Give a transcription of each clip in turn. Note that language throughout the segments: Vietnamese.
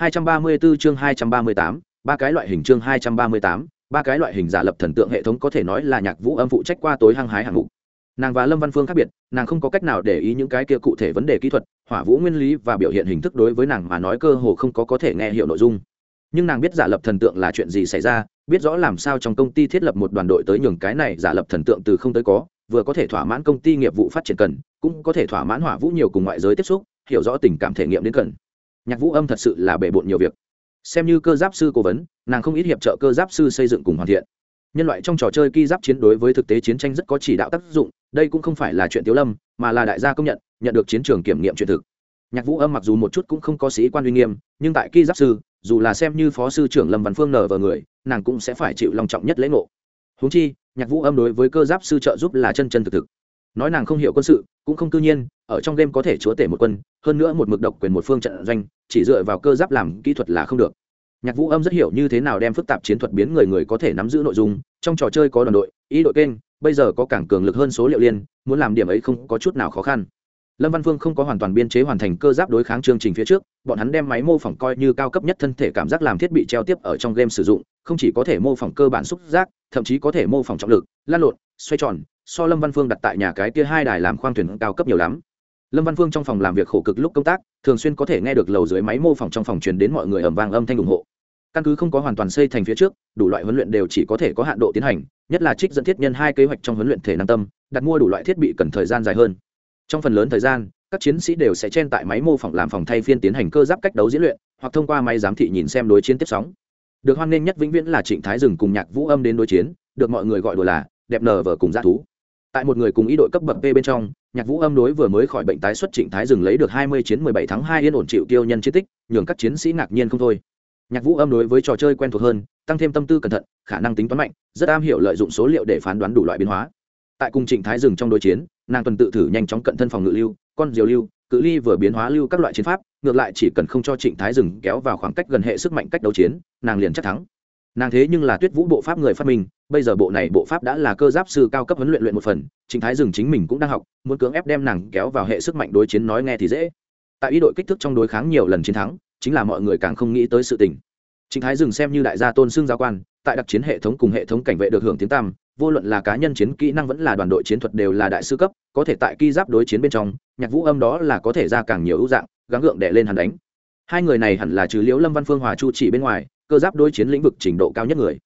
234 chương 238, ba cái loại hình chương 238, ba cái loại hình giả lập thần tượng hệ thống có thể nói là nhạc vũ âm phụ trách qua tối hăng hái hạng mục. Nàng và lâm văn phương khác biệt nàng không có cách nào để ý những cái kia cụ thể vấn đề kỹ thuật hỏa vũ nguyên lý và biểu hiện hình thức đối với nàng mà nói cơ hồ không có có thể nghe hiểu nội dung. Nhưng nàng biết giả lập thần tượng là chuyện gì xảy ra biết rõ làm sao trong công ty thiết lập một đoàn đội tới nhường cái này giả lập thần tượng từ không tới có vừa có thể thỏa mãn công ty nghiệp vụ phát triển cần cũng có thể thỏa mãn hỏa vũ nhiều cùng ngoại giới tiếp xúc hiểu rõ tình cảm thể nghiệm đến cần nhạc vũ âm thật sự là bề bộn nhiều việc. Xem như cơ giáp sư cố vấn, nàng không ít hiệp trợ cơ giáp sư xây dựng cùng hoàn thiện. Nhân loại trong trò chơi ki giáp chiến đối với thực tế chiến tranh rất có chỉ đạo tác dụng, đây cũng không phải là chuyện tiếu lâm, mà là đại gia công nhận nhận được chiến trường kiểm nghiệm chuyện thực. Nhạc vũ âm mặc dù một chút cũng không có sĩ quan uy nghiêm, nhưng tại ki giáp sư, dù là xem như phó sư trưởng lâm văn phương nở vờ người, nàng cũng sẽ phải chịu lòng trọng nhất lễ ngộ. Húng chi, nhạc vũ âm đối với cơ giáp sư trợ giúp là chân chân thực thực nói nàng không hiểu quân sự, cũng không cư nhiên, ở trong game có thể chúa tể một quân, hơn nữa một mực độc quyền một phương trận doanh, chỉ dựa vào cơ giáp làm kỹ thuật là không được. Nhạc vũ âm rất hiểu như thế nào đem phức tạp chiến thuật biến người người có thể nắm giữ nội dung, trong trò chơi có đoàn đội, ý đội kênh, bây giờ có càng cường lực hơn số liệu liên, muốn làm điểm ấy không có chút nào khó khăn. Lâm văn phương không có hoàn toàn biên chế hoàn thành cơ giáp đối kháng chương trình phía trước, bọn hắn đem máy mô phỏng coi như cao cấp nhất thân thể cảm giác làm thiết bị treo tiếp ở trong game sử dụng, không chỉ có thể mô phỏng cơ bản xúc giác, thậm chí có thể mô phỏng trọng lực, lan lộn, xoay tròn so lâm văn phương đặt tại nhà cái kia hai đài làm khoang thuyền cao cấp nhiều lắm. Lâm văn phương trong phòng làm việc khổ cực lúc công tác, thường xuyên có thể nghe được lầu dưới máy mô phỏng trong phòng truyền đến mọi người ẩm vang âm thanh ủng hộ. Căn cứ không có hoàn toàn xây thành phía trước, đủ loại huấn luyện đều chỉ có thể có hạn độ tiến hành, nhất là trích dẫn thiết nhân hai kế hoạch trong huấn luyện thể năng tâm, đặt mua đủ loại thiết bị cần thời gian dài hơn. Trong phần lớn thời gian, các chiến sĩ đều sẽ chen tại máy mô phỏng làm phòng thay phiên tiến hành cơ giáp cách đấu diễn luyện, hoặc thông qua máy giám thị nhìn xem đối chiến tiếp sóng. Được hoan nghênh nhất vĩnh viễn là trịnh thái dừng cùng nhạc vũ âm đến đối chiến, được mọi người gọi đùa là đẹp nở vở cùng g thú tại một người cùng ý đội cấp bậc p bên trong, nhạc vũ âm đối vừa mới khỏi bệnh tái xuất trịnh thái dừng lấy được hai mươi chiến mười bảy tháng hai yên ổn chịu tiêu nhân chiến tích, nhường các chiến sĩ ngạc nhiên không thôi. Nhạc vũ âm đối với trò chơi quen thuộc hơn, tăng thêm tâm tư cẩn thận, khả năng tính toán mạnh, rất am hiểu lợi dụng số liệu để phán đoán đủ loại biến hóa. Tại cùng trịnh thái dừng trong đối chiến, nàng tuần tự thử nhanh chóng cận thân phòng ngự lưu, con diều lưu, cự ly vừa biến hóa lưu các loại chiến pháp, ngược lại chỉ cần không cho trịnh thái dừng kéo vào khoảng cách gần hệ sức mạnh cách đấu chiến, nàng liền chắc thắng nàng thế nhưng là tuyết vũ bộ pháp người phát minh, bây giờ bộ này bộ pháp đã là cơ giáp sư cao cấp huấn luyện luyện một phần chính thái dừng chính mình cũng đang học, muốn cưỡng ép đem nàng kéo vào hệ sức mạnh đối chiến nói nghe thì dễ. Tại ý đội kích thước trong đối kháng nhiều lần chiến thắng, chính là mọi người càng không nghĩ tới sự tình. Chính thái dừng xem như đại gia tôn xương giáo quan, tại đặc chiến hệ thống cùng hệ thống cảnh vệ được hưởng tiếng tăm, vô luận là cá nhân chiến kỹ năng vẫn là đoàn đội chiến thuật đều là đại sư cấp, có thể tại ki giáp đối chiến bên trong, nhạc vũ âm đó là có thể ra càng nhiều ưu dạng, gắng gượng để lên hắn đánh. Hai người này hẳn là trừ liễu lâm, văn phương, hòa chu chỉ bên ngoài cơ giáp đối chiến lĩnh vực trình độ cao nhất người.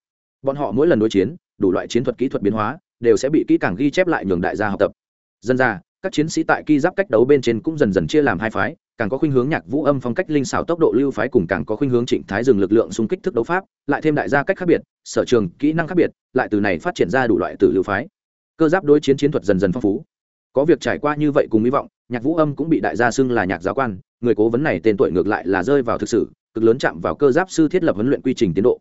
Bọn họ mỗi lần đối chiến, đủ loại chiến thuật kỹ thuật biến hóa, đều sẽ bị kỹ càng ghi chép lại nhường đại gia học tập. Dân ra các chiến sĩ tại ki giáp cách đấu bên trên cũng dần dần chia làm hai phái, càng có khuynh hướng nhạc vũ âm phong cách linh xảo tốc độ lưu phái cùng càng có khuynh hướng trịnh thái dừng lực lượng xung kích thức đấu pháp, lại thêm đại gia cách khác biệt, sở trường, kỹ năng khác biệt, lại từ này phát triển ra đủ loại tử lưu phái. Cơ giáp đối chiến chiến thuật dần dần phong phú. Có việc trải qua như vậy cùng hy vọng, nhạc vũ âm cũng bị đại gia xưng là nhạc giáo quan, người cố vấn này tên tuổi ngược lại là rơi vào thực sự cực lớn chạm vào cơ giáp sư thiết lập huấn luyện quy trình tiến độ.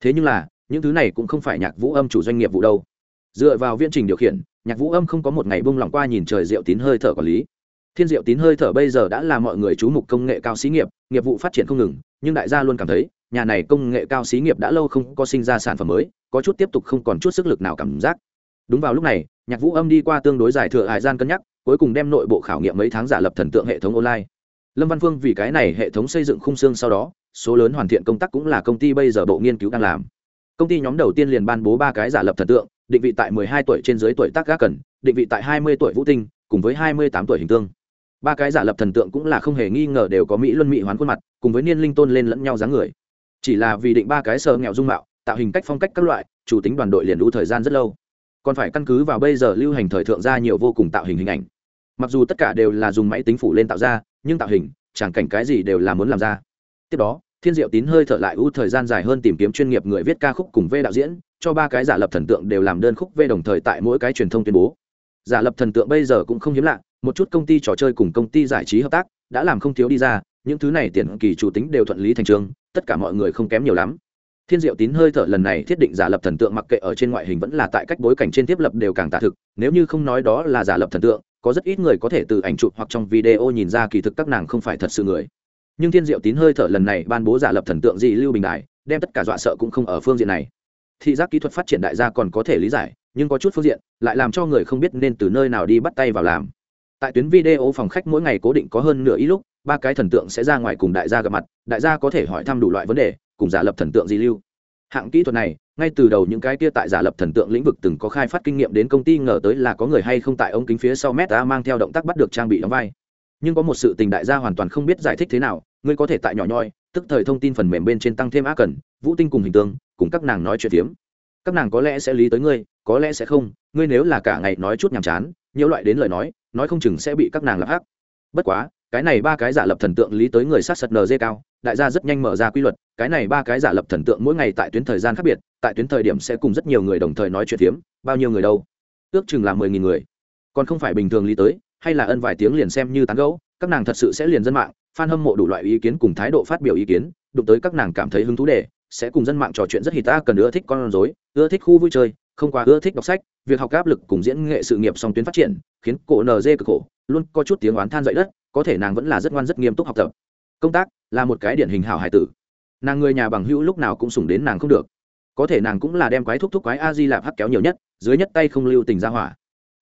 Thế nhưng là, những thứ này cũng không phải nhạc vũ âm chủ doanh nghiệp vụ đâu. Dựa vào viên trình điều khiển, nhạc vũ âm không có một ngày buông lòng qua nhìn trời rượu tín hơi thở quản lý. Thiên diệu tín hơi thở bây giờ đã là mọi người chú mục công nghệ cao xí nghiệp nghiệp vụ phát triển không ngừng, nhưng đại gia luôn cảm thấy, nhà này công nghệ cao xí nghiệp đã lâu không có sinh ra sản phẩm mới, có chút tiếp tục không còn chút sức lực nào cảm giác. Đúng vào lúc này, nhạc vũ âm đi qua tương đối dài thừa hải gian cân nhắc, cuối cùng đem nội bộ khảo nghiệm mấy tháng giả lập thần tượng hệ thống online lâm văn phương vì cái này hệ thống xây dựng khung xương sau đó, số lớn hoàn thiện công tác cũng là công ty bây giờ bộ nghiên cứu đang làm. Công ty nhóm đầu tiên liền ban bố ba cái giả lập thần tượng, định vị tại 12 tuổi trên dưới tuổi tác gác cần, định vị tại 20 tuổi vũ tinh, cùng với 28 tuổi hình tương. Ba cái giả lập thần tượng cũng là không hề nghi ngờ đều có mỹ luân mỹ hoán khuôn mặt, cùng với niên linh tôn lên lẫn nhau dáng người. Chỉ là vì định ba cái sờ nghèo dung mạo, tạo hình cách phong cách các loại, chủ tính đoàn đội liền đủ thời gian rất lâu. Còn phải căn cứ vào bây giờ lưu hành thời thượng ra nhiều vô cùng tạo hình hình ảnh. Mặc dù tất cả đều là dùng máy tính phủ lên tạo ra nhưng tạo hình, chẳng cảnh cái gì đều là muốn làm ra. Tiếp đó, thiên diệu tín hơi thở lại ưu thời gian dài hơn tìm kiếm chuyên nghiệp người viết ca khúc cùng v đạo diễn, cho ba cái giả lập thần tượng đều làm đơn khúc v đồng thời tại mỗi cái truyền thông tuyên bố. Giả lập thần tượng bây giờ cũng không hiếm lạ, một chút công ty trò chơi cùng công ty giải trí hợp tác đã làm không thiếu đi ra, những thứ này tiền kỳ chủ tính đều thuận lý thành trường, tất cả mọi người không kém nhiều lắm. Thiên diệu tín hơi thở lần này thiết định giả lập thần tượng mặc kệ ở trên ngoại hình vẫn là tại cách bối cảnh trên tiếp lập đều càng tả thực, nếu như không nói đó là giả lập thần tượng có rất ít người có thể từ ảnh chụp hoặc trong video nhìn ra kỳ thực các nàng không phải thật sự người. Nhưng thiên diệu tín hơi thở lần này ban bố giả lập thần tượng dị lưu bình đại đem tất cả dọa sợ cũng không ở phương diện này. Thị giác kỹ thuật phát triển đại gia còn có thể lý giải, nhưng có chút phương diện lại làm cho người không biết nên từ nơi nào đi bắt tay vào làm. Tại tuyến video phòng khách mỗi ngày cố định có hơn nửa ít lúc, ba cái thần tượng sẽ ra ngoài cùng đại gia gặp mặt, đại gia có thể hỏi thăm đủ loại vấn đề, cùng giả lập thần tượng di lưu hạng kỹ thuật này, ngay từ đầu những cái kia tại giả lập thần tượng lĩnh vực từng có khai phát kinh nghiệm đến công ty ngờ tới là có người hay không tại ống kính phía sau meta mang theo động tác bắt được trang bị đóng vai. Nhưng có một sự tình đại gia hoàn toàn không biết giải thích thế nào, ngươi có thể tại nhỏ nhoi, tức thời thông tin phần mềm bên trên tăng thêm á cần, vũ tinh cùng hình tương cùng các nàng nói chuyện phiếm. Các nàng có lẽ sẽ lý tới ngươi, có lẽ sẽ không, ngươi nếu là cả ngày nói chút nhàm chán, nhiều loại đến lời nói nói không chừng sẽ bị các nàng lập hắc. Bất quá cái này ba cái giả lập thần tượng lý tới người sát sật nz cao, đại gia rất nhanh mở ra quy luật, cái này ba cái giả lập thần tượng mỗi ngày tại tuyến thời gian khác biệt, tại tuyến thời điểm sẽ cùng rất nhiều người đồng thời nói chuyện phiếm, bao nhiêu người đâu? Ước chừng là mười nghìn người. Còn không phải bình thường lý tới, hay là ân vài tiếng liền xem như tán gẫu, các nàng thật sự sẽ liền dân mạng, fan hâm mộ đủ loại ý kiến cùng thái độ phát biểu ý kiến, đụng tới các nàng cảm thấy hứng thú để, sẽ cùng dân mạng trò chuyện rất hì ta cần ưa thích con rối, ưa thích khu vui chơi, không quá ưa thích đọc sách, việc học áp lực cùng diễn nghệ sự nghiệp song tuyến phát triển, khiến cổ nd cực khổ luôn có chút tiếng oán than dậy đất, có thể nàng vẫn là rất ngoan rất nghiêm túc học tập. Công tác là một cái điển hình hảo hải tử. Nàng người nhà bằng hữu lúc nào cũng sủng đến nàng không được. Có thể nàng cũng là đem quái thúc thúc quái a di lạp hắc kéo nhiều nhất, dưới nhất tay không lưu tình ra hỏa.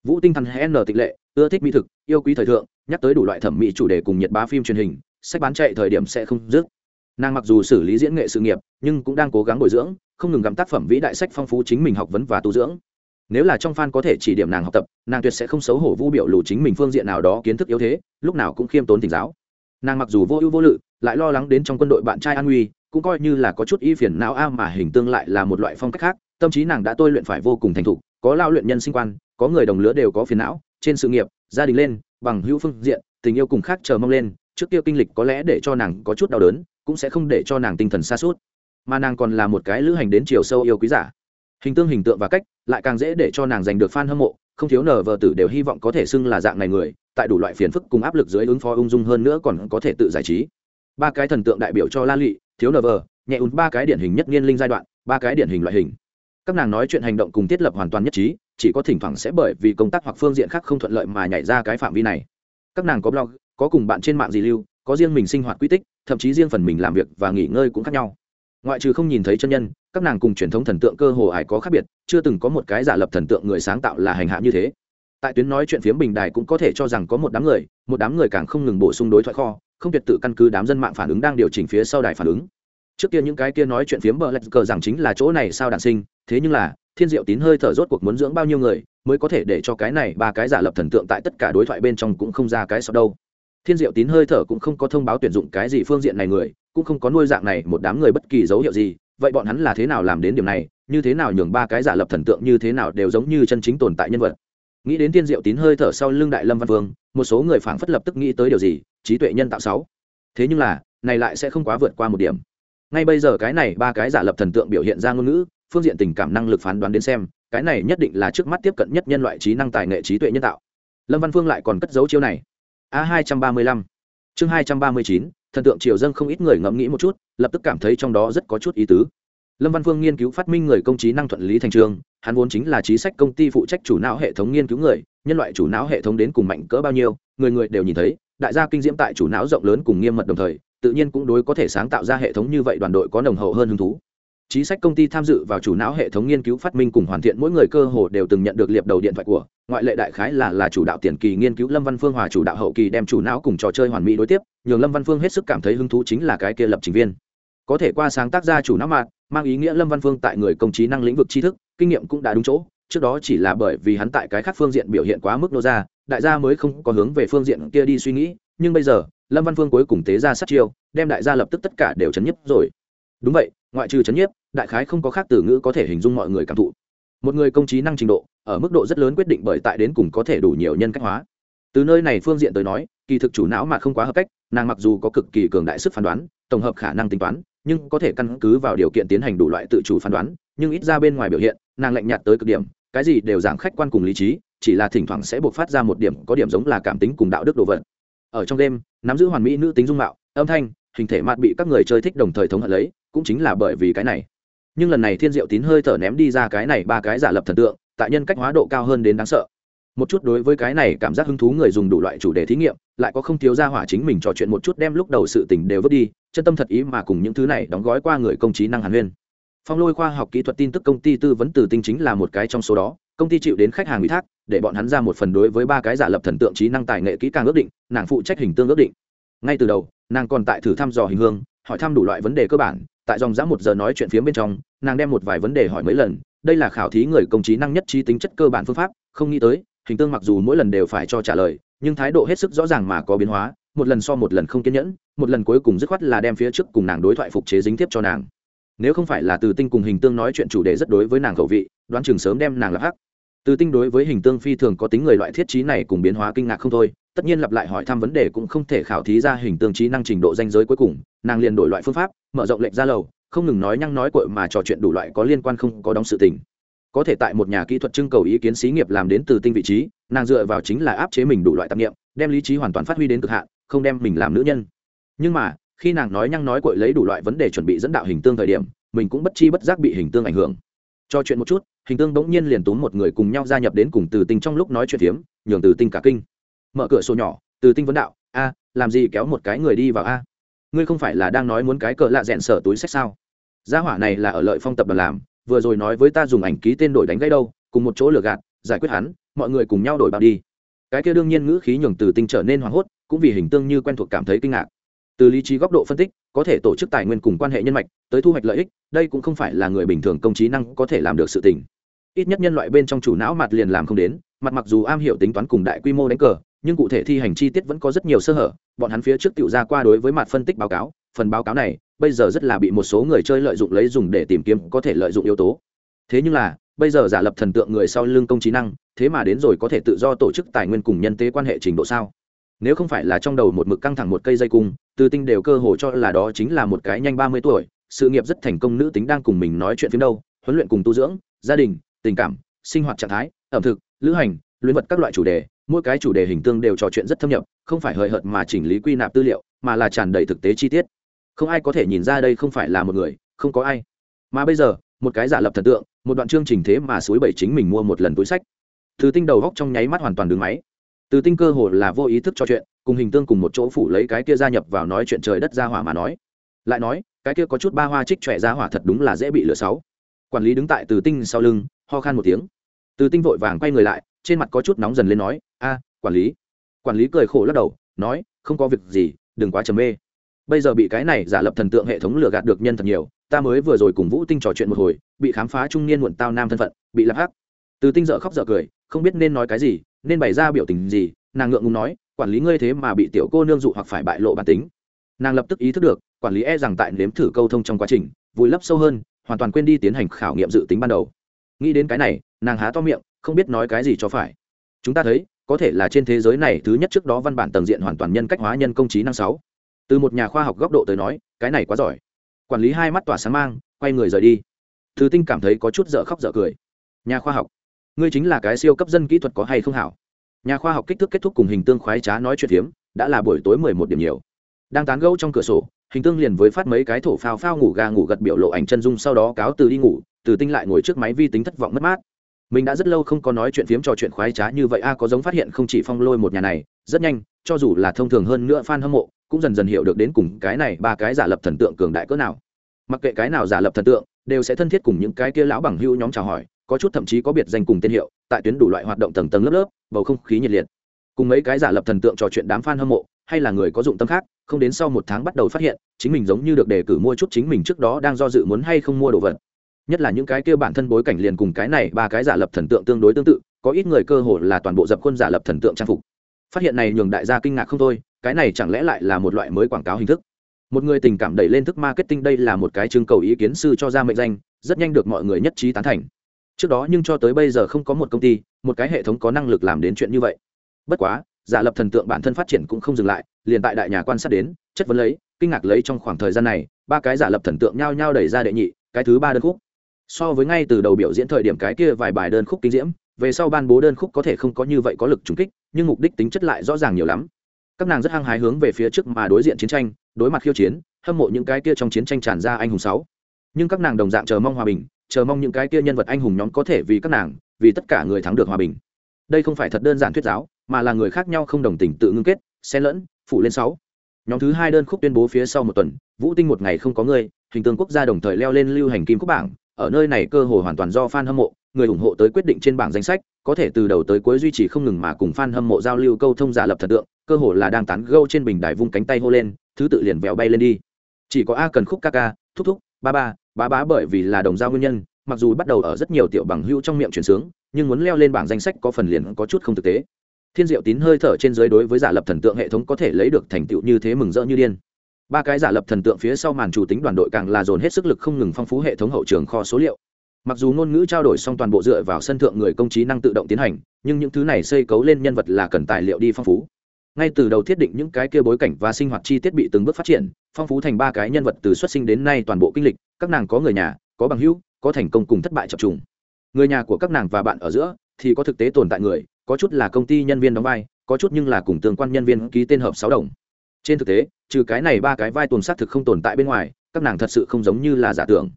Vũ tinh thần n tịch lệ, ưa thích mỹ thực, yêu quý thời thượng, nhắc tới đủ loại thẩm mỹ chủ đề cùng nhiệt bá phim truyền hình, sách bán chạy thời điểm sẽ không dứt. Nàng mặc dù xử lý diễn nghệ sự nghiệp, nhưng cũng đang cố gắng bồi dưỡng, không ngừng gắm tác phẩm vĩ đại sách phong phú chính mình học vấn và tu dưỡng nếu là trong fan có thể chỉ điểm nàng học tập, nàng tuyệt sẽ không xấu hổ vu biểu lù chính mình phương diện nào đó kiến thức yếu thế, lúc nào cũng khiêm tốn tỉnh giáo. Nàng mặc dù vô ưu vô lự, lại lo lắng đến trong quân đội bạn trai an nguy cũng coi như là có chút y phiền não a mà hình tương lại là một loại phong cách khác, tâm trí nàng đã tôi luyện phải vô cùng thành thục, có lao luyện nhân sinh quan, có người đồng lứa đều có phiền não, trên sự nghiệp, gia đình lên, bằng hữu phương diện, tình yêu cùng khác chờ mong lên, trước kia kinh lịch có lẽ để cho nàng có chút đau đớn, cũng sẽ không để cho nàng tinh thần xa suốt mà nàng còn là một cái lữ hành đến chiều sâu yêu quý giả. Hình tương hình tượng và cách lại càng dễ để cho nàng giành được fan hâm mộ, không thiếu nở vờ tử đều hy vọng có thể xưng là dạng này người, tại đủ loại phiền phức cùng áp lực dưới ứng phó ung dung hơn nữa còn có thể tự giải trí. Ba cái thần tượng đại biểu cho la lụy thiếu nở vờ, nhẹ ún ba cái điển hình nhất niên linh giai đoạn, ba cái điển hình loại hình. Các nàng nói chuyện hành động cùng thiết lập hoàn toàn nhất trí, chỉ có thỉnh thoảng sẽ bởi vì công tác hoặc phương diện khác không thuận lợi mà nhảy ra cái phạm vi này. Các nàng có blog, có cùng bạn trên mạng gì lưu có riêng mình sinh hoạt quy tích, thậm chí riêng phần mình làm việc và nghỉ ngơi cũng khác nhau ngoại trừ không nhìn thấy chân nhân, các nàng cùng truyền thống thần tượng cơ hồ ải có khác biệt, chưa từng có một cái giả lập thần tượng người sáng tạo là hành hạ như thế. Tại tuyến nói chuyện phiếm bình đài cũng có thể cho rằng có một đám người, một đám người càng không ngừng bổ sung đối thoại kho, không tuyệt tự căn cứ đám dân mạng phản ứng đang điều chỉnh phía sau đài phản ứng. Trước kia những cái kia nói chuyện phiếm bờ lạch cờ rằng chính là chỗ này sao đàn sinh, thế nhưng là, thiên diệu tín hơi thở rốt cuộc muốn dưỡng bao nhiêu người, mới có thể để cho cái này ba cái giả lập thần tượng tại tất cả đối thoại bên trong cũng không ra cái sau đâu. Thiên diệu tín hơi thở cũng không có thông báo tuyển dụng cái gì phương diện này người cũng không có nuôi dạng này một đám người bất kỳ dấu hiệu gì, vậy bọn hắn là thế nào làm đến điểm này, như thế nào nhường ba cái giả lập thần tượng như thế nào đều giống như chân chính tồn tại nhân vật. Nghĩ đến tiên diệu tín hơi thở sau lưng đại lâm văn vương, một số người phảng phất lập tức nghĩ tới điều gì, trí tuệ nhân tạo sáu. Thế nhưng là, này lại sẽ không quá vượt qua một điểm. Ngay bây giờ cái này ba cái giả lập thần tượng biểu hiện ra ngôn ngữ, phương diện tình cảm năng lực phán đoán đến xem, cái này nhất định là trước mắt tiếp cận nhất nhân loại trí năng tài nghệ trí tuệ nhân tạo. Lâm văn phương lại còn cất dấu chiêu này. A hai trăm ba mươi lăm. Chương hai trăm ba mươi chín thần tượng triều dân không ít người ngẫm nghĩ một chút, lập tức cảm thấy trong đó rất có chút ý tứ. Lâm văn phương nghiên cứu phát minh người công trí năng thuận lý thành trường, hắn vốn chính là trí sách công ty phụ trách chủ não hệ thống nghiên cứu người, nhân loại chủ não hệ thống đến cùng mạnh cỡ bao nhiêu, người người đều nhìn thấy, đại gia kinh diễm tại chủ não rộng lớn cùng nghiêm mật đồng thời, tự nhiên cũng đối có thể sáng tạo ra hệ thống như vậy đoàn đội có nồng hậu hơn hứng thú. Trí sách công ty tham dự vào chủ não hệ thống nghiên cứu phát minh cùng hoàn thiện mỗi người cơ hồ đều từng nhận được liệp đầu điện thoại của ngoại lệ đại khái là là chủ đạo tiền kỳ nghiên cứu lâm văn phương hòa chủ đạo hậu kỳ đem chủ não cùng trò chơi hoàn mỹ đối tiếp, nhường lâm văn phương hết sức cảm thấy hứng thú chính là cái kia lập trình viên. Có thể qua sáng tác ra chủ não mạng, mang ý nghĩa lâm văn phương tại người công trí năng lĩnh vực tri thức, kinh nghiệm cũng đã đúng chỗ, trước đó chỉ là bởi vì hắn tại cái khác phương diện biểu hiện quá mức nô ra, đại gia mới không có hướng về phương diện kia đi suy nghĩ, nhưng bây giờ, lâm văn phương cuối cùng tế ra sát chiêu, đem đại gia lập tức tất cả đều chấn nhiếp rồi. Đúng vậy, ngoại trừ chấn nhiếp, đại khái không có khác từ ngữ có thể hình dung mọi người cảm thụ một người công trí năng trình độ, ở mức độ rất lớn quyết định bởi tại đến cùng có thể đủ nhiều nhân cách hóa. Từ nơi này phương diện tới nói, kỳ thực chủ não mà không quá hợp cách, nàng mặc dù có cực kỳ cường đại sức phán đoán, tổng hợp khả năng tính toán, nhưng có thể căn cứ vào điều kiện tiến hành đủ loại tự chủ phán đoán, nhưng ít ra bên ngoài biểu hiện, nàng lạnh nhạt tới cực điểm, cái gì đều giảng khách quan cùng lý trí, chỉ là thỉnh thoảng sẽ buộc phát ra một điểm có điểm giống là cảm tính cùng đạo đức đồ vật. Ở trong đêm, nắm giữ hoàn mỹ nữ tính dung mạo, âm thanh, hình thể mặt bị các người chơi thích đồng thời thống hận lấy, cũng chính là bởi vì cái này nhưng lần này thiên diệu tín hơi thở ném đi ra cái này ba cái giả lập thần tượng, tại nhân cách hóa độ cao hơn đến đáng sợ. Một chút đối với cái này cảm giác hứng thú người dùng đủ loại chủ đề thí nghiệm, lại có không thiếu ra hỏa chính mình trò chuyện một chút đem lúc đầu sự tình đều vứt đi, chân tâm thật ý mà cùng những thứ này đóng gói qua người công trí năng hàn huyên. Phong lôi khoa học kỹ thuật tin tức công ty tư vấn từ tinh chính là một cái trong số đó, công ty chịu đến khách hàng ủy thác, để bọn hắn ra một phần đối với ba cái giả lập thần tượng trí năng tài nghệ kỹ càng ước định, nàng phụ trách hình tương ước định. Ngay từ đầu, nàng còn tại thử thăm dò hình hương, hỏi thăm đủ loại vấn đề cơ bản tại dòng dã một giờ nói chuyện phía bên trong, nàng đem một vài vấn đề hỏi mấy lần, đây là khảo thí người công trí năng nhất trí tính chất cơ bản phương pháp, không nghĩ tới, hình tương mặc dù mỗi lần đều phải cho trả lời, nhưng thái độ hết sức rõ ràng mà có biến hóa, một lần so một lần không kiên nhẫn, một lần cuối cùng dứt khoát là đem phía trước cùng nàng đối thoại phục chế dính tiếp cho nàng. Nếu không phải là từ tinh cùng hình tương nói chuyện chủ đề rất đối với nàng khẩu vị, đoán chừng sớm đem nàng lập hắc từ tinh đối với hình tương phi thường có tính người loại thiết trí này cùng biến hóa kinh ngạc không thôi, tất nhiên lặp lại hỏi thăm vấn đề cũng không thể khảo thí ra hình tương trí năng trình độ danh giới cuối cùng, nàng liền đổi loại phương pháp, mở rộng lệnh ra lầu, không ngừng nói nhăng nói cội mà trò chuyện đủ loại có liên quan không có đóng sự tình. Có thể tại một nhà kỹ thuật trưng cầu ý kiến xí nghiệp làm đến từ tinh vị trí, nàng dựa vào chính là áp chế mình đủ loại tạp nghiệm, đem lý trí hoàn toàn phát huy đến cực hạn, không đem mình làm nữ nhân. Nhưng mà, khi nàng nói nhăng nói cội lấy đủ loại vấn đề chuẩn bị dẫn đạo hình tương thời điểm, mình cũng bất chi bất giác bị hình tương ảnh hưởng cho chuyện một chút, hình tương bỗng nhiên liền túm một người cùng nhau gia nhập đến cùng từ tinh trong lúc nói chuyện phiếm, nhường từ tinh cả kinh. Mở cửa sổ nhỏ, từ tinh vấn đạo, a, làm gì kéo một cái người đi vào a? Ngươi không phải là đang nói muốn cái cờ lạ rẽn sở túi sách sao? Gia hỏa này là ở lợi phong tập đoàn làm, vừa rồi nói với ta dùng ảnh ký tên đổi đánh gãy đâu, cùng một chỗ lừa gạt, giải quyết hắn, mọi người cùng nhau đổi bao đi. Cái kia đương nhiên ngữ khí nhường từ tinh trở nên hoảng hốt, cũng vì hình tương như quen thuộc cảm thấy kinh ngạc. Từ lý trí góc độ phân tích, có thể tổ chức tài nguyên cùng quan hệ nhân mạch tới thu hoạch lợi ích, đây cũng không phải là người bình thường công trí năng có thể làm được sự tình. Ít nhất nhân loại bên trong chủ não mặt liền làm không đến, mặt mặc dù am hiểu tính toán cùng đại quy mô đánh cờ, nhưng cụ thể thi hành chi tiết vẫn có rất nhiều sơ hở, bọn hắn phía trước tự ra qua đối với mặt phân tích báo cáo, phần báo cáo này, bây giờ rất là bị một số người chơi lợi dụng lấy dùng để tìm kiếm có thể lợi dụng yếu tố. Thế nhưng là, bây giờ giả lập thần tượng người sau lưng công trí năng, thế mà đến rồi có thể tự do tổ chức tài nguyên cùng nhân tế quan hệ trình độ sao? Nếu không phải là trong đầu một mực căng thẳng một cây dây cung từ tinh đều cơ hồ cho là đó chính là một cái nhanh ba mươi tuổi sự nghiệp rất thành công nữ tính đang cùng mình nói chuyện phiếm đâu, huấn luyện cùng tu dưỡng, gia đình, tình cảm, sinh hoạt trạng thái, ẩm thực, lữ hành luyện vật các loại chủ đề, mỗi cái chủ đề hình tương đều trò chuyện rất thâm nhập, không phải hời hợt mà chỉnh lý quy nạp tư liệu, mà là tràn đầy thực tế chi tiết. Không ai có thể nhìn ra đây không phải là một người, không có ai. Mà bây giờ, một cái giả lập thần tượng, một đoạn chương trình thế mà suối bảy chính mình mua một lần túi sách. Từ tinh đầu góc trong nháy mắt hoàn toàn đứng máy. Từ tinh cơ hồ là vô ý thức cho chuyện, cùng hình tương cùng một chỗ phủ lấy cái kia gia nhập vào nói chuyện trời đất ra hỏa mà nói. Lại nói cái kia có chút ba hoa trích trẻ ra hỏa thật đúng là dễ bị lửa sáu. Quản lý đứng tại từ tinh sau lưng, ho khan một tiếng. Từ tinh vội vàng quay người lại, trên mặt có chút nóng dần lên nói, a, quản lý. Quản lý cười khổ lắc đầu, nói, không có việc gì, đừng quá trầm mê. Bây giờ bị cái này giả lập thần tượng hệ thống lừa gạt được nhân thật nhiều, ta mới vừa rồi cùng vũ tinh trò chuyện một hồi, bị khám phá trung niên muộn tao nam thân phận, bị lập hắc. Từ tinh dợ khóc dợ cười, không biết nên nói cái gì, nên bày ra biểu tình gì, nàng ngượng ngùng nói, quản lý ngươi thế mà bị tiểu cô nương dụ hoặc phải bại lộ bản tính. Nàng lập tức ý thức được quản lý e rằng tại nếm thử câu thông trong quá trình, vùi lấp sâu hơn, hoàn toàn quên đi tiến hành khảo nghiệm dự tính ban đầu. Nghĩ đến cái này, nàng há to miệng, không biết nói cái gì cho phải. Chúng ta thấy, có thể là trên thế giới này thứ nhất trước đó văn bản tầng diện hoàn toàn nhân cách hóa nhân công trí năng sáu. Từ một nhà khoa học góc độ tới nói, cái này quá giỏi. Quản lý hai mắt tỏa sáng mang, quay người rời đi. Thứ tinh cảm thấy có chút dở khóc dở cười. Nhà khoa học, ngươi chính là cái siêu cấp dân kỹ thuật có hay không hảo? Nhà khoa học kích thước kết thúc cùng hình tương khoái trá nói chuyện hiếm đã là buổi tối mười một điểm nhiều. Đang tán gẫu trong cửa sổ hình tương liền với phát mấy cái thổ phao phao ngủ gà ngủ gật biểu lộ ảnh chân dung sau đó cáo từ đi ngủ, từ tinh lại ngồi trước máy vi tính thất vọng mất mát. Mình đã rất lâu không có nói chuyện phiếm trò chuyện khoái trá như vậy, a, có giống phát hiện không chỉ phong lôi một nhà này, rất nhanh, cho dù là thông thường hơn nữa f a n hâm mộ, cũng dần dần hiểu được đến cùng cái này ba cái giả lập thần tượng cường đại cỡ nào. Mặc kệ cái nào giả lập thần tượng, đều sẽ thân thiết cùng những cái kia lão bằng hữu nhóm chào hỏi, có chút thậm chí có biệt danh cùng tên hiệu, tại tuyến đủ loại hoạt động tầng tầng lớp lớp, bầu không khí nhiệt liệt. Cùng mấy cái giả lập thần tượng trò chuyện đám f a n hâm mộ, hay là người có dụng tâm khác không đến sau một tháng bắt đầu phát hiện, chính mình giống như được đề cử mua chút chính mình trước đó đang do dự muốn hay không mua đồ vật. Nhất là những cái kia bản thân bối cảnh liền cùng cái này, ba cái giả lập thần tượng tương đối tương tự, có ít người cơ hồ là toàn bộ dập khuôn giả lập thần tượng trang phục. Phát hiện này nhường đại gia kinh ngạc không thôi, cái này chẳng lẽ lại là một loại mới quảng cáo hình thức? Một người tình cảm đẩy lên thức marketing đây là một cái trưng cầu ý kiến sư cho ra mệnh danh, rất nhanh được mọi người nhất trí tán thành. Trước đó nhưng cho tới bây giờ không có một công ty, một cái hệ thống có năng lực làm đến chuyện như vậy. Bất quá giả lập thần tượng bản thân phát triển cũng không dừng lại, liền tại đại nhà quan sát đến, chất vấn lấy, kinh ngạc lấy trong khoảng thời gian này, ba cái giả lập thần tượng nhao nhao đẩy ra đệ nhị, cái thứ ba đơn khúc. So với ngay từ đầu biểu diễn thời điểm cái kia vài bài đơn khúc kinh diễm, về sau ban bố đơn khúc có thể không có như vậy có lực trùng kích, nhưng mục đích tính chất lại rõ ràng nhiều lắm. Các nàng rất hăng hái hướng về phía trước mà đối diện chiến tranh, đối mặt khiêu chiến, hâm mộ những cái kia trong chiến tranh tràn ra anh hùng sáu. Nhưng các nàng đồng dạng chờ mong hòa bình, chờ mong những cái kia nhân vật anh hùng nhóm có thể vì các nàng, vì tất cả người thắng được hòa bình. Đây không phải thật đơn giản thuyết giáo mà là người khác nhau không đồng tình tự ngưng kết, xen lẫn phụ lên sáu. Nhóm thứ hai đơn khúc tuyên bố phía sau một tuần, vũ tinh một ngày không có người, hình tượng quốc gia đồng thời leo lên lưu hành kim khúc bảng, ở nơi này cơ hội hoàn toàn do fan hâm mộ, người ủng hộ tới quyết định trên bảng danh sách, có thể từ đầu tới cuối duy trì không ngừng mà cùng fan hâm mộ giao lưu câu thông giả lập thần tượng, cơ hồ là đang tán gâu trên bình đài vung cánh tay hô lên, thứ tự liền vẹo bay lên đi. Chỉ có a cần khúc ca ca, thúc thúc, ba ba, bá bá bởi vì là đồng giao nguyên nhân, mặc dù bắt đầu ở rất nhiều tiểu bằng hưu trong miệng chuyển sướng, nhưng muốn leo lên bảng danh sách có phần liền có chút không thực tế thiên diệu tín hơi thở trên dưới đối với giả lập thần tượng hệ thống có thể lấy được thành tựu như thế mừng rỡ như điên. Ba cái giả lập thần tượng phía sau màn chủ tính đoàn đội càng là dồn hết sức lực không ngừng phong phú hệ thống hậu trường kho số liệu. Mặc dù ngôn ngữ trao đổi xong toàn bộ dựa vào sân thượng người công trí năng tự động tiến hành, nhưng những thứ này xây cấu lên nhân vật là cần tài liệu đi phong phú. Ngay từ đầu thiết định những cái kia bối cảnh và sinh hoạt chi tiết bị từng bước phát triển, phong phú thành ba cái nhân vật từ xuất sinh đến nay toàn bộ kinh lịch, các nàng có người nhà, có bằng hữu, có thành công cùng thất bại chập trùng. Người nhà của các nàng và bạn ở giữa thì có thực tế tồn tại người có chút là công ty nhân viên đóng vai, có chút nhưng là cùng tương quan nhân viên ký tên hợp sáu đồng. Trên thực tế, trừ cái này ba cái vai tuần xác thực không tồn tại bên ngoài, các nàng thật sự không giống như là giả tưởng.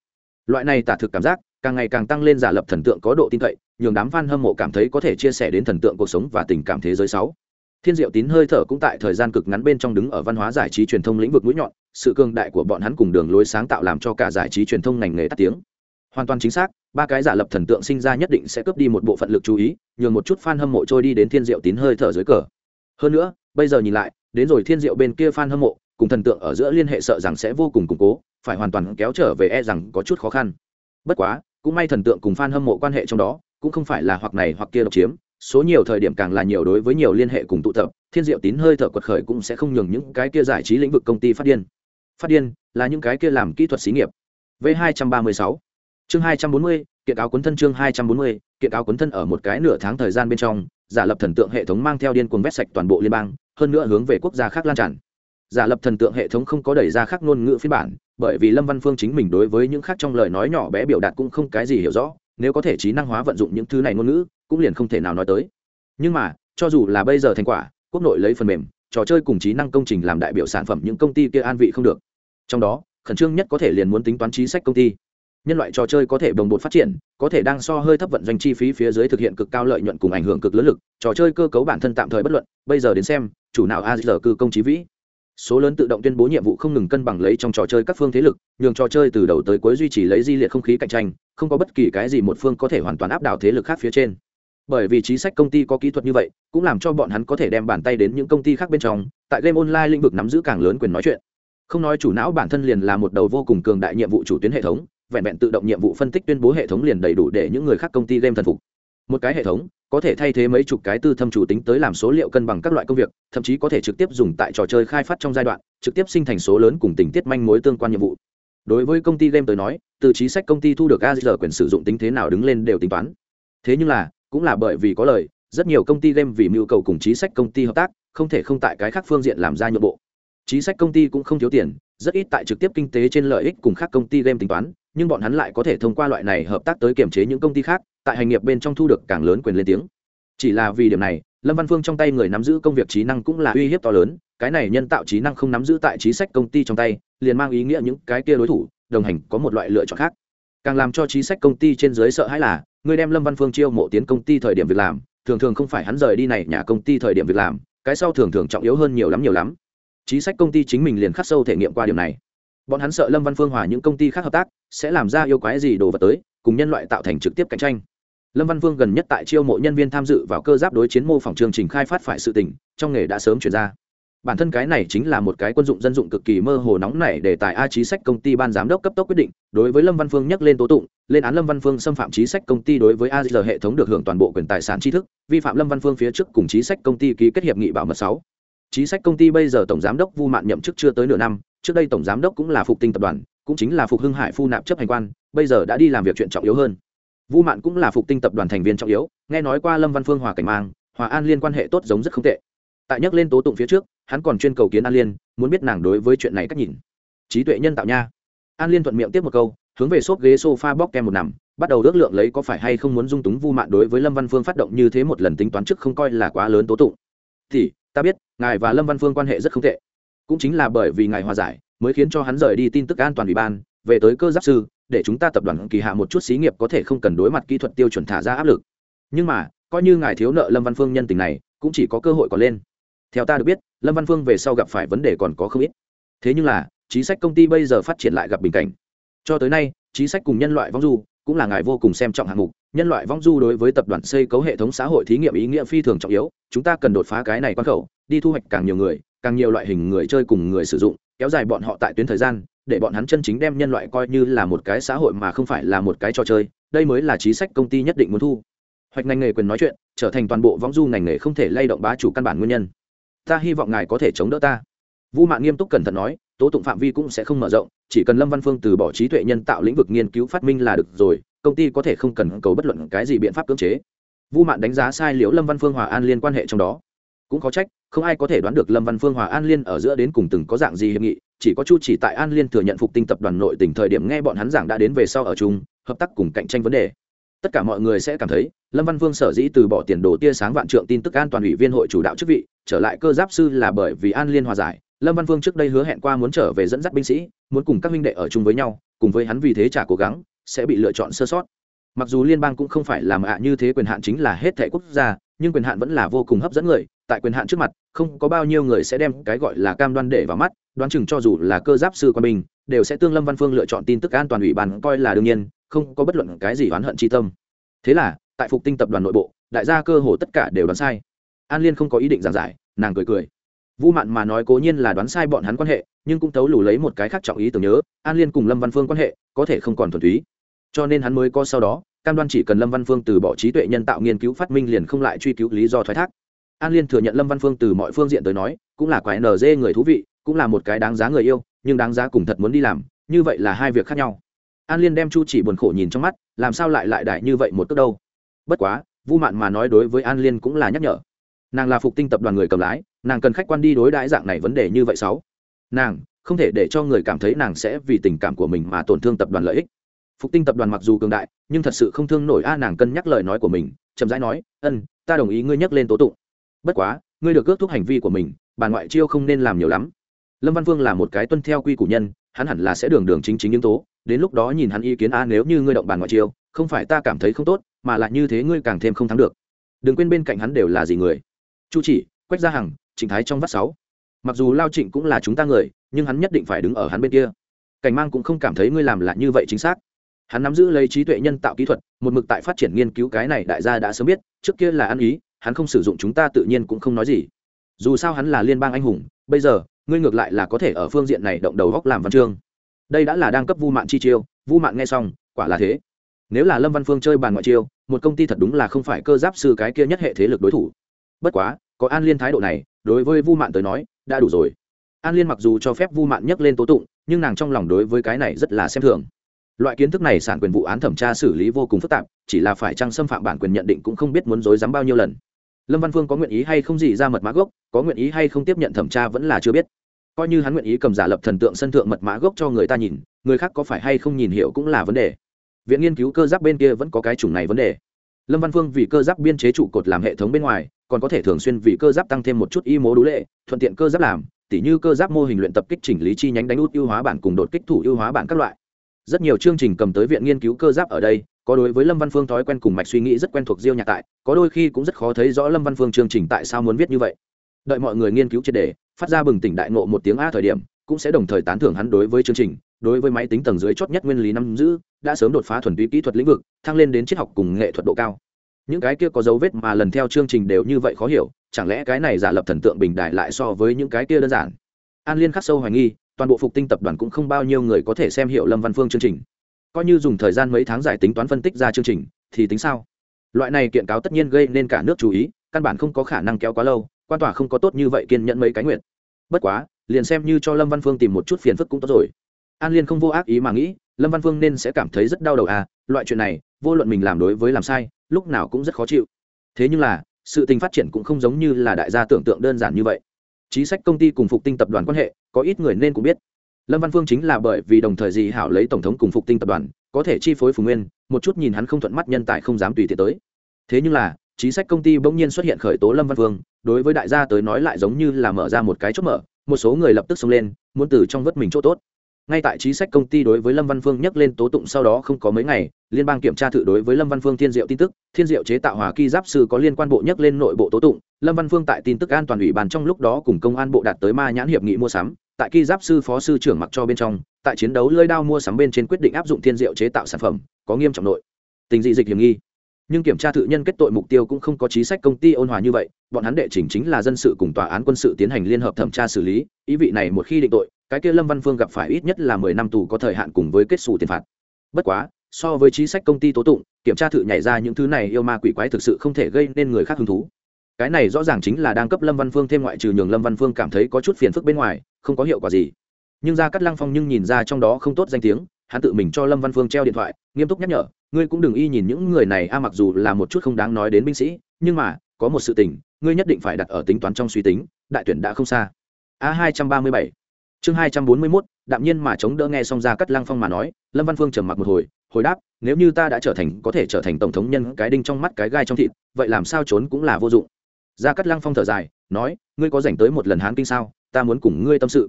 Loại này tả thực cảm giác, càng ngày càng tăng lên giả lập thần tượng có độ tin cậy, nhường đám f a n hâm mộ cảm thấy có thể chia sẻ đến thần tượng cuộc sống và tình cảm thế giới sáu. Thiên diệu tín hơi thở cũng tại thời gian cực ngắn bên trong đứng ở văn hóa giải trí truyền thông lĩnh vực mũi nhọn, sự cương đại của bọn hắn cùng đường lối sáng tạo làm cho cả giải trí truyền thông ngành nghề tắt tiếng hoàn toàn chính xác, ba cái giả lập thần tượng sinh ra nhất định sẽ cướp đi một bộ phận lực chú ý, nhường một chút f a n hâm mộ trôi đi đến thiên diệu tín hơi thở dưới cờ. Hơn nữa, bây giờ nhìn lại, đến rồi thiên diệu bên kia f a n hâm mộ, cùng thần tượng ở giữa liên hệ sợ rằng sẽ vô cùng củng cố, phải hoàn toàn kéo trở về e rằng có chút khó khăn. Bất quá, cũng may thần tượng cùng f a n hâm mộ quan hệ trong đó, cũng không phải là hoặc này hoặc kia độc chiếm, số nhiều thời điểm càng là nhiều đối với nhiều liên hệ cùng tụ tập, thiên diệu tín hơi thở quật khởi cũng sẽ không nhường những cái kia giải trí lĩnh vực công ty phát điên. Phát điên là những cái kia làm kỹ thuật xí nghiệp. V 236 chương 240 kiện cáo cuốn thân chương 240 kiện cáo cuốn thân ở một cái nửa tháng thời gian bên trong, giả lập thần tượng hệ thống mang theo điên cuồng vét sạch toàn bộ liên bang, hơn nữa hướng về quốc gia khác lan tràn. Giả lập thần tượng hệ thống không có đẩy ra khác ngôn ngữ phiên bản, bởi vì lâm văn phương chính mình đối với những khác trong lời nói nhỏ bé biểu đạt cũng không cái gì hiểu rõ, nếu có thể trí năng hóa vận dụng những thứ này ngôn ngữ, cũng liền không thể nào nói tới. Nhưng mà, cho dù là bây giờ thành quả, quốc nội lấy phần mềm, trò chơi cùng trí năng công trình làm đại biểu sản phẩm những công ty kia an vị không được. Trong đó, khẩn trương nhất có thể liền muốn tính toán trí sách công ty nhân loại trò chơi có thể đồng bộ phát triển, có thể đang so hơi thấp vận doanh chi phí phía dưới thực hiện cực cao lợi nhuận cùng ảnh hưởng cực lớn lực, trò chơi cơ cấu bản thân tạm thời bất luận, bây giờ đến xem, chủ nào a giờ cư công trí vĩ. Số lớn tự động tuyên bố nhiệm vụ không ngừng cân bằng lấy trong trò chơi các phương thế lực, nhường trò chơi từ đầu tới cuối duy trì lấy di liệt không khí cạnh tranh, không có bất kỳ cái gì một phương có thể hoàn toàn áp đảo thế lực khác phía trên. Bởi vì chính sách công ty có kỹ thuật như vậy, cũng làm cho bọn hắn có thể đem bàn tay đến những công ty khác bên trong, tại game online lĩnh vực nắm giữ càng lớn quyền nói chuyện. Không nói chủ não bản thân liền là một đầu vô cùng cường đại nhiệm vụ chủ tuyến hệ thống vẹn vẹn tự động nhiệm vụ phân tích tuyên bố hệ thống liền đầy đủ để những người khác công ty game thần phục. Một cái hệ thống có thể thay thế mấy chục cái tư thâm chủ tính tới làm số liệu cân bằng các loại công việc, thậm chí có thể trực tiếp dùng tại trò chơi khai phát trong giai đoạn, trực tiếp sinh thành số lớn cùng tình tiết manh mối tương quan nhiệm vụ. Đối với công ty game tới nói, từ chính sách công ty thu được azr quyền sử dụng tính thế nào đứng lên đều tính toán. Thế nhưng là, cũng là bởi vì có lời, rất nhiều công ty game vì mưu cầu cùng chính sách công ty hợp tác, không thể không tại cái khác phương diện làm ra nhượng bộ. Chính sách công ty cũng không thiếu tiền, rất ít tại trực tiếp kinh tế trên lợi ích cùng các công ty game tính toán nhưng bọn hắn lại có thể thông qua loại này hợp tác tới kiểm chế những công ty khác, tại hành nghiệp bên trong thu được càng lớn quyền lên tiếng. Chỉ là vì điểm này, lâm văn phương trong tay người nắm giữ công việc trí năng cũng là uy hiếp to lớn, cái này nhân tạo trí năng không nắm giữ tại trí sách công ty trong tay, liền mang ý nghĩa những cái kia đối thủ, đồng hành có một loại lựa chọn khác. Càng làm cho trí sách công ty trên dưới sợ hãi là, người đem lâm văn phương chiêu mộ tiến công ty thời điểm việc làm, thường thường không phải hắn rời đi này nhà công ty thời điểm việc làm, cái sau thường thường trọng yếu hơn nhiều lắm nhiều lắm. Trí sách công ty chính mình liền khắc sâu thể nghiệm qua điều này bọn hắn sợ lâm văn phương hòa những công ty khác hợp tác, sẽ làm ra yêu quái gì đồ vật tới, cùng nhân loại tạo thành trực tiếp cạnh tranh. Lâm văn phương gần nhất tại chiêu mộ nhân viên tham dự vào cơ giáp đối chiến mô phỏng chương trình khai phát phải sự tỉnh trong nghề đã sớm chuyển ra. Bản thân cái này chính là một cái quân dụng dân dụng cực kỳ mơ hồ nóng này để tại a trí sách công ty ban giám đốc cấp tốc quyết định, đối với lâm văn phương nhắc lên tố tụng, lên án lâm văn phương xâm phạm trí sách công ty đối với a giờ hệ thống được hưởng toàn bộ quyền tài sản tri thức, vi phạm lâm văn phương phía trước cùng trí sách công ty ký kết hiệp nghị bảo mật sáu. Trí sách công ty bây giờ tổng giám đốc vu mạn nhậm chức chưa tới nửa năm trước đây tổng giám đốc cũng là phục tinh tập đoàn, cũng chính là phục hưng hải phu nạp chấp hành quan, bây giờ đã đi làm việc chuyện trọng yếu hơn. Vu mạn cũng là phục tinh tập đoàn thành viên trọng yếu, nghe nói qua lâm văn phương hòa cảnh mang, hòa an liên quan hệ tốt giống rất không tệ. Tại nhắc lên tố tụng phía trước, hắn còn chuyên cầu kiến an liên, muốn biết nàng đối với chuyện này cách nhìn. Trí tuệ nhân tạo nha. An liên thuận miệng tiếp một câu, hướng về xốp ghế s o f a bóc kem một nằm, bắt đầu ước lượng lấy có phải hay không muốn dung túng vu mạn đối với lâm văn phương phát động như thế một lần tính toán trước không coi là quá lớn tố tụng. Thì ta biết, ngài và lâm văn phương quan hệ rất không tệ cũng chính là bởi vì ngài hòa giải, mới khiến cho hắn rời đi tin tức an toàn ủy ban, về tới cơ giáp sư, để chúng ta tập đoàn kỳ hạ một chút xí nghiệp có thể không cần đối mặt kỹ thuật tiêu chuẩn thả ra áp lực. Nhưng mà, coi như ngài thiếu nợ lâm văn phương nhân tình này, cũng chỉ có cơ hội còn lên. Theo ta được biết, lâm văn phương về sau gặp phải vấn đề còn có không ít. Thế nhưng là, chính sách công ty bây giờ phát triển lại gặp bình cảnh. Cho tới nay, chính sách cùng nhân loại vong du cũng là ngài vô cùng xem trọng hạng mục. Nhân loại vong du đối với tập đoàn xây cấu hệ thống xã hội thí nghiệm ý nghĩa phi thường trọng yếu. Chúng ta cần đột phá cái này quan khẩu, đi thu hoạch càng nhiều người càng nhiều loại hình người chơi cùng người sử dụng, kéo dài bọn họ tại tuyến thời gian, để bọn hắn chân chính đem nhân loại coi như là một cái xã hội mà không phải là một cái trò chơi, đây mới là chính sách công ty nhất định muốn thu. Hoạch ngành nghề quyền nói chuyện, trở thành toàn bộ võng du ngành nghề không thể lay động bá chủ căn bản nguyên nhân. Ta hy vọng ngài có thể chống đỡ ta. Vu mạng nghiêm túc cẩn thận nói, tố tụng phạm vi cũng sẽ không mở rộng, chỉ cần lâm văn phương từ bỏ trí tuệ nhân tạo lĩnh vực nghiên cứu phát minh là được rồi, công ty có thể không cần cầu bất luận cái gì biện pháp cưỡng chế. Vu mạng đánh giá sai liễu lâm văn phương hòa an liên quan hệ trong đó. Cũng có trách không ai có thể đoán được lâm văn phương hòa an liên ở giữa đến cùng từng có dạng gì hiệp nghị, chỉ có chu chỉ tại an liên thừa nhận phục tinh tập đoàn nội tỉnh thời điểm nghe bọn hắn giảng đã đến về sau ở chung, hợp tác cùng cạnh tranh vấn đề. Tất cả mọi người sẽ cảm thấy, lâm văn vương sở dĩ từ bỏ tiền đồ tia sáng vạn trượng tin tức an toàn ủy viên hội chủ đạo chức vị, trở lại cơ giáp sư là bởi vì an liên hòa giải. Lâm văn vương trước đây hứa hẹn qua muốn trở về dẫn dắt binh sĩ, muốn cùng các huynh đệ ở chung với nhau, cùng với hắn vì thế trả cố gắng, sẽ bị lựa chọn sơ sót. Mặc dù liên bang cũng không phải làm ạ như thế, quyền hạn chính là hết thể quốc gia, nhưng quyền hạn vẫn là vô cùng hấp dẫn người tại quyền hạn trước mặt không có bao nhiêu người sẽ đem cái gọi là cam đoan để vào mắt đoán chừng cho dù là cơ giáp sư quan bình, đều sẽ tương lâm văn phương lựa chọn tin tức an toàn ủy ban coi là đương nhiên không có bất luận cái gì oán hận tri tâm. Thế là tại phục tinh tập đoàn nội bộ đại gia cơ hồ tất cả đều đoán sai. An liên không có ý định giảng giải nàng cười cười. Vu mạn mà nói cố nhiên là đoán sai bọn hắn quan hệ nhưng cũng tấu lù lấy một cái khác trọng ý tưởng nhớ an liên cùng lâm văn phương quan hệ có thể không còn thuần túy. Cho nên hắn mới có sau đó cam đoan chỉ cần lâm văn phương từ bỏ trí tuệ nhân tạo nghiên cứu phát minh liền không lại truy cứu lý do thoái thác an liên thừa nhận lâm văn phương từ mọi phương diện tới nói, cũng là quái nở dê người thú vị, cũng là một cái đáng giá người yêu, nhưng đáng giá cùng thật muốn đi làm, như vậy là hai việc khác nhau. An liên đem chu chỉ buồn khổ nhìn trong mắt, làm sao lại lại đại như vậy một tức đâu? Bất quá, vu mạn mà nói đối với an liên cũng là nhắc nhở. Nàng là phục tinh tập đoàn người cầm lái, nàng cần khách quan đi đối đãi dạng này vấn đề như vậy sáu. Nàng, không thể để cho người cảm thấy nàng sẽ vì tình cảm của mình mà tổn thương tập đoàn lợi ích. Phục tinh tập đoàn mặc dù cường đại, nhưng thật sự không thương nổi a, nàng cân nhắc lời nói của mình, chậm rãi nói, ân, ta đồng ý ngươi nhắc lên tố tụng bất quá, ngươi được ước thúc hành vi của mình, bà ngoại chiêu không nên làm nhiều lắm. Lâm văn vương là một cái tuân theo quy củ nhân, hắn hẳn là sẽ đường đường chính chính yếu tố, đến lúc đó nhìn hắn ý kiến a nếu như ngươi động bàn ngoại chiêu, không phải ta cảm thấy không tốt, mà lại như thế ngươi càng thêm không thắng được. Đừng quên bên cạnh hắn đều là gì người? Chu chỉ, quách gia hằng, trịnh thái trong vắt sáu. Mặc dù lao trịnh cũng là chúng ta người, nhưng hắn nhất định phải đứng ở hắn bên kia. Cảnh mang cũng không cảm thấy ngươi làm là như vậy chính xác. Hắn nắm giữ lấy trí tuệ nhân tạo kỹ thuật, một mực tại phát triển nghiên cứu cái này đại gia đã sớm biết, trước kia là ăn ý hắn không sử dụng chúng ta tự nhiên cũng không nói gì. Dù sao hắn là liên bang anh hùng, bây giờ, ngươi ngược lại là có thể ở phương diện này động đầu góc làm văn chương. Đây đã là đang cấp vu mạng chi chiêu, vu mạng nghe xong, quả là thế. Nếu là lâm văn phương chơi bàn ngoại chiêu, một công ty thật đúng là không phải cơ giáp sư cái kia nhất hệ thế lực đối thủ. Bất quá, có an liên thái độ này, đối với vu mạng tới nói, đã đủ rồi. An liên mặc dù cho phép vu mạng nhắc lên tố tụng, nhưng nàng trong lòng đối với cái này rất là xem thường. Loại kiến thức này sản quyền vụ án thẩm tra xử lý vô cùng phức tạp, chỉ là phải chăng xâm phạm bản quyền nhận định cũng không biết muốn dối dám bao nhiêu lần lâm văn phương có nguyện ý hay không gì ra mật mã gốc, có nguyện ý hay không tiếp nhận thẩm tra vẫn là chưa biết. Coi như hắn nguyện ý cầm giả lập thần tượng sân thượng mật mã gốc cho người ta nhìn, người khác có phải hay không nhìn hiểu cũng là vấn đề. Viện nghiên cứu cơ giáp bên kia vẫn có cái chủng này vấn đề. Lâm văn phương vì cơ giáp biên chế trụ cột làm hệ thống bên ngoài, còn có thể thường xuyên vì cơ giáp tăng thêm một chút y mố đú lệ, thuận tiện cơ giáp làm, tỉ như cơ giáp mô hình luyện tập kích chỉnh lý chi nhánh đánh út ưu hóa bản cùng đột kích thủ ưu hóa bản các loại. Rất nhiều chương trình cầm tới viện nghiên cứu cơ giáp ở đây có đối với lâm văn phương thói quen cùng mạch suy nghĩ rất quen thuộc diêu nhạc tại, có đôi khi cũng rất khó thấy rõ lâm văn phương chương trình tại sao muốn viết như vậy. Đợi mọi người nghiên cứu triệt đề phát ra bừng tỉnh đại ngộ một tiếng a thời điểm, cũng sẽ đồng thời tán thưởng hắn đối với chương trình, đối với máy tính tầng dưới chót nhất nguyên lý năm giữ, đã sớm đột phá thuần túy kỹ thuật lĩnh vực, thăng lên đến triết học cùng nghệ thuật độ cao. Những cái kia có dấu vết mà lần theo chương trình đều như vậy khó hiểu, chẳng lẽ cái này giả lập thần tượng bình đại lại so với những cái kia đơn giản? An liên khắc sâu hoài nghi, toàn bộ phục tinh tập đoàn cũng không bao nhiêu người có thể xem hiểu lâm văn phương chương trình coi như dùng thời gian mấy tháng giải tính toán phân tích ra chương trình, thì tính sao? Loại này kiện cáo tất nhiên gây nên cả nước chú ý, căn bản không có khả năng kéo quá lâu, quan tòa không có tốt như vậy kiên nhẫn mấy cái nguyện. Bất quá, liền xem như cho lâm văn phương tìm một chút phiền phức cũng tốt rồi. An liên không vô ác ý mà nghĩ, lâm văn phương nên sẽ cảm thấy rất đau đầu à loại chuyện này, vô luận mình làm đối với làm sai, lúc nào cũng rất khó chịu. Thế nhưng là, sự tình phát triển cũng không giống như là đại gia tưởng tượng đơn giản như vậy. Chính sách công ty cùng phục tinh tập đoàn quan hệ, có ít người nên cũng biết lâm văn phương chính là bởi vì đồng thời gì hảo lấy tổng thống cùng phục tinh tập đoàn, có thể chi phối phùng nguyên, một chút nhìn hắn không thuận mắt nhân tài không dám tùy tiện tới. Thế nhưng là, chính sách công ty bỗng nhiên xuất hiện khởi tố lâm văn phương, đối với đại gia tới nói lại giống như là mở ra một cái chốt mở, một số người lập tức xông lên, muốn từ trong vớt mình chỗ tốt. Ngay tại chính sách công ty đối với lâm văn phương nhắc lên tố tụng sau đó không có mấy ngày, liên bang kiểm tra thử đối với lâm văn phương thiên diệu tin tức, thiên diệu chế tạo hòa kỳ giáp sư có liên quan bộ nhắc lên nội bộ tố tụng, lâm văn phương tại tin tức an toàn ủy ban trong lúc đó cùng công an bộ đạt tới ma nhãn hiệp nghị mua sắm tại ki giáp sư phó sư trưởng mặc cho bên trong, tại chiến đấu lơi đao mua sắm bên trên quyết định áp dụng thiên diệu chế tạo sản phẩm, có nghiêm trọng nội. Tình dị dịch hiểm nghi. Nhưng kiểm tra tự nhân kết tội mục tiêu cũng không có chính sách công ty ôn hòa như vậy, bọn hắn đệ chỉnh chính là dân sự cùng tòa án quân sự tiến hành liên hợp thẩm tra xử lý, ý vị này một khi định tội, cái kia lâm văn phương gặp phải ít nhất là mười năm tù có thời hạn cùng với kết xù tiền phạt. Bất quá, so với chính sách công ty tố tụng, kiểm tra thử nhảy ra những thứ này yêu ma quỷ quái thực sự không thể gây nên người khác hứng thú cái này rõ ràng chính là đang cấp lâm văn phương thêm ngoại trừ nhường lâm văn phương cảm thấy có chút phiền phức bên ngoài, không có hiệu quả gì. Nhưng ra cắt lăng phong nhưng nhìn ra trong đó không tốt danh tiếng, hắn tự mình cho lâm văn phương treo điện thoại, nghiêm túc nhắc nhở, ngươi cũng đừng y nhìn những người này, a, mặc dù là một chút không đáng nói đến binh sĩ, nhưng mà, có một sự tình, ngươi nhất định phải đặt ở tính toán trong suy tính, đại tuyển đã không xa. A hai trăm ba mươi bảy. Chương hai trăm bốn mươi mốt, đạm nhiên mà chống đỡ nghe xong ra cắt lăng phong mà nói, lâm văn phương trầm mặc một hồi hồi đáp, nếu như ta đã trở thành, có thể trở thành tổng thống nhân cái đinh trong mắt cái gai trong thịt, vậy làm sao trốn cũng là vô dụng. Gia cắt lăng phong thở dài, nói, ngươi có dành tới một lần hán kinh sao? Ta muốn cùng ngươi tâm sự.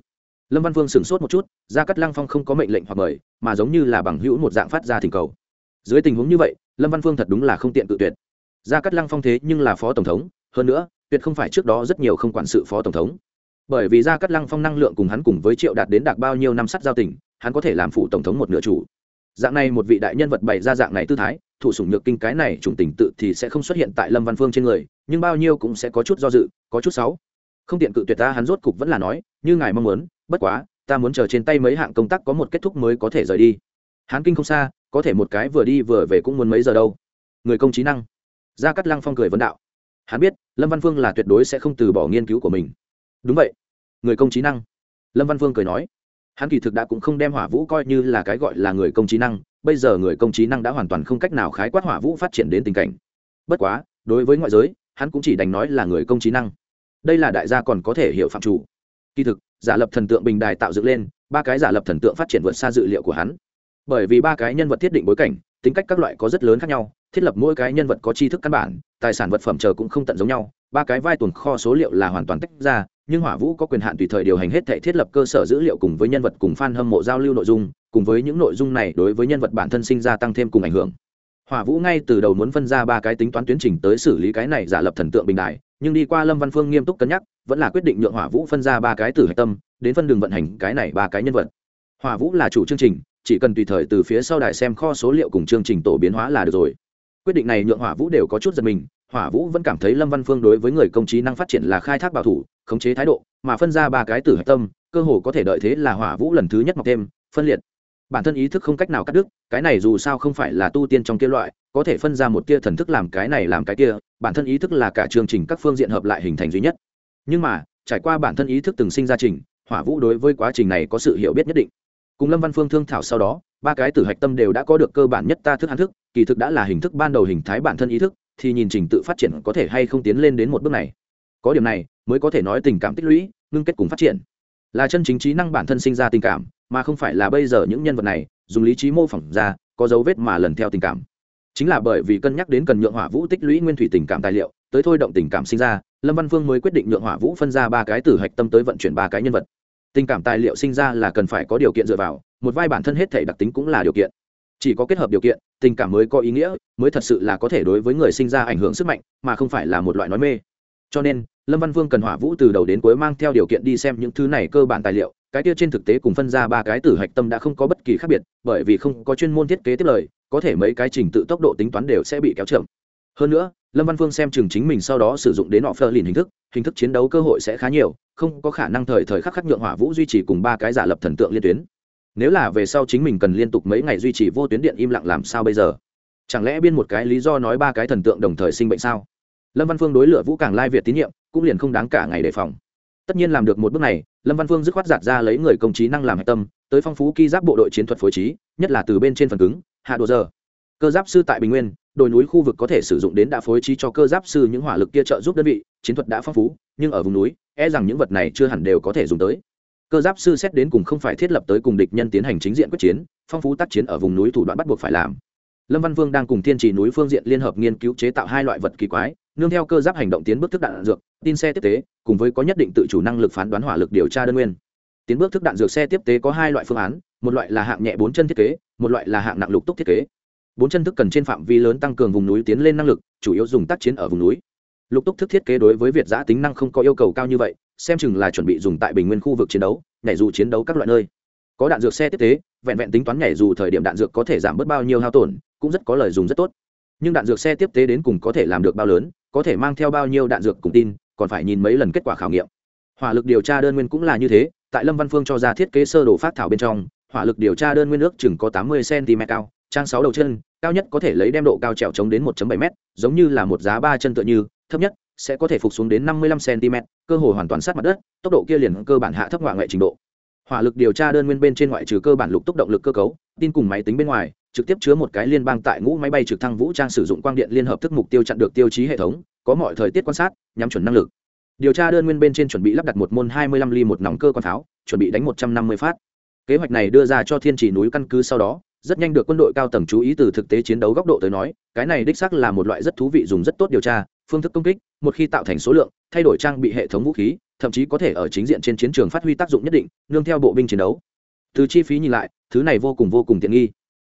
Lâm văn vương sửng sốt một chút, Gia cắt lăng phong không có mệnh lệnh hoặc mời, mà giống như là bằng hữu một dạng phát ra thỉnh cầu. Dưới tình huống như vậy, lâm văn Vương thật đúng là không tiện tự tuyệt. Gia cắt lăng phong thế nhưng là phó tổng thống, hơn nữa, tuyệt không phải trước đó rất nhiều không quản sự phó tổng thống. Bởi vì Gia cắt lăng phong năng lượng cùng hắn cùng với triệu đạt đến đạt bao nhiêu năm sắt giao tình, hắn có thể làm phụ tổng thống một nửa chủ. Dạng này một vị đại nhân vật bày ra dạng này tư thái, thủ sủng nhược kinh cái này trùng tình tự thì sẽ không xuất hiện tại lâm văn phương trên người nhưng bao nhiêu cũng sẽ có chút do dự, có chút sáu không tiện cự tuyệt ta, hắn rốt cục vẫn là nói, như ngài mong muốn, bất quá, ta muốn chờ trên tay mấy hạng công tác có một kết thúc mới có thể rời đi. Hán kinh không xa, có thể một cái vừa đi vừa về cũng muốn mấy giờ đâu. Người công trí năng. Gia cắt lăng phong cười vấn đạo. Hắn biết, lâm văn phương là tuyệt đối sẽ không từ bỏ nghiên cứu của mình. Đúng vậy. Người công trí năng. Lâm văn phương cười nói. Hắn kỳ thực đã cũng không đem hỏa vũ coi như là cái gọi là người công trí năng, bây giờ người công trí năng đã hoàn toàn không cách nào khái quát hỏa vũ phát triển đến tình cảnh. Bất quá, đối với ngoại giới hắn cũng chỉ đành nói là người công trí năng. Đây là đại gia còn có thể hiểu phạm chủ. Kỳ thực, giả lập thần tượng bình đài tạo dựng lên, ba cái giả lập thần tượng phát triển vượt xa dự liệu của hắn. Bởi vì ba cái nhân vật thiết định bối cảnh, tính cách các loại có rất lớn khác nhau, thiết lập mỗi cái nhân vật có tri thức căn bản, tài sản vật phẩm chờ cũng không tận giống nhau, ba cái vai tuần kho số liệu là hoàn toàn tách ra, nhưng hỏa vũ có quyền hạn tùy thời điều hành hết thể thiết lập cơ sở dữ liệu cùng với nhân vật cùng f a n hâm mộ giao lưu nội dung, cùng với những nội dung này đối với nhân vật bản thân sinh ra tăng thêm cùng ảnh hưởng hỏa vũ ngay từ đầu muốn phân ra ba cái tính toán tuyến trình tới xử lý cái này giả lập thần tượng bình đại nhưng đi qua lâm văn phương nghiêm túc cân nhắc, vẫn là quyết định nhượng hỏa vũ phân ra ba cái từ hạch tâm, đến phân đường vận hành cái này ba cái nhân vật. Hỏa vũ là chủ chương trình, chỉ cần tùy thời từ phía sau đài xem kho số liệu cùng chương trình tổ biến hóa là được rồi. Quyết định này nhượng hỏa vũ đều có chút giật mình, hỏa vũ vẫn cảm thấy lâm văn phương đối với người công trí năng phát triển là khai thác bảo thủ, khống chế thái độ, mà phân ra ba cái tử hạch tâm, cơ hồ có thể đợi thế là hỏa vũ lần thứ nhất mọc thêm, phân liệt bản thân ý thức không cách nào cắt đứt, cái này dù sao không phải là tu tiên trong kia loại, có thể phân ra một tia thần thức làm cái này làm cái kia, bản thân ý thức là cả chương trình các phương diện hợp lại hình thành duy nhất. Nhưng mà, trải qua bản thân ý thức từng sinh ra trình, hỏa vũ đối với quá trình này có sự hiểu biết nhất định. Cùng lâm văn phương thương thảo sau đó, ba cái tử hạch tâm đều đã có được cơ bản nhất ta thức hắn thức, kỳ thực đã là hình thức ban đầu hình thái bản thân ý thức, thì nhìn trình tự phát triển có thể hay không tiến lên đến một bước này. Có điểm này, mới có thể nói tình cảm tích lũy, ngưng kết cùng phát triển. Là chân chính trí năng bản thân sinh ra tình cảm mà không phải là bây giờ những nhân vật này, dùng lý trí mô phỏng ra, có dấu vết mà lần theo tình cảm. Chính là bởi vì cân nhắc đến cần nhượng hỏa vũ tích lũy nguyên thủy tình cảm tài liệu, tới thôi động tình cảm sinh ra, lâm văn phương mới quyết định nhượng hỏa vũ phân ra ba cái tử hạch tâm tới vận chuyển ba cái nhân vật. Tình cảm tài liệu sinh ra là cần phải có điều kiện dựa vào, một vai bản thân hết thể đặc tính cũng là điều kiện. Chỉ có kết hợp điều kiện, tình cảm mới có ý nghĩa, mới thật sự là có thể đối với người sinh ra ảnh hưởng sức mạnh, mà không phải là một loại nói mê. Cho nên, lâm văn vương cần hỏa vũ từ đầu đến cuối mang theo điều kiện đi xem những thứ này cơ bản tài liệu cái kia trên thực tế cùng phân ra ba cái tử hạch tâm đã không có bất kỳ khác biệt, bởi vì không có chuyên môn thiết kế tiếp lời, có thể mấy cái trình tự tốc độ tính toán đều sẽ bị kéo chậm. Hơn nữa, lâm văn phương xem chừng chính mình sau đó sử dụng đến họ phơ lìn hình thức hình thức chiến đấu cơ hội sẽ khá nhiều, không có khả năng thời thời khắc khắc nhượng hỏa vũ duy trì cùng ba cái giả lập thần tượng liên tuyến. Nếu là về sau chính mình cần liên tục mấy ngày duy trì vô tuyến điện im lặng làm sao bây giờ? Chẳng lẽ biên một cái lý do nói ba cái thần tượng đồng thời sinh bệnh sao? Lâm văn phương đối lựa vũ càng lai việt tín nhiệm, cũng liền không đáng cả ngày đề phòng tất nhiên làm được một bước này, lâm văn phương dứt khoát giạt ra lấy người công trí năng làm hạch tâm, tới phong phú ki giáp bộ đội chiến thuật phối trí, nhất là từ bên trên phần cứng, hạ đồ giờ. Cơ giáp sư tại bình nguyên, đồi núi khu vực có thể sử dụng đến đã phối trí cho cơ giáp sư những hỏa lực kia trợ giúp đơn vị, chiến thuật đã phong phú, nhưng ở vùng núi e rằng những vật này chưa hẳn đều có thể dùng tới. Cơ giáp sư xét đến cùng không phải thiết lập tới cùng địch nhân tiến hành chính diện quyết chiến, phong phú tác chiến ở vùng núi thủ đoạn bắt buộc phải làm lâm văn vương đang cùng thiên trì núi phương diện liên hợp nghiên cứu chế tạo hai loại vật kỳ quái nương theo cơ giáp hành động tiến bước thức đạn, dược tin xe tiếp tế cùng với có nhất định tự chủ năng lực phán đoán hỏa lực điều tra đơn nguyên. Tiến bước thức đạn dược xe tiếp tế có hai loại phương án một loại là hạng nhẹ bốn chân thiết kế một loại là hạng nặng lục túc thiết kế. Bốn chân thức cần trên phạm vi lớn tăng cường vùng núi tiến lên năng lực chủ yếu dùng tác chiến ở vùng núi. Lục túc thức thiết kế đối với việt giã tính năng không có yêu cầu cao như vậy xem chừng là chuẩn bị dùng tại bình nguyên khu vực chiến đấu nhảy dù chiến đấu các loại nơi. Có đạn dược xe tiếp tế vẹn vẹn tính toán nhảy dù thời điểm đạn dược có thể giảm bớt bao nhiêu hao tổn cũng rất có lời dùng rất tốt. Nhưng đạn dược xe tiếp tế đến cùng có thể làm được bao lớn, có thể mang theo bao nhiêu đạn dược cùng tin, còn phải nhìn mấy lần kết quả khảo nghiệm. Hỏa lực điều tra đơn nguyên cũng là như thế, tại lâm văn phương cho ra thiết kế sơ đồ phát thảo bên trong, hỏa lực điều tra đơn nguyên nước chừng có tám mươi cm cao, trang sáu đầu chân, cao nhất có thể lấy đem độ cao trèo chống đến 1 bảy m giống như là một giá ba chân tựa như, thấp nhất sẽ có thể phục xuống đến năm mươi lăm cm cơ hồ hoàn toàn sát mặt đất, tốc độ kia liền cơ bản hạ thấp ngoại ngoại trình độ. Hỏa lực điều tra đơn nguyên bên trên ngoại trừ cơ bản lục tốc động lực cơ cấu, tin cùng máy tính bên ngoài trực tiếp chứa một cái liên bang tại ngũ máy bay trực thăng vũ trang sử dụng quang điện liên hợp thức mục tiêu chặn được tiêu chí hệ thống, có mọi thời tiết quan sát, nhắm chuẩn năng lực. Điều tra đơn nguyên bên trên chuẩn bị lắp đặt một môn 25 ly một nòng cơ quan pháo, chuẩn bị đánh 150 phát. Kế hoạch này đưa ra cho thiên chỉ núi căn cứ sau đó, rất nhanh được quân đội cao tầng chú ý từ thực tế chiến đấu góc độ tới nói, cái này đích xác là một loại rất thú vị dùng rất tốt điều tra, phương thức công kích, một khi tạo thành số lượng, thay đổi trang bị hệ thống vũ khí, thậm chí có thể ở chính diện trên chiến trường phát huy tác dụng nhất định, nương theo bộ binh chiến đấu. Từ chi phí nhìn lại, thứ này vô cùng vô cùng tiện nghi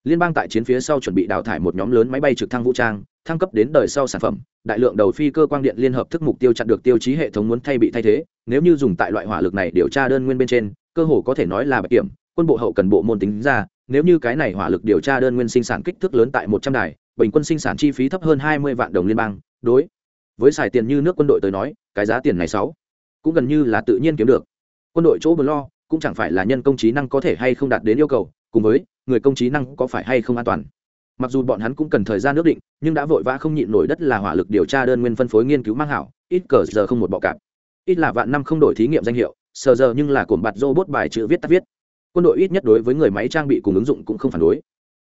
liên bang tại chiến phía sau chuẩn bị đào thải một nhóm lớn máy bay trực thăng vũ trang, thăng cấp đến đời sau sản phẩm, đại lượng đầu phi cơ quang điện liên hợp thức mục tiêu chặn được tiêu chí hệ thống muốn thay bị thay thế, nếu như dùng tại loại hỏa lực này điều tra đơn nguyên bên trên, cơ hồ có thể nói là bạch kiểm, quân bộ hậu cần bộ môn tính ra, nếu như cái này hỏa lực điều tra đơn nguyên sinh sản kích thước lớn tại một trăm đài, bình quân sinh sản chi phí thấp hơn hai mươi vạn đồng liên bang, đối với xài tiền như nước quân đội tới nói, cái giá tiền này sáu cũng gần như là tự nhiên kiếm được. Quân đội chỗ bờ lo, cũng chẳng phải là nhân công trí năng có thể hay không đạt đến yêu cầu cùng với, người công trí năng có phải hay không an toàn? Mặc dù bọn hắn cũng cần thời gian nước định, nhưng đã vội vã không nhịn nổi đất là hỏa lực điều tra đơn nguyên phân phối nghiên cứu mang hảo, ít cờ giờ không một bọ cạp. Ít là vạn năm không đổi thí nghiệm danh hiệu, sờ giờ nhưng là cổm bạt robot bài chữ viết tắt viết. Quân đội ít nhất đối với người máy trang bị cùng ứng dụng cũng không phản đối.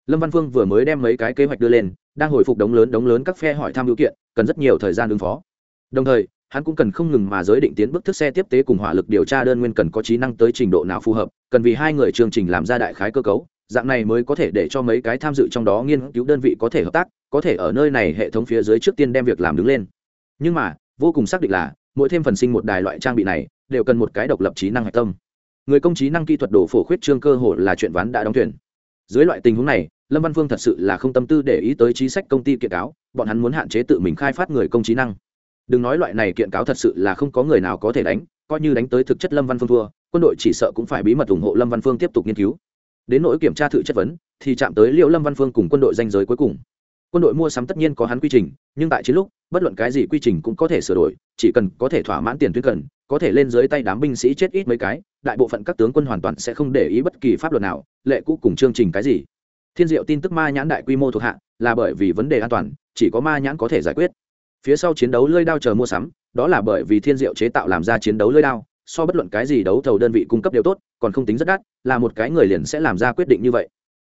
Lâm văn phương vừa mới đem mấy cái kế hoạch đưa lên, đang hồi phục đống lớn đống lớn các phe hỏi tham hữu kiện, cần rất nhiều thời gian ứng phó. Đồng thời hắn cũng cần không ngừng mà giới định tiến bước thức xe tiếp tế cùng hỏa lực điều tra đơn nguyên cần có trí năng tới trình độ nào phù hợp, cần vì hai người chương trình làm ra đại khái cơ cấu, dạng này mới có thể để cho mấy cái tham dự trong đó nghiên cứu đơn vị có thể hợp tác, có thể ở nơi này hệ thống phía dưới trước tiên đem việc làm đứng lên. Nhưng mà, vô cùng xác định là, mỗi thêm phần sinh một đài loại trang bị này, đều cần một cái độc lập trí năng hạch tâm. Người công trí năng kỹ thuật đổ phổ khuyết trương cơ hội là chuyện ván đã đóng thuyền. Dưới loại tình huống này, lâm văn phương thật sự là không tâm tư để ý tới chính sách công ty kiện cáo, bọn hắn muốn hạn chế tự mình khai phát người công trí năng đừng nói loại này kiện cáo thật sự là không có người nào có thể đánh, coi như đánh tới thực chất lâm văn phương thua, quân đội chỉ sợ cũng phải bí mật ủng hộ lâm văn phương tiếp tục nghiên cứu. Đến nỗi kiểm tra thử chất vấn, thì chạm tới liệu lâm văn phương cùng quân đội danh giới cuối cùng. Quân đội mua sắm tất nhiên có hắn quy trình, nhưng tại chiến lúc, bất luận cái gì quy trình cũng có thể sửa đổi, chỉ cần có thể thỏa mãn tiền tuyến cần, có thể lên dưới tay đám binh sĩ chết ít mấy cái, đại bộ phận các tướng quân hoàn toàn sẽ không để ý bất kỳ pháp luật nào, lệ cũ cùng chương trình cái gì. Thiên diệu tin tức ma nhãn đại quy mô thuộc hạ, là bởi vì vấn đề an toàn, chỉ có ma nhãn có thể giải quyết phía sau chiến đấu lơi đao chờ mua sắm, đó là bởi vì thiên diệu chế tạo làm ra chiến đấu lơi đao, so bất luận cái gì đấu thầu đơn vị cung cấp đều tốt, còn không tính rất đắt, là một cái người liền sẽ làm ra quyết định như vậy.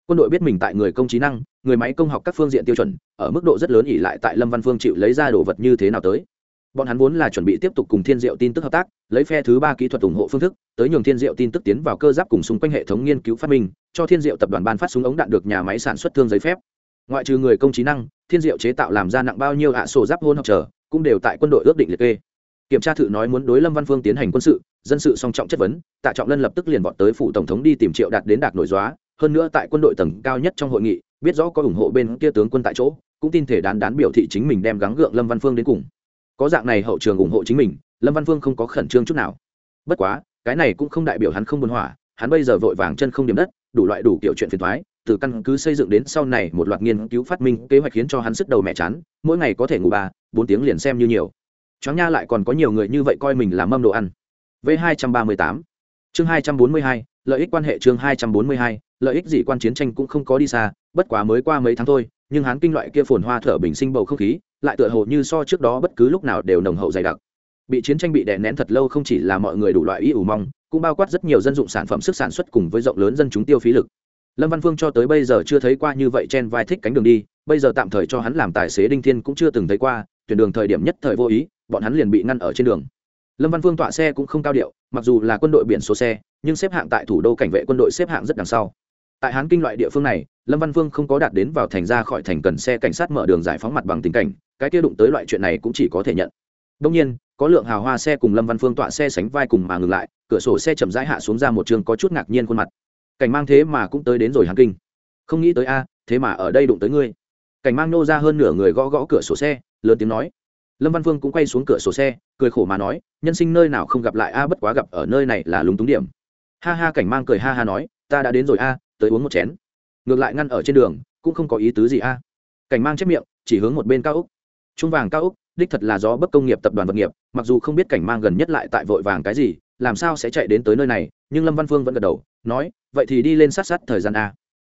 Quân đội biết mình tại người công trí năng, người máy công học các phương diện tiêu chuẩn, ở mức độ rất lớn ỉ lại tại lâm văn phương chịu lấy ra đồ vật như thế nào tới. Bọn hắn vốn là chuẩn bị tiếp tục cùng thiên diệu tin tức hợp tác, lấy phe thứ ba kỹ thuật ủng hộ phương thức, tới nhường thiên diệu tin tức tiến vào cơ giáp cùng xung quanh hệ thống nghiên cứu phát minh, cho thiên diệu tập đoàn ban phát súng ống đạn được nhà máy sản xuất thương giấy phép ngoại trừ người công trí năng, thiên diệu chế tạo làm ra nặng bao nhiêu hạ sổ giáp hôn học trở, cũng đều tại quân đội ước định liệt kê. Kiểm tra thử nói muốn đối lâm văn phương tiến hành quân sự, dân sự song trọng chất vấn, tạ trọng lân lập tức liền vọt tới phủ tổng thống đi tìm triệu đạt đến đạt nội dóa hơn nữa tại quân đội tầng cao nhất trong hội nghị, biết rõ có ủng hộ bên kia tướng quân tại chỗ, cũng tin thể đán đán biểu thị chính mình đem gắng gượng lâm văn phương đến cùng. Có dạng này hậu trường ủng hộ chính mình, lâm văn phương không có khẩn trương chút nào. Bất quá, cái này cũng không đại biểu hắn không buồn hỏa, hắn bây giờ vội vàng chân không điểm đất, đủ loại đủ kiểu chuyện phiền thoái từ căn cứ xây dựng đến sau này một loạt nghiên cứu phát minh kế hoạch khiến cho hắn sức đầu mẹ chán, mỗi ngày có thể ngủ ba, bốn tiếng liền xem như nhiều. Chóng nha lại còn có nhiều người như vậy coi mình là mâm đồ ăn. V hai trăm ba mươi tám. Chương hai trăm bốn mươi hai, lợi ích quan hệ chương hai trăm bốn mươi hai, lợi ích gì quan chiến tranh cũng không có đi xa, bất quá mới qua mấy tháng thôi, nhưng hắn kinh loại kia phồn hoa thở bình sinh bầu không khí, lại tựa hồ như so trước đó bất cứ lúc nào đều nồng hậu dày đặc. Bị chiến tranh bị đè nén thật lâu không chỉ là mọi người đủ loại ý ủ mong, cũng bao quát rất nhiều dân dụng sản phẩm sức sản xuất cùng với rộng lớn dân chúng tiêu phí lực lâm văn phương cho tới bây giờ chưa thấy qua như vậy chen vai thích cánh đường đi, bây giờ tạm thời cho hắn làm tài xế đinh thiên cũng chưa từng thấy qua, tuyển đường thời điểm nhất thời vô ý, bọn hắn liền bị ngăn ở trên đường. Lâm văn phương tọa xe cũng không cao điệu, mặc dù là quân đội biển số xe, nhưng xếp hạng tại thủ đô cảnh vệ quân đội xếp hạng rất đằng sau. Tại hán kinh loại địa phương này, lâm văn phương không có đạt đến vào thành ra khỏi thành cần xe cảnh sát mở đường giải phóng mặt bằng tình cảnh, cái kia đụng tới loại chuyện này cũng chỉ có thể nhận. Đông nhiên, có lượng hào hoa xe cùng lâm văn phương tọa xe sánh vai cùng mà ngừng lại, cửa sổ xe chậm rãi hạ xuống ra một trường có chút ngạc nhiên khuôn mặt cảnh mang thế mà cũng tới đến rồi hán kinh. Không nghĩ tới a, thế mà ở đây đụng tới ngươi. Cảnh mang nô ra hơn nửa người gõ gõ cửa sổ xe, lớn tiếng nói. Lâm văn phương cũng quay xuống cửa sổ xe, cười khổ mà nói, nhân sinh nơi nào không gặp lại a, bất quá gặp ở nơi này là lúng túng điểm. Ha ha, cảnh mang cười ha ha nói, ta đã đến rồi a, tới uống một chén. Ngược lại ngăn ở trên đường, cũng không có ý tứ gì a. Cảnh mang chép miệng, chỉ hướng một bên cao úc trung vàng cao úc đích thật là do bất công nghiệp tập đoàn vật nghiệp, mặc dù không biết cảnh mang gần nhất lại tại vội vàng cái gì làm sao sẽ chạy đến tới nơi này? Nhưng lâm văn phương vẫn gật đầu, nói, vậy thì đi lên sát sát thời gian a.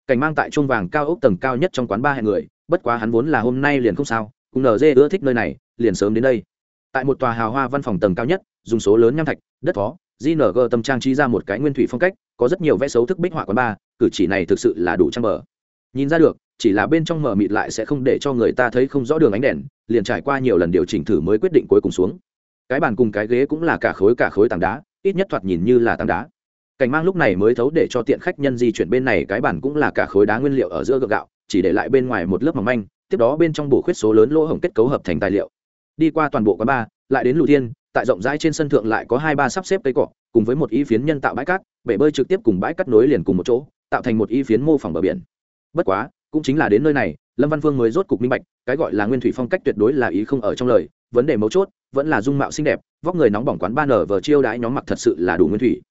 Cảnh mang tại trung vàng cao ốc tầng cao nhất trong quán ba hẹn người, bất quá hắn vốn là hôm nay liền không sao, cùng nd ưa thích nơi này, liền sớm đến đây. Tại một tòa hào hoa văn phòng tầng cao nhất, dùng số lớn nham thạch, đất phó gng tâm trang trí ra một cái nguyên thủy phong cách, có rất nhiều vẽ xấu thức bích họa quán ba, cử chỉ này thực sự là đủ trăng mở nhìn ra được, chỉ là bên trong mở mịt lại sẽ không để cho người ta thấy không rõ đường ánh đèn, liền trải qua nhiều lần điều chỉnh thử mới quyết định cuối cùng xuống cái bàn cùng cái ghế cũng là cả khối cả khối tảng đá ít nhất thoạt nhìn như là tảng đá. Cảnh mang lúc này mới thấu để cho tiện khách nhân di chuyển bên này cái bàn cũng là cả khối đá nguyên liệu ở giữa gượng gạo chỉ để lại bên ngoài một lớp mỏng manh tiếp đó bên trong bổ khuyết số lớn lỗ hổng kết cấu hợp thành tài liệu. Đi qua toàn bộ quán ba, lại đến lù thiên tại rộng rãi trên sân thượng lại có hai ba sắp xếp cây cọ cùng với một y phiến nhân tạo bãi cát bể bơi trực tiếp cùng bãi cát nối liền cùng một chỗ tạo thành một y phiến mô phỏng bờ biển. Bất quá cũng chính là đến nơi này lâm văn phương mới rốt cục minh bạch cái gọi là nguyên thủy phong cách tuyệt đối là ý không ở trong lời vấn đề mấu chốt, vẫn là dung mạo xinh đẹp, vóc người nóng bỏng quán ba nở vờ chiêu đãi nhóm mặc thật sự là đủ nguyên thủy.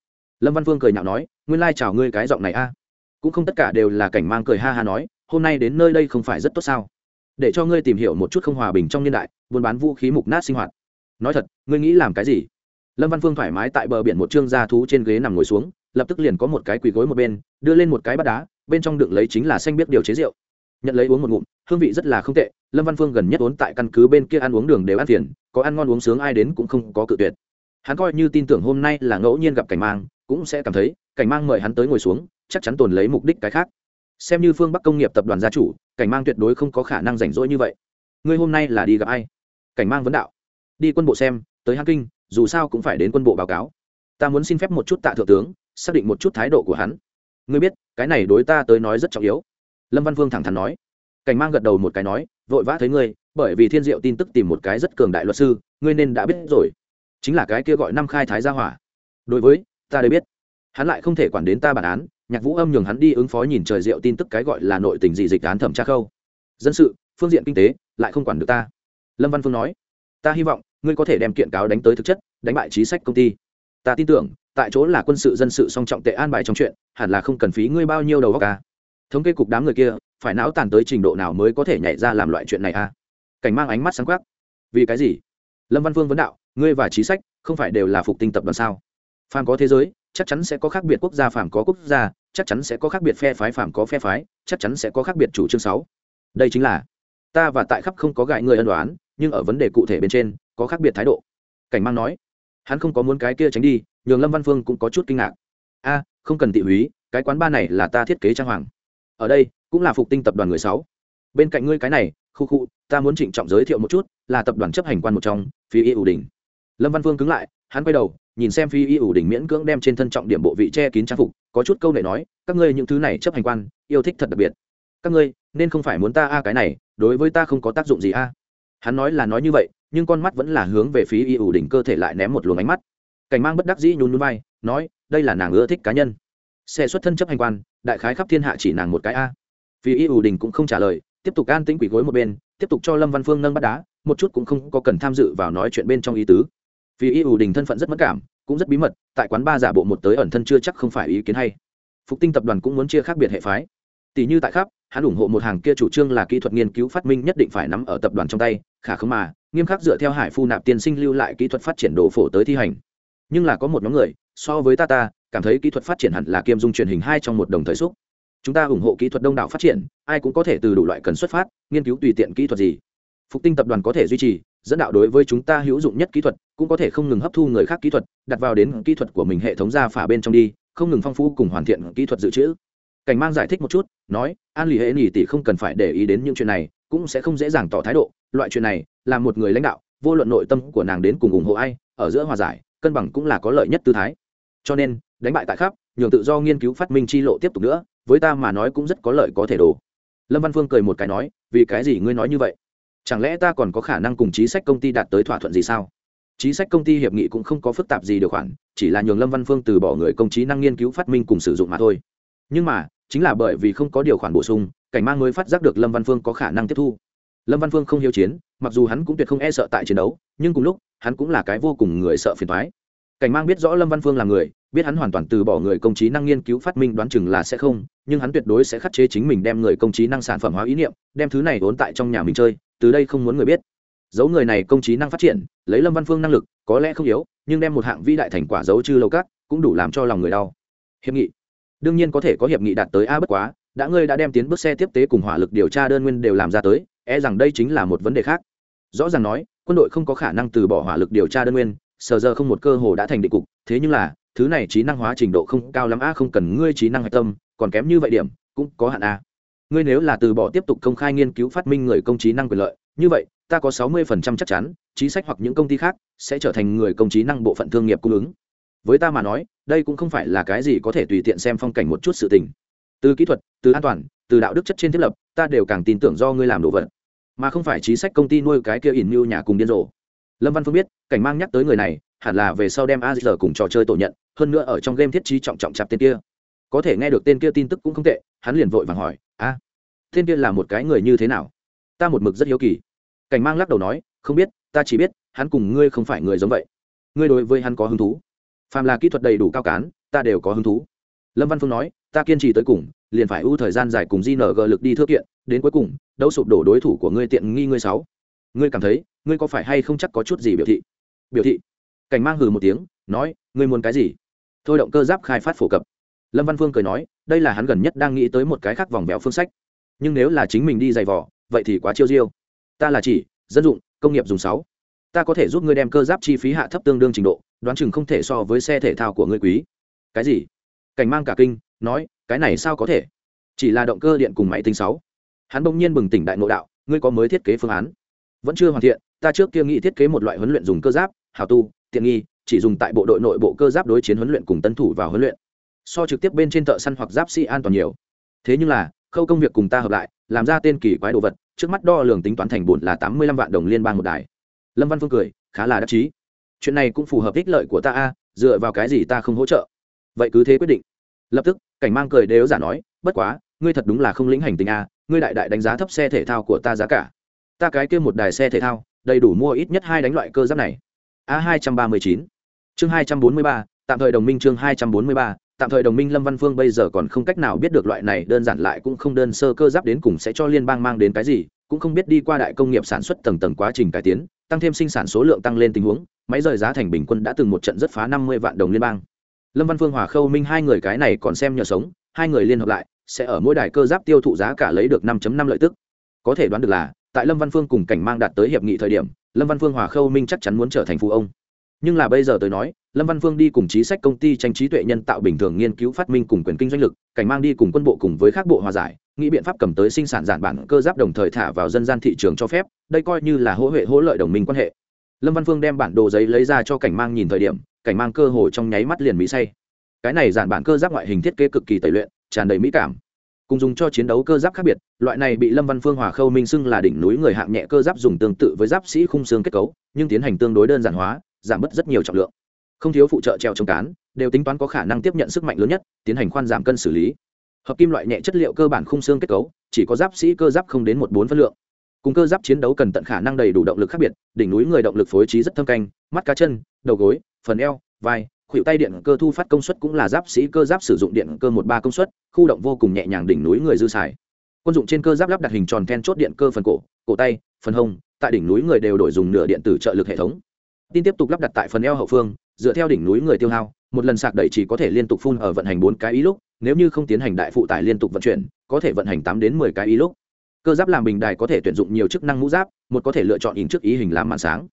Lâm văn Vương cười nhạo nói, nguyên lai chào ngươi cái giọng này a. Cũng không tất cả đều là cảnh mang cười ha ha nói, hôm nay đến nơi đây không phải rất tốt sao? Để cho ngươi tìm hiểu một chút không hòa bình trong niên đại, buôn bán vũ khí mục nát sinh hoạt. Nói thật, ngươi nghĩ làm cái gì? Lâm văn phương thoải mái tại bờ biển một trương gia thú trên ghế nằm ngồi xuống, lập tức liền có một cái quỳ gối một bên, đưa lên một cái bát đá, bên trong đựng lấy chính là xanh biết điều chế rượu nhận lấy uống một ngụm, hương vị rất là không tệ, lâm văn phương gần nhất uống tại căn cứ bên kia ăn uống đường đều ăn tiền có ăn ngon uống sướng ai đến cũng không có cự tuyệt. Hắn coi như tin tưởng hôm nay là ngẫu nhiên gặp cảnh mang, cũng sẽ cảm thấy cảnh mang mời hắn tới ngồi xuống, chắc chắn tồn lấy mục đích cái khác. Xem như phương bắc công nghiệp tập đoàn gia chủ, cảnh mang tuyệt đối không có khả năng rảnh rỗi như vậy. Ngươi hôm nay là đi gặp ai? Cảnh mang vấn đạo. Đi quân bộ xem, tới hang kinh, dù sao cũng phải đến quân bộ báo cáo. Ta muốn xin phép một chút tạ thượng tướng, xác định một chút thái độ của hắn. Ngươi biết, cái này đối ta tới nói rất trọng yếu lâm văn vương thẳng thắn nói. Cảnh mang gật đầu một cái nói, vội vã thấy ngươi, bởi vì thiên diệu tin tức tìm một cái rất cường đại luật sư, ngươi nên đã biết rồi. Chính là cái kia gọi năm khai thái gia hỏa. Đối với, ta đây biết. Hắn lại không thể quản đến ta bản án, nhạc vũ âm nhường hắn đi ứng phó nhìn trời diệu tin tức cái gọi là nội tình gì dịch án thẩm tra khâu. Dân sự, phương diện kinh tế, lại không quản được ta. Lâm văn phương nói, ta hy vọng, ngươi có thể đem kiện cáo đánh tới thực chất, đánh bại trí sách công ty. Ta tin tưởng, tại chỗ là quân sự dân sự song trọng tệ an bài trong chuyện, hẳn là không cần phí ngươi bao nhiêu đầu góc ca thống kê cục đám người kia, phải não tàn tới trình độ nào mới có thể nhảy ra làm loại chuyện này a cảnh mang ánh mắt sáng quắc. Vì cái gì? Lâm văn vương vấn đạo, ngươi và trí sách, không phải đều là phục tinh tập đoàn sao? Phàm có thế giới, chắc chắn sẽ có khác biệt quốc gia, phàm có quốc gia, chắc chắn sẽ có khác biệt phe phái, phàm có phe phái, chắc chắn sẽ có khác biệt chủ trương sáu. Đây chính là, ta và tại khắp không có gại người ân đoán nhưng ở vấn đề cụ thể bên trên, có khác biệt thái độ. Cảnh mang nói, hắn không có muốn cái kia tránh đi, nhường lâm văn phương cũng có chút kinh ngạc. A, không cần tị húy, cái quán ba này là ta thiết kế trang hoàng ở đây cũng là phục tinh tập đoàn người sáu. Bên cạnh ngươi cái này, khu khu, ta muốn trịnh trọng giới thiệu một chút, là tập đoàn chấp hành quan một trong phi y ủ đình lâm văn vương cứng lại, hắn quay đầu, nhìn xem phi y ủ đình miễn cưỡng đem trên thân trọng điểm bộ vị che kín trang phục, có chút câu này nói, các ngươi những thứ này chấp hành quan, yêu thích thật đặc biệt. Các ngươi, nên không phải muốn ta a à cái này, đối với ta không có tác dụng gì a. Hắn nói là nói như vậy, nhưng con mắt vẫn là hướng về phía y ủ đỉnh cơ thể lại ném một luồng ánh mắt. Cảnh mang bất đắc dĩ nhún núi vai, nói, đây là nàng ưa thích cá nhân. Xe xuất thân chấp hành quan đại khái khắp thiên hạ chỉ nàng một cái a. Vì y ủ đình cũng không trả lời, tiếp tục an tĩnh quỷ gối một bên, tiếp tục cho lâm văn phương nâng bắt đá, một chút cũng không có cần tham dự vào nói chuyện bên trong ý tứ. Vì y ủ đình thân phận rất mất cảm, cũng rất bí mật, tại quán ba giả bộ một tới ẩn thân chưa chắc không phải ý kiến hay. Phục tinh tập đoàn cũng muốn chia khác biệt hệ phái. Tỷ như tại khắp, hắn ủng hộ một hàng kia chủ trương là kỹ thuật nghiên cứu phát minh nhất định phải nắm ở tập đoàn trong tay, khả không mà, nghiêm khắc dựa theo hải phu nạp tiên sinh lưu lại kỹ thuật phát triển đồ phổ tới thi hành. Nhưng là có một nhóm người, so với ta ta cảm thấy kỹ thuật phát triển hẳn là kiêm dung truyền hình hai trong một đồng thời xúc. Chúng ta ủng hộ kỹ thuật đông đảo phát triển, ai cũng có thể từ đủ loại cần xuất phát, nghiên cứu tùy tiện kỹ thuật gì. Phục tinh tập đoàn có thể duy trì, dẫn đạo đối với chúng ta hữu dụng nhất kỹ thuật, cũng có thể không ngừng hấp thu người khác kỹ thuật, đặt vào đến kỹ thuật của mình hệ thống ra phả bên trong đi, không ngừng phong phú cùng hoàn thiện kỹ thuật dự trữ. Cảnh mang giải thích một chút, nói, an lì hệ nghỉ tỷ không cần phải để ý đến những chuyện này, cũng sẽ không dễ dàng tỏ thái độ, loại chuyện này, là một người lãnh đạo, vô luận nội tâm của nàng đến cùng ủng hộ ai, ở giữa hòa giải, cân bằng cũng là có lợi nhất tư thái. Cho nên đánh bại tại khắp, nhường tự do nghiên cứu phát minh chi lộ tiếp tục nữa, với ta mà nói cũng rất có lợi có thể đồ. Lâm văn phương cười một cái nói, vì cái gì ngươi nói như vậy? Chẳng lẽ ta còn có khả năng cùng chính sách công ty đạt tới thỏa thuận gì sao? Chính sách công ty hiệp nghị cũng không có phức tạp gì điều khoản, chỉ là nhường lâm văn phương từ bỏ người công trí năng nghiên cứu phát minh cùng sử dụng mà thôi. Nhưng mà, chính là bởi vì không có điều khoản bổ sung, cảnh mang mới phát giác được lâm văn phương có khả năng tiếp thu. Lâm văn phương không hiếu chiến, mặc dù hắn cũng tuyệt không e sợ tại chiến đấu, nhưng cùng lúc, hắn cũng là cái vô cùng người sợ phiền thoái cảnh mang biết rõ lâm văn phương là người biết hắn hoàn toàn từ bỏ người công trí năng nghiên cứu phát minh đoán chừng là sẽ không, nhưng hắn tuyệt đối sẽ khắc chế chính mình đem người công trí năng sản phẩm hóa ý niệm, đem thứ này vốn tại trong nhà mình chơi, từ đây không muốn người biết. Dấu người này công trí năng phát triển, lấy lâm văn phương năng lực, có lẽ không yếu, nhưng đem một hạng vĩ đại thành quả dấu chư lâu các cũng đủ làm cho lòng người đau. Hiệp nghị. Đương nhiên có thể có hiệp nghị đạt tới a bất quá, đã ngươi đã đem tiến bước xe tiếp tế cùng hỏa lực điều tra đơn nguyên đều làm ra tới e rằng đây chính là một vấn đề khác. Rõ ràng nói, quân đội không có khả năng từ bỏ hỏa lực điều tra đơn nguyên, sờ giờ không một cơ hồ đã thành định cục, thế nhưng là thứ này trí năng hóa trình độ không cao lắm a, không cần ngươi trí năng hạch tâm, còn kém như vậy điểm, cũng có hạn a. Ngươi nếu là từ bỏ tiếp tục công khai nghiên cứu phát minh người công trí năng quyền lợi, như vậy, ta có sáu mươi phần trăm chắc chắn, trí sách hoặc những công ty khác sẽ trở thành người công trí năng bộ phận thương nghiệp cung ứng. Với ta mà nói, đây cũng không phải là cái gì có thể tùy tiện xem phong cảnh một chút sự tình. Từ kỹ thuật, từ an toàn, từ đạo đức chất trên thiết lập, ta đều càng tin tưởng do ngươi làm đồ vật. Mà không phải trí sách công ty nuôi cái kia ỉn mưu nhà cùng điên rồ. Lâm văn phương biết, cảnh mang nhắc tới người này hẳn là về sau đem a cùng trò chơi tổ nhận, hơn nữa ở trong game thiết trí trọng trọng chạp tên kia. Có thể nghe được tên kia tin tức cũng không tệ, hắn liền vội vàng hỏi, a, tên kia là một cái người như thế nào? Ta một mực rất hiếu kỳ. Cảnh mang lắc đầu nói, không biết, ta chỉ biết, hắn cùng ngươi không phải người giống vậy. Ngươi đối với hắn có hứng thú. Phàm là kỹ thuật đầy đủ cao cán, ta đều có hứng thú. Lâm văn phương nói, ta kiên trì tới cùng, liền phải ưu thời gian dài cùng gng lực đi thước kiện, đến cuối cùng, đấu sụp đổ đối thủ của ngươi tiện nghi ngươi sáu. Ngươi cảm thấy, ngươi có phải hay không chắc có chút gì biểu thị? Biểu thị cảnh mang hừ một tiếng, nói, ngươi muốn cái gì? Thôi động cơ giáp khai phát phổ cập. Lâm văn phương cười nói, đây là hắn gần nhất đang nghĩ tới một cái khác vòng vẹo phương sách. Nhưng nếu là chính mình đi giày vỏ vậy thì quá chiêu diêu. Ta là chỉ, dân dụng, công nghiệp dùng sáu. Ta có thể giúp ngươi đem cơ giáp chi phí hạ thấp tương đương trình độ, đoán chừng không thể so với xe thể thao của ngươi quý. Cái gì? Cảnh mang cả kinh, nói, cái này sao có thể? Chỉ là động cơ điện cùng máy tính sáu. Hắn bỗng nhiên bừng tỉnh đại ngộ đạo, ngươi có mới thiết kế phương án? Vẫn chưa hoàn thiện, ta trước kia nghĩ thiết kế một loại huấn luyện dùng cơ giáp, hào tu tiện nghi, chỉ dùng tại bộ đội nội bộ cơ giáp đối chiến huấn luyện cùng tân thủ vào huấn luyện. So trực tiếp bên trên thợ săn hoặc giáp sĩ an toàn nhiều. Thế nhưng là, khâu công việc cùng ta hợp lại, làm ra tên kỳ quái đồ vật, trước mắt đo lường tính toán thành bổn là tám mươi lăm vạn đồng liên bang một đài. Lâm văn phương cười, khá là đắc chí. Chuyện này cũng phù hợp ích lợi của ta a, dựa vào cái gì ta không hỗ trợ? Vậy cứ thế quyết định. Lập tức, cảnh mang cười đều giả nói, bất quá, ngươi thật đúng là không lĩnh hành tình a, ngươi đại đại đánh giá thấp xe thể thao của ta giá cả. Ta cái kia một đài xe thể thao, đầy đủ mua ít nhất hai đánh loại cơ giáp này a hai trăm ba mươi chín. Chương hai trăm bốn mươi ba, tạm thời đồng minh chương hai trăm bốn mươi ba, tạm thời đồng minh lâm văn phương bây giờ còn không cách nào biết được loại này đơn giản lại cũng không đơn sơ cơ giáp đến cùng sẽ cho liên bang mang đến cái gì, cũng không biết đi qua đại công nghiệp sản xuất tầng tầng quá trình cải tiến, tăng thêm sinh sản số lượng tăng lên tình huống, máy rời giá thành bình quân đã từng một trận rất phá năm mươi vạn đồng liên bang. Lâm văn phương, hòa khâu, minh hai người cái này còn xem nhờ sống, hai người liên hợp lại, sẽ ở mỗi đài cơ giáp tiêu thụ giá cả lấy được 5 năm lợi tức. Có thể đoán được là, tại lâm văn phương cùng cảnh mang đạt tới hiệp nghị thời điểm lâm văn phương, hòa khâu minh chắc chắn muốn trở thành phụ ông. Nhưng là bây giờ tới nói, lâm văn phương đi cùng trí sách công ty tranh trí tuệ nhân tạo bình thường nghiên cứu phát minh cùng quyền kinh doanh lực, cảnh mang đi cùng quân bộ cùng với các bộ hòa giải, nghĩ biện pháp cầm tới sinh sản giản bản cơ giáp đồng thời thả vào dân gian thị trường cho phép, đây coi như là hỗ huệ hỗ lợi đồng minh quan hệ. Lâm văn phương đem bản đồ giấy lấy ra cho cảnh mang nhìn thời điểm, cảnh mang cơ hồ trong nháy mắt liền mỹ say. Cái này giản bản cơ giáp ngoại hình thiết kế cực kỳ tẩy luyện, tràn đầy mỹ cảm cùng dùng cho chiến đấu cơ giáp khác biệt, loại này bị lâm văn phương hòa khâu minh xưng là đỉnh núi người hạng nhẹ cơ giáp dùng tương tự với giáp sĩ khung xương kết cấu, nhưng tiến hành tương đối đơn giản hóa, giảm bớt rất nhiều trọng lượng. Không thiếu phụ trợ treo trồng cán, đều tính toán có khả năng tiếp nhận sức mạnh lớn nhất, tiến hành khoan giảm cân xử lý. Hợp kim loại nhẹ chất liệu cơ bản khung xương kết cấu, chỉ có giáp sĩ cơ giáp không đến một bốn phân lượng. Cùng cơ giáp chiến đấu cần tận khả năng đầy đủ động lực khác biệt, đỉnh núi người động lực phối trí rất thâm canh, mắt cá chân, đầu gối, phần eo, vai khuỷu tay điện cơ thu phát công suất cũng là giáp sĩ cơ giáp sử dụng điện cơ một ba công suất, khu động vô cùng nhẹ nhàng đỉnh núi người dư xài. Quân dụng trên cơ giáp lắp đặt hình tròn then chốt điện cơ phần cổ cổ tay, phần hông, tại đỉnh núi người đều đổi dùng nửa điện tử trợ lực hệ thống. Tin tiếp tục lắp đặt tại phần eo hậu phương, dựa theo đỉnh núi người tiêu hao, một lần sạc đẩy chỉ có thể liên tục phun ở vận hành bốn cái ý lúc, nếu như không tiến hành đại phụ tải liên tục vận chuyển, có thể vận hành tám đến mười cái ý lúc. Cơ giáp làm bình đài có thể tuyển dụng nhiều chức năng mũ giáp, một có thể lựa chọn hình trước ý hình làm màn sáng.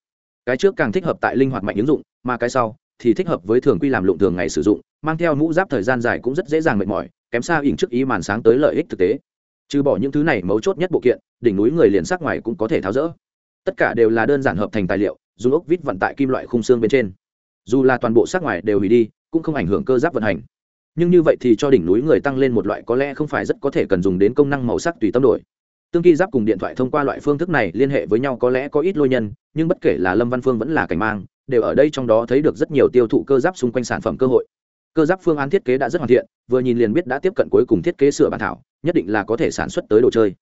Cái trước càng thích hợp tại linh hoạt mạnh ứng dụng, mà cái sau thì thích hợp với thường quy làm lụng thường ngày sử dụng, mang theo mũ giáp thời gian dài cũng rất dễ dàng mệt mỏi, kém xa ỉn trước ý màn sáng tới lợi ích thực tế. Trừ bỏ những thứ này mấu chốt nhất bộ kiện, đỉnh núi người liền sắc ngoài cũng có thể tháo rỡ. Tất cả đều là đơn giản hợp thành tài liệu, dùng ốc vít vận tại kim loại khung xương bên trên. Dù là toàn bộ sắc ngoài đều hủy đi, cũng không ảnh hưởng cơ giáp vận hành. Nhưng như vậy thì cho đỉnh núi người tăng lên một loại có lẽ không phải rất có thể cần dùng đến công năng màu sắc tùy tâm đổi tương kỳ giáp cùng điện thoại thông qua loại phương thức này liên hệ với nhau có lẽ có ít lôi nhân, nhưng bất kể là lâm văn phương vẫn là cảnh mang, đều ở đây trong đó thấy được rất nhiều tiêu thụ cơ giáp xung quanh sản phẩm cơ hội. Cơ giáp phương án thiết kế đã rất hoàn thiện, vừa nhìn liền biết đã tiếp cận cuối cùng thiết kế sửa bản thảo, nhất định là có thể sản xuất tới đồ chơi.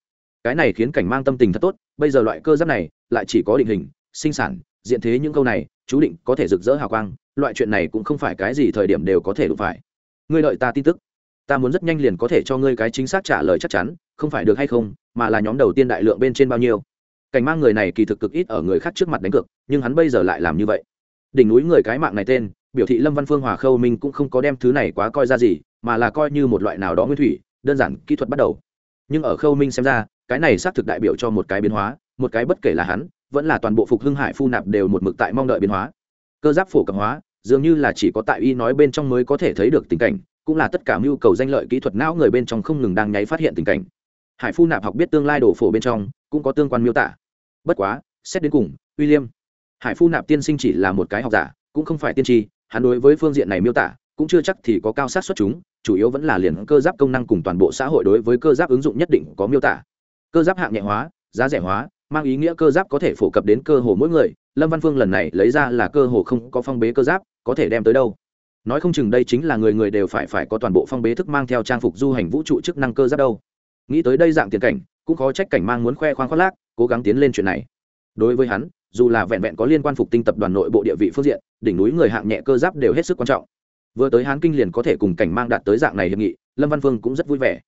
Cái này khiến cảnh mang tâm tình thật tốt, bây giờ loại cơ giáp này lại chỉ có định hình, sinh sản, diện thế những câu này, chú định có thể rực rỡ hào quang, loại chuyện này cũng không phải cái gì thời điểm đều có thể đụng phải. Ngươi đợi ta tin tức ta muốn rất nhanh liền có thể cho ngươi cái chính xác trả lời chắc chắn, không phải được hay không, mà là nhóm đầu tiên đại lượng bên trên bao nhiêu. Cảnh mang người này kỳ thực cực ít ở người khác trước mặt đánh cược, nhưng hắn bây giờ lại làm như vậy. Đỉnh núi người cái mạng này tên, biểu thị lâm văn phương, hòa khâu minh cũng không có đem thứ này quá coi ra gì, mà là coi như một loại nào đó nguyên thủy, đơn giản kỹ thuật bắt đầu. Nhưng ở khâu minh xem ra, cái này xác thực đại biểu cho một cái biến hóa, một cái bất kể là hắn, vẫn là toàn bộ phục hưng hải phu nạp đều một mực tại mong đợi biến hóa. Cơ giáp phổ cập hóa, dường như là chỉ có tại y nói bên trong mới có thể thấy được tình cảnh cũng là tất cả mưu cầu danh lợi kỹ thuật não người bên trong không ngừng đang nháy phát hiện tình cảnh. Hải phu nạp học biết tương lai đổ phổ bên trong, cũng có tương quan miêu tả. Bất quá, xét đến cùng, william, hải phu nạp tiên sinh chỉ là một cái học giả, cũng không phải tiên tri, hắn đối với phương diện này miêu tả, cũng chưa chắc thì có cao sát xuất chúng, chủ yếu vẫn là liền cơ giáp công năng cùng toàn bộ xã hội đối với cơ giáp ứng dụng nhất định có miêu tả. Cơ giáp hạng nhẹ hóa, giá rẻ hóa, mang ý nghĩa cơ giáp có thể phổ cập đến cơ hồ mỗi người, lâm văn phương lần này lấy ra là cơ hồ không có phong bế cơ giáp, có thể đem tới đâu? Nói không chừng đây chính là người người đều phải phải có toàn bộ phong bế thức mang theo trang phục du hành vũ trụ chức năng cơ giáp đâu. Nghĩ tới đây dạng tiền cảnh, cũng khó trách cảnh mang muốn khoe khoang khoác lác, cố gắng tiến lên chuyện này. Đối với hắn, dù là vẹn vẹn có liên quan phục tinh tập đoàn nội bộ địa vị phương diện, đỉnh núi người hạng nhẹ cơ giáp đều hết sức quan trọng. Vừa tới hán kinh liền có thể cùng cảnh mang đạt tới dạng này hiệp nghị, lâm văn phương cũng rất vui vẻ.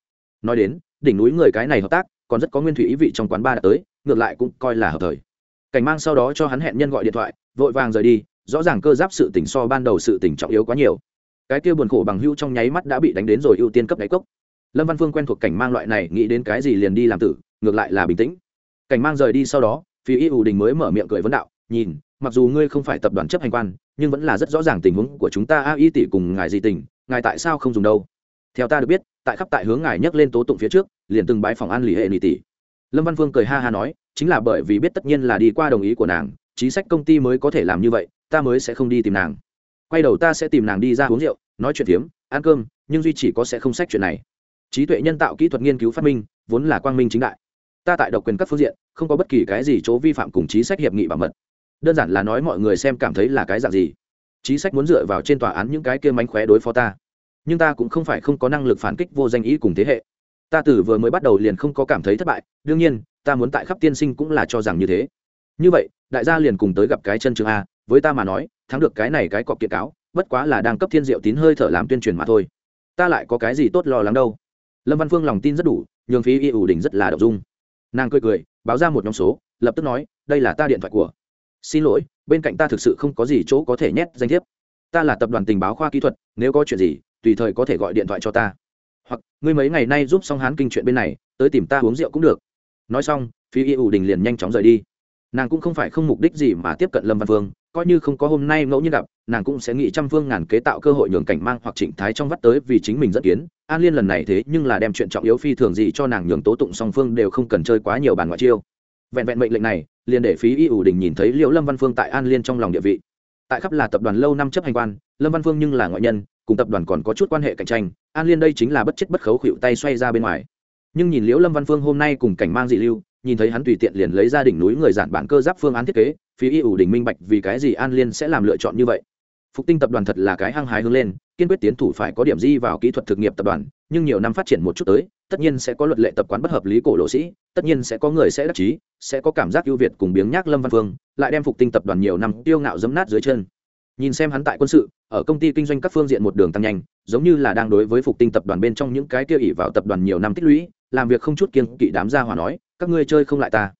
Nói đến, đỉnh núi người cái này hợp tác, còn rất có nguyên thủy ý vị trong quán ba đạt tới, ngược lại cũng coi là hợp thời. Cảnh mang sau đó cho hắn hẹn nhân gọi điện thoại, vội vàng rời đi rõ ràng cơ giáp sự tỉnh so ban đầu sự tỉnh trọng yếu quá nhiều. Cái kia buồn khổ bằng hưu trong nháy mắt đã bị đánh đến rồi ưu tiên cấp đáy cốc. Lâm văn phương quen thuộc cảnh mang loại này, nghĩ đến cái gì liền đi làm tử, ngược lại là bình tĩnh. Cảnh mang rời đi sau đó, phía y ủ đình mới mở miệng cười vấn đạo, nhìn, mặc dù ngươi không phải tập đoàn chấp hành quan, nhưng vẫn là rất rõ ràng tình huống của chúng ta, a, y tỷ cùng ngài gì tình, ngài tại sao không dùng đâu? Theo ta được biết, tại khắp tại hướng ngài nhắc lên tố tụng phía trước, liền từng bãi phòng an lì hệ nị tỷ. Lâm văn phương cười ha ha nói, chính là bởi vì biết tất nhiên là đi qua đồng ý của nàng, chính sách công ty mới có thể làm như vậy ta mới sẽ không đi tìm nàng. Quay đầu ta sẽ tìm nàng đi ra uống rượu, nói chuyện phiếm, ăn cơm, nhưng duy chỉ có sẽ không sách chuyện này. Trí tuệ nhân tạo kỹ thuật nghiên cứu phát minh, vốn là quang minh chính đại. Ta tại độc quyền các phương diện, không có bất kỳ cái gì chỗ vi phạm cùng chính sách hiệp nghị bảo mật. Đơn giản là nói mọi người xem cảm thấy là cái dạng gì. Chí sách muốn dựa vào trên tòa án những cái kia mánh khóe đối phó ta. Nhưng ta cũng không phải không có năng lực phản kích vô danh ý cùng thế hệ. Ta từ vừa mới bắt đầu liền không có cảm thấy thất bại, đương nhiên, ta muốn tại khắp tiên sinh cũng là cho rằng như thế. Như vậy, đại gia liền cùng tới gặp cái chân trường a với ta mà nói, thắng được cái này cái cọc kiện cáo, bất quá là đang cấp thiên diệu tín hơi thở làm tuyên truyền mà thôi. Ta lại có cái gì tốt lo lắng đâu? Lâm văn phương lòng tin rất đủ, nhường phí y ủ đình rất là đậu dung. Nàng cười cười, báo ra một nhóm số, lập tức nói, đây là ta điện thoại của. Xin lỗi, bên cạnh ta thực sự không có gì chỗ có thể nhét danh thiếp. Ta là tập đoàn tình báo khoa kỹ thuật, nếu có chuyện gì, tùy thời có thể gọi điện thoại cho ta. Hoặc, ngươi mấy ngày nay giúp xong hán kinh chuyện bên này, tới tìm ta uống rượu cũng được. Nói xong phi y ủ đình liền nhanh chóng rời đi. Nàng cũng không phải không mục đích gì mà tiếp cận lâm văn phương coi như không có hôm nay ngẫu nhiên gặp, nàng cũng sẽ nghĩ trăm phương ngàn kế tạo cơ hội nhường cảnh mang hoặc trịnh thái trong vắt tới vì chính mình dẫn kiến. An liên lần này thế nhưng là đem chuyện trọng yếu phi thường gì cho nàng nhường tố tụng song phương đều không cần chơi quá nhiều bàn ngoại chiêu. Vẹn vẹn mệnh lệnh này, liền để phí y ủ đình nhìn thấy liễu lâm văn phương tại an liên trong lòng địa vị. Tại khắp là tập đoàn lâu năm chấp hành quan, lâm văn phương nhưng là ngoại nhân, cùng tập đoàn còn có chút quan hệ cạnh tranh, an liên đây chính là bất chết bất khấu khuỵu tay xoay ra bên ngoài. Nhưng nhìn liễu lâm văn phương hôm nay cùng cảnh mang dị lưu nhìn thấy hắn tùy tiện liền lấy ra đỉnh núi người giản bản cơ giáp phương án thiết kế phí y ủ đình minh bạch vì cái gì an liên sẽ làm lựa chọn như vậy. Phục tinh tập đoàn thật là cái hăng hái hướng lên, kiên quyết tiến thủ phải có điểm di vào kỹ thuật thực nghiệp tập đoàn, nhưng nhiều năm phát triển một chút tới, tất nhiên sẽ có luật lệ tập quán bất hợp lý cổ lộ sĩ, tất nhiên sẽ có người sẽ đắc chí, sẽ có cảm giác ưu việt cùng biếng nhác lâm văn phương, lại đem phục tinh tập đoàn nhiều năm tiêu ngạo dấm nát dưới chân. Nhìn xem hắn tại quân sự, ở công ty kinh doanh các phương diện một đường tăng nhanh, giống như là đang đối với phục tinh tập đoàn bên trong những cái kia ỉ vào tập đoàn nhiều năm tích lũy, làm việc không chút kiên kỵ đám gia hòa nói các ngươi chơi không lại ta.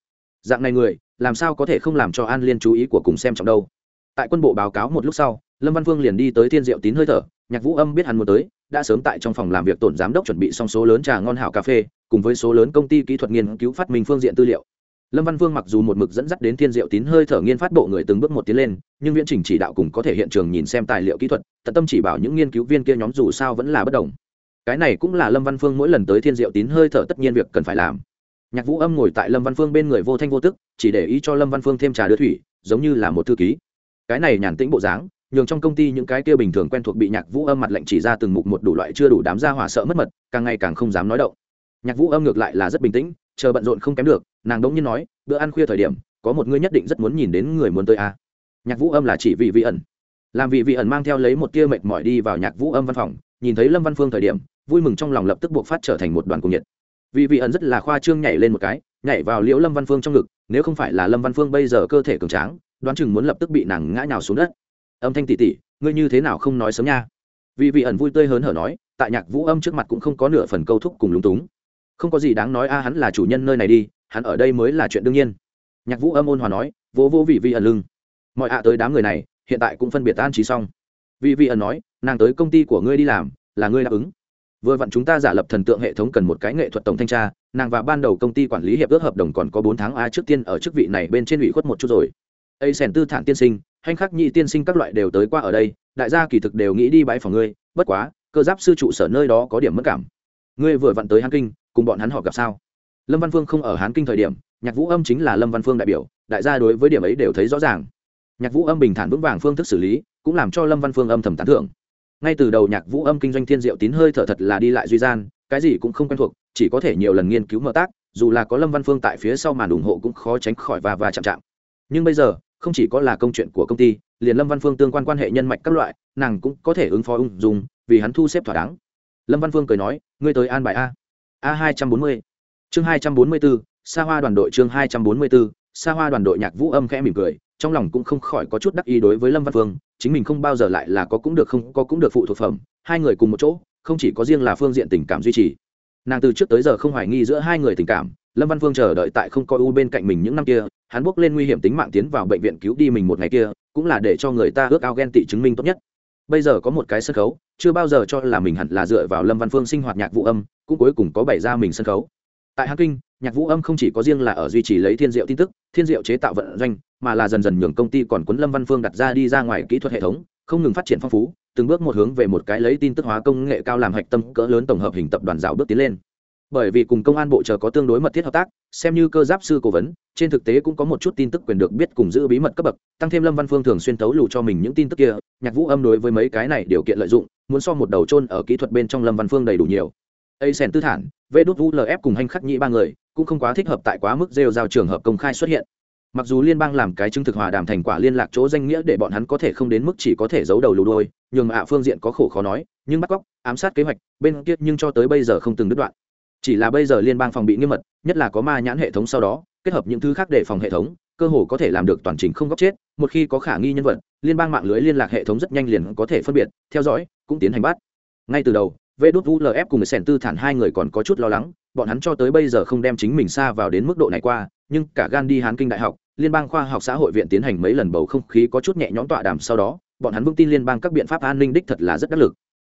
Dạng này người, làm sao có thể không làm cho an liên chú ý của cùng xem trọng đâu? Tại quân bộ báo cáo một lúc sau, lâm văn vương liền đi tới thiên diệu tín hơi thở, nhạc vũ âm biết hắn muốn tới, đã sớm tại trong phòng làm việc tổn giám đốc chuẩn bị xong số lớn trà ngon hảo cà phê, cùng với số lớn công ty kỹ thuật nghiên cứu phát minh phương diện tư liệu. Lâm văn vương mặc dù một mực dẫn dắt đến thiên diệu tín hơi thở nghiên phát bộ người từng bước một tiến lên, nhưng viễn trình chỉ đạo cùng có thể hiện trường nhìn xem tài liệu kỹ thuật, tận tâm chỉ bảo những nghiên cứu viên kia nhóm dù sao vẫn là bất đồng. Cái này cũng là lâm văn phương mỗi lần tới thiên diệu tín hơi thở tất nhiên việc cần phải làm nhạc vũ âm ngồi tại lâm văn phương bên người vô thanh vô tức, chỉ để ý cho lâm văn phương thêm trà đưa thủy, giống như là một thư ký. Cái này nhàn tĩnh bộ dáng, nhường trong công ty những cái kia bình thường quen thuộc bị nhạc vũ âm mặt lệnh chỉ ra từng mục một đủ loại chưa đủ đám gia hỏa sợ mất mật, càng ngày càng không dám nói động. Nhạc vũ âm ngược lại là rất bình tĩnh, chờ bận rộn không kém được, nàng đống nhiên nói, bữa ăn khuya thời điểm, có một người nhất định rất muốn nhìn đến người muốn tới a à. nhạc vũ âm là chỉ vị vị ẩn. Làm vị vị ẩn mang theo lấy một tia mệt mỏi đi vào nhạc vũ âm văn phòng, nhìn thấy lâm văn phương thời điểm, vui mừng trong lòng lập tức buộc phát trở thành một đoàn cung nhiệt vị vị ẩn rất là khoa trương nhảy lên một cái, nhảy vào liễu lâm văn phương trong ngực, nếu không phải là lâm văn phương bây giờ cơ thể cường tráng, đoán chừng muốn lập tức bị nàng ngã nhào xuống đất. Âm thanh tỉ tỉ, ngươi như thế nào không nói sớm nha? Vì vị ẩn vui tươi hớn hở nói, tại nhạc vũ âm trước mặt cũng không có nửa phần câu thúc cùng lúng túng. Không có gì đáng nói a, hắn là chủ nhân nơi này đi, hắn ở đây mới là chuyện đương nhiên. Nhạc vũ âm ôn hòa nói, vỗ vỗ vị Vị ẩn lưng. Mọi ạ tới đám người này, hiện tại cũng phân biệt tan trí xong. Vị Vị ẩn nói, nàng tới công ty của ngươi đi làm, là ngươi đáp ứng vừa vặn chúng ta giả lập thần tượng hệ thống cần một cái nghệ thuật tổng thanh tra, nàng và ban đầu công ty quản lý hiệp ước hợp đồng còn có bốn tháng a trước tiên ở chức vị này bên trên ủy khuất một chút rồi. Ây sèn tư thản tiên sinh, hành khắc nhị tiên sinh các loại đều tới qua ở đây, đại gia kỳ thực đều nghĩ đi bãi phòng ngươi, bất quá, cơ giáp sư trụ sở nơi đó có điểm mất cảm. Ngươi vừa vặn tới hán kinh, cùng bọn hắn họ gặp sao? Lâm văn phương không ở hán kinh thời điểm, nhạc vũ âm chính là lâm văn phương đại biểu, đại gia đối với điểm ấy đều thấy rõ ràng. Nhạc vũ âm bình thản vững vàng phương thức xử lý, cũng làm cho lâm văn phương âm thầm tán thưởng ngay từ đầu nhạc vũ âm kinh doanh thiên diệu tín hơi thở thật là đi lại duy gian, cái gì cũng không quen thuộc, chỉ có thể nhiều lần nghiên cứu mở tác, dù là có lâm văn phương tại phía sau màn ủng hộ cũng khó tránh khỏi và và chạm chạm. Nhưng bây giờ, không chỉ có là công chuyện của công ty, liền lâm văn phương tương quan quan hệ nhân mạch các loại, nàng cũng có thể ứng phó ung dung, vì hắn thu xếp thỏa đáng. Lâm văn phương cười nói, ngươi tới an bài a. A hai trăm bốn mươi. Chương hai trăm bốn mươi bốn xa hoa đoàn đội chương hai trăm bốn mươi bốn xa hoa đoàn đội nhạc vũ âm khẽ mỉm cười trong lòng cũng không khỏi có chút đắc ý đối với lâm văn phương, chính mình không bao giờ lại là có cũng được không, có cũng được phụ thuộc phẩm, hai người cùng một chỗ, không chỉ có riêng là phương diện tình cảm duy trì. Nàng từ trước tới giờ không hoài nghi giữa hai người tình cảm, lâm văn phương chờ đợi tại không coi u bên cạnh mình những năm kia, hắn bước lên nguy hiểm tính mạng tiến vào bệnh viện cứu đi mình một ngày kia, cũng là để cho người ta ước ao ghen tị chứng minh tốt nhất. Bây giờ có một cái sân khấu, chưa bao giờ cho là mình hẳn là dựa vào lâm văn phương sinh hoạt nhạc vũ âm, cũng cuối cùng có bày ra mình sân khấu tại hạng kinh, nhạc vũ âm không chỉ có riêng là ở duy trì lấy thiên diệu tin tức, thiên diệu chế tạo vận doanh, mà là dần dần nhường công ty còn quấn lâm văn phương đặt ra đi ra ngoài kỹ thuật hệ thống, không ngừng phát triển phong phú, từng bước một hướng về một cái lấy tin tức hóa công nghệ cao làm hạch tâm cỡ lớn tổng hợp hình tập đoàn rào bước tiến lên. Bởi vì cùng công an bộ chờ có tương đối mật thiết hợp tác, xem như cơ giáp sư cố vấn, trên thực tế cũng có một chút tin tức quyền được biết cùng giữ bí mật cấp bậc, tăng thêm lâm văn phương thường xuyên tấu lù cho mình những tin tức kia, nhạc vũ âm đối với mấy cái này điều kiện lợi dụng, muốn so một đầu trôn ở kỹ thuật bên trong lâm văn phương đầy đủ nhiều a sen tư thản, vê đút ulf cùng hành khắc nhĩ ba người, cũng không quá thích hợp tại quá mức rêu giao trường hợp công khai xuất hiện. Mặc dù liên bang làm cái chứng thực hòa đàm thành quả liên lạc chỗ danh nghĩa để bọn hắn có thể không đến mức chỉ có thể giấu đầu lù đôi, nhường ạ phương diện có khổ khó nói, nhưng bắt cóc, ám sát kế hoạch, bên kia nhưng cho tới bây giờ không từng đứt đoạn. Chỉ là bây giờ liên bang phòng bị nghiêm mật, nhất là có ma nhãn hệ thống sau đó, kết hợp những thứ khác để phòng hệ thống, cơ hồ có thể làm được toàn trình không góc chết, một khi có khả nghi nhân vật, liên bang mạng lưới liên lạc hệ thống rất nhanh liền có thể phân biệt, theo dõi, cũng tiến hành bắt. Ngay từ đầu vê đốt ulf cùng sẻn tư thản hai người còn có chút lo lắng, bọn hắn cho tới bây giờ không đem chính mình xa vào đến mức độ này qua, nhưng cả gan đi hán kinh đại học, liên bang khoa học xã hội viện tiến hành mấy lần bầu không khí có chút nhẹ nhõm tọa đàm sau đó, bọn hắn vững tin liên bang các biện pháp an ninh đích thật là rất đắc lực.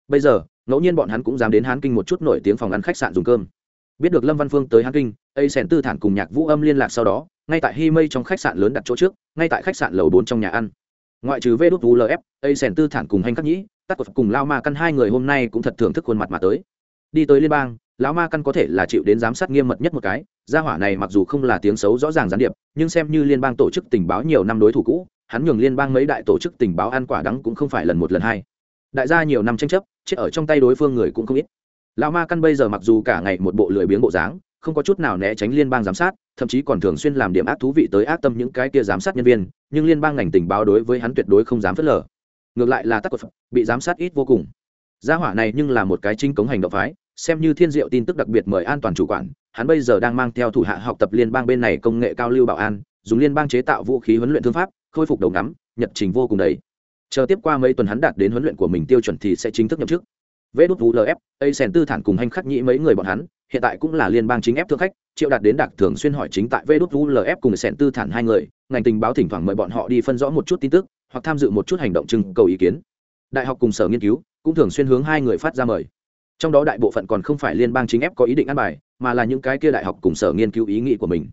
Bây giờ, ngẫu nhiên bọn hắn cũng dám đến hán kinh một chút nổi tiếng phòng ăn khách sạn dùng cơm. Biết được lâm văn phương tới hán kinh, a sẻn tư thản cùng nhạc vũ âm liên lạc sau đó, ngay tại hi mây trong khách sạn lớn đặt chỗ trước, ngay tại khách sạn lầu bốn trong nhà ăn ngoại trừ vê đút ulf a sèn tư thản cùng hành khắc nhĩ tắt cùng lao ma căn hai người hôm nay cũng thật thưởng thức khuôn mặt mà tới. Đi tới liên bang lão ma căn có thể là chịu đến giám sát nghiêm mật nhất một cái, gia hỏa này mặc dù không là tiếng xấu rõ ràng gián điệp, nhưng xem như liên bang tổ chức tình báo nhiều năm đối thủ cũ, hắn nhường liên bang mấy đại tổ chức tình báo ăn quả đắng cũng không phải lần một lần hai. Đại gia nhiều năm tranh chấp, chết ở trong tay đối phương người cũng không ít. Lão ma căn bây giờ mặc dù cả ngày một bộ lười biếng bộ dáng không có chút nào né tránh liên bang giám sát, thậm chí còn thường xuyên làm điểm ác thú vị tới ác tâm những cái kia giám sát nhân viên, nhưng liên bang ngành tình báo đối với hắn tuyệt đối không dám phớt lờ. Ngược lại là tắc quật bị giám sát ít vô cùng. Gia hỏa này nhưng là một cái chính cống hành động phái, xem như thiên diệu tin tức đặc biệt mời an toàn chủ quản, hắn bây giờ đang mang theo thủ hạ học tập liên bang bên này công nghệ cao lưu bảo an, dùng liên bang chế tạo vũ khí huấn luyện thương pháp, khôi phục đầu ngắm, nhật trình vô cùng đầy. Chờ tiếp qua mấy tuần hắn đạt đến huấn luyện của mình tiêu chuẩn thì sẽ chính thức nhậm chức. Vê đốt vũ lf a sen tư thản cùng hành khắc nhĩ mấy người bọn hắn hiện tại cũng là liên bang chính ép thương khách, triệu đạt đến đặc thường xuyên hỏi chính tại vê lf cùng sẻn tư thản hai người, ngành tình báo thỉnh thoảng mời bọn họ đi phân rõ một chút tin tức, hoặc tham dự một chút hành động trưng cầu ý kiến. Đại học cùng sở nghiên cứu cũng thường xuyên hướng hai người phát ra mời. Trong đó đại bộ phận còn không phải liên bang chính ép có ý định ăn bài, mà là những cái kia đại học cùng sở nghiên cứu ý nghĩ của mình.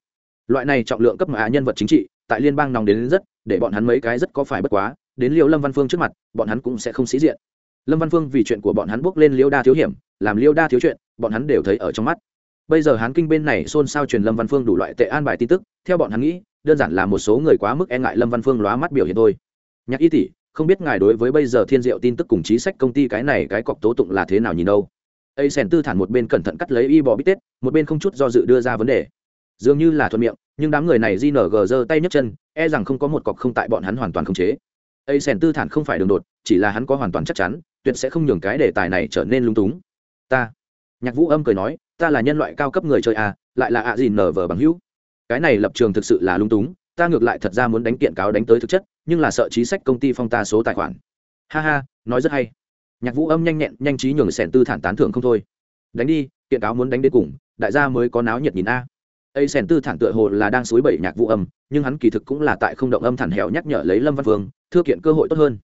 Loại này trọng lượng cấp mà nhân vật chính trị, tại liên bang nòng đến rất, để bọn hắn mấy cái rất có phải bất quá, đến liêu lâm văn phương trước mặt, bọn hắn cũng sẽ không sĩ diện. Lâm văn phương vì chuyện của bọn hắn bước lên liêu đa thiếu hiểm, làm liêu đa thiếu chuyện bọn hắn đều thấy ở trong mắt. Bây giờ hán kinh bên này xôn xao truyền lâm văn phương đủ loại tệ an bài tin tức, theo bọn hắn nghĩ, đơn giản là một số người quá mức e ngại lâm văn phương lóa mắt biểu hiện thôi. Nhạc y tỷ, không biết ngài đối với bây giờ thiên diệu tin tức cùng chính sách công ty cái này cái cọc tố tụng là thế nào nhìn đâu? A sen tư thản một bên cẩn thận cắt lấy y bò bít tết, một bên không chút do dự đưa ra vấn đề. Dường như là thuận miệng, nhưng đám người này di nở giơ tay nhấc chân e rằng không có một cọc không tại bọn hắn hoàn toàn khống chế. A sen tư thản không phải đường đột, chỉ là hắn có hoàn toàn chắc chắn, tuyệt sẽ không nhường cái đề tài này trở nên lung túng. Ta nhạc vũ âm cười nói, ta là nhân loại cao cấp người chơi à lại là ạ gì nở vờ bằng hữu. Cái này lập trường thực sự là lung túng, ta ngược lại thật ra muốn đánh kiện cáo đánh tới thực chất, nhưng là sợ trí sách công ty phong ta số tài khoản. Ha ha, nói rất hay. Nhạc vũ âm nhanh nhẹn, nhanh trí nhường sẻn tư thản tán thưởng không thôi. Đánh đi, kiện cáo muốn đánh đến cùng, đại gia mới có náo nhiệt nhìn a. Ấy sẻn tư thản tựa hồ là đang suối bảy nhạc Vũ âm, nhưng hắn kỳ thực cũng là tại không động âm thản hẻo nhắc nhở lấy lâm văn phương thưa kiện cơ hội tốt hơn.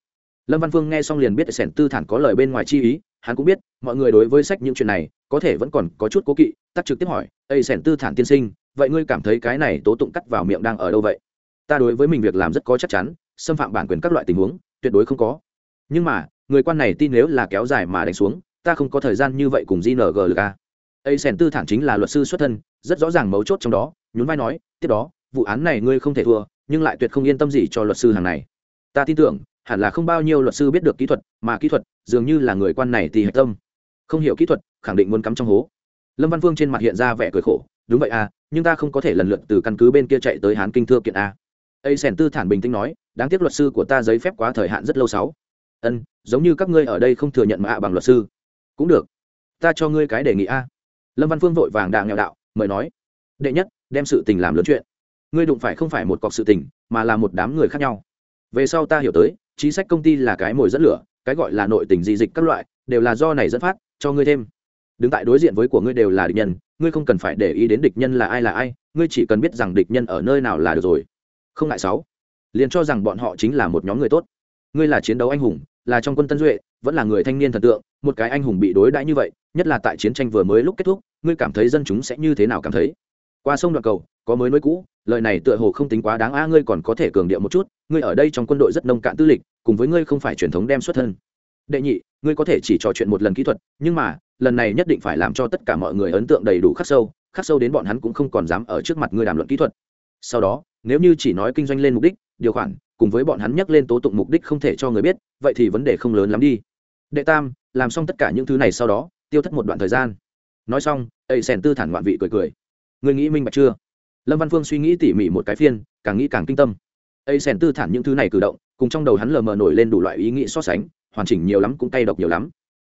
Lâm văn phương nghe xong liền biết sẻn tư thản có lời bên ngoài chi ý hắn cũng biết, mọi người đối với sách những chuyện này, có thể vẫn còn có chút cố kỵ. Tắt trực tiếp hỏi ây sẻn tư thản tiên sinh, vậy ngươi cảm thấy cái này tố tụng cắt vào miệng đang ở đâu vậy? Ta đối với mình việc làm rất có chắc chắn, xâm phạm bản quyền các loại tình huống, tuyệt đối không có. Nhưng mà, người quan này tin nếu là kéo dài mà đánh xuống, ta không có thời gian như vậy cùng gng lực a. Ây sẻn tư thản chính là luật sư xuất thân, rất rõ ràng mấu chốt trong đó, nhún vai nói, tiếp đó, vụ án này ngươi không thể thua, nhưng lại tuyệt không yên tâm gì cho luật sư hàng này. Ta tin tưởng, hẳn là không bao nhiêu luật sư biết được kỹ thuật, mà kỹ thuật dường như là người quan này thì hạch tâm. Không hiểu kỹ thuật, khẳng định muốn cắm trong hố. Lâm văn vương trên mặt hiện ra vẻ cười khổ, đúng vậy à nhưng ta không có thể lần lượt từ căn cứ bên kia chạy tới hán kinh thưa kiện a. Ây sèn tư thản bình tĩnh nói, đáng tiếc luật sư của ta giấy phép quá thời hạn rất lâu sáu. Ân, giống như các ngươi ở đây không thừa nhận mà ạ bằng luật sư. Cũng được, ta cho ngươi cái đề nghị a. Lâm văn phương vội vàng đàng nghèo đạo, mời nói. Đệ nhất, đem sự tình làm lớn chuyện. Ngươi đụng phải không phải một cọc sự tình, mà là một đám người khác nhau. Về sau ta hiểu tới, chính sách công ty là cái mồi dẫn lửa cái gọi là nội tình di dịch các loại, đều là do này dẫn phát, cho ngươi thêm. Đứng tại đối diện với của ngươi đều là địch nhân, ngươi không cần phải để ý đến địch nhân là ai là ai, ngươi chỉ cần biết rằng địch nhân ở nơi nào là được rồi. Không ngại sáu. Liền cho rằng bọn họ chính là một nhóm người tốt. Ngươi là chiến đấu anh hùng, là trong quân tân duệ, vẫn là người thanh niên thần tượng, một cái anh hùng bị đối đãi như vậy, nhất là tại chiến tranh vừa mới lúc kết thúc, ngươi cảm thấy dân chúng sẽ như thế nào cảm thấy? Qua sông đoạn cầu, có mới nối cũ, lời này tựa hồ không tính quá đáng a, ngươi còn có thể cường điệu một chút, ngươi ở đây trong quân đội rất nông cạn tư lịch cùng với ngươi không phải truyền thống đem xuất thân. Đệ nhị, ngươi có thể chỉ trò chuyện một lần kỹ thuật, nhưng mà, lần này nhất định phải làm cho tất cả mọi người ấn tượng đầy đủ khắc sâu khắc sâu đến bọn hắn cũng không còn dám ở trước mặt ngươi đàm luận kỹ thuật. Sau đó, nếu như chỉ nói kinh doanh lên mục đích, điều khoản, cùng với bọn hắn nhắc lên tố tụng mục đích không thể cho người biết, vậy thì vấn đề không lớn lắm đi. Đệ tam, làm xong tất cả những thứ này sau đó, tiêu thất một đoạn thời gian. Nói xong ây sèn tư thản ngoạn vị cười cười. Người nghĩ minh bạch chưa? Lâm văn phương suy nghĩ tỉ mỉ một cái phiên, càng nghĩ càng kinh tâm. Ây sèn tư thản những thứ này cử động cùng trong đầu hắn lờ mờ nổi lên đủ loại ý nghĩ so sánh, hoàn chỉnh nhiều lắm cũng tay độc nhiều lắm.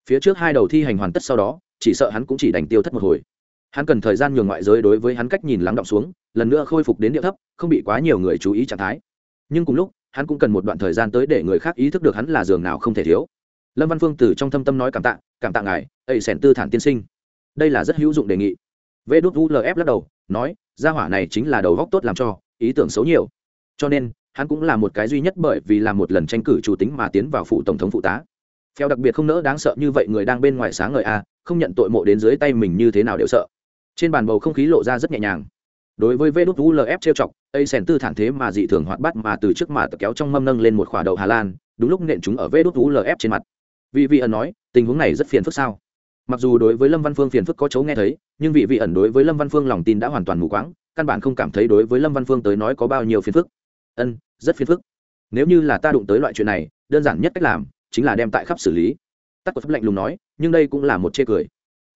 Phía trước hai đầu thi hành hoàn tất sau đó, chỉ sợ hắn cũng chỉ đành tiêu thất một hồi. Hắn cần thời gian nhường ngoại giới đối với hắn cách nhìn lắng động xuống, lần nữa khôi phục đến địa thấp, không bị quá nhiều người chú ý trạng thái. Nhưng cùng lúc, hắn cũng cần một đoạn thời gian tới để người khác ý thức được hắn là giường nào không thể thiếu. Lâm văn phương từ trong thâm tâm nói cảm tạ cảm tạ ngài ây sẻn tư thản tiên sinh. Đây là rất hữu dụng đề nghị. Vê đốt ulf lắc đầu, nói, gia hỏa này chính là đầu góc tốt làm cho, ý tưởng xấu nhiều. Cho nên hắn cũng là một cái duy nhất bởi vì làm một lần tranh cử chủ tính mà tiến vào phụ tổng thống phụ tá. Phèo đặc biệt không nỡ đáng sợ như vậy người đang bên ngoài sáng ngời a không nhận tội mộ đến dưới tay mình như thế nào đều sợ. Trên bàn bầu không khí lộ ra rất nhẹ nhàng. Đối với vê đốt ulf trêu chọc a sèn tư thản thế mà dị thường hoạt bắt mà từ trước mà kéo trong mâm nâng lên một khỏa đậu hà lan, đúng lúc nện chúng ở vê đốt ulf trên mặt. Vị vị ẩn nói, tình huống này rất phiền phức sao? Mặc dù đối với lâm văn phương phiền phức có chấu nghe thấy, nhưng vị vị ẩn đối với lâm văn phương lòng tin đã hoàn toàn mù quáng, căn bản không cảm thấy đối với lâm văn phương tới nói có bao nhiêu phiền phức. Ân rất phiền phức. Nếu như là ta đụng tới loại chuyện này, đơn giản nhất cách làm chính là đem tại khắp xử lý. Tắc của pháp lạnh lùng nói, nhưng đây cũng là một chê cười.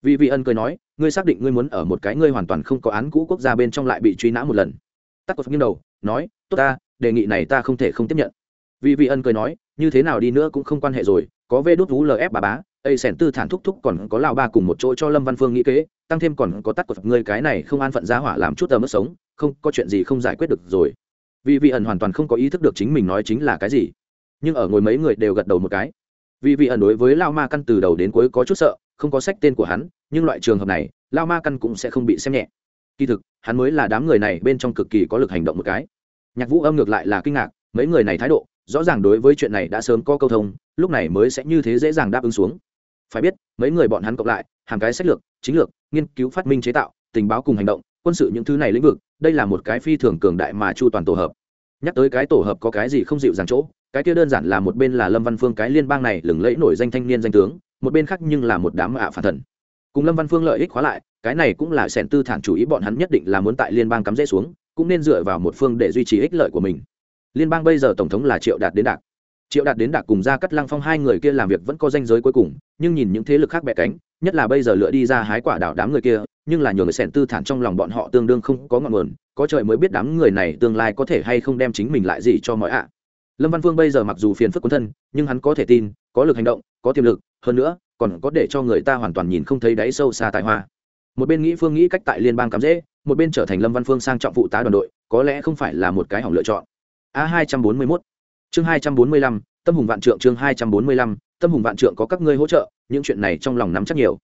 Vì vị ân cười nói, ngươi xác định ngươi muốn ở một cái ngươi hoàn toàn không có án cũ quốc gia bên trong lại bị truy nã một lần. Tắc của pháp nghiêng đầu, nói, tốt ta, đề nghị này ta không thể không tiếp nhận. Vì vị ân cười nói, như thế nào đi nữa cũng không quan hệ rồi, có vê đốt vú lf bà bá ây sẻn tư thản thúc thúc còn có lào ba cùng một chỗ cho lâm văn phương nghĩ kế, tăng thêm còn có tắt của phật ngươi cái này không an phận giá hỏa làm chút tờ mất sống, không, có chuyện gì không giải quyết được rồi vì vị ẩn hoàn toàn không có ý thức được chính mình nói chính là cái gì. Nhưng ở ngồi mấy người đều gật đầu một cái. Vì vị ẩn đối với lao ma căn từ đầu đến cuối có chút sợ, không có sách tên của hắn, nhưng loại trường hợp này, lao ma căn cũng sẽ không bị xem nhẹ. Kỳ thực, hắn mới là đám người này bên trong cực kỳ có lực hành động một cái. Nhạc vũ âm ngược lại là kinh ngạc, mấy người này thái độ, rõ ràng đối với chuyện này đã sớm có câu thông, lúc này mới sẽ như thế dễ dàng đáp ứng xuống. Phải biết, mấy người bọn hắn cộng lại hàng cái sách lược, chính lược, nghiên cứu phát minh chế tạo, tình báo cùng hành động quân sự những thứ này lĩnh vực, đây là một cái phi thường cường đại mà chu toàn tổ hợp. Nhắc tới cái tổ hợp có cái gì không dịu dàng chỗ, cái kia đơn giản là một bên là lâm văn phương cái liên bang này lừng lẫy nổi danh thanh niên danh tướng, một bên khác nhưng là một đám ạ phản thần. Cùng lâm văn phương lợi ích khóa lại, cái này cũng là sẻn tư thản chủ ý bọn hắn nhất định là muốn tại liên bang cắm rễ xuống, cũng nên dựa vào một phương để duy trì ích lợi của mình. Liên bang bây giờ tổng thống là triệu đạt đến đạc triệu đạt đến đạc cùng ra cắt lăng phong hai người kia làm việc vẫn có danh giới cuối cùng, nhưng nhìn những thế lực khác bẻ cánh, nhất là bây giờ lựa đi ra hái quả đảo đám người kia, nhưng là nhiều người sẻn tư thản trong lòng bọn họ tương đương không có ngọn nguồn, có trời mới biết đám người này tương lai có thể hay không đem chính mình lại gì cho mọi ạ. Lâm văn Vương bây giờ mặc dù phiền phức quân thân, nhưng hắn có thể tin, có lực hành động, có tiềm lực, hơn nữa, còn có để cho người ta hoàn toàn nhìn không thấy đáy sâu xa tài hoa. Một bên nghĩ phương nghĩ cách tại liên bang cắm dễ, một bên trở thành lâm văn phương sang trọng phụ tá đoàn đội, có lẽ không phải là một cái hỏng lựa chọn. A hai trăm bốn mươi mốt chương hai trăm bốn mươi lăm, tâm hùng vạn trượng chương hai trăm bốn mươi lăm, tâm hùng vạn trượng có các ngươi hỗ trợ, những chuyện này trong lòng nắm chắc nhiều.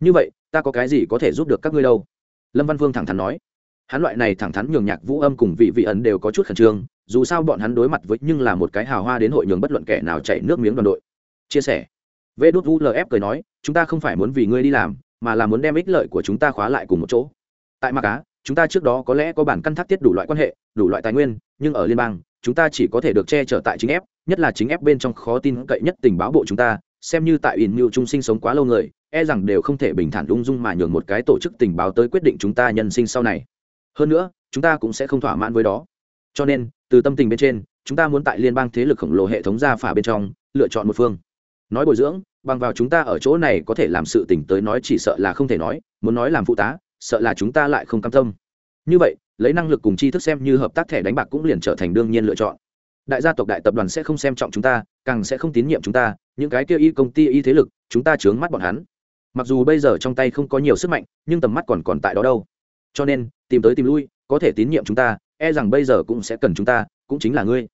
Như vậy, ta có cái gì có thể giúp được các ngươi đâu? Lâm văn vương thẳng thắn nói. Hắn loại này thẳng thắn nhường nhạc vũ âm cùng vị vị ẩn đều có chút khẩn trương, dù sao bọn hắn đối mặt với nhưng là một cái hào hoa đến hội nhường bất luận kẻ nào chạy nước miếng đoàn đội. Chia sẻ. Vê đốt ulf cười nói, chúng ta không phải muốn vì ngươi đi làm, mà là muốn đem ích lợi của chúng ta khóa lại cùng một chỗ. Tại mặc á, chúng ta trước đó có lẽ có bản căn thác tiết đủ loại quan hệ, đủ loại tài nguyên, nhưng ở liên bang chúng ta chỉ có thể được che chở tại chính ép, nhất là chính ép bên trong khó tin cậy nhất tình báo bộ chúng ta, xem như tại ỉn mưu trung sinh sống quá lâu người e rằng đều không thể bình thản ung dung mà nhường một cái tổ chức tình báo tới quyết định chúng ta nhân sinh sau này. Hơn nữa, chúng ta cũng sẽ không thỏa mãn với đó. Cho nên, từ tâm tình bên trên, chúng ta muốn tại liên bang thế lực khổng lồ hệ thống gia phả bên trong, lựa chọn một phương. Nói bồi dưỡng, bằng vào chúng ta ở chỗ này có thể làm sự tình tới nói chỉ sợ là không thể nói, muốn nói làm phụ tá, sợ là chúng ta lại không cam tâm như vậy, lấy năng lực cùng tri thức xem như hợp tác thẻ đánh bạc cũng liền trở thành đương nhiên lựa chọn. Đại gia tộc đại tập đoàn sẽ không xem trọng chúng ta, càng sẽ không tín nhiệm chúng ta, những cái kia y công ty y thế lực, chúng ta chướng mắt bọn hắn. Mặc dù bây giờ trong tay không có nhiều sức mạnh, nhưng tầm mắt còn còn tại đó đâu. Cho nên, tìm tới tìm lui, có thể tín nhiệm chúng ta e rằng bây giờ cũng sẽ cần chúng ta, cũng chính là ngươi.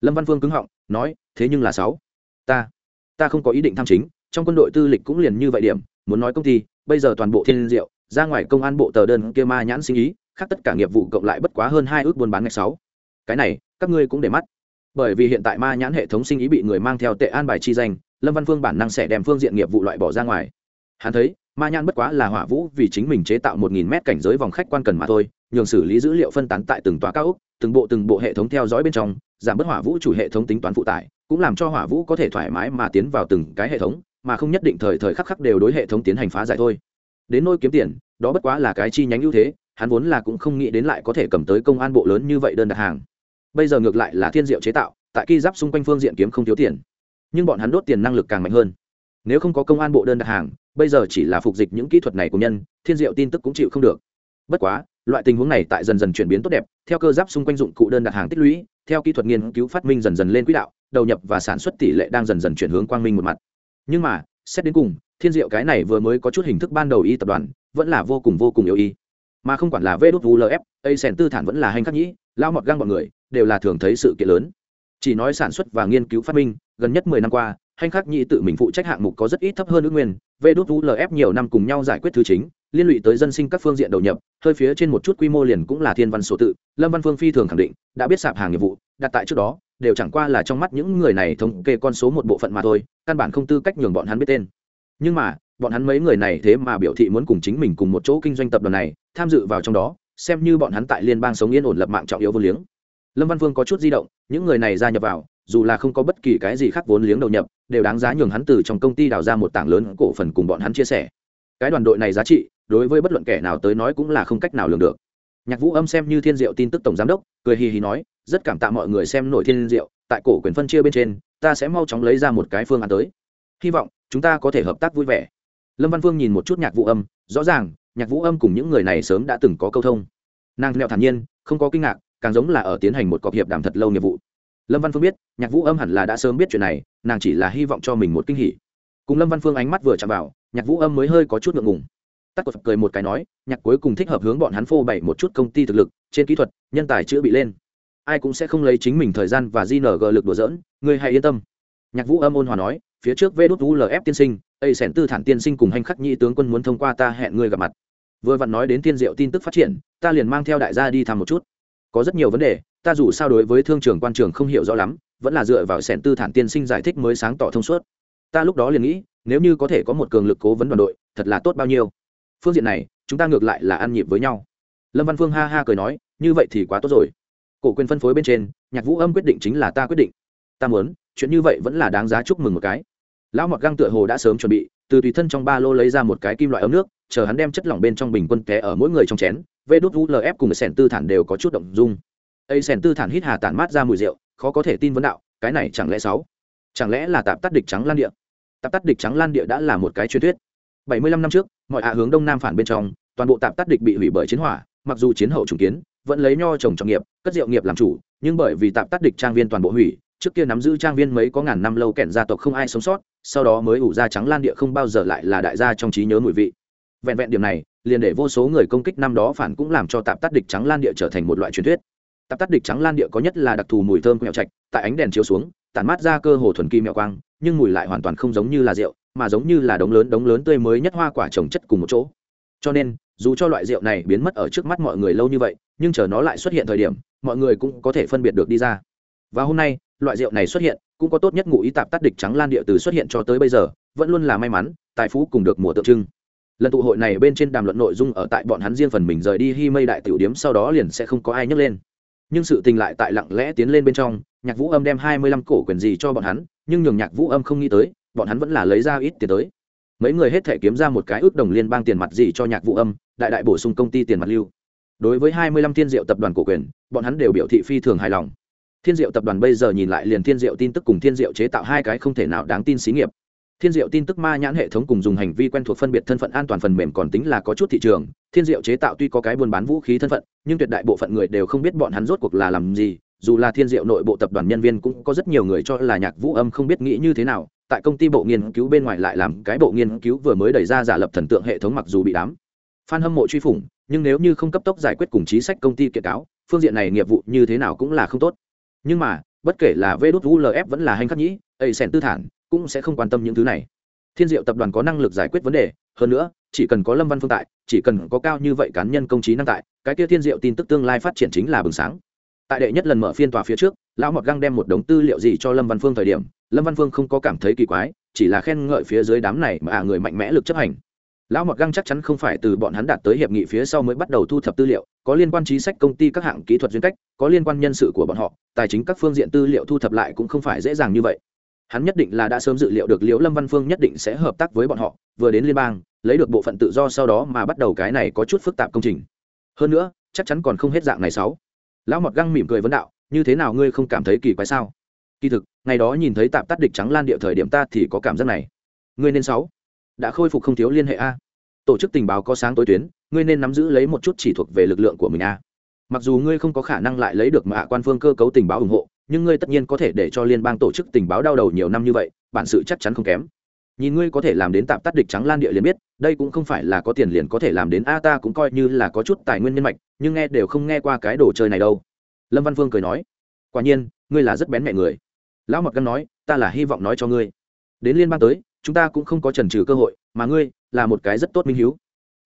Lâm văn phương cứng họng, nói, thế nhưng là sáu. Ta ta không có ý định tham chính, trong quân đội tư lịch cũng liền như vậy điểm, muốn nói công ty, bây giờ toàn bộ thiên diệu, ra ngoài công an bộ tờ đơn kia ma nhãn sinh ý khác tất cả nghiệp vụ cộng lại bất quá hơn hai ước buôn bán ngày sáu. Cái này, các ngươi cũng để mắt. Bởi vì hiện tại ma nhãn hệ thống sinh ý bị người mang theo tệ an bài chi danh, lâm văn phương bản năng sẽ đem phương diện nghiệp vụ loại bỏ ra ngoài. Hắn thấy, ma nhãn bất quá là hỏa vũ vì chính mình chế tạo một nghìn mét cảnh giới vòng khách quan cần mà thôi, nhường xử lý dữ liệu phân tán tại từng tòa cao ốc, từng bộ từng bộ hệ thống theo dõi bên trong, giảm bớt hỏa vũ chủ hệ thống tính toán phụ tải, cũng làm cho hỏa vũ có thể thoải mái mà tiến vào từng cái hệ thống, mà không nhất định thời thời khắc khắc đều đối hệ thống tiến hành phá giải thôi. Đến nôi kiếm tiền, đó bất quá là cái chi nhánh ưu thế hắn vốn là cũng không nghĩ đến lại có thể cầm tới công an bộ lớn như vậy đơn đặt hàng. Bây giờ ngược lại là thiên diệu chế tạo, tại ki giáp xung quanh phương diện kiếm không thiếu tiền. Nhưng bọn hắn đốt tiền năng lực càng mạnh hơn. Nếu không có công an bộ đơn đặt hàng, bây giờ chỉ là phục dịch những kỹ thuật này của nhân, thiên diệu tin tức cũng chịu không được. Bất quá, loại tình huống này tại dần dần chuyển biến tốt đẹp, theo cơ giáp xung quanh dụng cụ đơn đặt hàng tích lũy, theo kỹ thuật nghiên cứu phát minh dần dần lên quỹ đạo, đầu nhập và sản xuất tỷ lệ đang dần dần chuyển hướng quang minh một mặt. Nhưng mà, xét đến cùng, thiên diệu cái này vừa mới có chút hình thức ban đầu y tập đoàn, vẫn là vô cùng vô cùng yêu y mà không quản là vê đốt vulf a sen tư thản vẫn là hành khắc nhĩ lao mọt găng bọn người đều là thường thấy sự kiện lớn. Chỉ nói sản xuất và nghiên cứu phát minh, gần nhất mười năm qua, hành khắc nhĩ tự mình phụ trách hạng mục có rất ít thấp hơn ước nguyên. Vê đốt vulf nhiều năm cùng nhau giải quyết thứ chính, liên lụy tới dân sinh các phương diện đầu nhập, hơi phía trên một chút quy mô liền cũng là thiên văn số tự. Lâm văn phương phi thường khẳng định, đã biết sạp hàng nghiệp vụ, đặt tại trước đó, đều chẳng qua là trong mắt những người này thống kê con số một bộ phận mà thôi, căn bản không tư cách nhường bọn hắn biết tên. Nhưng mà bọn hắn mấy người này thế mà biểu thị muốn cùng chính mình cùng một chỗ kinh doanh tập đoàn này, tham dự vào trong đó, xem như bọn hắn tại liên bang sống yên ổn lập mạng trọng yếu vô liếng. Lâm văn Vương có chút di động, những người này gia nhập vào, dù là không có bất kỳ cái gì khác vốn liếng đầu nhập, đều đáng giá nhường hắn từ trong công ty đào ra một tảng lớn cổ phần cùng bọn hắn chia sẻ. Cái đoàn đội này giá trị, đối với bất luận kẻ nào tới nói cũng là không cách nào lường được. Nhạc vũ âm xem như thiên diệu tin tức tổng giám đốc, cười hì hì nói, rất cảm tạ mọi người xem nổi thiên diệu, tại cổ quyền phân chia bên trên, ta sẽ mau chóng lấy ra một cái phương án tới. Hy vọng chúng ta có thể hợp tác vui vẻ lâm văn phương nhìn một chút nhạc vũ âm, rõ ràng, nhạc vũ âm cùng những người này sớm đã từng có câu thông. Nàng nẹo thản nhiên, không có kinh ngạc, càng giống là ở tiến hành một cọc hiệp đàm thật lâu nghiệp vụ. Lâm văn phương biết, nhạc vũ âm hẳn là đã sớm biết chuyện này, nàng chỉ là hy vọng cho mình một kinh hỉ. Cùng lâm văn phương ánh mắt vừa chạm vào, nhạc vũ âm mới hơi có chút ngượng ngùng. Tắt cột cười một cái nói, nhạc cuối cùng thích hợp hướng bọn hắn phô bày một chút công ty thực lực, trên kỹ thuật, nhân tài chữa bị lên. Ai cũng sẽ không lấy chính mình thời gian và di nở gờ lực đùa dỡn ngươi hãy yên tâm. Nhạc vũ âm ôn hòa nói, phía trước vê đốt ulf tiên sinh ây sẻn tư thản tiên sinh cùng hành khắc nhị tướng quân muốn thông qua ta hẹn ngươi gặp mặt. Vừa vặn nói đến tiên diệu tin tức phát triển, ta liền mang theo đại gia đi thăm một chút. Có rất nhiều vấn đề, ta dù sao đối với thương trường quan trường không hiểu rõ lắm, vẫn là dựa vào sẻn tư thản tiên sinh giải thích mới sáng tỏ thông suốt. Ta lúc đó liền nghĩ, nếu như có thể có một cường lực cố vấn đoàn đội, thật là tốt bao nhiêu. Phương diện này, chúng ta ngược lại là ăn nhịp với nhau. Lâm văn phương ha ha cười nói, như vậy thì quá tốt rồi. Cổ quyền phân phối bên trên, nhạc vũ âm quyết định chính là ta quyết định. Ta muốn, chuyện như vậy vẫn là đáng giá chúc mừng một cái lão mọt găng tựa hồ đã sớm chuẩn bị, từ tùy thân trong ba lô lấy ra một cái kim loại ấm nước, chờ hắn đem chất lỏng bên trong bình quân té ở mỗi người trong chén, vê đốt ulf cùng sẻn tư thản đều có chút động dung. Ây sẻn tư thản hít hà tản mát ra mùi rượu, khó có thể tin vấn đạo, cái này chẳng lẽ sáu? Chẳng lẽ là tạp tắt địch trắng lan địa? Tạp tắt địch trắng lan địa đã là một cái truyền thuyết. Bảy mươi lăm năm trước, mọi hạ hướng đông nam phản bên trong, toàn bộ tạp tắt địch bị hủy bởi chiến hỏa, mặc dù chiến hậu trùng kiến, vẫn lấy nho trồng trọng nghiệp, cất rượu nghiệp làm chủ, nhưng bởi vì tạp tắt địch trang viên toàn bộ hủy trước kia nắm giữ trang viên mấy có ngàn năm lâu kẹn gia tộc không ai sống sót, sau đó mới ủ ra trắng lan địa không bao giờ lại là đại gia trong trí nhớ mùi vị. Vẹn vẹn điểm này, liền để vô số người công kích năm đó phản cũng làm cho tạp tắt địch trắng lan địa trở thành một loại truyền thuyết. Tạp tắt địch trắng lan địa có nhất là đặc thù mùi thơm mẹo trạch, tại ánh đèn chiếu xuống, tản mát ra cơ hồ thuần kim mẹo quang, nhưng mùi lại hoàn toàn không giống như là rượu, mà giống như là đống lớn đống lớn tươi mới nhất hoa quả trồng chất cùng một chỗ. Cho nên, dù cho loại rượu này biến mất ở trước mắt mọi người lâu như vậy, nhưng chờ nó lại xuất hiện thời điểm, mọi người cũng có thể phân biệt được đi ra. Và hôm nay loại rượu này xuất hiện, cũng có tốt nhất ngụ ý tạp tắt địch trắng lan địa từ xuất hiện cho tới bây giờ, vẫn luôn là may mắn, tài phú cùng được mùa tượng trưng. Lần tụ hội này bên trên đàm luận nội dung ở tại bọn hắn riêng phần mình rời đi hy mây đại tiểu điếm sau đó liền sẽ không có ai nhấc lên. Nhưng sự tình lại tại lặng lẽ tiến lên bên trong, nhạc vũ âm đem hai mươi lăm cổ quyền gì cho bọn hắn, nhưng nhường nhạc vũ âm không nghĩ tới, bọn hắn vẫn là lấy ra ít tiền tới. Mấy người hết thể kiếm ra một cái ước đồng liên bang tiền mặt gì cho nhạc vũ âm, đại đại bổ sung công ty tiền mặt lưu. Đối với hai mươi lăm thiên diệu tập đoàn cổ quyền, bọn hắn đều biểu thị phi thường hài lòng thiên diệu tập đoàn bây giờ nhìn lại liền thiên diệu tin tức cùng thiên diệu chế tạo hai cái không thể nào đáng tin xí nghiệp. Thiên diệu tin tức ma nhãn hệ thống cùng dùng hành vi quen thuộc phân biệt thân phận an toàn phần mềm còn tính là có chút thị trường. Thiên diệu chế tạo tuy có cái buôn bán vũ khí thân phận, nhưng tuyệt đại bộ phận người đều không biết bọn hắn rốt cuộc là làm gì. Dù là thiên diệu nội bộ tập đoàn nhân viên cũng có rất nhiều người cho là nhạc vũ âm không biết nghĩ như thế nào, tại công ty bộ nghiên cứu bên ngoài lại làm cái bộ nghiên cứu vừa mới đẩy ra giả lập thần tượng hệ thống mặc dù bị đám f hâm mộ truy phủng, nhưng nếu như không cấp tốc giải quyết cùng chính sách công ty kiện cáo, phương diện này nghiệp vụ như thế nào cũng là không tốt nhưng mà, bất kể là vê đốt ulf vẫn là hành khắc nhĩ ây sen tư thản cũng sẽ không quan tâm những thứ này. Thiên diệu tập đoàn có năng lực giải quyết vấn đề, hơn nữa, chỉ cần có lâm văn phương tại, chỉ cần có cao như vậy cá nhân công trí năng tại, cái kia thiên diệu tin tức tương lai phát triển chính là bừng sáng. Tại đệ nhất lần mở phiên tòa phía trước, lão mọt găng đem một đống tư liệu gì cho lâm văn phương thời điểm, lâm văn phương không có cảm thấy kỳ quái, chỉ là khen ngợi phía dưới đám này mà à người mạnh mẽ lực chấp hành lão mọt găng chắc chắn không phải từ bọn hắn đạt tới hiệp nghị phía sau mới bắt đầu thu thập tư liệu, có liên quan chính sách công ty các hạng kỹ thuật duyên cách, có liên quan nhân sự của bọn họ, tài chính các phương diện tư liệu thu thập lại cũng không phải dễ dàng như vậy. Hắn nhất định là đã sớm dự liệu được liễu lâm văn phương nhất định sẽ hợp tác với bọn họ, vừa đến liên bang, lấy được bộ phận tự do sau đó mà bắt đầu cái này có chút phức tạp công trình. Hơn nữa, chắc chắn còn không hết dạng này sáu. Lão mọt găng mỉm cười vấn đạo, như thế nào ngươi không cảm thấy kỳ quái sao? Kỳ thực, ngày đó nhìn thấy tạm tắt địch trắng lan địa thời điểm ta thì có cảm giác này. Ngươi nên sáu đã khôi phục không thiếu liên hệ a. Tổ chức tình báo có sáng tối tuyến, ngươi nên nắm giữ lấy một chút chỉ thuộc về lực lượng của mình a. Mặc dù ngươi không có khả năng lại lấy được mạ quan phương cơ cấu tình báo ủng hộ, nhưng ngươi tất nhiên có thể để cho liên bang tổ chức tình báo đau đầu nhiều năm như vậy, bản sự chắc chắn không kém. Nhìn ngươi có thể làm đến tạm tắt địch trắng lan địa liền biết, đây cũng không phải là có tiền liền có thể làm đến, a, ta cũng coi như là có chút tài nguyên nhân mạch, nhưng nghe đều không nghe qua cái đồ chơi này đâu. Lâm văn phương cười nói, quả nhiên, ngươi là rất bén mẹ người. Lão mật căn nói, ta là hy vọng nói cho ngươi. Đến liên bang tới chúng ta cũng không có trần trừ cơ hội, mà ngươi là một cái rất tốt minh hiếu.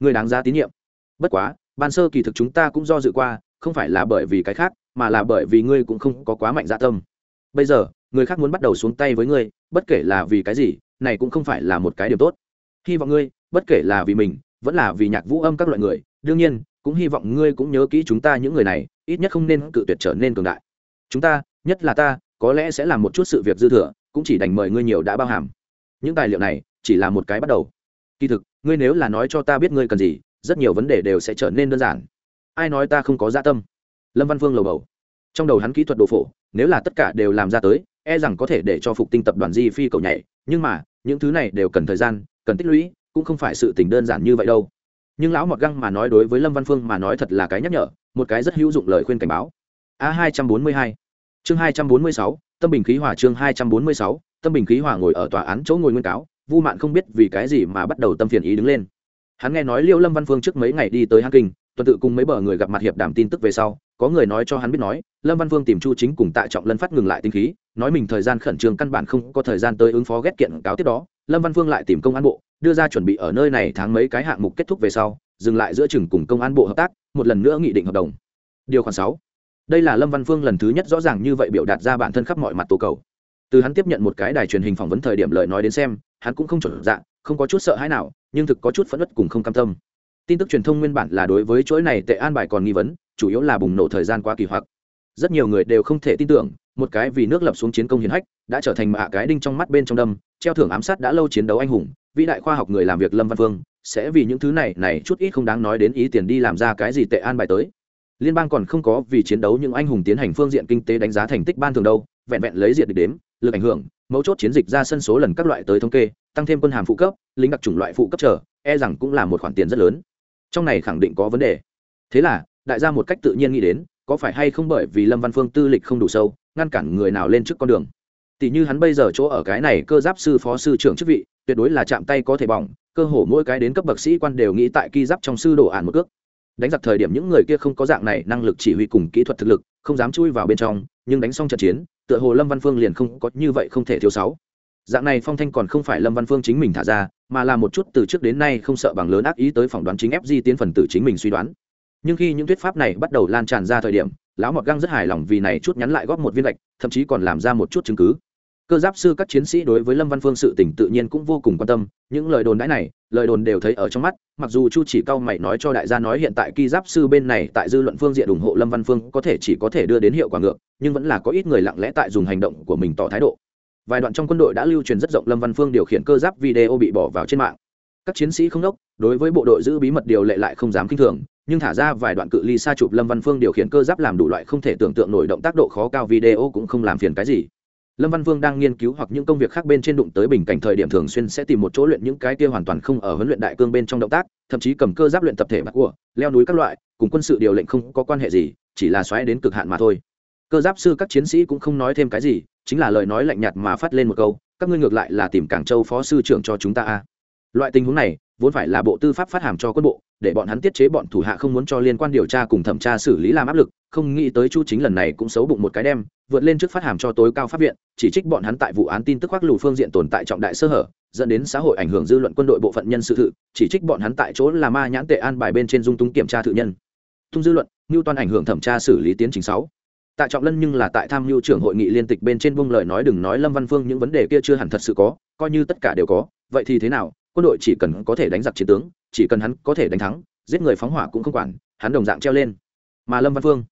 Ngươi đáng ra tín nhiệm. Bất quá, ban sơ kỳ thực chúng ta cũng do dự qua, không phải là bởi vì cái khác, mà là bởi vì ngươi cũng không có quá mạnh dạ tâm. Bây giờ, người khác muốn bắt đầu xuống tay với ngươi, bất kể là vì cái gì, này cũng không phải là một cái điều tốt. Hy vọng ngươi, bất kể là vì mình, vẫn là vì nhạc vũ âm các loại người, đương nhiên, cũng hy vọng ngươi cũng nhớ kỹ chúng ta những người này, ít nhất không nên cự tuyệt trở nên cường đại. Chúng ta, nhất là ta, có lẽ sẽ làm một chút sự việc dư thừa, cũng chỉ đành mời ngươi nhiều đã bao hàm những tài liệu này chỉ là một cái bắt đầu. Kỳ thực, ngươi nếu là nói cho ta biết ngươi cần gì, rất nhiều vấn đề đều sẽ trở nên đơn giản. Ai nói ta không có dạ tâm? Lâm văn phương lầu bầu. Trong đầu hắn kỹ thuật đồ phổ, nếu là tất cả đều làm ra tới e rằng có thể để cho phục tinh tập đoàn di phi cầu nhảy. Nhưng mà, những thứ này đều cần thời gian, cần tích lũy, cũng không phải sự tình đơn giản như vậy đâu. Nhưng lão mọt găng mà nói đối với lâm văn phương mà nói thật là cái nhắc nhở, một cái rất hữu dụng lời khuyên cảnh báo. A hai trăm bốn mươi hai. Chương hai trăm bốn mươi sáu tâm bình khí hòa chương hai trăm bốn mươi sáu, tâm bình khí hòa ngồi ở tòa án chỗ ngồi nguyên cáo, vu mạn không biết vì cái gì mà bắt đầu tâm phiền ý đứng lên. Hắn nghe nói liêu lâm văn phương trước mấy ngày đi tới hang kinh, tuần tự cùng mấy bờ người gặp mặt hiệp đảm tin tức về sau, có người nói cho hắn biết nói, lâm văn vương tìm chu chính cùng tạ trọng lân phát ngừng lại tinh khí, nói mình thời gian khẩn trương căn bản không có thời gian tới ứng phó ghét kiện cáo tiếp đó, lâm văn vương lại tìm công an bộ, đưa ra chuẩn bị ở nơi này tháng mấy cái hạng mục kết thúc về sau, dừng lại giữa chừng cùng công an bộ hợp tác, một lần nữa nghị định hợp đồng. Điều khoản sáu đây là lâm văn phương lần thứ nhất rõ ràng như vậy biểu đạt ra bản thân khắp mọi mặt tố cầu. Từ hắn tiếp nhận một cái đài truyền hình phỏng vấn thời điểm lời nói đến xem, hắn cũng không chuẩn dạng không có chút sợ hãi nào, nhưng thực có chút phẫn nứt cùng không cam tâm. Tin tức truyền thông nguyên bản là đối với chuỗi này tệ an bài còn nghi vấn, chủ yếu là bùng nổ thời gian quá kỳ hoặc. Rất nhiều người đều không thể tin tưởng, một cái vì nước lập xuống chiến công hiến hách, đã trở thành mạ cái đinh trong mắt bên trong đâm, treo thưởng ám sát đã lâu chiến đấu anh hùng, vĩ đại khoa học người làm việc lâm văn phương, sẽ vì những thứ này này chút ít không đáng nói đến ý tiền đi làm ra cái gì tệ an bài tới liên bang còn không có vì chiến đấu những anh hùng tiến hành phương diện kinh tế đánh giá thành tích ban thường đâu, vẹn vẹn lấy diện địch đếm, lực ảnh hưởng, mấu chốt chiến dịch ra sân số lần các loại tới thống kê, tăng thêm quân hàm phụ cấp, lính đặc chủng loại phụ cấp trở e rằng cũng là một khoản tiền rất lớn. Trong này khẳng định có vấn đề. Thế là, đại gia một cách tự nhiên nghĩ đến, có phải hay không bởi vì lâm văn phương tư lịch không đủ sâu, ngăn cản người nào lên trước con đường. Tỷ như hắn bây giờ chỗ ở cái này cơ giáp sư phó sư trưởng chức vị, tuyệt đối là chạm tay có thể bỏng, cơ hồ mỗi cái đến cấp bậc sĩ quan đều nghĩ tại ki giáp trong sư đổ ản một cước đánh giặc thời điểm những người kia không có dạng này năng lực chỉ huy cùng kỹ thuật thực lực, không dám chui vào bên trong, nhưng đánh xong trận chiến, tựa hồ lâm văn phương liền không có như vậy không thể thiếu sáu. Dạng này phong thanh còn không phải lâm văn phương chính mình thả ra, mà là một chút từ trước đến nay không sợ bằng lớn ác ý tới phỏng đoán chính fg tiến phần tử chính mình suy đoán. Nhưng khi những thuyết pháp này bắt đầu lan tràn ra thời điểm, lão mọt găng rất hài lòng vì này chút nhắn lại góp một viên lệch thậm chí còn làm ra một chút chứng cứ cơ giáp sư các chiến sĩ đối với lâm văn phương sự tỉnh tự nhiên cũng vô cùng quan tâm, những lời đồn đãi này, lời đồn đều thấy ở trong mắt, mặc dù chu chỉ cao mày nói cho đại gia nói hiện tại kỳ giáp sư bên này tại dư luận phương diện ủng hộ lâm văn phương có thể chỉ có thể đưa đến hiệu quả ngược, nhưng vẫn là có ít người lặng lẽ tại dùng hành động của mình tỏ thái độ. Vài đoạn trong quân đội đã lưu truyền rất rộng lâm văn phương điều khiển cơ giáp video bị bỏ vào trên mạng. Các chiến sĩ không đốc, đối với bộ đội giữ bí mật điều lệ lại không dám k i n h thường, nhưng thả ra vài đoạn cự ly xa chụp lâm văn phương điều khiển cơ giáp làm đủ loại không thể tưởng tượng nổi động tác độ khó cao video cũng không làm phiền cái gì lâm văn vương đang nghiên cứu hoặc những công việc khác bên trên đụng tới bình cảnh thời điểm thường xuyên sẽ tìm một chỗ luyện những cái kia hoàn toàn không ở huấn luyện đại cương bên trong động tác, thậm chí cầm cơ giáp luyện tập thể mặc của, leo núi các loại, cùng quân sự điều lệnh không có quan hệ gì, chỉ là xoáy đến cực hạn mà thôi. Cơ giáp sư các chiến sĩ cũng không nói thêm cái gì, chính là lời nói lạnh nhạt mà phát lên một câu, các ngươi ngược lại là tìm cảng châu phó sư trưởng cho chúng ta a. Loại tình huống này vốn phải là bộ tư pháp phát hàm cho quân bộ, để bọn hắn tiết chế bọn thủ hạ không muốn cho liên quan điều tra cùng thẩm tra xử lý làm áp lực, không nghĩ tới chu chính lần này cũng xấu bụng một cái đem, vượt lên trước phát hàm cho tối cao pháp viện, chỉ trích bọn hắn tại vụ án tin tức khoác lù phương diện tồn tại trọng đại sơ hở, dẫn đến xã hội ảnh hưởng dư luận quân đội bộ phận nhân sự thự chỉ trích bọn hắn tại chỗ là ma nhãn tệ an bài bên trên dung túng kiểm tra thự nhân. Tung dư luận như toàn ảnh hưởng thẩm tra xử lý tiến trình sáu. Tại trọng lân nhưng là tại tham mưu trưởng hội nghị liên tịch bên trên buông lời nói đừng nói lâm văn phương những vấn đề kia chưa hẳn thật sự có, coi như tất cả đều có, vậy thì thế nào quân đội chỉ cần có thể đánh giặc chiến tướng, chỉ cần hắn có thể đánh thắng, giết người phóng hỏa cũng không quản, hắn đồng dạng treo lên. Mà lâm văn phương,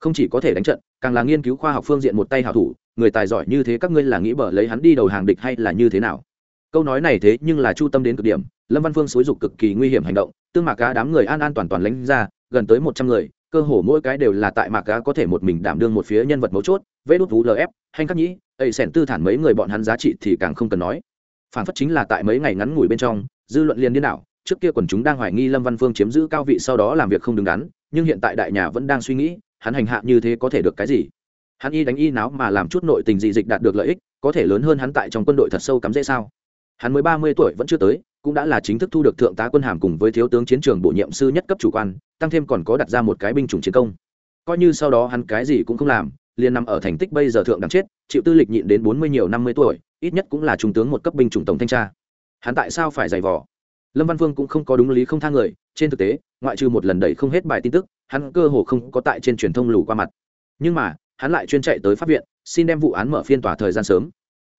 không chỉ có thể đánh trận, càng là nghiên cứu khoa học phương diện một tay hảo thủ, người tài giỏi như thế các ngươi là nghĩ bở lấy hắn đi đầu hàng địch hay là như thế nào? Câu nói này thế nhưng là chu tâm đến cực điểm, lâm văn phương xúi dục cực kỳ nguy hiểm hành động, tương mạc cá đám người an an toàn toàn lánh ra, gần tới một trăm người, cơ hồ mỗi cái đều là tại mạc cá có thể một mình đảm đương một phía nhân vật mấu chốt, vê đốt vú lf hành khắc nhĩ ấy sẻn tư thản mấy người bọn hắn giá trị thì càng không cần nói phản phất chính là tại mấy ngày ngắn ngủi bên trong, dư luận liền điên đảo, trước kia quần chúng đang hoài nghi lâm văn phương chiếm giữ cao vị sau đó làm việc không đứng đắn, nhưng hiện tại đại nhà vẫn đang suy nghĩ, hắn hành hạ như thế có thể được cái gì? Hắn y đánh y náo mà làm chút nội tình dị dịch đạt được lợi ích, có thể lớn hơn hắn tại trong quân đội thật sâu cắm dễ sao? Hắn mới ba mươi tuổi vẫn chưa tới, cũng đã là chính thức thu được thượng tá quân hàm cùng với thiếu tướng chiến trường bổ nhiệm sư nhất cấp chủ quan, tăng thêm còn có đặt ra một cái binh chủng chiến công. Coi như sau đó hắn cái gì cũng không làm, liền nằm ở thành tích bây giờ thượng đẳng chết, chịu tư lịch nhịn đến bốn mươi nhiều năm mươi tuổi ít nhất cũng là trung tướng một cấp binh chủng tổng thanh tra. Hắn tại sao phải giày vò? Lâm văn vương cũng không có đúng lý không tha người, trên thực tế, ngoại trừ một lần đẩy không hết bài tin tức, hắn cơ hồ không có tại trên truyền thông lù qua mặt. Nhưng mà, hắn lại chuyên chạy tới pháp viện, xin đem vụ án mở phiên tòa thời gian sớm.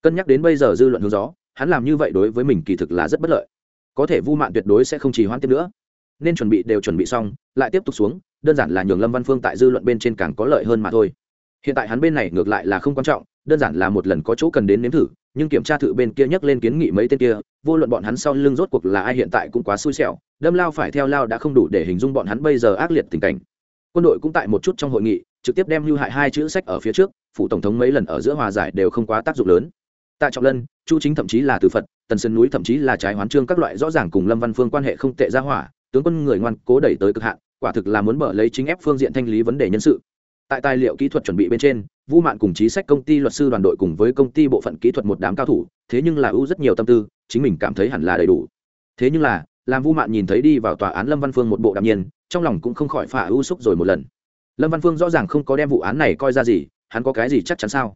Cân nhắc đến bây giờ dư luận hướng gió, hắn làm như vậy đối với mình kỳ thực là rất bất lợi. Có thể vu mạn tuyệt đối sẽ không trì hoãn tiếp nữa. Nên chuẩn bị đều chuẩn bị xong, lại tiếp tục xuống, đơn giản là nhường lâm văn phương tại dư luận bên trên càng có lợi hơn mà thôi. Hiện tại hắn bên này ngược lại là không quan trọng, đơn giản là một lần có chỗ cần đến nếm thử nhưng kiểm tra thử bên kia nhắc lên kiến nghị mấy tên kia, vô luận bọn hắn sau lưng rốt cuộc là ai hiện tại cũng quá xui xẻo, đâm lao phải theo lao đã không đủ để hình dung bọn hắn bây giờ ác liệt tình cảnh. Quân đội cũng tại một chút trong hội nghị, trực tiếp đem lưu hại hai chữ sách ở phía trước, phủ tổng thống mấy lần ở giữa hòa giải đều không quá tác dụng lớn. Tại trọng lân, chu chính thậm chí là từ phật, tần sơn núi thậm chí là trái hoán trương các loại rõ ràng cùng lâm văn phương quan hệ không tệ ra hỏa, tướng quân người ngoan cố đẩy tới cực hạn, quả thực là muốn mở lấy chính ép phương diện thanh lý vấn đề nhân sự tại tài liệu kỹ thuật chuẩn bị bên trên, vu mạn cùng trí sách công ty luật sư đoàn đội cùng với công ty bộ phận kỹ thuật một đám cao thủ, thế nhưng là ưu rất nhiều tâm tư, chính mình cảm thấy hẳn là đầy đủ. Thế nhưng là, làm vu mạn nhìn thấy đi vào tòa án lâm văn phương một bộ đạm nhiên, trong lòng cũng không khỏi phả ưu xúc rồi một lần. Lâm văn phương rõ ràng không có đem vụ án này coi ra gì, hắn có cái gì chắc chắn sao?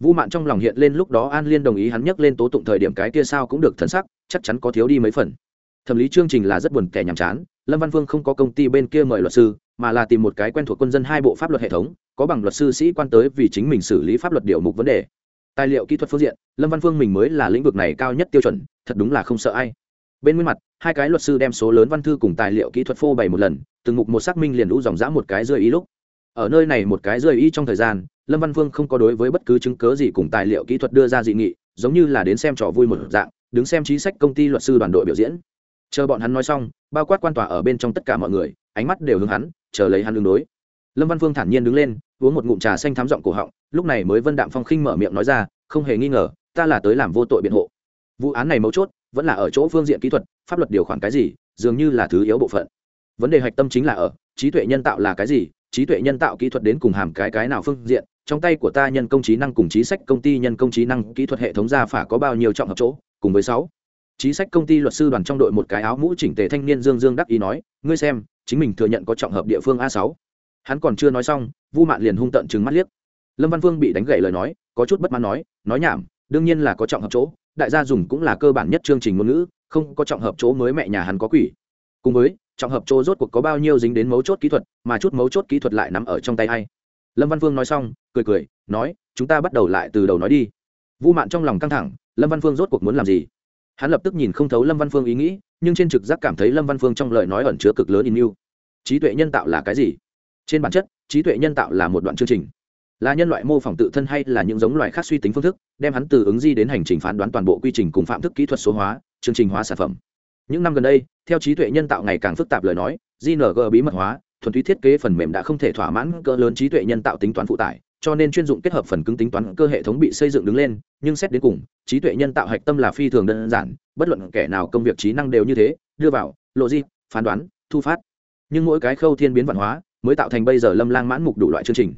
Vu mạn trong lòng hiện lên lúc đó an liên đồng ý hắn nhắc lên tố tụng thời điểm cái kia sao cũng được thân sắc, chắc chắn có thiếu đi mấy phần thẩm lý chương trình là rất buồn kẻ nhàm chán, lâm văn phương không có công ty bên kia mời luật sư, mà là tìm một cái quen thuộc quân dân hai bộ pháp luật hệ thống, có bằng luật sư sĩ quan tới vì chính mình xử lý pháp luật điều mục vấn đề. Tài liệu kỹ thuật phương diện, lâm văn phương mình mới là lĩnh vực này cao nhất tiêu chuẩn, thật đúng là không sợ ai. Bên nguyên mặt, hai cái luật sư đem số lớn văn thư cùng tài liệu kỹ thuật phô bày một lần, từng mục một xác minh liền lũ dòng dã một cái rơi ý lúc. Ở nơi này một cái rơi ý trong thời gian, lâm văn phương không có đối với bất cứ chứng cớ gì cùng tài liệu kỹ thuật đưa ra dị nghị, giống như là đến xem trò vui một dạng, đứng xem chính sách công ty luật sư đoàn đội biểu diễn chờ bọn hắn nói xong, bao quát quan tòa ở bên trong tất cả mọi người, ánh mắt đều hướng hắn, chờ lấy hắn đường đối. Lâm văn phương thản nhiên đứng lên, uống một ngụm trà xanh thắm giọng cổ họng, lúc này mới vân đạm phong khinh mở miệng nói ra, không hề nghi ngờ, ta là tới làm vô tội biện hộ. Vụ án này mấu chốt, vẫn là ở chỗ phương diện kỹ thuật, pháp luật điều khoản cái gì, dường như là thứ yếu bộ phận. Vấn đề hạch tâm chính là ở, trí tuệ nhân tạo là cái gì, trí tuệ nhân tạo kỹ thuật đến cùng hàm cái cái nào phương diện, trong tay của ta nhân công trí năng cùng trí sách công ty nhân công trí năng kỹ thuật hệ thống ra phả có bao nhiêu trọng hợp chỗ, cùng với sáu chí sách công ty luật sư đoàn trong đội một cái áo mũ chỉnh tề thanh niên dương dương đắc ý nói, ngươi xem, chính mình thừa nhận có trọng hợp địa phương a sáu. Hắn còn chưa nói xong, vu mạn liền hung tận chừng mắt liếc. Lâm văn vương bị đánh gậy lời nói, có chút bất mãn nói nói nhảm, đương nhiên là có trọng hợp chỗ, đại gia dùng cũng là cơ bản nhất chương trình ngôn ngữ, không có trọng hợp chỗ mới mẹ nhà hắn có quỷ. Cùng với, trọng hợp chỗ rốt cuộc có bao nhiêu dính đến mấu chốt kỹ thuật, mà chút mấu chốt kỹ thuật lại nằm ở trong tay hay lâm văn phương nói xong, cười cười, nói, chúng ta bắt đầu lại từ đầu nói đi. Vu mạn trong lòng căng thẳng, lâm văn phương rốt cuộc muốn làm gì? Hắn lập tức nhìn không thấu lâm văn phương ý nghĩ, nhưng trên trực giác cảm thấy lâm văn phương trong lời nói ẩn chứa cực lớn in mưu trí tuệ nhân tạo là cái gì? Trên bản chất, trí tuệ nhân tạo là một đoạn chương trình. Là nhân loại mô phỏng tự thân hay là những giống loài khác suy tính phương thức, đem hắn từ ứng di đến hành trình phán đoán toàn bộ quy trình cùng phạm thức kỹ thuật số hóa, chương trình hóa sản phẩm. Những năm gần đây, theo trí tuệ nhân tạo ngày càng phức tạp lời nói gng bí mật hóa, thuần túy thiết kế phần mềm đã không thể thỏa mãn cỡ lớn trí tuệ nhân tạo tính toán phụ tải cho nên chuyên dụng kết hợp phần cứng tính toán cơ hệ thống bị xây dựng đứng lên, nhưng xét đến cùng, trí tuệ nhân tạo hạch tâm là phi thường đơn giản, bất luận kẻ nào công việc trí năng đều như thế, đưa vào lộ di phán đoán, thu phát. Nhưng mỗi cái khâu thiên biến văn hóa mới tạo thành bây giờ lâm lang mãn mục đủ loại chương trình.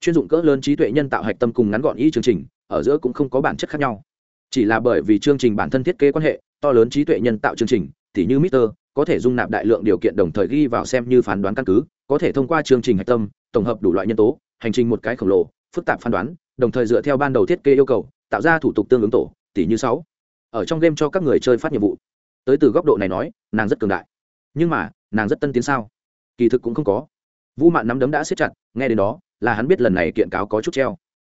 Chuyên dụng cỡ lớn trí tuệ nhân tạo hạch tâm cùng ngắn gọn y chương trình, ở giữa cũng không có bản chất khác nhau. Chỉ là bởi vì chương trình bản thân thiết kế quan hệ, to lớn trí tuệ nhân tạo chương trình, thì như Mister, có thể dung nạp đại lượng điều kiện đồng thời ghi vào xem như phán đoán căn cứ, có thể thông qua chương trình hạch tâm, tổng hợp đủ loại nhân tố hành trình một cái khổng lồ, phức tạp phán đoán, đồng thời dựa theo ban đầu thiết kế yêu cầu, tạo ra thủ tục tương ứng tổ, tỷ như sáu. Ở trong game cho các người chơi phát nhiệm vụ. Tới từ góc độ này nói, nàng rất cường đại. Nhưng mà, nàng rất tân tiến sao? Kỳ thực cũng không có. Vũ mạn nắm đấm đã siết chặt, nghe đến đó, là hắn biết lần này kiện cáo có chút treo.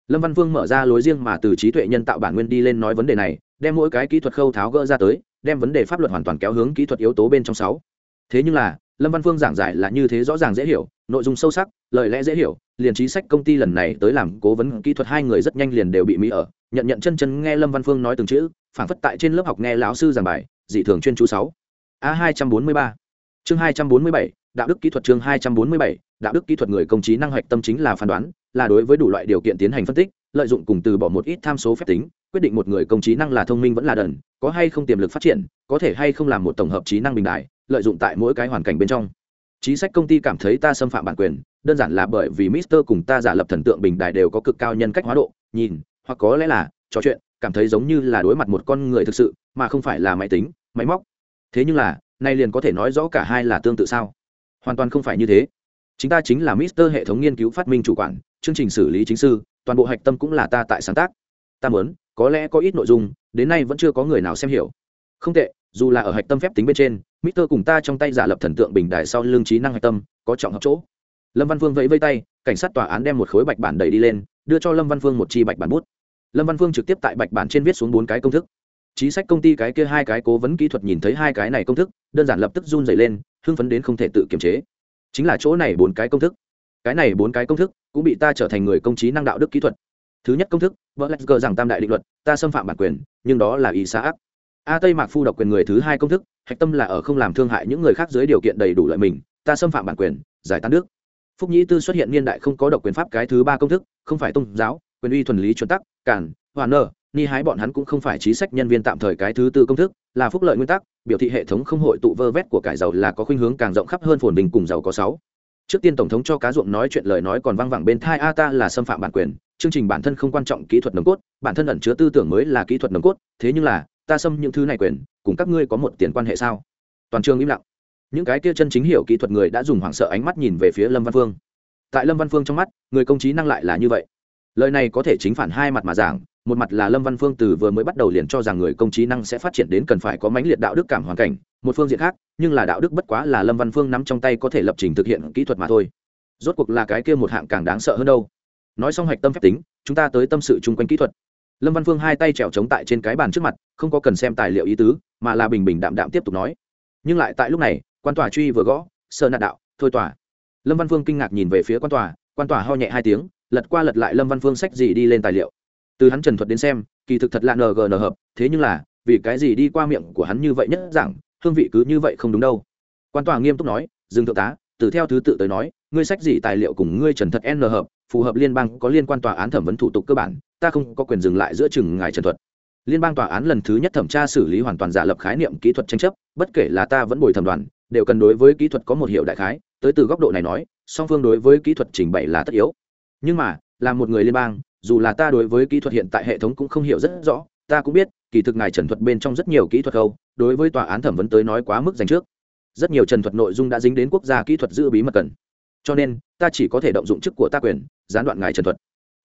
Lâm văn vương mở ra lối riêng mà từ trí tuệ nhân tạo bản nguyên đi lên nói vấn đề này, đem mỗi cái kỹ thuật khâu tháo gỡ ra tới, đem vấn đề pháp luật hoàn toàn kéo hướng kỹ thuật yếu tố bên trong sáu. Thế nhưng là, lâm văn phương giảng giải là như thế rõ ràng dễ hiểu, nội dung sâu sắc, lời lẽ dễ hiểu liền trí sách công ty lần này tới làm cố vấn kỹ thuật hai người rất nhanh liền đều bị mỹ ở. Nhận nhận chân chân nghe lâm văn phương nói từng chữ phản phất tại trên lớp học nghe lão sư giảng bài, dị thường chuyên chú sáu. A hai trăm bốn mươi ba. Chương hai trăm bốn mươi bảy, đạo đức kỹ thuật chương hai trăm bốn mươi bảy, đạo đức kỹ thuật người công trí năng hoạch tâm chính là phán đoán, là đối với đủ loại điều kiện tiến hành phân tích, lợi dụng cùng từ bỏ một ít tham số phép tính, quyết định một người công trí năng là thông minh vẫn là đần, có hay không tiềm lực phát triển, có thể hay không làm một tổng hợp trí năng bình đại, lợi dụng tại mỗi cái hoàn cảnh bên trong. Chính sách công ty cảm thấy ta xâm phạm bản quyền đơn giản là bởi vì mister cùng ta giả lập thần tượng bình đại đều có cực cao nhân cách hóa độ, nhìn, hoặc có lẽ là trò chuyện, cảm thấy giống như là đối mặt một con người thực sự, mà không phải là máy tính, máy móc. Thế nhưng là, nay liền có thể nói rõ cả hai là tương tự sao? Hoàn toàn không phải như thế. Chính ta chính là mister hệ thống nghiên cứu phát minh chủ quản, chương trình xử lý chính sư, toàn bộ hạch tâm cũng là ta tại sáng tác. Ta muốn, có lẽ có ít nội dung, đến nay vẫn chưa có người nào xem hiểu. Không tệ, dù là ở hạch tâm phép tính bên trên, mister cùng ta trong tay giả lập thần tượng bình đại sau lương trí năng hạch tâm, có trọng hợp chỗ lâm văn phương vẫy vây tay, cảnh sát tòa án đem một khối bạch bản đẩy đi lên, đưa cho lâm văn phương một chi bạch bản bút. Lâm văn phương trực tiếp tại bạch bản trên viết xuống bốn cái công thức. Chí sách công ty cái kia hai cái cố vấn kỹ thuật nhìn thấy hai cái này công thức, đơn giản lập tức run dày lên, hưng phấn đến không thể tự kiềm chế. Chính là chỗ này bốn cái công thức. Cái này bốn cái công thức cũng bị ta trở thành người công trí năng đạo đức kỹ thuật. Thứ nhất công thức, vợ lạch gờ rằng tam đại định luật, ta xâm phạm bản quyền, nhưng đó là ý xã ác. A tây mạc phu độc quyền người thứ hai công thức, hạch tâm là ở không làm thương hại những người khác dưới điều kiện đầy đủ lợi mình, ta xâm phạm bản quyền, giải tán nước phúc nhĩ tư xuất hiện niên đại không có độc quyền pháp cái thứ ba công thức, không phải tôn giáo, quyền uy thuần lý chuẩn tắc cản hoàn nở ni hái bọn hắn cũng không phải trí sách nhân viên tạm thời cái thứ tư công thức, là phúc lợi nguyên tắc, biểu thị hệ thống không hội tụ vơ vét của cải giàu là có khuynh hướng càng rộng khắp hơn phồn bình cùng giàu có sáu. Trước tiên tổng thống cho cá ruộng nói chuyện lời nói còn văng vẳng bên thai a ta là xâm phạm bản quyền, chương trình bản thân không quan trọng kỹ thuật nồng cốt, bản thân ẩn chứa tư tưởng mới là kỹ thuật nồng cốt, thế nhưng là, ta xâm những thứ này quyền, cùng các ngươi có một tiền quan hệ sao? Toàn trường im lặng những cái kia chân chính hiểu kỹ thuật người đã dùng hoảng sợ ánh mắt nhìn về phía lâm văn phương. Tại lâm văn phương trong mắt, người công trí năng lại là như vậy. Lời này có thể chính phản hai mặt mà giảng, một mặt là lâm văn phương từ vừa mới bắt đầu liền cho rằng người công trí năng sẽ phát triển đến cần phải có mãnh liệt đạo đức cảm hoàn cảnh, một phương diện khác, nhưng là đạo đức bất quá là lâm văn phương nắm trong tay có thể lập trình thực hiện kỹ thuật mà thôi. Rốt cuộc là cái kia một hạng càng đáng sợ hơn đâu. Nói xong hạch tâm phép tính, chúng ta tới tâm sự chung quanh kỹ thuật. Lâm văn phương hai tay trèo trống tại trên cái bàn trước mặt, không có cần xem tài liệu ý tứ, mà là bình bình đạm đạm tiếp tục nói. Nhưng lại tại lúc này quan tòa truy vừa gõ sợ nạt đạo, thôi tòa. Lâm văn phương kinh ngạc nhìn về phía quan tòa quan tòa ho nhẹ hai tiếng, lật qua lật lại lâm văn phương sách gì đi lên tài liệu. Từ hắn trần thuật đến xem, kỳ thực thật là ngn hợp, thế nhưng là, vì cái gì đi qua miệng của hắn như vậy nhất rằng hương vị cứ như vậy không đúng đâu. Quan tòa nghiêm túc nói, dừng thượng tá, từ theo thứ tự tới nói, ngươi sách gì tài liệu cùng ngươi trần thật n hợp, phù hợp liên bang có liên quan tòa án thẩm vấn thủ tục cơ bản, ta không có quyền dừng lại giữa chừng ngài trần thuật. Liên bang tòa án lần thứ nhất thẩm tra xử lý hoàn toàn giả lập khái niệm kỹ thuật tranh chấp, bất kể là ta vẫn bồi thẩm đoàn đều cần đối với kỹ thuật có một hiệu đại khái, tới từ góc độ này nói, song phương đối với kỹ thuật trình bày là tất yếu. Nhưng mà, là một người liên bang, dù là ta đối với kỹ thuật hiện tại hệ thống cũng không hiểu rất rõ, ta cũng biết, kỳ thực ngài trần thuật bên trong rất nhiều kỹ thuật khâu, đối với tòa án thẩm vấn tới nói quá mức dành trước. Rất nhiều trần thuật nội dung đã dính đến quốc gia kỹ thuật giữ bí mật cần. Cho nên, ta chỉ có thể động dụng chức của ta quyền, gián đoạn ngài trần thuật.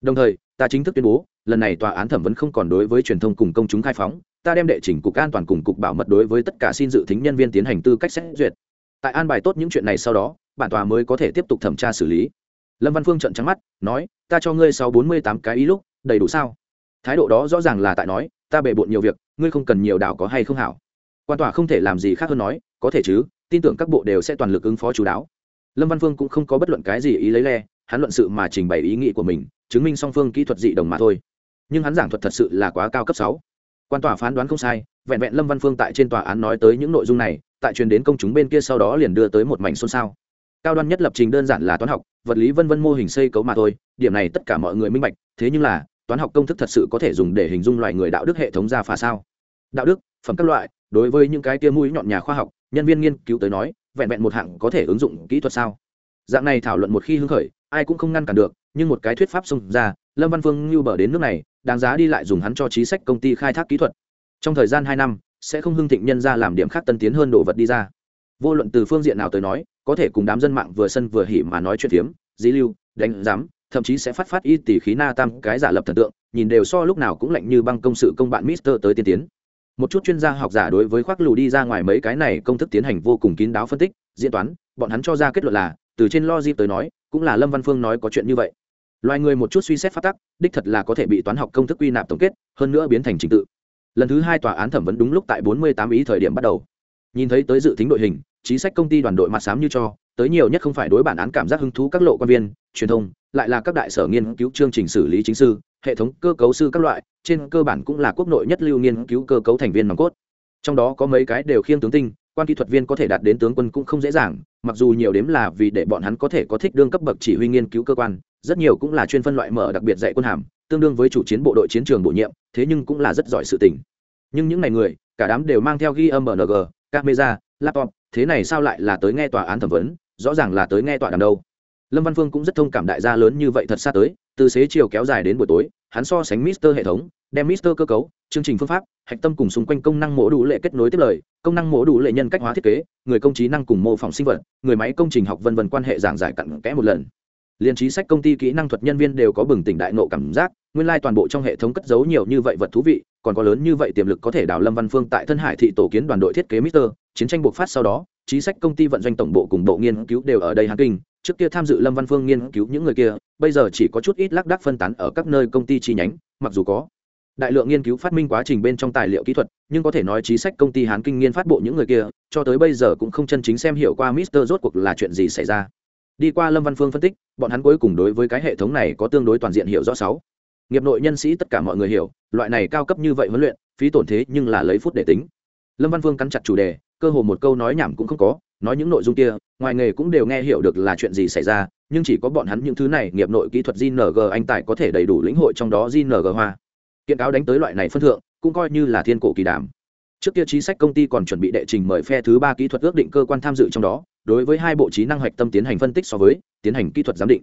Đồng thời ta chính thức tuyên bố, lần này tòa án thẩm vấn không còn đối với truyền thông cùng công chúng khai phóng, ta đem đệ trình cục an toàn cùng cục bảo mật đối với tất cả xin dự tính nhân viên tiến hành tư cách xét duyệt. Tại an bài tốt những chuyện này sau đó, bản tòa mới có thể tiếp tục thẩm tra xử lý. Lâm văn phương trận trắng mắt, nói, ta cho ngươi sáu bốn mươi tám cái ý lúc, đầy đủ sao? Thái độ đó rõ ràng là tại nói, ta bề bộn nhiều việc, ngươi không cần nhiều đảo có hay không hảo. Quan tòa không thể làm gì khác hơn nói, có thể chứ, tin tưởng các bộ đều sẽ toàn lực ứng phó chú đáo. Lâm văn phương cũng không có bất luận cái gì ý lấy le, hắn luận sự mà trình bày ý nghĩ của mình chứng minh song phương kỹ thuật dị đồng mà thôi. Nhưng hắn giảng thuật thật sự là quá cao cấp sáu. Quan tòa phán đoán không sai, vẹn vẹn lâm văn phương tại trên tòa án nói tới những nội dung này, tại truyền đến công chúng bên kia sau đó liền đưa tới một mảnh xôn xao. Cao đoan nhất lập trình đơn giản là toán học, vật lý vân vân mô hình xây cấu mà thôi, điểm này tất cả mọi người minh bạch, thế nhưng là, toán học công thức thật sự có thể dùng để hình dung loài người đạo đức hệ thống ra phà sao? Đạo đức, phẩm các loại, đối với những cái tia mũi nhọn nhà khoa học, nhân viên nghiên cứu tới nói, vẹn vẹn một hạng có thể ứng dụng kỹ thuật sao? Dạng này thảo luận một khi hứng khởi, ai cũng không ngăn cản được nhưng một cái thuyết pháp xông ra, lâm văn phương lưu bờ đến nước này, đáng giá đi lại dùng hắn cho trí sách công ty khai thác kỹ thuật. Trong thời gian hai năm, sẽ không hưng thịnh nhân ra làm điểm khác tân tiến hơn đồ vật đi ra. Vô luận từ phương diện nào tới nói, có thể cùng đám dân mạng vừa sân vừa hỉ mà nói chuyện phiếm, dí lưu, đánh giám, thậm chí sẽ phát phát y tỷ khí na tam cái giả lập thần tượng, nhìn đều so lúc nào cũng lạnh như băng công sự công bạn mister tới tiên tiến. Một chút chuyên gia học giả đối với khoác lù đi ra ngoài mấy cái này công thức tiến hành vô cùng kín đáo phân tích, diễn toán, bọn hắn cho ra kết luận là, từ trên logic tới nói, cũng là lâm văn phương nói có chuyện như vậy loài người một chút suy xét phát tắc, đích thật là có thể bị toán học công thức quy nạp tổng kết, hơn nữa biến thành trình tự. Lần thứ hai tòa án thẩm vấn đúng lúc tại bốn mươi tám ý thời điểm bắt đầu. Nhìn thấy tới dự tính đội hình chính sách công ty đoàn đội mặt sám như cho, tới nhiều nhất không phải đối bản án cảm giác hứng thú các lộ quan viên, truyền thông, lại là các đại sở nghiên cứu chương trình xử lý chính sư, hệ thống cơ cấu sư các loại, trên cơ bản cũng là quốc nội nhất lưu nghiên cứu cơ cấu thành viên nòng cốt. Trong đó có mấy cái đều khiêng tướng tinh, quan kỹ thuật viên có thể đạt đến tướng quân cũng không dễ dàng mặc dù nhiều đếm là vì để bọn hắn có thể có thích đương cấp bậc chỉ huy nghiên cứu cơ quan, rất nhiều cũng là chuyên phân loại mở đặc biệt dạy quân hàm, tương đương với chủ chiến bộ đội chiến trường bổ nhiệm, thế nhưng cũng là rất giỏi sự tình. Nhưng những ngày người, cả đám đều mang theo ghi âm mng camera, laptop, thế này sao lại là tới nghe tòa án thẩm vấn, rõ ràng là tới nghe tòa đàm đâu. Lâm văn phương cũng rất thông cảm đại gia lớn như vậy thật xa tới, từ xế chiều kéo dài đến buổi tối hắn so sánh mister hệ thống, đem mister cơ cấu, chương trình phương pháp, hạch tâm cùng xung quanh công năng mổ đủ lệ kết nối tiếp lời, công năng mổ đủ lệ nhân cách hóa thiết kế, người công trí năng cùng mô phỏng sinh vật, người máy công trình học vân vân quan hệ giảng giải cặn kẽ một lần. Liên trí sách công ty kỹ năng thuật nhân viên đều có bừng tỉnh đại nộ cảm giác, nguyên lai toàn bộ trong hệ thống cất giấu nhiều như vậy vật thú vị, còn có lớn như vậy tiềm lực có thể đào lâm văn phương tại thân hải thị tổ kiến đoàn đội thiết kế mister, chiến tranh buộc phát sau đó trí sách công ty vận doanh tổng bộ cùng bộ nghiên cứu đều ở đây hàn kinh. Trước kia tham dự lâm văn phương nghiên cứu những người kia, bây giờ chỉ có chút ít lác đác phân tán ở các nơi công ty chi nhánh, mặc dù có đại lượng nghiên cứu phát minh quá trình bên trong tài liệu kỹ thuật, nhưng có thể nói trí sách công ty hán kinh nghiên phát bộ những người kia, cho tới bây giờ cũng không chân chính xem hiểu qua mister rốt cuộc là chuyện gì xảy ra. Đi qua lâm văn phương phân tích, bọn hắn cuối cùng đối với cái hệ thống này có tương đối toàn diện hiểu rõ sáu. Nghiệp nội nhân sĩ tất cả mọi người hiểu, loại này cao cấp như vậy huấn luyện, phí tổn thế nhưng là lấy phút để tính lâm văn Vương cắn chặt chủ đề, cơ hồ một câu nói nhảm cũng không có, nói những nội dung kia, ngoài nghề cũng đều nghe hiểu được là chuyện gì xảy ra, nhưng chỉ có bọn hắn những thứ này, nghiệp nội kỹ thuật jng anh tài có thể đầy đủ lĩnh hội trong đó jng hoa. Kiện cáo đánh tới loại này phân thượng, cũng coi như là thiên cổ kỳ đàm. Trước kia chính sách công ty còn chuẩn bị đệ trình mời phe thứ ba kỹ thuật ước định cơ quan tham dự trong đó, đối với hai bộ trí năng hoạch tâm tiến hành phân tích so với, tiến hành kỹ thuật giám định.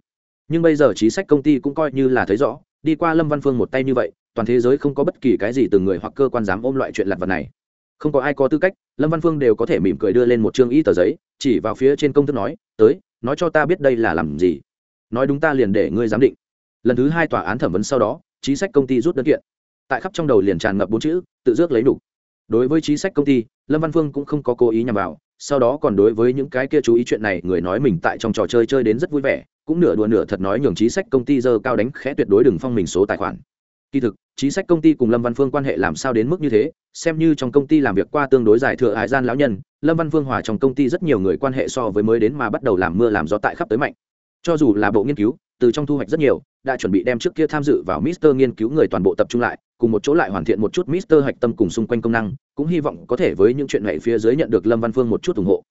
Nhưng bây giờ chính sách công ty cũng coi như là thấy rõ, đi qua lâm văn phương một tay như vậy, toàn thế giới không có bất kỳ cái gì từ người hoặc cơ quan dám ôm loại chuyện lặt vật này không có ai có tư cách, lâm văn phương đều có thể mỉm cười đưa lên một chương y tờ giấy, chỉ vào phía trên công thức nói, tới, nói cho ta biết đây là làm gì. Nói đúng ta liền để ngươi giám định. Lần thứ hai tòa án thẩm vấn sau đó chính sách công ty rút đơn kiện. Tại khắp trong đầu liền tràn ngập bốn chữ, tự rước lấy đủ. Đối với chính sách công ty, lâm văn phương cũng không có cố ý nhằm vào, sau đó còn đối với những cái kia chú ý chuyện này, người nói mình tại trong trò chơi chơi đến rất vui vẻ, cũng nửa đùa nửa thật nói nhường chính sách công ty giờ cao đánh khẽ tuyệt đối đừng phong mình số tài khoản. Kỳ thực trí sách công ty cùng lâm văn phương quan hệ làm sao đến mức như thế xem như trong công ty làm việc qua tương đối dài thừa hải gian lão nhân lâm văn phương hòa trong công ty rất nhiều người quan hệ so với mới đến mà bắt đầu làm mưa làm gió tại khắp tới mạnh cho dù là bộ nghiên cứu từ trong thu hoạch rất nhiều đã chuẩn bị đem trước kia tham dự vào Mister nghiên cứu người toàn bộ tập trung lại, cùng một chỗ lại hoàn thiện một chút Mister hạch tâm cùng xung quanh công năng, cũng hy vọng có thể với những chuyện này phía dưới nhận được Lâm Văn Phương một chút ủng hộ.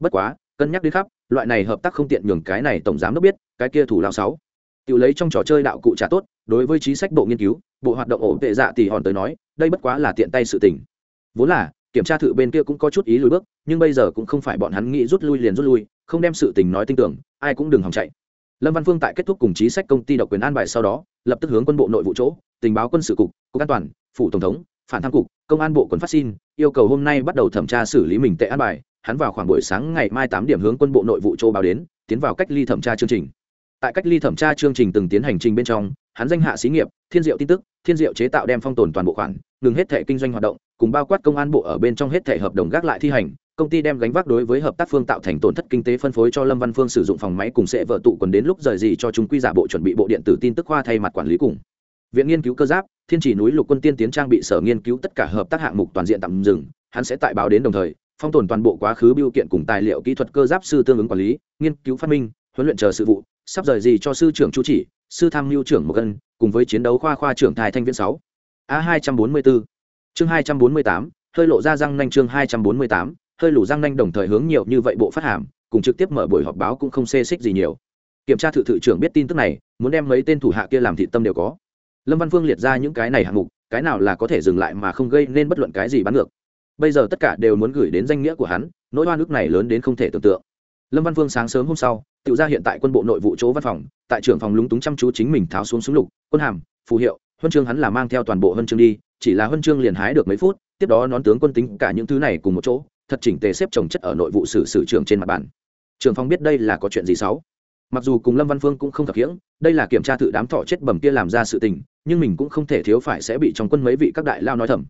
Bất quá, cân nhắc đi khắp, loại này hợp tác không tiện nhường cái này tổng giám đốc biết, cái kia thủ lao sáu. Tiểu lấy trong trò chơi đạo cụ trả tốt, đối với chính sách bộ nghiên cứu, bộ hoạt động ổn tệ dạ tỷ hòn tới nói, đây bất quá là tiện tay sự tình. Vốn là, kiểm tra thử bên kia cũng có chút ý lùi bước, nhưng bây giờ cũng không phải bọn hắn nghĩ rút lui liền rút lui, không đem sự tình nói tin tưởng, ai cũng đừng hòng chạy lâm văn phương tại kết thúc cùng trí sách công ty độc quyền an bài sau đó lập tức hướng quân bộ nội vụ chỗ tình báo quân sự cục cục an toàn phủ tổng thống phản tham cục công an bộ quần phát xin yêu cầu hôm nay bắt đầu thẩm tra xử lý mình tệ an bài hắn vào khoảng buổi sáng ngày mai tám điểm hướng quân bộ nội vụ chỗ báo đến tiến vào cách ly thẩm tra chương trình tại cách ly thẩm tra chương trình từng tiến hành trình bên trong, hắn danh hạ xí nghiệp, thiên diệu tin tức, thiên diệu chế tạo đem phong tồn toàn bộ khoản, ngừng hết thẻ kinh doanh hoạt động, cùng bao quát công an bộ ở bên trong hết thẻ hợp đồng gác lại thi hành, công ty đem gánh vác đối với hợp tác phương tạo thành tổn thất kinh tế phân phối cho lâm văn phương sử dụng phòng máy cùng sẽ vợ tụ còn đến lúc rời gì cho chúng quy giả bộ chuẩn bị bộ điện tử tin tức khoa thay mặt quản lý cùng. Viện nghiên cứu cơ giáp, thiên chỉ núi lục quân tiên tiến trang bị sở nghiên cứu tất cả hợp tác hạng mục toàn diện tạm dừng, hắn sẽ tại báo đến đồng thời, phong tồn toàn bộ quá khứ biêu kiện cùng tài liệu kỹ thuật cơ giáp sư tương ứng quản lý, nghiên cứu phát minh, huấn luyện chờ sự vụ sắp rời gì cho sư trưởng chu chỉ sư tham mưu trưởng một gần, cùng với chiến đấu khoa khoa trưởng thái thanh viễn sáu. A hai trăm bốn mươi bốn chương hai trăm bốn mươi tám hơi lộ ra răng nanh chương hai trăm bốn mươi tám hơi lủ răng nanh đồng thời hướng nhiều như vậy bộ phát hàm cùng trực tiếp mở buổi họp báo cũng không xê xích gì nhiều. Kiểm tra thự thự trưởng biết tin tức này muốn đem mấy tên thủ hạ kia làm thị tâm đều có. Lâm văn phương liệt ra những cái này hạng mục cái nào là có thể dừng lại mà không gây nên bất luận cái gì bắn ngược. Bây giờ tất cả đều muốn gửi đến danh nghĩa của hắn nỗi hoa nước này lớn đến không thể tưởng tượng. Lâm văn phương sáng sớm hôm sau tự ra hiện tại quân bộ nội vụ chỗ văn phòng, tại trưởng phòng lúng túng chăm chú chính mình tháo xuống súng lục, quân hàm, phù hiệu, huân chương hắn là mang theo toàn bộ huân chương đi, chỉ là huân chương liền hái được mấy phút, tiếp đó nón tướng quân tính cả những thứ này cùng một chỗ, thật chỉnh tề xếp trồng chất ở nội vụ sử sử trưởng trên mặt bàn. Trường phong biết đây là có chuyện gì xấu. Mặc dù cùng lâm văn phương cũng không thật hiễng đây là kiểm tra tự đám thọ chết bầm kia làm ra sự tình, nhưng mình cũng không thể thiếu phải sẽ bị trong quân mấy vị các đại lao nói thầm.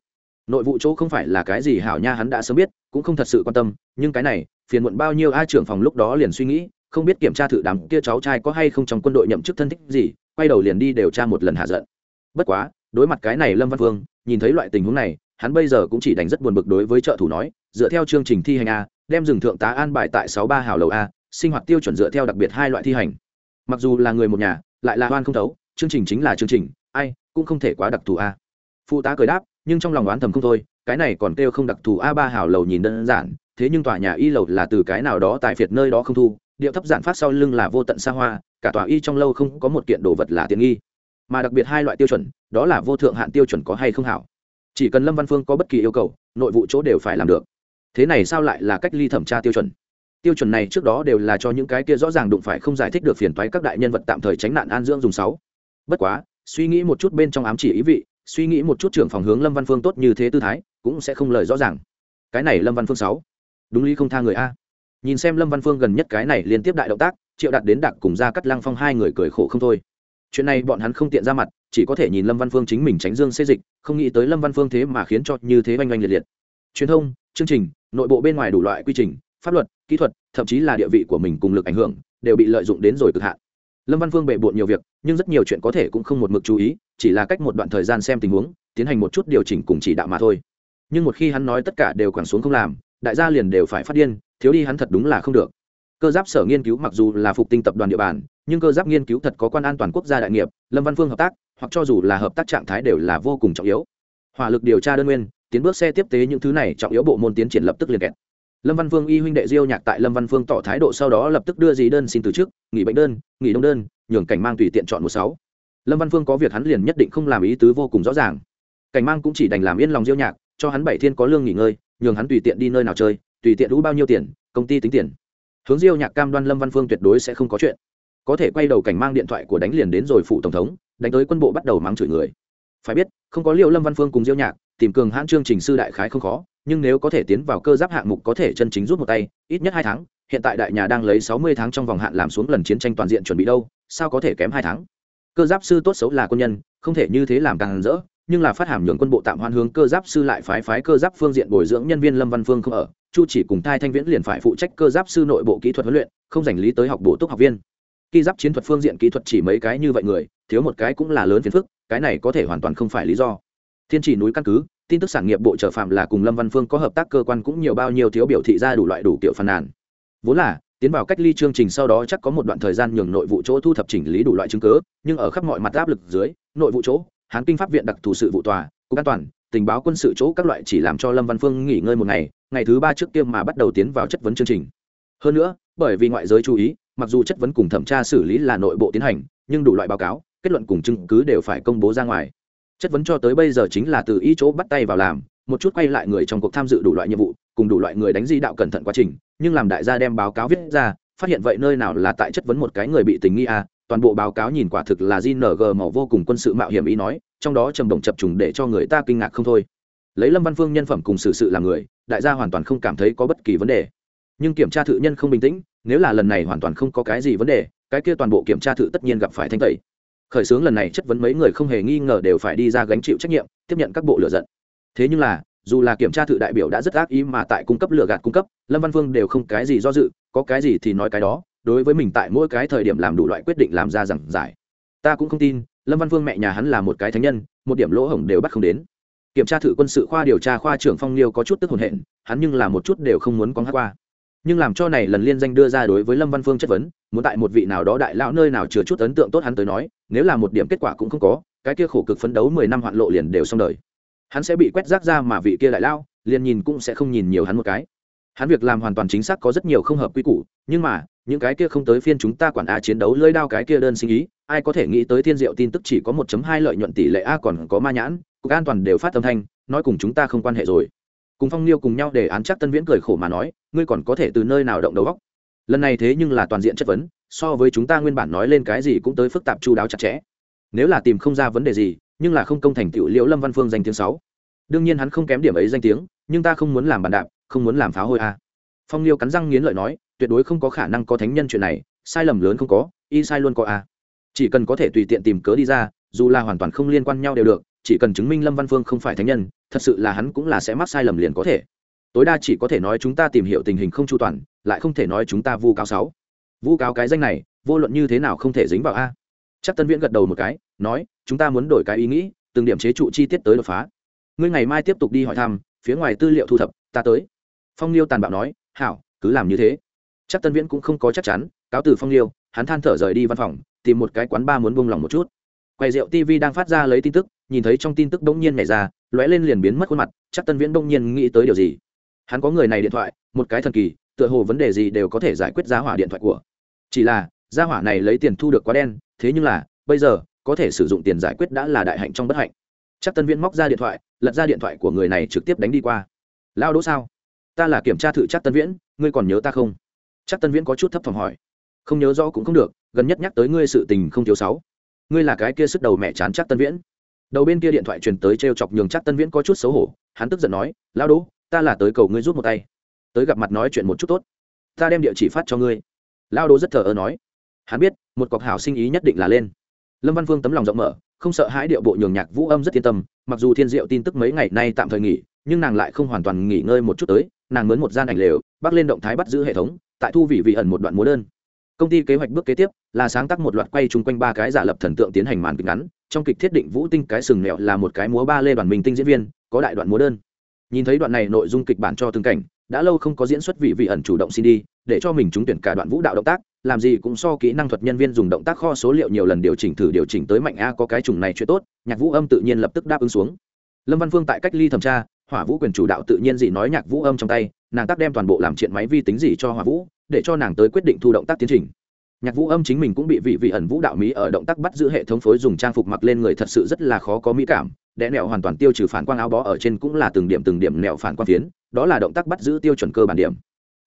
Nội vụ chỗ không phải là cái gì hảo nha hắn đã sớm biết, cũng không thật sự quan tâm, nhưng cái này, phiền muộn bao nhiêu ai trưởng phòng lúc đó liền suy nghĩ không biết kiểm tra thử đám kia cháu trai có hay không trong quân đội nhậm chức thân thích gì, quay đầu liền đi điều tra một lần hạ giận. Bất quá, đối mặt cái này lâm văn vương, nhìn thấy loại tình huống này, hắn bây giờ cũng chỉ đánh rất buồn bực đối với trợ thủ nói, dựa theo chương trình thi hành a, đem rừng thượng tá an bài tại sáu ba hào lầu a, sinh hoạt tiêu chuẩn dựa theo đặc biệt hai loại thi hành. Mặc dù là người một nhà, lại là oan không thấu, chương trình chính là chương trình, ai cũng không thể quá đặc thù a. Phụ tá cười đáp, nhưng trong lòng oán thầm không thôi, cái này còn kêu không đặc thù a ba hào lầu nhìn đơn giản, thế nhưng tòa nhà y lầu là từ cái nào đó tại phiệt nơi đó không thu điệu thấp giản phát sau lưng là vô tận xa hoa, cả tòa y trong lâu không có một kiện đồ vật là tiện nghi. Mà đặc biệt hai loại tiêu chuẩn, đó là vô thượng hạn tiêu chuẩn có hay không hảo. Chỉ cần lâm văn phương có bất kỳ yêu cầu, nội vụ chỗ đều phải làm được. Thế này sao lại là cách ly thẩm tra tiêu chuẩn? Tiêu chuẩn này trước đó đều là cho những cái kia rõ ràng đụng phải không giải thích được phiền toái các đại nhân vật tạm thời tránh nạn an dưỡng dùng sáu. Bất quá, suy nghĩ một chút bên trong ám chỉ ý vị, suy nghĩ một chút trưởng phòng hướng lâm văn phương tốt như thế tư thái, cũng sẽ không lời rõ ràng. Cái này lâm văn phương sáu. Đúng lý không tha người a? Nhìn xem lâm văn phương gần nhất cái này liên tiếp đại động tác, triệu đạt đến đặc cùng ra cắt lăng phong hai người cười khổ không thôi. Chuyện này bọn hắn không tiện ra mặt, chỉ có thể nhìn lâm văn phương chính mình tránh dương xê dịch, không nghĩ tới lâm văn phương thế mà khiến cho như thế oanh oanh liệt liệt. Truyền thông, chương trình, nội bộ bên ngoài đủ loại quy trình, pháp luật, kỹ thuật, thậm chí là địa vị của mình cùng lực ảnh hưởng, đều bị lợi dụng đến rồi cực hạn. Lâm văn phương bề bộn nhiều việc, nhưng rất nhiều chuyện có thể cũng không một mực chú ý, chỉ là cách một đoạn thời gian xem tình huống, tiến hành một chút điều chỉnh cùng chỉ đạo mà thôi. Nhưng một khi hắn nói tất cả đều quẳng xuống không làm, đại gia liền đều phải phát điên thiếu đi hắn thật đúng là không được. Cơ giáp sở nghiên cứu mặc dù là phục tinh tập đoàn địa bàn, nhưng cơ giáp nghiên cứu thật có quan an toàn quốc gia đại nghiệp, lâm văn phương hợp tác, hoặc cho dù là hợp tác trạng thái đều là vô cùng trọng yếu. Hỏa lực điều tra đơn nguyên, tiến bước xe tiếp tế những thứ này trọng yếu bộ môn tiến triển lập tức liền kẹt. Lâm văn phương y huynh đệ diêu nhạc tại lâm văn phương tỏ thái độ sau đó lập tức đưa gì đơn xin từ chức, nghỉ bệnh đơn, nghỉ đông đơn, nhường cảnh mang tùy tiện chọn một sáu. Lâm văn phương có việc hắn liền nhất định không làm ý tứ vô cùng rõ ràng. Cảnh mang cũng chỉ đành làm yên lòng diêu nhạc, cho hắn bảy thiên có lương nghỉ ngơi, nhường hắn tùy tiện đi nơi nào chơi tùy tiện đủ bao nhiêu tiền, công ty tính tiền. Hướng diêu nhạc cam đoan lâm văn phương tuyệt đối sẽ không có chuyện. Có thể quay đầu cảnh mang điện thoại của đánh liền đến rồi phụ tổng thống, đánh tới quân bộ bắt đầu mắng chửi người. Phải biết, không có liệu lâm văn phương cùng diêu nhạc, tìm cường hãn chương trình sư đại khái không khó, nhưng nếu có thể tiến vào cơ giáp hạng mục có thể chân chính rút một tay, ít nhất hai tháng, hiện tại đại nhà đang lấy sáu mươi tháng trong vòng hạn làm xuống lần chiến tranh toàn diện chuẩn bị đâu, sao có thể kém hai tháng? Cơ giáp sư tốt xấu là quân nhân, không thể như thế làm càng rỡ nhưng là phát hàm nhường quân bộ tạm hoan hướng cơ giáp sư lại phái phái cơ giáp phương diện bồi dưỡng nhân viên lâm văn phương không ở, chu chỉ cùng thai thanh viễn liền phải phụ trách cơ giáp sư nội bộ kỹ thuật huấn luyện, không dành lý tới học bổ túc học viên. Khi giáp chiến thuật phương diện kỹ thuật chỉ mấy cái như vậy người, thiếu một cái cũng là lớn phiền phức, cái này có thể hoàn toàn không phải lý do. Thiên chỉ núi căn cứ, tin tức sản nghiệp bộ trợ phạm là cùng lâm văn phương có hợp tác cơ quan cũng nhiều bao nhiêu thiếu biểu thị ra đủ loại đủ kiểu phàn nàn. Vốn là, tiến vào cách ly chương trình sau đó chắc có một đoạn thời gian nhường nội vụ chỗ thu thập chỉnh lý đủ loại chứng cứ, nhưng ở khắp mọi mặt áp lực dưới, nội vụ chỗ hán kinh pháp viện đặc thù sự vụ tòa, cục an toàn, tình báo quân sự chỗ các loại chỉ làm cho lâm văn phương nghỉ ngơi một ngày ngày thứ ba trước kia mà bắt đầu tiến vào chất vấn chương trình. Hơn nữa, bởi vì ngoại giới chú ý, mặc dù chất vấn cùng thẩm tra xử lý là nội bộ tiến hành, nhưng đủ loại báo cáo, kết luận cùng chứng cứ đều phải công bố ra ngoài. Chất vấn cho tới bây giờ chính là từ ý chỗ bắt tay vào làm, một chút quay lại người trong cuộc tham dự đủ loại nhiệm vụ, cùng đủ loại người đánh di đạo cẩn thận quá trình, nhưng làm đại gia đem báo cáo viết ra, phát hiện vậy nơi nào là tại chất vấn một cái người bị tình nghi à toàn bộ báo cáo nhìn quả thực là JNG màu vô cùng quân sự mạo hiểm ý nói, trong đó trầm động chập trùng để cho người ta kinh ngạc không thôi. Lấy Lâm Văn Phương nhân phẩm cùng sự sự làm người, đại gia hoàn toàn không cảm thấy có bất kỳ vấn đề. Nhưng kiểm tra thự nhân không bình tĩnh, nếu là lần này hoàn toàn không có cái gì vấn đề, cái kia toàn bộ kiểm tra thự tất nhiên gặp phải thanh tẩy. khởi xướng lần này chất vấn mấy người không hề nghi ngờ đều phải đi ra gánh chịu trách nhiệm tiếp nhận các bộ lựa giận thế nhưng là dù là kiểm tra thự đại biểu đã rất ác ý mà tại cung cấp lựa gạt cung cấp lâm văn phương đều không cái gì do dự có cái gì thì nói cái đó đối với mình tại mỗi cái thời điểm làm đủ loại quyết định làm ra rằng giải. Ta cũng không tin, lâm văn Vương mẹ nhà hắn là một cái thánh nhân, một điểm lỗ hổng đều bắt không đến. Kiểm tra thử quân sự khoa điều tra khoa trưởng phong liêu có chút tức hồn hện hắn nhưng là một chút đều không muốn quăng hát qua. Nhưng làm cho này lần liên danh đưa ra đối với lâm văn phương chất vấn, muốn tại một vị nào đó đại lão nơi nào chứa chút ấn tượng tốt hắn tới nói, nếu là một điểm kết quả cũng không có, cái kia khổ cực phấn đấu mười năm hoạn lộ liền đều xong đời. Hắn sẽ bị quét rác ra mà vị kia đại lão, liền nhìn cũng sẽ không nhìn nhiều hắn một cái hắn việc làm hoàn toàn chính xác có rất nhiều không hợp quy củ, nhưng mà, những cái kia không tới phiên chúng ta quản a chiến đấu lơi đao cái kia đơn sinh ý, ai có thể nghĩ tới thiên diệu tin tức chỉ có 1 hai lợi nhuận tỷ lệ a còn có ma nhãn, cục an toàn đều phát âm thanh, nói cùng chúng ta không quan hệ rồi. Cùng phong liêu cùng nhau để án chắc tân viễn cười khổ mà nói, ngươi còn có thể từ nơi nào động đầu góc lần này thế nhưng là toàn diện chất vấn, so với chúng ta nguyên bản nói lên cái gì cũng tới phức tạp chu đáo chặt chẽ. Nếu là tìm không ra vấn đề gì, nhưng là không công thành tựu liễu lâm văn phương danh tiếng sáu. Đương nhiên hắn không kém điểm ấy danh tiếng, nhưng ta không muốn làm bàn đạp không muốn làm phá hôi à? phong liêu cắn răng nghiến lợi nói, tuyệt đối không có khả năng có thánh nhân chuyện này, sai lầm lớn không có, y sai luôn có a chỉ cần có thể tùy tiện tìm cớ đi ra, dù là hoàn toàn không liên quan nhau đều được, chỉ cần chứng minh lâm văn phương không phải thánh nhân, thật sự là hắn cũng là sẽ mắc sai lầm liền có thể. Tối đa chỉ có thể nói chúng ta tìm hiểu tình hình không chu toàn, lại không thể nói chúng ta vu cáo sáu. Vu cáo cái danh này, vô luận như thế nào không thể dính vào a. Chắc tân viễn gật đầu một cái, nói, chúng ta muốn đổi cái ý nghĩ, từng điểm chế trụ chi tiết tới đột phá. Ngươi ngày mai tiếp tục đi hỏi thăm, phía ngoài tư liệu thu thập, ta tới phong liêu tàn bạo nói, hảo, cứ làm như thế. Chắc tân viễn cũng không có chắc chắn, cáo từ phong liêu hắn than thở rời đi văn phòng, tìm một cái quán ba muốn buông lòng một chút. Quầy rượu tv đang phát ra lấy tin tức, nhìn thấy trong tin tức bỗng nhiên nhảy ra, lóe lên liền biến mất khuôn mặt, chắc tân viễn bỗng nhiên nghĩ tới điều gì? Hắn có người này điện thoại, một cái thần kỳ, tựa hồ vấn đề gì đều có thể giải quyết giá hỏa điện thoại của. Chỉ là giá hỏa này lấy tiền thu được quá đen, thế nhưng là, bây giờ, có thể sử dụng tiền giải quyết đã là đại hạnh trong bất hạnh. Chắc tân viễn móc ra điện thoại, lật ra điện thoại của người này trực tiếp đánh đi qua. Lao đỗ sao? Ta là kiểm tra thử chắc tân viễn, ngươi còn nhớ ta không? Chắc tân viễn có chút thấp thỏm hỏi. Không nhớ rõ cũng không được, gần nhất nhắc tới ngươi sự tình không thiếu sáu. Ngươi là cái kia sức đầu mẹ chán chắc tân viễn. Đầu bên kia điện thoại truyền tới t r e o chọc nhường chắc tân viễn có chút xấu hổ, hắn tức giận nói lao đỗ ta là tới cầu ngươi rút một tay. Tới gặp mặt nói chuyện một chút tốt. Ta đem địa chỉ phát cho ngươi. Lao đỗ rất thờ ơ nói. Hắn biết, một cọc hảo sinh ý nhất định là lên. Lâm văn phương tấm lòng rộng mở, không sợ hãi điệu bộ nhường nhạc vũ âm rất yên tâm, mặc dù thiên diệu tin tức mấy ngày nay tạm thời nghỉ, nhưng nàng lại không hoàn toàn nghỉ ngơi một chút tới nàng mướn một gian ảnh lều bắc lên động thái bắt giữ hệ thống, tại thu vị vị ẩn một đoạn múa đơn. Công ty kế hoạch bước kế tiếp là sáng tác một loạt quay chung quanh ba cái giả lập thần tượng tiến hành màn kịch ngắn, trong kịch thiết định vũ tinh cái sừng mẹo là một cái múa ba lê đoàn minh tinh diễn viên, có đại đoạn múa đơn. Nhìn thấy đoạn này nội dung kịch bản cho từng cảnh, đã lâu không có diễn xuất vị vị ẩn chủ động xin đi, để cho mình trúng tuyển cả đoạn vũ đạo động tác, làm gì cũng so kỹ năng thuật nhân viên dùng động tác kho số liệu nhiều lần điều chỉnh thử điều chỉnh tới mạnh a có cái chủng này chuyện tốt, nhạc vũ âm tự nhiên lập tức đáp ứng xuống. Lâm văn phương tại cách ly thẩm tra hỏa vũ quyền chủ đạo tự nhiên dị nói nhạc vũ âm trong tay, nàng tác đem toàn bộ làm chuyện máy vi tính gì cho hỏa vũ, để cho nàng tới quyết định thu động tác tiến trình. Nhạc vũ âm chính mình cũng bị vị vị ẩn vũ đạo mỹ ở động tác bắt giữ hệ thống phối dùng trang phục mặc lên người thật sự rất là khó có mỹ cảm, đẽ nẹo hoàn toàn tiêu trừ phản quang áo bó ở trên cũng là từng điểm từng điểm nẹo phản quang phiến, đó là động tác bắt giữ tiêu chuẩn cơ bản điểm.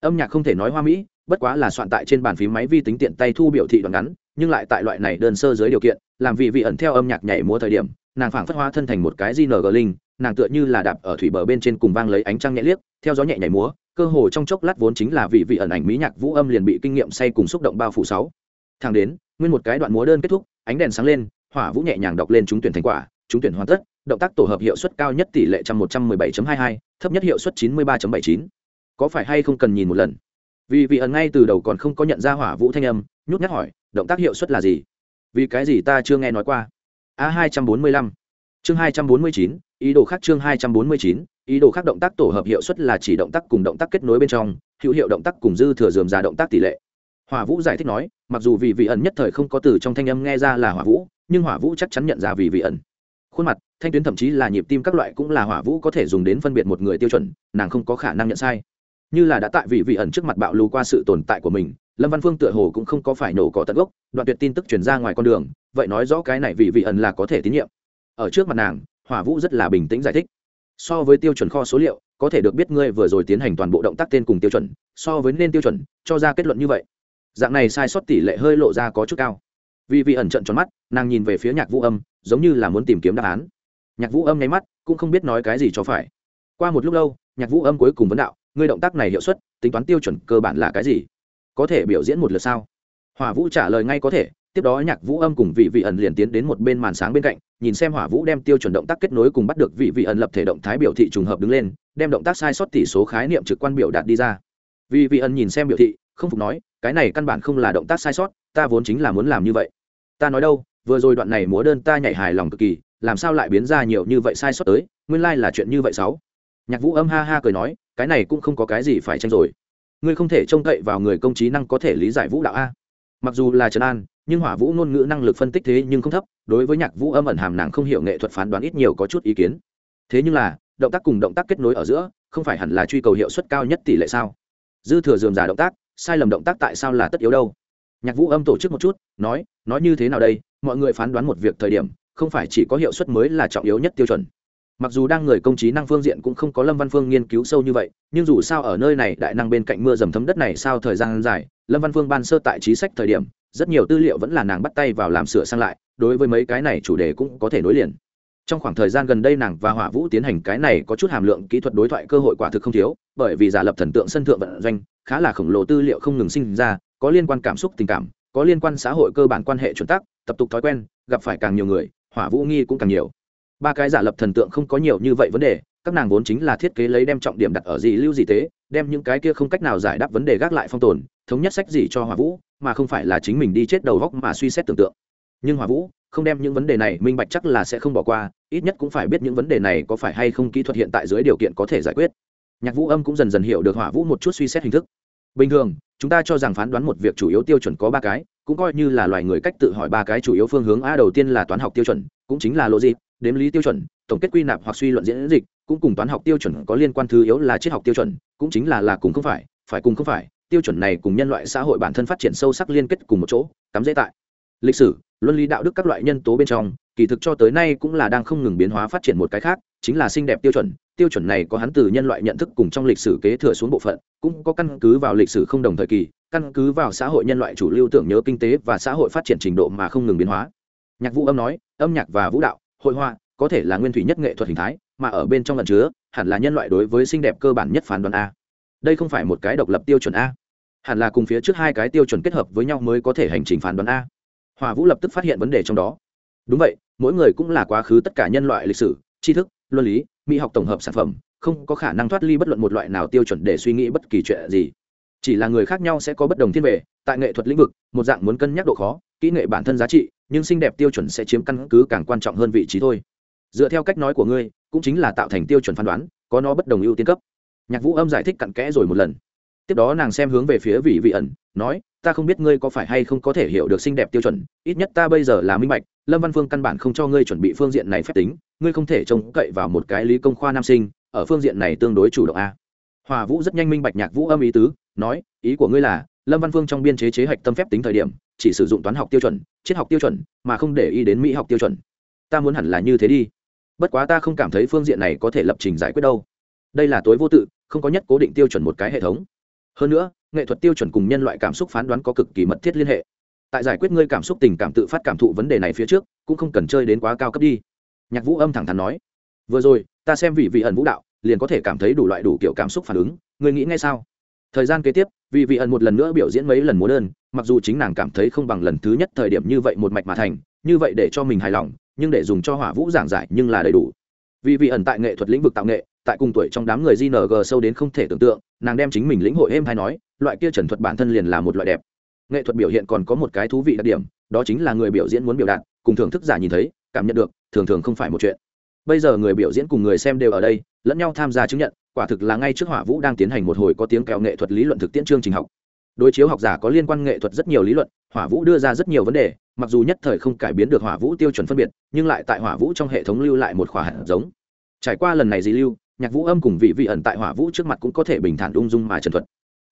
Âm nhạc không thể nói hoa mỹ, bất quá là soạn tại trên bàn phím máy vi tính tiện tay thu biểu thị đoạn ngắn, nhưng lại tại loại này đơn sơ dưới điều kiện, làm vị vị ẩn theo âm nhạc nhảy múa thời điểm, nàng phảng phất hóa thân thành một cái gng linh nàng tựa như là đạp ở thủy bờ bên trên cùng vang lấy ánh trăng nhẹ liếc, theo gió nhẹ nhảy múa, cơ hồ trong chốc lát vốn chính là vị vị ẩn ảnh mỹ nhạc vũ âm liền bị kinh nghiệm say cùng xúc động bao phủ sáu. Thang đến, nguyên một cái đoạn múa đơn kết thúc, ánh đèn sáng lên, hỏa vũ nhẹ nhàng đọc lên trúng tuyển thành quả, trúng tuyển hoàn tất, động tác tổ hợp hiệu suất cao nhất tỷ lệ trăm một trăm mười bảy hai hai, thấp nhất hiệu suất chín mươi ba bảy chín. Có phải hay không cần nhìn một lần? Vì vị ẩn ngay từ đầu còn không có nhận ra hỏa vũ thanh âm, nhút nhát hỏi, động tác hiệu suất là gì? Vì cái gì ta chưa nghe nói qua? A hai trăm bốn mươi lăm. Chương hai trăm bốn mươi chín ý đồ khác chương hai trăm bốn mươi chín, ý đồ khác động tác tổ hợp hiệu suất là chỉ động tác cùng động tác kết nối bên trong, hữu hiệu động tác cùng dư thừa dườm ra động tác tỷ lệ. Hỏa vũ giải thích nói, mặc dù vì vị ẩn nhất thời không có từ trong thanh âm nghe ra là hỏa vũ, nhưng hỏa vũ chắc chắn nhận ra vì vị ẩn. Khuôn mặt, thanh tuyến thậm chí là nhịp tim các loại cũng là hỏa vũ có thể dùng đến phân biệt một người tiêu chuẩn, nàng không có khả năng nhận sai. Như là đã tại vị vị ẩn trước mặt bạo lù qua sự tồn tại của mình, lâm văn phương tựa hồ cũng không có phải nổ cỏ tận gốc, đoạn tuyệt tin tức truyền ra ngoài con đường, vậy nói rõ cái này vị vị ẩn là có thể tín nhiệm. Ở trước mặt nàng hỏa vũ rất là bình tĩnh giải thích. So với tiêu chuẩn kho số liệu, có thể được biết ngươi vừa rồi tiến hành toàn bộ động tác tên cùng tiêu chuẩn, so với nên tiêu chuẩn, cho ra kết luận như vậy. Dạng này sai sót tỷ lệ hơi lộ ra có chút cao. Vì vị ẩn trận tròn mắt, nàng nhìn về phía nhạc vũ âm, giống như là muốn tìm kiếm đáp án. Nhạc vũ âm nháy mắt, cũng không biết nói cái gì cho phải. Qua một lúc lâu, nhạc vũ âm cuối cùng vấn đạo, ngươi động tác này hiệu suất, tính toán tiêu chuẩn cơ bản là cái gì? Có thể biểu diễn một lượt sao? Hỏa vũ trả lời ngay có thể, tiếp đó nhạc vũ âm cùng vị vị ẩn liền tiến đến một bên màn sáng bên cạnh nhìn xem hỏa vũ đem tiêu chuẩn động tác kết nối cùng bắt được vị vị ẩn lập thể động thái biểu thị trùng hợp đứng lên, đem động tác sai sót tỷ số khái niệm trực quan biểu đạt đi ra. Vị vị ẩn nhìn xem biểu thị, không phục nói, cái này căn bản không là động tác sai sót, ta vốn chính là muốn làm như vậy. Ta nói đâu, vừa rồi đoạn này múa đơn ta nhảy hài lòng cực kỳ, làm sao lại biến ra nhiều như vậy sai sót tới, nguyên lai、like、là chuyện như vậy sáu. Nhạc vũ âm ha ha cười nói, cái này cũng không có cái gì phải tranh rồi. Ngươi không thể trông cậy vào người công trí năng có thể lý giải vũ đạo a. Mặc dù là trần an nhưng hỏa vũ ngôn ngữ năng lực phân tích thế nhưng không thấp, đối với nhạc vũ âm ẩn hàm nàng không hiểu nghệ thuật phán đoán ít nhiều có chút ý kiến. Thế nhưng là, động tác cùng động tác kết nối ở giữa, không phải hẳn là truy cầu hiệu suất cao nhất tỷ lệ sao? Dư thừa dườm giả động tác, sai lầm động tác tại sao là tất yếu đâu? Nhạc vũ âm tổ chức một chút, nói nói như thế nào đây? Mọi người phán đoán một việc thời điểm, không phải chỉ có hiệu suất mới là trọng yếu nhất tiêu chuẩn. Mặc dù đang người công trí năng phương diện cũng không có lâm văn phương nghiên cứu sâu như vậy, nhưng dù sao ở nơi này đại năng bên cạnh mưa dầm thấm đất này sao thời gian dài, lâm văn phương ban sơ tại trí sách thời điểm rất nhiều tư liệu vẫn là nàng bắt tay vào làm sửa sang lại, đối với mấy cái này chủ đề cũng có thể nối liền. Trong khoảng thời gian gần đây nàng và hỏa vũ tiến hành cái này có chút hàm lượng kỹ thuật đối thoại cơ hội quả thực không thiếu, bởi vì giả lập thần tượng sân thượng vận doanh, khá là khổng lồ tư liệu không ngừng sinh ra, có liên quan cảm xúc tình cảm, có liên quan xã hội cơ bản quan hệ chuẩn tắc, tập tục thói quen, gặp phải càng nhiều người, hỏa vũ nghi cũng càng nhiều. Ba cái giả lập thần tượng không có nhiều như vậy vấn đề, các nàng vốn chính là thiết kế lấy đem trọng điểm đặt ở gì lưu gì tế, đem những cái kia không cách nào giải đáp vấn đề gác lại phong tồn thống nhất sách gì cho hòa vũ, mà không phải là chính mình đi chết đầu góc mà suy xét tưởng tượng. Nhưng hòa vũ không đem những vấn đề này, minh bạch chắc là sẽ không bỏ qua, ít nhất cũng phải biết những vấn đề này có phải hay không kỹ thuật hiện tại dưới điều kiện có thể giải quyết. Nhạc vũ âm cũng dần dần hiểu được hỏa vũ một chút suy xét hình thức. Bình thường, chúng ta cho rằng phán đoán một việc chủ yếu tiêu chuẩn có ba cái, cũng coi như là loài người cách tự hỏi ba cái chủ yếu phương hướng. A đầu tiên là toán học tiêu chuẩn, cũng chính là logic, đếm lý tiêu chuẩn, tổng kết quy nạp hoặc suy luận diễn dịch, cũng cùng toán học tiêu chuẩn có liên quan, thứ yếu là triết học tiêu chuẩn, cũng chính là là cùng không phải phải cùng không phải tiêu chuẩn này cùng nhân loại xã hội bản thân phát triển sâu sắc liên kết cùng một chỗ, cắm dễ tại. Lịch sử, luân lý đạo đức các loại nhân tố bên trong, kỳ thực cho tới nay cũng là đang không ngừng biến hóa phát triển một cái khác, chính là xinh đẹp tiêu chuẩn. Tiêu chuẩn này có hắn từ nhân loại nhận thức cùng trong lịch sử kế thừa xuống bộ phận, cũng có căn cứ vào lịch sử không đồng thời kỳ, căn cứ vào xã hội nhân loại chủ lưu tưởng nhớ kinh tế và xã hội phát triển trình độ mà không ngừng biến hóa. Nhạc vũ âm nói, âm nhạc và vũ đạo, hội họa, có thể là nguyên thủy nhất nghệ thuật hình thái, mà ở bên trong lần chứa, hẳn là nhân loại đối với xinh đẹp cơ bản nhất phán đoán a đây không phải một cái độc lập tiêu chuẩn a. Hẳn là cùng phía trước hai cái tiêu chuẩn kết hợp với nhau mới có thể hành trình phán đoán a. Hòa vũ lập tức phát hiện vấn đề trong đó. Đúng vậy, mỗi người cũng là quá khứ tất cả nhân loại lịch sử, tri thức, luân lý, mỹ học tổng hợp sản phẩm, không có khả năng thoát ly bất luận một loại nào tiêu chuẩn để suy nghĩ bất kỳ chuyện gì. Chỉ là người khác nhau sẽ có bất đồng thiên về, tại nghệ thuật lĩnh vực, một dạng muốn cân nhắc độ khó, kỹ nghệ bản thân giá trị, nhưng xinh đẹp tiêu chuẩn sẽ chiếm căn cứ càng quan trọng hơn vị trí thôi. Dựa theo cách nói của ngươi, cũng chính là tạo thành tiêu chuẩn phán đoán, có nó bất đồng ưu tiên cấp nhạc vũ âm giải thích cặn kẽ rồi một lần. Tiếp đó nàng xem hướng về phía vị vị ẩn, nói, ta không biết ngươi có phải hay không có thể hiểu được xinh đẹp tiêu chuẩn, ít nhất ta bây giờ là minh bạch, lâm văn phương căn bản không cho ngươi chuẩn bị phương diện này phép tính, ngươi không thể trông cậy vào một cái lý công khoa nam sinh, ở phương diện này tương đối chủ động a. Hòa vũ rất nhanh minh bạch nhạc vũ âm ý tứ, nói, ý của ngươi là, lâm văn phương trong biên chế chế hạch tâm phép tính thời điểm, chỉ sử dụng toán học tiêu chuẩn, triết học tiêu chuẩn, mà không để ý đến mỹ học tiêu chuẩn. Ta muốn hẳn là như thế đi. Bất quá ta không cảm thấy phương diện này có thể lập trình giải quyết đâu đây là tối vô tự, không có nhất cố định tiêu chuẩn một cái hệ thống. Hơn nữa, nghệ thuật tiêu chuẩn cùng nhân loại cảm xúc phán đoán có cực kỳ mật thiết liên hệ. Tại giải quyết ngươi cảm xúc tình cảm tự phát cảm thụ vấn đề này phía trước, cũng không cần chơi đến quá cao cấp đi. Nhạc vũ âm thẳng thắn nói. Vừa rồi, ta xem vị vị ẩn vũ đạo, liền có thể cảm thấy đủ loại đủ kiểu cảm xúc phản ứng, ngươi nghĩ ngay sao? Thời gian kế tiếp, vị vị ẩn một lần nữa biểu diễn mấy lần múa đơn, mặc dù chính nàng cảm thấy không bằng lần thứ nhất thời điểm như vậy một mạch mà thành, như vậy để cho mình hài lòng, nhưng để dùng cho hỏa vũ giảng giải nhưng là đầy đủ. Vì vị ẩn tại nghệ thuật lĩnh vực tạo nghệ tại cùng tuổi trong đám người jng sâu đến không thể tưởng tượng, nàng đem chính mình lĩnh hội êm hay nói, loại kia trần thuật bản thân liền là một loại đẹp. Nghệ thuật biểu hiện còn có một cái thú vị đặc điểm, đó chính là người biểu diễn muốn biểu đạt, cùng thưởng thức giả nhìn thấy, cảm nhận được, thường thường không phải một chuyện. Bây giờ người biểu diễn cùng người xem đều ở đây, lẫn nhau tham gia chứng nhận, quả thực là ngay trước hỏa vũ đang tiến hành một hồi có tiếng kèo nghệ thuật lý luận thực tiễn chương trình học. Đối chiếu học giả có liên quan nghệ thuật rất nhiều lý luận, hỏa vũ đưa ra rất nhiều vấn đề, mặc dù nhất thời không cải biến được hỏa vũ tiêu chuẩn phân biệt, nhưng lại tại hỏa vũ trong hệ thống lưu lại một khỏa hạt giống. Trải qua lần này gì lưu nhạc vũ âm cùng vị vị ẩn tại hỏa vũ trước mặt cũng có thể bình thản ung dung mà trần thuật.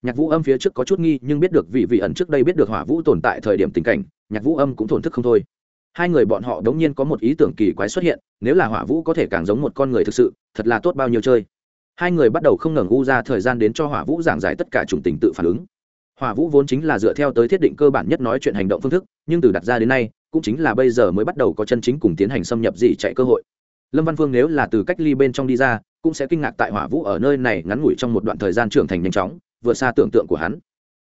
Nhạc vũ âm phía trước có chút nghi, nhưng biết được vị vị ẩn trước đây biết được hỏa vũ tồn tại thời điểm tình cảnh, nhạc vũ âm cũng thổn thức không thôi. Hai người bọn họ đống nhiên có một ý tưởng kỳ quái xuất hiện, nếu là hỏa vũ có thể càng giống một con người thực sự, thật là tốt bao nhiêu chơi. Hai người bắt đầu không ngẩng u ra thời gian đến cho hỏa vũ giảng giải tất cả chủng tình tự phản ứng. Hỏa vũ vốn chính là dựa theo tới thiết định cơ bản nhất nói chuyện hành động phương thức, nhưng từ đặt ra đến nay, cũng chính là bây giờ mới bắt đầu có chân chính cùng tiến hành xâm nhập dị chạy cơ hội. Lâm văn phương nếu là từ cách ly bên trong đi ra cũng sẽ kinh ngạc tại hỏa vũ ở nơi này ngắn ngủi trong một đoạn thời gian trưởng thành nhanh chóng, vượt xa tưởng tượng của hắn.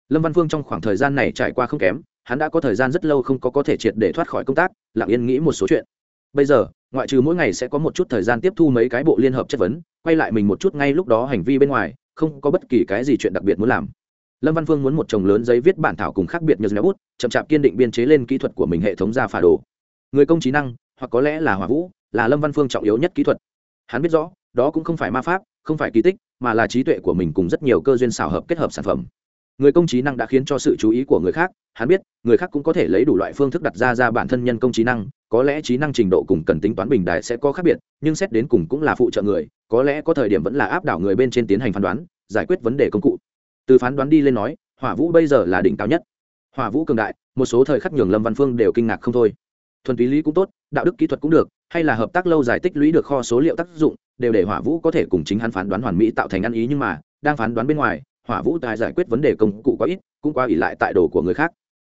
Lâm văn phương trong khoảng thời gian này trải qua không kém, hắn đã có thời gian rất lâu không có có thể triệt để thoát khỏi công tác, lặng yên nghĩ một số chuyện. Bây giờ, ngoại trừ mỗi ngày sẽ có một chút thời gian tiếp thu mấy cái bộ liên hợp chất vấn, quay lại mình một chút ngay lúc đó hành vi bên ngoài, không có bất kỳ cái gì chuyện đặc biệt muốn làm. Lâm văn phương muốn một chồng lớn giấy viết bản thảo cùng khác biệt như bút chậm chạp kiên định biên chế lên kỹ thuật của mình hệ thống ra phả đồ. Người công trí năng, hoặc có lẽ là hỏa vũ, là lâm văn phương trọng yếu nhất kỹ thuật. Hắn biết rõ đó cũng không phải ma pháp, không phải kỳ tích, mà là trí tuệ của mình cùng rất nhiều cơ duyên xảo hợp kết hợp sản phẩm. Người công trí năng đã khiến cho sự chú ý của người khác, hắn biết, người khác cũng có thể lấy đủ loại phương thức đặt ra ra bản thân nhân công trí năng, có lẽ trí năng trình độ cùng cần tính toán bình đại sẽ có khác biệt, nhưng xét đến cùng cũng là phụ trợ người, có lẽ có thời điểm vẫn là áp đảo người bên trên tiến hành phán đoán, giải quyết vấn đề công cụ. Từ phán đoán đi lên nói, hỏa vũ bây giờ là đỉnh cao nhất. Hỏa vũ cường đại, một số thời khắc nhường lâm văn phương đều kinh ngạc không thôi thuần túy lý cũng tốt, đạo đức kỹ thuật cũng được, hay là hợp tác lâu dài tích lũy được kho số liệu tác dụng, đều để hỏa vũ có thể cùng chính hắn phán đoán hoàn mỹ tạo thành ăn ý nhưng mà, đang phán đoán bên ngoài, hỏa vũ tài giải quyết vấn đề công cụ quá ít, cũng quá ỉ lại tại đồ của người khác.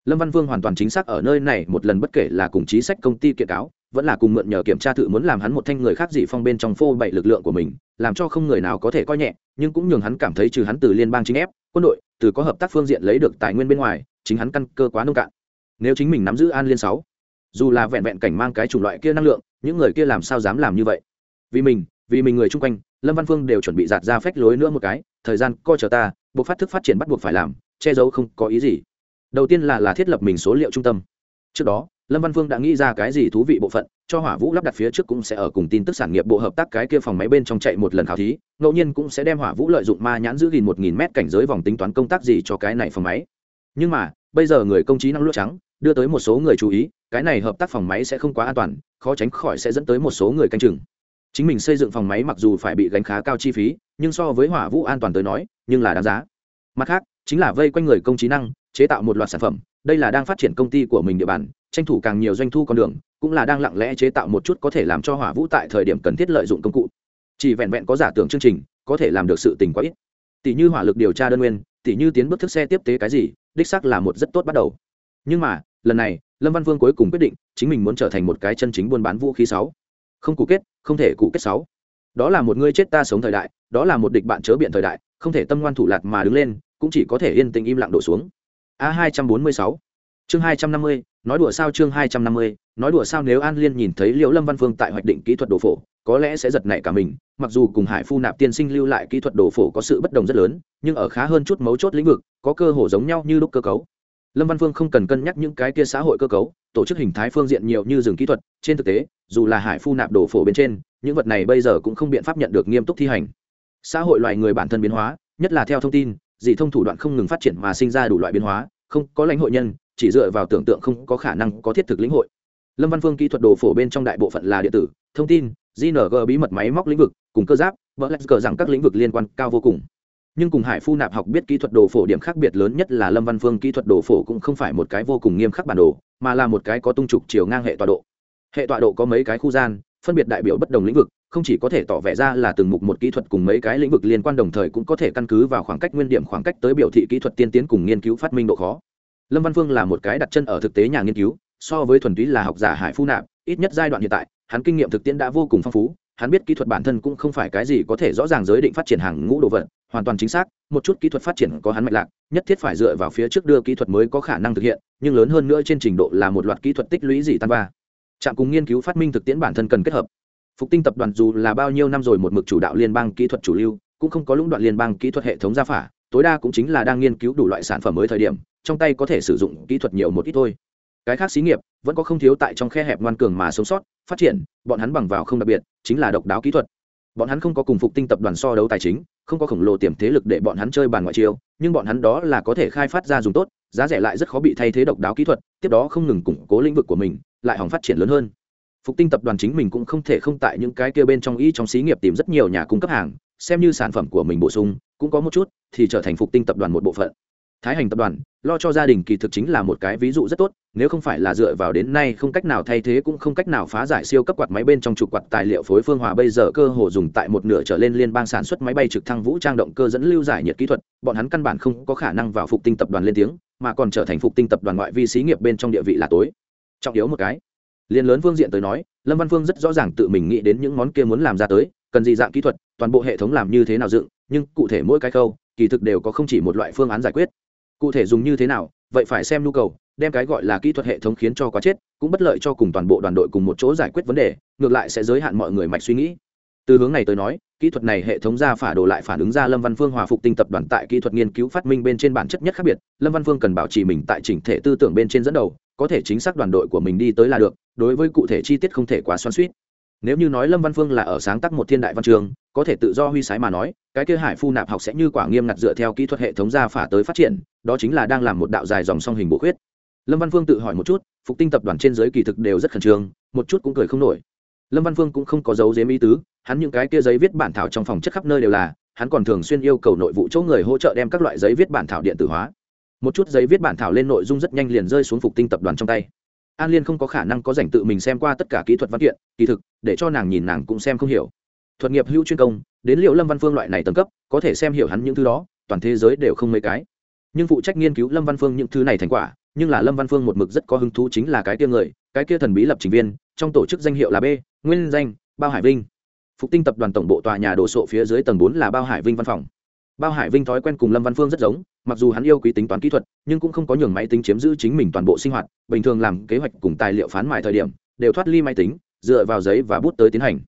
Lâm văn vương hoàn toàn chính xác ở nơi này, một lần bất kể là cùng chính sách công ty kiện cáo, vẫn là cùng mượn nhờ kiểm tra tự muốn làm hắn một thanh người khác dị phong bên trong phô bậy lực lượng của mình, làm cho không người nào có thể coi nhẹ, nhưng cũng nhường hắn cảm thấy trừ hắn từ liên bang chính ép, quân đội, từ có hợp tác phương diện lấy được tài nguyên bên ngoài, chính hắn căn cơ quá nông cạn. Nếu chính mình nắm giữ an liên sáu dù là vẹn vẹn cảnh mang cái chủng loại kia năng lượng, những người kia làm sao dám làm như vậy? Vì mình vì mình người chung quanh, lâm văn phương đều chuẩn bị giạt ra phách lối nữa một cái, thời gian coi chờ ta, buộc phát thức phát triển bắt buộc phải làm, che giấu không có ý gì. Đầu tiên là là thiết lập mình số liệu trung tâm. Trước đó, lâm văn phương đã nghĩ ra cái gì thú vị bộ phận, cho hỏa vũ lắp đặt phía trước cũng sẽ ở cùng tin tức sản nghiệp bộ hợp tác cái kia phòng máy bên trong chạy một lần khảo thí, ngẫu nhiên cũng sẽ đem hỏa vũ lợi dụng ma nhãn giữ gìn một nghìn mét cảnh giới vòng tính toán công tác gì cho cái này phòng máy. Nhưng mà, bây giờ người công trí năng lúa trắng, đưa tới một số người chú ý cái này hợp tác phòng máy sẽ không quá an toàn, khó tránh khỏi sẽ dẫn tới một số người canh chừng. Chính mình xây dựng phòng máy mặc dù phải bị gánh khá cao chi phí, nhưng so với hỏa vũ an toàn tới nói, nhưng là đáng giá. Mặt khác, chính là vây quanh người công trí năng, chế tạo một loạt sản phẩm, đây là đang phát triển công ty của mình địa bàn, tranh thủ càng nhiều doanh thu con đường, cũng là đang lặng lẽ chế tạo một chút có thể làm cho hỏa vũ tại thời điểm cần thiết lợi dụng công cụ. Chỉ vẹn vẹn có giả tưởng chương trình, có thể làm được sự tình quá ít. Tỷ như hỏa lực điều tra đơn nguyên, tỷ như tiến bước thức xe tiếp tế cái gì, đích xác là một rất tốt bắt đầu. Nhưng mà lần này, lâm văn vương cuối cùng quyết định chính mình muốn trở thành một cái chân chính buôn bán vũ khí sáu. Không cụ kết, không thể cụ kết sáu. Đó là một ngươi chết ta sống thời đại, đó là một địch bạn chớ biện thời đại, không thể tâm ngoan thủ lạt mà đứng lên, cũng chỉ có thể yên tĩnh im lặng đổ xuống. A hai trăm bốn mươi sáu. Chương hai trăm năm mươi, nói đùa sao chương hai trăm năm mươi, nói đùa sao nếu an liên nhìn thấy liễu lâm văn phương tại hoạch định kỹ thuật đồ phổ, có lẽ sẽ giật nảy cả mình, mặc dù cùng hải phu nạp tiên sinh lưu lại kỹ thuật đồ phổ có sự bất đồng rất lớn, nhưng ở khá hơn chút mấu chốt lĩnh vực, có cơ hồ giống nhau như lúc cơ cấu lâm văn phương không cần cân nhắc những cái kia xã hội cơ cấu, tổ chức hình thái phương diện nhiều như rừng kỹ thuật, trên thực tế, dù là hải phu nạp đồ phổ bên trên, những vật này bây giờ cũng không biện pháp nhận được nghiêm túc thi hành. Xã hội loài người bản thân biến hóa, nhất là theo thông tin, dị thông thủ đoạn không ngừng phát triển mà sinh ra đủ loại biến hóa, không có lãnh hội nhân, chỉ dựa vào tưởng tượng không có khả năng có thiết thực lĩnh hội. Lâm văn phương kỹ thuật đồ phổ bên trong đại bộ phận là điện tử, thông tin gng bí mật máy móc lĩnh vực, cùng cơ giáp vỡ lách cờ rằng các lĩnh vực liên quan cao vô cùng nhưng cùng hải phu nạp học biết kỹ thuật đồ phổ điểm khác biệt lớn nhất là lâm văn phương kỹ thuật đồ phổ cũng không phải một cái vô cùng nghiêm khắc bản đồ, mà là một cái có tung trục chiều ngang hệ tọa độ. Hệ tọa độ có mấy cái khu gian, phân biệt đại biểu bất đồng lĩnh vực, không chỉ có thể tỏ vẻ ra là từng mục một kỹ thuật cùng mấy cái lĩnh vực liên quan đồng thời cũng có thể căn cứ vào khoảng cách nguyên điểm khoảng cách tới biểu thị kỹ thuật tiên tiến cùng nghiên cứu phát minh độ khó. Lâm văn phương là một cái đặt chân ở thực tế nhà nghiên cứu, so với thuần túy là học giả hải phu nạp, ít nhất giai đoạn hiện tại, hắn kinh nghiệm thực tiễn đã vô cùng phong phú, hắn biết kỹ thuật bản thân cũng không phải cái gì có thể rõ ràng giới định phát triển hàng ngũ đồ vật hoàn toàn chính xác, một chút kỹ thuật phát triển có hắn mạch lạc, nhất thiết phải dựa vào phía trước đưa kỹ thuật mới có khả năng thực hiện, nhưng lớn hơn nữa trên trình độ là một loạt kỹ thuật tích lũy gì tan ba. Trạm cùng nghiên cứu phát minh thực tiễn bản thân cần kết hợp. Phục tinh tập đoàn dù là bao nhiêu năm rồi một mực chủ đạo liên bang kỹ thuật chủ lưu, cũng không có lũng đoạn liên bang kỹ thuật hệ thống gia phả, tối đa cũng chính là đang nghiên cứu đủ loại sản phẩm mới thời điểm, trong tay có thể sử dụng kỹ thuật nhiều một ít thôi. Cái khác xí nghiệp vẫn có không thiếu tại trong khe hẹp ngoan cường mà sống sót, phát triển, bọn hắn bằng vào không đặc biệt, chính là độc đáo kỹ thuật bọn hắn không có cùng phục tinh tập đoàn so đấu tài chính, không có khổng lồ tiềm thế lực để bọn hắn chơi bàn ngoại chiêu, nhưng bọn hắn đó là có thể khai phát ra dùng tốt, giá rẻ lại rất khó bị thay thế độc đáo kỹ thuật, tiếp đó không ngừng củng cố lĩnh vực của mình, lại hỏng phát triển lớn hơn. Phục tinh tập đoàn chính mình cũng không thể không tại những cái kia bên trong y trong xí nghiệp tìm rất nhiều nhà cung cấp hàng, xem như sản phẩm của mình bổ sung, cũng có một chút thì trở thành phục tinh tập đoàn một bộ phận thái hành tập đoàn, lo cho gia đình kỳ thực chính là một cái ví dụ rất tốt, nếu không phải là dựa vào đến nay không cách nào thay thế cũng không cách nào phá giải siêu cấp quạt máy bên trong trục quạt tài liệu phối phương hòa bây giờ cơ hồ dùng tại một nửa trở lên liên bang sản xuất máy bay trực thăng vũ trang động cơ dẫn lưu giải nhiệt kỹ thuật, bọn hắn căn bản không có khả năng vào phục tinh tập đoàn lên tiếng, mà còn trở thành phục tinh tập đoàn ngoại vi xí nghiệp bên trong địa vị là tối. Trọng yếu một cái, liên lớn phương diện tới nói, lâm văn phương rất rõ ràng tự mình nghĩ đến những món kia muốn làm ra tới, cần gì dạng kỹ thuật, toàn bộ hệ thống làm như thế nào dựng, nhưng cụ thể mỗi cái khâu, kỳ thực đều có không chỉ một loại phương án giải quyết cụ thể dùng như thế nào, vậy phải xem nhu cầu, đem cái gọi là kỹ thuật hệ thống khiến cho quá chết, cũng bất lợi cho cùng toàn bộ đoàn đội cùng một chỗ giải quyết vấn đề, ngược lại sẽ giới hạn mọi người mạch suy nghĩ. Từ hướng này tới nói, kỹ thuật này hệ thống ra phả đồ lại phản ứng ra lâm văn phương hòa phục tinh tập đoàn tại kỹ thuật nghiên cứu phát minh bên trên bản chất nhất khác biệt, lâm văn phương cần bảo trì mình tại chỉnh thể tư tưởng bên trên dẫn đầu, có thể chính xác đoàn đội của mình đi tới là được, đối với cụ thể chi tiết không thể quá xoan suýt nếu như nói lâm văn phương là ở sáng tác một thiên đại văn trường, có thể tự do huy sái mà nói, cái kia hải phu nạp học sẽ như quả nghiêm ngặt dựa theo kỹ thuật hệ thống gia phả tới phát triển, đó chính là đang làm một đạo dài dòng song hình bộ khuyết. Lâm văn phương tự hỏi một chút, phục tinh tập đoàn trên giới kỳ thực đều rất khẩn trương, một chút cũng cười không nổi. Lâm văn phương cũng không có dấu dếm ý tứ, hắn những cái kia giấy viết bản thảo trong phòng chất khắp nơi đều là, hắn còn thường xuyên yêu cầu nội vụ chỗ người hỗ trợ đem các loại giấy viết bản thảo điện tử hóa. Một chút giấy viết bản thảo lên nội dung rất nhanh liền rơi xuống phục tinh tập đoàn trong tay an liên không có khả năng có dành tự mình xem qua tất cả kỹ thuật văn kiện, kỳ thực, để cho nàng nhìn nàng cũng xem không hiểu. Thuật nghiệp hữu chuyên công, đến liệu lâm văn phương loại này tầng cấp, có thể xem hiểu hắn những thứ đó, toàn thế giới đều không mấy cái. Nhưng phụ trách nghiên cứu lâm văn phương những thứ này thành quả, nhưng là lâm văn phương một mực rất có hứng thú chính là cái kia người, cái kia thần bí lập trình viên, trong tổ chức danh hiệu là b, nguyên danh, bao hải vinh. Phục tinh tập đoàn tổng bộ tòa nhà đồ sộ phía dưới tầng bốn là bao hải vinh văn phòng bao hải vinh thói quen cùng lâm văn phương rất giống, mặc dù hắn yêu quý tính toán kỹ thuật, nhưng cũng không có nhường máy tính chiếm giữ chính mình toàn bộ sinh hoạt, bình thường làm kế hoạch cùng tài liệu phán mại thời điểm, đều thoát ly máy tính, dựa vào giấy và bút tới tiến hành.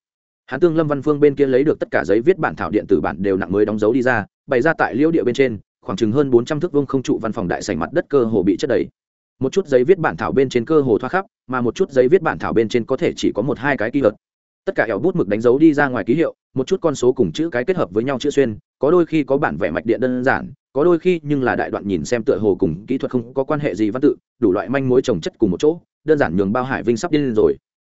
Hắn tương lâm văn phương bên kia lấy được tất cả giấy viết bản thảo điện tử bản đều nặng mới đóng dấu đi ra, bày ra tại liêu địa bên trên, khoảng chừng hơn bốn trăm thước vương không trụ văn phòng đại sành mặt đất cơ hồ bị chất đầy. Một chút giấy viết bản thảo bên trên cơ hồ thoát khắp, mà một chút giấy viết bản thảo bên trên có thể chỉ có một hai cái ký vật tất cả ẻo bút mực đánh dấu đi ra ngoài ký hiệu một chút con số cùng chữ cái kết hợp với nhau chữ xuyên có đôi khi có bản vẽ mạch điện đơn giản có đôi khi nhưng là đại đoạn nhìn xem tựa hồ cùng kỹ thuật không có quan hệ gì văn tự đủ loại manh mối trồng chất cùng một chỗ đơn giản nhường bao hải vinh sắp điên lên rồi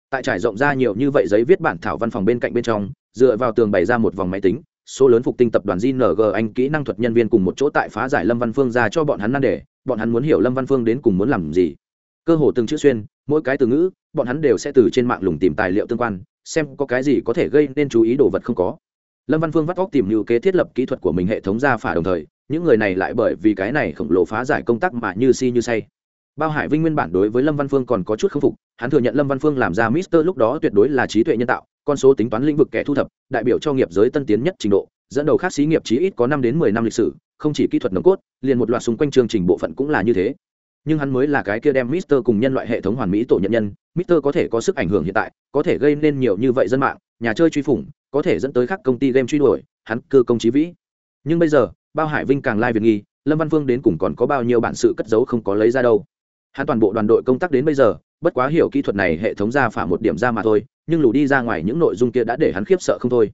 tại trải rộng ra nhiều như vậy giấy viết bản thảo văn phòng bên cạnh bên trong dựa vào tường bày ra một vòng máy tính số lớn phục tinh tập đoàn JNG anh kỹ năng thuật nhân viên cùng một chỗ tại phá giải Lâm Văn Phương ra cho bọn hắn nan đề, bọn hắn muốn hiểu Lâm Văn Phương đến cùng muốn làm gì. Cơ hồ từng chữ xuyên, mỗi cái từ ngữ, bọn hắn đều sẽ từ trên mạng lùng tìm tài liệu tương quan, xem có cái gì có thể gây nên chú ý đồ vật không có. Lâm Văn Phương vắt óc tìm như kế thiết lập kỹ thuật của mình hệ thống ra phả đồng thời, những người này lại bởi vì cái này khổng lồ phá giải công tác mà như si như say. Bao Hải Vinh nguyên bản đối với Lâm Văn Phương còn có chút không phục, hắn thừa nhận Lâm Văn Phương làm ra Mister lúc đó tuyệt đối là trí tuệ nhân tạo, con số tính toán lĩnh vực kẻ thu thập, đại biểu cho nghiệp giới tân tiến nhất trình độ, dẫn đầu khác xí nghiệp chí ít có năm đến mười năm lịch sử, không chỉ kỹ thuật nồng cốt, liền một loạt xung quanh chương trình bộ phận cũng là như thế. Nhưng hắn mới là cái kia đem Mister cùng nhân loại hệ thống hoàn mỹ tổ nhận nhân, Mister có thể có sức ảnh hưởng hiện tại, có thể gây nên nhiều như vậy dân mạng, nhà chơi truy phủng, có thể dẫn tới các công ty game truy đuổi, hắn cơ công chí vĩ. Nhưng bây giờ, Bao Hải Vinh càng lai like việc nghi, Lâm Văn Phương đến cùng còn có bao nhiêu bản sự cất giấu không có lấy ra đâu. Hắn toàn bộ đoàn đội công tác đến bây giờ, bất quá hiểu kỹ thuật này hệ thống ra phả một điểm ra mà thôi, nhưng lù đi ra ngoài những nội dung kia đã để hắn khiếp sợ không thôi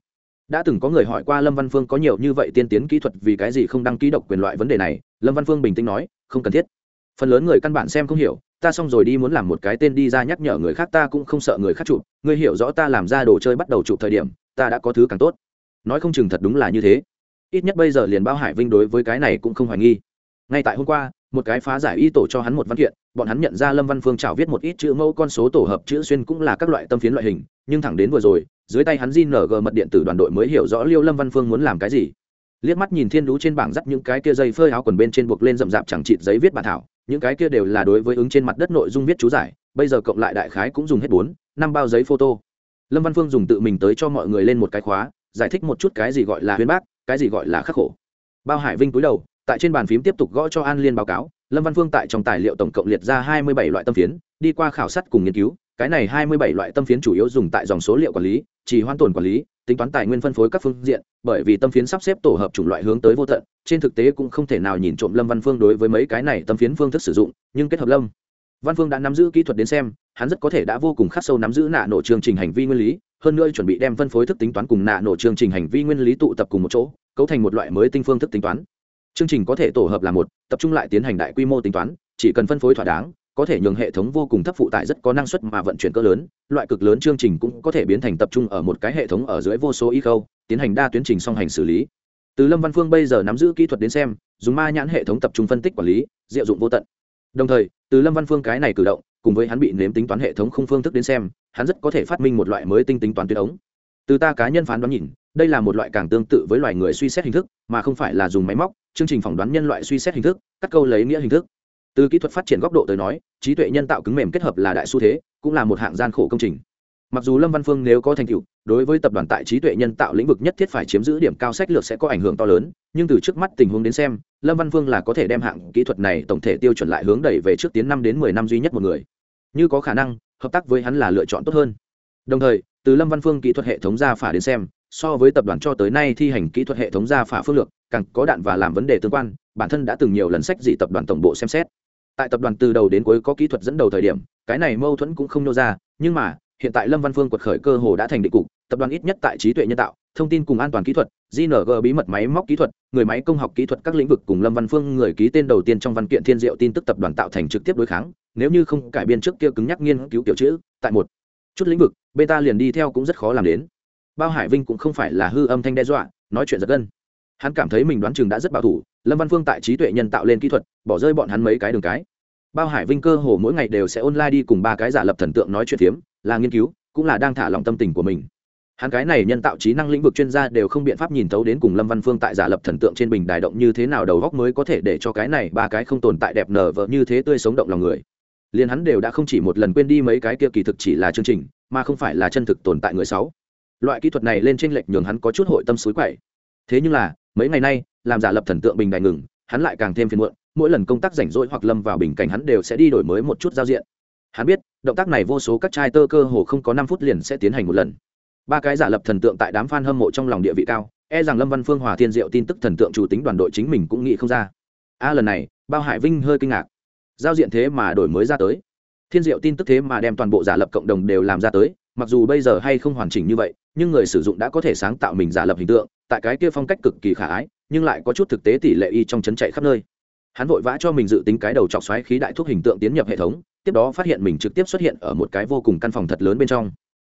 đã từng có người hỏi qua lâm văn phương có nhiều như vậy tiên tiến kỹ thuật vì cái gì không đăng ký độc quyền loại vấn đề này lâm văn phương bình tĩnh nói không cần thiết phần lớn người căn bản xem không hiểu, ta xong rồi đi muốn làm một cái tên đi ra nhắc nhở người khác, ta cũng không sợ người khác chụp, ngươi hiểu rõ ta làm ra đồ chơi bắt đầu chụp thời điểm, ta đã có thứ càng tốt. Nói không chừng thật đúng là như thế. Ít nhất bây giờ liền bao hải vinh đối với cái này cũng không hoài nghi. Ngay tại hôm qua, một cái phá giải y tổ cho hắn một văn kiện, bọn hắn nhận ra lâm văn phương trào viết một ít chữ mẫu con số tổ hợp chữ xuyên cũng là các loại tâm phiến loại hình, nhưng thẳng đến vừa rồi, dưới tay hắn jng mật điện tử đoàn đội mới hiểu rõ liêu lâm văn phương muốn làm cái gì. Liếc mắt nhìn thiên đú trên bảng dắt những cái kia dây phơi áo quần bên trên buộc lên rậm rạp chẳng chịt giấy viết bản thảo những cái kia đều là đối với ứng trên mặt đất nội dung viết chú giải, bây giờ cộng lại đại khái cũng dùng hết bốn, năm bao giấy photo. Lâm văn phương dùng tự mình tới cho mọi người lên một cái khóa, giải thích một chút cái gì gọi là huyền bác, cái gì gọi là khắc khổ. Bao hải vinh cúi đầu, tại trên bàn phím tiếp tục gõ cho an liên báo cáo, lâm văn phương tại trong tài liệu tổng cộng liệt ra hai mươi bảy loại tâm phiến, đi qua khảo sát cùng nghiên cứu cái này hai mươi bảy loại tâm phiến chủ yếu dùng tại dòng số liệu quản lý chỉ hoan tồn quản lý, tính toán tài nguyên phân phối các phương diện, bởi vì tâm phiến sắp xếp tổ hợp chủng loại hướng tới vô tận, trên thực tế cũng không thể nào nhìn trộm lâm văn phương đối với mấy cái này tâm phiến phương thức sử dụng, nhưng kết hợp lâm văn phương đã nắm giữ kỹ thuật đến xem, hắn rất có thể đã vô cùng khắc sâu nắm giữ nạ nổ chương trình hành vi nguyên lý, hơn nữa chuẩn bị đem phân phối thức tính toán cùng nạ nổ chương trình hành vi nguyên lý tụ tập cùng một chỗ, cấu thành một loại mới tinh phương thức tính toán. Chương trình có thể tổ hợp là một, tập trung lại tiến hành đại quy mô tính toán, chỉ cần phân phối thỏa đáng có thể nhường hệ thống vô cùng thấp phụ tải rất có năng suất mà vận chuyển cỡ lớn, loại cực lớn chương trình cũng có thể biến thành tập trung ở một cái hệ thống ở dưới vô số y khâu, tiến hành đa tuyến trình song hành xử lý. Từ lâm văn phương bây giờ nắm giữ kỹ thuật đến xem, dùng ma nhãn hệ thống tập trung phân tích quản lý, diệu dụng vô tận. Đồng thời, từ lâm văn phương cái này cử động, cùng với hắn bị nếm tính toán hệ thống không phương thức đến xem, hắn rất có thể phát minh một loại mới tinh tính toán tuyến ống. Từ ta cá nhân phán đoán nhìn, đây là một loại càng tương tự với loài người suy xét hình thức, mà không phải là dùng máy móc, chương trình phỏng đoán nhân loại suy xét hình thức, cắt câu lấy nghĩa hình thức từ kỹ thuật phát triển góc độ tới nói, trí tuệ nhân tạo cứng mềm kết hợp là đại xu thế, cũng là một hạng gian khổ công trình. Mặc dù lâm văn phương nếu có thành tựu, đối với tập đoàn tại trí tuệ nhân tạo lĩnh vực nhất thiết phải chiếm giữ điểm cao sách lược sẽ có ảnh hưởng to lớn, nhưng từ trước mắt tình huống đến xem, lâm văn phương là có thể đem hạng kỹ thuật này tổng thể tiêu chuẩn lại hướng đẩy về trước tiến năm đến mười năm duy nhất một người. Như có khả năng, hợp tác với hắn là lựa chọn tốt hơn. Đồng thời, từ lâm văn phương kỹ thuật hệ thống gia phả đến xem, so với tập đoàn cho tới nay thi hành kỹ thuật hệ thống gia phả phương lược, càng có đạn và làm vấn đề tương quan, bản thân đã từng nhiều lần sách dị tập đoàn tổng bộ xem xét tại tập đoàn từ đầu đến cuối có kỹ thuật dẫn đầu thời điểm, cái này mâu thuẫn cũng không nô ra, nhưng mà, hiện tại lâm văn phương quật khởi cơ hồ đã thành định cục, tập đoàn ít nhất tại trí tuệ nhân tạo, thông tin cùng an toàn kỹ thuật gng bí mật máy móc kỹ thuật, người máy công học kỹ thuật các lĩnh vực cùng lâm văn phương người ký tên đầu tiên trong văn kiện thiên diệu tin tức tập đoàn tạo thành trực tiếp đối kháng, nếu như không cải biên trước kia cứng nhắc nghiên cứu kiểu chữ, tại một chút lĩnh vực, beta liền đi theo cũng rất khó làm đến. Bao hải vinh cũng không phải là hư âm thanh đe dọa, nói chuyện giật gân hắn cảm thấy mình đoán chừng đã rất bảo thủ, lâm văn phương tại trí tuệ nhân tạo lên kỹ thuật, bỏ rơi bọn hắn mấy cái đường cái. Bao hải vinh cơ hồ mỗi ngày đều sẽ online đi cùng ba cái giả lập thần tượng nói chuyện phiếm, là nghiên cứu, cũng là đang thả lòng tâm tình của mình. Hắn cái này nhân tạo trí năng lĩnh vực chuyên gia đều không biện pháp nhìn thấu đến cùng lâm văn phương tại giả lập thần tượng trên bình đài động như thế nào đầu góc mới có thể để cho cái này ba cái không tồn tại đẹp nở vợ như thế tươi sống động lòng người. Liền hắn đều đã không chỉ một lần quên đi mấy cái kia kỳ thực chỉ là chương trình, mà không phải là chân thực tồn tại người sáu. Loại kỹ thuật này lên trên lệch nhường hắn có chút hội tâm suối quậy. Thế nhưng là mấy ngày nay, làm giả lập thần tượng bình đài ngừng, hắn lại càng thêm phiền muộn, mỗi lần công tác rảnh rỗi hoặc lâm vào bình cảnh hắn đều sẽ đi đổi mới một chút giao diện. Hắn biết, động tác này vô số các trai tơ cơ hồ không có năm phút liền sẽ tiến hành một lần. Ba cái giả lập thần tượng tại đám f a n hâm mộ trong lòng địa vị cao e rằng lâm văn phương, hòa thiên diệu tin tức thần tượng chủ tính đoàn đội chính mình cũng nghĩ không ra. A, lần này, bao hải vinh hơi kinh ngạc. Giao diện thế mà đổi mới ra tới. Thiên diệu tin tức thế mà đem toàn bộ giả lập cộng đồng đều làm ra tới, mặc dù bây giờ hay không hoàn chỉnh như vậy nhưng người sử dụng đã có thể sáng tạo mình giả lập hình tượng tại cái kia phong cách cực kỳ khả ái nhưng lại có chút thực tế tỷ lệ y trong chấn chạy khắp nơi. Hắn vội vã cho mình dự tính cái đầu chọc xoáy khí đại thuốc hình tượng tiến nhập hệ thống tiếp đó phát hiện mình trực tiếp xuất hiện ở một cái vô cùng căn phòng thật lớn bên trong.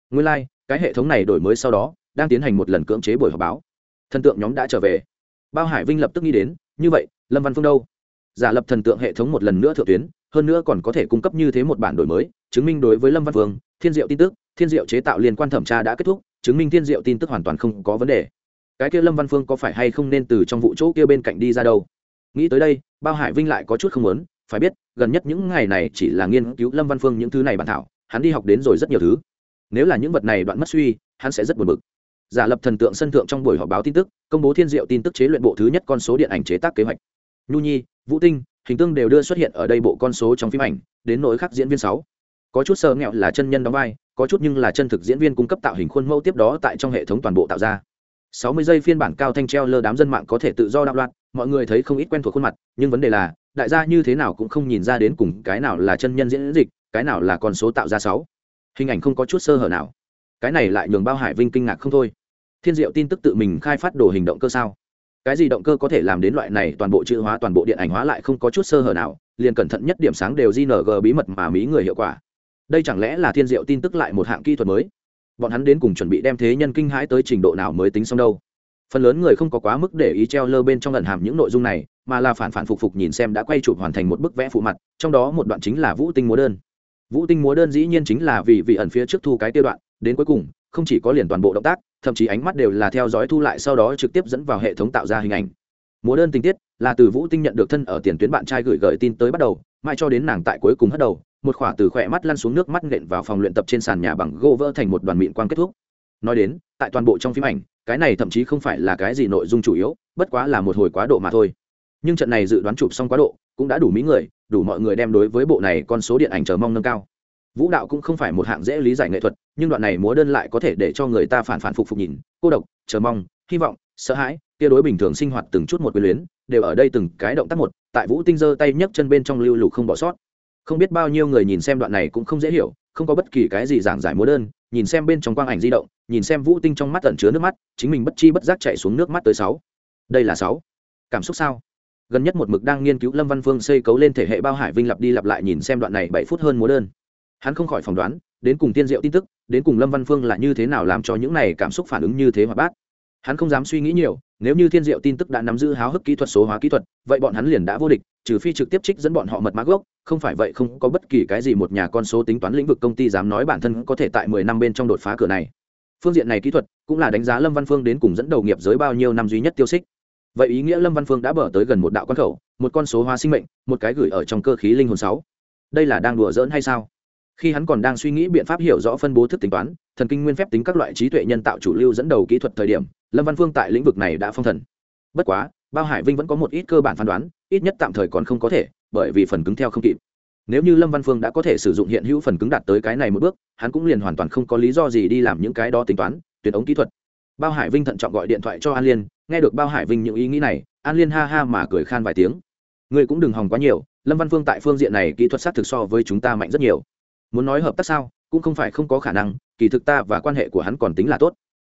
Nguyên lai、like, cái hệ thống này đổi mới sau đó đang tiến hành một lần cưỡng chế buổi họp báo. Thần tượng nhóm đã trở về. Bao hải vinh lập tức nghĩ đến như vậy lâm văn phương đâu? Giả lập thần tượng hệ thống một lần nữa thượng tuyến hơn nữa còn có thể cung cấp như thế một bản đổi mới chứng minh đối với lâm văn phương thiên diệu tin tức thiên diệu chế tạo liên quan thẩm tra đã kết thúc, chứng minh thiên diệu tin tức hoàn toàn không có vấn đề. Cái kia lâm văn phương có phải hay không nên từ trong vụ chỗ kia bên cạnh đi ra đâu? Nghĩ tới đây, bao hải vinh lại có chút không muốn, phải biết, gần nhất những ngày này chỉ là nghiên cứu lâm văn phương những thứ này bản thảo, hắn đi học đến rồi rất nhiều thứ. Nếu là những vật này đoạn mất suy, hắn sẽ rất buồn bực. Giả lập thần tượng sân thượng trong buổi họp báo tin tức, công bố thiên diệu tin tức chế luyện bộ thứ nhất con số điện ảnh chế tác kế hoạch. Nhu nhi, vũ tinh, hình tương đều đưa xuất hiện ở đây bộ con số trong phim ảnh, đến nỗi khắc diễn viên sáu có chút sơ nghẹo là chân nhân đóng vai, có chút nhưng là chân thực diễn viên cung cấp tạo hình khuôn mẫu tiếp đó tại trong hệ thống toàn bộ tạo ra. 60 giây phiên bản cao thanh treo lơ đám dân mạng có thể tự do đạo loạn, mọi người thấy không ít quen thuộc khuôn mặt, nhưng vấn đề là, đại gia như thế nào cũng không nhìn ra đến cùng cái nào là chân nhân diễn dịch, cái nào là con số tạo ra sáu. Hình ảnh không có chút sơ hở nào. Cái này lại nhường bao hải vinh kinh ngạc không thôi. Thiên diệu tin tức tự mình khai phát đồ hình động cơ sao? Cái gì động cơ có thể làm đến loại này, toàn bộ chữ hóa, toàn bộ điện ảnh hóa lại không có chút sơ hở nào, liền cẩn thận nhất điểm sáng đều gng bí mật mà mỹ người hiệu quả đây chẳng lẽ là thiên diệu tin tức lại một hạng kỹ thuật mới? Bọn hắn đến cùng chuẩn bị đem thế nhân kinh hãi tới trình độ nào mới tính xong đâu? Phần lớn người không có quá mức để ý treo lơ bên trong lần hàm những nội dung này, mà là phản phản phục phục nhìn xem đã quay chụp hoàn thành một bức vẽ phụ mặt, trong đó một đoạn chính là vũ tinh múa đơn. Vũ tinh múa đơn dĩ nhiên chính là vì vị ẩn phía trước thu cái tiêu đoạn, đến cuối cùng, không chỉ có liền toàn bộ động tác, thậm chí ánh mắt đều là theo dõi thu lại sau đó trực tiếp dẫn vào hệ thống tạo ra hình ảnh. Múa đơn tình tiết là từ vũ tinh nhận được thân ở tiền tuyến bạn trai gửi gợi tin tới bắt đầu mai cho đến nàng tại cuối cùng hất đầu một khỏa từ khỏe mắt lăn xuống nước mắt nện vào phòng luyện tập trên sàn nhà bằng gỗ vỡ thành một đoàn mịn quang kết thúc. Nói đến, tại toàn bộ trong phim ảnh, cái này thậm chí không phải là cái gì nội dung chủ yếu, bất quá là một hồi quá độ mà thôi. Nhưng trận này dự đoán chụp xong quá độ, cũng đã đủ mỹ người, đủ mọi người đem đối với bộ này con số điện ảnh chờ mong nâng cao. Vũ đạo cũng không phải một hạng dễ lý giải nghệ thuật, nhưng đoạn này múa đơn lại có thể để cho người ta phản phản phục phục nhìn. Cô độc, chờ mong, hy vọng, sợ hãi tia đối bình thường sinh hoạt từng chút một quyền luyến, đều ở đây từng cái động tác một, tại vũ tinh giơ tay nhấc chân bên trong lưu lục không bỏ sót không biết bao nhiêu người nhìn xem đoạn này cũng không dễ hiểu, không có bất kỳ cái gì giảng giải múa đơn, nhìn xem bên trong quang ảnh di động, nhìn xem vũ tinh trong mắt tẩn chứa nước mắt, chính mình bất chi bất giác chạy xuống nước mắt tới sáu. Đây là sáu. Cảm xúc sao? Gần nhất một mực đang nghiên cứu lâm văn phương xây cấu lên thể hệ bao hải vinh lặp đi lặp lại nhìn xem đoạn này bảy phút hơn múa đơn. Hắn không khỏi phỏng đoán, đến cùng tiên diệu tin tức, đến cùng lâm văn phương là như thế nào làm cho những này cảm xúc phản ứng như thế hoạt bát hắn không dám suy nghĩ nhiều, nếu như thiên diệu tin tức đã nắm giữ háo hức kỹ thuật số hóa kỹ thuật, vậy bọn hắn liền đã vô địch, trừ phi trực tiếp trích dẫn bọn họ mật mã gốc, không phải vậy không có bất kỳ cái gì một nhà con số tính toán lĩnh vực công ty dám nói bản thân có thể tại mười năm bên trong đột phá cửa này. Phương diện này kỹ thuật cũng là đánh giá lâm văn phương đến cùng dẫn đầu nghiệp giới bao nhiêu năm duy nhất tiêu xích. Vậy ý nghĩa lâm văn phương đã bở tới gần một đạo quan khẩu, một con số hóa sinh mệnh, một cái gửi ở trong cơ khí linh hồn sáu. Đây là đang đùa giỡn hay sao? Khi hắn còn đang suy nghĩ biện pháp hiểu rõ phân bố thức tính toán, thần kinh nguyên phép tính các loại trí tuệ nhân tạo chủ lưu dẫn đầu kỹ thuật thời điểm, lâm văn phương tại lĩnh vực này đã phong thần. Bất quá, bao hải vinh vẫn có một ít cơ bản phán đoán, ít nhất tạm thời còn không có thể, bởi vì phần cứng theo không kịp. Nếu như lâm văn phương đã có thể sử dụng hiện hữu phần cứng đạt tới cái này một bước, hắn cũng liền hoàn toàn không có lý do gì đi làm những cái đó tính toán tuyệt ống kỹ thuật. Bao hải vinh thận trọng gọi điện thoại cho an liên, nghe được bao hải vinh những ý nghĩ này, an liên ha ha mà cười khan vài tiếng. Ngươi cũng đừng hòng quá nhiều, lâm văn phương tại phương diện này kỹ thuật xác thực so với chúng ta mạnh rất nhiều muốn nói hợp tác sao, cũng không phải không có khả năng, kỳ thực ta và quan hệ của hắn còn tính là tốt.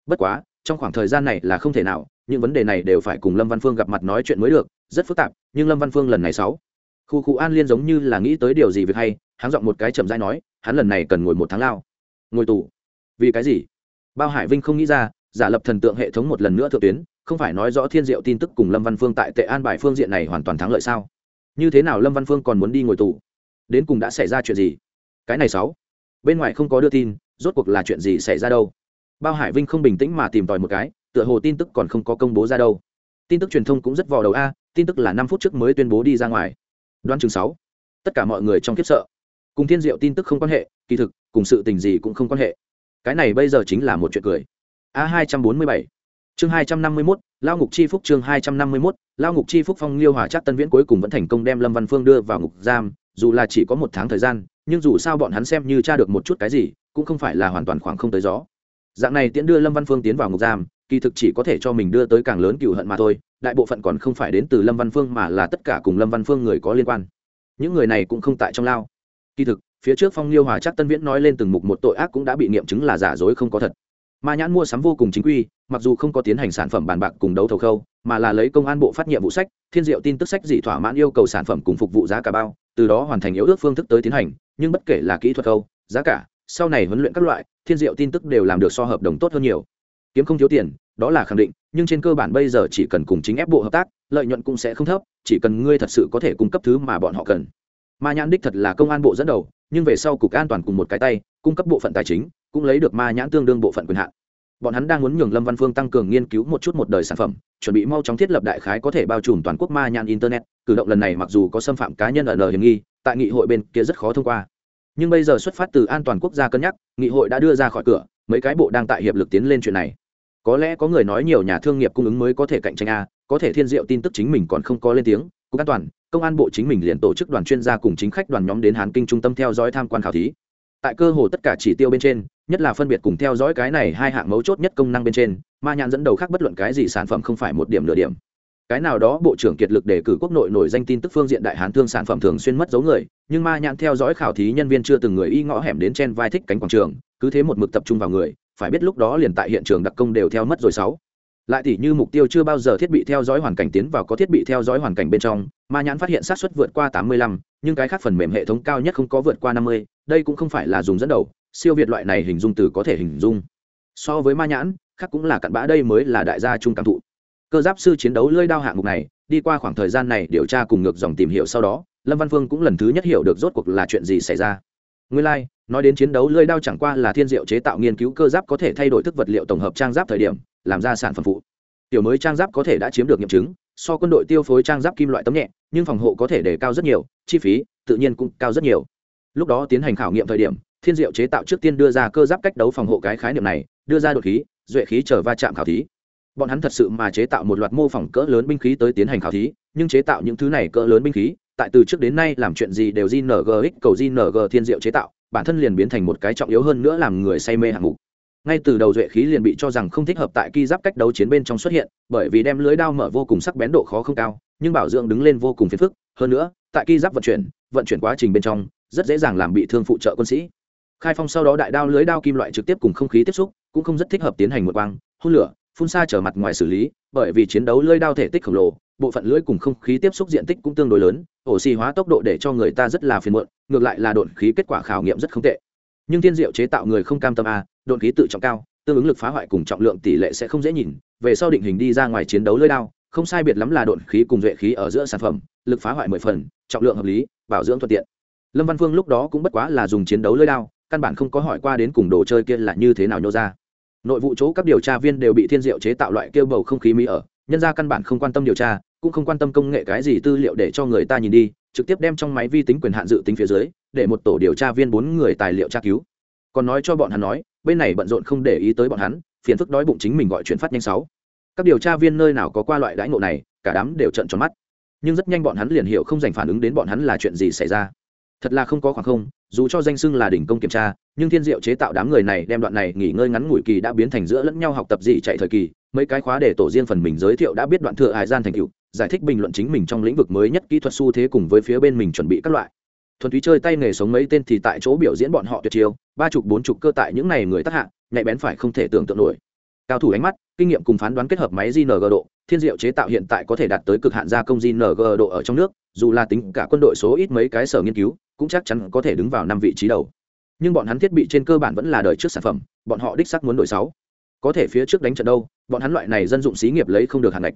Bất quá, trong khoảng thời gian này là không thể nào, những vấn đề này đều phải cùng lâm văn phương gặp mặt nói chuyện mới được, rất phức tạp, nhưng lâm văn phương lần này sáu. Khu khu an liên giống như là nghĩ tới điều gì việc hay, hắn giọng một cái chậm rãi nói, hắn lần này cần ngồi một tháng lao. Ngồi tù? Vì cái gì? Bao hải vinh không nghĩ ra, giả lập thần tượng hệ thống một lần nữa thượng tuyến, không phải nói rõ thiên diệu tin tức cùng lâm văn phương tại tệ an bài phương diện này hoàn toàn thắng lợi sao? Như thế nào lâm văn phương còn muốn đi ngồi tù? Đến cùng đã xảy ra chuyện gì? Cái này sáu. Bên ngoài không có đưa tin, rốt cuộc là chuyện gì xảy ra đâu? Bao hải vinh không bình tĩnh mà tìm tòi một cái, tựa hồ tin tức còn không có công bố ra đâu. Tin tức truyền thông cũng rất vò đầu a, tin tức là năm phút trước mới tuyên bố đi ra ngoài. Đoan chừng sáu. Tất cả mọi người trong kiếp sợ. Cùng thiên diệu tin tức không quan hệ, kỳ thực, cùng sự tình gì cũng không quan hệ. Cái này bây giờ chính là một chuyện cười. A hai trăm bốn mươi bảy. Chương hai trăm năm mươi mốt, lao ngục chi phúc chương hai trăm năm mươi mốt, lao ngục chi phúc phong liêu hòa chắc tân viễn cuối cùng vẫn thành công đem lâm văn phương đưa vào ngục giam, dù là chỉ có một tháng thời gian nhưng dù sao bọn hắn xem như tra được một chút cái gì, cũng không phải là hoàn toàn khoảng không tới gió. Dạng này tiễn đưa lâm văn phương tiến vào ngục giam, kỳ thực chỉ có thể cho mình đưa tới càng lớn cựu hận mà thôi, đại bộ phận còn không phải đến từ lâm văn phương mà là tất cả cùng lâm văn phương người có liên quan. Những người này cũng không tại trong lao. Kỳ thực, phía trước phong liêu hòa chắc tân viễn nói lên từng mục một tội ác cũng đã bị nghiệm chứng là giả dối không có thật. Mà nhãn mua sắm vô cùng chính quy, mặc dù không có tiến hành sản phẩm bàn bạc cùng đấu thầu khâu, mà là lấy công an bộ phát nhiệm vụ sách, thiên diệu tin tức sách dị thỏa mãn yêu cầu sản phẩm cùng phục vụ giá cả bao, từ đó hoàn thành yếu ước phương thức tới tiến hành nhưng bất kể là kỹ thuật khâu, giá cả, sau này huấn luyện các loại, thiên diệu tin tức đều làm được so hợp đồng tốt hơn nhiều. Kiếm không thiếu tiền, đó là khẳng định, nhưng trên cơ bản bây giờ chỉ cần cùng chính ép bộ hợp tác, lợi nhuận cũng sẽ không thấp, chỉ cần ngươi thật sự có thể cung cấp thứ mà bọn họ cần. Ma nhãn đích thật là công an bộ dẫn đầu, nhưng về sau cục an toàn cùng một cái tay, cung cấp bộ phận tài chính, cũng lấy được ma nhãn tương đương bộ phận quyền hạn. Bọn hắn đang muốn nhường lâm văn phương tăng cường nghiên cứu một chút một đời sản phẩm, chuẩn bị mau chóng thiết lập đại khái có thể bao trùm toàn quốc ma nhãn internet, cử động lần này mặc dù có xâm phạm cá nhân ở nờ hiểm nghi tại nghị hội bên kia rất khó thông qua nhưng bây giờ xuất phát từ an toàn quốc gia cân nhắc, nghị hội đã đưa ra khỏi cửa, mấy cái bộ đang tại hiệp lực tiến lên chuyện này. Có lẽ có người nói nhiều nhà thương nghiệp cung ứng mới có thể cạnh tranh a, có thể thiên diệu tin tức chính mình còn không có lên tiếng, cục an toàn, công an bộ chính mình liền tổ chức đoàn chuyên gia cùng chính khách đoàn nhóm đến hàn kinh trung tâm theo dõi tham quan khảo thí. Tại cơ hồ tất cả chỉ tiêu bên trên, nhất là phân biệt cùng theo dõi cái này hai hạng mấu chốt nhất công năng bên trên, ma nhãn dẫn đầu khác bất luận cái gì sản phẩm không phải một điểm nửa điểm cái nào đó bộ trưởng kiệt lực đề cử quốc nội nổi danh tin tức phương diện đại hán thương sản phẩm thường xuyên mất dấu người, nhưng ma nhãn theo dõi khảo thí nhân viên chưa từng người y ngõ hẻm đến trên vai thích cánh quảng trường, cứ thế một mực tập trung vào người, phải biết lúc đó liền tại hiện trường đặc công đều theo mất rồi sáu. Lại tỷ như mục tiêu chưa bao giờ thiết bị theo dõi hoàn cảnh tiến vào có thiết bị theo dõi hoàn cảnh bên trong, ma nhãn phát hiện sát xuất vượt qua tám mươi lăm, nhưng cái khác phần mềm hệ thống cao nhất không có vượt qua năm mươi, đây cũng không phải là dùng dẫn đầu, siêu việt loại này hình dung từ có thể hình dung. So với ma nhãn, khác cũng là cặn bã đây mới là đại gia trung cảm thụ cơ giáp sư chiến đấu lơi đao hạng mục này đi qua khoảng thời gian này điều tra cùng ngược dòng tìm hiểu sau đó lâm văn phương cũng lần thứ nhất hiểu được rốt cuộc là chuyện gì xảy ra. Nguyên lai、like, nói đến chiến đấu lơi đao chẳng qua là thiên diệu chế tạo nghiên cứu cơ giáp có thể thay đổi thức vật liệu tổng hợp trang giáp thời điểm làm ra sản phẩm phụ. Tiểu mới trang giáp có thể đã chiếm được nghiệm chứng so quân đội tiêu phối trang giáp kim loại tấm nhẹ nhưng phòng hộ có thể để cao rất nhiều chi phí tự nhiên cũng cao rất nhiều. Lúc đó tiến hành khảo nghiệm thời điểm thiên diệu chế tạo trước tiên đưa ra cơ giáp cách đấu phòng hộ cái khái niệm này đưa ra đột khí duệ khí chờ va chạm khảo thí bọn hắn thật sự mà chế tạo một loạt mô phỏng cỡ lớn binh khí tới tiến hành khảo thí, nhưng chế tạo những thứ này cỡ lớn binh khí, tại từ trước đến nay làm chuyện gì đều jngx cầu jng thiên diệu chế tạo, bản thân liền biến thành một cái trọng yếu hơn nữa làm người say mê hạng mục. Ngay từ đầu duệ khí liền bị cho rằng không thích hợp tại ki giáp cách đấu chiến bên trong xuất hiện, bởi vì đem lưới đao mở vô cùng sắc bén độ khó không cao, nhưng bảo dưỡng đứng lên vô cùng phiền phức. Hơn nữa, tại ki giáp vận chuyển vận chuyển quá trình bên trong, rất dễ dàng làm bị thương phụ trợ quân sĩ. Khai phong sau đó đại đao lưới đao kim loại trực tiếp cùng không khí tiếp xúc, cũng không rất thích hợp tiến hành một quang, hôn lửa phun xa trở mặt ngoài xử lý, bởi vì chiến đấu lơi đao thể tích khổng lồ, bộ phận lưỡi cùng không khí tiếp xúc diện tích cũng tương đối lớn, ổ xì hóa tốc độ để cho người ta rất là phiền muộn, ngược lại là độn khí kết quả khảo nghiệm rất không tệ. Nhưng thiên diệu chế tạo người không cam tâm a độn khí tự trọng cao, tương ứng lực phá hoại cùng trọng lượng tỷ lệ sẽ không dễ nhìn, về sau định hình đi ra ngoài chiến đấu lưỡi đao, không sai biệt lắm là độn khí cùng duệ khí ở giữa sản phẩm, lực phá hoại mười phần, trọng lượng hợp lý, bảo dưỡng thuận tiện. Lâm văn phương lúc đó cũng bất quá là dùng chiến đấu lưỡi đao, căn bản không có hỏi qua đến cùng đồ chơi kia là như thế nào nhô ra nội vụ chỗ các điều tra viên đều bị thiên diệu chế tạo loại kêu bầu không khí mỹ ở, nhân ra căn bản không quan tâm điều tra, cũng không quan tâm công nghệ cái gì tư liệu để cho người ta nhìn đi, trực tiếp đem trong máy vi tính quyền hạn dự tính phía dưới, để một tổ điều tra viên bốn người tài liệu tra cứu. Còn nói cho bọn hắn nói, bên này bận rộn không để ý tới bọn hắn, phiền phức đói bụng chính mình gọi chuyển phát nhanh sáu. Các điều tra viên nơi nào có qua loại đãi ngộ này, cả đám đều trận tròn mắt. Nhưng rất nhanh bọn hắn liền hiểu không dành phản ứng đến bọn hắn là chuyện gì xảy ra thật là không có khoảng không, dù cho danh xưng là đỉnh công kiểm tra, nhưng thiên diệu chế tạo đám người này đem đoạn này nghỉ ngơi ngắn ngủi kỳ đã biến thành giữa lẫn nhau học tập gì chạy thời kỳ, mấy cái khóa để tổ riêng phần mình giới thiệu đã biết đoạn thừa hải gian thành cựu, giải thích bình luận chính mình trong lĩnh vực mới nhất kỹ thuật xu thế cùng với phía bên mình chuẩn bị các loại. Thuần túy chơi tay nghề sống mấy tên thì tại chỗ biểu diễn bọn họ tuyệt chiêu, ba chục bốn chục cơ tại những này người tác hạ, nhạy bén phải không thể tưởng tượng nổi. Cao thủ ánh mắt, kinh nghiệm cùng phán đoán kết hợp máy gng độ, thiên diệu chế tạo hiện tại có thể đạt tới cực hạn gia công gng độ ở trong nước, dù là tính cả quân đội số ít mấy cái sở nghiên cứu cũng chắc chắn có thể đứng vào năm vị trí đầu. Nhưng bọn hắn thiết bị trên cơ bản vẫn là đời trước sản phẩm, bọn họ đích sắc muốn đổi sáu. Có thể phía trước đánh trận đâu, bọn hắn loại này dân dụng xí nghiệp lấy không được hàng ngạch.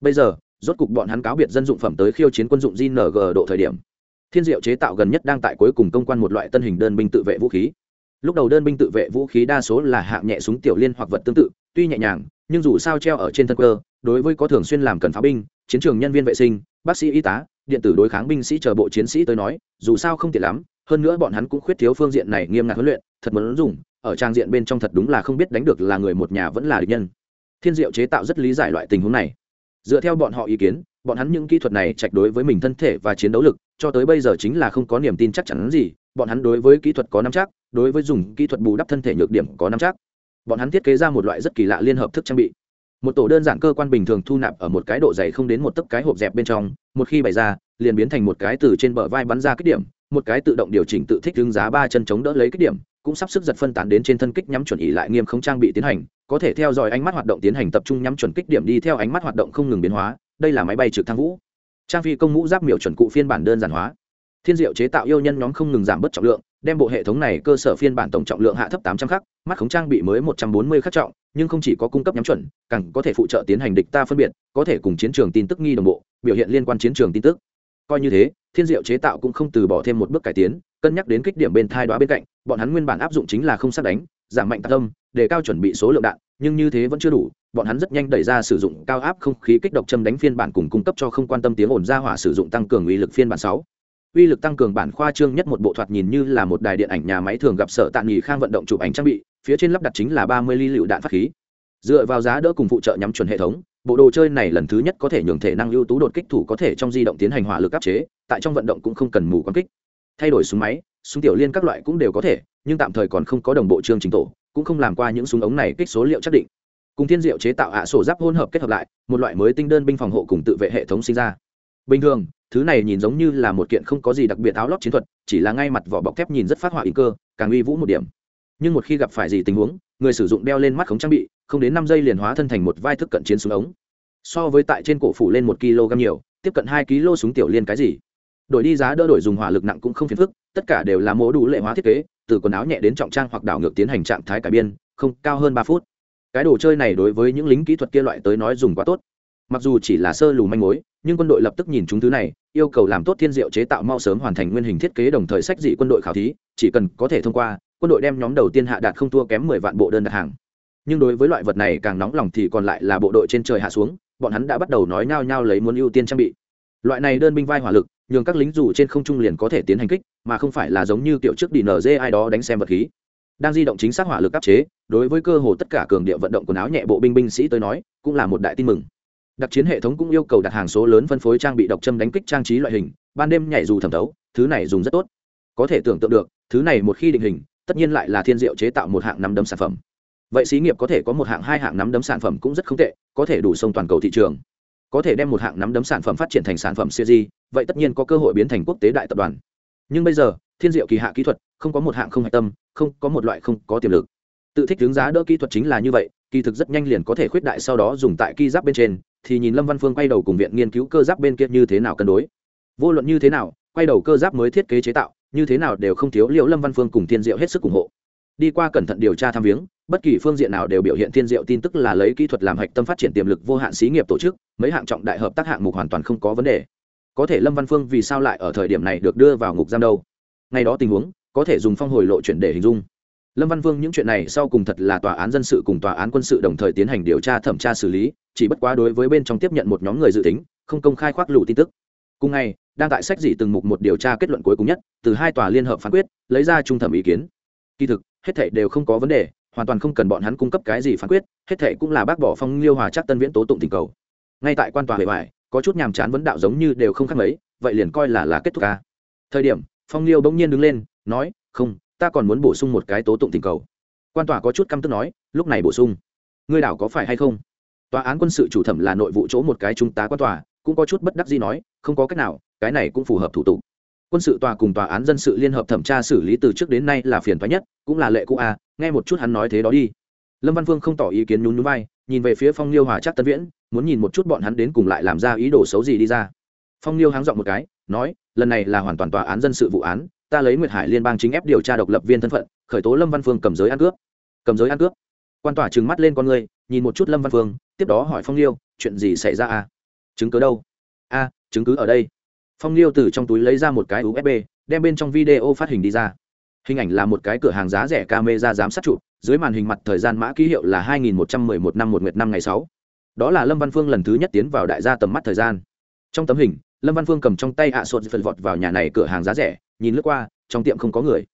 Bây giờ, rốt cục bọn hắn cáo biệt dân dụng phẩm tới khiêu chiến quân dụng jng độ thời điểm. Thiên diệu chế tạo gần nhất đang tại cuối cùng công quan một loại tân hình đơn binh tự vệ vũ khí. Lúc đầu đơn binh tự vệ vũ khí đa số là hạng nhẹ súng tiểu liên hoặc vật tương tự, tuy nhẹ nhàng, nhưng dù sao treo ở trên thân cơ, đối với có thường xuyên làm cần pháo binh, chiến trường nhân viên vệ sinh, bác sĩ y tá điện tử đối kháng binh sĩ chờ bộ chiến sĩ tới nói, dù sao không tiện lắm, hơn nữa bọn hắn cũng khuyết thiếu phương diện này nghiêm ngặt huấn luyện, thật muốn dùng, ở trang diện bên trong thật đúng là không biết đánh được là người một nhà vẫn là địch nhân. Thiên diệu chế tạo rất lý giải loại tình huống này. Dựa theo bọn họ ý kiến, bọn hắn những kỹ thuật này chạch đối với mình thân thể và chiến đấu lực, cho tới bây giờ chính là không có niềm tin chắc chắn gì, bọn hắn đối với kỹ thuật có nắm chắc, đối với dùng kỹ thuật bù đắp thân thể nhược điểm có nắm chắc. Bọn hắn thiết kế ra một loại rất kỳ lạ liên hợp thức trang bị. Một tổ đơn giản cơ quan bình thường thu nạp ở một cái độ dày không đến một tấc cái hộp dẹp bên trong một khi bày ra, liền biến thành một cái từ trên bờ vai bắn ra kích điểm, một cái tự động điều chỉnh tự thích đứng giá ba chân chống đỡ lấy kích điểm, cũng sắp sức giật phân tán đến trên thân kích nhắm chuẩn ý lại nghiêm không trang bị tiến hành, có thể theo dõi ánh mắt hoạt động tiến hành tập trung nhắm chuẩn kích điểm đi theo ánh mắt hoạt động không ngừng biến hóa, đây là máy bay trực thăng vũ. Trang phi công mũ giáp miểu chuẩn cụ phiên bản đơn giản hóa. Thiên diệu chế tạo yêu nhân nhóm không ngừng giảm bớt trọng lượng đem bộ hệ thống này cơ sở phiên bản tổng trọng lượng hạ thấp tám trăm khắc, mắt khống trang bị mới một trăm bốn mươi khắc trọng, nhưng không chỉ có cung cấp nhắm chuẩn, càng có thể phụ trợ tiến hành địch ta phân biệt, có thể cùng chiến trường tin tức nghi đồng bộ, biểu hiện liên quan chiến trường tin tức. Coi như thế, thiên diệu chế tạo cũng không từ bỏ thêm một bước cải tiến, cân nhắc đến kích điểm bên thai đoá bên cạnh, bọn hắn nguyên bản áp dụng chính là không sát đánh, giảm mạnh tạc tâm để cao chuẩn bị số lượng đạn, nhưng như thế vẫn chưa đủ, bọn hắn rất nhanh đẩy ra sử dụng cao áp không khí kích độc châm đánh phiên bản cùng cung cấp cho không quan tâm tiếng ồn ra hỏa sử dụng tăng cường uy lực phiên bản sáu uy lực tăng cường bản khoa trương nhất một bộ thoạt nhìn như là một đài điện ảnh nhà máy thường gặp sở tạm nghỉ khang vận động chụp ảnh trang bị, phía trên lắp đặt chính là ba mươi ly lựu đạn phát khí. Dựa vào giá đỡ cùng phụ trợ nhắm chuẩn hệ thống, bộ đồ chơi này lần thứ nhất có thể nhường thể năng ưu tú đột kích thủ có thể trong di động tiến hành hỏa lực áp chế, tại trong vận động cũng không cần mù quán kích. Thay đổi súng máy, súng tiểu liên các loại cũng đều có thể, nhưng tạm thời còn không có đồng bộ chương trình tổ, cũng không làm qua những súng ống này kích số liệu chắc định. Cùng thiên diệu chế tạo hạ sổ giáp hỗn hợp kết hợp lại, một loại mới tinh đơn binh phòng hộ cùng tự vệ hệ thống sinh ra. Bình thường thứ này nhìn giống như là một kiện không có gì đặc biệt áo lót chiến thuật, chỉ là ngay mặt vỏ bọc thép nhìn rất phát họa ý cơ, càng uy vũ một điểm. Nhưng một khi gặp phải gì tình huống, người sử dụng đeo lên mắt khống trang bị, không đến năm giây liền hóa thân thành một vai thức cận chiến súng ống. So với tại trên cổ phủ lên một kg nhiều, tiếp cận hai kg súng tiểu liên cái gì? Đổi đi giá đỡ đổi dùng hỏa lực nặng cũng không phiền phức, tất cả đều là mô đủ lệ hóa thiết kế, từ quần áo nhẹ đến trọng trang hoặc đảo ngược tiến hành trạng thái cải biên, không cao hơn ba phút. Cái đồ chơi này đối với những lính kỹ thuật kia loại tới nói dùng quá tốt mặc dù chỉ là sơ lù manh mối, nhưng quân đội lập tức nhìn chúng thứ này, yêu cầu làm tốt thiên diệu chế tạo mau sớm hoàn thành nguyên hình thiết kế đồng thời sách dị quân đội khảo thí, chỉ cần có thể thông qua, quân đội đem nhóm đầu tiên hạ đạt không thua kém mười vạn bộ đơn đặt hàng. Nhưng đối với loại vật này càng nóng lòng thì còn lại là bộ đội trên trời hạ xuống, bọn hắn đã bắt đầu nói nhao nhao lấy muốn ưu tiên trang bị. Loại này đơn binh vai hỏa lực, nhường các lính dù trên không trung liền có thể tiến hành kích, mà không phải là giống như kiểu trước dnz ai đó đánh xem vật khí. Đang di động chính xác hỏa lực áp chế, đối với cơ hồ tất cả cường địa vận động quần áo nhẹ bộ binh binh sĩ tới nói, cũng là một đại tin mừng đặc chiến hệ thống cũng yêu cầu đặt hàng số lớn phân phối trang bị độc châm đánh kích trang trí loại hình, ban đêm nhảy dù thẩm thấu, thứ này dùng rất tốt. Có thể tưởng tượng được, thứ này một khi định hình, tất nhiên lại là thiên diệu chế tạo một hạng năm đấm sản phẩm. Vậy xí nghiệp có thể có một hạng, hai hạng nắm đấm sản phẩm cũng rất không tệ, có thể đủ sông toàn cầu thị trường. Có thể đem một hạng nắm đấm sản phẩm phát triển thành sản phẩm siêu di vậy tất nhiên có cơ hội biến thành quốc tế đại tập đoàn. Nhưng bây giờ, thiên diệu kỳ hạ kỹ thuật, không có một hạng không hạch tâm, không có một loại không có tiềm lực. Tự thích hướng giá đỡ kỹ thuật chính là như vậy, kỳ thực rất nhanh liền có thể khuyết đại sau đó dùng tại ki giáp bên trên thì nhìn lâm văn phương quay đầu cùng viện nghiên cứu cơ giáp bên kia như thế nào cân đối. Vô luận như thế nào, quay đầu cơ giáp mới thiết kế chế tạo, như thế nào đều không thiếu liệu lâm văn phương cùng thiên diệu hết sức ủng hộ. Đi qua cẩn thận điều tra tham viếng, bất kỳ phương diện nào đều biểu hiện thiên diệu tin tức là lấy kỹ thuật làm hạch tâm phát triển tiềm lực vô hạn xí nghiệp tổ chức, mấy hạng trọng đại hợp tác hạng mục hoàn toàn không có vấn đề. Có thể lâm văn phương vì sao lại ở thời điểm này được đưa vào ngục giam đâu? Ngay đó tình huống, có thể dùng phong hồi lộ chuyển để hình dung lâm văn vương những chuyện này sau cùng thật là tòa án dân sự cùng tòa án quân sự đồng thời tiến hành điều tra thẩm tra xử lý, chỉ bất quá đối với bên trong tiếp nhận một nhóm người dự tính, không công khai khoác lủ tin tức. Cùng ngày, đang tại sách dị từng mục một điều tra kết luận cuối cùng nhất, từ hai tòa liên hợp phán quyết, lấy ra trung thẩm ý kiến. Kỳ thực, hết thảy đều không có vấn đề, hoàn toàn không cần bọn hắn cung cấp cái gì phán quyết, hết thảy cũng là bác bỏ phong liêu hòa chắc tân viễn tố tụng tình cầu. Ngay tại quan tòa bề ngoài, có chút nhàm chán vấn đạo giống như đều không khác mấy, vậy liền coi là là kết thúc ca. Thời điểm, phong liêu bỗng nhiên đứng lên, nói, không ta còn muốn bổ sung một cái tố tụng tình cầu. Quan tòa có chút căm tức nói, lúc này bổ sung, ngươi đảo có phải hay không? Tòa án quân sự chủ thẩm là nội vụ chỗ một cái trung tá quan tòa, cũng có chút bất đắc gì nói, không có cách nào, cái này cũng phù hợp thủ tục. Quân sự tòa cùng tòa án dân sự liên hợp thẩm tra xử lý từ trước đến nay là phiền thoái nhất, cũng là lệ cũ à? nghe một chút hắn nói thế đó đi. Lâm văn vương không tỏ ý kiến nhún nhún vai, nhìn về phía phong liêu hòa chắc tân viễn, muốn nhìn một chút bọn hắn đến cùng lại làm ra ý đồ xấu gì đi ra. Phong liêu háng dọn một cái, nói, lần này là hoàn toàn tòa án dân sự vụ án ta lấy nguyệt hải liên bang chính ép điều tra độc lập viên thân phận, khởi tố lâm văn phương cầm giới ăn cướp. Cầm giới ăn cướp. Quan tòa trừng mắt lên con người, nhìn một chút lâm văn phương, tiếp đó hỏi phong liêu, chuyện gì xảy ra à? chứng cứ đâu? A chứng cứ ở đây. Phong liêu từ trong túi lấy ra một cái usb đem bên trong video phát hình đi ra. Hình ảnh là một cái cửa hàng giá rẻ camera giám sát chụp dưới màn hình mặt thời gian mã ký hiệu là 2111 năm một nguyệt năm ngày sáu. Đó là lâm văn phương lần thứ nhất tiến vào đại gia tầm mắt thời gian. Trong tấm hình, lâm văn phương cầm trong tay ạ à sột phần vọt vào nhà này cửa hàng giá rẻ nhìn lướt qua, trong tiệm không có người.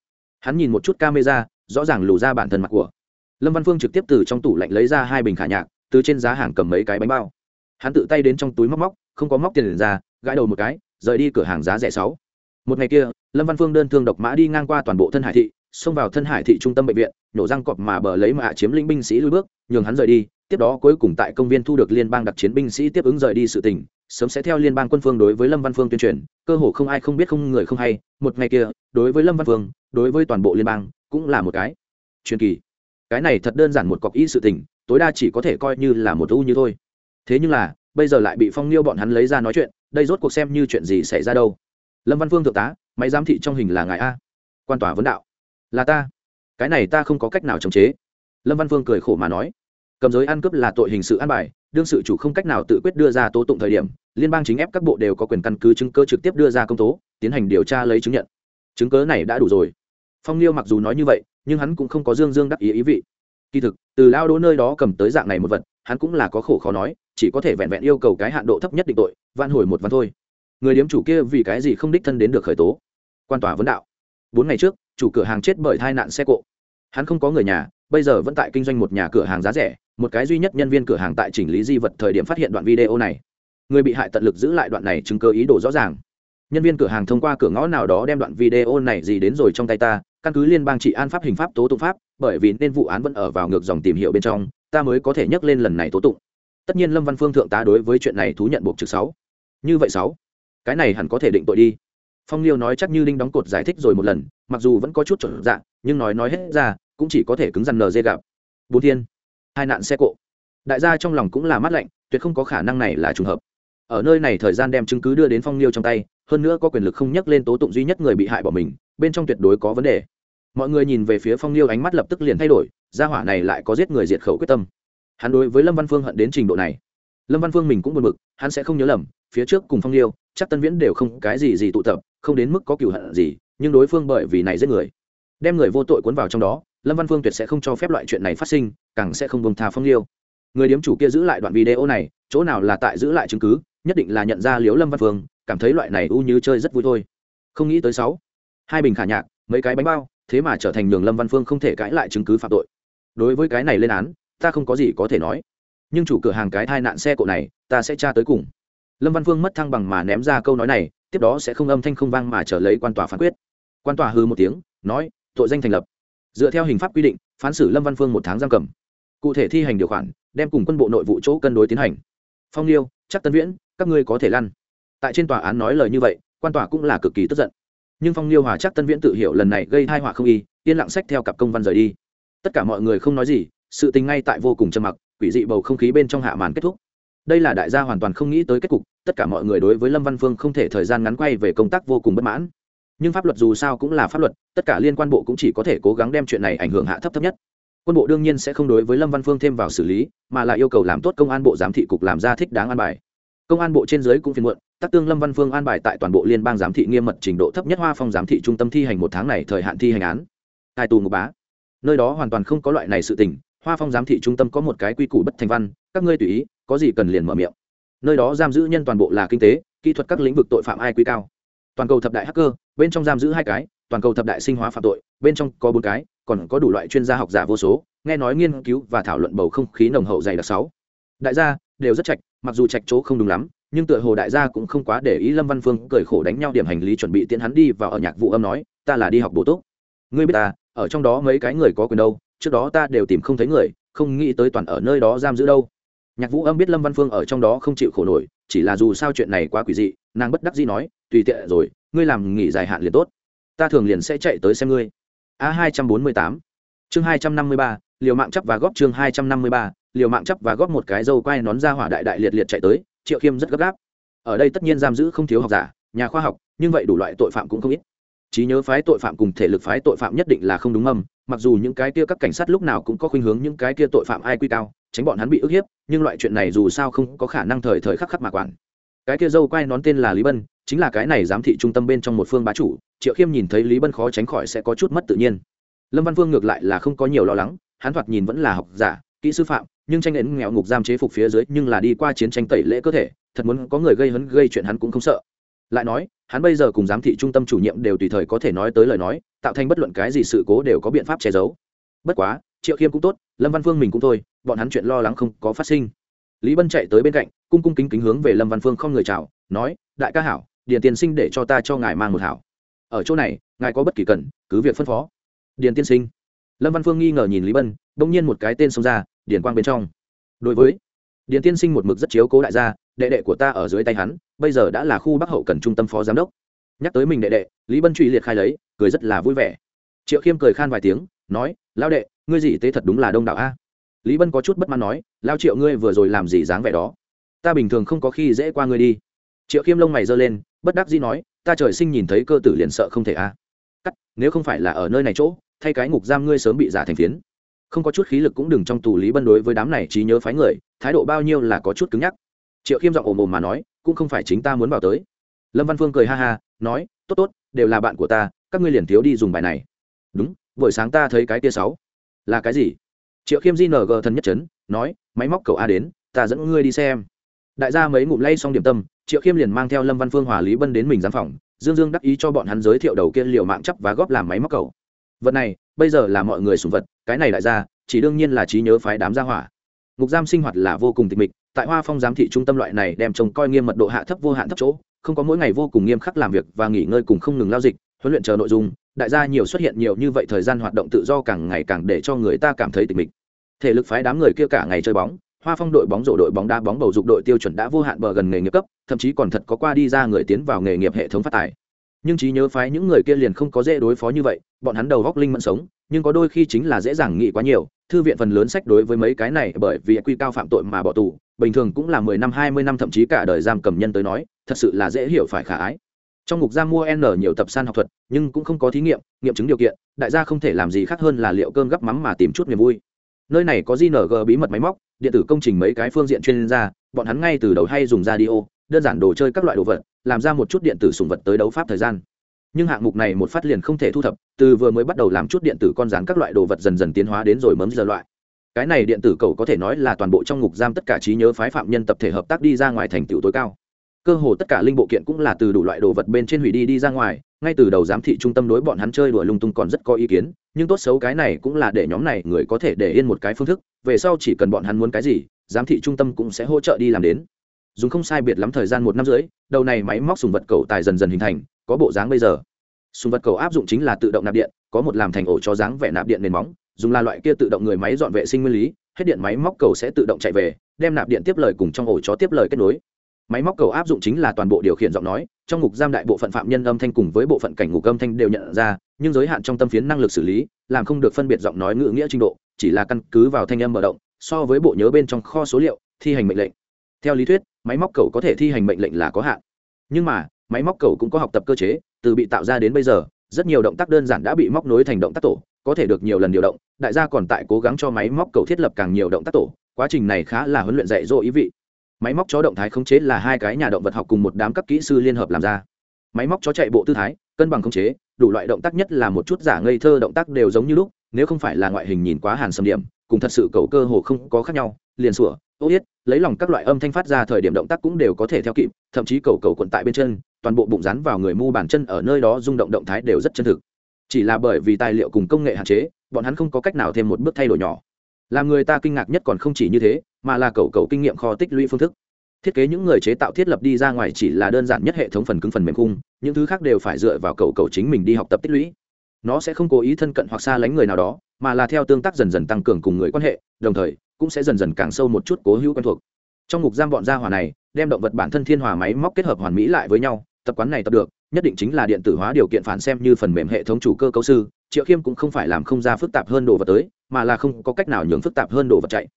Hắn nhìn một chút camera, rõ ràng lù ra bản thân mặt của. Lâm văn phương trực tiếp từ trong tủ lạnh lấy ra hai bình khả nhạc, từ trên giá hàng cầm mấy cái bánh bao. Hắn tự tay đến trong túi móc móc, không có móc tiền ra, gãi đầu một cái, rời đi cửa hàng giá rẻ sáu. Một ngày kia, lâm văn phương đơn thương độc mã đi ngang qua toàn bộ thân hải thị, xông vào thân hải thị trung tâm bệnh viện, nhổ răng cọp mà bờ lấy mạ chiếm linh binh sĩ lui bước, nhường hắn rời đi tiếp đó cuối cùng tại công viên thu được liên bang đặc chiến binh sĩ tiếp ứng rời đi sự tình, sớm sẽ theo liên bang quân phương đối với lâm văn phương tuyên truyền, cơ hồ không ai không biết không người không hay, một ngày kia, đối với lâm văn phương, đối với toàn bộ liên bang, cũng là một cái truyền kỳ. Cái này thật đơn giản một cọc ý sự tình, tối đa chỉ có thể coi như là một u như thôi. Thế nhưng là, bây giờ lại bị phong niêu bọn hắn lấy ra nói chuyện, đây rốt cuộc xem như chuyện gì xảy ra đâu. Lâm văn phương thượng tá, máy giám thị trong hình là ngài a. Quan tòa vấn đạo. Là ta. Cái này ta không có cách nào chống chế. Lâm văn phương cười khổ mà nói cầm giới ăn cướp là tội hình sự an bài, đương sự chủ không cách nào tự quyết đưa ra tố tụng thời điểm, liên bang chính ép các bộ đều có quyền căn cứ chứng cơ trực tiếp đưa ra công tố, tiến hành điều tra lấy chứng nhận. Chứng cớ này đã đủ rồi. Phong liêu mặc dù nói như vậy, nhưng hắn cũng không có dương dương đắc ý ý vị. Kỳ thực, từ lao đỗ nơi đó cầm tới dạng này một vật, hắn cũng là có khổ khó nói, chỉ có thể vẹn vẹn yêu cầu cái hạn độ thấp nhất định tội van hồi một văn thôi. Người điếm chủ kia vì cái gì không đích thân đến được khởi tố? Quan tòa vấn đạo. Bốn ngày trước, chủ cửa hàng chết bởi tai nạn xe cộ. Hắn không có người nhà, bây giờ vẫn tại kinh doanh một nhà cửa hàng giá rẻ một cái duy nhất nhân viên cửa hàng tại chỉnh lý di vật thời điểm phát hiện đoạn video này. Người bị hại tận lực giữ lại đoạn này chứng cơ ý đồ rõ ràng. Nhân viên cửa hàng thông qua cửa ngõ nào đó đem đoạn video này gì đến rồi trong tay ta, căn cứ liên bang trị an pháp hình pháp tố tụng pháp, bởi vì nên vụ án vẫn ở vào ngược dòng tìm hiểu bên trong, ta mới có thể nhắc lên lần này tố tụng. Tất nhiên lâm văn phương thượng tá đối với chuyện này thú nhận buộc trực sáu. Như vậy sáu, cái này hẳn có thể định tội đi. Phong liêu nói chắc như linh đóng cột giải thích rồi một lần, mặc dù vẫn có chút chuẩn dạng nhưng nói nói hết ra, cũng chỉ có thể cứng rắn nờ dê gặp. Bốn thiên hai nạn xe cộ. Đại gia trong lòng cũng là mát lạnh, tuyệt không có khả năng này là trùng hợp. Ở nơi này thời gian đem chứng cứ đưa đến phong liêu trong tay, hơn nữa có quyền lực không nhắc lên tố tụng duy nhất người bị hại bỏ mình, bên trong tuyệt đối có vấn đề. Mọi người nhìn về phía phong liêu ánh mắt lập tức liền thay đổi, gia hỏa này lại có giết người diệt khẩu quyết tâm. Hắn đối với lâm văn phương hận đến trình độ này. Lâm văn phương mình cũng buồn bực, hắn sẽ không nhớ lầm, phía trước cùng phong liêu chắc tân viễn đều không cái gì gì tụ tập, không đến mức có cựu hận gì, nhưng đối phương bởi vì này giết người, đem người vô tội cuốn vào trong đó, lâm văn phương tuyệt sẽ không cho phép loại chuyện này phát sinh càng sẽ không bông tha phong liêu. Người điếm chủ kia giữ lại đoạn video này, chỗ nào là tại giữ lại chứng cứ, nhất định là nhận ra liếu lâm văn phương, cảm thấy loại này u như chơi rất vui thôi. Không nghĩ tới sáu, hai bình khả nhạc, mấy cái bánh bao, thế mà trở thành nhường lâm văn phương không thể cãi lại chứng cứ phạm tội. Đối với cái này lên án, ta không có gì có thể nói. Nhưng chủ cửa hàng cái thai nạn xe cộ này, ta sẽ tra tới cùng. Lâm văn phương mất thăng bằng mà ném ra câu nói này, tiếp đó sẽ không âm thanh không vang mà trở lấy quan tòa phán quyết. Quan tòa hư một tiếng, nói, tội danh thành lập. Dựa theo hình pháp quy định, phán xử lâm văn phương một tháng giam cầm cụ thể thi hành điều khoản, đem cùng quân bộ nội vụ chỗ cân đối tiến hành. Phong liêu, chắc tân viễn, các ngươi có thể lăn. Tại trên tòa án nói lời như vậy, quan tòa cũng là cực kỳ tức giận. Nhưng phong liêu hòa chắc tân viễn tự hiểu lần này gây thai họa không y, yên lặng sách theo cặp công văn rời đi. Tất cả mọi người không nói gì, sự tình ngay tại vô cùng trầm mặc, quỷ dị bầu không khí bên trong hạ màn kết thúc. Đây là đại gia hoàn toàn không nghĩ tới kết cục, tất cả mọi người đối với lâm văn phương không thể thời gian ngắn quay về công tác vô cùng bất mãn. Nhưng pháp luật dù sao cũng là pháp luật, tất cả liên quan bộ cũng chỉ có thể cố gắng đem chuyện này ảnh hưởng hạ thấp thấp nhất quân bộ đương nhiên sẽ không đối với lâm văn phương thêm vào xử lý, mà là yêu cầu làm tốt công an bộ giám thị cục làm ra thích đáng an bài. Công an bộ trên dưới cũng phiền muộn tác tương lâm văn phương an bài tại toàn bộ liên bang giám thị nghiêm mật trình độ thấp nhất hoa phong giám thị trung tâm thi hành một tháng này thời hạn thi hành án. Hai tù ngục bá. Nơi đó hoàn toàn không có loại này sự tình, hoa phong giám thị trung tâm có một cái quy củ bất thành văn, các ngươi tùy ý, có gì cần liền mở miệng. Nơi đó giam giữ nhân toàn bộ là kinh tế, kỹ thuật các lĩnh vực tội phạm ai quy cao. Toàn cầu thập đại hacker, bên trong giam giữ hai cái toàn cầu thập đại sinh hóa phạm tội, bên trong có bốn cái, còn có đủ loại chuyên gia học giả vô số, nghe nói nghiên cứu và thảo luận bầu không khí nồng hậu dày đặc sáu. Đại gia, đều rất chạch mặc dù chạch chỗ không đúng lắm, nhưng tựa hồ đại gia cũng không quá để ý lâm văn phương cười khổ đánh nhau điểm hành lý chuẩn bị tiễn hắn đi vào ở nhạc vụ âm nói, ta là đi học bổ túc. Ngươi biết ta, ở trong đó mấy cái người có quyền đâu, trước đó ta đều tìm không thấy người, không nghĩ tới toàn ở nơi đó giam giữ đâu. Nhạc vũ âm biết lâm văn phương ở trong đó không chịu khổ nổi, chỉ là dù sao chuyện này quá quỷ dị, nàng bất đắc dĩ nói, tùy tiện rồi, ngươi làm nghỉ dài hạn liền tốt ta thường liền sẽ chạy tới xem ngươi. A hai trăm bốn mươi tám. Chương hai trăm năm mươi ba, liều mạng chấp và góp chương hai trăm năm mươi ba, liều mạng chấp và góp một cái dâu quai nón ra hỏa đại đại liệt liệt chạy tới, triệu khiêm rất gấp gáp. Ở đây tất nhiên giam giữ không thiếu học giả, nhà khoa học, nhưng vậy đủ loại tội phạm cũng không ít. Trí nhớ phái tội phạm cùng thể lực phái tội phạm nhất định là không đúng mâm mặc dù những cái kia các cảnh sát lúc nào cũng có khuynh hướng những cái kia tội phạm ai quy cao, tránh bọn hắn bị ức hiếp, nhưng loại chuyện này dù sao không có khả năng thời thời khắc khắc mà quản cái kia dâu quay nón tên là lý bân, chính là cái này giám thị trung tâm bên trong một phương bá chủ, triệu khiêm nhìn thấy lý bân khó tránh khỏi sẽ có chút mất tự nhiên. Lâm văn Vương ngược lại là không có nhiều lo lắng, hắn thoạt nhìn vẫn là học giả, kỹ sư phạm, nhưng tranh đến nghèo ngục giam chế phục phía dưới nhưng là đi qua chiến tranh tẩy lễ cơ thể, thật muốn có người gây hấn, gây chuyện hắn cũng không sợ. Lại nói, hắn bây giờ cùng giám thị trung tâm chủ nhiệm đều tùy thời có thể nói tới lời nói, tạo thành bất luận cái gì sự cố đều có biện pháp che giấu. Bất quá, triệu khiêm cũng tốt, lâm văn phương mình cũng thôi, bọn hắn chuyện lo lắng không có phát sinh. Lý bân chạy tới bên cạnh cung cung kính kính hướng về lâm văn phương không người chào, nói, đại ca hảo, điền tiên sinh để cho ta cho ngài mang một hảo. Ở chỗ này, ngài có bất kỳ cần, cứ việc phân phó. Điền tiên sinh. Lâm văn phương nghi ngờ nhìn lý bân đ ỗ n g nhiên một cái tên xông ra, điền quang bên trong. Đối với, điền tiên sinh một mực rất chiếu cố đại gia, đệ đệ của ta ở dưới tay hắn, bây giờ đã là khu bắc hậu cần trung tâm phó giám đốc. Nhắc tới mình đệ đệ, lý bân truy liệt khai lấy, cười rất là vui vẻ. Triệu khiêm cười khan vài tiếng, nói lao đệ, ngươi gì tế thật đúng là đông đảo a. Lý bân có chút bất mãn nói lao triệu ngươi vừa rồi làm gì dáng vẻ đó? Ta bình thường không có khi dễ qua ngươi đi. Triệu khiêm lông mày giơ lên, bất đắc dĩ nói, ta trời sinh nhìn thấy cơ tử liền sợ không thể a cắt, nếu không phải là ở nơi này chỗ, thay cái ngục giam ngươi sớm bị giả thành phiến. Không có chút khí lực cũng đừng trong tù lý bân đối với đám này trí nhớ phái người, thái độ bao nhiêu là có chút cứng nhắc. Triệu khiêm giọng ồm ồm mà nói, cũng không phải chính ta muốn vào tới. Lâm văn phương cười ha ha, nói, tốt tốt, đều là bạn của ta, các ngươi liền thiếu đi dùng bài này. Đúng, buổi sáng ta thấy cái tia sáu. Là cái gì? Triệu khiêm di ng thần nhất trấn nói, máy móc cầu a đến, ta dẫn ngươi đi xem đại gia mấy ngụm lay xong điểm tâm, triệu khiêm liền mang theo lâm văn phương, hòa lý bân đến mình giám phòng, dương dương đắc ý cho bọn hắn giới thiệu đầu kia liệu mạng chấp và góp làm máy móc cầu. Vật này, bây giờ là mọi người sùng vật, cái này đại gia, chỉ đương nhiên là trí nhớ phái đám gia hỏa. Ngục giam sinh hoạt là vô cùng tịch mịch, tại hoa phong giám thị trung tâm loại này đem trông coi nghiêm mật độ hạ thấp vô hạn thấp chỗ, không có mỗi ngày vô cùng nghiêm khắc làm việc và nghỉ ngơi cùng không ngừng lao dịch, huấn luyện chờ nội dung, đại gia nhiều xuất hiện nhiều như vậy thời gian hoạt động tự do càng ngày càng để cho người ta cảm thấy tịch mịch. Thể lực phái đám người kia cả ngày chơi bóng hoa phong đội bóng rổ đội bóng đá bóng bầu dục đội tiêu chuẩn đã vô hạn bờ gần nghề nghiệp cấp, thậm chí còn thật có qua đi ra người tiến vào nghề nghiệp hệ thống phát tài. Nhưng trí nhớ phái những người kia liền không có dễ đối phó như vậy, bọn hắn đầu góc linh mẫn sống, nhưng có đôi khi chính là dễ dàng nghĩ quá nhiều. Thư viện phần lớn sách đối với mấy cái này bởi vì quy cao phạm tội mà bỏ tù, bình thường cũng là mười năm, hai mươi năm, thậm chí cả đời giam cầm nhân tới nói, thật sự là dễ hiểu phải khả ái. Trong ngục giam mua n nhiều tập san học thuật, nhưng cũng không có thí nghiệm nghiệm chứng điều kiện, đại gia không thể làm gì khác hơn là liệu cơm gắp mắm mà tìm chút niềm vui. Nơi này có gng bí mật máy móc điện tử công trình mấy cái phương diện chuyên gia, bọn hắn ngay từ đầu hay dùng radio, đơn giản đồ chơi các loại đồ vật, làm ra một chút điện tử sùng vật tới đấu pháp thời gian. Nhưng hạng mục này một phát liền không thể thu thập, từ vừa mới bắt đầu làm chút điện tử con rán các loại đồ vật dần dần tiến hóa đến rồi mấm giờ loại. Cái này điện tử cầu có thể nói là toàn bộ trong ngục giam tất cả trí nhớ phái phạm nhân tập thể hợp tác đi ra ngoài thành tựu tối cao. Cơ hồ tất cả linh bộ kiện cũng là từ đủ loại đồ vật bên trên hủy đi đi ra ngoài, ngay từ đầu giám thị trung tâm đối bọn hắn chơi đùa lung tung còn rất có ý kiến, nhưng tốt xấu cái này cũng là để nhóm này người có thể để yên một cái phương thức về sau chỉ cần bọn hắn muốn cái gì, giám thị trung tâm cũng sẽ hỗ trợ đi làm đến. Dùng không sai biệt lắm thời gian một năm rưỡi, đầu này máy móc sùng vật cầu tài dần dần hình thành, có bộ dáng bây giờ. Sùng vật cầu áp dụng chính là tự động nạp điện, có một làm thành ổ cho dáng vẻ nạp điện nền móng, dùng là loại kia tự động người máy dọn vệ sinh nguyên lý, hết điện máy móc cầu sẽ tự động chạy về, đem nạp điện tiếp lời cùng trong ổ cho tiếp lời kết nối. Máy móc cầu áp dụng chính là toàn bộ điều khiển giọng nói, trong ngục giam đại bộ phận phạm nhân âm thanh cùng với bộ phận cảnh ngục âm thanh đều nhận ra, nhưng giới hạn trong tâm phiến năng lực xử lý làm không được phân biệt giọng nói ngữ nghĩa trình độ, chỉ là căn cứ vào thanh âm mở động, so với bộ nhớ bên trong kho số liệu, thi hành mệnh lệnh. Theo lý thuyết, máy móc cầu có thể thi hành mệnh lệnh là có hạn. Nhưng mà, máy móc cầu cũng có học tập cơ chế, từ bị tạo ra đến bây giờ, rất nhiều động tác đơn giản đã bị móc nối thành động tác tổ, có thể được nhiều lần điều động, đại gia còn tại cố gắng cho máy móc cầu thiết lập càng nhiều động tác tổ, quá trình này khá là huấn luyện dạy dỗ ý vị. Máy móc chó động thái khống chế là hai cái nhà động vật học cùng một đám các kỹ sư liên hợp làm ra. Máy móc chó chạy bộ tư thái, cân bằng khống chế đủ loại động tác nhất là một chút giả ngây thơ động tác đều giống như lúc, nếu không phải là ngoại hình nhìn quá hàn sầm điểm, cùng thật sự cầu cơ hồ không có khác nhau, liền sủa, ô yết, lấy lòng các loại âm thanh phát ra thời điểm động tác cũng đều có thể theo kịp, thậm chí cầu cầu quận tại bên chân, toàn bộ bụng rắn vào người mu bàn chân ở nơi đó rung động động thái đều rất chân thực. Chỉ là bởi vì tài liệu cùng công nghệ hạn chế, bọn hắn không có cách nào thêm một bước thay đổi nhỏ. Làm người ta kinh ngạc nhất còn không chỉ như thế, mà là cầu cầu kinh nghiệm kho tích lũy phương thức thiết kế những người chế tạo thiết lập đi ra ngoài chỉ là đơn giản nhất hệ thống phần cứng phần mềm khung, những thứ khác đều phải dựa vào cầu cầu chính mình đi học tập tích lũy. Nó sẽ không cố ý thân cận hoặc xa lánh người nào đó, mà là theo tương tác dần dần tăng cường cùng người quan hệ, đồng thời, cũng sẽ dần dần càng sâu một chút cố hữu quen thuộc. Trong ngục giam bọn gia hỏa này, đem động vật bản thân thiên hòa máy móc kết hợp hoàn mỹ lại với nhau, tập quán này tập được, nhất định chính là điện tử hóa điều kiện phản xem như phần mềm hệ thống chủ cơ cấu sư, triệu khiêm cũng không phải làm không ra phức tạp hơn đồ vật tới, mà là không có cách nào nhường phức tạp hơn đồ vật chạy.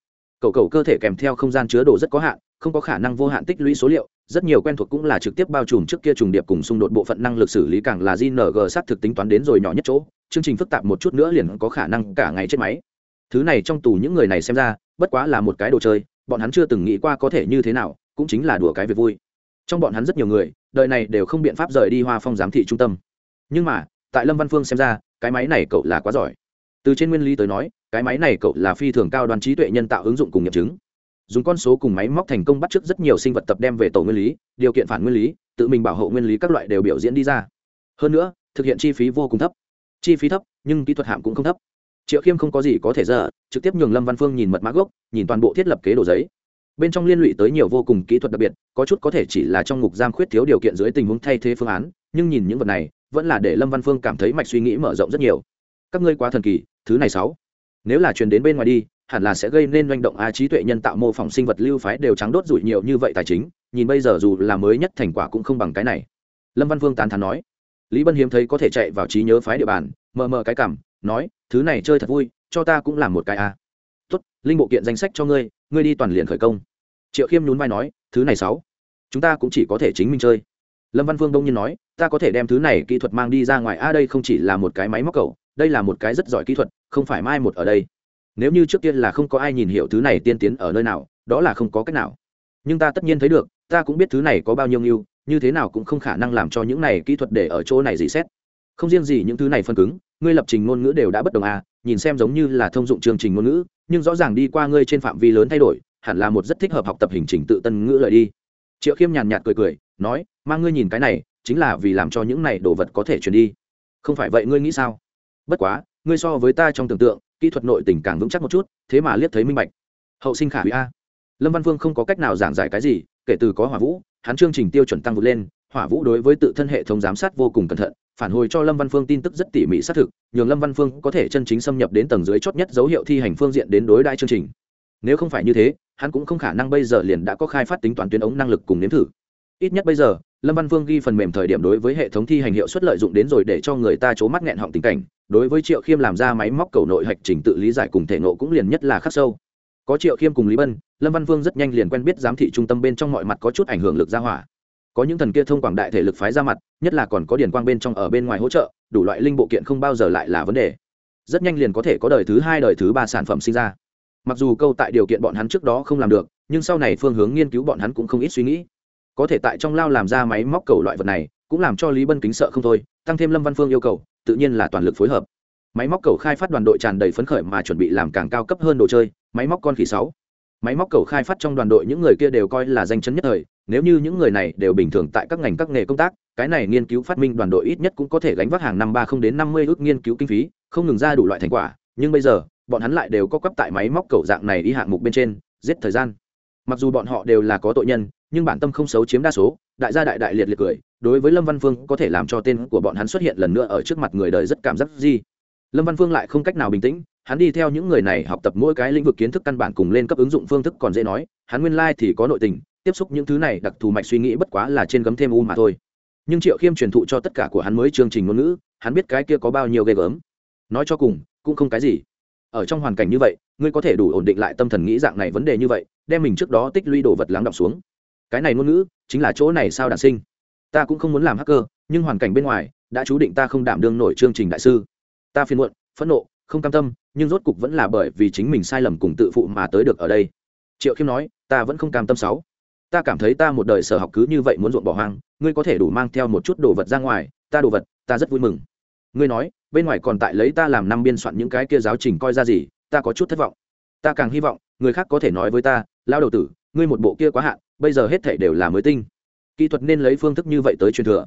Cầu cầu cơ thể kèm theo không gian chứa đồ rất có hạn không có khả năng vô hạn tích lũy số liệu, rất nhiều quen thuộc cũng là trực tiếp bao trùm trước kia trùng điệp cùng xung đột bộ phận năng lực xử lý càng là gng sát thực tính toán đến rồi nhỏ nhất chỗ, chương trình phức tạp một chút nữa liền có khả năng cả ngày chết máy. Thứ này trong tù những người này xem ra, bất quá là một cái đồ chơi, bọn hắn chưa từng nghĩ qua có thể như thế nào, cũng chính là đùa cái việc vui. Trong bọn hắn rất nhiều người, đời này đều không biện pháp rời đi hoa phong giám thị trung tâm. Nhưng mà, tại lâm văn phương xem ra, cái máy này cậu là quá giỏi. Từ trên nguyên lý tới nói, cái máy này cậu là phi thường cao đoàn trí tuệ nhân tạo ứng dụng cùng nghiệm chứng dùng con số cùng máy móc thành công bắt chước rất nhiều sinh vật tập đem về tổ nguyên lý, điều kiện phản nguyên lý, tự mình bảo hộ nguyên lý các loại đều biểu diễn đi ra. Hơn nữa, thực hiện chi phí vô cùng thấp. Chi phí thấp, nhưng kỹ thuật hạm cũng không thấp. Triệu khiêm không có gì có thể dở, trực tiếp nhường lâm văn phương nhìn mật mã gốc, nhìn toàn bộ thiết lập kế đồ giấy. Bên trong liên lụy tới nhiều vô cùng kỹ thuật đặc biệt, có chút có thể chỉ là trong ngục giam khuyết thiếu điều kiện dưới tình huống thay thế phương án, nhưng nhìn những vật này, vẫn là để lâm văn phương cảm thấy mạch suy nghĩ mở rộng rất nhiều. Các ngươi quá thần kỳ, thứ này sáu. Nếu là truyền đến bên ngoài đi hẳn là sẽ gây nên doanh động a trí tuệ nhân tạo mô phỏng sinh vật lưu phái đều trắng đốt rủi nhiều như vậy tài chính, nhìn bây giờ dù là mới nhất thành quả cũng không bằng cái này. Lâm văn Vương tán thán nói. Lý bân hiếm thấy có thể chạy vào trí nhớ phái địa bàn, mờ mờ cái cảm, nói, thứ này chơi thật vui, cho ta cũng làm một cái a. Tốt, linh bộ kiện danh sách cho ngươi ngươi đi toàn liền khởi công. Triệu khiêm nhún vai nói, thứ này sáu, chúng ta cũng chỉ có thể chính mình chơi. Lâm văn Vương đông nhiên nói, ta có thể đem thứ này kỹ thuật mang đi ra ngoài, a đây không chỉ là một cái máy móc cầu, đây là một cái rất giỏi kỹ thuật, không phải mai một ở đây nếu như trước tiên là không có ai nhìn hiểu thứ này tiên tiến ở nơi nào, đó là không có cách nào. Nhưng ta tất nhiên thấy được, ta cũng biết thứ này có bao nhiêu nghiêu, như thế nào cũng không khả năng làm cho những này kỹ thuật để ở chỗ này gì xét. Không riêng gì những thứ này phân cứng, ngươi lập trình ngôn ngữ đều đã bất đồng à nhìn xem giống như là thông dụng chương trình ngôn ngữ, nhưng rõ ràng đi qua ngươi trên phạm vi lớn thay đổi, hẳn là một rất thích hợp học tập hình trình tự tân ngữ lợi đi. Triệu khiêm nhàn nhạt cười cười, nói, mang ngươi nhìn cái này, chính là vì làm cho những này đồ vật có thể truyền đi. Không phải vậy ngươi nghĩ sao? Bất quá ngươi so với ta trong tưởng tượng, kỹ thuật nội tình càng vững chắc một chút, thế mà liếc thấy minh bạch. Hậu sinh khả hủy a. Lâm văn Vương không có cách nào giảng giải cái gì, kể từ có hỏa vũ, hắn chương trình tiêu chuẩn tăng vượt lên, hỏa vũ đối với tự thân hệ thống giám sát vô cùng cẩn thận, phản hồi cho lâm văn phương tin tức rất tỉ mỉ xác thực, nhường lâm văn phương có thể chân chính xâm nhập đến tầng dưới chót nhất dấu hiệu thi hành phương diện đến đối đại chương trình. Nếu không phải như thế, hắn cũng không khả năng bây giờ liền đã có khai phát tính toán tuyến ống năng lực cùng nếm thử. Ít nhất bây giờ, lâm văn phương ghi phần mềm thời điểm đối với hệ thống thi hành hiệu suất lợi dụng đến rồi để cho người ta c mắt nghẹn họng tình cảnh đối với triệu khiêm làm ra máy móc cầu nội hạch trình tự lý giải cùng thể nộ cũng liền nhất là khắc sâu. Có triệu khiêm cùng lý bân, lâm văn vương rất nhanh liền quen biết giám thị trung tâm bên trong mọi mặt có chút ảnh hưởng lực ra hỏa. Có những thần kia thông quảng đại thể lực phái ra mặt, nhất là còn có điển quang bên trong ở bên ngoài hỗ trợ, đủ loại linh bộ kiện không bao giờ lại là vấn đề. Rất nhanh liền có thể có đời thứ hai, đời thứ ba sản phẩm sinh ra. Mặc dù câu tại điều kiện bọn hắn trước đó không làm được, nhưng sau này phương hướng nghiên cứu bọn hắn cũng không ít suy nghĩ. Có thể tại trong lao làm ra máy móc cầu loại vật này, cũng làm cho lý bân kính sợ không thôi, tăng thêm lâm văn phương yêu cầu tự nhiên là toàn lực phối hợp. Máy móc cầu khai phát đoàn đội tràn đầy phấn khởi mà chuẩn bị làm càng cao cấp hơn đồ chơi, máy móc con khỉ sáu. Máy móc cầu khai phát trong đoàn đội những người kia đều coi là danh chấn nhất thời, nếu như những người này đều bình thường tại các ngành các nghề công tác, cái này nghiên cứu phát minh đoàn đội ít nhất cũng có thể gánh vác hàng năm ba không đến năm mươi ước nghiên cứu kinh phí, không ngừng ra đủ loại thành quả, nhưng bây giờ, bọn hắn lại đều có cấp tại máy móc cầu dạng này đi hạng mục bên trên, giết thời gian. Mặc dù bọn họ đều là có tội nhân nhưng bản tâm không xấu chiếm đa số, đại gia đại đại liệt liệt cười, đối với lâm văn phương có thể làm cho tên của bọn hắn xuất hiện lần nữa ở trước mặt người đời rất cảm giác gì. Lâm văn phương lại không cách nào bình tĩnh, hắn đi theo những người này học tập mỗi cái lĩnh vực kiến thức căn bản cùng lên cấp ứng dụng phương thức còn dễ nói, hắn nguyên lai、like、thì có nội tình, tiếp xúc những thứ này đặc thù mạch suy nghĩ bất quá là trên gấm thêm u mà thôi. Nhưng triệu khiêm truyền thụ cho tất cả của hắn mới chương trình ngôn ngữ, hắn biết cái kia có bao nhiêu ghê gớm. Nói cho cùng, cũng không cái gì. Ở trong hoàn cảnh như vậy, ngươi có thể đủ ổn định lại tâm thần nghĩ dạng này vấn đề như vậy, đem mình trước đó tích lũy đồ vật lắng đọng xuống cái này ngôn ngữ chính là chỗ này sao đản sinh. Ta cũng không muốn làm hacker, nhưng hoàn cảnh bên ngoài, đã chú định ta không đảm đương nổi chương trình đại sư. Ta phiền muộn, phẫn nộ, không cam tâm, nhưng rốt cục vẫn là bởi vì chính mình sai lầm cùng tự phụ mà tới được ở đây. Triệu khiêm nói, ta vẫn không cam tâm sáu. Ta cảm thấy ta một đời sở học cứ như vậy muốn ruộng bỏ hoang, ngươi có thể đủ mang theo một chút đồ vật ra ngoài, ta đồ vật, ta rất vui mừng. Ngươi nói, bên ngoài còn tại lấy ta làm năm biên soạn những cái kia giáo trình coi ra gì, ta có chút thất vọng. Ta càng hy vọng, người khác có thể nói với ta lao đầu tử ngươi một bộ kia quá hạn, bây giờ hết thể đều là mới tinh. Kỹ thuật nên lấy phương thức như vậy tới truyền thừa.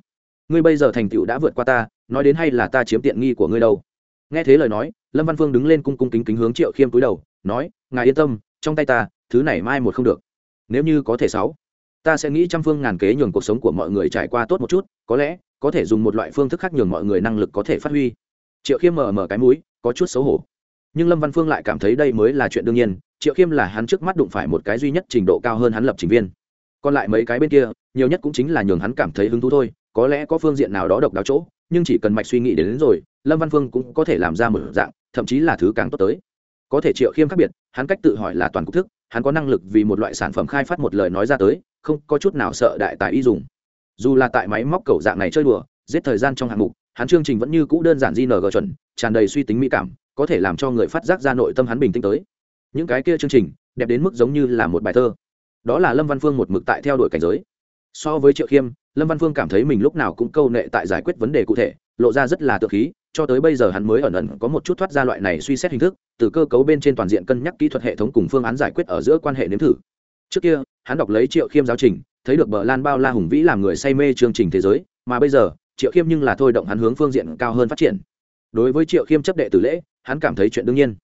Ngươi bây giờ thành tựu đã vượt qua ta, nói đến hay là ta chiếm tiện nghi của ngươi đâu. Nghe thế lời nói, lâm văn phương đứng lên cung cung kính kính hướng triệu khiêm túi đầu, nói, ngài yên tâm, trong tay ta, thứ này mai một không được. Nếu như có thể sáu, ta sẽ nghĩ trăm phương ngàn kế nhường cuộc sống của mọi người trải qua tốt một chút, có lẽ, có thể dùng một loại phương thức khác nhường mọi người năng lực có thể phát huy. Triệu khiêm mở mở cái mũi, có chút xấu hổ nhưng lâm văn phương lại cảm thấy đây mới là chuyện đương nhiên triệu khiêm là hắn trước mắt đụng phải một cái duy nhất trình độ cao hơn hắn lập trình viên. Còn lại mấy cái bên kia nhiều nhất cũng chính là nhường hắn cảm thấy hứng thú thôi có lẽ có phương diện nào đó độc đáo chỗ nhưng chỉ cần mạch suy nghĩ đến, đến rồi lâm văn phương cũng có thể làm ra một dạng thậm chí là thứ càng tốt tới. Có thể triệu khiêm khác biệt hắn cách tự hỏi là toàn cục thức hắn có năng lực vì một loại sản phẩm khai phát một lời nói ra tới không có chút nào sợ đại tài y dùng. Dù là tại máy móc cầu dạng này chơi đùa giết thời gian trong hạng mục hắn chương trình vẫn như cũ đơn giản gng chuẩn tràn đầy suy tính mỹ cảm có thể làm cho người phát giác ra nội tâm hắn bình tĩnh tới. Những cái kia chương trình, đẹp đến mức giống như là một bài thơ. Đó là lâm văn phương một mực tại theo đuổi cảnh giới. So với triệu khiêm, lâm văn phương cảm thấy mình lúc nào cũng câu nệ tại giải quyết vấn đề cụ thể, lộ ra rất là tự khí, cho tới bây giờ hắn mới ẩn ẩn có một chút thoát ra loại này suy xét hình thức, từ cơ cấu bên trên toàn diện cân nhắc kỹ thuật hệ thống cùng phương án giải quyết ở giữa quan hệ nếm thử. Trước kia, hắn đọc lấy triệu khiêm giáo trình, thấy được bờ lan bao la hùng vĩ làm người say mê chương trình thế giới, mà bây giờ, triệu khiêm nhưng là thôi động hắn hướng phương diện cao hơn phát triển. Đối với triệu khiêm chấp đệ tử lễ hắn cảm thấy chuyện đương nhiên.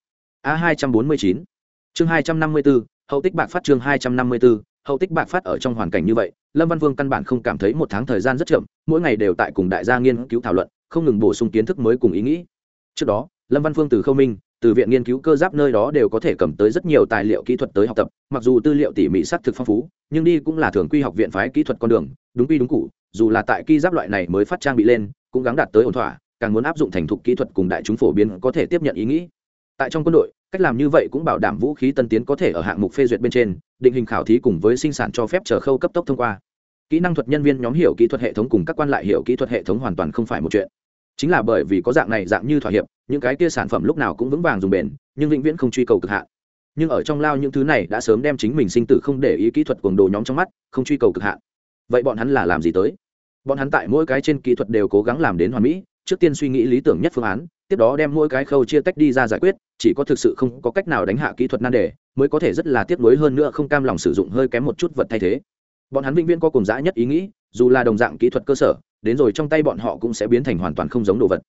A hai trăm bốn mươi chín, chương hai trăm năm mươi bốn hậu tích bạc phát chương hai trăm năm mươi bốn hậu tích bạc phát ở trong hoàn cảnh như vậy, lâm văn vương căn bản không cảm thấy một tháng thời gian rất chậm, mỗi ngày đều tại cùng đại gia nghiên cứu thảo luận, không ngừng bổ sung kiến thức mới cùng ý nghĩ. Trước đó, lâm văn phương từ khâu minh, từ viện nghiên cứu cơ giáp nơi đó đều có thể cầm tới rất nhiều tài liệu kỹ thuật tới học tập, mặc dù tư liệu tỉ mỉ s thực phong phú, nhưng đi cũng là thường quy học viện phái kỹ thuật con đường, đúng quy đúng cụ, dù là tại kỹ giáp loại này mới phát trang bị lên, cũng gắng đạt tới ổn thỏa càng muốn áp dụng thành thục kỹ thuật cùng đại chúng phổ biến có thể tiếp nhận ý nghĩ. Tại trong quân đội, cách làm như vậy cũng bảo đảm vũ khí tân tiến có thể ở hạng mục phê duyệt bên trên, định hình khảo thí cùng với sinh sản cho phép chờ khâu cấp tốc thông qua. Kỹ năng thuật nhân viên nhóm hiểu kỹ thuật hệ thống cùng các quan lại hiểu kỹ thuật hệ thống hoàn toàn không phải một chuyện. Chính là bởi vì có dạng này dạng như thỏa hiệp, những cái kia sản phẩm lúc nào cũng vững vàng dùng bền, nhưng vĩnh viễn không truy cầu cực hạn. Nhưng ở trong lao những thứ này đã sớm đem chính mình sinh tử không để ý kỹ thuật cuồng đồ nhóm trong mắt, không truy cầu cực hạn. Vậy bọn hắn là làm gì tới? Bọn hắn tại mỗi cái trên kỹ thuật đều cố gắng làm đến hoàn mỹ trước tiên suy nghĩ lý tưởng nhất phương án, tiếp đó đem mỗi cái khâu chia tách đi ra giải quyết, chỉ có thực sự không có cách nào đánh hạ kỹ thuật nan đề, mới có thể rất là tiếc nuối hơn nữa không cam lòng sử dụng hơi kém một chút vật thay thế. Bọn hắn vĩnh viễn có cùng dã nhất ý nghĩ, dù là đồng dạng kỹ thuật cơ sở, đến rồi trong tay bọn họ cũng sẽ biến thành hoàn toàn không giống đồ vật.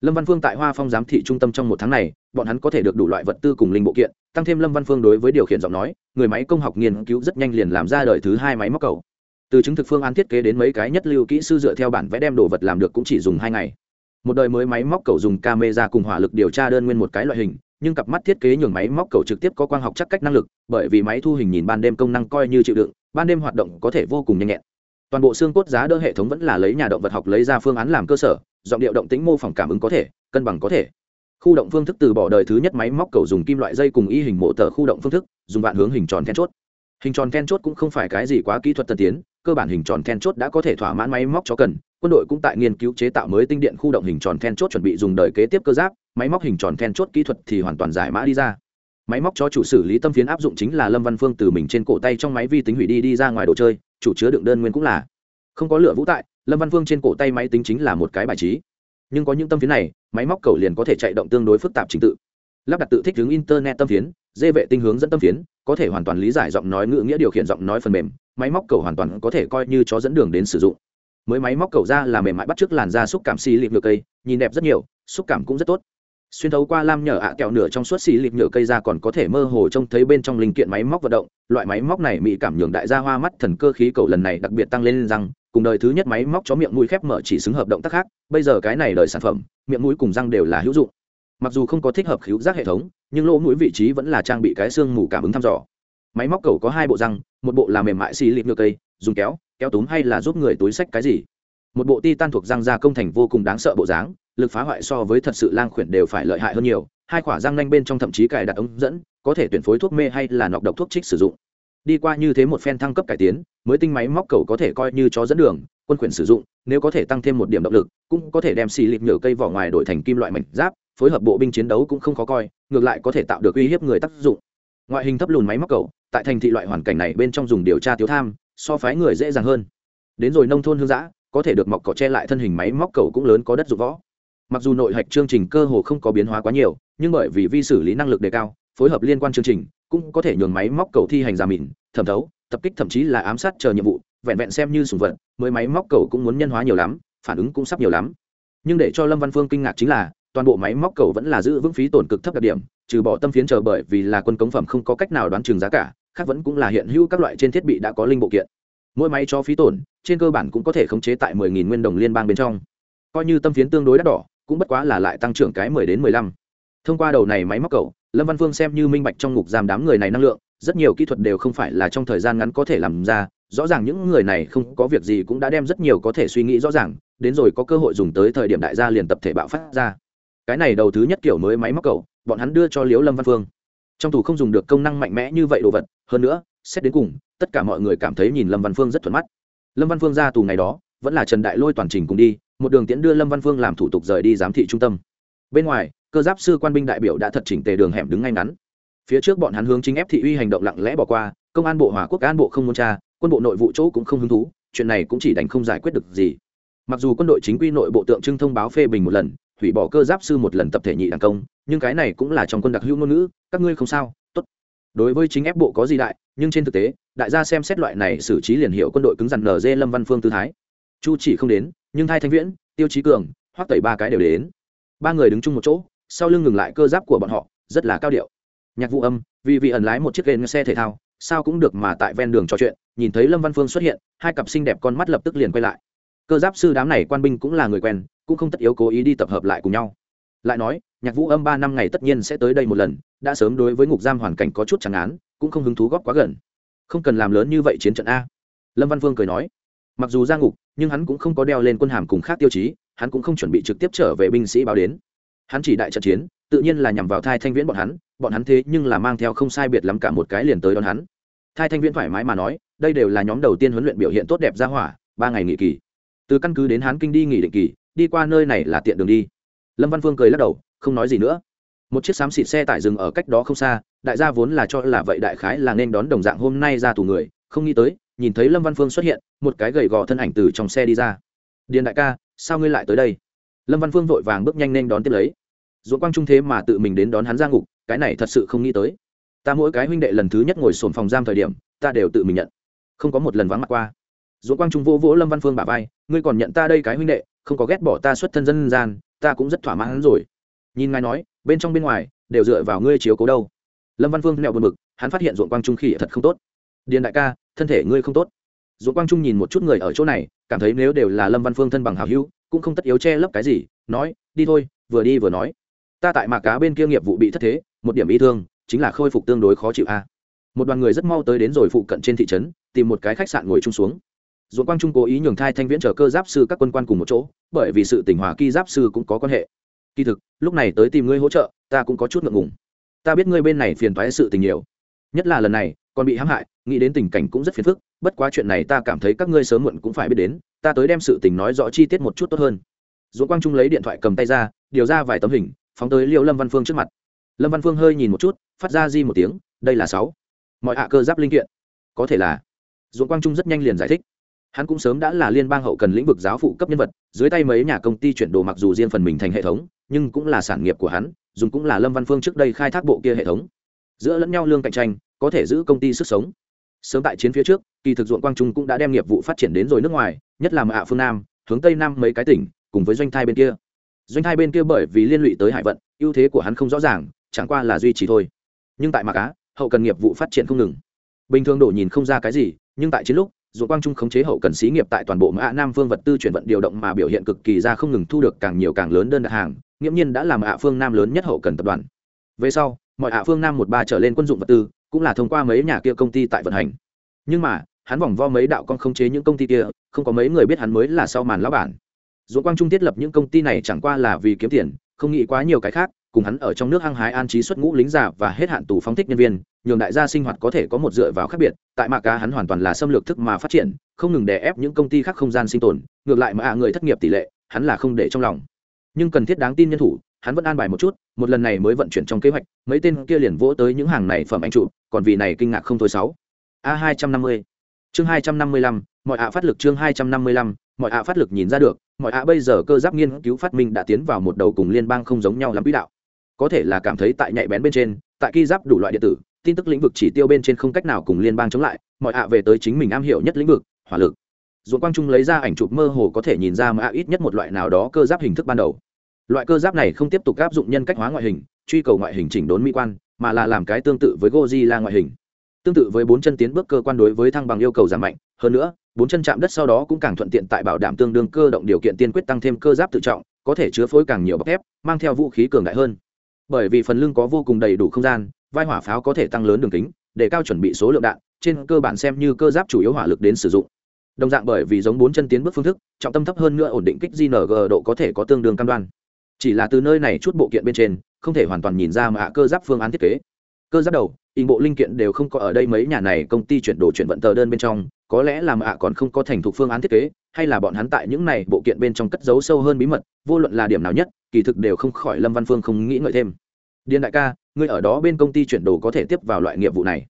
Lâm văn phương tại hoa phong giám thị trung tâm trong một tháng này, bọn hắn có thể được đủ loại vật tư cùng linh bộ kiện, tăng thêm lâm văn phương đối với điều khiển giọng nói, người máy công học nghiên cứu rất nhanh liền làm ra đời thứ hai máy móc cầu. Từ chứng thực phương án thiết kế đến mấy cái nhất lưu kỹ sư dựa theo bản vẽ đem đồ vật làm được cũng chỉ dùng hai ngày một đời mới máy móc cầu dùng camera cùng hỏa lực điều tra đơn nguyên một cái loại hình, nhưng cặp mắt thiết kế nhường máy móc cầu trực tiếp có quang học chắc cách năng lực, bởi vì máy thu hình nhìn ban đêm công năng coi như chịu đựng, ban đêm hoạt động có thể vô cùng nhanh nhẹn. Toàn bộ xương cốt giá đỡ hệ thống vẫn là lấy nhà động vật học lấy ra phương án làm cơ sở, giọng điệu động tính mô phỏng cảm ứng có thể, cân bằng có thể. Khu động phương thức từ bỏ đời thứ nhất máy móc cầu dùng kim loại dây cùng y hình mộ tờ khu động phương thức, dùng vạn hướng hình tròn then chốt. Hình tròn then chốt cũng không phải cái gì quá kỹ thuật tân tiến, cơ bản hình tròn then chốt đã có thể thỏa mãn máy móc cho cần quân đội cũng tại nghiên cứu chế tạo mới tinh điện khu động hình tròn then chốt chuẩn bị dùng đời kế tiếp cơ giáp, máy móc hình tròn then chốt kỹ thuật thì hoàn toàn giải mã đi ra. Máy móc cho chủ xử lý tâm phiến áp dụng chính là lâm văn phương từ mình trên cổ tay trong máy vi tính hủy đi đi ra ngoài đồ chơi, chủ chứa đựng đơn nguyên cũng là. Không có lửa vũ tại, lâm văn phương trên cổ tay máy tính chính là một cái bài trí. Nhưng có những tâm phiến này, máy móc cầu liền có thể chạy động tương đối phức tạp trình tự. Lắp đặt tự thích hướng internet tâm phiến, dê vệ tinh hướng dẫn tâm phiến, có thể hoàn toàn lý giải giọng nói ngữ nghĩa điều khiển giọng nói phần mềm, máy móc cầu hoàn toàn có thể coi như chó dẫn đường đến sử dụng mới máy móc cầu ra là mềm mại bắt trước làn da xúc cảm xì lịp nhựa cây, nhìn đẹp rất nhiều, xúc cảm cũng rất tốt. Xuyên thấu qua lam nhở ạ à kẹo nửa trong suốt xì lịp nhựa cây ra còn có thể mơ hồ trông thấy bên trong linh kiện máy móc vận động. Loại máy móc này mỹ cảm nhường đại gia hoa mắt thần cơ khí cầu lần này đặc biệt tăng lên răng. Cùng đời thứ nhất máy móc chó miệng mũi khép mở chỉ xứng hợp động tác khác, bây giờ cái này đời sản phẩm, miệng mũi cùng răng đều là hữu dụng. Mặc dù không có thích hợp khíu giác hệ thống, nhưng lỗ mũi vị trí vẫn là trang bị cái xương mù cảm ứng thăm dò. Máy móc cầu có hai bộ răng, một bộ là mềm mại xì lịp nhựa cây, dùng kéo kéo túm hay là giúp người túi sách cái gì? Một bộ ti tan thuộc răng gia công thành vô cùng đáng sợ bộ dáng, lực phá hoại so với thật sự lang khuyển đều phải lợi hại hơn nhiều, hai quả răng nanh bên trong thậm chí cài đặt ống dẫn, có thể tuyển phối thuốc mê hay là nọc độc thuốc trích sử dụng. Đi qua như thế một phen thăng cấp cải tiến, mới tinh máy móc cầu có thể coi như chó dẫn đường, quân khuyển sử dụng, nếu có thể tăng thêm một điểm động lực, cũng có thể đem xì lịp nhựa cây vỏ ngoài đổi thành kim loại mảnh giáp, phối hợp bộ binh chiến đấu cũng không khó coi, ngược lại có thể tạo được uy hiếp người tác dụng. Ngoại hình thấp lùn máy móc cầu, tại thành thị loại hoàn cảnh này bên trong dùng điều tra thiếu tham so phái người dễ dàng hơn. Đến rồi nông thôn hương giã có thể được mọc cỏ che lại thân hình máy móc cầu cũng lớn có đất dụng võ. Mặc dù nội hạch chương trình cơ hồ không có biến hóa quá nhiều, nhưng bởi vì vi xử lý năng lực đề cao, phối hợp liên quan chương trình, cũng có thể nhường máy móc cầu thi hành giả mìn thẩm thấu, tập kích thậm chí là ám sát chờ nhiệm vụ, vẹn vẹn xem như sùng vật, mới máy móc cầu cũng muốn nhân hóa nhiều lắm, phản ứng cũng sắp nhiều lắm. Nhưng để cho lâm văn phương kinh ngạc chính là, toàn bộ máy móc cầu vẫn là giữ vững phí tổn cực thấp đặc điểm, trừ bỏ tâm phiến chờ bởi vì là quân cống phẩm không có cách nào đoán chừng giá cả khác vẫn cũng là hiện hữu các loại trên thiết bị đã có linh bộ kiện. Mỗi máy cho phí tổn, trên cơ bản cũng có thể khống chế tại 10.000 nguyên đồng liên bang bên trong. Coi như tâm phiến tương đối đắt đỏ, cũng bất quá là lại tăng trưởng cái 10 đến 15. thông qua đầu này máy móc cầu lâm văn phương xem như minh bạch trong ngục giam đám người này năng lượng, rất nhiều kỹ thuật đều không phải là trong thời gian ngắn có thể làm ra, rõ ràng những người này không có việc gì cũng đã đem rất nhiều có thể suy nghĩ rõ ràng, đến rồi có cơ hội dùng tới thời điểm đại gia liền tập thể bạo phát ra. Cái này đầu thứ nhất kiểu mới máy móc cầu bọn hắn đưa cho liễu lâm văn phương. Trong tù không dùng được công năng mạnh mẽ như vậy đồ vật hơn nữa, xét đến cùng, tất cả mọi người cảm thấy nhìn lâm văn phương rất thuận mắt. Lâm văn phương ra tù ngày đó, vẫn là trần đại lôi toàn trình cùng đi, một đường tiễn đưa lâm văn phương làm thủ tục rời đi giám thị trung tâm. Bên ngoài, cơ giáp sư quan binh đại biểu đã thật chỉnh tề đường hẻm đứng ngay ngắn. Phía trước bọn hắn hướng chính ép thị uy hành động lặng lẽ bỏ qua, công an bộ hòa quốc an bộ không muốn tra, quân bộ nội vụ chỗ cũng không hứng thú, chuyện này cũng chỉ đành không giải quyết được gì. Mặc dù quân đội chính quy nội bộ tượng trưng thông báo phê bình một lần, hủy bỏ cơ giáp sư một lần tập thể nhị đàn công, nhưng cái này cũng là trong quân đặc hữu ngôn ngữ, các ngươi không sao đối với chính ép bộ có gì đại, nhưng trên thực tế, đại gia xem xét loại này xử trí liền hiệu quân đội cứng rắn nở dê lâm văn phương tư thái. Chu chỉ không đến, nhưng thay thanh viễn, tiêu chí cường, hoắc tẩy ba cái đều đến. Ba người đứng chung một chỗ, sau lưng ngừng lại cơ giáp của bọn họ, rất là cao điệu. Nhạc vụ âm, vì vị ẩn lái một chiếc ghế xe thể thao, sao cũng được mà tại ven đường trò chuyện, nhìn thấy lâm văn phương xuất hiện, hai cặp xinh đẹp con mắt lập tức liền quay lại. Cơ giáp sư đám này quan binh cũng là người quen, cũng không tất yếu cố ý đi tập hợp lại cùng nhau lại nói, nhạc vũ âm ba năm ngày tất nhiên sẽ tới đây một lần, đã sớm đối với ngục giam hoàn cảnh có chút chẳng án, cũng không hứng thú góp quá gần. Không cần làm lớn như vậy chiến trận a. Lâm văn vương cười nói, mặc dù ra ngục, nhưng hắn cũng không có đeo lên quân hàm cùng khác tiêu chí, hắn cũng không chuẩn bị trực tiếp trở về binh sĩ báo đến. Hắn chỉ đại trận chiến, tự nhiên là nhằm vào thai thanh viễn bọn hắn bọn hắn thế nhưng là mang theo không sai biệt lắm cả một cái liền tới đón hắn. Thai thanh viễn thoải mái mà nói, đây đều là nhóm đầu tiên huấn luyện biểu hiện tốt đẹp ra hỏa, ba ngày nghỉ kỳ. Từ căn cứ đến hán kinh đi nghỉ định kỳ, đi qua nơi này là tiện đường đi lâm văn phương cười lắc đầu, không nói gì nữa. Một chiếc xám xịt xe tải dừng ở cách đó không xa, đại gia vốn là cho là vậy đại khái là nên đón đồng dạng hôm nay ra tù người, không nghĩ tới, nhìn thấy lâm văn phương xuất hiện, một cái gầy gò thân ảnh từ trong xe đi ra. Điền đại ca, sao ngươi lại tới đây? Lâm văn phương vội vàng bước nhanh nên đón tiếp lấy. Dũng quang trung thế mà tự mình đến đón hắn ra ngục, cái này thật sự không nghĩ tới. Ta mỗi cái huynh đệ lần thứ nhất ngồi sồn phòng giam thời điểm, ta đều tự mình nhận. Không có một lần vắng mặt qua. Dũng quang trung vô vỗ lâm văn phương bà vai, ngươi còn nhận ta đây cái huynh đệ, không có ghét bỏ ta xuất thân dân gian ta cũng rất thỏa mãn rồi. Nhìn ngài nói, bên trong bên ngoài, đều dựa vào ngươi chiếu cố đâu. Lâm văn Vương nẹo buồn bực, hắn phát hiện ruộng quang trung khỉ thật không tốt. Điền đại ca, thân thể ngươi không tốt. Ruộng quang trung nhìn một chút người ở chỗ này, cảm thấy nếu đều là lâm văn phương thân bằng hào hữu, cũng không tất yếu che lấp cái gì, nói, đi thôi, vừa đi vừa nói. Ta tại mạc cá bên kia nghiệp vụ bị thất thế, một điểm ý thương, chính là khôi phục tương đối khó chịu a. Một đoàn người rất mau tới đến rồi phụ cận trên thị trấn, tìm một cái khách sạn ngồi chung xuống. Dũng Quang Trung cố ý nhường thai thanh viễn chờ cơ giáp sư các quân quan cùng một chỗ, bởi vì sự tình hòa kỳ giáp sư cũng có quan hệ. Kỳ thực, lúc này tới tìm ngươi hỗ trợ, ta cũng có chút ngượng ngùng. Ta biết ngươi bên này phiền toái sự tình nhiều, nhất là lần này, còn bị hãm hại, nghĩ đến tình cảnh cũng rất phiền phức, bất quá chuyện này ta cảm thấy các ngươi sớm muộn cũng phải biết đến, ta tới đem sự tình nói rõ chi tiết một chút tốt hơn. Dũng Quang Trung lấy điện thoại cầm tay ra, điều ra vài tấm hình, phóng tới Liễu Lâm Văn Phương trước mặt. Lâm Văn Phương hơi nhìn một chút, phát ra di một tiếng, đây là sáu. Mọi hạ cơ giáp linh kiện. Có thể là. Dũng Quang Trung rất nhanh liền giải thích hắn cũng sớm đã là liên bang hậu cần lĩnh vực giáo phụ cấp nhân vật, dưới tay mấy nhà công ty chuyển đồ mặc dù riêng phần mình thành hệ thống, nhưng cũng là sản nghiệp của hắn, dùng cũng là lâm văn phương trước đây khai thác bộ kia hệ thống. Giữa lẫn nhau lương cạnh tranh, có thể giữ công ty sức sống. Sớm tại chiến phía trước, kỳ thực dụng quang trung cũng đã đem nghiệp vụ phát triển đến rồi nước ngoài, nhất là mạ phương nam, hướng tây nam mấy cái tỉnh, cùng với doanh thai bên kia. Doanh thai bên kia bởi vì liên lụy tới hải vận, ưu thế của hắn không rõ ràng, chẳng qua là duy trì thôi. Nhưng tại mạc á, hậu cần nghiệp vụ phát triển không ngừng. Bình thường đổ nhìn không ra cái gì, nhưng tại chiến lúc dù quang trung khống chế hậu cần xí nghiệp tại toàn bộ mã nam phương vật tư chuyển vận điều động mà biểu hiện cực kỳ ra không ngừng thu được càng nhiều càng lớn đơn đặt hàng, nghiễm nhiên đã làm ạ phương nam lớn nhất hậu cần tập đoàn. Về sau, mọi ạ phương nam một ba trở lên quân dụng vật tư cũng là thông qua mấy nhà kia công ty tại vận hành. Nhưng mà, hắn vòng vo mấy đạo con khống chế những công ty kia, không có mấy người biết hắn mới là sau màn lão bản. Dù quang trung thiết lập những công ty này chẳng qua là vì kiếm tiền, không nghĩ quá nhiều cái khác, cùng hắn ở trong nước hăng hái an trí xuất ngũ lính giả và hết hạn tù phóng thích nhân viên nhường đại gia sinh hoạt có thể có một dựa vào khác biệt, tại mạc cá hắn hoàn toàn là xâm lược thức mà phát triển, không ngừng đè ép những công ty khác không gian sinh tồn, ngược lại mà người thất nghiệp tỷ lệ, hắn là không để trong lòng. Nhưng cần thiết đáng tin nhân thủ, hắn vẫn an bài một chút, một lần này mới vận chuyển trong kế hoạch, mấy tên kia liền vỗ tới những hàng này phẩm anh trụ, còn vì này kinh ngạc không thôi sáu. A hai trăm năm mươi. Chương hai trăm năm mươi lăm, mọi ạ phát lực chương hai trăm năm mươi lăm, mọi ạ phát lực nhìn ra được, mọi ạ bây giờ cơ giáp nghiên cứu phát minh đã tiến vào một đầu cùng liên bang không giống nhau lắm quỹ đạo. Có thể là cảm thấy tại nhạy bén bên trên, tại ki giáp đủ loại điện tử tin tức lĩnh vực chỉ tiêu bên trên không cách nào cùng liên bang chống lại, mọi ạ về tới chính mình am hiểu nhất lĩnh vực, hỏa lực. Dồn quang trung lấy ra ảnh chụp mơ hồ có thể nhìn ra mà ít nhất một loại nào đó cơ giáp hình thức ban đầu. Loại cơ giáp này không tiếp tục áp dụng nhân cách hóa ngoại hình, truy cầu ngoại hình chỉnh đốn mỹ quan, mà là làm cái tương tự với Godzilla ngoại hình. Tương tự với bốn chân tiến bước cơ quan đối với thăng bằng yêu cầu giảm mạnh, hơn nữa, bốn chân chạm đất sau đó cũng càng thuận tiện tại bảo đảm tương đương cơ động điều kiện tiên quyết tăng thêm cơ giáp tự trọng, có thể chứa phối càng nhiều bọc thép, mang theo vũ khí cường đại hơn. Bởi vì phần lưng có vô cùng đầy đủ không gian vai hỏa pháo có thể tăng lớn đường kính, để cao chuẩn bị số lượng đạn, trên cơ bản xem như cơ giáp chủ yếu hỏa lực đến sử dụng. Đồng dạng bởi vì giống bốn chân tiến bước phương thức, trọng tâm thấp hơn nữa ổn định kích gng độ có thể có tương đương cam đoan. Chỉ là từ nơi này chút bộ kiện bên trên, không thể hoàn toàn nhìn ra mà cơ giáp phương án thiết kế. Cơ giáp đầu in bộ linh kiện đều không có ở đây mấy nhà này công ty chuyển đồ chuyển vận tờ đơn bên trong, có lẽ là mạ còn không có thành thục phương án thiết kế, hay là bọn hắn tại những này bộ kiện bên trong cất giấu sâu hơn bí mật, vô luận là điểm nào nhất, kỳ thực đều không khỏi lâm văn phương không nghĩ ngợi thêm. Điền đại ca ngươi ở đó bên công ty chuyển đồ có thể tiếp vào loại nghiệp vụ này.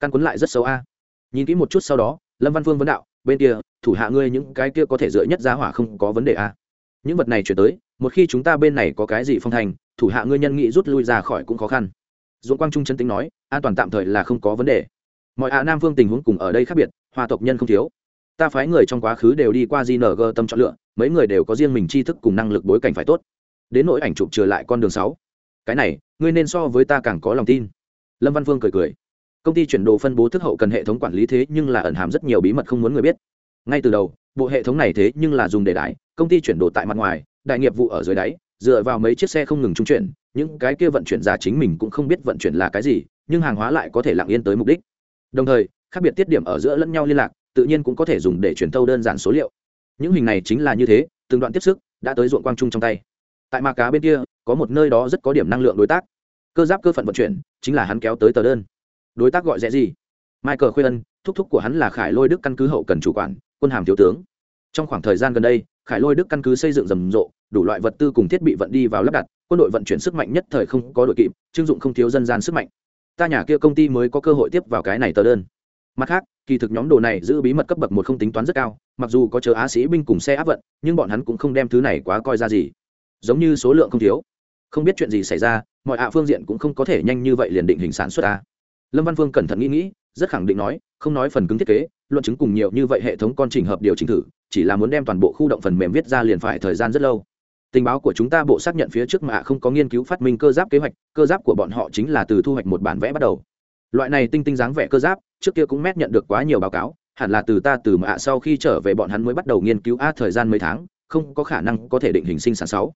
Căn quấn lại rất xấu a. Nhìn kỹ một chút sau đó, lâm văn phương vấn đạo, bên kia, thủ hạ ngươi những cái kia có thể dựa nhất giá hỏa không có vấn đề a. Những vật này chuyển tới, một khi chúng ta bên này có cái gì phong thành, thủ hạ ngươi nhân nghị rút lui ra khỏi cũng khó khăn. Dũng quang trung chân tính nói, an toàn tạm thời là không có vấn đề. Mọi hạ nam phương tình huống cùng ở đây khác biệt, hòa tộc nhân không thiếu. Ta phái người trong quá khứ đều đi qua gng tâm chọn lựa, mấy người đều có riêng mình tri thức cùng năng lực bối cảnh phải tốt. Đến nỗi ảnh chụp trở lại con đường sáu cái này, ngươi nên so với ta càng có lòng tin. Lâm văn phương cười cười. Công ty chuyển đồ phân bố thức hậu cần hệ thống quản lý thế nhưng là ẩn hàm rất nhiều bí mật không muốn người biết. Ngay từ đầu, bộ hệ thống này thế nhưng là dùng để đại công ty chuyển đồ tại mặt ngoài, đại nghiệp vụ ở dưới đáy, dựa vào mấy chiếc xe không ngừng trung chuyển, những cái kia vận chuyển giả chính mình cũng không biết vận chuyển là cái gì, nhưng hàng hóa lại có thể lặng yên tới mục đích. Đồng thời, khác biệt tiết điểm ở giữa lẫn nhau liên lạc, tự nhiên cũng có thể dùng để truyền thâu đơn giản số liệu. Những hình này chính là như thế, từng đoạn tiếp sức, đã tới ruộng quang trung trong tay. Tại mạc cá bên kia có một nơi đó rất có điểm năng lượng đối tác. Cơ giáp cơ phận vận chuyển, chính là hắn kéo tới tờ đơn. Đối tác gọi rẽ gì? Michael khuê ân thúc thúc của hắn là khải lôi đức căn cứ hậu cần chủ quản, quân hàm thiếu tướng. Trong khoảng thời gian gần đây, khải lôi đức căn cứ xây dựng rầm rộ, đủ loại vật tư cùng thiết bị vận đi vào lắp đặt, quân đội vận chuyển sức mạnh nhất thời không có đội kịp, chưng dụng không thiếu dân gian sức mạnh. Ta nhà kia công ty mới có cơ hội tiếp vào cái này tờ đơn. Mặt khác, kỳ thực nhóm đồ này giữ bí mật cấp bậc một không tính toán rất cao, mặc dù có chờ á sĩ binh cùng xe áp vận, nhưng bọn hắn cũng không đem thứ này quá coi ra gì. Giống như số lượng không thiếu không biết chuyện gì xảy ra, mọi ạ phương diện cũng không có thể nhanh như vậy liền định hình sản xuất ta. Lâm văn phương cẩn thận nghĩ nghĩ, rất khẳng định nói, không nói phần cứng thiết kế, luận chứng cùng nhiều như vậy hệ thống con trình hợp điều chỉnh thử, chỉ là muốn đem toàn bộ khu động phần mềm viết ra liền phải thời gian rất lâu. Tình báo của chúng ta bộ xác nhận phía trước mà không có nghiên cứu phát minh cơ giáp kế hoạch, cơ giáp của bọn họ chính là từ thu hoạch một bản vẽ bắt đầu. Loại này tinh tinh dáng vẽ cơ giáp, trước kia cũng mét nhận được quá nhiều báo cáo, hẳn là từ ta từ mạ sau khi trở về bọn hắn mới bắt đầu nghiên cứu, a, thời gian mấy tháng, không có khả năng có thể định hình sinh sản sáu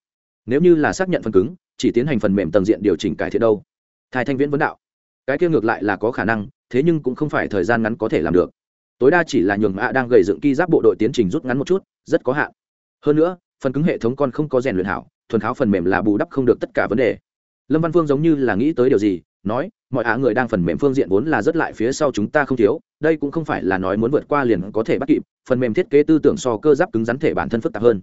nếu như là xác nhận phần cứng, chỉ tiến hành phần mềm tầng diện điều chỉnh cải thiện đâu. Thái thanh viễn vấn đạo. Cái kia ngược lại là có khả năng, thế nhưng cũng không phải thời gian ngắn có thể làm được. Tối đa chỉ là nhường mạ đang gầy dựng ki giáp bộ đội tiến trình rút ngắn một chút, rất có hạn. Hơn nữa, phần cứng hệ thống còn không có rèn luyện hảo, thuần tháo phần mềm là bù đắp không được tất cả vấn đề. Lâm văn phương giống như là nghĩ tới điều gì, nói, mọi á người đang phần mềm phương diện vốn là rất lại phía sau chúng ta không thiếu, đây cũng không phải là nói muốn vượt qua liền có thể bắt kịp, phần mềm thiết kế tư tưởng so cơ giáp cứng rắn thể bản thân phức tạp hơn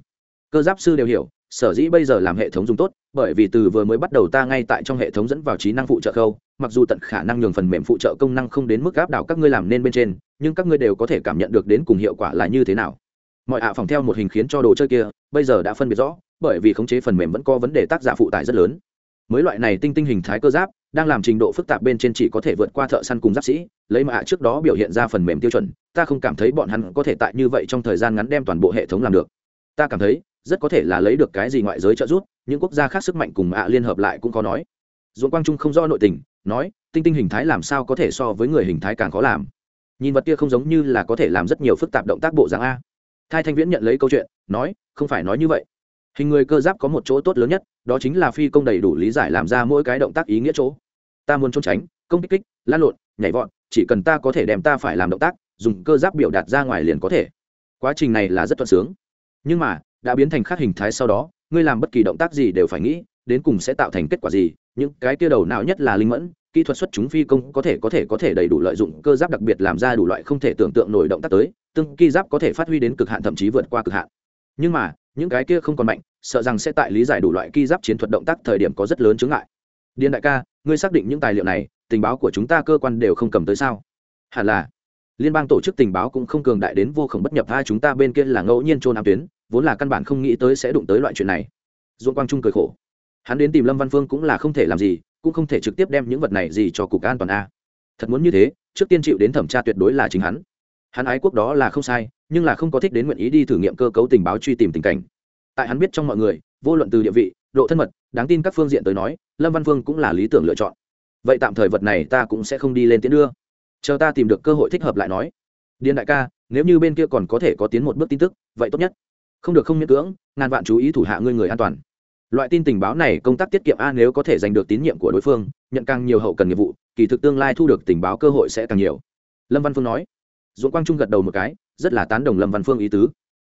cơ giáp sư đều hiểu, sở dĩ bây giờ làm hệ thống dùng tốt, bởi vì từ vừa mới bắt đầu ta ngay tại trong hệ thống dẫn vào trí năng phụ trợ khâu, mặc dù tận khả năng nhường phần mềm phụ trợ công năng không đến mức áp đảo các ngươi làm nên bên trên, nhưng các ngươi đều có thể cảm nhận được đến cùng hiệu quả là như thế nào. Mọi ạ phòng theo một hình khiến cho đồ chơi kia, bây giờ đã phân biệt rõ, bởi vì khống chế phần mềm vẫn có vấn đề tác giả phụ tải rất lớn. Mới loại này tinh tinh hình thái cơ giáp, đang làm trình độ phức tạp bên trên chỉ có thể vượt qua thợ săn cùng giáp sĩ, lấy mà ạ trước đó biểu hiện ra phần mềm tiêu chuẩn, ta không cảm thấy bọn hắn có thể tại như vậy trong thời gian ngắn đem toàn bộ hệ thống làm được. Ta cảm thấy rất có thể là lấy được cái gì ngoại giới trợ giúp, những quốc gia khác sức mạnh cùng ạ liên hợp lại cũng có nói. Dũng quang trung không do nội tình, nói, tinh tinh hình thái làm sao có thể so với người hình thái càng khó làm? Nhìn vật kia không giống như là có thể làm rất nhiều phức tạp động tác bộ dáng a. Thai thanh viễn nhận lấy câu chuyện, nói, không phải nói như vậy. Hình người cơ giáp có một chỗ tốt lớn nhất, đó chính là phi công đầy đủ lý giải làm ra mỗi cái động tác ý nghĩa chỗ. Ta muốn trốn tránh, công kích kích lan lộn, nhảy vọt, chỉ cần ta có thể đem ta phải làm động tác, dùng cơ giáp biểu đạt ra ngoài liền có thể. Quá trình này là rất thuận sướng. Nhưng mà đã biến thành khác hình thái sau đó, ngươi làm bất kỳ động tác gì đều phải nghĩ, đến cùng sẽ tạo thành kết quả gì, những cái kia đầu não nhất là linh mẫn, kỹ thuật xuất chúng phi công có thể có thể có thể đầy đủ lợi dụng cơ giáp đặc biệt làm ra đủ loại không thể tưởng tượng nổi động tác tới, tương ki giáp có thể phát huy đến cực hạn thậm chí vượt qua cực hạn. Nhưng mà, những cái kia không còn mạnh, sợ rằng sẽ tại lý giải đủ loại ki giáp chiến thuật động tác thời điểm có rất lớn chướng ngại. Điền đại ca, ngươi xác định những tài liệu này, tình báo của chúng ta cơ quan đều không cầm tới sao? Hẳn là. Liên bang tổ chức tình báo cũng không cường đại đến vô khổng bất nhập, hai chúng ta bên kia là ngẫu nhiên trôn ám tuyến vốn là căn bản không nghĩ tới sẽ đụng tới loại chuyện này. Dũng quang trung cười khổ. Hắn đến tìm lâm văn phương cũng là không thể làm gì, cũng không thể trực tiếp đem những vật này gì cho cục an toàn a. Thật muốn như thế, trước tiên chịu đến thẩm tra tuyệt đối là chính hắn. Hắn ái quốc đó là không sai, nhưng là không có thích đến nguyện ý đi thử nghiệm cơ cấu tình báo truy tìm tình cảnh. Tại hắn biết trong mọi người, vô luận từ địa vị, độ thân mật, đáng tin các phương diện tới nói, lâm văn phương cũng là lý tưởng lựa chọn. Vậy tạm thời vật này ta cũng sẽ không đi lên tiến đưa. Chờ ta tìm được cơ hội thích hợp lại nói. Điền đại ca, nếu như bên kia còn có thể có tiến một bước tin tức, vậy tốt nhất không được không miễn cưỡng, ngàn vạn chú ý thủ hạ ngươi người an toàn. Loại tin tình báo này công tác tiết kiệm a nếu có thể giành được tín nhiệm của đối phương, nhận càng nhiều hậu cần nghiệp vụ, kỳ thực tương lai thu được tình báo cơ hội sẽ càng nhiều. Lâm văn phương nói. Dũng quang trung gật đầu một cái, rất là tán đồng lâm văn phương ý tứ.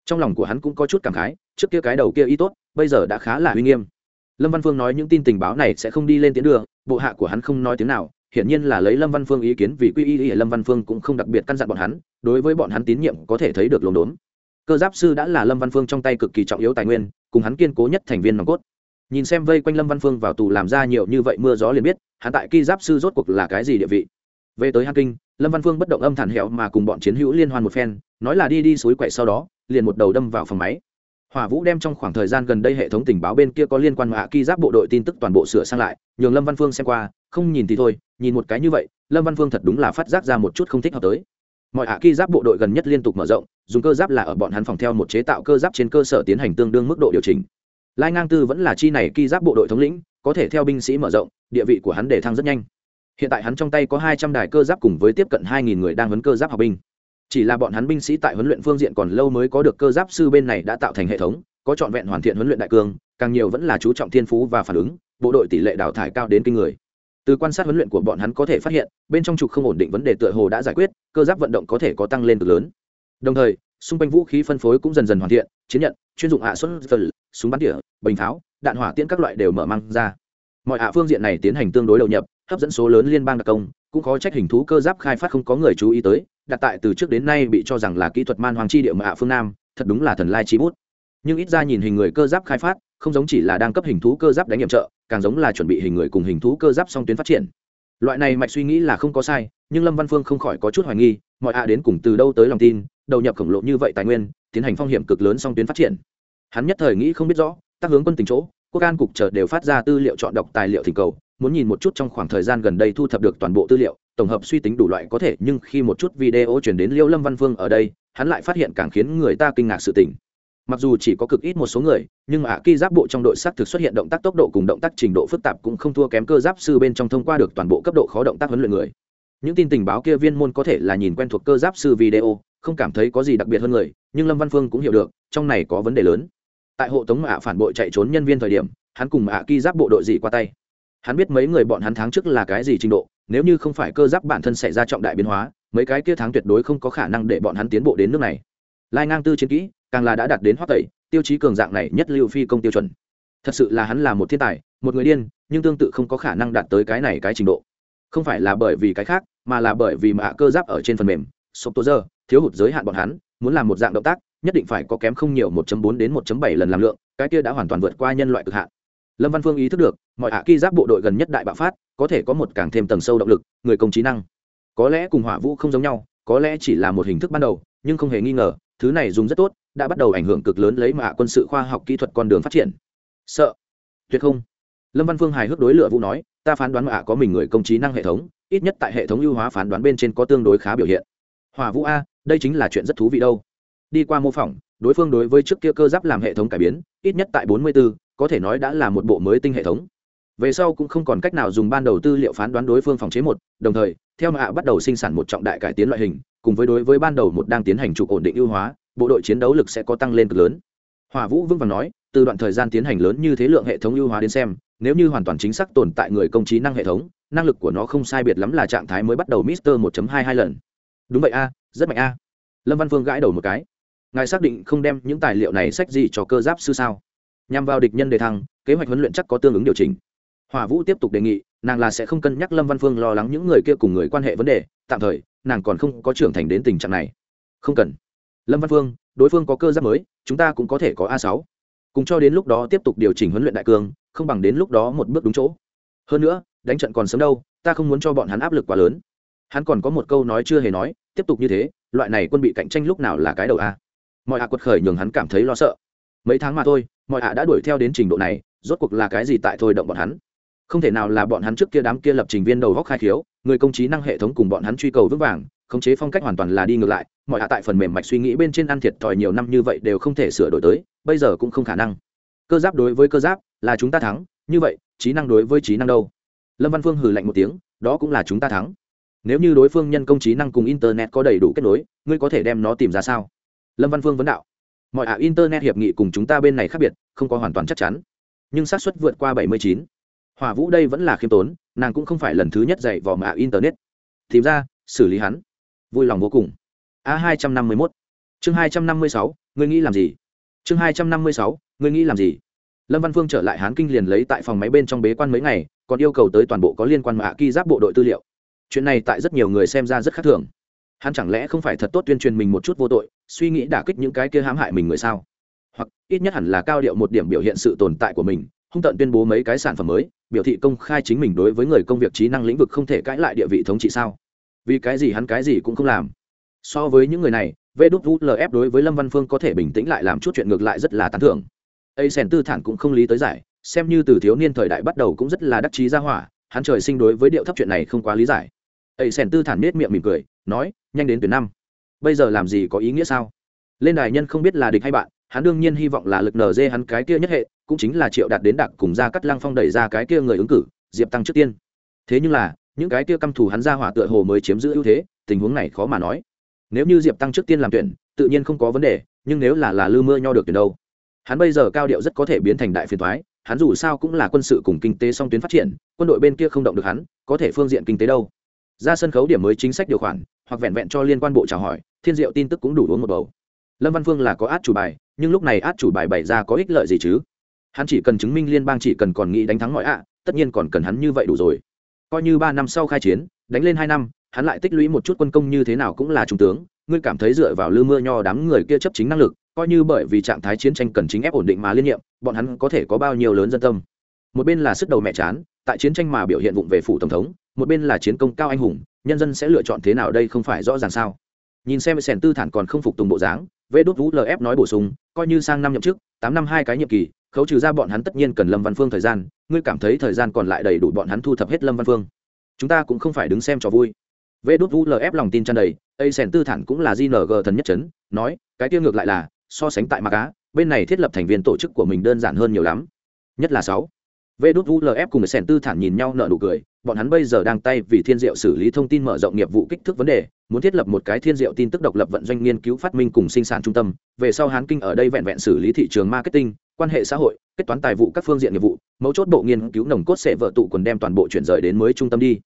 Trong lòng của hắn cũng có chút cảm khái, trước kia cái đầu kia ý tốt, bây giờ đã khá là uy nghiêm. Lâm văn phương nói những tin tình báo này sẽ không đi lên tiến đường, bộ hạ của hắn không nói tiếng nào, hiển nhiên là lấy lâm văn phương ý kiến vì quy y, lâm văn phương cũng không đặc biệt căn dặn bọn hắn, đối với bọn hắn tín nhiệm có thể thấy được lồn đốn cơ giáp sư đã là lâm văn phương trong tay cực kỳ trọng yếu tài nguyên, cùng hắn kiên cố nhất thành viên nòng cốt. Nhìn xem vây quanh lâm văn phương vào tù làm ra nhiều như vậy mưa gió liền biết, hắn tại ki giáp sư rốt cuộc là cái gì địa vị. Về tới hàn kinh, lâm văn phương bất động âm thản hẹo mà cùng bọn chiến hữu liên hoan một phen, nói là đi đi suối quậy sau đó, liền một đầu đâm vào phòng máy. Hỏa vũ đem trong khoảng thời gian gần đây hệ thống tình báo bên kia có liên quan hạ ki giáp bộ đội tin tức toàn bộ sửa sang lại, nhường lâm văn phương xem qua, không nhìn thì thôi, nhìn một cái như vậy, lâm văn phương thật đúng là phát giác ra một chút không thích hợp tới mọi hạ ki giáp bộ đội gần nhất liên tục mở rộng, dùng cơ giáp là ở bọn hắn phòng theo một chế tạo cơ giáp trên cơ sở tiến hành tương đương mức độ điều chỉnh. Lai ngang tư vẫn là chi này ki giáp bộ đội thống lĩnh, có thể theo binh sĩ mở rộng, địa vị của hắn để thăng rất nhanh. Hiện tại hắn trong tay có hai trăm đài cơ giáp cùng với tiếp cận hai nghìn người đang huấn cơ giáp học binh. Chỉ là bọn hắn binh sĩ tại huấn luyện phương diện còn lâu mới có được cơ giáp sư bên này đã tạo thành hệ thống, có trọn vẹn hoàn thiện huấn luyện đại cương, càng nhiều vẫn là chú trọng thiên phú và phản ứng, bộ đội tỷ lệ đào thải cao đến kinh người từ quan sát huấn luyện của bọn hắn có thể phát hiện, bên trong trục không ổn định vấn đề tựa hồ đã giải quyết, cơ giáp vận động có thể có tăng lên cực lớn. Đồng thời, xung quanh vũ khí phân phối cũng dần dần hoàn thiện, chiến nhận, chuyên dụng hạ xuất phần súng bắn tỉa, bình pháo, đạn hỏa tiễn các loại đều mở mang ra. Mọi hạ phương diện này tiến hành tương đối đầu nhập, hấp dẫn số lớn liên bang đặc công, cũng có trách hình thú cơ giáp khai phát không có người chú ý tới, đặt tại từ trước đến nay bị cho rằng là kỹ thuật man hoàng chi địa mà hạ phương nam, thật đúng là thần lai chi bút. Nhưng ít ra nhìn hình người cơ giáp khai phát không giống chỉ là đang cấp hình thú cơ giáp đánh nhiệm trợ, càng giống là chuẩn bị hình người cùng hình thú cơ giáp song tuyến phát triển. Loại này mạch suy nghĩ là không có sai, nhưng lâm văn phương không khỏi có chút hoài nghi, mọi hạ đến cùng từ đâu tới lòng tin, đầu nhập khổng lồ như vậy tài nguyên, tiến hành phong hiểm cực lớn song tuyến phát triển. Hắn nhất thời nghĩ không biết rõ, tác hướng quân tình chỗ, quốc an cục chờ đều phát ra tư liệu chọn đọc tài liệu thỉnh cầu, muốn nhìn một chút trong khoảng thời gian gần đây thu thập được toàn bộ tư liệu, tổng hợp suy tính đủ loại có thể, nhưng khi một chút video chuyển đến liêu lâm văn phương ở đây, hắn lại phát hiện càng khiến người ta kinh ngạc sự tình mặc dù chỉ có cực ít một số người, nhưng ạ ki giáp bộ trong đội xác thực xuất hiện động tác tốc độ cùng động tác trình độ phức tạp cũng không thua kém cơ giáp sư bên trong thông qua được toàn bộ cấp độ khó động tác huấn luyện người. Những tin tình báo kia viên môn có thể là nhìn quen thuộc cơ giáp sư video, không cảm thấy có gì đặc biệt hơn người, nhưng lâm văn phương cũng hiểu được, trong này có vấn đề lớn. Tại hộ tống ạ phản bội chạy trốn nhân viên thời điểm, hắn cùng ạ ki giáp bộ đội gì qua tay. Hắn biết mấy người bọn hắn tháng trước là cái gì trình độ, nếu như không phải cơ giáp bản thân xảy ra trọng đại biến hóa, mấy cái kia tháng tuyệt đối không có khả năng để bọn hắn tiến bộ đến nước này. Lai ngang tư chiến kỹ càng là đã đạt đến hoa tẩy, tiêu chí cường dạng này nhất lưu phi công tiêu chuẩn. Thật sự là hắn là một thiên tài, một người điên, nhưng tương tự không có khả năng đạt tới cái này cái trình độ. Không phải là bởi vì cái khác, mà là bởi vì mạ cơ giáp ở trên phần mềm sốc tố giờ, thiếu hụt giới hạn bọn hắn, muốn làm một dạng động tác, nhất định phải có kém không nhiều 1.4 đến 1.7 lần làm lượng, cái kia đã hoàn toàn vượt qua nhân loại cực hạn. Lâm văn phương ý thức được, mọi hạ kỳ giáp bộ đội gần nhất đại bạo phát, có thể có một càng thêm tầng sâu động lực, người công trí năng. Có lẽ cùng hỏa vũ không giống nhau, có lẽ chỉ là một hình thức ban đầu, nhưng không hề nghi ngờ, thứ này dùng rất tốt đã bắt đầu ảnh hưởng cực lớn lấy mạ quân sự khoa học kỹ thuật con đường phát triển. Sợ. Tuyệt không. Lâm văn phương hài hước đối lựa vũ nói ta phán đoán mạ có mình người công trí năng hệ thống ít nhất tại hệ thống ưu hóa phán đoán bên trên có tương đối khá biểu hiện. Hòa vũ a đây chính là chuyện rất thú vị đâu. Đi qua mô phỏng đối phương đối với trước kia cơ giáp làm hệ thống cải biến ít nhất tại 44, có thể nói đã là một bộ mới tinh hệ thống. Về sau cũng không còn cách nào dùng ban đầu tư liệu phán đoán đối phương phòng chế một đồng thời theo mạ bắt đầu sinh sản một trọng đại cải tiến loại hình cùng với đối với ban đầu một đang tiến hành trục ổn định ưu hóa bộ đội chiến đấu lực sẽ có tăng lên cực lớn. Hòa vũ vững vàng nói, từ đoạn thời gian tiến hành lớn như thế lượng hệ thống ưu hóa đến xem, nếu như hoàn toàn chính xác tồn tại người công trí năng hệ thống, năng lực của nó không sai biệt lắm là trạng thái mới bắt đầu mister 1.2 hai lần. Đúng vậy a, rất mạnh a. Lâm văn phương gãi đầu một cái. Ngài xác định không đem những tài liệu này sách gì cho cơ giáp sư sao? Nhằm vào địch nhân đề thăng, kế hoạch huấn luyện chắc có tương ứng điều chỉnh. Hòa vũ tiếp tục đề nghị, nàng là sẽ không cân nhắc lâm văn phương lo lắng những người kia cùng người quan hệ vấn đề, tạm thời, nàng còn không có trưởng thành đến tình trạng này. Không cần lâm văn phương, đối phương có cơ giáp mới, chúng ta cũng có thể có a sáu. Cùng cho đến lúc đó tiếp tục điều chỉnh huấn luyện đại cương không bằng đến lúc đó một bước đúng chỗ. Hơn nữa, đánh trận còn sớm đâu, ta không muốn cho bọn hắn áp lực quá lớn. Hắn còn có một câu nói chưa hề nói, tiếp tục như thế, loại này quân bị cạnh tranh lúc nào là cái đầu a. Mọi hạ quật khởi nhường hắn cảm thấy lo sợ. Mấy tháng mà thôi, mọi hạ đã đuổi theo đến trình độ này, rốt cuộc là cái gì tại thôi động bọn hắn? Không thể nào là bọn hắn trước kia đám kia lập trình viên đầu góc khai khiếu, người công trí năng hệ thống cùng bọn hắn truy cầu vững vàng, khống chế phong cách hoàn toàn là đi ngược lại mọi hạ tại phần mềm mạch suy nghĩ bên trên ăn thiệt thòi nhiều năm như vậy đều không thể sửa đổi tới, bây giờ cũng không khả năng. Cơ giáp đối với cơ giáp là chúng ta thắng, như vậy, trí năng đối với trí năng đâu? Lâm văn phương hừ lạnh một tiếng, đó cũng là chúng ta thắng. Nếu như đối phương nhân công trí năng cùng internet có đầy đủ kết nối, ngươi có thể đem nó tìm ra sao? Lâm văn phương vấn đạo. Mọi hạ internet hiệp nghị cùng chúng ta bên này khác biệt, không có hoàn toàn chắc chắn. Nhưng xác suất vượt qua bảy mươi chín. Hỏa vũ đây vẫn là khiêm tốn, nàng cũng không phải lần thứ nhất dạy vò mạ internet. Tìm ra, xử lý hắn. Vui lòng vô cùng a hai trăm năm mươi mốt. Chương hai trăm năm mươi sáu, ngươi nghĩ làm gì? Chương hai trăm năm mươi sáu, ngươi nghĩ làm gì? Lâm văn phương trở lại hán kinh liền lấy tại phòng máy bên trong bế quan mấy ngày, còn yêu cầu tới toàn bộ có liên quan mạ ki giáp bộ đội tư liệu. Chuyện này tại rất nhiều người xem ra rất khác thường. Hắn chẳng lẽ không phải thật tốt tuyên truyền mình một chút vô tội, suy nghĩ đả kích những cái kia hãm hại mình người sao? Hoặc, ít nhất hẳn là cao điệu một điểm biểu hiện sự tồn tại của mình, hung tận tuyên bố mấy cái sản phẩm mới, biểu thị công khai chính mình đối với người công việc trí năng lĩnh vực không thể cãi lại địa vị thống trị sao? Vì cái gì hắn cái gì cũng không làm? So với những người này vê đút lf đối với lâm văn phương có thể bình tĩnh lại làm chút chuyện ngược lại rất là tán thưởng. A sen tư thản cũng không lý tới giải, xem như từ thiếu niên thời đại bắt đầu cũng rất là đắc chí ra hỏa, hắn trời sinh đối với điệu thấp chuyện này không quá lý giải. A sen tư thản nết miệng mỉm cười, nói, nhanh đến tuyển năm. Bây giờ làm gì có ý nghĩa sao? Lên đài nhân không biết là địch hay bạn, hắn đương nhiên hy vọng là lực nz hắn cái kia nhất hệ, cũng chính là triệu đạt đến đặc cùng ra cắt lăng phong đẩy ra cái kia người ứng cử, diệp tăng trước tiên. Thế nhưng là, những cái kia căm thù hắn ra hỏa tựa hồ mới chiếm giữ ưu thế, tình huống này khó mà nói nếu như diệp tăng trước tiên làm tuyển, tự nhiên không có vấn đề, nhưng nếu là là lư mưa nho được tuyển đâu? Hắn bây giờ cao điệu rất có thể biến thành đại phiền thoái hắn dù sao cũng là quân sự cùng kinh tế song tuyến phát triển, quân đội bên kia không động được hắn, có thể phương diện kinh tế đâu? Ra sân khấu điểm mới chính sách điều khoản, hoặc vẹn vẹn cho liên quan bộ chào hỏi, thiên diệu tin tức cũng đủ uống một bầu. Lâm văn phương là có át chủ bài, nhưng lúc này át chủ bài bày ra có ích lợi gì chứ? Hắn chỉ cần chứng minh liên bang chỉ cần còn nghĩ đánh thắng mọi ạ, tất nhiên còn cần hắn như vậy đủ rồi. Coi như ba năm sau khai chiến, đánh lên hai năm hắn lại tích lũy một chút quân công như thế nào cũng là trung tướng, ngươi cảm thấy dựa vào lư mưa nho đám người kia chấp chính năng lực, coi như bởi vì trạng thái chiến tranh cần chính ép ổn định mà liên nhiệm, bọn hắn có thể có bao nhiêu lớn dân tâm. Một bên là sức đầu mẹ chán, tại chiến tranh mà biểu hiện vụng về phủ tổng thống, một bên là chiến công cao anh hùng, nhân dân sẽ lựa chọn thế nào đây không phải rõ ràng sao? Nhìn xem sèn tư thản còn không phục tùng bộ dáng, vê đốt vũ lf nói bổ sung, coi như sang năm nhậm chức, tám năm hai cái nhiệm kỳ, khấu trừ ra bọn hắn tất nhiên cần lâm văn phương thời gian, ngươi cảm thấy thời gian còn lại đầy đủ bọn hắn thu thập hết lâm văn phương. Chúng ta cũng không phải đứng xem cho vui. Vệ đút vũ lf lòng tin tràn đầy a sẻn tư thản cũng là JNG thần nhất chấn nói cái tiêu ngược lại là so sánh tại Maga, bên này thiết lập thành viên tổ chức của mình đơn giản hơn nhiều lắm. Nhất là sáu. vê đốt ulf cùng sẻn tư thản nhìn nhau nở nụ cười bọn hắn bây giờ đang tay vì thiên diệu xử lý thông tin mở rộng nghiệp vụ kích thước vấn đề muốn thiết lập một cái thiên diệu tin tức độc lập vận doanh nghiên cứu phát minh cùng sinh sản trung tâm về sau hán kinh ở đây vẹn vẹn xử lý thị trường marketing quan hệ xã hội kết toán tài vụ các phương diện nghiệp vụ mấu chốt bộ nghiên cứu nồng cốt sẽ vợ tụ quần đem toàn bộ chuyển rời đến mới trung tâm đi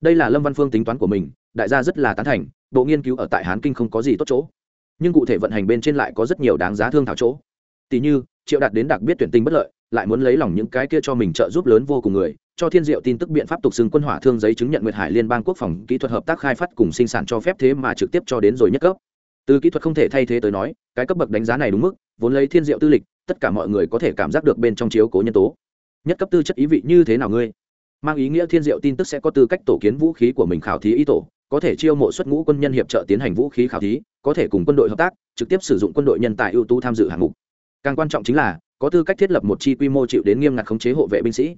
đây là lâm văn phương tính toán của mình, đại gia rất là tán thành, bộ nghiên cứu ở tại hán kinh không có gì tốt chỗ. Nhưng cụ thể vận hành bên trên lại có rất nhiều đáng giá thương thảo chỗ. Tỷ như, triệu đạt đến đặc biết tuyển tinh bất lợi, lại muốn lấy lòng những cái kia cho mình trợ giúp lớn vô cùng người, cho thiên diệu tin tức biện pháp tục xưng quân hỏa thương giấy chứng nhận nguyệt hải liên bang quốc phòng kỹ thuật hợp tác khai phát cùng sinh sản cho phép thế mà trực tiếp cho đến rồi nhất cấp. Từ kỹ thuật không thể thay thế tới nói, cái cấp bậc đánh giá này đúng mức, vốn lấy thiên diệu tư lịch, tất cả mọi người có thể cảm giác được bên trong chiếu cố nhân tố. Nhất cấp tư chất ý vị như thế nào ngươi? Mang ý nghĩa thiên diệu tin tức sẽ có tư cách tổ kiến vũ khí của mình khảo thí ý tổ, có thể chiêu mộ xuất ngũ quân nhân hiệp trợ tiến hành vũ khí khảo thí, có thể cùng quân đội hợp tác, trực tiếp sử dụng quân đội nhân tài ưu tú tham dự hạng mục. Càng quan trọng chính là, có tư cách thiết lập một chi quy mô chịu đến nghiêm ngặt khống chế hộ vệ binh sĩ.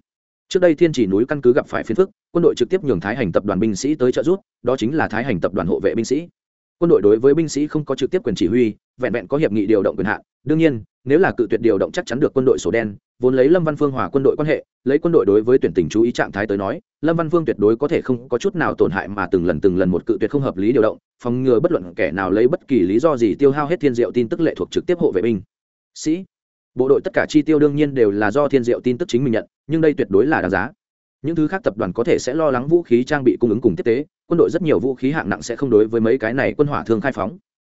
Trước đây thiên chỉ núi căn cứ gặp phải phiến phức, quân đội trực tiếp nhường thái hành tập đoàn binh sĩ tới trợ giúp, đó chính là thái hành tập đoàn hộ vệ binh sĩ. Quân đội đối với binh sĩ không có trực tiếp quyền chỉ huy vẹn vẹn có hiệp nghị điều động quyền hạn. Đương nhiên, nếu là cự tuyệt điều động chắc chắn được quân đội sổ đen, vốn lấy lâm văn phương hòa quân đội quan hệ, lấy quân đội đối với tuyển tình chú ý trạng thái tới nói, lâm văn phương tuyệt đối có thể không có chút nào tổn hại mà từng lần từng lần một cự tuyệt không hợp lý điều động, phòng ngừa bất luận kẻ nào lấy bất kỳ lý do gì tiêu hao hết thiên diệu tin tức lệ thuộc trực tiếp hộ vệ binh. Sĩ, bộ đội tất cả chi tiêu đương nhiên đều là do thiên diệu tin tức chính mình nhận, nhưng đây tuyệt đối là đáng giá. Những thứ khác tập đoàn có thể sẽ lo lắng vũ khí trang bị cung ứng cùng tiếp tế, quân đội rất nhiều vũ khí hạng nặng sẽ không đối với mấy cái này quân hỏa thương khai phóng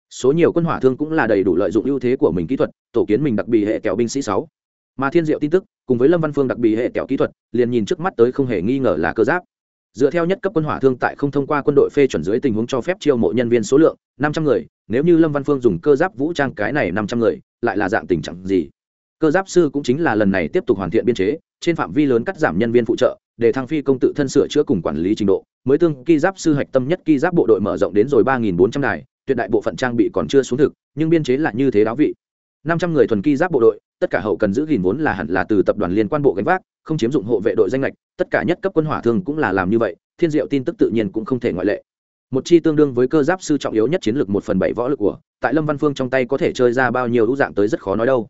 số nhiều quân hỏa thương cũng là đầy đủ lợi dụng ưu thế của mình kỹ thuật, tổ kiến mình đặc biệt hệ kẹo binh sĩ sáu. Mà thiên diệu tin tức, cùng với lâm văn phương đặc biệt hệ kẹo kỹ thuật, liền nhìn trước mắt tới không hề nghi ngờ là cơ giáp. Dựa theo nhất cấp quân hỏa thương tại không thông qua quân đội phê chuẩn dưới tình huống cho phép chiêu mộ nhân viên số lượng, năm trăm người, nếu như lâm văn phương dùng cơ giáp vũ trang cái này năm trăm người, lại là dạng tình trạng gì? Cơ giáp sư cũng chính là lần này tiếp tục hoàn thiện biên chế, trên phạm vi lớn cắt giảm nhân viên phụ trợ, để thăng phi công tự thân sửa chữa cùng quản lý trình độ, mới tương ki giáp sư hạch tâm nhất ki giáp bộ đội mở rộng đến rồi ba nghìn bốn trăm đài tuyệt đại bộ phận trang bị còn chưa xuống thực, nhưng biên chế lại như thế đáo vị. Năm trăm người thuần ki giáp bộ đội, tất cả hậu cần giữ gìn vốn là hẳn là từ tập đoàn liên quan bộ gánh vác, không chiếm dụng hộ vệ đội danh lệch tất cả nhất cấp quân hỏa thương cũng là làm như vậy, thiên diệu tin tức tự nhiên cũng không thể ngoại lệ. Một chi tương đương với cơ giáp sư trọng yếu nhất chiến lược một phần bảy võ lực của, tại lâm văn phương trong tay có thể chơi ra bao nhiêu ưu dạng tới rất khó nói đâu.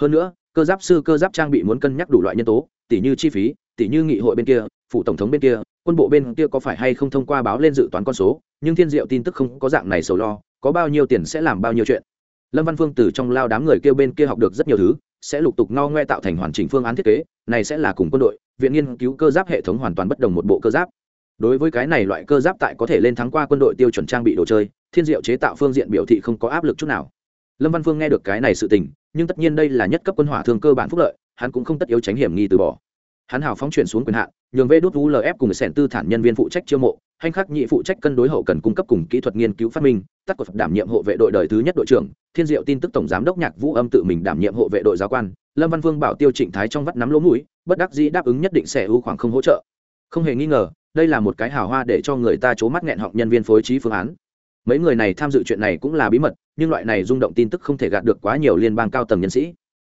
Hơn nữa, cơ giáp sư cơ giáp trang bị muốn cân nhắc đủ loại nhân tố tỷ như chi phí tỷ như nghị hội bên kia phụ tổng thống bên kia, quân bộ bên kia có phải hay không thông qua báo lên dự toán con số nhưng thiên diệu tin tức không có dạng này sầu lo, có bao nhiêu tiền sẽ làm bao nhiêu chuyện. Lâm văn phương từ trong lao đám người kêu bên kia học được rất nhiều thứ, sẽ lục tục no ngoe tạo thành hoàn chỉnh phương án thiết kế, này sẽ là cùng quân đội, viện nghiên cứu cơ giáp hệ thống hoàn toàn bất đồng một bộ cơ giáp. Đối với cái này loại cơ giáp tại có thể lên thắng qua quân đội tiêu chuẩn trang bị đồ chơi, thiên diệu chế tạo phương diện biểu thị không có áp lực chút nào. Lâm văn phương nghe được cái này sự tình, nhưng tất nhiên đây là nhất cấp quân hỏa thương cơ bản phúc lợi, hắn cũng không tất yếu tránh hiểm nghi từ bỏ. Hắn hào phóng chuyển xuống quyền hạn, nhường vê đốt ulf cùng sẻn tư thản nhân viên phụ trách chiêu mộ hành khắc nhị phụ trách cân đối hậu cần cung cấp cùng kỹ thuật nghiên cứu phát minh, tắc cột đảm nhiệm hộ vệ đội đời thứ nhất đội trưởng, thiên diệu tin tức tổng giám đốc nhạc vũ âm tự mình đảm nhiệm hộ vệ đội giáo quan, lâm văn vương bảo tiêu trịnh thái trong vắt nắm lỗ mũi, bất đắc dĩ đáp ứng nhất định sẽ ưu khoảng không hỗ trợ. Không hề nghi ngờ, đây là một cái hào hoa để cho người ta c mắt nghẹn họng nhân viên phối trí phương án. Mấy người này tham dự chuyện này cũng là bí mật, nhưng loại này rung động tin tức không thể gạt được quá nhiều liên bang cao tầng nhân sĩ.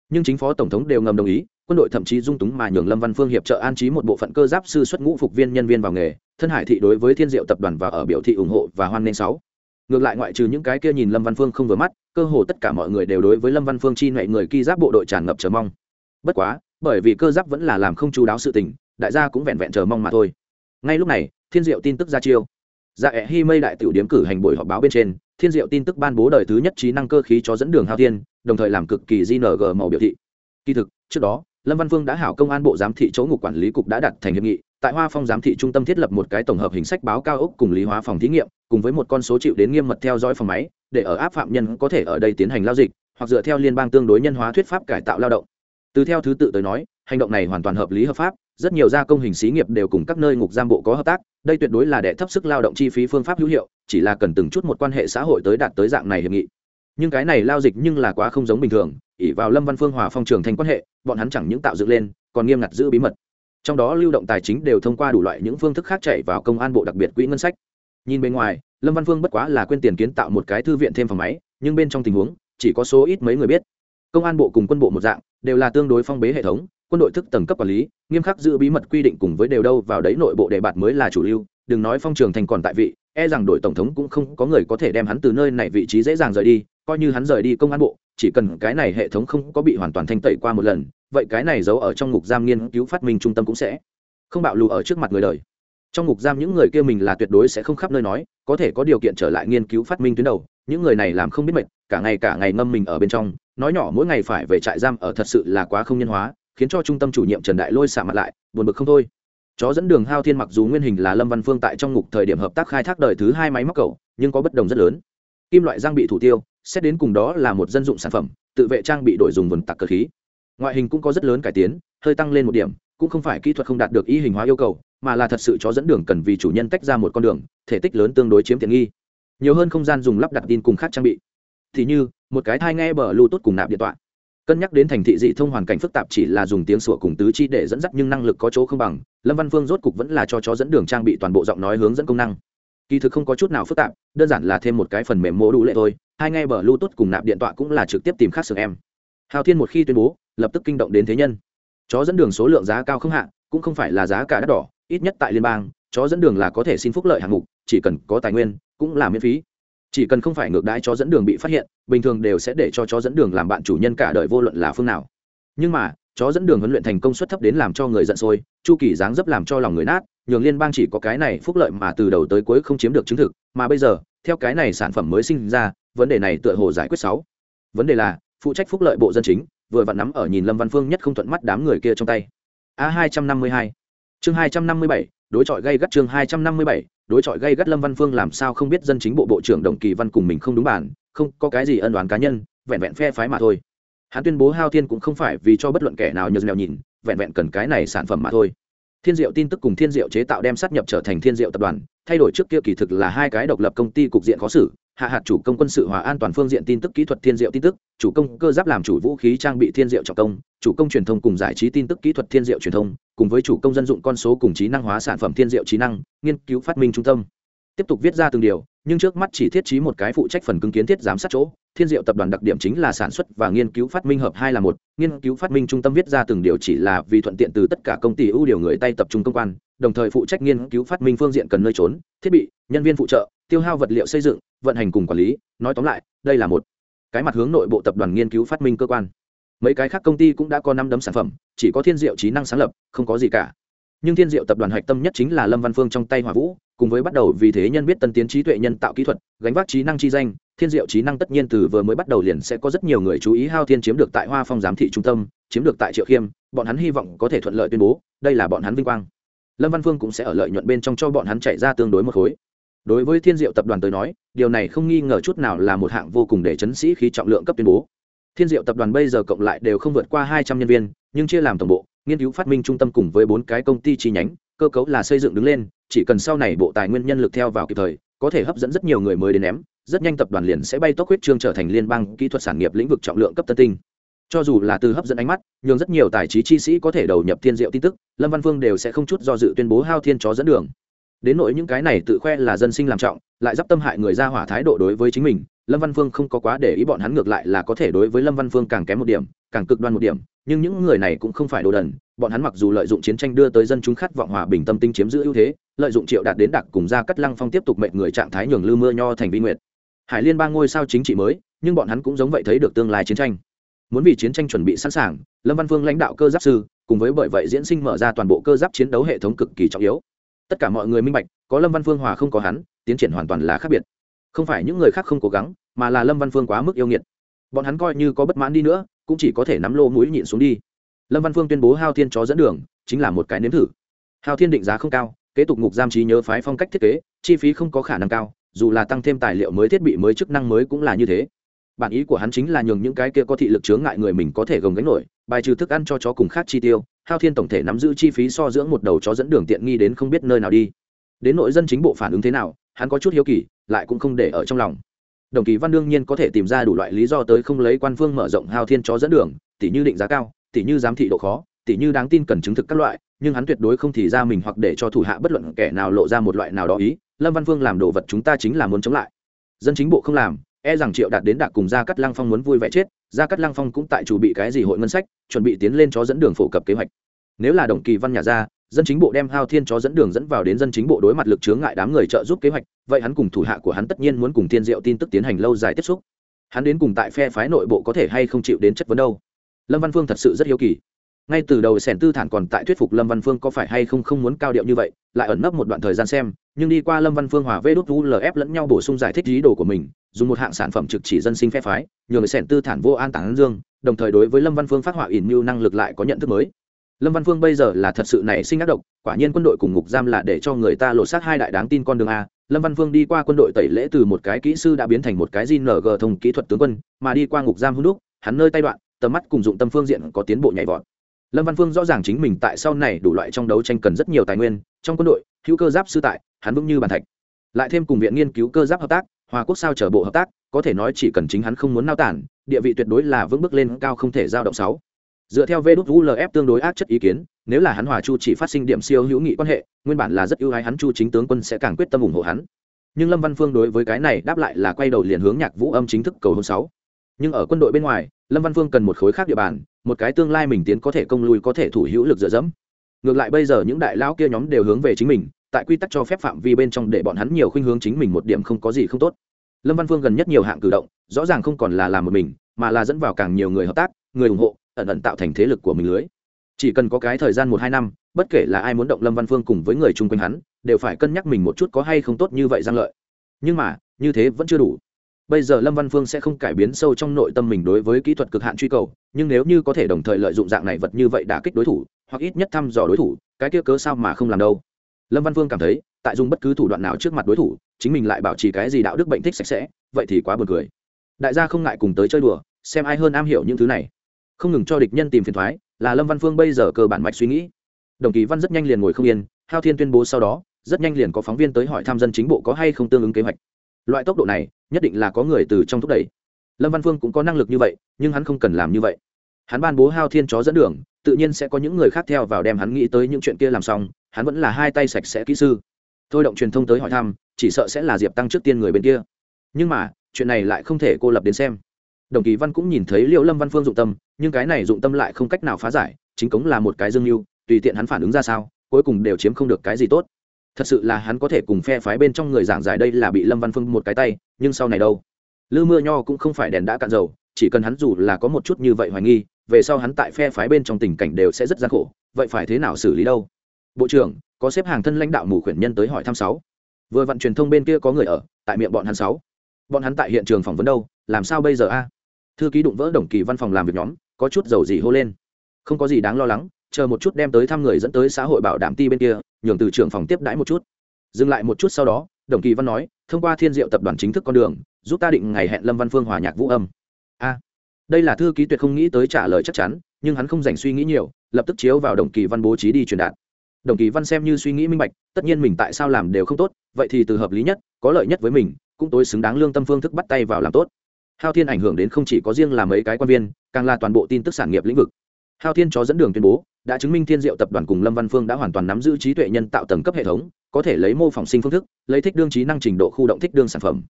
Nhưng chính phó tổng thống đều ngầm đồng ý quân đội thậm chí dung túng mà nhường lâm văn phương hiệp trợ an trí một bộ phận cơ giáp sư xuất ngũ phục viên nhân viên vào nghề, thân hải thị đối với thiên diệu tập đoàn và ở biểu thị ủng hộ và hoan nghênh sáu. Ngược lại ngoại trừ những cái kia nhìn lâm văn phương không vừa mắt, cơ hồ tất cả mọi người đều đối với lâm văn phương chi nệ người ki giáp bộ đội tràn ngập chờ mong. Bất quá, bởi vì cơ giáp vẫn là làm không chú đáo sự tình, đại gia cũng vẹn vẹn chờ mong mà thôi. Ngay lúc này, thiên diệu tin tức ra chiêu. Dạ ẹ hi mây đại tiểu điếm cử hành buổi họp báo bên trên, thiên diệu tin tức ban bố đời thứ nhất trí năng cơ khí cho dẫn đường hao thiên, đồng thời làm cực kỳ gng màu biểu thị. Kỳ thực, trước đó lâm văn phương đã hảo công an bộ giám thị chỗ ngục quản lý cục đã đặt thành hiệp nghị, tại hoa phong giám thị trung tâm thiết lập một cái tổng hợp hình sách báo cao ốc cùng lý hóa phòng thí nghiệm, cùng với một con số chịu đến nghiêm mật theo dõi phòng máy, để ở áp phạm nhân có thể ở đây tiến hành lao dịch, hoặc dựa theo liên bang tương đối nhân hóa thuyết pháp cải tạo lao động. Từ theo thứ tự tới nói, hành động này hoàn toàn hợp lý hợp pháp, rất nhiều gia công hình xí nghiệp đều cùng các nơi ngục giam bộ có hợp tác, đây tuyệt đối là để thấp sức lao động chi phí phương pháp hữu hiệu, chỉ là cần từng chút một quan hệ xã hội tới đạt tới dạng này hiệp nghị nhưng cái này lao dịch nhưng là quá không giống bình thường ỉ vào lâm văn phương hòa phong trường thành quan hệ, bọn hắn chẳng những tạo dựng lên, còn nghiêm ngặt giữ bí mật. Trong đó lưu động tài chính đều thông qua đủ loại những phương thức khác chạy vào công an bộ đặc biệt quỹ ngân sách. Nhìn bên ngoài, lâm văn phương bất quá là quên tiền kiến tạo một cái thư viện thêm phòng máy, nhưng bên trong tình huống, chỉ có số ít mấy người biết. Công an bộ cùng quân bộ một dạng, đều là tương đối phong bế hệ thống, quân đội thức tầng cấp quản lý, nghiêm khắc giữ bí mật quy định cùng với đều đâu vào đấy nội bộ đề bạt mới là chủ lưu, đừng nói phong trường thành còn tại vị e rằng đội tổng thống cũng không có người có thể đem hắn từ nơi này vị trí dễ dàng rời đi, coi như hắn rời đi công an bộ, chỉ cần cái này hệ thống không có bị hoàn toàn thanh tẩy qua một lần, vậy cái này giấu ở trong ngục giam nghiên cứu phát minh trung tâm cũng sẽ không bạo lù ở trước mặt người đời. Trong ngục giam những người kia mình là tuyệt đối sẽ không khắp nơi nói, có thể có điều kiện trở lại nghiên cứu phát minh tuyến đầu, những người này làm không biết mệt, cả ngày cả ngày ngâm mình ở bên trong, nói nhỏ mỗi ngày phải về trại giam ở thật sự là quá không nhân hóa, khiến cho trung tâm chủ nhiệm trần đại lôi xả mặt lại, buồn bực không thôi chó dẫn đường hao thiên mặc dù nguyên hình là lâm văn phương tại trong ngục thời điểm hợp tác khai thác đời thứ hai máy móc cầu nhưng có bất đồng rất lớn. Kim loại giang bị thủ tiêu, xét đến cùng đó là một dân dụng sản phẩm, tự vệ trang bị đổi dùng vần tặc cơ khí. Ngoại hình cũng có rất lớn cải tiến, hơi tăng lên một điểm, cũng không phải kỹ thuật không đạt được y hình hóa yêu cầu, mà là thật sự chó dẫn đường cần vì chủ nhân tách ra một con đường, thể tích lớn tương đối chiếm tiện nghi. Nhiều hơn không gian dùng lắp đặt tin cùng khác trang bị. Thì như, một cái thai nghe bờ bluetooth cùng nạp điện thoại cân nhắc đến thành thị dị thông hoàn cảnh phức tạp chỉ là dùng tiếng sủa cùng tứ chi để dẫn dắt nhưng năng lực có chỗ không bằng, lâm văn phương rốt cục vẫn là cho chó dẫn đường trang bị toàn bộ giọng nói hướng dẫn công năng. Kỳ thực không có chút nào phức tạp, đơn giản là thêm một cái phần mềm mô đủ lệ thôi, hai ngay bờ lưu tốt cùng nạp điện thoại cũng là trực tiếp tìm khác sừng em. Hào thiên một khi tuyên bố, lập tức kinh động đến thế nhân. Chó dẫn đường số lượng giá cao không hạ, cũng không phải là giá cả đắt đỏ, ít nhất tại liên bang, chó dẫn đường là có thể xin phúc lợi hạng mục, chỉ cần có tài nguyên, cũng là miễn phí chỉ cần không phải ngược đãi chó dẫn đường bị phát hiện, bình thường đều sẽ để cho chó dẫn đường làm bạn chủ nhân cả đời vô luận là phương nào. Nhưng mà, chó dẫn đường huấn luyện thành công suất thấp đến làm cho người giận sôi, chu kỳ dáng dấp làm cho lòng người nát, nhường liên bang chỉ có cái này phúc lợi mà từ đầu tới cuối không chiếm được chứng thực, mà bây giờ, theo cái này sản phẩm mới sinh ra, vấn đề này tựa hồ giải quyết sáu. Vấn đề là, phụ trách phúc lợi bộ dân chính, vừa vặn nắm ở nhìn lâm văn phương nhất không thuận mắt đám người kia trong tay. A hai trăm năm mươi hai. Chương hai trăm năm mươi bảy đối chọi gây gắt chương hai trăm năm mươi bảy, đối chọi gây gắt lâm văn phương làm sao không biết dân chính bộ bộ trưởng đồng kỳ văn cùng mình không đúng bản, không có cái gì ân đoán cá nhân, vẹn vẹn phe phái mà thôi. Hắn tuyên bố hao thiên cũng không phải vì cho bất luận kẻ nào nhờ nghèo nhìn, vẹn vẹn cần cái này sản phẩm mà thôi. Thiên diệu tin tức cùng thiên diệu chế tạo đem sát nhập trở thành thiên diệu tập đoàn, thay đổi trước kia kỳ thực là hai cái độc lập công ty cục diện khó xử hạ hạt chủ công quân sự hòa an toàn phương diện tin tức kỹ thuật thiên diệu tin tức, chủ công cơ giáp làm chủ vũ khí trang bị thiên diệu trọng công, chủ công truyền thông cùng giải trí tin tức kỹ thuật thiên diệu truyền thông, cùng với chủ công dân dụng con số cùng trí năng hóa sản phẩm thiên diệu trí năng, nghiên cứu phát minh trung tâm. Tiếp tục viết ra từng điều, nhưng trước mắt chỉ thiết trí một cái phụ trách phần cứng kiến thiết giám sát chỗ, thiên diệu tập đoàn đặc điểm chính là sản xuất và nghiên cứu phát minh hợp hai là một, nghiên cứu phát minh trung tâm viết ra từng điều chỉ là vì thuận tiện từ tất cả công ty ưu điều người tay tập trung công quan đồng thời phụ trách nghiên cứu phát minh phương diện cần nơi trốn, thiết bị, nhân viên phụ trợ, tiêu hao vật liệu xây dựng, vận hành cùng quản lý, nói tóm lại, đây là một cái mặt hướng nội bộ tập đoàn nghiên cứu phát minh cơ quan. Mấy cái khác công ty cũng đã có năm đấm sản phẩm, chỉ có thiên diệu trí năng sáng lập, không có gì cả. Nhưng thiên diệu tập đoàn hạch tâm nhất chính là lâm văn phương trong tay hòa vũ, cùng với bắt đầu vì thế nhân biết tân tiến trí tuệ nhân tạo kỹ thuật, gánh vác trí năng chi danh, thiên diệu trí năng tất nhiên từ vừa mới bắt đầu liền sẽ có rất nhiều người chú ý hao thiên chiếm được tại hoa phong giám thị trung tâm, chiếm được tại triệu khiêm, bọn hắn hy vọng có thể thuận lợi tuyên bố, đây là bọn hắn vinh quang lâm văn phương cũng sẽ ở lợi nhuận bên trong cho bọn hắn chạy ra tương đối một khối. Đối với thiên diệu tập đoàn tới nói, điều này không nghi ngờ chút nào là một hạng vô cùng để chấn sĩ khí trọng lượng cấp tuyên bố. Thiên diệu tập đoàn bây giờ cộng lại đều không vượt qua hai trăm nhân viên, nhưng chia làm tổng bộ, nghiên cứu phát minh trung tâm cùng với bốn cái công ty chi nhánh, cơ cấu là xây dựng đứng lên, chỉ cần sau này bộ tài nguyên nhân lực theo vào kịp thời, có thể hấp dẫn rất nhiều người mới đến ném, rất nhanh tập đoàn liền sẽ bay tốc huyết trương trở thành liên bang kỹ thuật sản nghiệp lĩnh vực trọng lượng cấp tân tinh cho dù là từ hấp dẫn ánh mắt nhưng rất nhiều tài trí chi sĩ có thể đầu nhập thiên diệu tin tức, lâm văn phương đều sẽ không chút do dự tuyên bố hao thiên chó dẫn đường. Đến nỗi những cái này tự khoe là dân sinh làm trọng, lại d i p tâm hại người ra hỏa thái độ đối với chính mình, lâm văn phương không có quá để ý bọn hắn ngược lại là có thể đối với lâm văn phương càng kém một điểm, càng cực đoan một điểm, nhưng những người này cũng không phải đồ đần, bọn hắn mặc dù lợi dụng chiến tranh đưa tới dân chúng khát vọng hòa bình tâm tinh chiếm giữ ưu thế, lợi dụng triệu đạt đến đặc cùng ra cắt lăng phong tiếp tục mệnh người trạng thái nhường lư mưa nho thành vi nguyệt. Hải liên ba ngôi sao chính trị mới, nhưng bọn hắn cũng giống vậy thấy được tương lai chiến tranh muốn vì chiến tranh chuẩn bị sẵn sàng, lâm văn phương lãnh đạo cơ giáp sư, cùng với bởi vậy diễn sinh mở ra toàn bộ cơ giáp chiến đấu hệ thống cực kỳ trọng yếu. Tất cả mọi người minh bạch, có lâm văn phương hòa không có hắn, tiến triển hoàn toàn là khác biệt. Không phải những người khác không cố gắng, mà là lâm văn phương quá mức yêu nghiệt. Bọn hắn coi như có bất mãn đi nữa, cũng chỉ có thể nắm lô mũi nhịn xuống đi. Lâm văn phương tuyên bố hao thiên chó dẫn đường, chính là một cái nếm thử. Hao thiên định giá không cao, kế tục ngục giam trí nhớ phái phong cách thiết kế, chi phí không có khả năng cao, dù là tăng thêm tài liệu mới thiết bị mới chức năng mới cũng là như thế bản ý của hắn chính là nhường những cái kia có thị lực chướng ngại người mình có thể gồng gánh nổi, bài trừ thức ăn cho chó cùng khác chi tiêu, hao thiên tổng thể nắm giữ chi phí so dưỡng một đầu chó dẫn đường tiện nghi đến không biết nơi nào đi. Đến nội dân chính bộ phản ứng thế nào, hắn có chút hiếu kỳ, lại cũng không để ở trong lòng. Đồng kỳ văn đương nhiên có thể tìm ra đủ loại lý do tới không lấy quan phương mở rộng hao thiên chó dẫn đường, tỉ như định giá cao, tỉ như giám thị độ khó, tỉ như đáng tin cần chứng thực các loại, nhưng hắn tuyệt đối không thì ra mình hoặc để cho thủ hạ bất luận kẻ nào lộ ra một loại nào đó ý, lâm văn phương làm đồ vật chúng ta chính là muốn chống lại. Dân chính bộ không làm e rằng triệu đạt đến đạt cùng gia cắt lăng phong muốn vui vẻ chết, gia cắt lăng phong cũng tại chủ bị cái gì hội ngân sách, chuẩn bị tiến lên chó dẫn đường phổ cập kế hoạch. Nếu là đồng kỳ văn nhà ra, dân chính bộ đem hao thiên chó dẫn đường dẫn vào đến dân chính bộ đối mặt lực chướng ngại đám người trợ giúp kế hoạch, vậy hắn cùng thủ hạ của hắn tất nhiên muốn cùng thiên diệu tin tức tiến hành lâu dài tiếp xúc. Hắn đến cùng tại phe phái nội bộ có thể hay không chịu đến chất vấn đâu? Lâm văn phương thật sự rất hiếu kỳ ngay từ đầu sẻn tư thản còn tại thuyết phục lâm văn phương có phải hay không không muốn cao điệu như vậy, lại ẩn nấp một đoạn thời gian xem, nhưng đi qua lâm văn phương hòa vê đốt u lf lẫn nhau bổ sung giải thích ý đồ của mình, dùng một hạng sản phẩm trực chỉ dân sinh phe phái, nhường sẻn tư thản vô an tản dương, đồng thời đối với lâm văn phương phát họa ỉn mưu năng lực lại có nhận thức mới. Lâm văn phương bây giờ là thật sự nảy sinh ác độc, quả nhiên quân đội cùng ngục giam là để cho người ta lột xác hai đại đáng tin con đường a. Lâm văn phương đi qua quân đội tẩy lễ từ một cái kỹ sư đã biến thành một cái gng thông kỹ thuật tướng quân, mà đi qua ngục giam hữu đúc, hắn nơi tay đoạn, tầm mắt cùng dụng tâm phương diện có tiến bộ nhảy vọt lâm văn phương rõ ràng chính mình tại sau này đủ loại trong đấu tranh cần rất nhiều tài nguyên, trong quân đội, hữu cơ giáp sư tại, hắn vững như bàn thạch. Lại thêm cùng viện nghiên cứu cơ giáp hợp tác, hòa quốc sao trở bộ hợp tác, có thể nói chỉ cần chính hắn không muốn nao tản, địa vị tuyệt đối là vững bước lên cao không thể giao động sáu. Dựa theo vlf tương đối ác chất ý kiến, nếu là hắn hòa chu chỉ phát sinh điểm siêu hữu nghị quan hệ, nguyên bản là rất ưu ái hắn chu chính tướng quân sẽ càng quyết tâm ủng hộ hắn. Nhưng lâm văn phương đối với cái này đáp lại là quay đầu liền hướng nhạc vũ âm chính thức cầu hôn sáu nhưng ở quân đội bên ngoài, lâm văn phương cần một khối khác địa bàn, một cái tương lai mình tiến có thể công lui, có thể thủ hữu lực dựa dẫm. Ngược lại bây giờ những đại lão kia nhóm đều hướng về chính mình, tại quy tắc cho phép phạm vi bên trong để bọn hắn nhiều khuynh hướng chính mình một điểm không có gì không tốt. Lâm văn phương gần nhất nhiều hạng cử động, rõ ràng không còn là làm một mình, mà là dẫn vào càng nhiều người hợp tác, người ủng hộ, ẩn ẩn tạo thành thế lực của mình lưới. Chỉ cần có cái thời gian một hai năm, bất kể là ai muốn động lâm văn phương cùng với người chung quanh hắn, đều phải cân nhắc mình một chút có hay không tốt như vậy giang lợi. Nhưng mà, như thế vẫn chưa đủ bây giờ lâm văn phương sẽ không cải biến sâu trong nội tâm mình đối với kỹ thuật cực hạn truy cầu, nhưng nếu như có thể đồng thời lợi dụng dạng này vật như vậy đả kích đối thủ, hoặc ít nhất thăm dò đối thủ, cái kia cớ sao mà không làm đâu? Lâm văn phương cảm thấy, tại dùng bất cứ thủ đoạn nào trước mặt đối thủ, chính mình lại bảo trì cái gì đạo đức bệnh thích sạch sẽ, vậy thì quá buồn cười. Đại gia không ngại cùng tới chơi đùa, xem ai hơn am hiểu những thứ này. Không ngừng cho địch nhân tìm phiền thoái, là lâm văn phương bây giờ cơ bản mạch suy nghĩ. Đồng kỳ văn rất nhanh liền ngồi không yên, hao thiên tuyên bố sau đó, rất nhanh liền có phóng viên tới hỏi tham dân chính bộ có hay không tương ứng kế hoạch. Loại tốc độ này nhất định là có người từ trong thúc đẩy. Lâm văn phương cũng có năng lực như vậy, nhưng hắn không cần làm như vậy. Hắn ban bố hao thiên chó dẫn đường, tự nhiên sẽ có những người khác theo vào đem hắn nghĩ tới những chuyện kia làm xong, hắn vẫn là hai tay sạch sẽ kỹ sư. Thôi động truyền thông tới hỏi thăm, chỉ sợ sẽ là diệp tăng trước tiên người bên kia. Nhưng mà, chuyện này lại không thể cô lập đến xem. Đồng kỳ văn cũng nhìn thấy liệu lâm văn phương dụng tâm, nhưng cái này dụng tâm lại không cách nào phá giải, chính cống là một cái dương mưu, tùy tiện hắn phản ứng ra sao, cuối cùng đều chiếm không được cái gì tốt thật sự là hắn có thể cùng phe phái bên trong người giảng giải đây là bị lâm văn phương một cái tay, nhưng sau này đâu? Lư mưa nho cũng không phải đèn đã cạn dầu, chỉ cần hắn dù là có một chút như vậy hoài nghi, về sau hắn tại phe phái bên trong tình cảnh đều sẽ rất gian khổ, vậy phải thế nào xử lý đâu? Bộ trưởng, có xếp hàng thân lãnh đạo mù khuyển nhân tới hỏi thăm sáu. Vừa vặn truyền thông bên kia có người ở, tại miệng bọn hắn sáu. Bọn hắn tại hiện trường phỏng vấn đâu, làm sao bây giờ a? Thư ký đụng vỡ đồng kỳ văn phòng làm việc nhóm, có chút dầu gì hô lên. Không có gì đáng lo lắng chờ một chút đem tới thăm người dẫn tới xã hội bảo đảm ti bên kia, nhường từ trưởng phòng tiếp đãi một chút. Dừng lại một chút sau đó, đồng kỳ văn nói, thông qua thiên diệu tập đoàn chính thức con đường, giúp ta định ngày hẹn lâm văn phương hòa nhạc vũ âm. A. Đây là thư ký tuyệt không nghĩ tới trả lời chắc chắn, nhưng hắn không dành suy nghĩ nhiều, lập tức chiếu vào đồng kỳ văn bố trí đi truyền đạt. Đồng kỳ văn xem như suy nghĩ minh bạch, tất nhiên mình tại sao làm đều không tốt, vậy thì từ hợp lý nhất, có lợi nhất với mình, cũng tối xứng đáng lương tâm phương thức bắt tay vào làm tốt. Hao thiên ảnh hưởng đến không chỉ có riêng là mấy cái quan viên, càng là toàn bộ tin tức sản nghiệp lĩnh vực. Hao thiên chó dẫn đường tuyên bố đã chứng minh thiên diệu tập đoàn cùng lâm văn phương đã hoàn toàn nắm giữ trí tuệ nhân tạo tầng cấp hệ thống, có thể lấy mô phỏng sinh phương thức, lấy thích đương trí năng trình độ khu động thích đương sản phẩm.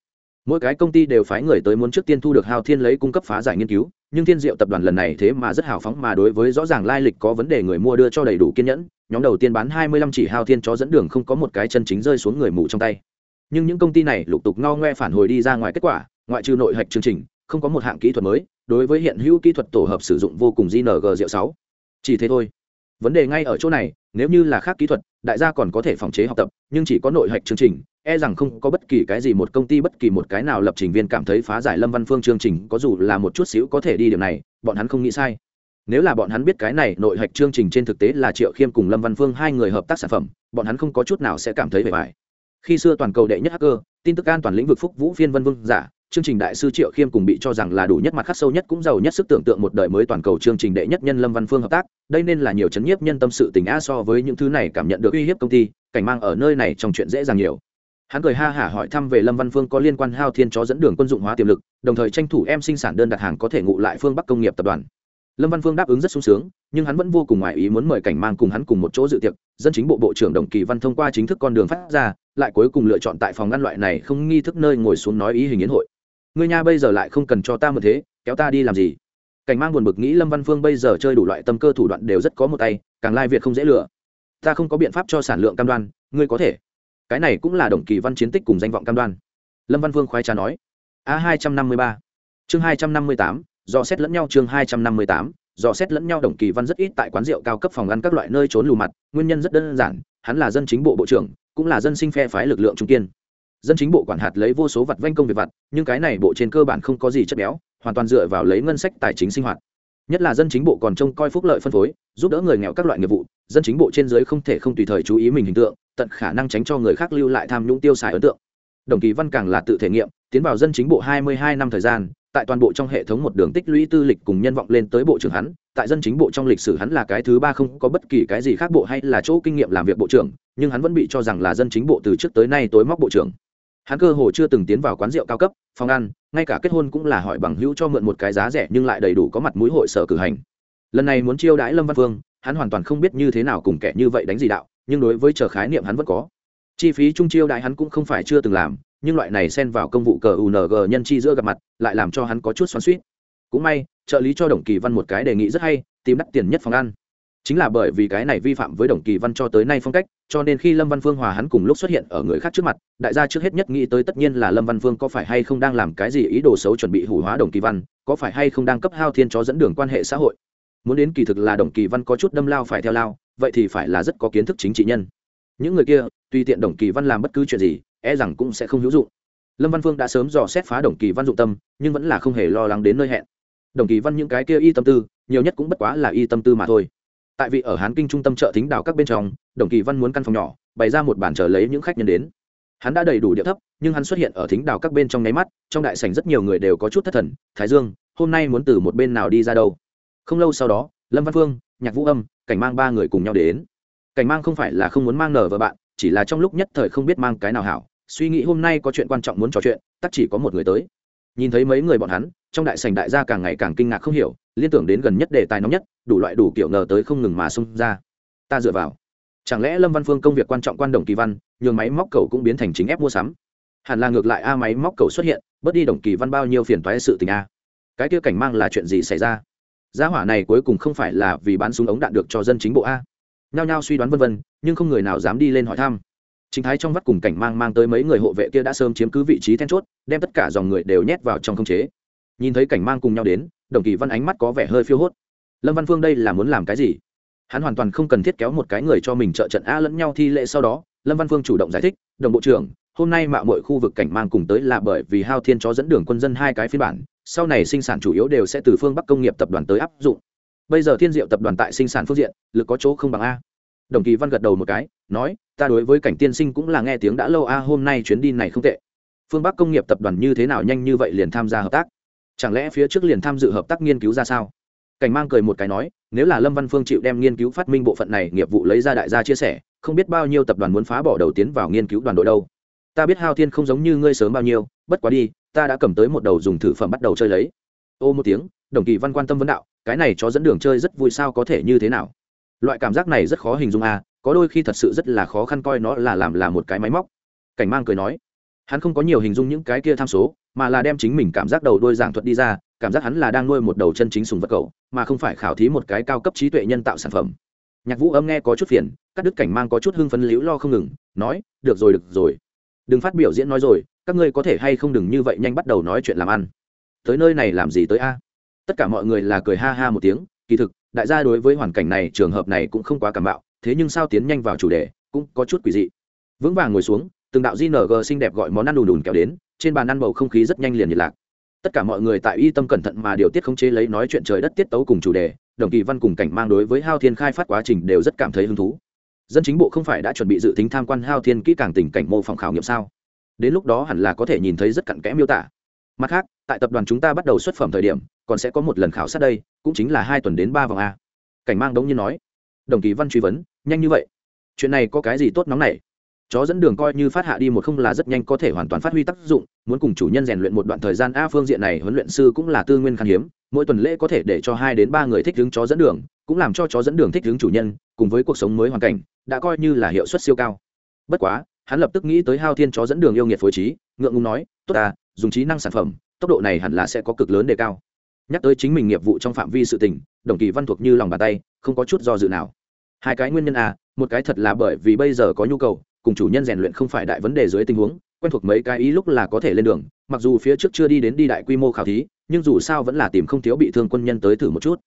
Mỗi cái công ty đều phái người tới muốn trước tiên thu được hao thiên lấy cung cấp phá giải nghiên cứu, nhưng thiên diệu tập đoàn lần này thế mà rất hào phóng mà đối với rõ ràng lai lịch có vấn đề người mua đưa cho đầy đủ kiên nhẫn, nhóm đầu tiên bán hai mươi lăm chỉ hao thiên cho dẫn đường không có một cái chân chính rơi xuống người mù trong tay. Nhưng những công ty này lục tục ngao ngoe phản hồi đi ra ngoài kết quả, ngoại trừ nội hạch chương trình, không có một hạng kỹ thuật mới, đối với hiện hữu kỹ thuật tổ hợp sử dụng vô cùng gng diệu sáu. Chỉ thế thôi vấn đề ngay ở chỗ này, nếu như là khác kỹ thuật, đại gia còn có thể phòng chế học tập, nhưng chỉ có nội hạch chương trình e rằng không có bất kỳ cái gì một công ty bất kỳ một cái nào lập trình viên cảm thấy phá giải lâm văn phương chương trình, có dù là một chút xíu có thể đi điều này, bọn hắn không nghĩ sai. Nếu là bọn hắn biết cái này nội hạch chương trình trên thực tế là triệu khiêm cùng lâm văn phương hai người hợp tác sản phẩm, bọn hắn không có chút nào sẽ cảm thấy vẻ bài khi xưa toàn cầu đệ nhất hacker, tin tức an toàn lĩnh vực phúc vũ phiên vân vương giả chương trình đại sư triệu khiêm cùng bị cho rằng là đủ nhất mặt khắc sâu nhất cũng giàu nhất sức tưởng tượng một đời mới toàn cầu chương trình đệ nhất nhân lâm văn phương hợp tác. Đây nên là nhiều chấn nhiếp nhân tâm sự tình a so với những thứ này cảm nhận được uy hiếp công ty, cảnh mang ở nơi này trong chuyện dễ dàng nhiều. Hắn cười ha hả hỏi thăm về lâm văn phương có liên quan hao thiên chó dẫn đường quân dụng hóa tiềm lực, đồng thời tranh thủ em sinh sản đơn đặt hàng có thể ngụ lại phương bắc công nghiệp tập đoàn. Lâm văn phương đáp ứng rất sung sướng, nhưng hắn vẫn vô cùng ngoại ý muốn mời cảnh mang cùng hắn cùng một chỗ dự tiệc. Dân chính bộ bộ trưởng đồng kỳ văn thông qua chính thức con đường phát ra, lại cuối cùng lựa chọn tại phòng ngăn loại này không nghi thức nơi ngồi xuống nói ý hình yến hội người nha bây giờ lại không cần cho ta một thế, kéo ta đi làm gì? Cảnh mang buồn bực nghĩ lâm văn phương bây giờ chơi đủ loại tâm cơ thủ đoạn đều rất có một tay, càng lai việt không dễ lựa ta không có biện pháp cho sản lượng cam đoan, ngươi có thể. Cái này cũng là đồng kỳ văn chiến tích cùng danh vọng cam đoan. Lâm văn phương khoái trà nói. A hai trăm năm mươi ba. Chương hai trăm năm mươi tám, do xét lẫn nhau chương hai trăm năm mươi tám, do xét lẫn nhau đồng kỳ văn rất ít tại quán rượu cao cấp phòng ăn các loại nơi trốn lù mặt, nguyên nhân rất đơn giản, hắn là dân chính bộ bộ trưởng, cũng là dân sinh phe phái lực lượng trung kiên dân chính bộ quản hạt lấy vô số vật vanh công việc vặt, nhưng cái này bộ trên cơ bản không có gì chất béo, hoàn toàn dựa vào lấy ngân sách tài chính sinh hoạt. Nhất là dân chính bộ còn trông coi phúc lợi phân phối, giúp đỡ người nghèo các loại nghiệp vụ, dân chính bộ trên dưới không thể không tùy thời chú ý mình hình tượng, tận khả năng tránh cho người khác lưu lại tham nhũng tiêu xài ấn tượng. Đồng kỳ văn càng là tự thể nghiệm, tiến vào dân chính bộ hai mươi hai năm thời gian, tại toàn bộ trong hệ thống một đường tích lũy tư lịch cùng nhân vọng lên tới bộ trưởng hắn, tại dân chính bộ trong lịch sử hắn là cái thứ ba không có bất kỳ cái gì khác bộ hay là chỗ kinh nghiệm làm việc bộ trưởng, nhưng hắn vẫn bị cho rằng là dân chính bộ từ trước tới nay tối móc bộ trưởng hắn cơ hồ chưa từng tiến vào quán rượu cao cấp, phòng ăn, ngay cả kết hôn cũng là hỏi bằng hữu cho mượn một cái giá rẻ nhưng lại đầy đủ có mặt mũi hội sở cử hành. Lần này muốn chiêu đãi lâm văn phương, hắn hoàn toàn không biết như thế nào cùng kẻ như vậy đánh gì đạo, nhưng đối với chờ khái niệm hắn vẫn có. Chi phí trung chiêu đãi hắn cũng không phải chưa từng làm, nhưng loại này xen vào công vụ cờ ung nhân chi giữa gặp mặt, lại làm cho hắn có chút xoắn suýt cũng may, trợ lý cho đồng kỳ văn một cái đề nghị rất hay, tìm đắt tiền nhất phòng ăn chính là bởi vì cái này vi phạm với đồng kỳ văn cho tới nay phong cách, cho nên khi lâm văn phương hòa hắn cùng lúc xuất hiện ở người khác trước mặt, đại gia trước hết nhất nghĩ tới tất nhiên là lâm văn phương có phải hay không đang làm cái gì ý đồ xấu chuẩn bị hủ hóa đồng kỳ văn, có phải hay không đang cấp hao thiên chó dẫn đường quan hệ xã hội. Muốn đến kỳ thực là đồng kỳ văn có chút đâm lao phải theo lao, vậy thì phải là rất có kiến thức chính trị nhân. Những người kia, tùy tiện đồng kỳ văn làm bất cứ chuyện gì e rằng cũng sẽ không hữu dụng. Lâm văn phương đã sớm dò xét phá đồng kỳ văn dụng tâm, nhưng vẫn là không hề lo lắng đến nơi hẹn. Đồng kỳ văn những cái kia y tâm tư, nhiều nhất cũng bất quá là y tâm tư mà thôi tại vị ở hán kinh trung tâm chợ thính đào các bên trong, đồng kỳ văn muốn căn phòng nhỏ, bày ra một bàn chờ lấy những khách nhân đến. Hắn đã đầy đủ địa thấp, nhưng hắn xuất hiện ở thính đào các bên trong nháy mắt, trong đại sảnh rất nhiều người đều có chút thất thần, thái dương, hôm nay muốn từ một bên nào đi ra đâu? Không lâu sau đó, lâm văn phương, nhạc vũ âm, cảnh mang ba người cùng nhau đến. Cảnh mang không phải là không muốn mang nở vợ bạn, chỉ là trong lúc nhất thời không biết mang cái nào hảo, suy nghĩ hôm nay có chuyện quan trọng muốn trò chuyện, tắc chỉ có một người tới. Nhìn thấy mấy người bọn hắn, trong đại sành đại gia càng ngày càng kinh ngạc không hiểu, liên tưởng đến gần nhất đề tài nóng nhất đủ loại đủ kiểu ngờ tới không ngừng mà xung ra. Ta dựa vào. Chẳng lẽ lâm văn phương công việc quan trọng quan đồng kỳ văn, nhường máy móc cầu cũng biến thành chính ép mua sắm? Hẳn là ngược lại a, máy móc cầu xuất hiện, bớt đi đồng kỳ văn bao nhiêu phiền toái sự tình a. Cái kia cảnh mang là chuyện gì xảy ra? Gia hỏa này cuối cùng không phải là vì bán súng ống đạn được cho dân chính bộ a? Nhao nhao suy đoán vân vân, nhưng không người nào dám đi lên hỏi thăm. Chính thái trong vắt cùng cảnh mang mang tới mấy người hộ vệ kia đã sớm chiếm cứ vị trí then chốt, đem tất cả dòng người đều nhét vào trong không chế. Nhìn thấy cảnh mang cùng nhau đến, đồng kỳ văn ánh mắt có vẻ hơi phiêu hốt lâm văn phương đây là muốn làm cái gì? Hắn hoàn toàn không cần thiết kéo một cái người cho mình trợ trận a lẫn nhau thi lệ sau đó, lâm văn phương chủ động giải thích, đồng bộ trưởng, hôm nay mạo mọi khu vực cảnh mang cùng tới là bởi vì hao thiên chó dẫn đường quân dân hai cái phiên bản, sau này sinh sản chủ yếu đều sẽ từ phương bắc công nghiệp tập đoàn tới áp dụng. Bây giờ thiên diệu tập đoàn tại sinh sản phương diện, lực có chỗ không bằng a. Đồng kỳ văn gật đầu một cái, nói, ta đối với cảnh tiên sinh cũng là nghe tiếng đã lâu a, hôm nay chuyến đi này không tệ. Phương bắc công nghiệp tập đoàn như thế nào nhanh như vậy liền tham gia hợp tác? Chẳng lẽ phía trước liền tham dự hợp tác nghiên cứu ra sao? Cảnh mang cười một cái nói, nếu là lâm văn phương chịu đem nghiên cứu phát minh bộ phận này nghiệp vụ lấy ra đại gia chia sẻ, không biết bao nhiêu tập đoàn muốn phá bỏ đầu tiến vào nghiên cứu đoàn đội đâu. Ta biết hao thiên không giống như ngươi sớm bao nhiêu, bất quá đi, ta đã cầm tới một đầu dùng thử phẩm bắt đầu chơi lấy. Ô một tiếng, đồng kỳ văn quan tâm vấn đạo, cái này cho dẫn đường chơi rất vui sao có thể như thế nào? Loại cảm giác này rất khó hình dung à có đôi khi thật sự rất là khó khăn coi nó là làm là một cái máy móc. Cảnh mang cười nói, hắn không có nhiều hình dung những cái kia tham số, mà là đem chính mình cảm giác đầu đôi giảng thuật đi ra cảm giác hắn là đang nuôi một đầu chân chính sùng vật cầu, mà không phải khảo thí một cái cao cấp trí tuệ nhân tạo sản phẩm. Nhạc vũ âm nghe có chút phiền các đức cảnh mang có chút hưng phấn liễu lo không ngừng, nói, được rồi được rồi. Đừng phát biểu diễn nói rồi, các ngươi có thể hay không đừng như vậy nhanh bắt đầu nói chuyện làm ăn. Tới nơi này làm gì tới a? Tất cả mọi người là cười ha ha một tiếng, kỳ thực, đại gia đối với hoàn cảnh này, trường hợp này cũng không quá cảm bạo, thế nhưng sao tiến nhanh vào chủ đề, cũng có chút quỷ dị. Vững vàng ngồi xuống, từng đạo gng xinh đẹp gọi món ăn đùn đùn kéo đến, trên bàn ăn bầu không khí rất nhanh liền nhiệt lạc tất cả mọi người tại y tâm cẩn thận mà điều tiết khống chế lấy nói chuyện trời đất tiết tấu cùng chủ đề, đồng kỳ văn cùng cảnh mang đối với hao thiên khai phát quá trình đều rất cảm thấy hứng thú. Dân chính bộ không phải đã chuẩn bị dự tính tham quan hao thiên kỹ càng tình cảnh mô phỏng khảo nghiệm sao? Đến lúc đó hẳn là có thể nhìn thấy rất cặn kẽ miêu tả. Mặt khác, tại tập đoàn chúng ta bắt đầu xuất phẩm thời điểm, còn sẽ có một lần khảo sát đây, cũng chính là hai tuần đến ba vòng a. Cảnh mang đống như nói. Đồng kỳ văn truy vấn, nhanh như vậy. Chuyện này có cái gì tốt nóng này chó dẫn đường coi như phát hạ đi một không là rất nhanh có thể hoàn toàn phát huy tác dụng, muốn cùng chủ nhân rèn luyện một đoạn thời gian a phương diện này huấn luyện sư cũng là tư nguyên khan hiếm, mỗi tuần lễ có thể để cho hai đến ba người thích hướng chó dẫn đường, cũng làm cho chó dẫn đường thích hướng chủ nhân, cùng với cuộc sống mới hoàn cảnh, đã coi như là hiệu suất siêu cao. Bất quá, hắn lập tức nghĩ tới hao thiên chó dẫn đường yêu nghiệt phối trí, ngượng ngùng nói, tốt à dùng trí năng sản phẩm, tốc độ này hẳn là sẽ có cực lớn đề cao. Nhắc tới chính mình nghiệp vụ trong phạm vi sự tình, đồng kỳ văn thuộc như lòng bàn tay, không có chút do dự nào. Hai cái nguyên nhân à một cái thật là bởi vì bây giờ có nhu cầu cùng chủ nhân rèn luyện không phải đại vấn đề dưới tình huống, quen thuộc mấy cái ý lúc là có thể lên đường, mặc dù phía trước chưa đi đến đi đại quy mô khảo thí, nhưng dù sao vẫn là tìm không thiếu bị thương quân nhân tới thử một chút.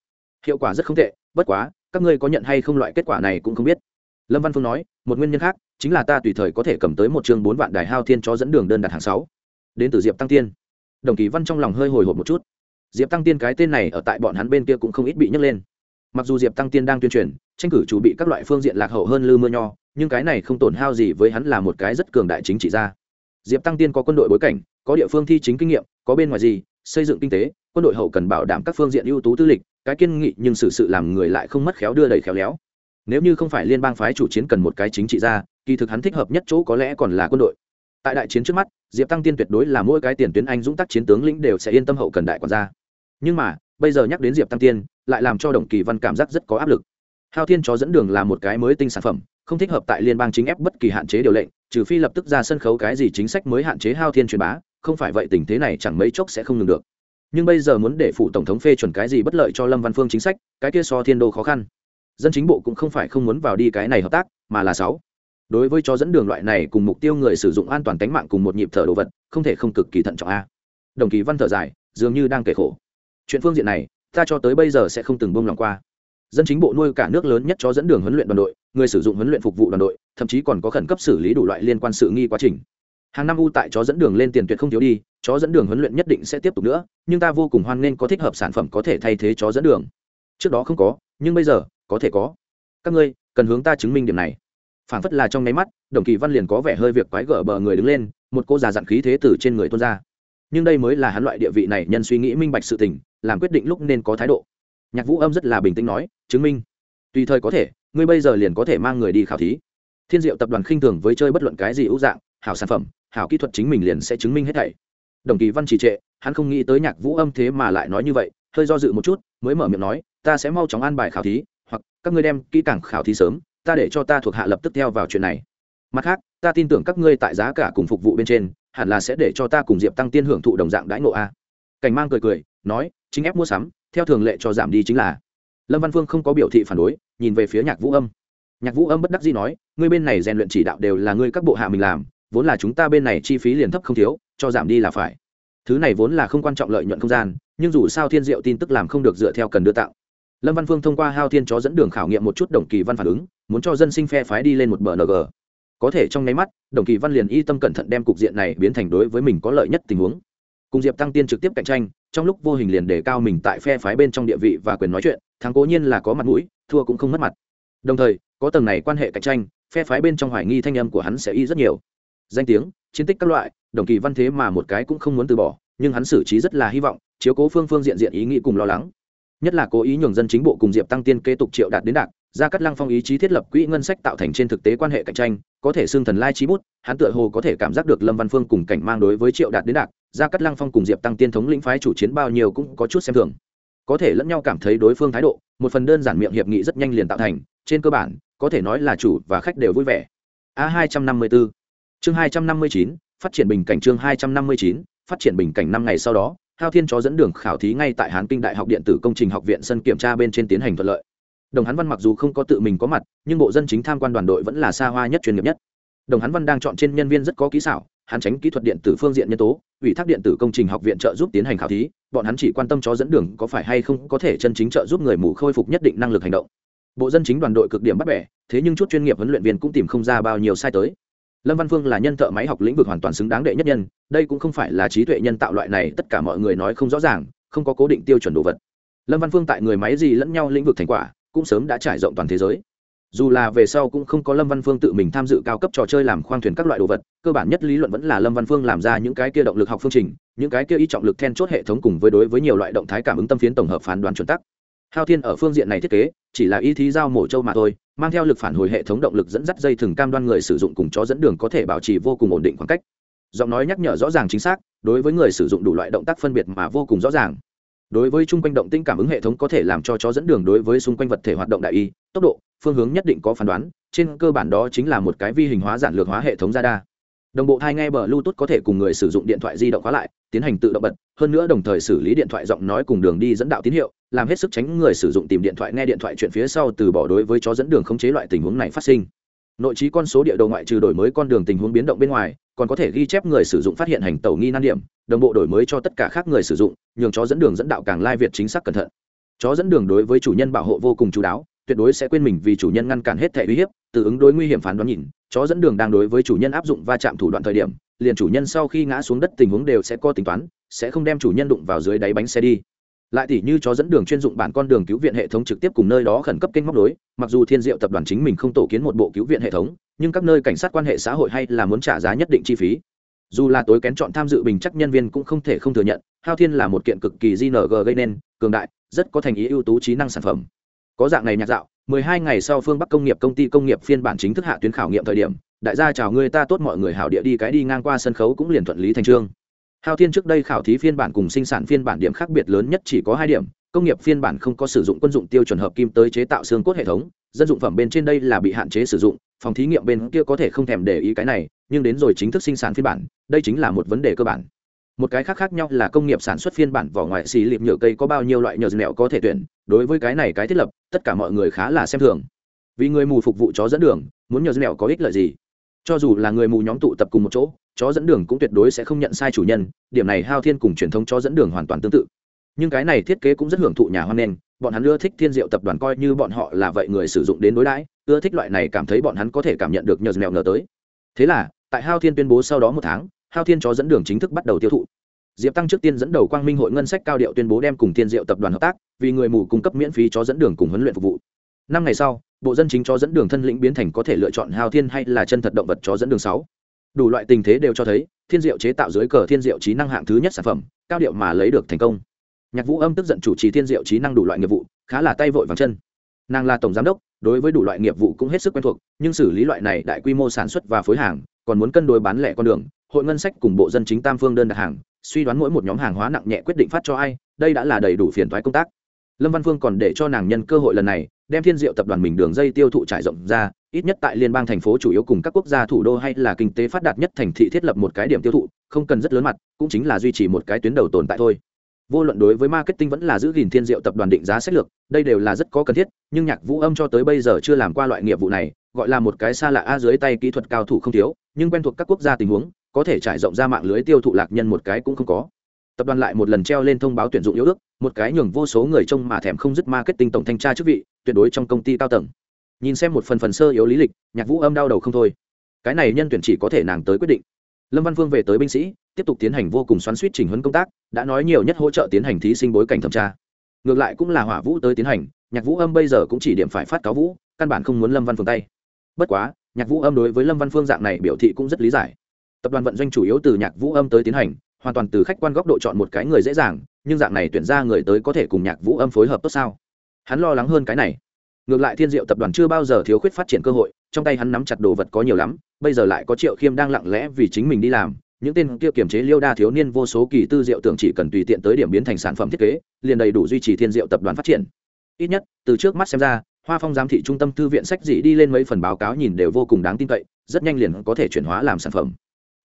Hiệu quả rất không tệ, bất quá, các ngươi có nhận hay không loại kết quả này cũng không biết. Lâm văn phương nói, một nguyên nhân khác, chính là ta tùy thời có thể cầm tới một chương bốn vạn đài hao thiên cho dẫn đường đơn đặt hàng sáu. Đến từ diệp tăng tiên. Đồng kỳ văn trong lòng hơi hồi hộp một chút. Diệp tăng tiên cái tên này ở tại bọn hắn bên kia cũng không ít bị nhấc lên mặc dù diệp tăng tiên đang tuyên truyền, tranh cử chủ bị các loại phương diện lạc hậu hơn lư mưa nho, nhưng cái này không tổn hao gì với hắn là một cái rất cường đại chính trị gia. Diệp tăng tiên có quân đội bối cảnh, có địa phương thi chính kinh nghiệm, có bên ngoài gì, xây dựng kinh tế, quân đội hậu cần bảo đảm các phương diện ưu tú tư lịch, cái kiên nghị nhưng sự sự làm người lại không mất khéo đưa đẩy khéo léo. Nếu như không phải liên bang phái chủ chiến cần một cái chính trị gia, kỳ thực hắn thích hợp nhất chỗ có lẽ còn là quân đội. Tại đại chiến trước mắt, diệp tăng tiên tuyệt đối là mỗi cái tiền tuyến anh dũng tác chiến tướng lĩnh đều sẽ yên tâm hậu cần đại quản gia. Nhưng mà bây giờ nhắc đến diệp tăng tiên, lại làm cho đồng kỳ văn cảm giác rất có áp lực. Hao thiên chó dẫn đường là một cái mới tinh sản phẩm, không thích hợp tại liên bang chính ép bất kỳ hạn chế điều lệnh, trừ phi lập tức ra sân khấu cái gì chính sách mới hạn chế hao thiên truyền bá, không phải vậy tình thế này chẳng mấy chốc sẽ không ngừng được. Nhưng bây giờ muốn để phủ tổng thống phê chuẩn cái gì bất lợi cho lâm văn phương chính sách, cái kia so thiên đô khó khăn. Dân chính bộ cũng không phải không muốn vào đi cái này hợp tác, mà là sáu. Đối với chó dẫn đường loại này cùng mục tiêu người sử dụng an toàn tính mạng cùng một nhịp thở đồ vật, không thể không cực kỳ thận trọng a. Đồng kỳ văn thở dài, dường như đang kể khổ chuyện phương diện này, ta cho tới bây giờ sẽ không từng bông lòng qua. Dân chính bộ nuôi cả nước lớn nhất cho dẫn đường huấn luyện đoàn đội, người sử dụng huấn luyện phục vụ đoàn đội, thậm chí còn có khẩn cấp xử lý đủ loại liên quan sự nghi quá trình. Hàng năm u tại chó dẫn đường lên tiền tuyệt không thiếu đi, chó dẫn đường huấn luyện nhất định sẽ tiếp tục nữa, nhưng ta vô cùng hoan nghênh có thích hợp sản phẩm có thể thay thế chó dẫn đường. Trước đó không có, nhưng bây giờ, có thể có. Các ngươi, cần hướng ta chứng minh điểm này. Phản phất là trong nháy mắt, đồng kỳ văn liền có vẻ hơi việc quái gở bờ người đứng lên, một cô già dặn khí thế từ trên người tuôn ra. Nhưng đây mới là hắn loại địa vị này nhân suy nghĩ minh bạch sự tình làm quyết định lúc nên có thái độ. Nhạc vũ âm rất là bình tĩnh nói, chứng minh. Tùy thời có thể, ngươi bây giờ liền có thể mang người đi khảo thí. Thiên diệu tập đoàn khinh thường với chơi bất luận cái gì ưu dạng, hảo sản phẩm, hảo kỹ thuật chính mình liền sẽ chứng minh hết thảy. Đồng kỳ văn trì trệ, hắn không nghĩ tới nhạc vũ âm thế mà lại nói như vậy, hơi do dự một chút, mới mở miệng nói, ta sẽ mau chóng an bài khảo thí, hoặc các ngươi đem kỹ càng khảo thí sớm, ta để cho ta thuộc hạ lập tức theo vào chuyện này. Mặt khác, ta tin tưởng các ngươi tại giá cả cùng phục vụ bên trên, hẳn là sẽ để cho ta cùng diệp tăng tiên hưởng thụ đồng dạng đãi ngộ a. Cảnh mang cười cười, nói chính ép mua sắm, theo thường lệ cho giảm đi chính là. Lâm văn phương không có biểu thị phản đối, nhìn về phía nhạc vũ âm. Nhạc vũ âm bất đắc dĩ nói, ngươi bên này rèn luyện chỉ đạo đều là ngươi các bộ hạ mình làm, vốn là chúng ta bên này chi phí liền thấp không thiếu, cho giảm đi là phải. Thứ này vốn là không quan trọng lợi nhuận không gian, nhưng dù sao thiên diệu tin tức làm không được dựa theo cần đưa tạo. Lâm văn phương thông qua hao thiên chó dẫn đường khảo nghiệm một chút đồng kỳ văn phản ứng, muốn cho dân sinh phe phái đi lên một bờ ng. Có thể trong nháy mắt, đồng kỳ văn liền y tâm cẩn thận đem cục diện này biến thành đối với mình có lợi nhất tình huống cùng diệp tăng tiên trực tiếp cạnh tranh trong lúc vô hình liền đề cao mình tại phe phái bên trong địa vị và quyền nói chuyện thắng cố nhiên là có mặt mũi thua cũng không mất mặt đồng thời có tầng này quan hệ cạnh tranh phe phái bên trong hoài nghi thanh âm của hắn sẽ y rất nhiều danh tiếng chiến tích các loại đồng kỳ văn thế mà một cái cũng không muốn từ bỏ nhưng hắn xử trí rất là hy vọng chiếu cố phương phương diện diện ý nghĩ cùng lo lắng nhất là cố ý nhường dân chính bộ cùng diệp tăng tiên kế tục triệu đạt đến đạt ra cắt lăng phong ý chí thiết lập quỹ ngân sách tạo thành trên thực tế quan hệ cạnh tranh có thể xương thần lai trí bút hắn tựa hồ có thể cảm giác được lâm văn phương cùng cảnh mang đối với triệu đạt đến đạt gia cắt lăng phong cùng diệp tăng tiên thống lĩnh phái chủ chiến bao nhiêu cũng có chút xem thường. Có thể lẫn nhau cảm thấy đối phương thái độ, một phần đơn giản miệng hiệp nghị rất nhanh liền tạo thành, trên cơ bản, có thể nói là chủ và khách đều vui vẻ. A hai trăm năm mươi bốn. Chương hai trăm năm mươi chín, phát triển bình cảnh chương hai trăm năm mươi chín, phát triển bình cảnh năm ngày sau đó, hao thiên chó dẫn đường khảo thí ngay tại hán kinh đại học điện tử công trình học viện sân kiểm tra bên trên tiến hành thuận lợi. Đồng hắn văn mặc dù không có tự mình có mặt, nhưng bộ dân chính tham quan đoàn đội vẫn là xa hoa nhất chuyên nghiệp nhất. Đồng hắn văn đang chọn trên nhân viên rất có kỹ xảo hắn tránh kỹ thuật điện tử phương diện nhân tố, ủy thác điện tử công trình học viện trợ giúp tiến hành khảo thí, bọn hắn chỉ quan tâm cho dẫn đường có phải hay không có thể chân chính trợ giúp người mù khôi phục nhất định năng lực hành động. Bộ dân chính đoàn đội cực điểm bắt bẻ, thế nhưng chút chuyên nghiệp huấn luyện viên cũng tìm không ra bao nhiêu sai tới. Lâm văn phương là nhân thợ máy học lĩnh vực hoàn toàn xứng đáng đệ nhất nhân, đây cũng không phải là trí tuệ nhân tạo loại này, tất cả mọi người nói không rõ ràng, không có cố định tiêu chuẩn đồ vật. Lâm văn phương tại người máy gì lẫn nhau lĩnh vực thành quả, cũng sớm đã trải rộng toàn thế giới dù là về sau cũng không có lâm văn phương tự mình tham dự cao cấp trò chơi làm khoang thuyền các loại đồ vật, cơ bản nhất lý luận vẫn là lâm văn phương làm ra những cái kia động lực học phương trình, những cái kia y trọng lực then chốt hệ thống cùng với đối với nhiều loại động thái cảm ứng tâm phiến tổng hợp phán đoán chuẩn tắc. Hao thiên ở phương diện này thiết kế, chỉ là y thí giao mổ châu mà thôi, mang theo lực phản hồi hệ thống động lực dẫn dắt dây thừng cam đoan người sử dụng cùng chó dẫn đường có thể bảo trì vô cùng ổn định khoảng cách. Giọng nói nhắc nhở rõ ràng chính xác, đối với người sử dụng đủ loại động tác phân biệt mà vô cùng rõ ràng. Đối với chung quanh động tinh cảm ứng hệ thống có thể làm cho chó dẫn đường đối với xung quanh vật thể hoạt động đại y, tốc độ phương hướng nhất định có phán đoán, trên cơ bản đó chính là một cái vi hình hóa giản lược hóa hệ thống radar. Đồng bộ thai nghe bờ bluetooth có thể cùng người sử dụng điện thoại di động khóa lại, tiến hành tự động bật, hơn nữa đồng thời xử lý điện thoại giọng nói cùng đường đi dẫn đạo tín hiệu, làm hết sức tránh người sử dụng tìm điện thoại nghe điện thoại chuyện phía sau từ bỏ đối với chó dẫn đường khống chế loại tình huống này phát sinh. Nội trí con số địa đồ ngoại trừ đổi mới con đường tình huống biến động bên ngoài, còn có thể ghi chép người sử dụng phát hiện hành tàu nghi nan điểm, đồng bộ đổi mới cho tất cả khác người sử dụng, nhường chó dẫn đường dẫn đạo càng lai việt chính xác cẩn thận. Chó dẫn đường đối với chủ nhân bảo hộ vô cùng chú đáo tuyệt đối sẽ quên mình vì chủ nhân ngăn cản hết thể uy hiếp, từ ứng đối nguy hiểm phán đoán nhìn, chó dẫn đường đang đối với chủ nhân áp dụng va chạm thủ đoạn thời điểm, liền chủ nhân sau khi ngã xuống đất tình huống đều sẽ có tính toán, sẽ không đem chủ nhân đụng vào dưới đáy bánh xe đi. Lại tỉ như chó dẫn đường chuyên dụng bản con đường cứu viện hệ thống trực tiếp cùng nơi đó khẩn cấp kênh móc đối mặc dù thiên diệu tập đoàn chính mình không tổ kiến một bộ cứu viện hệ thống, nhưng các nơi cảnh sát quan hệ xã hội hay là muốn trả giá nhất định chi phí. Dù là tối kén chọn tham dự bình chắc nhân viên cũng không thể không thừa nhận, hao thiên là một kiện cực kỳ gng gây nên, cường đại, rất có thành ý ưu tú trí năng sản phẩm có dạng này nhạc dạo 12 ngày sau phương bắc công nghiệp công ty công nghiệp phiên bản chính thức hạ tuyến khảo nghiệm thời điểm, đại gia chào người ta tốt mọi người hảo địa đi cái đi ngang qua sân khấu cũng liền thuận lý thành trương. Hao thiên trước đây khảo thí phiên bản cùng sinh sản phiên bản điểm khác biệt lớn nhất chỉ có hai điểm, công nghiệp phiên bản không có sử dụng quân dụng tiêu chuẩn hợp kim tới chế tạo xương cốt hệ thống, dân dụng phẩm bên trên đây là bị hạn chế sử dụng, phòng thí nghiệm bên kia có thể không thèm để ý cái này, nhưng đến rồi chính thức sinh sản phiên bản, đây chính là một vấn đề cơ bản. Một cái khác khác nhau là công nghiệp sản xuất phiên bản vỏ ngoài xì lịp nhựa cây có bao nhiêu loại nhựa dẻo có thể tuyển đối với cái này cái thiết lập, tất cả mọi người khá là xem thường. Vì người mù phục vụ chó dẫn đường, muốn nhờ nẹo có ích lợi gì? Cho dù là người mù nhóm tụ tập cùng một chỗ, chó dẫn đường cũng tuyệt đối sẽ không nhận sai chủ nhân, điểm này hao thiên cùng truyền thống chó dẫn đường hoàn toàn tương tự. Nhưng cái này thiết kế cũng rất hưởng thụ nhà hoan nghênh, bọn hắn ưa thích thiên diệu tập đoàn coi như bọn họ là vậy người sử dụng đến đối đãi, ưa thích loại này cảm thấy bọn hắn có thể cảm nhận được nhờ mèo ngờ tới. Thế là, tại hao thiên tuyên bố sau đó một tháng, hao thiên chó dẫn đường chính thức bắt đầu tiêu thụ diệp tăng trước tiên dẫn đầu quang minh hội ngân sách cao điệu tuyên bố đem cùng thiên diệu tập đoàn hợp tác, vì người mù cung cấp miễn phí chó dẫn đường cùng huấn luyện phục vụ. Năm ngày sau, bộ dân chính chó dẫn đường thân lĩnh biến thành có thể lựa chọn hao thiên hay là chân thật động vật chó dẫn đường sáu. Đủ loại tình thế đều cho thấy, thiên diệu chế tạo dưới cờ thiên diệu trí năng hạng thứ nhất sản phẩm, cao điệu mà lấy được thành công. Nhạc vũ âm tức giận chủ trì thiên diệu trí năng đủ loại nghiệp vụ, khá là tay vội vàng chân. Nàng là tổng giám đốc, đối với đủ loại nghiệp vụ cũng hết sức quen thuộc, nhưng xử lý loại này đại quy mô sản xuất và phối hàng, còn muốn cân đối bán lẻ con đường, hội ngân sách cùng bộ dân chính tam phương đơn đặt hàng suy đoán mỗi một nhóm hàng hóa nặng nhẹ quyết định phát cho ai, đây đã là đầy đủ phiền thoái công tác. Lâm văn phương còn để cho nàng nhân cơ hội lần này, đem thiên diệu tập đoàn mình đường dây tiêu thụ trải rộng ra, ít nhất tại liên bang thành phố chủ yếu cùng các quốc gia thủ đô hay là kinh tế phát đạt nhất thành thị thiết lập một cái điểm tiêu thụ, không cần rất lớn mặt, cũng chính là duy trì một cái tuyến đầu tồn tại thôi. Vô luận đối với marketing vẫn là giữ gìn thiên diệu tập đoàn định giá sách lược, đây đều là rất có cần thiết, nhưng nhạc vũ âm cho tới bây giờ chưa làm qua loại nghiệp vụ này, gọi là một cái xa lạ a dưới tay kỹ thuật cao thủ không thiếu, nhưng quen thuộc các quốc gia tình huống có thể trải rộng ra mạng lưới tiêu thụ lạc nhân một cái cũng không có. Tập đoàn lại một lần treo lên thông báo tuyển dụng yếu ước, một cái nhường vô số người trông mà thèm không dứt marketing tổng thanh tra chức vị, tuyệt đối trong công ty cao tầng. Nhìn xem một phần phần sơ yếu lý lịch, nhạc vũ âm đau đầu không thôi. Cái này nhân tuyển chỉ có thể nàng tới quyết định. Lâm văn phương về tới binh sĩ, tiếp tục tiến hành vô cùng xoắn suýt chỉnh huấn công tác, đã nói nhiều nhất hỗ trợ tiến hành thí sinh bối cảnh thẩm tra. Ngược lại cũng là hỏa vũ tới tiến hành, nhạc vũ âm bây giờ cũng chỉ điểm phải phát cáo vũ, căn bản không muốn lâm văn phương tay. Bất quá, nhạc vũ âm đối với lâm văn phương dạng này biểu thị cũng rất lý giải tập đoàn vận doanh chủ yếu từ nhạc vũ âm tới tiến hành, hoàn toàn từ khách quan góc độ chọn một cái người dễ dàng, nhưng dạng này tuyển ra người tới có thể cùng nhạc vũ âm phối hợp tốt sao? Hắn lo lắng hơn cái này. Ngược lại thiên diệu tập đoàn chưa bao giờ thiếu khuyết phát triển cơ hội, trong tay hắn nắm chặt đồ vật có nhiều lắm, bây giờ lại có triệu khiêm đang lặng lẽ vì chính mình đi làm, những tên kia kiềm chế liêu đa thiếu niên vô số kỳ tư diệu tưởng chỉ cần tùy tiện tới điểm biến thành sản phẩm thiết kế, liền đầy đủ duy trì thiên diệu tập đoàn phát triển. Ít nhất, từ trước mắt xem ra, hoa phong giám thị trung tâm thư viện sách dị đi lên mấy phần báo cáo nhìn đều vô cùng đáng tin cậy, rất nhanh liền có thể chuyển hóa làm sản phẩm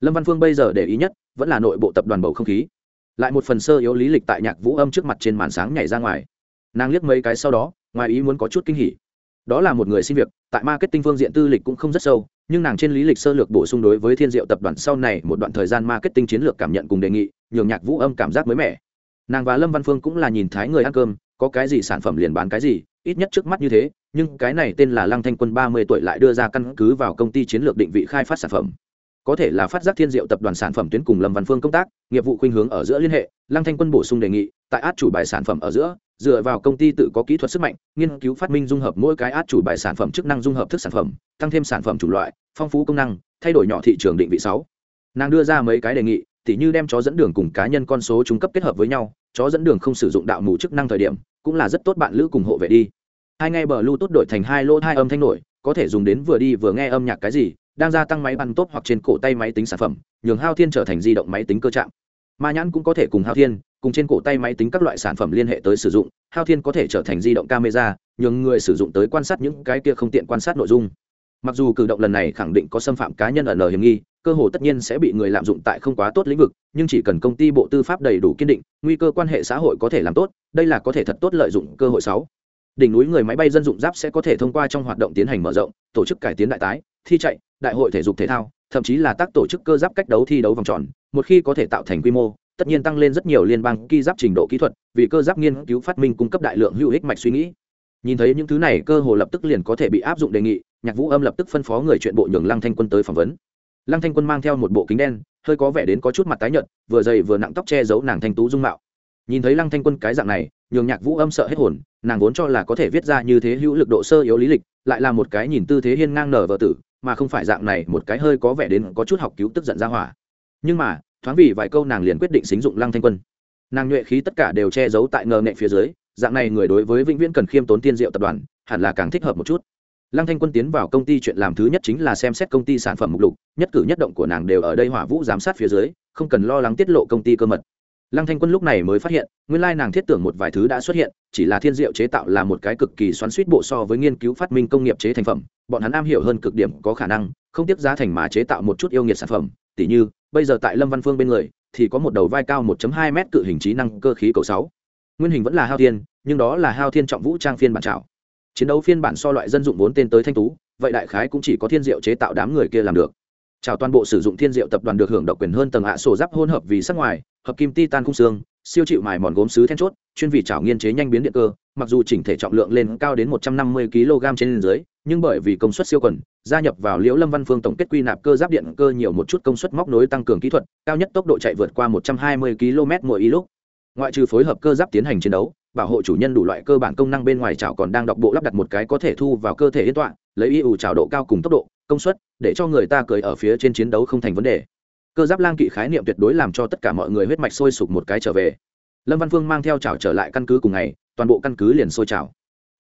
lâm văn phương bây giờ để ý nhất vẫn là nội bộ tập đoàn bầu không khí. Lại một phần sơ yếu lý lịch tại nhạc vũ âm trước mặt trên màn sáng nhảy ra ngoài. Nàng liếc mấy cái sau đó, ngoài ý muốn có chút kinh hỉ. Đó là một người xin việc, tại marketing phương diện tư lịch cũng không rất sâu, nhưng nàng trên lý lịch sơ lược bổ sung đối với thiên diệu tập đoàn sau này một đoạn thời gian marketing chiến lược cảm nhận cùng đề nghị, nhường nhạc vũ âm cảm giác mới mẻ. Nàng và lâm văn phương cũng là nhìn thái người ăn cơm, có cái gì sản phẩm liền bán cái gì, ít nhất trước mắt như thế, nhưng cái này tên là lăng thanh quân ba mươi tuổi lại đưa ra căn cứ vào công ty chiến lược định vị khai phát sản phẩm có thể là phát giác thiên diệu tập đoàn sản phẩm tuyến cùng lâm văn phương công tác, nghiệp vụ khuynh hướng ở giữa liên hệ, lăng thanh quân bổ sung đề nghị, tại át chủ bài sản phẩm ở giữa, dựa vào công ty tự có kỹ thuật sức mạnh, nghiên cứu phát minh dung hợp mỗi cái át chủ bài sản phẩm chức năng dung hợp thức sản phẩm, tăng thêm sản phẩm chủng loại, phong phú công năng, thay đổi nhỏ thị trường định vị sáu. Nàng đưa ra mấy cái đề nghị, tỉ như đem chó dẫn đường cùng cá nhân con số trung cấp kết hợp với nhau, chó dẫn đường không sử dụng đạo mù chức năng thời điểm, cũng là rất tốt bạn lữ cùng hộ vệ đi. Hai ngay bờ lưu tốt đổi thành hai lô hai âm thanh nổi, có thể dùng đến vừa đi vừa nghe âm nhạc cái gì đang gia tăng máy bắn tốt hoặc trên cổ tay máy tính sản phẩm, nhường hao thiên trở thành di động máy tính cơ trạng. Ma nhãn cũng có thể cùng hao thiên, cùng trên cổ tay máy tính các loại sản phẩm liên hệ tới sử dụng, hao thiên có thể trở thành di động camera, nhường người sử dụng tới quan sát những cái kia không tiện quan sát nội dung. Mặc dù cử động lần này khẳng định có xâm phạm cá nhân ở lời hiểm nghi, cơ hồ tất nhiên sẽ bị người lạm dụng tại không quá tốt lĩnh vực, nhưng chỉ cần công ty bộ tư pháp đầy đủ kiên định, nguy cơ quan hệ xã hội có thể làm tốt, đây là có thể thật tốt lợi dụng cơ hội sáu. Đỉnh núi người máy bay dân dụng giáp sẽ có thể thông qua trong hoạt động tiến hành mở rộng, tổ chức cải tiến đại tái thi chạy, đại hội thể dục thể thao, thậm chí là tác tổ chức cơ giáp cách đấu thi đấu vòng tròn, một khi có thể tạo thành quy mô, tất nhiên tăng lên rất nhiều liên bang ki giáp trình độ kỹ thuật, vì cơ giáp nghiên cứu phát minh cung cấp đại lượng hữu ích mạch suy nghĩ. Nhìn thấy những thứ này, cơ hồ lập tức liền có thể bị áp dụng đề nghị, nhạc vũ âm lập tức phân phó người chuyện bộ nhường lăng thanh quân tới phỏng vấn. Lăng thanh quân mang theo một bộ kính đen, hơi có vẻ đến có chút mặt tái nhợt, vừa dày vừa nặng tóc che giấu nàng thanh tú dung mạo. Nhìn thấy lăng thanh quân cái dạng này, nhường nhạc vũ âm sợ hết hồn, nàng vốn cho là có thể viết ra như thế hữu lực độ sơ yếu lý lịch, lại là một cái nhìn tư thế hiên ngang nở vợ tử mà không phải dạng này một cái hơi có vẻ đến có chút học cứu tức giận ra hỏa. Nhưng mà, thoáng vì vài câu nàng liền quyết định xính dụng lăng thanh quân. Nàng nhuệ khí tất cả đều che giấu tại ngờ nghệ phía dưới, dạng này người đối với vĩnh viễn cần khiêm tốn tiên diệu tập đoàn, hẳn là càng thích hợp một chút. Lăng thanh quân tiến vào công ty chuyện làm thứ nhất chính là xem xét công ty sản phẩm mục lục, nhất cử nhất động của nàng đều ở đây hỏa vũ giám sát phía dưới, không cần lo lắng tiết lộ công ty cơ mật. Lăng thanh quân lúc này mới phát hiện, nguyên lai nàng thiết tưởng một vài thứ đã xuất hiện, chỉ là thiên diệu chế tạo là một cái cực kỳ xoắn suýt bộ so với nghiên cứu phát minh công nghiệp chế thành phẩm bọn hắn am hiểu hơn cực điểm có khả năng, không tiếp giá thành mà chế tạo một chút yêu nghiệt sản phẩm. Tỉ như, bây giờ tại lâm văn phương bên người, thì có một đầu vai cao 1.2 m cự hình trí năng cơ khí cầu 6. nguyên hình vẫn là hao thiên, nhưng đó là hao thiên trọng vũ trang phiên bản trào chiến đấu phiên bản so loại dân dụng vốn tên tới thanh tú, vậy đại khái cũng chỉ có thiên diệu chế tạo đám người kia làm được. Chào toàn bộ sử dụng thiên diệu tập đoàn được hưởng độc quyền hơn tầng ạ sổ giáp hôn hợp vì sắc ngoài, hợp kim titan khung xương, siêu chịu mài mòn gốm sứ then chốt, chuyên vị chảo nghiên chế nhanh biến điện cơ, mặc dù chỉnh thể trọng lượng lên cao đến 150 kg trên dưới nhưng bởi vì công suất siêu quần, gia nhập vào liễu lâm văn phương tổng kết quy nạp cơ giáp điện cơ nhiều một chút công suất móc nối tăng cường kỹ thuật, cao nhất tốc độ chạy vượt qua 120 km mỗi y lúc. Ngoại trừ phối hợp cơ giáp tiến hành chiến đấu, bảo hộ chủ nhân đủ loại cơ bản công năng bên ngoài chảo còn đang đọc bộ lắp đặt một cái có thể thu vào cơ thể yên tọa, lấy y ủ chảo độ cao cùng tốc độ, công suất, để cho người ta cười ở phía trên chiến đấu không thành vấn đề. Cơ giáp lang kỵ khái niệm tuyệt đối làm cho tất cả mọi người huyết mạch sôi sục một cái trở về. Lâm văn phương mang theo chảo trở lại căn cứ cùng ngày, toàn bộ căn cứ liền sôi chảo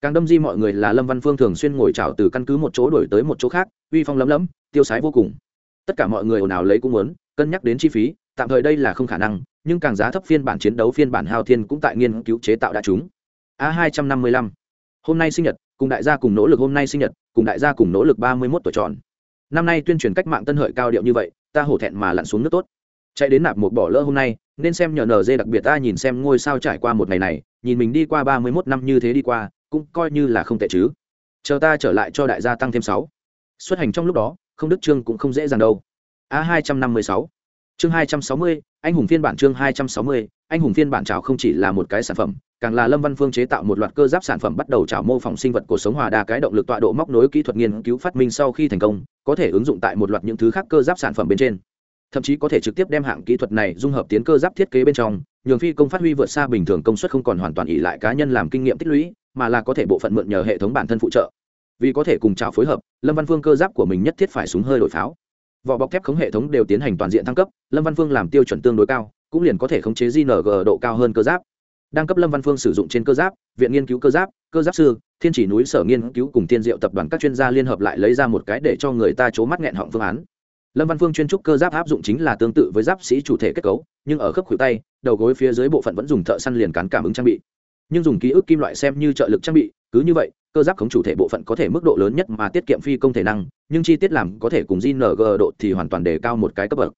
càng đâm di mọi người là lâm văn phương thường xuyên ngồi trào từ căn cứ một chỗ đổi tới một chỗ khác, uy phong lấm lấm, tiêu sái vô cùng. Tất cả mọi người ồn ào lấy cũng muốn, cân nhắc đến chi phí, tạm thời đây là không khả năng, nhưng càng giá thấp phiên bản chiến đấu phiên bản hao thiên cũng tại nghiên cứu chế tạo đã chúng a hai trăm năm mươi lăm. Hôm nay sinh nhật, cùng đại gia cùng nỗ lực hôm nay sinh nhật, cùng đại gia cùng nỗ lực ba mươi mốt tuổi tròn. Năm nay tuyên truyền cách mạng tân hợi cao điệu như vậy, ta hổ thẹn mà lặn xuống nước tốt. Chạy đến nạp một bỏ lỡ hôm nay, nên xem nhờ nd đặc biệt ta nhìn xem ngôi sao trải qua một ngày này, nhìn mình đi qua ba mươi mốt năm như thế đi qua cũng coi như là không tệ chứ. Chờ ta trở lại cho đại gia tăng thêm sáu. Xuất hành trong lúc đó, không đức trương cũng không dễ dàng đâu. A hai trăm năm mươi sáu. Chương hai trăm sáu mươi, anh hùng phiên bản chương hai trăm sáu mươi, anh hùng phiên bản trào không chỉ là một cái sản phẩm, càng là lâm văn phương chế tạo một loạt cơ giáp sản phẩm bắt đầu trào mô phỏng sinh vật của sống hòa đa cái động lực tọa độ móc nối kỹ thuật nghiên cứu phát minh sau khi thành công, có thể ứng dụng tại một loạt những thứ khác cơ giáp sản phẩm bên trên. Thậm chí có thể trực tiếp đem hạng kỹ thuật này dung hợp tiến cơ giáp thiết kế bên trong, nhường phi công phát huy vượt xa bình thường công suất không còn hoàn toàn ỉ lại cá nhân làm kinh nghiệm tích lũy mà là có thể bộ phận mượn nhờ hệ thống bản thân phụ trợ. Vì có thể cùng chào phối hợp, lâm văn phương cơ giáp của mình nhất thiết phải súng hơi đổi pháo. Vỏ bọc thép khống hệ thống đều tiến hành toàn diện thăng cấp, lâm văn phương làm tiêu chuẩn tương đối cao, cũng liền có thể khống chế gng độ cao hơn cơ giáp. Đang cấp lâm văn phương sử dụng trên cơ giáp, viện nghiên cứu cơ giáp cơ giáp sư, thiên chỉ núi sở nghiên cứu cùng tiên diệu tập đoàn các chuyên gia liên hợp lại lấy ra một cái để cho người ta c mắt nghẹn họng phương án. Lâm văn phương chuyên trúc cơ giáp áp dụng chính là tương tự với giáp sĩ chủ thể kết cấu, nhưng ở khớp khuỷu tay, đầu gối phía dưới bộ phận vẫn dùng thợ săn liền cán cảm ứng trang bị nhưng dùng ký ức kim loại xem như trợ lực trang bị, cứ như vậy, cơ giáp khống chủ thể bộ phận có thể mức độ lớn nhất mà tiết kiệm phi công thể năng, nhưng chi tiết làm có thể cùng gng độ thì hoàn toàn đề cao một cái cấp bậc.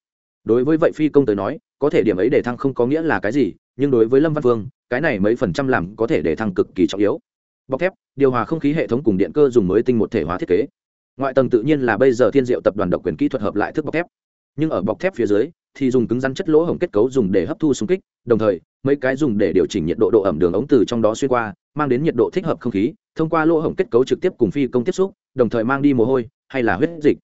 Đối với vậy phi công tới nói, có thể điểm ấy để thăng không có nghĩa là cái gì, nhưng đối với lâm văn phương cái này mấy phần trăm làm có thể để thăng cực kỳ trọng yếu. Bọc thép, điều hòa không khí hệ thống cùng điện cơ dùng mới tinh một thể hóa thiết kế. Ngoại tầng tự nhiên là bây giờ thiên diệu tập đoàn độc quyền kỹ thuật hợp lại thức bọc thép. Nhưng ở bọc thép phía dưới thì dùng cứng rắn chất lỗ hổng kết cấu dùng để hấp thu xung kích, đồng thời, mấy cái dùng để điều chỉnh nhiệt độ độ ẩm đường ống từ trong đó xuyên qua, mang đến nhiệt độ thích hợp không khí, thông qua lỗ hổng kết cấu trực tiếp cùng phi công tiếp xúc, đồng thời mang đi mồ hôi hay là huyết dịch.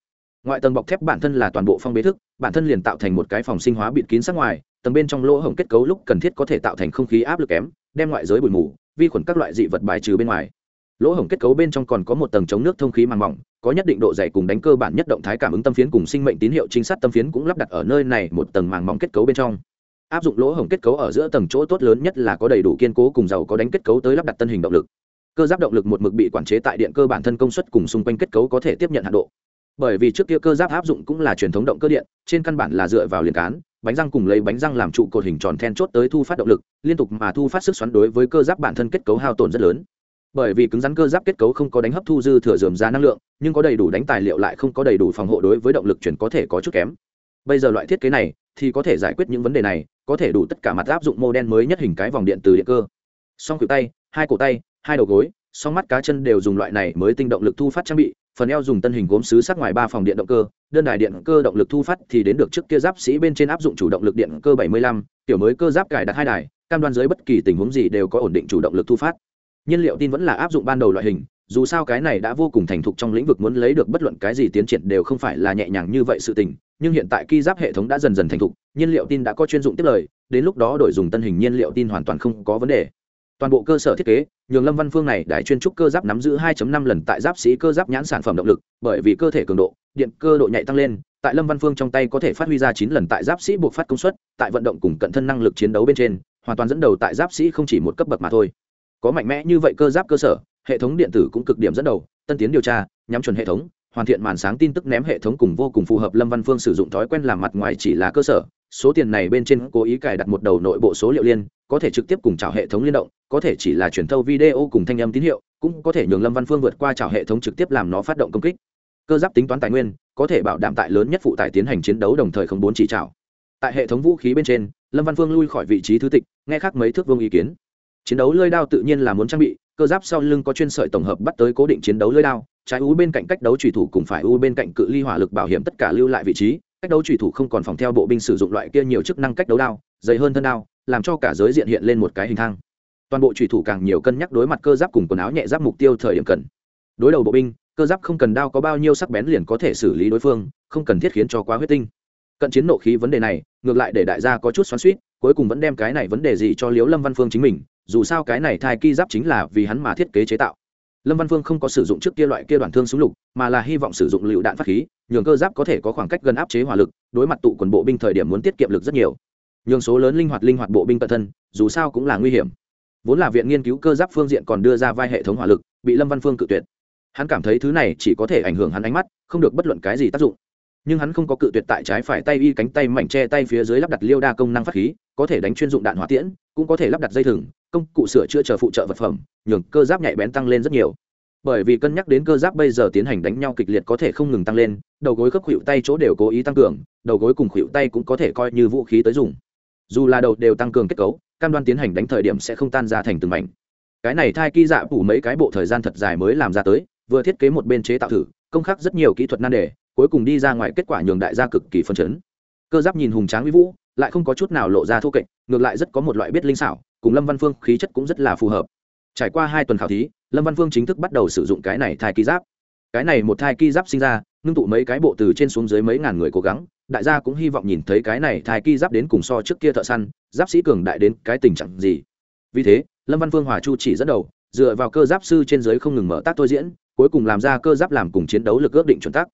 Ngoại tầng bọc thép bản thân là toàn bộ phong bế thức, bản thân liền tạo thành một cái phòng sinh hóa bịt kín sát ngoài, tầng bên trong lỗ hổng kết cấu lúc cần thiết có thể tạo thành không khí áp lực kém, đem ngoại giới bụi mù, vi khuẩn các loại dị vật bài trừ bên ngoài lỗ hổng kết cấu bên trong còn có một tầng chống nước thông khí màng mỏng, có nhất định độ dày cùng đánh cơ bản nhất động thái cảm ứng tâm phiến cùng sinh mệnh tín hiệu trinh sát tâm phiến cũng lắp đặt ở nơi này một tầng màng mỏng kết cấu bên trong. Áp dụng lỗ hổng kết cấu ở giữa tầng chỗ tốt lớn nhất là có đầy đủ kiên cố cùng giàu có đánh kết cấu tới lắp đặt tân hình động lực. Cơ giáp động lực một mực bị quản chế tại điện cơ bản thân công suất cùng xung quanh kết cấu có thể tiếp nhận hạ độ. Bởi vì trước kia cơ giáp áp dụng cũng là truyền thống động cơ điện, trên căn bản là dựa vào liền cán, bánh răng cùng lấy bánh răng làm trụ cột hình tròn then chốt tới thu phát động lực, liên tục mà thu phát sức xoắn đối với cơ giáp bản thân kết cấu hao tổn rất lớn bởi vì cứng rắn cơ giáp kết cấu không có đánh hấp thu dư thừa dườm ra năng lượng nhưng có đầy đủ đánh tài liệu lại không có đầy đủ phòng hộ đối với động lực chuyển có thể có chút kém. Bây giờ loại thiết kế này thì có thể giải quyết những vấn đề này có thể đủ tất cả mặt áp dụng mô đen mới nhất hình cái vòng điện từ điện cơ. Song cựu tay hai cổ tay hai đầu gối song mắt cá chân đều dùng loại này mới tinh động lực thu phát trang bị phần eo dùng tân hình gốm xứ sắc ngoài ba phòng điện động cơ đơn đài điện cơ động lực thu phát thì đến được trước kia giáp sĩ bên trên áp dụng chủ động lực điện cơ 75, tiểu mới cơ giáp cải đặt hai đài cam đoan dưới bất kỳ tình huống gì đều có ổn định chủ động lực thu phát nhiên liệu tin vẫn là áp dụng ban đầu loại hình, dù sao cái này đã vô cùng thành thục trong lĩnh vực muốn lấy được bất luận cái gì tiến triển đều không phải là nhẹ nhàng như vậy sự tình, nhưng hiện tại ki giáp hệ thống đã dần dần thành thục, nhiên liệu tin đã có chuyên dụng tiếp lời, đến lúc đó đổi dùng tân hình nhiên liệu tin hoàn toàn không có vấn đề. Toàn bộ cơ sở thiết kế, nhường lâm văn phương này đại chuyên trúc cơ giáp nắm giữ 2.5 lần tại giáp sĩ cơ giáp nhãn sản phẩm động lực, bởi vì cơ thể cường độ, điện cơ độ nhạy tăng lên, tại lâm văn phương trong tay có thể phát huy ra 9 lần tại giáp sĩ buộc phát công suất, tại vận động cùng cận thân năng lực chiến đấu bên trên, hoàn toàn dẫn đầu tại giáp sĩ không chỉ một cấp bậc mà thôi có mạnh mẽ như vậy cơ giáp cơ sở, hệ thống điện tử cũng cực điểm dẫn đầu, tân tiến điều tra, nhắm chuẩn hệ thống, hoàn thiện màn sáng tin tức ném hệ thống cùng vô cùng phù hợp lâm văn phương sử dụng thói quen làm mặt ngoài chỉ là cơ sở. Số tiền này bên trên cố ý cài đặt một đầu nội bộ số liệu liên, có thể trực tiếp cùng chào hệ thống liên động, có thể chỉ là truyền thâu video cùng thanh âm tín hiệu, cũng có thể nhường lâm văn phương vượt qua chào hệ thống trực tiếp làm nó phát động công kích. Cơ giáp tính toán tài nguyên, có thể bảo đảm tại lớn nhất phụ tải tiến hành chiến đấu đồng thời không bốn chỉ trào tại hệ thống vũ khí bên trên, lâm văn phương lui khỏi vị trí thứ tịch, nghe khác mấy thước vương ý kiến chiến đấu lơi đao tự nhiên là muốn trang bị, cơ giáp sau lưng có chuyên sợi tổng hợp bắt tới cố định chiến đấu lơi đao, trái u bên cạnh cách đấu trùy thủ cùng phải u bên cạnh cự ly hỏa lực bảo hiểm tất cả lưu lại vị trí, cách đấu trùy thủ không còn phòng theo bộ binh sử dụng loại kia nhiều chức năng cách đấu đao, dày hơn thân đao, làm cho cả giới diện hiện lên một cái hình thang. Toàn bộ trùy thủ càng nhiều cân nhắc đối mặt cơ giáp cùng quần áo nhẹ giáp mục tiêu thời điểm cần. Đối đầu bộ binh, cơ giáp không cần đao có bao nhiêu sắc bén liền có thể xử lý đối phương, không cần thiết khiến cho quá huyết tinh. Cận chiến nộ khí vấn đề này, ngược lại để đại gia có chút xoắn suýt cuối cùng vẫn đem cái này vấn đề gì cho liếu lâm văn phương chính mình dù sao cái này thai ki giáp chính là vì hắn mà thiết kế chế tạo. Lâm văn phương không có sử dụng trước kia loại kia đoạn thương súng lục, mà là hy vọng sử dụng lựu đạn phát khí, nhường cơ giáp có thể có khoảng cách gần áp chế hỏa lực, đối mặt tụ quần bộ binh thời điểm muốn tiết kiệm lực rất nhiều. Nhường số lớn linh hoạt linh hoạt bộ binh cận thân, dù sao cũng là nguy hiểm. Vốn là viện nghiên cứu cơ giáp phương diện còn đưa ra vai hệ thống hỏa lực, bị lâm văn phương cự tuyệt. Hắn cảm thấy thứ này chỉ có thể ảnh hưởng hắn ánh mắt, không được bất luận cái gì tác dụng. Nhưng hắn không có cự tuyệt tại trái phải tay y cánh tay mảnh che tay phía dưới lắp đặt liêu đa công năng phát khí, có thể đánh chuyên dụng đạn hỏa tiễn, cũng có thể lắp đặt dây thừng công cụ sửa chữa chờ phụ trợ vật phẩm, nhường cơ giáp nhạy bén tăng lên rất nhiều. Bởi vì cân nhắc đến cơ giáp bây giờ tiến hành đánh nhau kịch liệt có thể không ngừng tăng lên, đầu gối khớp khuỵu tay chỗ đều cố ý tăng cường, đầu gối cùng khuỵu tay cũng có thể coi như vũ khí tới dùng. Dù là đầu đều tăng cường kết cấu, cam đoan tiến hành đánh thời điểm sẽ không tan ra thành từng mảnh. Cái này thai kỳ dạ phủ mấy cái bộ thời gian thật dài mới làm ra tới, vừa thiết kế một bên chế tạo thử, công khắc rất nhiều kỹ thuật nan đề, cuối cùng đi ra ngoài kết quả nhường đại gia cực kỳ phân chấn. Cơ giáp nhìn hùng tráng vĩ vũ, lại không có chút nào lộ ra thô kệch, ngược lại rất có một loại biết linh xảo cùng lâm văn phương khí chất cũng rất là phù hợp. Trải qua hai tuần khảo thí, lâm văn phương chính thức bắt đầu sử dụng cái này thai kỳ giáp. Cái này một thai kỳ giáp sinh ra, ngưng tụ mấy cái bộ từ trên xuống dưới mấy ngàn người cố gắng, đại gia cũng hy vọng nhìn thấy cái này thai kỳ giáp đến cùng so trước kia thợ săn, giáp sĩ cường đại đến cái tình trạng gì. Vì thế, lâm văn phương hòa chu chỉ dẫn đầu, dựa vào cơ giáp sư trên giới không ngừng mở tác tôi diễn, cuối cùng làm ra cơ giáp làm cùng chiến đấu lực ước định chuẩn tắc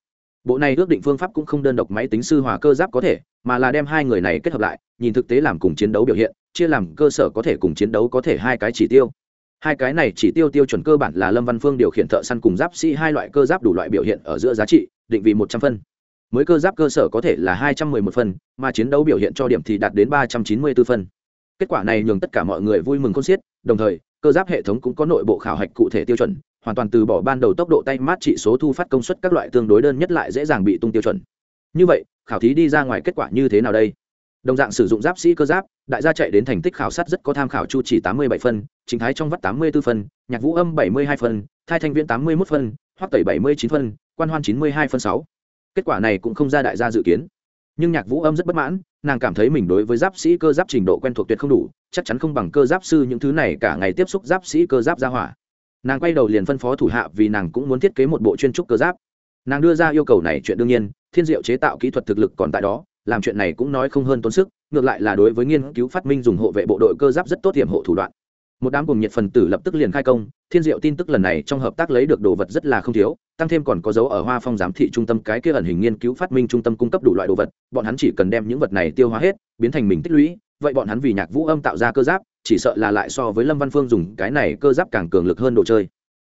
bộ này ước định phương pháp cũng không đơn độc máy tính sư hòa cơ giáp có thể, mà là đem hai người này kết hợp lại, nhìn thực tế làm cùng chiến đấu biểu hiện chia làm cơ sở có thể cùng chiến đấu có thể hai cái chỉ tiêu. Hai cái này chỉ tiêu tiêu chuẩn cơ bản là lâm văn phương điều khiển thợ săn cùng giáp sĩ hai loại cơ giáp đủ loại biểu hiện ở giữa giá trị, định vị một trăm phân. Mới cơ giáp cơ sở có thể là hai trăm mười một phân, mà chiến đấu biểu hiện cho điểm thì đạt đến ba trăm chín mươi b ố phân. Kết quả này nhường tất cả mọi người vui mừng khôn xiết, đồng thời, cơ giáp hệ thống cũng có nội bộ khảo hạch cụ thể tiêu chuẩn, hoàn toàn từ bỏ ban đầu tốc độ tay mát trị số thu phát công suất các loại tương đối đơn nhất lại dễ dàng bị tung tiêu chuẩn. Như vậy, khảo thí đi ra ngoài kết quả như thế nào đây? Đồng dạng sử dụng giáp sĩ cơ giáp, đại gia chạy đến thành tích khảo sát rất có tham khảo chu chỉ tám mươi bảy phân chính thái trong vắt tám mươi b ố phân, nhạc vũ âm bảy mươi hai phân, thai thanh viễn tám mươi một phân, hoắc tẩy bảy mươi chín phân, quan hoan chín mươi hai phân sáu. Kết quả này cũng không ra đại gia dự kiến. Nhưng nhạc vũ âm rất bất mãn, nàng cảm thấy mình đối với giáp sĩ cơ giáp trình độ quen thuộc tuyệt không đủ, chắc chắn không bằng cơ giáp sư những thứ này cả ngày tiếp xúc giáp sĩ cơ giáp ra hỏa. Nàng quay đầu liền phân phó thủ hạ vì nàng cũng muốn thiết kế một bộ chuyên trúc cơ giáp. Nàng đưa ra yêu cầu này chuyện đương nhiên, thiên diệu chế tạo kỹ thuật thực lực còn tại đó làm chuyện này cũng nói không hơn tốn sức, ngược lại là đối với nghiên cứu phát minh dùng hộ vệ bộ đội cơ giáp rất tốt hiểm hộ thủ đoạn một đám cùng nhiệt phần tử lập tức liền khai công, thiên diệu tin tức lần này trong hợp tác lấy được đồ vật rất là không thiếu, tăng thêm còn có dấu ở hoa phong giám thị trung tâm cái kia ẩn hình nghiên cứu phát minh trung tâm cung cấp đủ loại đồ vật, bọn hắn chỉ cần đem những vật này tiêu hóa hết, biến thành mình tích lũy, vậy bọn hắn vì nhạc vũ âm tạo ra cơ giáp, chỉ sợ là lại so với lâm văn phương dùng cái này cơ giáp càng cường lực hơn đồ chơi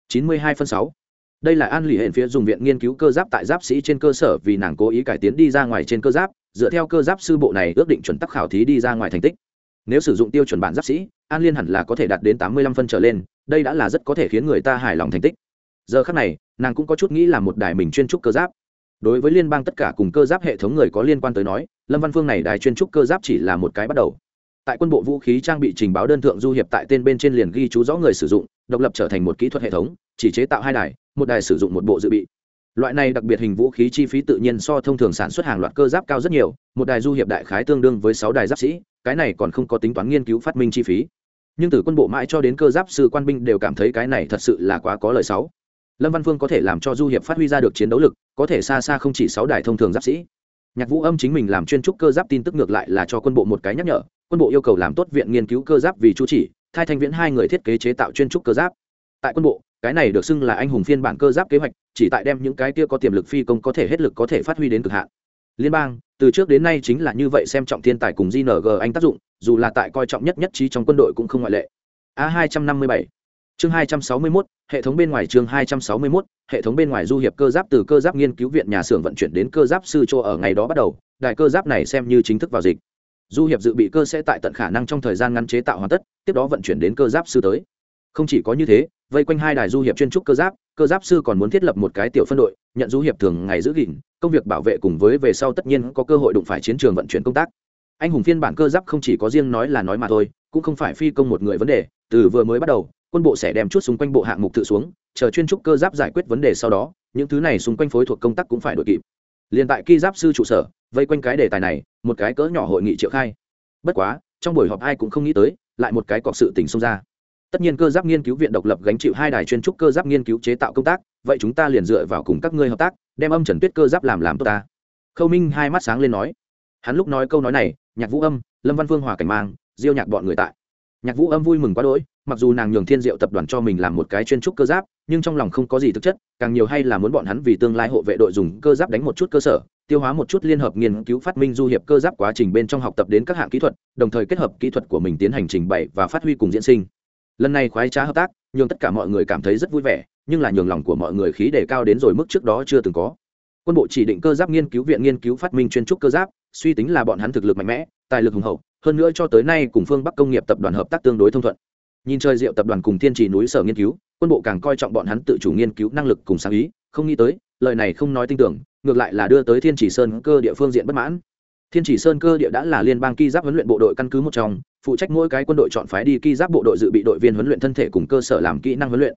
92 phân 6 đây là an lì hệ phía dùng viện nghiên cứu cơ giáp tại giáp sĩ trên cơ sở vì nàng cố ý cải tiến đi ra ngoài trên cơ giáp, dựa theo cơ giáp sư bộ này ước định chuẩn tắc khảo thí đi ra ngoài thành tích. Nếu sử dụng tiêu chuẩn bản giáp sĩ, an liên hẳn là có thể đạt đến 85 phân trở lên, đây đã là rất có thể khiến người ta hài lòng thành tích. Giờ khắc này, nàng cũng có chút nghĩ là một đài mình chuyên trúc cơ giáp. Đối với liên bang tất cả cùng cơ giáp hệ thống người có liên quan tới nói, lâm văn phương này đài chuyên trúc cơ giáp chỉ là một cái bắt đầu. Tại quân bộ vũ khí trang bị trình báo đơn thượng du hiệp tại tên bên trên liền ghi chú rõ người sử dụng, độc lập trở thành một kỹ thuật hệ thống, chỉ chế tạo hai đài một đài sử dụng một bộ dự bị. Loại này đặc biệt hình vũ khí chi phí tự nhiên so thông thường sản xuất hàng loạt cơ giáp cao rất nhiều, một đài du hiệp đại khái tương đương với sáu đài giáp sĩ, cái này còn không có tính toán nghiên cứu phát minh chi phí. Nhưng từ quân bộ mãi cho đến cơ giáp sư quan binh đều cảm thấy cái này thật sự là quá có lời sáu lâm văn phương có thể làm cho du hiệp phát huy ra được chiến đấu lực, có thể xa xa không chỉ sáu đài thông thường giáp sĩ. Nhạc vũ âm chính mình làm chuyên trúc cơ giáp tin tức ngược lại là cho quân bộ một cái nhắc nhở, quân bộ yêu cầu làm tốt viện nghiên cứu cơ giáp vì chú chỉ thai thanh viễn hai người thiết kế chế tạo chuyên trúc cơ giáp tại quân bộ, cái này được xưng là anh hùng phiên bản cơ giáp kế hoạch, chỉ tại đem những cái kia có tiềm lực phi công có thể hết lực có thể phát huy đến cực hạn. Liên bang, từ trước đến nay chính là như vậy xem trọng thiên tài cùng gng anh tác dụng, dù là tại coi trọng nhất nhất trí trong quân đội cũng không ngoại lệ. A hai trăm năm mươi bảy. Chương hai trăm sáu mươi mốt, hệ thống bên ngoài chương hai trăm sáu mươi mốt, hệ thống bên ngoài du hiệp cơ giáp từ cơ giáp nghiên cứu viện nhà xưởng vận chuyển đến cơ giáp sư chỗ ở ngày đó bắt đầu đại cơ giáp này xem như chính thức vào dịch. Du hiệp dự bị cơ sẽ tại tận khả năng trong thời gian ngắn chế tạo hoàn tất, tiếp đó vận chuyển đến cơ giáp sư tới không chỉ có như thế, vây quanh hai đài du hiệp chuyên trúc cơ giáp cơ giáp sư còn muốn thiết lập một cái tiểu phân đội, nhận du hiệp thường ngày giữ gìn, công việc bảo vệ cùng với về sau tất nhiên có cơ hội đụng phải chiến trường vận chuyển công tác. Anh hùng phiên bản cơ giáp không chỉ có riêng nói là nói mà thôi, cũng không phải phi công một người vấn đề, từ vừa mới bắt đầu, quân bộ sẽ đem chút xung quanh bộ hạng mục tự xuống, chờ chuyên trúc cơ giáp giải quyết vấn đề sau đó, những thứ này xung quanh phối thuộc công tác cũng phải đội kịp. Liền tại khi giáp sư trụ sở, vây quanh cái đề tài này, một cái cỡ nhỏ hội nghị triệu khai. Bất quá, trong buổi họp ai cũng không nghĩ tới, lại một cái cọc sự tình xông ra tất nhiên cơ giáp nghiên cứu viện độc lập gánh chịu hai đài chuyên trúc cơ giáp nghiên cứu chế tạo công tác, vậy chúng ta liền dựa vào cùng các ngươi hợp tác, đem âm trần tuyết cơ giáp làm làm tốt ta. Khâu minh hai mắt sáng lên nói. Hắn lúc nói câu nói này, nhạc vũ âm, lâm văn Vương hòa cảnh mang, diêu nhạc bọn người tại. Nhạc vũ âm vui mừng quá đỗi, mặc dù nàng nhường thiên diệu tập đoàn cho mình làm một cái chuyên trúc cơ giáp, nhưng trong lòng không có gì thực chất, càng nhiều hay là muốn bọn hắn vì tương lai hộ vệ đội dùng cơ giáp đánh một chút cơ sở, tiêu hóa một chút liên hợp nghiên cứu phát minh du hiệp cơ giáp quá trình bên trong học tập đến các hạng kỹ thuật, đồng thời kết hợp kỹ thuật của mình tiến hành trình bày và phát huy cùng diễn sinh lần này khoái trá hợp tác, nhường tất cả mọi người cảm thấy rất vui vẻ, nhưng là nhường lòng của mọi người khí đề cao đến rồi mức trước đó chưa từng có. Quân bộ chỉ định cơ giáp nghiên cứu viện nghiên cứu phát minh chuyên trúc cơ giáp, suy tính là bọn hắn thực lực mạnh mẽ, tài lực hùng hậu, hơn nữa cho tới nay cùng phương bắc công nghiệp tập đoàn hợp tác tương đối thông thuận. Nhìn chơi rượu tập đoàn cùng thiên trì núi sở nghiên cứu, quân bộ càng coi trọng bọn hắn tự chủ nghiên cứu năng lực cùng sáng ý, không nghĩ tới, lời này không nói tin tưởng, ngược lại là đưa tới thiên trì sơn cơ địa phương diện bất mãn. Thiên chỉ sơn cơ địa đã là liên bang ki giáp huấn luyện bộ đội căn cứ một trong phụ trách mỗi cái quân đội chọn phái đi ki giáp bộ đội dự bị đội viên huấn luyện thân thể cùng cơ sở làm kỹ năng huấn luyện.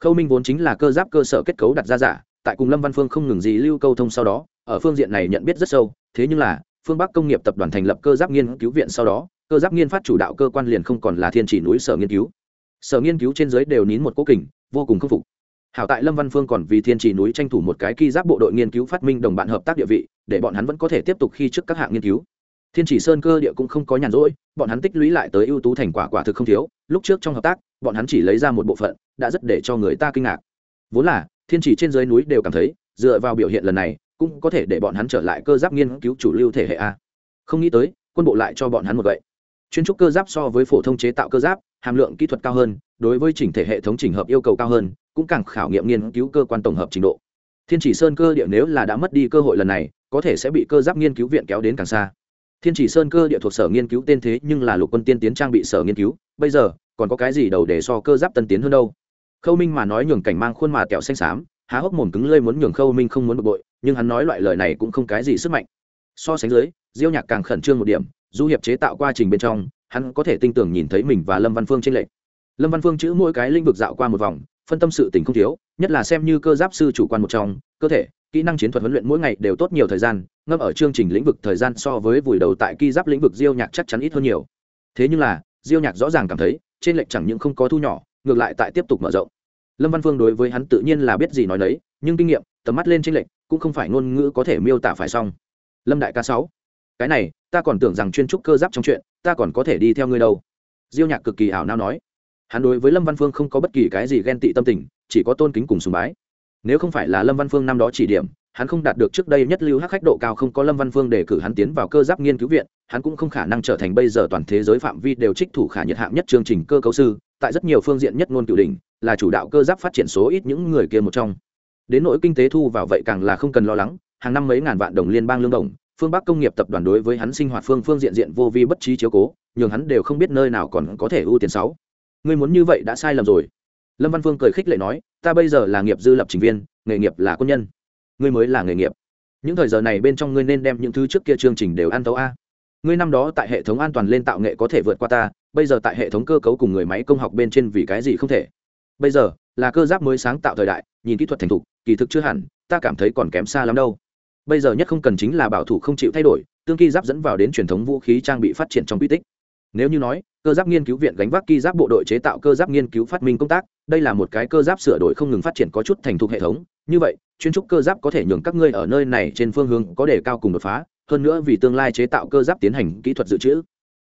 Khâu minh vốn chính là cơ giáp cơ sở kết cấu đặt ra giả, tại cùng lâm văn phương không ngừng gì lưu câu thông sau đó, ở phương diện này nhận biết rất sâu, thế nhưng là, phương bắc công nghiệp tập đoàn thành lập cơ giáp nghiên cứu viện sau đó, cơ giáp nghiên phát chủ đạo cơ quan liền không còn là thiên chỉ núi sở nghiên cứu. Sở nghiên cứu trên giới đều nín một cố kình, vô cùng khâm phục. Hảo tại lâm văn phương còn vì thiên chỉ núi tranh thủ một cái ki giáp bộ đội nghiên cứu phát minh đồng bạn hợp tác địa vị, để bọn hắn vẫn có thể tiếp tục khi trước các hạng nghiên cứu thiên chỉ sơn cơ địa cũng không có nhàn rỗi, bọn hắn tích lũy lại tới ưu tú thành quả quả thực không thiếu, lúc trước trong hợp tác, bọn hắn chỉ lấy ra một bộ phận, đã rất để cho người ta kinh ngạc. Vốn là, thiên chỉ trên dưới núi đều cảm thấy, dựa vào biểu hiện lần này, cũng có thể để bọn hắn trở lại cơ giáp nghiên cứu chủ lưu thể hệ a. Không nghĩ tới, quân bộ lại cho bọn hắn một vậy chuyên trúc cơ giáp so với phổ thông chế tạo cơ giáp, hàm lượng kỹ thuật cao hơn, đối với chỉnh thể hệ thống chỉnh hợp yêu cầu cao hơn, cũng càng khảo nghiệm nghiên cứu cơ quan tổng hợp trình độ. Thiên chỉ sơn cơ địa nếu là đã mất đi cơ hội lần này, có thể sẽ bị cơ giáp nghiên cứu viện kéo đến càng xa thiên chỉ sơn cơ địa thuộc sở nghiên cứu tên thế nhưng là lục quân tiên tiến trang bị sở nghiên cứu, bây giờ, còn có cái gì đầu để so cơ giáp tân tiến hơn đâu? Khâu minh mà nói nhường cảnh mang khuôn mà kẹo xanh xám, há hốc mồm cứng lơi muốn nhường khâu minh không muốn bực bội, nhưng hắn nói loại lời này cũng không cái gì sức mạnh. So sánh dưới, diêu nhạc càng khẩn trương một điểm, du hiệp chế tạo quá trình bên trong, hắn có thể tin tưởng nhìn thấy mình và lâm văn phương trên lệnh lâm văn phương chữ mỗi cái lĩnh vực dạo qua một vòng, phân tâm sự tình không thiếu, nhất là xem như cơ giáp sư chủ quan một trong, cơ thể kỹ năng chiến thuật huấn luyện mỗi ngày đều tốt nhiều thời gian, ngâm ở chương trình lĩnh vực thời gian so với vùi đầu tại ki giáp lĩnh vực diêu nhạc chắc chắn ít hơn nhiều. Thế nhưng là, diêu nhạc rõ ràng cảm thấy, trên lệnh chẳng những không có thu nhỏ, ngược lại tại tiếp tục mở rộng. Lâm văn phương đối với hắn tự nhiên là biết gì nói đấy nhưng kinh nghiệm, tầm mắt lên trên lệnh cũng không phải ngôn ngữ có thể miêu tả phải xong. Lâm đại ca sáu, cái này, ta còn tưởng rằng chuyên trúc cơ giáp trong chuyện, ta còn có thể đi theo ngươi đâu. Diêu nhạc cực kỳ ảo nao nói. Hắn đối với lâm văn phương không có bất kỳ cái gì ghen tị tâm tình, chỉ có tôn kính cùng sùng bái nếu không phải là lâm văn phương năm đó chỉ điểm, hắn không đạt được trước đây nhất lưu hắc khách độ cao không có lâm văn phương để cử hắn tiến vào cơ giáp nghiên cứu viện, hắn cũng không khả năng trở thành bây giờ toàn thế giới phạm vi đều trích thủ khả nhiệt hạng nhất chương trình cơ cấu sư, tại rất nhiều phương diện nhất ngôn cửu đỉnh, là chủ đạo cơ giáp phát triển số ít những người kia một trong. Đến nỗi kinh tế thu vào vậy càng là không cần lo lắng, hàng năm mấy ngàn vạn đồng liên bang lương đồng, phương bắc công nghiệp tập đoàn đối với hắn sinh hoạt phương phương diện diện vô vi bất trí chiếu cố, nhường hắn đều không biết nơi nào còn có thể ưu tiền sáu. Ngươi muốn như vậy đã sai lầm rồi lâm văn phương cười khích lệ nói, ta bây giờ là nghiệp dư lập trình viên, nghề nghiệp là quân nhân. Ngươi mới là nghề nghiệp. Những thời giờ này bên trong ngươi nên đem những thứ trước kia chương trình đều ăn tấu a. Ngươi năm đó tại hệ thống an toàn lên tạo nghệ có thể vượt qua ta, bây giờ tại hệ thống cơ cấu cùng người máy công học bên trên vì cái gì không thể? Bây giờ, là cơ giáp mới sáng tạo thời đại, nhìn kỹ thuật thành thục, kỳ thực chưa hẳn, ta cảm thấy còn kém xa lắm đâu. Bây giờ nhất không cần chính là bảo thủ không chịu thay đổi, tương kỳ giáp dẫn vào đến truyền thống vũ khí trang bị phát triển trong quy tích. Nếu như nói cơ giáp nghiên cứu viện gánh vác ki giáp bộ đội chế tạo cơ giáp nghiên cứu phát minh công tác, đây là một cái cơ giáp sửa đổi không ngừng phát triển có chút thành thục hệ thống. Như vậy, chuyên trúc cơ giáp có thể nhường các ngươi ở nơi này trên phương hướng có đề cao cùng đột phá, hơn nữa vì tương lai chế tạo cơ giáp tiến hành kỹ thuật dự trữ.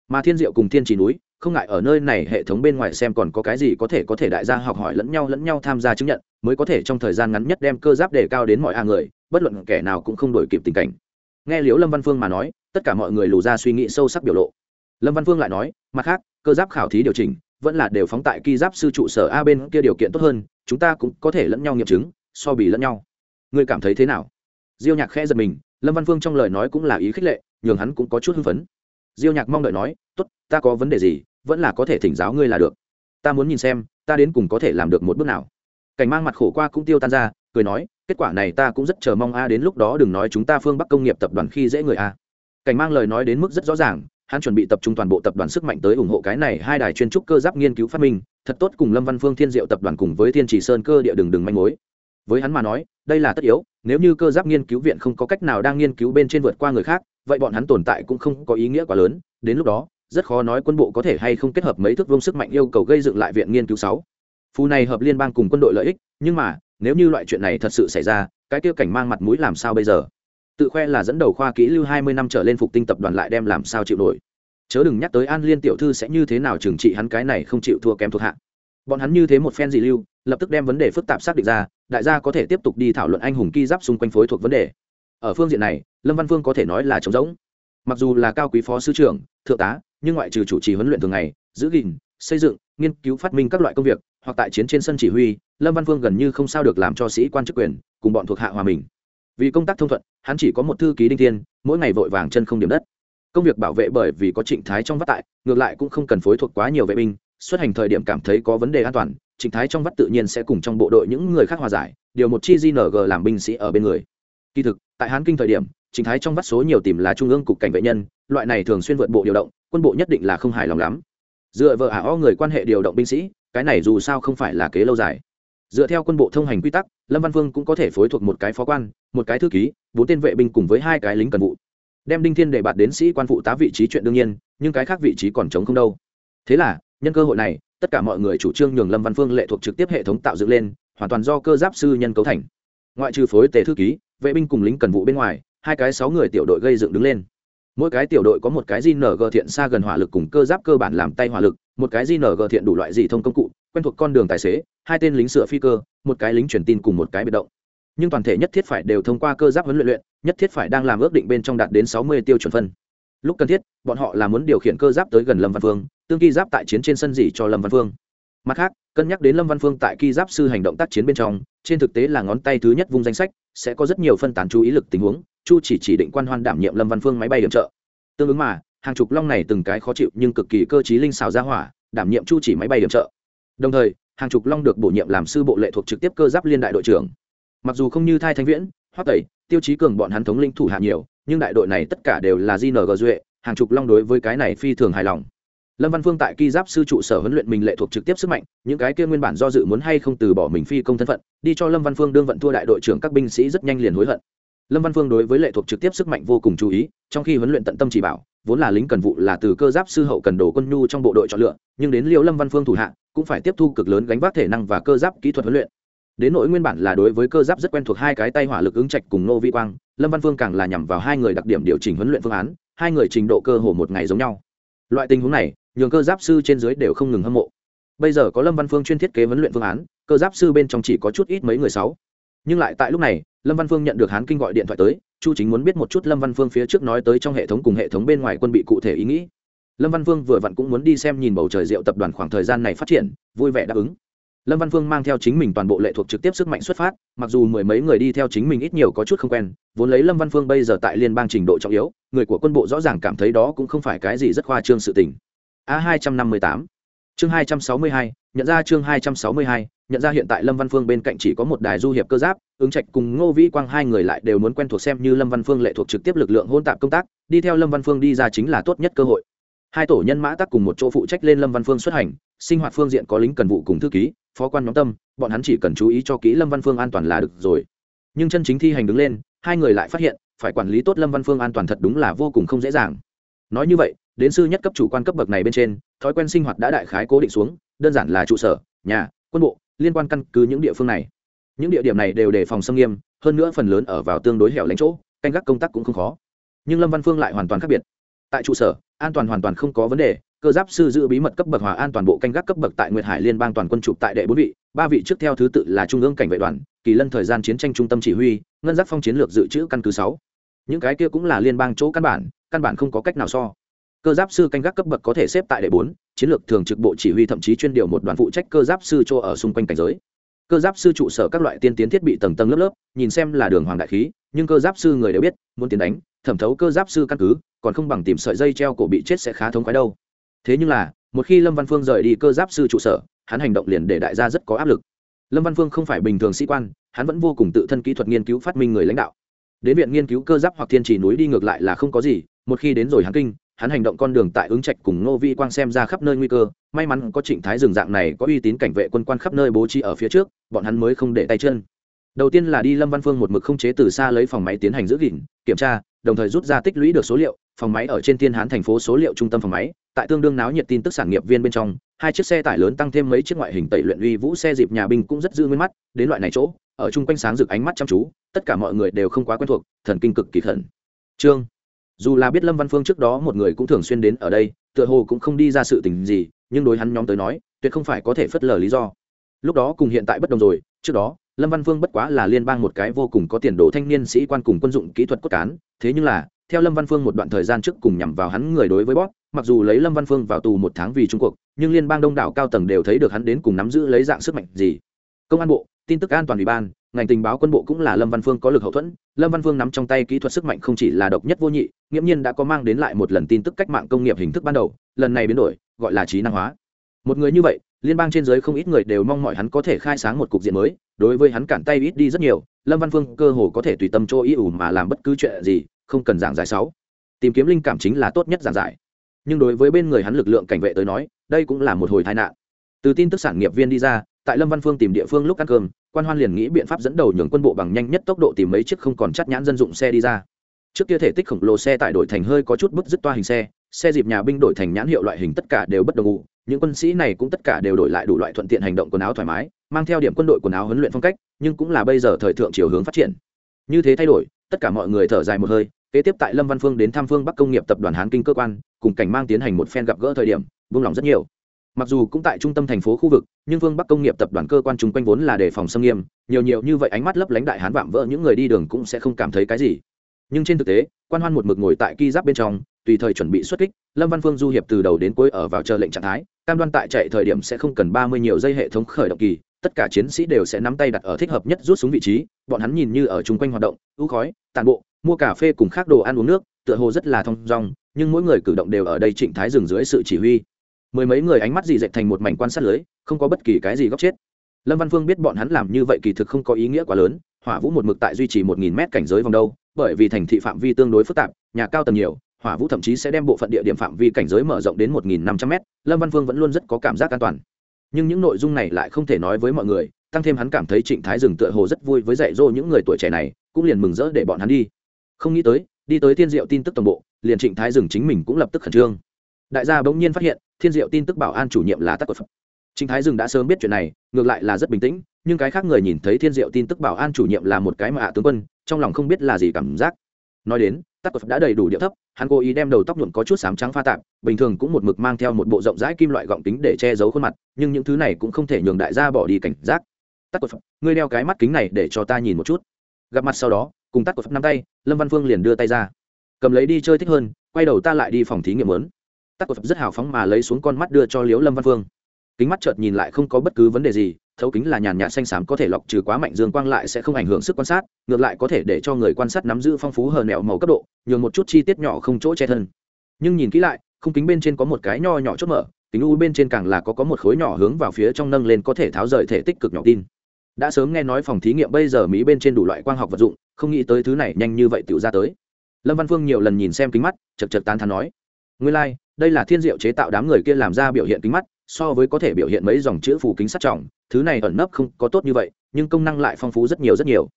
Mà thiên diệu cùng thiên trì núi, không ngại ở nơi này hệ thống bên ngoài xem còn có cái gì có thể có thể đại gia học hỏi lẫn nhau lẫn nhau tham gia chứng nhận, mới có thể trong thời gian ngắn nhất đem cơ giáp đề cao đến mọi a người, bất luận kẻ nào cũng không đổi kịp tình cảnh. Nghe liễu lâm văn phương mà nói, tất cả mọi người lù ra suy nghĩ sâu sắc biểu lộ lâm văn phương lại nói, mặt khác, cơ giáp khảo thí điều chỉnh vẫn là đều phóng tại ki giáp sư trụ sở a bên kia điều kiện tốt hơn, chúng ta cũng có thể lẫn nhau nghiệm chứng, so bì lẫn nhau. Ngươi cảm thấy thế nào? Diêu nhạc khẽ giật mình, lâm văn phương trong lời nói cũng là ý khích lệ, nhường hắn cũng có chút hưng phấn. Diêu nhạc mong đợi nói, tốt, ta có vấn đề gì, vẫn là có thể thỉnh giáo ngươi là được. Ta muốn nhìn xem, ta đến cùng có thể làm được một bước nào. Cảnh mang mặt khổ qua cũng tiêu tan ra, cười nói, kết quả này ta cũng rất chờ mong a, đến lúc đó đừng nói chúng ta phương bắc công nghiệp tập đoàn khi dễ người a. Cảnh mang lời nói đến mức rất rõ ràng hắn chuẩn bị tập trung toàn bộ tập đoàn sức mạnh tới ủng hộ cái này hai đài chuyên trúc cơ giáp nghiên cứu phát minh, thật tốt cùng lâm văn phương thiên diệu tập đoàn cùng với thiên chỉ sơn cơ địa đường đường manh mối. Với hắn mà nói, đây là tất yếu, nếu như cơ giáp nghiên cứu viện không có cách nào đang nghiên cứu bên trên vượt qua người khác, vậy bọn hắn tồn tại cũng không có ý nghĩa quá lớn, đến lúc đó, rất khó nói quân bộ có thể hay không kết hợp mấy thước vương sức mạnh yêu cầu gây dựng lại viện nghiên cứu sáu. Phù này hợp liên bang cùng quân đội lợi ích, nhưng mà, nếu như loại chuyện này thật sự xảy ra, cái kia cảnh mang mặt mũi làm sao bây giờ? Tự khoe là dẫn đầu khoa kỹ lưu hai mươi năm trở lên phục tinh tập đoàn lại đem làm sao chịu nổi. Chớ đừng nhắc tới an liên tiểu thư sẽ như thế nào trừng trị hắn cái này không chịu thua kém thuộc hạ. Bọn hắn như thế một phen gì lưu, lập tức đem vấn đề phức tạp xác định ra, đại gia có thể tiếp tục đi thảo luận anh hùng ki giáp xung quanh phối thuộc vấn đề. Ở phương diện này, lâm văn phương có thể nói là trống rỗng. Mặc dù là cao quý phó sư trưởng, thượng tá, nhưng ngoại trừ chủ trì huấn luyện thường ngày, giữ gìn, xây dựng, nghiên cứu phát minh các loại công việc, hoặc tại chiến trên sân chỉ huy, lâm văn phương gần như không sao được làm cho sĩ quan chức quyền, cùng bọn thuộc hạ hòa mình vì công tác thông thuận, hắn chỉ có một thư ký đinh thiên, mỗi ngày vội vàng chân không điểm đất. Công việc bảo vệ bởi vì có trịnh thái trong vắt tại, ngược lại cũng không cần phối thuộc quá nhiều vệ binh, xuất hành thời điểm cảm thấy có vấn đề an toàn, trịnh thái trong vắt tự nhiên sẽ cùng trong bộ đội những người khác hòa giải, điều một chi gng làm binh sĩ ở bên người. Kỳ thực, tại hán kinh thời điểm, trịnh thái trong vắt số nhiều tìm là trung ương cục cảnh vệ nhân, loại này thường xuyên vượt bộ điều động, quân bộ nhất định là không hài lòng lắm. Dựa vợ ả o người quan hệ điều động binh sĩ, cái này dù sao không phải là kế lâu dài dựa theo quân bộ thông hành quy tắc, lâm văn vương cũng có thể phối thuộc một cái phó quan, một cái thư ký, bốn tên vệ binh cùng với hai cái lính cần vụ. Đem đinh thiên để bạt đến sĩ quan phụ tá vị trí chuyện đương nhiên, nhưng cái khác vị trí còn trống không đâu. Thế là, nhân cơ hội này, tất cả mọi người chủ trương nhường lâm văn phương lệ thuộc trực tiếp hệ thống tạo dựng lên, hoàn toàn do cơ giáp sư nhân cấu thành. Ngoại trừ phối tề thư ký, vệ binh cùng lính cần vụ bên ngoài, hai cái sáu người tiểu đội gây dựng đứng lên. Mỗi cái tiểu đội có một cái gng thiện xa gần hỏa lực cùng cơ giáp cơ bản làm tay hỏa lực một cái gng thiện đủ loại dị thông công cụ, quen thuộc con đường tài xế, hai tên lính sửa phi cơ, một cái lính truyền tin cùng một cái biệt động. Nhưng toàn thể nhất thiết phải đều thông qua cơ giáp huấn luyện luyện, nhất thiết phải đang làm ước định bên trong đạt đến sáu mươi tiêu chuẩn phân. Lúc cần thiết, bọn họ là muốn điều khiển cơ giáp tới gần lâm văn phương, tương kỳ giáp tại chiến trên sân dỉ cho lâm văn phương. Mặt khác, cân nhắc đến lâm văn phương tại kỳ giáp sư hành động tác chiến bên trong, trên thực tế là ngón tay thứ nhất vung danh sách, sẽ có rất nhiều phân tán chú ý lực tình huống, chu chỉ chỉ định quan hoan đảm nhiệm lâm văn phương máy bay điểm trợ. Tương ứng mà hàng chục long này từng cái khó chịu nhưng cực kỳ cơ t linh xào ra hỏa, đảm nhiệm chu chỉ máy bay điểm trợ. Đồng thời, hàng chục long được bổ nhiệm làm sư bộ lệ thuộc trực tiếp cơ giáp liên đại đội trưởng. Mặc dù không như thai thanh viễn, hoắc tẩy, tiêu chí cường bọn hắn thống linh thủ hạ nhiều, nhưng đại đội này tất cả đều là gng duệ, hàng chục long đối với cái này phi thường hài lòng. Lâm văn phương tại ki giáp sư trụ sở huấn luyện mình lệ thuộc trực tiếp sức mạnh, những cái kia nguyên bản do dự muốn hay không từ bỏ mình phi công thân phận, đi cho lâm văn phương đương vận thua đại đội trưởng các binh sĩ rất nhanh liền hối hận lâm văn phương đối với lệ thuộc trực tiếp sức mạnh vô cùng chú ý, trong khi huấn luyện tận tâm chỉ bảo, vốn là lính cần vụ là từ cơ giáp sư hậu cần đồ quân nhu trong bộ đội chọn lựa, nhưng đến liệu lâm văn phương thủ hạ, cũng phải tiếp thu cực lớn gánh vác thể năng và cơ giáp kỹ thuật huấn luyện. Đến nỗi nguyên bản là đối với cơ giáp rất quen thuộc hai cái tay hỏa lực ứng trạch cùng nô vi quang, lâm văn phương càng là nhằm vào hai người đặc điểm điều chỉnh huấn luyện phương án, hai người trình độ cơ hồ một ngày giống nhau. Loại tình huống này, nhường cơ giáp sư trên dưới đều không ngừng hâm mộ. Bây giờ có lâm văn phương chuyên thiết kế huấn luyện phương án, cơ giáp sư bên trong chỉ có chút ít mấy người sáu. Nhưng lại tại lúc này lâm văn phương nhận được hán kinh gọi điện thoại tới, chu chính muốn biết một chút lâm văn phương phía trước nói tới trong hệ thống cùng hệ thống bên ngoài quân bị cụ thể ý nghĩ. Lâm văn phương vừa vặn cũng muốn đi xem nhìn bầu trời rượu tập đoàn khoảng thời gian này phát triển, vui vẻ đáp ứng. Lâm văn phương mang theo chính mình toàn bộ lệ thuộc trực tiếp sức mạnh xuất phát, mặc dù mười mấy người đi theo chính mình ít nhiều có chút không quen, vốn lấy lâm văn phương bây giờ tại liên bang trình độ trọng yếu, người của quân bộ rõ ràng cảm thấy đó cũng không phải cái gì rất khoa trương sự tình. A hai trăm năm mươi tám. Chương hai trăm sáu mươi hai nhận ra chương hai trăm sáu mươi hai, nhận ra hiện tại lâm văn phương bên cạnh chỉ có một đài du hiệp cơ giáp, ứng trạch cùng ngô vĩ quang hai người lại đều muốn quen thuộc xem như lâm văn phương lệ thuộc trực tiếp lực lượng hôn tạp công tác, đi theo lâm văn phương đi ra chính là tốt nhất cơ hội. Hai tổ nhân mã tác cùng một chỗ phụ trách lên lâm văn phương xuất hành, sinh hoạt phương diện có lính cần vụ cùng thư ký, phó quan nhóm tâm, bọn hắn chỉ cần chú ý cho kỹ lâm văn phương an toàn là được rồi. Nhưng chân chính thi hành đứng lên, hai người lại phát hiện, phải quản lý tốt lâm văn phương an toàn thật đúng là vô cùng không dễ dàng. Nói như vậy đến sư nhất cấp chủ quan cấp bậc này bên trên, thói quen sinh hoạt đã đại khái cố định xuống, đơn giản là trụ sở, nhà, quân bộ, liên quan căn cứ những địa phương này. Những địa điểm này đều đề phòng xâm nghiêm, hơn nữa phần lớn ở vào tương đối hẻo lánh chỗ, canh gác công tác cũng không khó. Nhưng lâm văn phương lại hoàn toàn khác biệt. Tại trụ sở, an toàn hoàn toàn không có vấn đề, cơ giáp sư giữ bí mật cấp bậc hòa an toàn bộ canh gác cấp bậc tại nguyệt hải liên bang toàn quân chụp tại đệ bốn vị, ba vị trước theo thứ tự là trung ương cảnh vệ đoàn, kỳ lân thời gian chiến tranh trung tâm chỉ huy, ngân giác phong chiến lược dự trữ căn cứ sáu. Những cái kia cũng là liên bang chỗ căn bản căn bản không có cách nào so cơ giáp sư canh gác cấp bậc có thể xếp tại đệ bốn, chiến lược thường trực bộ chỉ huy thậm chí chuyên điều một đoàn phụ trách cơ giáp sư chỗ ở xung quanh cảnh giới. Cơ giáp sư trụ sở các loại tiên tiến thiết bị tầng tầng lớp lớp, nhìn xem là đường hoàng đại khí, nhưng cơ giáp sư người đều biết, muốn tiến đánh, thẩm thấu cơ giáp sư căn cứ, còn không bằng tìm sợi dây treo cổ bị chết sẽ khá thống khoái đâu. Thế nhưng là, một khi lâm văn phương rời đi cơ giáp sư trụ sở, hắn hành động liền để đại gia rất có áp lực. Lâm văn phương không phải bình thường sĩ quan, hắn vẫn vô cùng tự thân kỹ thuật nghiên cứu phát minh người lãnh đạo. Đến viện nghiên cứu cơ giáp hoặc thiên trì núi đi ngược lại là không có gì, một khi đến rồi hắn kinh hắn hành động con đường tại ứng trạch cùng ngô vi quang xem ra khắp nơi nguy cơ, may mắn có trịnh thái rừng dạng này có uy tín cảnh vệ quân quan khắp nơi bố trí ở phía trước, bọn hắn mới không để tay chân đầu tiên là đi lâm văn phương một mực không chế từ xa lấy phòng máy tiến hành giữ gìn, kiểm tra, đồng thời rút ra tích lũy được số liệu, phòng máy ở trên thiên hán thành phố số liệu trung tâm phòng máy, tại tương đương náo nhiệt tin tức sản nghiệp viên bên trong, hai chiếc xe tải lớn tăng thêm mấy chiếc ngoại hình tẩy luyện uy vũ xe dịp nhà binh cũng rất dư nguyên mắt, đến loại này chỗ, ở chung quanh sáng rực ánh mắt chăm chú, tất cả mọi người đều không quá quen thuộc, thần kinh cực kỳ thận. trương dù là biết lâm văn phương trước đó một người cũng thường xuyên đến ở đây tựa hồ cũng không đi ra sự tình gì nhưng đối hắn nhóm tới nói tuyệt không phải có thể phớt lờ lý do lúc đó cùng hiện tại bất đồng rồi trước đó lâm văn phương bất quá là liên bang một cái vô cùng có tiền đồ thanh niên sĩ quan cùng quân dụng kỹ thuật cốt cán thế nhưng là theo lâm văn phương một đoạn thời gian trước cùng nhằm vào hắn người đối với bóp mặc dù lấy lâm văn phương vào tù một tháng vì trung cuộc nhưng liên bang đông đảo cao tầng đều thấy được hắn đến cùng nắm giữ lấy dạng sức mạnh gì công an bộ tin tức an toàn ủy ban ngành tình báo quân bộ cũng là lâm văn phương có lực hậu thuẫn. Lâm văn phương nắm trong tay kỹ thuật sức mạnh không chỉ là độc nhất vô nhị, nghiễm nhiên đã có mang đến lại một lần tin tức cách mạng công nghiệp hình thức ban đầu, lần này biến đổi, gọi là trí năng hóa. Một người như vậy, liên bang trên giới không ít người đều mong mọi hắn có thể khai sáng một cục diện mới. Đối với hắn cản tay ít đi rất nhiều, lâm văn phương cơ hồ có thể tùy tâm cho ý ủ mà làm bất cứ chuyện gì, không cần giảng giải sáu. Tìm kiếm linh cảm chính là tốt nhất giảng giải. Nhưng đối với bên người hắn lực lượng cảnh vệ tới nói, đây cũng là một hồi tai nạn. Từ tin tức sản nghiệp viên đi ra tại lâm văn phương tìm địa phương lúc ăn cơm, quan hoan liền nghĩ biện pháp dẫn đầu nhường quân bộ bằng nhanh nhất tốc độ tìm mấy chiếc không còn chắt nhãn dân dụng xe đi ra. Trước kia thể tích khổng lồ xe tại đổi thành hơi có chút bức dứt toa hình xe xe dịp nhà binh đổi thành nhãn hiệu loại hình tất cả đều bất đồng ngụ, những quân sĩ này cũng tất cả đều đổi lại đủ loại thuận tiện hành động quần áo thoải mái, mang theo điểm quân đội quần áo huấn luyện phong cách, nhưng cũng là bây giờ thời thượng chiều hướng phát triển. Như thế thay đổi, tất cả mọi người thở dài một hơi, kế tiếp tại lâm văn phương đến thăm phương bắc công nghiệp tập đoàn hán kinh cơ quan, cùng cảnh mang tiến hành một phen gặp gỡ thời điểm, buông lỏng rất nhiều mặc dù cũng tại trung tâm thành phố khu vực, nhưng phương bắc công nghiệp tập đoàn cơ quan chung quanh vốn là đề phòng xâm nghiêm, nhiều nhiều như vậy ánh mắt lấp lánh đại hán vạm vỡ những người đi đường cũng sẽ không cảm thấy cái gì. Nhưng trên thực tế, quan hoan một mực ngồi tại ki giáp bên trong, tùy thời chuẩn bị xuất kích, lâm văn phương du hiệp từ đầu đến cuối ở vào chờ lệnh trạng thái, cam đoan tại chạy thời điểm sẽ không cần ba mươi nhiều giây hệ thống khởi động kỳ, tất cả chiến sĩ đều sẽ nắm tay đặt ở thích hợp nhất rút xuống vị trí, bọn hắn nhìn như ở chung quanh hoạt động u khói, tàn bộ, mua cà phê cùng khác đồ ăn uống nước, tựa hồ rất là thong dong, nhưng mỗi người cử động đều ở đây trịnh thái dừng dưới sự chỉ huy mười mấy người ánh mắt dì dạch thành một mảnh quan sát lưới, không có bất kỳ cái gì góc chết. Lâm văn phương biết bọn hắn làm như vậy kỳ thực không có ý nghĩa quá lớn, hỏa vũ một mực tại duy trì một nghìn mét cảnh giới vòng đâu, bởi vì thành thị phạm vi tương đối phức tạp, nhà cao tầng nhiều, hỏa vũ thậm chí sẽ đem bộ phận địa điểm phạm vi cảnh giới mở rộng đến một nghìn năm trăm mét, lâm văn phương vẫn luôn rất có cảm giác an toàn. Nhưng những nội dung này lại không thể nói với mọi người, tăng thêm hắn cảm thấy trịnh thái rừng tựa hồ rất vui với dạy dỗ những người tuổi trẻ này, cũng liền mừng rỡ để bọn hắn đi. Không nghĩ tới, đi tới thiên diệu tin tức toàn bộ, liền trịnh thái rừng chính mình cũng lập tức khẩn trương. Đại gia bỗng nhiên phát hiện thiên diệu tin tức bảo an chủ nhiệm là tắc cột phật. Trịnh thái Dừng đã sớm biết chuyện này, ngược lại là rất bình tĩnh, nhưng cái khác người nhìn thấy thiên diệu tin tức bảo an chủ nhiệm là một cái mà ạ tướng quân, trong lòng không biết là gì cảm giác. Nói đến, tắc cột phật đã đầy đủ điệu thấp, hắn cố ý đem đầu tóc nhuộm có chút sám trắng pha tạp, bình thường cũng một mực mang theo một bộ rộng rãi kim loại gọng kính để che giấu khuôn mặt, nhưng những thứ này cũng không thể nhường đại gia bỏ đi cảnh giác. Tắc cột phật, ngươi đeo cái mắt kính này để cho ta nhìn một chút. Gặp mặt sau đó, cùng tắc cột phật năm tay, lâm văn phương liền đưa tay ra. Cầm lấy đi chơi thích hơn, quay đầu ta lại đi phòng thí nghiệm lớn tắc quật phật rất hào phóng mà lấy xuống con mắt đưa cho liễu lâm văn phương. Kính mắt chợt nhìn lại không có bất cứ vấn đề gì thấu kính là nhàn nhạt xanh xám có thể lọc trừ quá mạnh dương quang lại sẽ không ảnh hưởng sức quan sát ngược lại có thể để cho người quan sát nắm giữ phong phú hờ nẹo màu cấp độ nhường một chút chi tiết nhỏ không chỗ che thân. Nhưng nhìn kỹ lại không kính bên trên có một cái nho nhỏ chốt mở kính u bên trên càng là có có một khối nhỏ hướng vào phía trong nâng lên có thể tháo rời thể tích cực nhỏ tin. Đã sớm nghe nói phòng thí nghiệm bây giờ mỹ bên trên đủ loại quang học vật dụng không nghĩ tới thứ này nhanh như vậy tự ra tới. Lâm văn phương nhiều lần nhìn xem kính mắt chật chật tán thán nói nguyên lai、like, đây là thiên diệu chế tạo đám người kia làm ra biểu hiện kính mắt, so với có thể biểu hiện mấy dòng chữ phù kính sắt trọng, thứ này ẩn nấp không có tốt như vậy, nhưng công năng lại phong phú rất nhiều rất nhiều.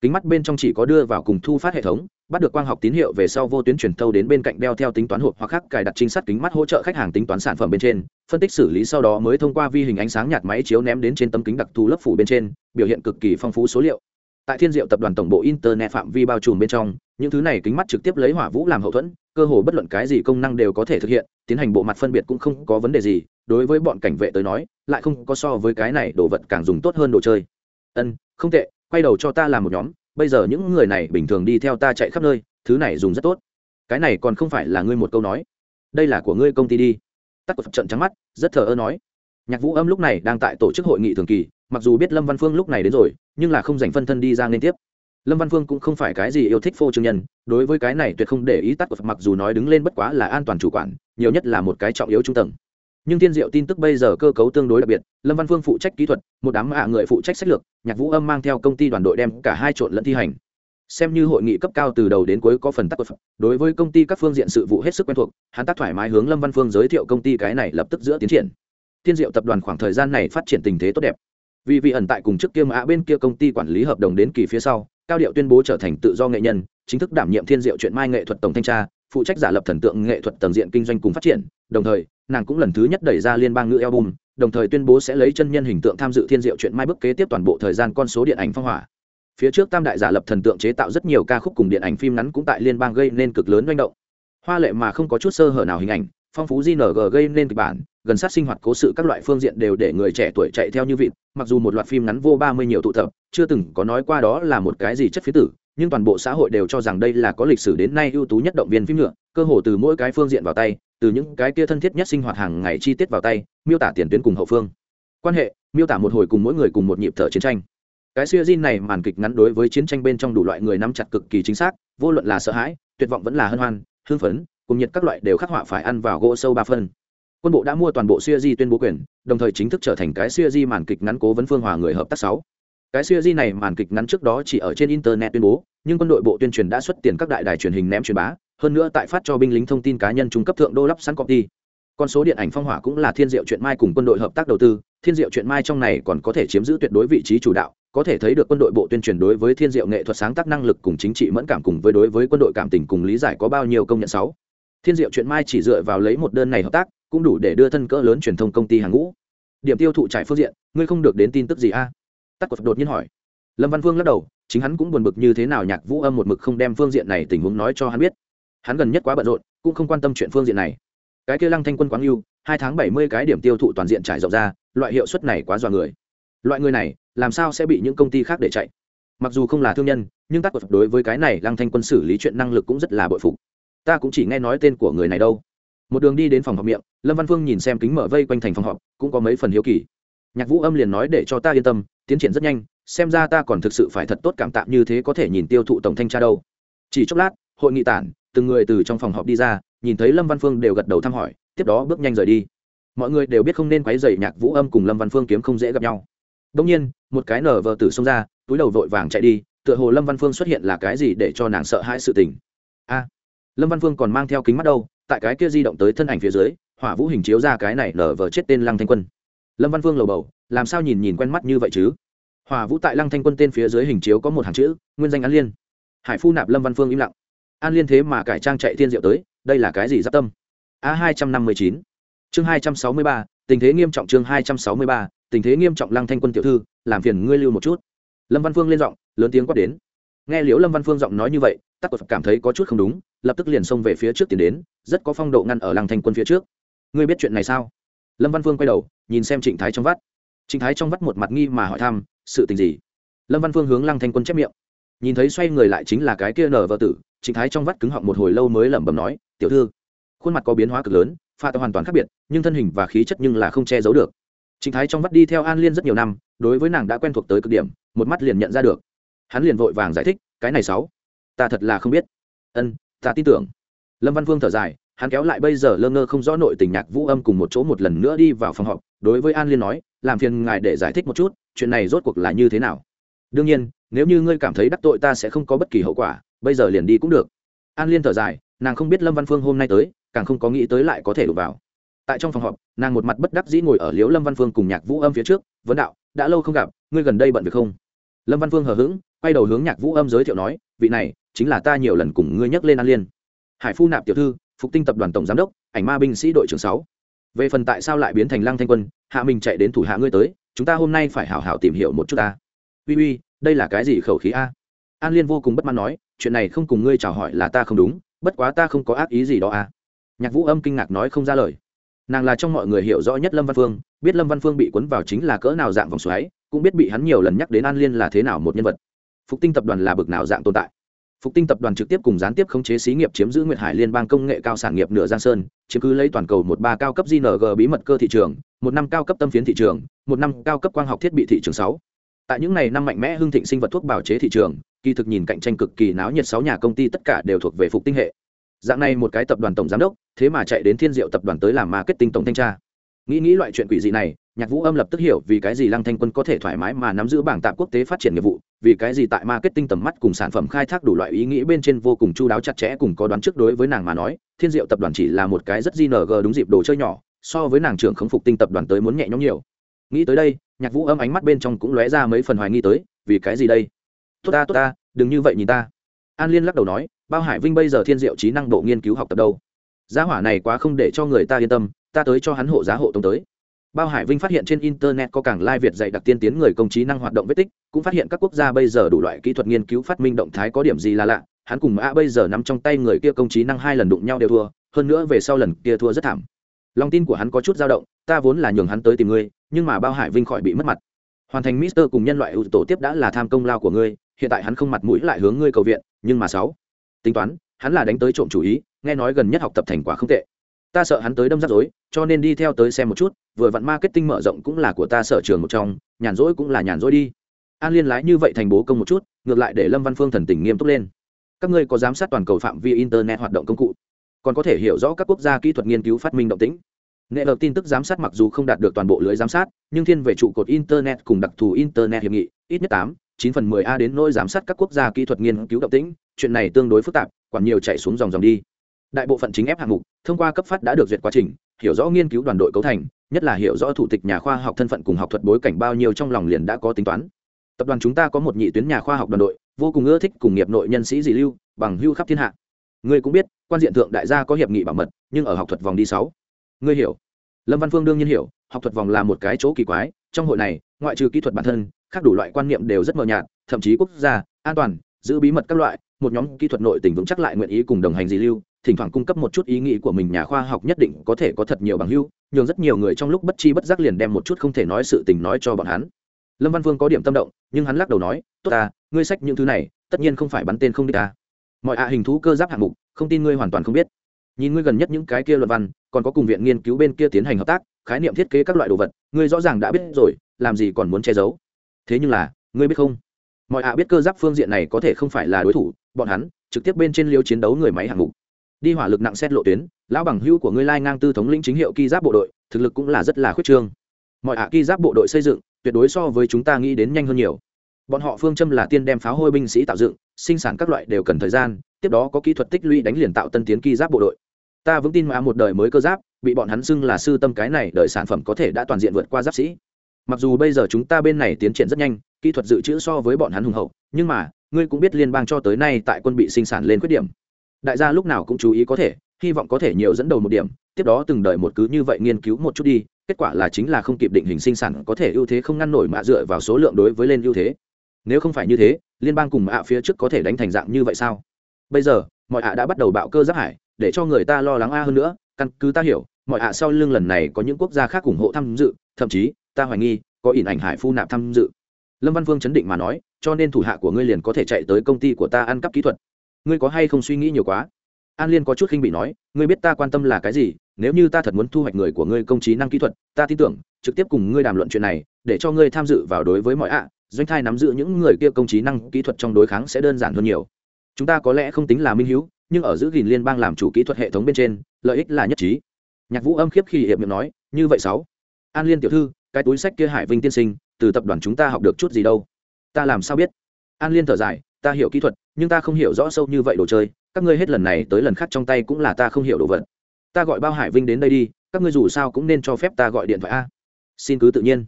Kính mắt bên trong chỉ có đưa vào cùng thu phát hệ thống, bắt được quang học tín hiệu về sau vô tuyến truyền thâu đến bên cạnh đeo theo tính toán hộp hoặc khác cài đặt trinh sát kính mắt hỗ trợ khách hàng tính toán sản phẩm bên trên, phân tích xử lý sau đó mới thông qua vi hình ánh sáng nhạt máy chiếu ném đến trên tấm kính đặc thù lớp phủ bên trên, biểu hiện cực kỳ phong phú số liệu. Tại thiên diệu tập đoàn tổng bộ internet phạm vi bao trùm bên trong, những thứ này kính mắt trực tiếp lấy hỏa vũ làm hậu thuẫn cơ hồ bất luận cái gì công năng đều có thể thực hiện, tiến hành bộ mặt phân biệt cũng không có vấn đề gì, đối với bọn cảnh vệ tới nói, lại không có so với cái này đồ vật càng dùng tốt hơn đồ chơi. Ân, không tệ, quay đầu cho ta làm một nhóm, bây giờ những người này bình thường đi theo ta chạy khắp nơi, thứ này dùng rất tốt. Cái này còn không phải là ngươi một câu nói. Đây là của ngươi công ty đi. Tắc của trận trắng mắt, rất thờ ơ nói. Nhạc vũ âm lúc này đang tại tổ chức hội nghị thường kỳ, mặc dù biết lâm văn phương lúc này đến rồi, nhưng là không dành phân thân đi ra liên tiếp lâm văn phương cũng không phải cái gì yêu thích phô trương nhân, đối với cái này tuyệt không để ý tắt của mặc dù nói đứng lên bất quá là an toàn chủ quản, nhiều nhất là một cái trọng yếu trung tầng. Nhưng thiên diệu tin tức bây giờ cơ cấu tương đối đặc biệt, lâm văn phương phụ trách kỹ thuật, một đám ạ người phụ trách sách lược, nhạc vũ âm mang theo công ty đoàn đội đem cả hai trộn lẫn thi hành. Xem như hội nghị cấp cao từ đầu đến cuối có phần tắc đối với công ty các phương diện sự vụ hết sức quen thuộc, hắn tác thoải mái hướng lâm văn phương giới thiệu công ty cái này lập tức giữa tiến triển. Thiên diệu tập đoàn khoảng thời gian này phát triển tình thế tốt đẹp. Vì vị ẩn tại cùng trước kia mã bên kia công ty quản lý hợp đồng đến kỳ phía sau cao điệu tuyên bố trở thành tự do nghệ nhân, chính thức đảm nhiệm thiên diệu chuyện mai nghệ thuật tổng thanh tra, phụ trách giả lập thần tượng nghệ thuật tầng diện kinh doanh cùng phát triển. Đồng thời, nàng cũng lần thứ nhất đẩy ra liên bang ngữ album, đồng thời tuyên bố sẽ lấy chân nhân hình tượng tham dự thiên diệu chuyện mai bước kế tiếp toàn bộ thời gian con số điện ảnh phong hỏa. Phía trước tam đại giả lập thần tượng chế tạo rất nhiều ca khúc cùng điện ảnh phim ngắn cũng tại liên bang gây nên cực lớn manh động. Hoa lệ mà không có chút sơ hở nào hình ảnh phong phú gng gây nên kịch bản, gần sát sinh hoạt cố sự các loại phương diện đều để người trẻ tuổi chạy theo như vịt, mặc dù một loạt phim ngắn vô ba mươi nhiều tụ tập, chưa từng có nói qua đó là một cái gì chất phía tử, nhưng toàn bộ xã hội đều cho rằng đây là có lịch sử đến nay ưu tú nhất động viên phim nhựa cơ hồ từ mỗi cái phương diện vào tay, từ những cái kia thân thiết nhất sinh hoạt hàng ngày chi tiết vào tay, miêu tả tiền tuyến cùng hậu phương. Quan hệ, miêu tả một hồi cùng mỗi người cùng một nhịp thở chiến tranh. Cái siêu di này màn kịch ngắn đối với chiến tranh bên trong đủ loại người nắm chặt cực kỳ chính xác, vô luận là sợ hãi, tuyệt vọng vẫn là hân hoan, hưng phấn cùng nhiệt các loại đều khắc họa phải ăn vào gỗ sâu ba phân. Quân bộ đã mua toàn bộ siêu di tuyên bố quyền, đồng thời chính thức trở thành cái siêu di màn kịch ngắn cố vấn phương hòa người hợp tác sáu. Cái siêu di này màn kịch ngắn trước đó chỉ ở trên internet tuyên bố, nhưng quân đội bộ tuyên truyền đã xuất tiền các đại đài truyền hình ném truyền bá, hơn nữa tại phát cho binh lính thông tin cá nhân trung cấp thượng đô lắp sẵn copy. Con số điện ảnh phong hỏa cũng là thiên diệu chuyện mai cùng quân đội hợp tác đầu tư. Thiên diệu chuyện mai trong này còn có thể chiếm giữ tuyệt đối vị trí chủ đạo, có thể thấy được quân đội bộ tuyên truyền đối với thiên diệu nghệ thuật sáng tác năng lực cùng chính trị mẫn cảm cùng với đối với quân đội cảm tình cùng lý giải có bao nhiêu công nhận sáu thiên diệu chuyện mai chỉ dựa vào lấy một đơn này hợp tác, cũng đủ để đưa thân cỡ lớn truyền thông công ty hàng ngũ. Điểm tiêu thụ trải phương diện, ngươi không được đến tin tức gì a? À? tắc cột đột nhiên hỏi. Lâm văn phương lắc đầu, chính hắn cũng buồn bực như thế nào nhạc vũ âm một mực không đem phương diện này tình huống nói cho hắn biết. Hắn gần nhất quá bận rộn, cũng không quan tâm chuyện phương diện này. Cái kia lăng thanh quân quáng yêu hai tháng bảy mươi cái điểm tiêu thụ toàn diện trải rộng ra, loại hiệu suất này quá dọa người. Loại người này, làm sao sẽ bị những công ty khác để chạy? Mặc dù không là thương nhân, nhưng tác quật đối với cái này lăng thanh quân xử lý chuyện năng lực cũng rất là bội phục ta cũng chỉ nghe nói tên của người này đâu. Một đường đi đến phòng họp miệng, lâm văn phương nhìn xem kính mở vây quanh thành phòng họp, cũng có mấy phần hiếu kỳ. Nhạc vũ âm liền nói để cho ta yên tâm, tiến triển rất nhanh, xem ra ta còn thực sự phải thật tốt cảm tạm như thế có thể nhìn tiêu thụ tổng thanh tra đâu. Chỉ chốc lát, hội nghị tản, từng người từ trong phòng họp đi ra, nhìn thấy lâm văn phương đều gật đầu thăm hỏi, tiếp đó bước nhanh rời đi. Mọi người đều biết không nên quấy dày nhạc vũ âm cùng lâm văn phương kiếm không dễ gặp nhau. Đông nhiên, một cái nở vờ tử xông ra, túi đầu vội vàng chạy đi, tựa hồ lâm văn phương xuất hiện là cái gì để cho nàng sợ hãi sự tình. A! Lâm văn phương còn mang theo kính mắt đâu, tại cái kia di động tới thân ảnh phía dưới, hỏa vũ hình chiếu ra cái này lở vờ chết tên lăng thanh quân. Lâm văn phương lầu bầu, làm sao nhìn nhìn quen mắt như vậy chứ? Hỏa vũ tại lăng thanh quân tên phía dưới hình chiếu có một hàng chữ, nguyên danh an liên. Hải phu nạp lâm văn phương im lặng. An liên thế mà cải trang chạy thiên diệu tới, đây là cái gì giáp tâm? A hai trăm năm mươi chín. Chương hai trăm sáu mươi ba, tình thế nghiêm trọng chương hai trăm sáu mươi ba, tình thế nghiêm trọng lăng thanh quân tiểu thư, làm phiền ngươi lưu một chút. Lâm văn phương lên giọng, lớn tiếng quát đến. Nghe liễu lâm văn phương giọng nói như vậy tắc cột cảm thấy có chút không đúng, lập tức liền xông về phía trước tiến đến, rất có phong độ ngăn ở lăng thanh quân phía trước. Ngươi biết chuyện này sao? Lâm văn phương quay đầu, nhìn xem trịnh thái trong vắt. Trịnh thái trong vắt một mặt nghi mà hỏi thăm, sự tình gì? Lâm văn phương hướng lăng thanh quân chép miệng. Nhìn thấy xoay người lại chính là cái kia nở vợ tử, trịnh thái trong vắt cứng họng một hồi lâu mới lẩm bẩm nói, tiểu thư, khuôn mặt có biến hóa cực lớn, pha tạo hoàn toàn khác biệt, nhưng thân hình và khí chất nhưng là không che giấu được. Trịnh thái trong vắt đi theo an liên rất nhiều năm, đối với nàng đã quen thuộc tới cực điểm, một mắt liền nhận ra được. Hắn liền vội vàng giải thích, cái này sáu ta thật là không biết. Ân, ta tin tưởng. Lâm văn Vương thở dài, hắn kéo lại bây giờ lơ ngơ không rõ nội tình nhạc vũ âm cùng một chỗ một lần nữa đi vào phòng họp, đối với an liên nói, làm phiền ngài để giải thích một chút, chuyện này rốt cuộc là như thế nào? Đương nhiên, nếu như ngươi cảm thấy đắc tội ta sẽ không có bất kỳ hậu quả, bây giờ liền đi cũng được. An liên thở dài, nàng không biết lâm văn phương hôm nay tới, càng không có nghĩ tới lại có thể đụng vào. Tại trong phòng họp, nàng một mặt bất đắc dĩ ngồi ở liếu lâm văn phương cùng nhạc vũ âm phía trước, vấn đạo, đã lâu không gặp, ngươi gần đây bận việc không? Lâm văn phương hờ hững, quay đầu hướng nhạc vũ âm giới thiệu nói vị này chính là ta nhiều lần cùng ngươi nhắc lên an liên. Hải phu nạp tiểu thư, phục tinh tập đoàn tổng giám đốc, ảnh ma binh sĩ đội trưởng sáu. Về phần tại sao lại biến thành lăng thanh quân, hạ mình chạy đến thủ hạ ngươi tới, chúng ta hôm nay phải hảo hảo tìm hiểu một chút ta. Uy uy, đây là cái gì khẩu khí a? An liên vô cùng bất mãn nói, chuyện này không cùng ngươi chào hỏi là ta không đúng, bất quá ta không có ác ý gì đó a. Nhạc vũ âm kinh ngạc nói không ra lời. Nàng là trong mọi người hiểu rõ nhất lâm văn phương, biết lâm văn phương bị cuốn vào chính là cỡ nào dạng vòng xoáy, cũng biết bị hắn nhiều lần nhắc đến an liên là thế nào một nhân vật phục tinh tập đoàn là bực nào dạng tồn tại? Phục tinh tập đoàn trực tiếp cùng gián tiếp khống chế xí nghiệp chiếm giữ nguyệt hải liên bang công nghệ cao sản nghiệp nửa giang sơn, chiếm cứ lấy toàn cầu một ba cao cấp gng bí mật cơ thị trường, một năm cao cấp tâm phiến thị trường, một năm cao cấp quang học thiết bị thị trường sáu. Tại những ngày năm mạnh mẽ hưng thịnh sinh vật thuốc bào chế thị trường, kỳ thực nhìn cạnh tranh cực kỳ náo nhiệt sáu nhà công ty tất cả đều thuộc về phục tinh hệ. Dạng này một cái tập đoàn tổng giám đốc, thế mà chạy đến thiên diệu tập đoàn tới làm marketing tổng thanh tra. Nghĩ nghĩ loại chuyện quỷ dị này, nhạc vũ âm lập tức hiểu vì cái gì lăng thanh quân có thể thoải mái mà nắm giữ bảng tạp quốc tế phát triển nghiệp vụ vì cái gì tại marketing tầm mắt cùng sản phẩm khai thác đủ loại ý nghĩ bên trên vô cùng chu đáo chặt chẽ cùng có đoán trước đối với nàng mà nói, thiên diệu tập đoàn chỉ là một cái rất gng đúng dịp đồ chơi nhỏ, so với nàng trưởng khống phục tinh tập đoàn tới muốn nhẹ nhõm nhiều. Nghĩ tới đây, nhạc vũ âm ánh mắt bên trong cũng lóe ra mấy phần hoài nghi tới, vì cái gì đây? Tốt ta tốt ta, đừng như vậy nhìn ta. An liên lắc đầu nói, bao hải vinh bây giờ thiên diệu trí năng bộ nghiên cứu học tập đâu? Giá hỏa này quá không để cho người ta yên tâm, ta tới cho hắn hộ giá hộ tông tới bao hải vinh phát hiện trên internet có cảng lai việt dạy đặc tiên tiến người công trí năng hoạt động vết tích, cũng phát hiện các quốc gia bây giờ đủ loại kỹ thuật nghiên cứu phát minh động thái có điểm gì là lạ, hắn cùng A bây giờ nằm trong tay người kia công trí năng hai lần đụng nhau đều thua, hơn nữa về sau lần kia thua rất thảm. Lòng tin của hắn có chút dao động, ta vốn là nhường hắn tới tìm ngươi, nhưng mà bao hải vinh khỏi bị mất mặt. Hoàn thành mister cùng nhân loại ưu tổ tiếp đã là tham công lao của ngươi, hiện tại hắn không mặt mũi lại hướng ngươi cầu viện, nhưng mà sáu. Tính toán, hắn là đánh tới trộm chủ ý, nghe nói gần nhất học tập thành quả không tệ ta sợ hắn tới đâm rắc rối, cho nên đi theo tới xem một chút, vừa vặn marketing mở rộng cũng là của ta sở trường một trong, nhàn rỗi cũng là nhàn rỗi đi. An liên lái như vậy thành bố công một chút, ngược lại để lâm văn phương thần tình nghiêm túc lên. Các ngươi có giám sát toàn cầu phạm vi internet hoạt động công cụ, còn có thể hiểu rõ các quốc gia kỹ thuật nghiên cứu phát minh động tĩnh. Nghệ lợp tin tức giám sát mặc dù không đạt được toàn bộ lưới giám sát, nhưng thiên về trụ cột internet cùng đặc thù internet hiệp nghị, ít nhất tám, chín phần mười a đến nỗi giám sát các quốc gia kỹ thuật nghiên cứu động tĩnh, chuyện này tương đối phức tạp còn nhiều chạy xuống dòng dòng đi đại bộ phận chính ép hạng mục thông qua cấp phát đã được duyệt quá trình, hiểu rõ nghiên cứu đoàn đội cấu thành, nhất là hiểu rõ thủ tịch nhà khoa học thân phận cùng học thuật bối cảnh bao nhiêu trong lòng liền đã có tính toán. Tập đoàn chúng ta có một nhị tuyến nhà khoa học đoàn đội, vô cùng ưa thích cùng nghiệp nội nhân sĩ dị lưu, bằng hưu khắp thiên hạ. Ngươi cũng biết, quan diện thượng đại gia có hiệp nghị bảo mật, nhưng ở học thuật vòng đi sáu. Ngươi hiểu. Lâm văn phương đương nhiên hiểu, học thuật vòng là một cái chỗ kỳ quái, trong hội này, ngoại trừ kỹ thuật bản thân, khác đủ loại quan niệm đều rất mờ nhạt, thậm chí quốc gia, an toàn, giữ bí mật các loại, một nhóm kỹ thuật nội tình vững chắc lại nguyện ý cùng đồng hành dị lưu thỉnh thoảng cung cấp một chút ý nghĩ của mình nhà khoa học nhất định có thể có thật nhiều bằng hưu nhường rất nhiều người trong lúc bất chi bất giác liền đem một chút không thể nói sự tình nói cho bọn hắn. Lâm văn vương có điểm tâm động, nhưng hắn lắc đầu nói, tốt ta, ngươi sách những thứ này, tất nhiên không phải bắn tên không đi ta. Mọi ạ hình thú cơ giáp hạng mục, không tin ngươi hoàn toàn không biết. Nhìn ngươi gần nhất những cái kia luận văn, còn có cùng viện nghiên cứu bên kia tiến hành hợp tác, khái niệm thiết kế các loại đồ vật, ngươi rõ ràng đã biết rồi, làm gì còn muốn che giấu. Thế nhưng là, ngươi biết không? Mọi ạ biết cơ giáp phương diện này có thể không phải là đối thủ, bọn hắn trực tiếp bên trên liêu chiến đấu người máy hạng mục đi hỏa lực nặng xét lộ tuyến, lão bằng hữu của ngươi lai ngang tư thống lĩnh chính hiệu ki giáp bộ đội, thực lực cũng là rất là khuyết trương. Mọi ạ ki giáp bộ đội xây dựng, tuyệt đối so với chúng ta nghĩ đến nhanh hơn nhiều. Bọn họ phương châm là tiên đem pháo hôi binh sĩ tạo dựng, sinh sản các loại đều cần thời gian, tiếp đó có kỹ thuật tích lũy đánh liền tạo tân tiến ki giáp bộ đội. Ta vững tin mà một đời mới cơ giáp, bị bọn hắn xưng là sư tâm cái này đợi sản phẩm có thể đã toàn diện vượt qua giáp sĩ. Mặc dù bây giờ chúng ta bên này tiến triển rất nhanh, kỹ thuật dự trữ so với bọn hắn hùng hậu, nhưng mà, ngươi cũng biết liên bang cho tới nay tại quân bị sinh sản lên khuyết điểm đại gia lúc nào cũng chú ý có thể, hy vọng có thể nhiều dẫn đầu một điểm, tiếp đó từng đợi một cứ như vậy nghiên cứu một chút đi, kết quả là chính là không kịp định hình sinh sản có thể ưu thế không ngăn nổi mạ dựa vào số lượng đối với lên ưu thế. Nếu không phải như thế, liên bang cùng mạ phía trước có thể đánh thành dạng như vậy sao? Bây giờ, mọi ạ đã bắt đầu bạo cơ giác hải, để cho người ta lo lắng a hơn nữa, căn cứ ta hiểu, mọi ạ sau lưng lần này có những quốc gia khác ủng hộ tham dự, thậm chí, ta hoài nghi, có ỉn ảnh hải phu nạp tham dự. Lâm văn Vương chấn định mà nói, cho nên thủ hạ của ngươi liền có thể chạy tới công ty của ta ăn cắp kỹ thuật ngươi có hay không suy nghĩ nhiều quá? An liên có chút khinh bị nói, ngươi biết ta quan tâm là cái gì, nếu như ta thật muốn thu hoạch người của ngươi công trí năng kỹ thuật, ta tin tưởng, trực tiếp cùng ngươi đàm luận chuyện này, để cho ngươi tham dự vào đối với mọi ạ, doanh thai nắm giữ những người kia công trí năng kỹ thuật trong đối kháng sẽ đơn giản hơn nhiều. Chúng ta có lẽ không tính là minh hữu nhưng ở giữ gìn liên bang làm chủ kỹ thuật hệ thống bên trên, lợi ích là nhất trí. Nhạc vũ âm khiếp khi hiệp miệng nói, như vậy sáu. An liên tiểu thư, cái túi sách kia hải vinh tiên sinh, từ tập đoàn chúng ta học được chút gì đâu? Ta làm sao biết? An liên thở dài, ta hiểu kỹ thuật nhưng ta không hiểu rõ sâu như vậy đồ chơi, các ngươi hết lần này tới lần khác trong tay cũng là ta không hiểu đồ vật. Ta gọi bao hải vinh đến đây đi, các ngươi dù sao cũng nên cho phép ta gọi điện thoại a. Xin cứ tự nhiên.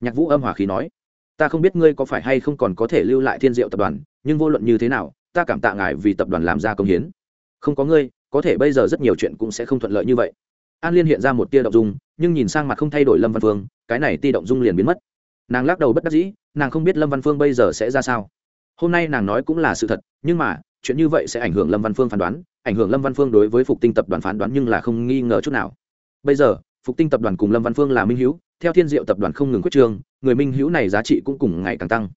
Nhạc vũ âm hỏa khí nói. Ta không biết ngươi có phải hay không còn có thể lưu lại thiên diệu tập đoàn, nhưng vô luận như thế nào, ta cảm tạ ngài vì tập đoàn làm ra công hiến. Không có ngươi, có thể bây giờ rất nhiều chuyện cũng sẽ không thuận lợi như vậy. An liên hiện ra một tia động dung, nhưng nhìn sang mặt không thay đổi lâm văn phương, cái này ti động dung liền biến mất. Nàng lắc đầu bất đắc dĩ, nàng không biết lâm văn phương bây giờ sẽ ra sao hôm nay nàng nói cũng là sự thật, nhưng mà, chuyện như vậy sẽ ảnh hưởng lâm văn phương phán đoán, ảnh hưởng lâm văn phương đối với phục tinh tập đoàn phán đoán nhưng là không nghi ngờ chút nào. Bây giờ, phục tinh tập đoàn cùng lâm văn phương là minh hữu, theo thiên diệu tập đoàn không ngừng quyết trương người minh hữu này giá trị cũng cùng ngày càng tăng.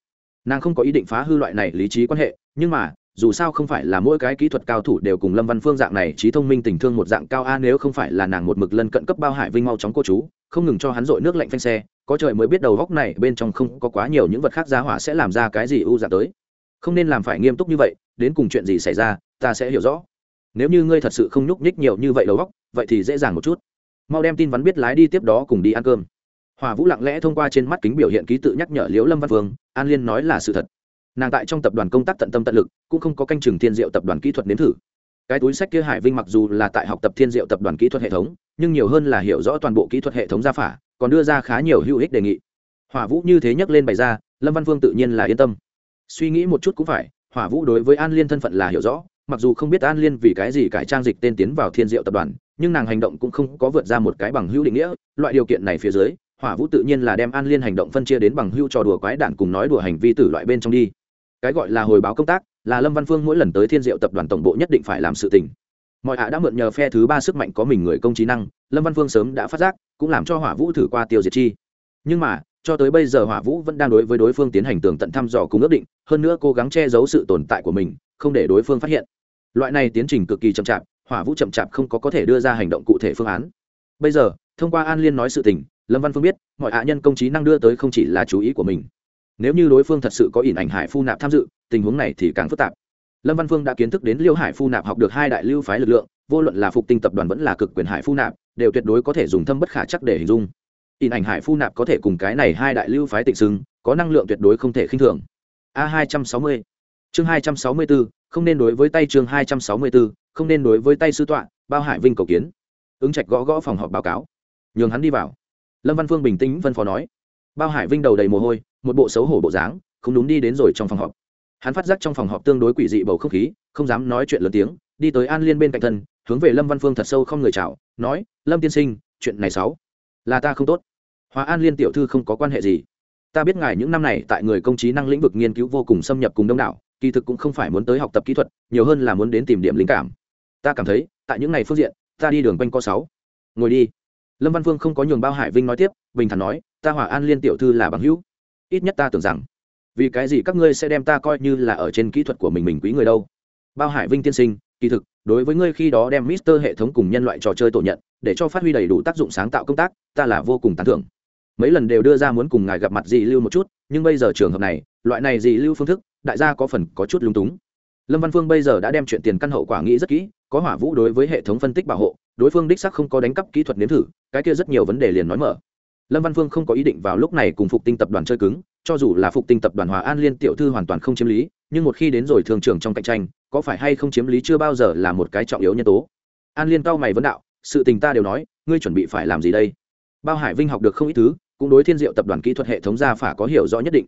Nàng không có ý định phá hư loại này lý trí quan hệ, nhưng mà, dù sao không phải là mỗi cái kỹ thuật cao thủ đều cùng lâm văn phương dạng này trí thông minh tình thương một dạng cao a, nếu không phải là nàng một mực lân cận cấp bao hải vinh mau chóng cô chú, không ngừng cho hắn dội nước lạnh phanh xe, có trời mới biết đầu góc này bên trong không có quá nhiều những vật khác giá hỏa sẽ làm ra cái gì ưu dạng tới không nên làm phải nghiêm túc như vậy, đến cùng chuyện gì xảy ra, ta sẽ hiểu rõ. Nếu như ngươi thật sự không nhúc nhích nhiều như vậy đầu góc vậy thì dễ dàng một chút. Mau đem tin vắn biết lái đi tiếp đó cùng đi ăn cơm. Hòa vũ lặng lẽ thông qua trên mắt kính biểu hiện ký tự nhắc nhở liễu lâm văn phương, an liên nói là sự thật. Nàng tại trong tập đoàn công tác tận tâm tận lực, cũng không có canh chừng thiên diệu tập đoàn kỹ thuật nếm thử. Cái túi sách kia hải vinh mặc dù là tại học tập thiên diệu tập đoàn kỹ thuật hệ thống, nhưng nhiều hơn là hiểu rõ toàn bộ kỹ thuật hệ thống gia phả, còn đưa ra khá nhiều hữu ích đề nghị. Hỏa vũ như thế nhắc lên bày ra, lâm văn phương tự nhiên là yên tâm suy nghĩ một chút cũng phải, hỏa vũ đối với an liên thân phận là hiểu rõ, mặc dù không biết an liên vì cái gì cải trang dịch tên tiến vào thiên diệu tập đoàn, nhưng nàng hành động cũng không có vượt ra một cái bằng hữu định nghĩa. Loại điều kiện này phía dưới, hỏa vũ tự nhiên là đem an liên hành động phân chia đến bằng hữu trò đùa quái đản cùng nói đùa hành vi tử loại bên trong đi. Cái gọi là hồi báo công tác, là lâm văn phương mỗi lần tới thiên diệu tập đoàn tổng bộ nhất định phải làm sự tình. Mọi hạ đã mượn nhờ phe thứ ba sức mạnh có mình người công trí năng, lâm văn phương sớm đã phát giác, cũng làm cho hỏa vũ thử qua tiêu diệt chi. Nhưng mà cho tới bây giờ hỏa vũ vẫn đang đối với đối phương tiến hành tường tận thăm dò cùng ước định, hơn nữa cố gắng che giấu sự tồn tại của mình, không để đối phương phát hiện. Loại này tiến trình cực kỳ chậm chạp, hỏa vũ chậm chạp không có có thể đưa ra hành động cụ thể phương án. Bây giờ, thông qua an liên nói sự tình, lâm văn phương biết, mọi hạ nhân công trí năng đưa tới không chỉ là chú ý của mình. Nếu như đối phương thật sự có ỉn ảnh hải phu nạp tham dự, tình huống này thì càng phức tạp. Lâm văn phương đã kiến thức đến liêu hải phu nạp học được hai đại lưu phái lực lượng, vô luận là phục tinh tập đoàn vẫn là cực quyền hải phu nạp, đều tuyệt đối có thể dùng thâm bất khả chắc để hình dung in ảnh hải phu nạp có thể cùng cái này hai đại lưu phái tịnh xưng, có năng lượng tuyệt đối không thể khinh thường. A hai trăm sáu mươi. Chương hai trăm sáu mươi bốn không nên đối với tay chương hai trăm sáu mươi bốn không nên đối với tay sư tọa, bao hải vinh cầu kiến. Ứng trạch gõ gõ phòng họp báo cáo. Nhường hắn đi vào. Lâm văn phương bình tĩnh phân phó nói. Bao hải vinh đầu đầy mồ hôi, một bộ xấu hổ bộ dáng, không đúng đi đến rồi trong phòng họp. Hắn phát giác trong phòng họp tương đối quỷ dị bầu không khí, không dám nói chuyện lớn tiếng, đi tới an liên bên cạnh thân, hướng về lâm văn phương thật sâu không người chào, nói, lâm tiên sinh, chuyện này sáu là ta không tốt. Hòa an liên tiểu thư không có quan hệ gì. Ta biết ngài những năm này tại người công trí năng lĩnh vực nghiên cứu vô cùng xâm nhập cùng đông đảo, kỳ thực cũng không phải muốn tới học tập kỹ thuật, nhiều hơn là muốn đến tìm điểm linh cảm. Ta cảm thấy, tại những ngày phương diện, ta đi đường quanh co sáu. Ngồi đi. Lâm văn phương không có nhường bao hải vinh nói tiếp, bình thản nói, ta hòa an liên tiểu thư là bằng hữu. Ít nhất ta tưởng rằng, vì cái gì các ngươi sẽ đem ta coi như là ở trên kỹ thuật của mình mình quý người đâu. Bao hải vinh tiên sinh, kỳ thực đối với ngươi khi đó đem mister hệ thống cùng nhân loại trò chơi tổ nhận, để cho phát huy đầy đủ tác dụng sáng tạo công tác, ta là vô cùng tán thưởng. Mấy lần đều đưa ra muốn cùng ngài gặp mặt dì lưu một chút, nhưng bây giờ trường hợp này, loại này dì lưu phương thức, đại gia có phần có chút lung túng. Lâm văn phương bây giờ đã đem chuyện tiền căn hậu quả nghĩ rất kỹ, có hỏa vũ đối với hệ thống phân tích bảo hộ, đối phương đích sắc không có đánh cắp kỹ thuật nếm thử, cái kia rất nhiều vấn đề liền nói mở. Lâm văn phương không có ý định vào lúc này cùng phục tinh tập đoàn chơi cứng, cho dù là phục tinh tập đoàn hòa an liên tiểu thư hoàn toàn không chiếm lý, nhưng một khi đến rồi thường trường trong cạnh tranh có phải hay không chiếm lý chưa bao giờ là một cái trọng yếu nhân tố? An liên cao mày vấn đạo, sự tình ta đều nói, ngươi chuẩn bị phải làm gì đây? Bao hải vinh học được không ít thứ, cũng đối thiên diệu tập đoàn kỹ thuật hệ thống gia phả có hiểu rõ nhất định.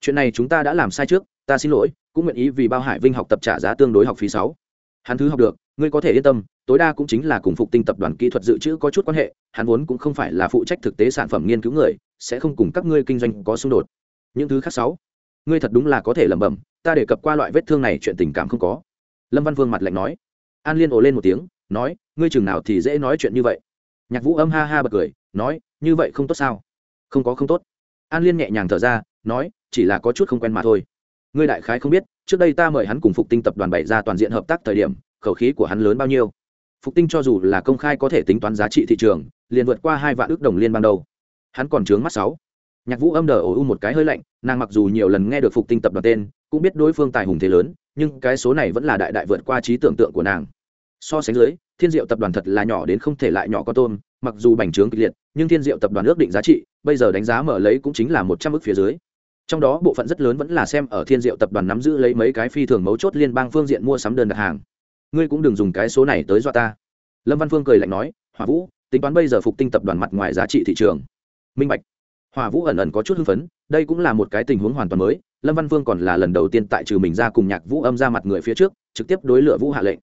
Chuyện này chúng ta đã làm sai trước, ta xin lỗi, cũng nguyện ý vì bao hải vinh học tập trả giá tương đối học phí sáu. Hắn thứ học được, ngươi có thể yên tâm, tối đa cũng chính là cùng phục tinh tập đoàn kỹ thuật dự trữ có chút quan hệ, hắn vốn cũng không phải là phụ trách thực tế sản phẩm nghiên cứu người, sẽ không cùng các ngươi kinh doanh có xung đột. Những thứ khác sáu ngươi thật đúng là có thể lẩm bẩm, ta đề cập qua loại vết thương này chuyện tình cảm không có. Lâm văn vương mặt lạnh nói. An liên ồ lên một tiếng, nói, ngươi chừng nào thì dễ nói chuyện như vậy. Nhạc vũ âm ha ha bật cười, nói, như vậy không tốt sao? Không có không tốt. An liên nhẹ nhàng thở ra, nói, chỉ là có chút không quen mà thôi. Ngươi đại khái không biết, trước đây ta mời hắn cùng phục tinh tập đoàn bày ra toàn diện hợp tác thời điểm, khẩu khí của hắn lớn bao nhiêu. Phục tinh cho dù là công khai có thể tính toán giá trị thị trường, liền vượt qua hai vạn ước đồng liên ban đầu hắn còn trướng mắt sáu nhạc vũ âm đờ ổ u một cái hơi lạnh, nàng mặc dù nhiều lần nghe được phục tinh tập đoàn tên, cũng biết đối phương tài hùng thế lớn, nhưng cái số này vẫn là đại đại vượt qua trí tưởng tượng của nàng. So sánh dưới, thiên diệu tập đoàn thật là nhỏ đến không thể lại nhỏ có tôm, mặc dù bành trướng kịch liệt, nhưng thiên diệu tập đoàn ước định giá trị, bây giờ đánh giá mở lấy cũng chính là một trăm ước phía dưới. Trong đó bộ phận rất lớn vẫn là xem ở thiên diệu tập đoàn nắm giữ lấy mấy cái phi thường mấu chốt liên bang phương diện mua sắm đơn đặt hàng. Ngươi cũng đừng dùng cái số này tới dọa ta. Lâm văn phương cười lạnh nói, hỏa vũ, tính toán bây giờ phục tinh tập đoàn mặt ngoài giá trị thị trường. Minh bạch hỏa vũ ẩn ẩn có chút hưng phấn, đây cũng là một cái tình huống hoàn toàn mới, lâm văn Vương còn là lần đầu tiên tại trừ mình ra cùng nhạc vũ âm ra mặt người phía trước, trực tiếp đối lựa vũ hạ lệnh.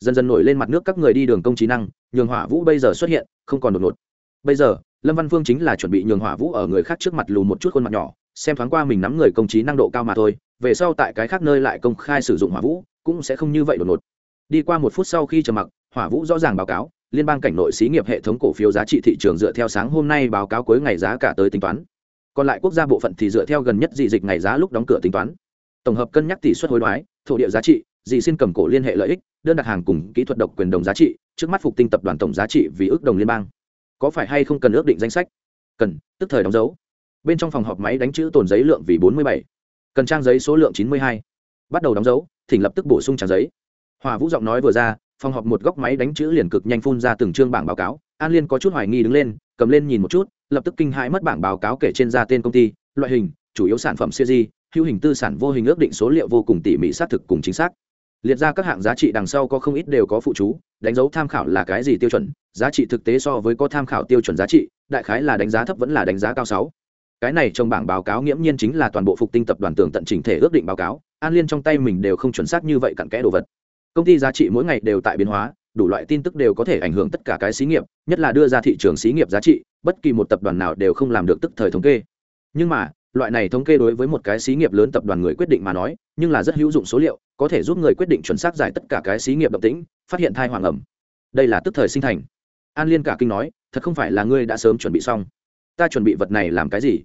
Dần dần nổi lên mặt nước các người đi đường công trí năng, nhường hỏa vũ bây giờ xuất hiện, không còn đột ngột. Bây giờ, lâm văn phương chính là chuẩn bị nhường hỏa vũ ở người khác trước mặt lù một chút khuôn mặt nhỏ, xem thoáng qua mình nắm người công trí năng độ cao mà thôi, về sau tại cái khác nơi lại công khai sử dụng hỏa vũ, cũng sẽ không như vậy đột ngột. Đi qua một phút sau khi trầm mặc, hỏa vũ rõ ràng báo cáo liên bang cảnh nội xí nghiệp hệ thống cổ phiếu giá trị thị trường dựa theo sáng hôm nay báo cáo cuối ngày giá cả tới tính toán. Còn lại quốc gia bộ phận thì dựa theo gần nhất dị dịch ngày giá lúc đóng cửa tính toán. Tổng hợp cân nhắc tỷ suất hối đoái, thổ địa giá trị, dị xin cầm cổ liên hệ lợi ích, đơn đặt hàng cùng kỹ thuật độc quyền đồng giá trị, trước mắt phục tinh tập đoàn tổng giá trị vì ước đồng liên bang. Có phải hay không cần ước định danh sách? Cần, tức thời đóng dấu. Bên trong phòng họp máy đánh chữ tồn giấy lượng vì bốn mươi bảy. Cần trang giấy số lượng chín mươi hai. Bắt đầu đóng dấu, thỉnh lập tức bổ sung trang giấy. Hòa vũ giọng nói vừa ra phòng họp một góc máy đánh chữ liền cực nhanh phun ra từng chương bảng báo cáo. An liên có chút hoài nghi đứng lên, cầm lên nhìn một chút, lập tức kinh hãi mất bảng báo cáo kể trên ra tên công ty, loại hình, chủ yếu sản phẩm siêu di hữu hình tư sản vô hình ước định số liệu vô cùng tỉ mỉ xác thực cùng chính xác. Liệt ra các hạng giá trị đằng sau có không ít đều có phụ chú, đánh dấu tham khảo là cái gì tiêu chuẩn, giá trị thực tế so với có tham khảo tiêu chuẩn giá trị, đại khái là đánh giá thấp vẫn là đánh giá cao sáu. Cái này trong bảng báo cáo nghiễm nhiên chính là toàn bộ phục tinh tập đoàn tường tận chỉnh thể ước định báo cáo, an liên trong tay mình đều không chuẩn xác như vậy cặn kẽ đồ vật công ty giá trị mỗi ngày đều tại biến hóa, đủ loại tin tức đều có thể ảnh hưởng tất cả cái xí nghiệp, nhất là đưa ra thị trường xí nghiệp giá trị, bất kỳ một tập đoàn nào đều không làm được tức thời thống kê. Nhưng mà, loại này thống kê đối với một cái xí nghiệp lớn tập đoàn người quyết định mà nói, nhưng là rất hữu dụng số liệu, có thể giúp người quyết định chuẩn xác giải tất cả cái xí nghiệp động tĩnh, phát hiện thai hoàng ẩm. Đây là tức thời sinh thành. An liên cả kinh nói, thật không phải là ngươi đã sớm chuẩn bị xong. Ta chuẩn bị vật này làm cái gì?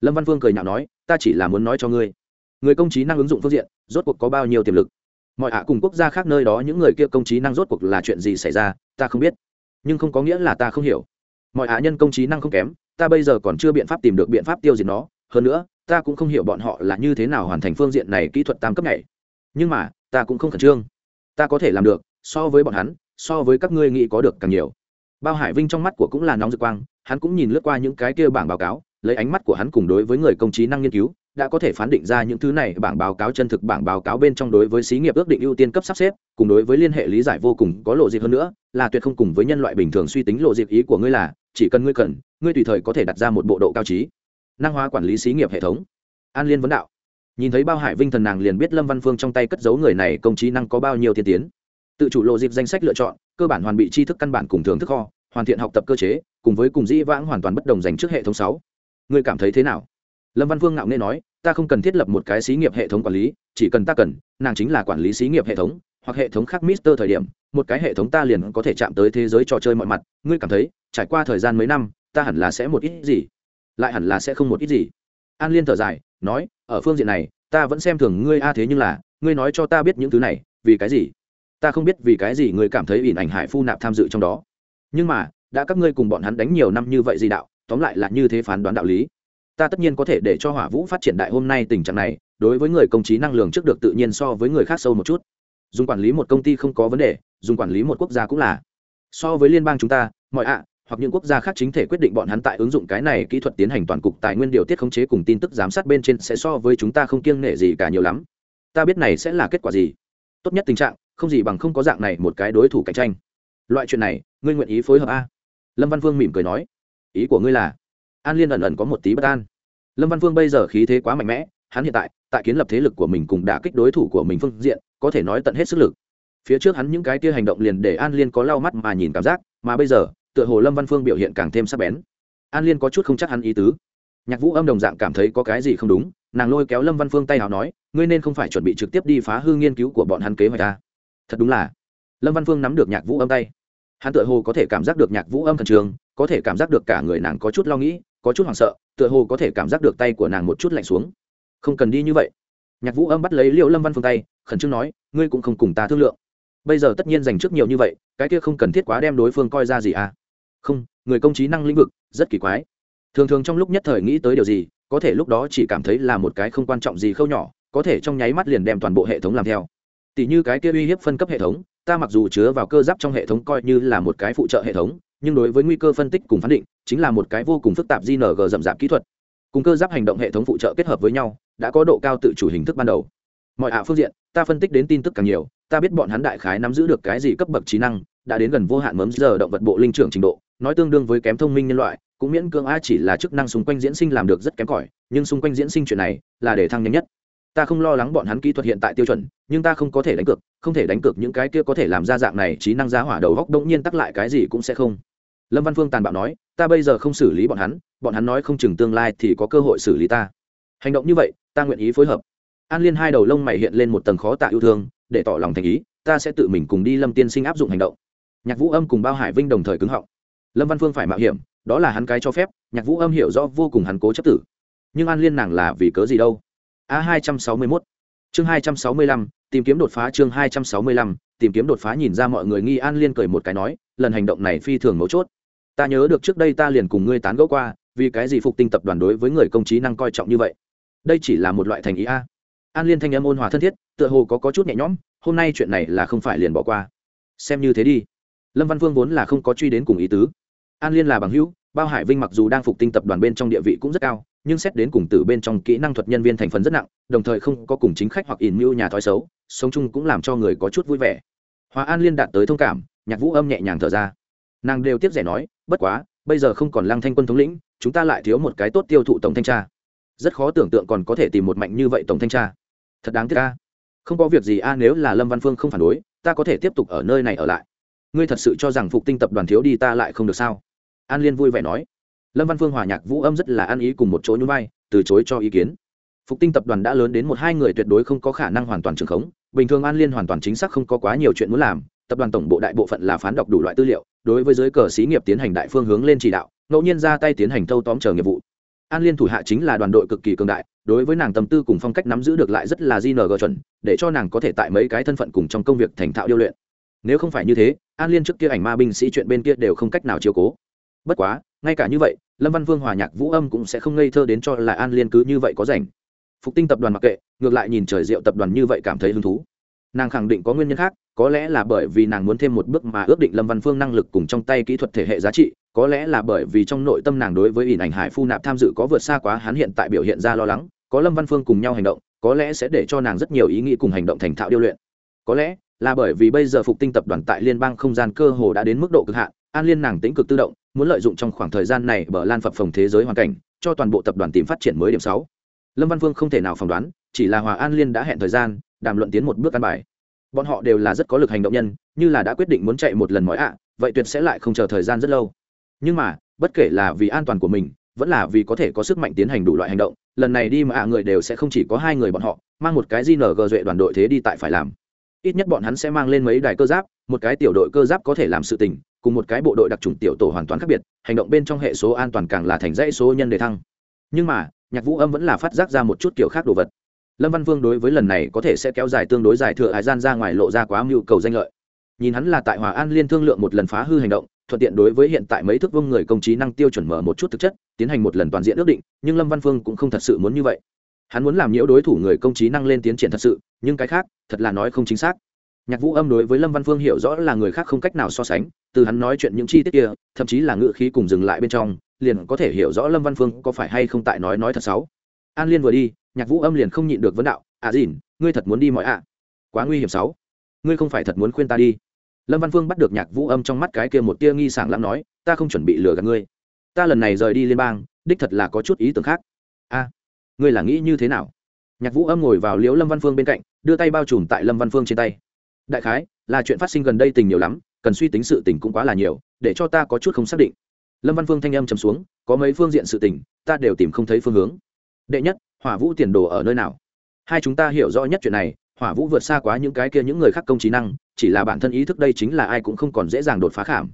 Lâm văn vương cười nhạo nói, ta chỉ là muốn nói cho ngươi. Người công trí năng ứng dụng phương diện, rốt cuộc có bao nhiêu tiềm lực? Mọi ạ cùng quốc gia khác nơi đó những người kia công trí năng rốt cuộc là chuyện gì xảy ra, ta không biết. Nhưng không có nghĩa là ta không hiểu. Mọi ạ nhân công trí năng không kém, ta bây giờ còn chưa biện pháp tìm được biện pháp tiêu diệt nó. Hơn nữa, ta cũng không hiểu bọn họ là như thế nào hoàn thành phương diện này kỹ thuật tam cấp này nhưng mà, ta cũng không khẩn trương. Ta có thể làm được, so với bọn hắn, so với các ngươi nghĩ có được càng nhiều. Bao hải vinh trong mắt của cũng là nóng rực quang, hắn cũng nhìn lướt qua những cái kia bảng báo cáo, lấy ánh mắt của hắn cùng đối với người công trí năng nghiên cứu đã có thể phán định ra những thứ này, bảng báo cáo chân thực, bảng báo cáo bên trong đối với xí nghiệp ước định ưu tiên cấp sắp xếp, cùng đối với liên hệ lý giải vô cùng có lộ dịp hơn nữa, là tuyệt không cùng với nhân loại bình thường suy tính lộ dịp ý của ngươi là, chỉ cần ngươi cần, ngươi tùy thời có thể đặt ra một bộ độ cao trí, năng hóa quản lý xí nghiệp hệ thống. An liên vấn đạo. Nhìn thấy bao hải vinh thần nàng liền biết lâm văn phương trong tay cất giấu người này công trí năng có bao nhiêu tiên tiến. Tự chủ lộ dịp danh sách lựa chọn, cơ bản hoàn bị tri thức căn bản cùng thường thức kho, hoàn thiện học tập cơ chế, cùng với cùng dĩ vãng hoàn toàn bất đồng dành trước hệ thống sáu. Ngươi cảm thấy thế nào? Lâm văn phương ngạo nghê nói ta không cần thiết lập một cái xí nghiệp hệ thống quản lý, chỉ cần ta cần, nàng chính là quản lý xí nghiệp hệ thống, hoặc hệ thống khác mister thời điểm, một cái hệ thống ta liền có thể chạm tới thế giới trò chơi mọi mặt. Ngươi cảm thấy, trải qua thời gian mấy năm, ta hẳn là sẽ một ít gì? Lại hẳn là sẽ không một ít gì? An liên thở dài, nói, ở phương diện này, ta vẫn xem thường ngươi a à thế nhưng là, ngươi nói cho ta biết những thứ này, vì cái gì? Ta không biết vì cái gì ngươi cảm thấy ỉn ảnh hải phu nạp tham dự trong đó. Nhưng mà, đã các ngươi cùng bọn hắn đánh nhiều năm như vậy gì đạo, tóm lại là như thế phán đoán đạo lý ta tất nhiên có thể để cho hỏa vũ phát triển đại hôm nay tình trạng này, đối với người công trí năng lượng trước được tự nhiên so với người khác sâu một chút. Dùng quản lý một công ty không có vấn đề, dùng quản lý một quốc gia cũng là. So với liên bang chúng ta, mọi ạ, hoặc những quốc gia khác chính thể quyết định bọn hắn tại ứng dụng cái này kỹ thuật tiến hành toàn cục tài nguyên điều tiết khống chế cùng tin tức giám sát bên trên sẽ so với chúng ta không kiêng nể gì cả nhiều lắm. Ta biết này sẽ là kết quả gì. Tốt nhất tình trạng, không gì bằng không có dạng này một cái đối thủ cạnh tranh. Loại chuyện này, ngươi nguyện ý phối hợp a? Lâm văn vương mỉm cười nói. Ý của ngươi là? An liên ẩn ẩn có một tí bất an. Lâm văn vương bây giờ khí thế quá mạnh mẽ, hắn hiện tại tại kiến lập thế lực của mình cùng đả kích đối thủ của mình phương diện, có thể nói tận hết sức lực. Phía trước hắn những cái kia hành động liền để an liên có lau mắt mà nhìn cảm giác, mà bây giờ, tựa hồ lâm văn phương biểu hiện càng thêm sắc bén. An liên có chút không chắc hắn ý tứ. Nhạc vũ âm đồng dạng cảm thấy có cái gì không đúng, nàng lôi kéo lâm văn phương tay nào nói, ngươi nên không phải chuẩn bị trực tiếp đi phá hư nghiên cứu của bọn hắn kế hoạch ta thật đúng là. Lâm văn phương nắm được nhạc vũ âm tay. Hắn tựa hồ có thể cảm giác được nhạc vũ âm thần trường có thể cảm giác được cả người nàng có chút lo nghĩ có chút hoảng sợ, tựa hồ có thể cảm giác được tay của nàng một chút lạnh xuống. Không cần đi như vậy. Nhạc vũ âm bắt lấy liệu lâm văn phương tay, khẩn trương nói, ngươi cũng không cùng ta thương lượng. Bây giờ tất nhiên dành trước nhiều như vậy, cái kia không cần thiết quá đem đối phương coi ra gì à? Không, người công trí năng lĩnh vực, rất kỳ quái. Thường thường trong lúc nhất thời nghĩ tới điều gì, có thể lúc đó chỉ cảm thấy là một cái không quan trọng gì khâu nhỏ, có thể trong nháy mắt liền đem toàn bộ hệ thống làm theo. Tỷ như cái kia uy hiếp phân cấp hệ thống, ta mặc dù chứa vào cơ giáp trong hệ thống coi như là một cái phụ trợ hệ thống nhưng đối với nguy cơ phân tích cùng phán định, chính là một cái vô cùng phức tạp gng rậm rạp kỹ thuật. Cùng cơ giáp hành động hệ thống phụ trợ kết hợp với nhau, đã có độ cao tự chủ hình thức ban đầu. Mọi ạ phương diện, ta phân tích đến tin tức càng nhiều, ta biết bọn hắn đại khái nắm giữ được cái gì cấp bậc trí năng, đã đến gần vô hạn mớm giờ động vật bộ linh trưởng trình độ, nói tương đương với kém thông minh nhân loại, cũng miễn cưỡng a chỉ là chức năng xung quanh diễn sinh làm được rất kém cỏi, nhưng xung quanh diễn sinh chuyện này là để thăng nhanh nhất. Ta không lo lắng bọn hắn kỹ thuật hiện tại tiêu chuẩn, nhưng ta không có thể đánh cược, không thể đánh cược những cái kia có thể làm ra dạng này trí năng giá hỏa đầu góc đống nhiên tắc lại cái gì cũng sẽ không lâm văn phương tàn bạo nói, ta bây giờ không xử lý bọn hắn bọn hắn nói không chừng tương lai thì có cơ hội xử lý ta. Hành động như vậy, ta nguyện ý phối hợp. An liên hai đầu lông mày hiện lên một tầng khó tạ yêu thương, để tỏ lòng thành ý, ta sẽ tự mình cùng đi lâm tiên sinh áp dụng hành động. Nhạc vũ âm cùng bao hải vinh đồng thời cứng họng. Lâm văn phương phải mạo hiểm, đó là hắn cái cho phép, nhạc vũ âm hiểu rõ vô cùng hắn cố chấp tử. Nhưng an liên nàng là vì cớ gì đâu? A hai trăm sáu mươi mốt. Chương hai trăm sáu mươi lăm, tìm kiếm đột phá chương hai trăm sáu mươi lăm, tìm kiếm đột phá nhìn ra mọi người nghi an liên cười một cái nói, lần hành động này phi thường mấu chốt ta nhớ được trước đây ta liền cùng ngươi tán gẫu qua vì cái gì phục tinh tập đoàn đối với người công trí năng coi trọng như vậy? Đây chỉ là một loại thành ý a. An liên thanh âm ôn hòa thân thiết tựa hồ có, có chút nhẹ nhõm hôm nay chuyện này là không phải liền bỏ qua. Xem như thế đi. Lâm văn vương vốn là không có truy đến cùng ý tứ. An liên là bằng hữu bao hải vinh mặc dù đang phục tinh tập đoàn bên trong địa vị cũng rất cao nhưng xét đến cùng từ bên trong kỹ năng thuật nhân viên thành phần rất nặng đồng thời không có cùng chính khách hoặc ỉn mưu nhà thói xấu sống chung cũng làm cho người có chút vui vẻ. Hòa an liên đạt tới thông cảm nhạc vũ âm nhẹ nhàng thở ra nàng đều tiếp rẻ nói, bất quá, bây giờ không còn lăng thanh quân thống lĩnh, chúng ta lại thiếu một cái tốt tiêu thụ tổng thanh tra. Rất khó tưởng tượng còn có thể tìm một mạnh như vậy tổng thanh tra. Thật đáng tiếc ca không có việc gì a, nếu là lâm văn phương không phản đối, ta có thể tiếp tục ở nơi này ở lại. Ngươi thật sự cho rằng phục tinh tập đoàn thiếu đi ta lại không được sao? An liên vui vẻ nói. Lâm văn phương hòa nhạc vũ âm rất là ăn ý cùng một chỗ nhún vai, từ chối cho ý kiến. Phục tinh tập đoàn đã lớn đến một hai người tuyệt đối không có khả năng hoàn toàn trường khống, bình thường an liên hoàn toàn chính xác không có quá nhiều chuyện muốn làm, tập đoàn tổng bộ đại bộ phận là phán đọc đủ loại tư liệu đối với giới cờ xí nghiệp tiến hành đại phương hướng lên chỉ đạo, ngẫu nhiên ra tay tiến hành thâu tóm chờ nghiệp vụ. An liên thủ hạ chính là đoàn đội cực kỳ cường đại, đối với nàng tâm tư cùng phong cách nắm giữ được lại rất là gng chuẩn, để cho nàng có thể tại mấy cái thân phận cùng trong công việc thành thạo điêu luyện. Nếu không phải như thế, an liên trước kia ảnh ma binh sĩ chuyện bên kia đều không cách nào chiều cố. Bất quá, ngay cả như vậy, lâm văn vương hòa nhạc vũ âm cũng sẽ không ngây thơ đến cho là an liên cứ như vậy có rảnh. Phục tinh tập đoàn mặc kệ, ngược lại nhìn trời diệu tập đoàn như vậy cảm thấy hứng thú nàng khẳng định có nguyên nhân khác, có lẽ là bởi vì nàng muốn thêm một bước mà ước định lâm văn phương năng lực cùng trong tay kỹ thuật thể hệ giá trị, có lẽ là bởi vì trong nội tâm nàng đối với ỉn ảnh hải phu nạp tham dự có vượt xa quá hắn hiện tại biểu hiện ra lo lắng, có lâm văn phương cùng nhau hành động, có lẽ sẽ để cho nàng rất nhiều ý nghĩ cùng hành động thành thạo điêu luyện. Có lẽ là bởi vì bây giờ phục tinh tập đoàn tại liên bang không gian cơ hồ đã đến mức độ cực hạn, an liên nàng tính cực tự động, muốn lợi dụng trong khoảng thời gian này bờ lan phập phồng thế giới hoàn cảnh, cho toàn bộ tập đoàn tìm phát triển mới điểm sáu. Lâm văn phương không thể nào phỏng đoán, chỉ là hòa an liên đã hẹn thời gian đàm luận tiến một bước căn bài. Bọn họ đều là rất có lực hành động nhân, như là đã quyết định muốn chạy một lần mọi ạ, vậy tuyệt sẽ lại không chờ thời gian rất lâu. Nhưng mà, bất kể là vì an toàn của mình, vẫn là vì có thể có sức mạnh tiến hành đủ loại hành động, lần này đi mà ạ người đều sẽ không chỉ có hai người bọn họ, mang một cái gng duệ đoàn đội thế đi tại phải làm. Ít nhất bọn hắn sẽ mang lên mấy đài cơ giáp, một cái tiểu đội cơ giáp có thể làm sự tình, cùng một cái bộ đội đặc trùng tiểu tổ hoàn toàn khác biệt, hành động bên trong hệ số an toàn càng là thành dãy số nhân đề thăng. Nhưng mà, nhạc vũ âm vẫn là phát giác ra một chút kiểu khác đồ vật lâm văn vương đối với lần này có thể sẽ kéo dài tương đối dài thừa hải gian ra ngoài lộ ra quá mưu cầu danh lợi. Nhìn hắn là tại hòa an liên thương lượng một lần phá hư hành động, thuận tiện đối với hiện tại mấy thước vương người công trí năng tiêu chuẩn mở một chút thực chất, tiến hành một lần toàn diện ước định, nhưng lâm văn phương cũng không thật sự muốn như vậy. Hắn muốn làm nhiễu đối thủ người công trí năng lên tiến triển thật sự, nhưng cái khác, thật là nói không chính xác. Nhạc vũ âm đối với lâm văn phương hiểu rõ là người khác không cách nào so sánh, từ hắn nói chuyện những chi tiết kia, thậm chí là ngự khí cùng dừng lại bên trong, liền có thể hiểu rõ lâm văn phương có phải hay không tại nói nói thật xấu. An liên vừa đi nhạc vũ âm liền không nhịn được vấn đạo à dìn, ngươi thật muốn đi mọi ạ? Quá nguy hiểm sáu. Ngươi không phải thật muốn khuyên ta đi. Lâm văn phương bắt được nhạc vũ âm trong mắt cái kia một tia nghi sảng lắm nói, ta không chuẩn bị lừa gạt ngươi. Ta lần này rời đi liên bang, đích thật là có chút ý tưởng khác. A, ngươi là nghĩ như thế nào? Nhạc vũ âm ngồi vào liễu lâm văn phương bên cạnh, đưa tay bao trùm tại lâm văn phương trên tay. Đại khái, là chuyện phát sinh gần đây tình nhiều lắm, cần suy tính sự tình cũng quá là nhiều, để cho ta có chút không xác định. Lâm văn phương thanh âm trầm xuống, có mấy phương diện sự tình, ta đều tìm không thấy phương hướng. Đệ nhất hỏa vũ tiền đồ ở nơi nào? Hai chúng ta hiểu rõ nhất chuyện này, hỏa vũ vượt xa quá những cái kia những người khác công trí năng, chỉ là bản thân ý thức đây chính là ai cũng không còn dễ dàng đột phá khảm.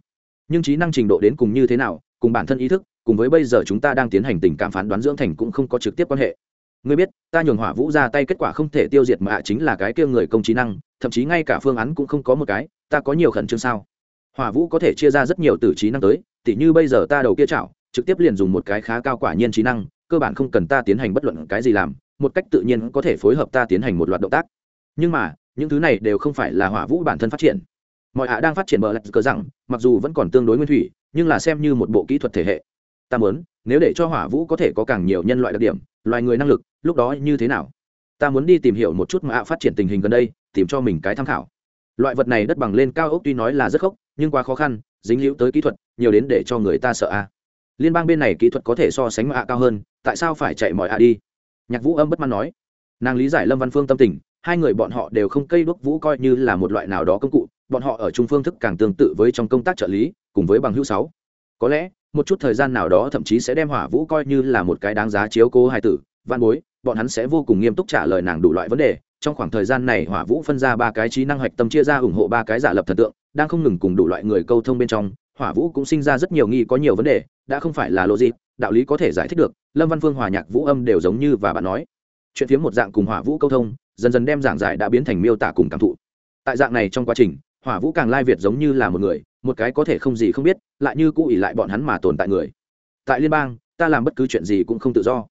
Nhưng trí năng trình độ đến cùng như thế nào, cùng bản thân ý thức, cùng với bây giờ chúng ta đang tiến hành tình cảm phán đoán dưỡng thành cũng không có trực tiếp quan hệ. Ngươi biết, ta nhường hỏa vũ ra tay kết quả không thể tiêu diệt mà ạ chính là cái kia người công trí năng, thậm chí ngay cả phương án cũng không có một cái, ta có nhiều khẩn trương sao? Hỏa vũ có thể chia ra rất nhiều từ trí năng tới, tỉ như bây giờ ta đầu kia chảo, trực tiếp liền dùng một cái khá cao quả nhiên trí năng cơ bản không cần ta tiến hành bất luận cái gì làm, một cách tự nhiên có thể phối hợp ta tiến hành một loạt động tác. Nhưng mà, những thứ này đều không phải là hỏa vũ bản thân phát triển. Mọi hạ đang phát triển bờ lạch cờ rằng, mặc dù vẫn còn tương đối nguyên thủy, nhưng là xem như một bộ kỹ thuật thể hệ. Ta muốn, nếu để cho hỏa vũ có thể có càng nhiều nhân loại đặc điểm, loài người năng lực, lúc đó như thế nào? Ta muốn đi tìm hiểu một chút mà phát triển tình hình gần đây, tìm cho mình cái tham khảo. Loại vật này đất bằng lên cao ốc tuy nói là rất khốc, nhưng quá khó khăn, dính liễu tới kỹ thuật, nhiều đến để cho người ta sợ a liên bang bên này kỹ thuật có thể so sánh mà cao hơn, tại sao phải chạy mọi a đi? Nhạc vũ âm bất mãn nói. Nàng lý giải lâm văn phương tâm tình, hai người bọn họ đều không cây đuốc vũ coi như là một loại nào đó công cụ, bọn họ ở trung phương thức càng tương tự với trong công tác trợ lý, cùng với bằng hữu sáu. Có lẽ, một chút thời gian nào đó thậm chí sẽ đem hỏa vũ coi như là một cái đáng giá chiếu cố hai tử, văn bối, bọn hắn sẽ vô cùng nghiêm túc trả lời nàng đủ loại vấn đề. Trong khoảng thời gian này hỏa vũ phân ra ba cái trí năng hạch tâm chia ra ủng hộ ba cái giả lập thần tượng, đang không ngừng cùng đủ loại người câu thông bên trong hỏa vũ cũng sinh ra rất nhiều nghi có nhiều vấn đề, đã không phải là logic, đạo lý có thể giải thích được, lâm văn phương, hòa nhạc, vũ âm đều giống như và bạn nói. Chuyện phiếm một dạng cùng hỏa vũ câu thông, dần dần đem giảng giải đã biến thành miêu tả cùng cảm thụ. Tại dạng này trong quá trình, hỏa vũ càng lai việt giống như là một người, một cái có thể không gì không biết, lại như cũ ỉ lại bọn hắn mà tồn tại người. Tại liên bang, ta làm bất cứ chuyện gì cũng không tự do.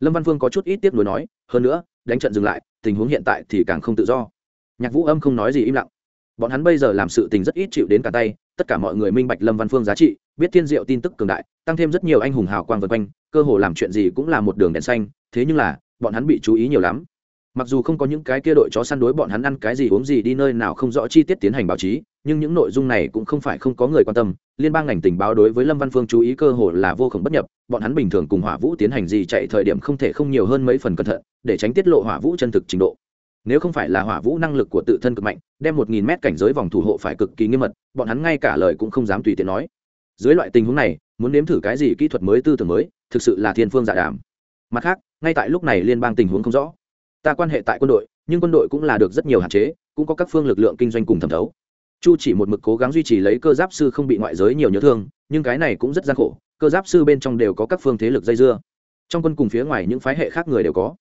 Lâm văn phương có chút ít tiếp nối nói, hơn nữa, đánh trận dừng lại, tình huống hiện tại thì càng không tự do. Nhạc vũ âm không nói gì im lặng. Bọn hắn bây giờ làm sự tình rất ít chịu đến cả tay tất cả mọi người minh bạch lâm văn phương giá trị, biết thiên diệu tin tức cường đại, tăng thêm rất nhiều anh hùng hào quang vân quanh, cơ hồ làm chuyện gì cũng là một đường đèn xanh, thế nhưng là, bọn hắn bị chú ý nhiều lắm. Mặc dù không có những cái kia đội chó săn đối bọn hắn ăn cái gì uống gì đi nơi nào không rõ chi tiết tiến hành báo chí, nhưng những nội dung này cũng không phải không có người quan tâm, liên bang ngành tình báo đối với lâm văn phương chú ý cơ hồ là vô khổng bất nhập, bọn hắn bình thường cùng hỏa vũ tiến hành gì chạy thời điểm không thể không nhiều hơn mấy phần cẩn thận, để tránh tiết lộ hỏa vũ chân thực trình độ nếu không phải là hỏa vũ năng lực của tự thân cực mạnh, đem một nghìn mét cảnh giới vòng thủ hộ phải cực kỳ nghiêm mật, bọn hắn ngay cả lời cũng không dám tùy tiện nói. Dưới loại tình huống này, muốn nếm thử cái gì kỹ thuật mới tư tưởng mới, thực sự là thiên phương dạ đàm. Mặt khác, ngay tại lúc này liên bang tình huống không rõ. Ta quan hệ tại quân đội, nhưng quân đội cũng là được rất nhiều hạn chế, cũng có các phương lực lượng kinh doanh cùng thẩm thấu. Chu chỉ một mực cố gắng duy trì lấy cơ giáp sư không bị ngoại giới nhiều nhớ thương, nhưng cái này cũng rất gian khổ, cơ giáp sư bên trong đều có các phương thế lực dây dưa. Trong quân cùng phía ngoài những phái hệ khác người đều có.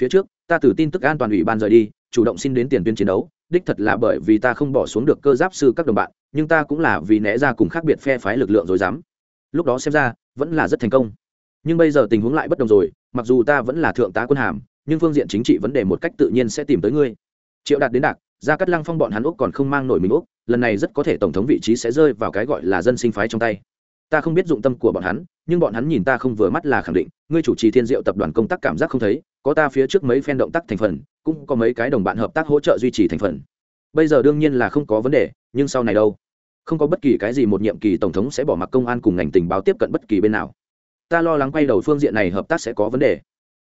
Phía trước ta từ tin tức an toàn ủy ban rời đi, chủ động xin đến tiền tuyến chiến đấu, đích thật là bởi vì ta không bỏ xuống được cơ giáp sư các đồng bạn, nhưng ta cũng là vì né ra cùng khác biệt phe phái lực lượng rồi dám. Lúc đó xem ra, vẫn là rất thành công. Nhưng bây giờ tình huống lại bất đồng rồi, mặc dù ta vẫn là thượng tá quân hàm, nhưng phương diện chính trị vấn đề một cách tự nhiên sẽ tìm tới ngươi. Triệu đạt đến đạc ra cắt lăng phong bọn hắn úc còn không mang nổi mình úc, lần này rất có thể tổng thống vị trí sẽ rơi vào cái gọi là dân sinh phái trong tay ta không biết dụng tâm của bọn hắn, nhưng bọn hắn nhìn ta không vừa mắt là khẳng định, ngươi chủ trì thiên diệu tập đoàn công tác cảm giác không thấy, có ta phía trước mấy phen động tác thành phần, cũng có mấy cái đồng bạn hợp tác hỗ trợ duy trì thành phần. Bây giờ đương nhiên là không có vấn đề, nhưng sau này đâu? Không có bất kỳ cái gì một nhiệm kỳ tổng thống sẽ bỏ mặc công an cùng ngành tình báo tiếp cận bất kỳ bên nào. Ta lo lắng quay đầu phương diện này hợp tác sẽ có vấn đề.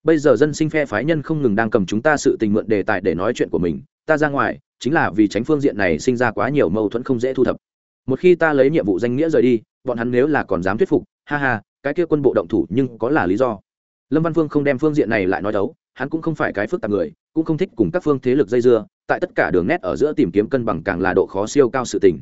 Bây giờ dân sinh phe phái nhân không ngừng đang cầm chúng ta sự tình mượn đề tài để nói chuyện của mình, ta ra ngoài, chính là vì tránh phương diện này sinh ra quá nhiều mâu thuẫn không dễ thu thập. Một khi ta lấy nhiệm vụ danh nghĩa rời đi bọn hắn nếu là còn dám thuyết phục, ha ha, cái kia quân bộ động thủ nhưng có là lý do. Lâm văn phương không đem phương diện này lại nói đấu, hắn cũng không phải cái phức tạp người, cũng không thích cùng các phương thế lực dây dưa, tại tất cả đường nét ở giữa tìm kiếm cân bằng càng là độ khó siêu cao sự tình.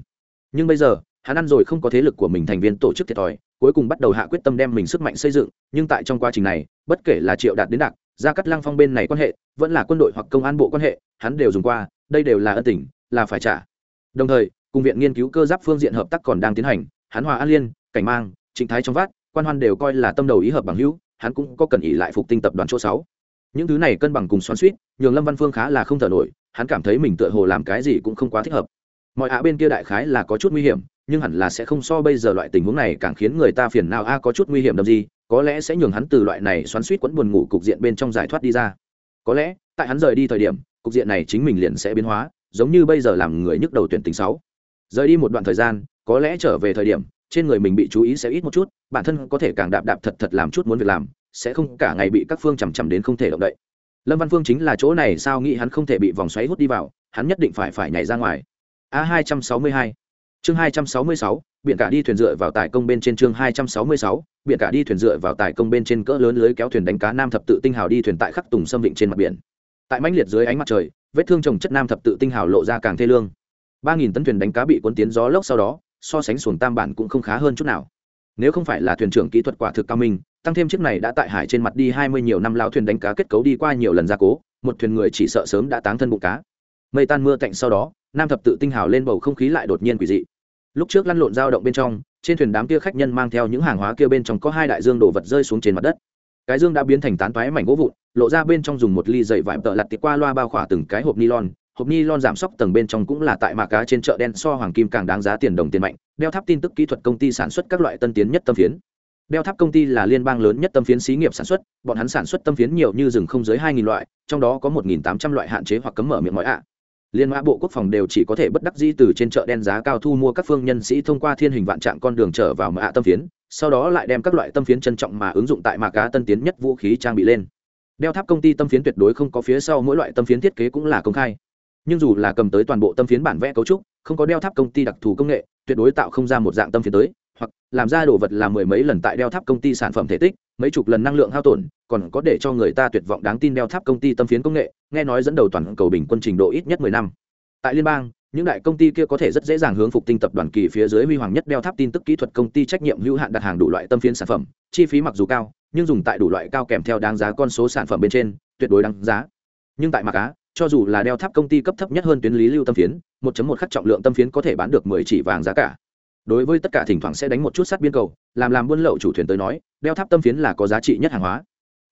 Nhưng bây giờ, hắn ăn rồi không có thế lực của mình thành viên tổ chức thiệt thòi, cuối cùng bắt đầu hạ quyết tâm đem mình sức mạnh xây dựng, nhưng tại trong quá trình này, bất kể là triệu đạt đến đặc gia cắt lăng phong bên này quan hệ, vẫn là quân đội hoặc công an bộ quan hệ, hắn đều dùng qua, đây đều là ân tình, là phải trả. Đồng thời, cùng viện nghiên cứu cơ giáp phương diện hợp tác còn đang tiến hành hắn hòa an liên, cảnh mang, trịnh thái trong vát, quan hoan đều coi là tâm đầu ý hợp bằng hữu, hắn cũng có cần ỉ lại phục tinh tập đoàn chỗ sáu. Những thứ này cân bằng cùng xoắn suýt nhường lâm văn phương khá là không thở nổi, hắn cảm thấy mình tựa hồ làm cái gì cũng không quá thích hợp. Mọi ạ bên kia đại khái là có chút nguy hiểm, nhưng hẳn là sẽ không so bây giờ loại tình huống này càng khiến người ta phiền nào a, có chút nguy hiểm đâm gì, có lẽ sẽ nhường hắn từ loại này xoắn suýt quẫn buồn ngủ cục diện bên trong giải thoát đi ra. Có lẽ, tại hắn rời đi thời điểm, cục diện này chính mình liền sẽ biến hóa, giống như bây giờ làm người nhức đầu tuyển tình sáu. Rời đi một đoạn thời gian có lẽ trở về thời điểm, trên người mình bị chú ý sẽ ít một chút, bản thân có thể càng đạp đạp thật thật làm chút muốn việc làm, sẽ không cả ngày bị các phương chằm chằm đến không thể động đậy. Lâm văn phương chính là chỗ này, sao nghĩ hắn không thể bị vòng xoáy hút đi vào, hắn nhất định phải phải nhảy ra ngoài. A hai trăm sáu mươi hai. Chương hai trăm sáu mươi sáu, biển cả đi thuyền dựa vào tài công bên trên chương hai trăm sáu mươi sáu, biển cả đi thuyền dựa vào tài công bên trên cỡ lớn lưới kéo thuyền đánh cá nam thập tự tinh hào đi thuyền tại khắc tùng xâm vịnh trên mặt biển. Tại mãnh liệt dưới ánh mặt trời, vết thương trồng chất nam thập tự tinh hào lộ ra càng thê lương. ba nghìn tấn thuyền đánh cá bị cuốn tiến gió lốc sau đó so sánh xuồng tam bản cũng không khá hơn chút nào. Nếu không phải là thuyền trưởng kỹ thuật quả thực cao minh, tăng thêm chiếc này đã tại hải trên mặt đi hai mươi nhiều năm lao thuyền đánh cá kết cấu đi qua nhiều lần gia cố, một thuyền người chỉ sợ sớm đã táng thân bụng cá. Mây tan mưa tạnh sau đó, nam thập tự tinh hào lên bầu không khí lại đột nhiên quỷ dị. Lúc trước lăn lộn dao động bên trong, trên thuyền đám kia khách nhân mang theo những hàng hóa kia bên trong có hai đại dương đổ vật rơi xuống trên mặt đất. Cái dương đã biến thành tán toái mảnh gỗ vụn, lộ ra bên trong dùng một ly dày vải tợ lặt tiệc qua loa bao khỏa từng cái hộp nylon hộp ni lon giảm sóc tầng bên trong cũng là tại mạ cá trên chợ đen so hoàng kim càng đáng giá tiền đồng tiền mạnh, đeo tháp tin tức kỹ thuật công ty sản xuất các loại tân tiến nhất tâm phiến. Đeo tháp công ty là liên bang lớn nhất tâm phiến xí nghiệp sản xuất, bọn hắn sản xuất tâm phiến nhiều như rừng không dưới hai nghìn loại, trong đó có một nghìn tám trăm loại hạn chế hoặc cấm mở miệng mọi ạ. Liên mã bộ quốc phòng đều chỉ có thể bất đắc dĩ từ trên chợ đen giá cao thu mua các phương nhân sĩ thông qua thiên hình vạn trạng con đường trở vào mạ tâm phiến, sau đó lại đem các loại tâm phiến trân trọng mà ứng dụng tại mạ cá tân tiến nhất vũ khí trang bị lên. Đeo tháp công ty tâm phiến tuyệt đối không có phía sau, mỗi loại tâm phiến thiết kế cũng là công khai nhưng dù là cầm tới toàn bộ tâm phiến bản vẽ cấu trúc, không có đeo tháp công ty đặc thù công nghệ, tuyệt đối tạo không ra một dạng tâm phiến tới, hoặc làm ra đồ vật là mười mấy lần tại đeo tháp công ty sản phẩm thể tích, mấy chục lần năng lượng hao tổn, còn có để cho người ta tuyệt vọng đáng tin đeo tháp công ty tâm phiến công nghệ, nghe nói dẫn đầu toàn cầu bình quân trình độ ít nhất mười năm. Tại liên bang, những đại công ty kia có thể rất dễ dàng hướng phục tinh tập đoàn kỳ phía dưới huy hoàng nhất đeo tháp tin tức kỹ thuật công ty trách nhiệm hữu hạn đặt hàng đủ loại tâm phiến sản phẩm, chi phí mặc dù cao, nhưng dùng tại đủ loại cao kèm theo đáng giá con số sản phẩm bên trên, tuyệt đối đáng giá. Nhưng tại mặt á cho dù là đeo tháp công ty cấp thấp nhất hơn tuyến lý lưu tâm phiến 1.1 khắc trọng lượng tâm phiến có thể bán được 10 chỉ vàng giá cả. Đối với tất cả thỉnh thoảng sẽ đánh một chút sát biên cầu, làm làm buôn lậu chủ thuyền tới nói, đeo tháp tâm phiến là có giá trị nhất hàng hóa.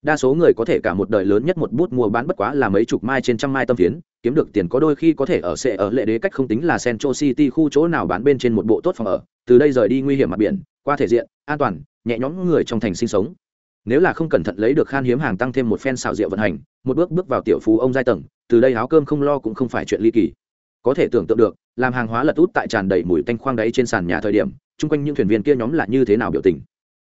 Đa số người có thể cả một đời lớn nhất một bút mua bán bất quá là mấy chục mai trên trăm mai tâm phiến, kiếm được tiền có đôi khi có thể ở sẽ ở lệ đế cách không tính là central city khu chỗ nào bán bên trên một bộ tốt phòng ở, từ đây rời đi nguy hiểm mặt biển, qua thể diện, an toàn, nhẹ nhõm người trong thành sinh sống nếu là không cẩn thận lấy được khan hiếm hàng tăng thêm một phen xào rượu vận hành, một bước bước vào tiểu phú ông giai tầng, từ đây áo cơm không lo cũng không phải chuyện ly kỳ. Có thể tưởng tượng được, làm hàng hóa lật út tại tràn đầy mùi tanh khoang đáy trên sàn nhà thời điểm, chung quanh những thuyền viên kia nhóm là như thế nào biểu tình?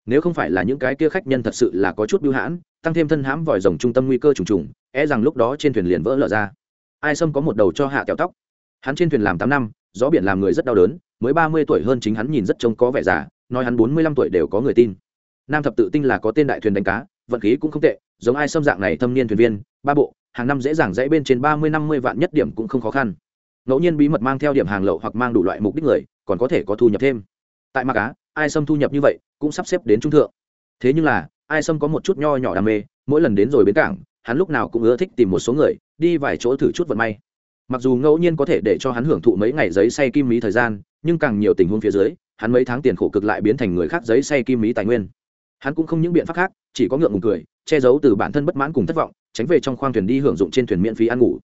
Nếu không phải là những cái kia khách nhân thật sự là có chút bưu hãn, tăng thêm thân hãm vòi rồng trung tâm nguy cơ trùng trùng e rằng lúc đó trên thuyền liền vỡ lở ra. Ai sâm có một đầu cho hạ kẹo tóc. Hắn trên thuyền làm tám năm, gió biển làm người rất đau đớn, mới ba mươi tuổi hơn chính hắn nhìn rất trông có vẻ già, nói hắn bốn mươi lăm tuổi đều có người tin nam thập tự tinh là có tên đại thuyền đánh cá, vận khí cũng không tệ, giống ai xâm dạng này thâm niên thuyền viên, ba bộ, hàng năm dễ dàng dãy bên trên ba mươi năm mươi vạn nhất điểm cũng không khó khăn. Ngẫu nhiên bí mật mang theo điểm hàng lậu hoặc mang đủ loại mục đích người, còn có thể có thu nhập thêm. Tại mặc á, ai xâm thu nhập như vậy, cũng sắp xếp đến trung thượng. Thế nhưng là, ai xâm có một chút nho nhỏ đam mê, mỗi lần đến rồi bến cảng, hắn lúc nào cũng ưa thích tìm một số người, đi vài chỗ thử chút vận may. Mặc dù ngẫu nhiên có thể để cho hắn hưởng thụ mấy ngày giấy say kim mí thời gian, nhưng càng nhiều tình huống phía dưới, hắn mấy tháng tiền khổ cực lại biến thành người khác giấy say kim mí tài nguyên hắn cũng không những biện pháp khác, chỉ có ngượng ngùng cười, che giấu từ bản thân bất mãn cùng thất vọng, tránh về trong khoang thuyền đi hưởng dụng trên thuyền miễn phí ăn ngủ.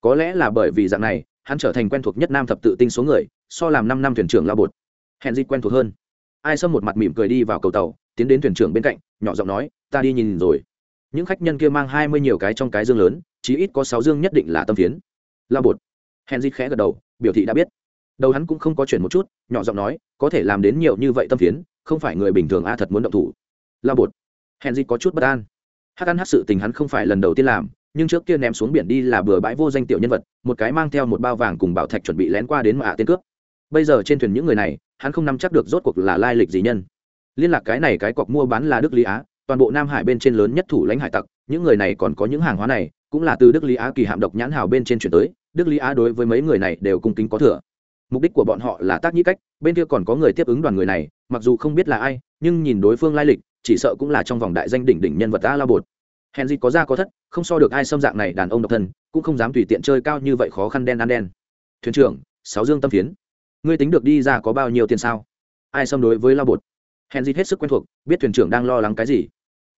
Có lẽ là bởi vì dạng này, hắn trở thành quen thuộc nhất nam thập tự tinh số người, so làm năm năm thuyền trưởng lao bột. Hẹn di quen thuộc hơn. Ai xâm một mặt mỉm cười đi vào cầu tàu, tiến đến thuyền trưởng bên cạnh, nhỏ giọng nói, ta đi nhìn rồi. Những khách nhân kia mang hai mươi nhiều cái trong cái dương lớn, chí ít có sáu dương nhất định là tâm phiến. Lao bột. Hẹn di khẽ gật đầu, biểu thị đã biết. Đầu hắn cũng không có chuyển một chút, nhỏ giọng nói, có thể làm đến nhiều như vậy tâm phiến, không phải người bình thường a thật muốn động thủ lao bột. Hèn gì có chút bất an. Hát ăn hắc sự tình hắn không phải lần đầu tiên làm, nhưng trước kia ném xuống biển đi là bừa bãi vô danh tiểu nhân vật, một cái mang theo một bao vàng cùng bảo thạch chuẩn bị lén qua đến mà ạ tên cướp. Bây giờ trên thuyền những người này, hắn không nắm chắc được rốt cuộc là lai lịch gì nhân. Liên lạc cái này cái cọc mua bán là đức lý á, toàn bộ nam hải bên trên lớn nhất thủ lãnh hải tặc, những người này còn có những hàng hóa này, cũng là từ đức lý á kỳ hạm độc nhãn hào bên trên chuyển tới, đức lý á đối với mấy người này đều cung kính có thừa. Mục đích của bọn họ là tác nhĩ cách, bên kia còn có người tiếp ứng đoàn người này, mặc dù không biết là ai, nhưng nhìn đối phương lai lịch chỉ sợ cũng là trong vòng đại danh đỉnh đỉnh nhân vật a la bột hèn gì có ra có thất, không so được ai xâm dạng này đàn ông độc thân, cũng không dám tùy tiện chơi cao như vậy khó khăn đen ăn đen. Thuyền trưởng, sáu dương tâm phiến. Ngươi tính được đi ra có bao nhiêu tiền sao? Ai xâm đối với la bột hèn gì hết sức quen thuộc, biết thuyền trưởng đang lo lắng cái gì.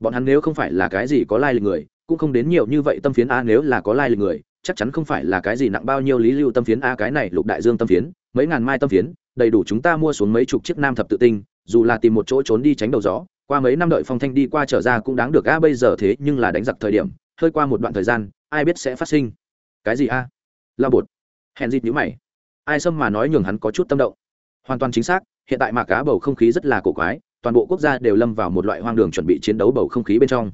Bọn hắn nếu không phải là cái gì có lai lịch người, cũng không đến nhiều như vậy tâm phiến a nếu là có lai lịch người, chắc chắn không phải là cái gì nặng bao nhiêu lý lưu tâm phiến a cái này lục đại dương tâm phiến, mấy ngàn mai tâm phiến, đầy đủ chúng ta mua xuống mấy chục chiếc nam thập tự tinh, dù là tìm một chỗ trốn đi tránh đầu gió qua mấy năm đợi phong thanh đi qua trở ra cũng đáng được, a, bây giờ thế nhưng là đánh giặc thời điểm, hơi qua một đoạn thời gian, ai biết sẽ phát sinh. Cái gì, a? À? bột. Hèn dịp nhữ mày. Ai xâm mà nói nhường hắn có chút tâm động. Hoàn toàn chính xác, hiện tại mạc cá bầu không khí rất là cổ quái, toàn bộ quốc gia đều lâm vào một loại hoang đường chuẩn bị chiến đấu bầu không khí bên trong.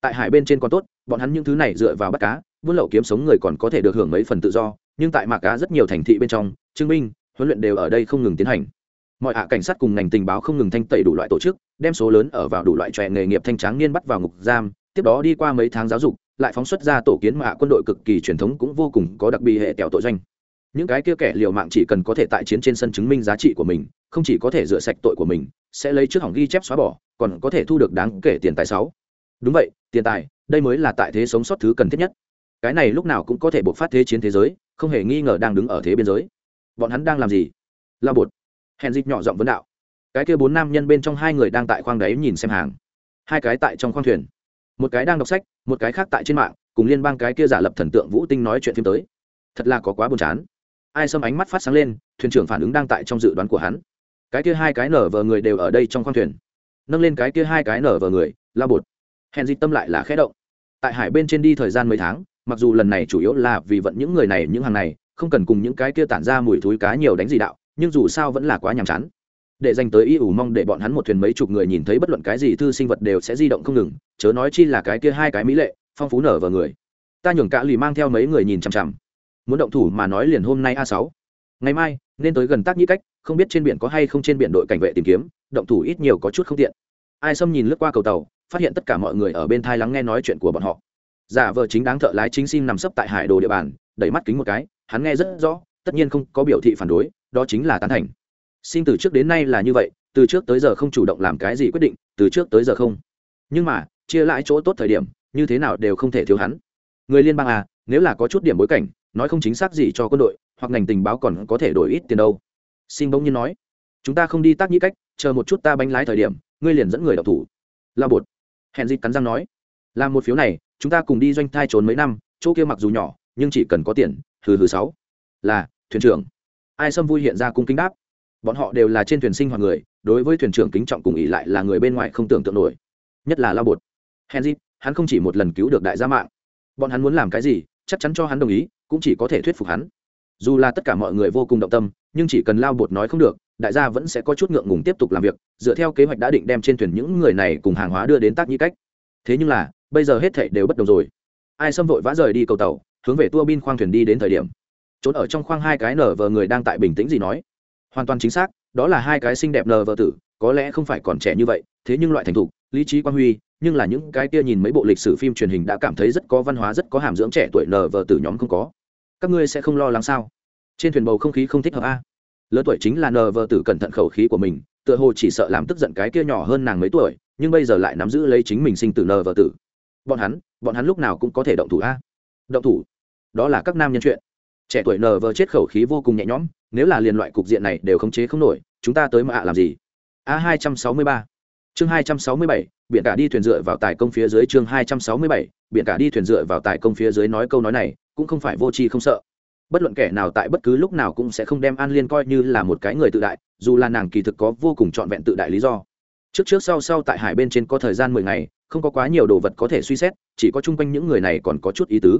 Tại hải bên trên còn tốt, bọn hắn những thứ này dựa vào bắt cá, buôn lậu kiếm sống người còn có thể được hưởng mấy phần tự do, nhưng tại mạc cá rất nhiều thành thị bên trong, chứng minh, huấn luyện đều ở đây không ngừng tiến hành mọi hạ cảnh sát cùng ngành tình báo không ngừng thanh tẩy đủ loại tổ chức, đem số lớn ở vào đủ loại trẻ nghề nghiệp thanh tráng niên bắt vào ngục giam, tiếp đó đi qua mấy tháng giáo dục, lại phóng xuất ra tổ kiến mà quân đội cực kỳ truyền thống cũng vô cùng có đặc biệt hệ kẹo tội danh những cái kia kẻ liều mạng chỉ cần có thể tại chiến trên sân chứng minh giá trị của mình, không chỉ có thể rửa sạch tội của mình, sẽ lấy trước hỏng ghi chép xóa bỏ, còn có thể thu được đáng kể tiền tài sáu. Đúng vậy, tiền tài, đây mới là tại thế sống sót thứ cần thiết nhất. Cái này lúc nào cũng có thể bộc phát thế chiến thế giới, không hề nghi ngờ đang đứng ở thế biên giới. Bọn hắn đang làm gì? Lao bột hèn dịch nhỏ giọng vấn đạo. Cái kia bốn nam nhân bên trong hai người đang tại khoang đáy nhìn xem hàng. Hai cái tại trong khoang thuyền. Một cái đang đọc sách, một cái khác tại trên mạng, cùng liên bang cái kia giả lập thần tượng vũ tinh nói chuyện phim tới. Thật là có quá buồn chán. Ai xâm ánh mắt phát sáng lên, thuyền trưởng phản ứng đang tại trong dự đoán của hắn. Cái kia hai cái nở vờ người đều ở đây trong khoang thuyền. Nâng lên cái kia hai cái nở vờ người la bột. Hèn dịch tâm lại là khẽ động. Tại hải bên trên đi thời gian mấy tháng, mặc dù lần này chủ yếu là vì vận những người này, những hàng này, không cần cùng những cái kia tản ra mùi thúi cá nhiều đánh gì đạo nhưng dù sao vẫn là quá nhàm chán. Để dành tới y ủ mong để bọn hắn một thuyền mấy chục người nhìn thấy bất luận cái gì thư sinh vật đều sẽ di động không ngừng, chớ nói chi là cái kia hai cái mỹ lệ, phong phú nở vào người. Ta nhường cả lì mang theo mấy người nhìn chằm chằm. Muốn động thủ mà nói liền hôm nay a sáu. Ngày mai, nên tới gần tác nhĩ cách, không biết trên biển có hay không trên biển đội cảnh vệ tìm kiếm, động thủ ít nhiều có chút không tiện. Ai xâm nhìn lướt qua cầu tàu, phát hiện tất cả mọi người ở bên thai lắng nghe nói chuyện của bọn họ. Giả vờ chính đáng thợ lái chính xin nằm sấp tại hải đồ địa bàn, đẩy mắt kính một cái, hắn nghe rất rõ, tất nhiên không có biểu thị phản đối đó chính là tán thành. Sinh từ trước đến nay là như vậy, từ trước tới giờ không chủ động làm cái gì quyết định, từ trước tới giờ không. Nhưng mà, chia lại chỗ tốt thời điểm, như thế nào đều không thể thiếu hắn. Người liên bang à nếu là có chút điểm bối cảnh, nói không chính xác gì cho quân đội, hoặc ngành tình báo còn có thể đổi ít tiền đâu. Xin bỗng nhiên nói, chúng ta không đi tác nhĩ cách, chờ một chút ta bánh lái thời điểm, ngươi liền dẫn người đọc thủ. La bột, hẹn dịp cắn răng nói, làm một phiếu này, chúng ta cùng đi doanh thai trốn mấy năm, chỗ kia mặc dù nhỏ, nhưng chỉ cần có tiền, hừ hừ sáu, là, thuyền trưởng ai xâm vui hiện ra cung kính đáp. Bọn họ đều là trên thuyền sinh hoạt người, đối với thuyền trưởng kính trọng cùng ỉ lại là người bên ngoài không tưởng tượng nổi. Nhất là lao bột. Henry hắn không chỉ một lần cứu được đại gia mạng. Bọn hắn muốn làm cái gì, chắc chắn cho hắn đồng ý, cũng chỉ có thể thuyết phục hắn. Dù là tất cả mọi người vô cùng động tâm, nhưng chỉ cần lao bột nói không được, đại gia vẫn sẽ có chút ngượng ngùng tiếp tục làm việc, dựa theo kế hoạch đã định đem trên thuyền những người này cùng hàng hóa đưa đến tác nhi cách. Thế nhưng là, bây giờ hết thảy đều bất đồng rồi. Ai xâm vội vã rời đi cầu tàu, hướng về tua bin khoang thuyền đi đến thời điểm trốn ở trong khoang hai cái nở vờ người đang tại bình tĩnh gì nói. Hoàn toàn chính xác, đó là hai cái xinh đẹp nở vờ tử, có lẽ không phải còn trẻ như vậy, thế nhưng loại thành thục, lý trí quan huy, nhưng là những cái kia nhìn mấy bộ lịch sử phim truyền hình đã cảm thấy rất có văn hóa, rất có hàm dưỡng trẻ tuổi nở vờ tử nhóm không có. Các ngươi sẽ không lo lắng sao? Trên thuyền bầu không khí không thích hợp a. Lớn tuổi chính là nờ vờ tử cẩn thận khẩu khí của mình, tựa hồ chỉ sợ làm tức giận cái kia nhỏ hơn nàng mấy tuổi, nhưng bây giờ lại nắm giữ lấy chính mình sinh tử nờ vờ tử. Bọn hắn bọn hắn lúc nào cũng có thể động thủ a. Động thủ? Đó là các nam nhân chuyện trẻ tuổi nờ vờ chết khẩu khí vô cùng nhẹ nhõm, nếu là liền loại cục diện này đều khống chế không nổi, chúng ta tới mà ạ làm gì? A hai trăm sáu mươi ba. Chương hai trăm sáu mươi bảy, biển cả đi thuyền dựa vào tài công phía dưới chương hai trăm sáu mươi bảy, biển cả đi thuyền dựa vào tài công phía dưới nói câu nói này, cũng không phải vô tri không sợ. Bất luận kẻ nào tại bất cứ lúc nào cũng sẽ không đem an liên coi như là một cái người tự đại, dù là nàng kỳ thực có vô cùng trọn vẹn tự đại lý do. Trước trước sau sau tại hải bên trên có thời gian mười ngày, không có quá nhiều đồ vật có thể suy xét, chỉ có chung quanh những người này còn có chút ý tứ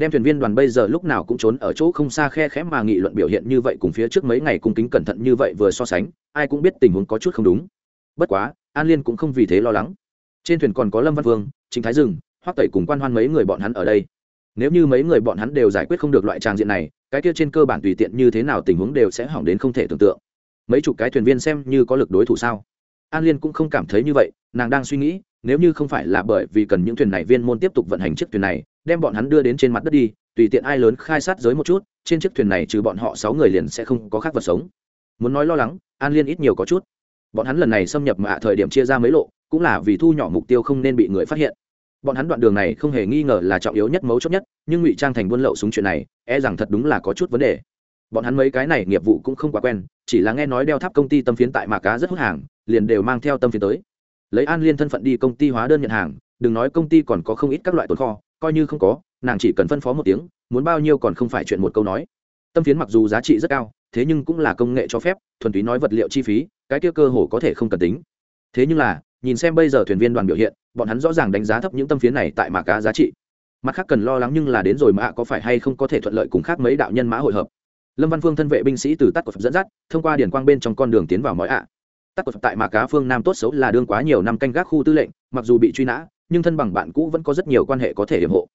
đem thuyền viên đoàn bây giờ lúc nào cũng trốn ở chỗ không xa khe khẽ mà nghị luận biểu hiện như vậy cùng phía trước mấy ngày cung kính cẩn thận như vậy vừa so sánh, ai cũng biết tình huống có chút không đúng. Bất quá, an liên cũng không vì thế lo lắng. Trên thuyền còn có lâm văn vương chính thái dừng, hoắc tẩy cùng quan hoan mấy người bọn hắn ở đây. Nếu như mấy người bọn hắn đều giải quyết không được loại tràng diện này, cái kia trên cơ bản tùy tiện như thế nào tình huống đều sẽ hỏng đến không thể tưởng tượng. Mấy chục cái thuyền viên xem như có lực đối thủ sao? An liên cũng không cảm thấy như vậy, nàng đang suy nghĩ, nếu như không phải là bởi vì cần những thuyền này viên môn tiếp tục vận hành chiếc thuyền này đem bọn hắn đưa đến trên mặt đất đi, tùy tiện ai lớn khai sát giới một chút, trên chiếc thuyền này trừ bọn họ sáu người liền sẽ không có khác vật sống. Muốn nói lo lắng, an liên ít nhiều có chút. Bọn hắn lần này xâm nhập mạ thời điểm chia ra mấy lộ, cũng là vì thu nhỏ mục tiêu không nên bị người phát hiện. Bọn hắn đoạn đường này không hề nghi ngờ là trọng yếu nhất, mấu chốt nhất, nhưng ngụy trang thành buôn lậu súng chuyện này e rằng thật đúng là có chút vấn đề. Bọn hắn mấy cái này nghiệp vụ cũng không quá quen, chỉ là nghe nói đeo tháp công ty tâm phiến tại mạ cá rất hút hàng, liền đều mang theo tâm phiến tới. Lấy an liên thân phận đi công ty hóa đơn nhận hàng, đừng nói công ty còn có không ít các loại tồn kho coi như không có, nàng chỉ cần phân phó một tiếng, muốn bao nhiêu còn không phải chuyện một câu nói. Tâm phiến mặc dù giá trị rất cao, thế nhưng cũng là công nghệ cho phép, thuần túy nói vật liệu chi phí, cái kia cơ hồ có thể không cần tính. Thế nhưng là, nhìn xem bây giờ thuyền viên đoàn biểu hiện, bọn hắn rõ ràng đánh giá thấp những tâm phiến này tại mã cá giá trị. Mặt khác cần lo lắng nhưng là đến rồi mã có phải hay không có thể thuận lợi cùng khác mấy đạo nhân mã hội hợp. Lâm văn phương thân vệ binh sĩ từ tắt của phật dẫn dắt, thông qua điển quang bên trong con đường tiến vào mọi ạ. Tắt của phật tại mã cá phương nam tốt xấu là đương quá nhiều năm canh gác khu tư lệnh, mặc dù bị truy nã nhưng thân bằng bạn cũ vẫn có rất nhiều quan hệ có thể hiểm hộ.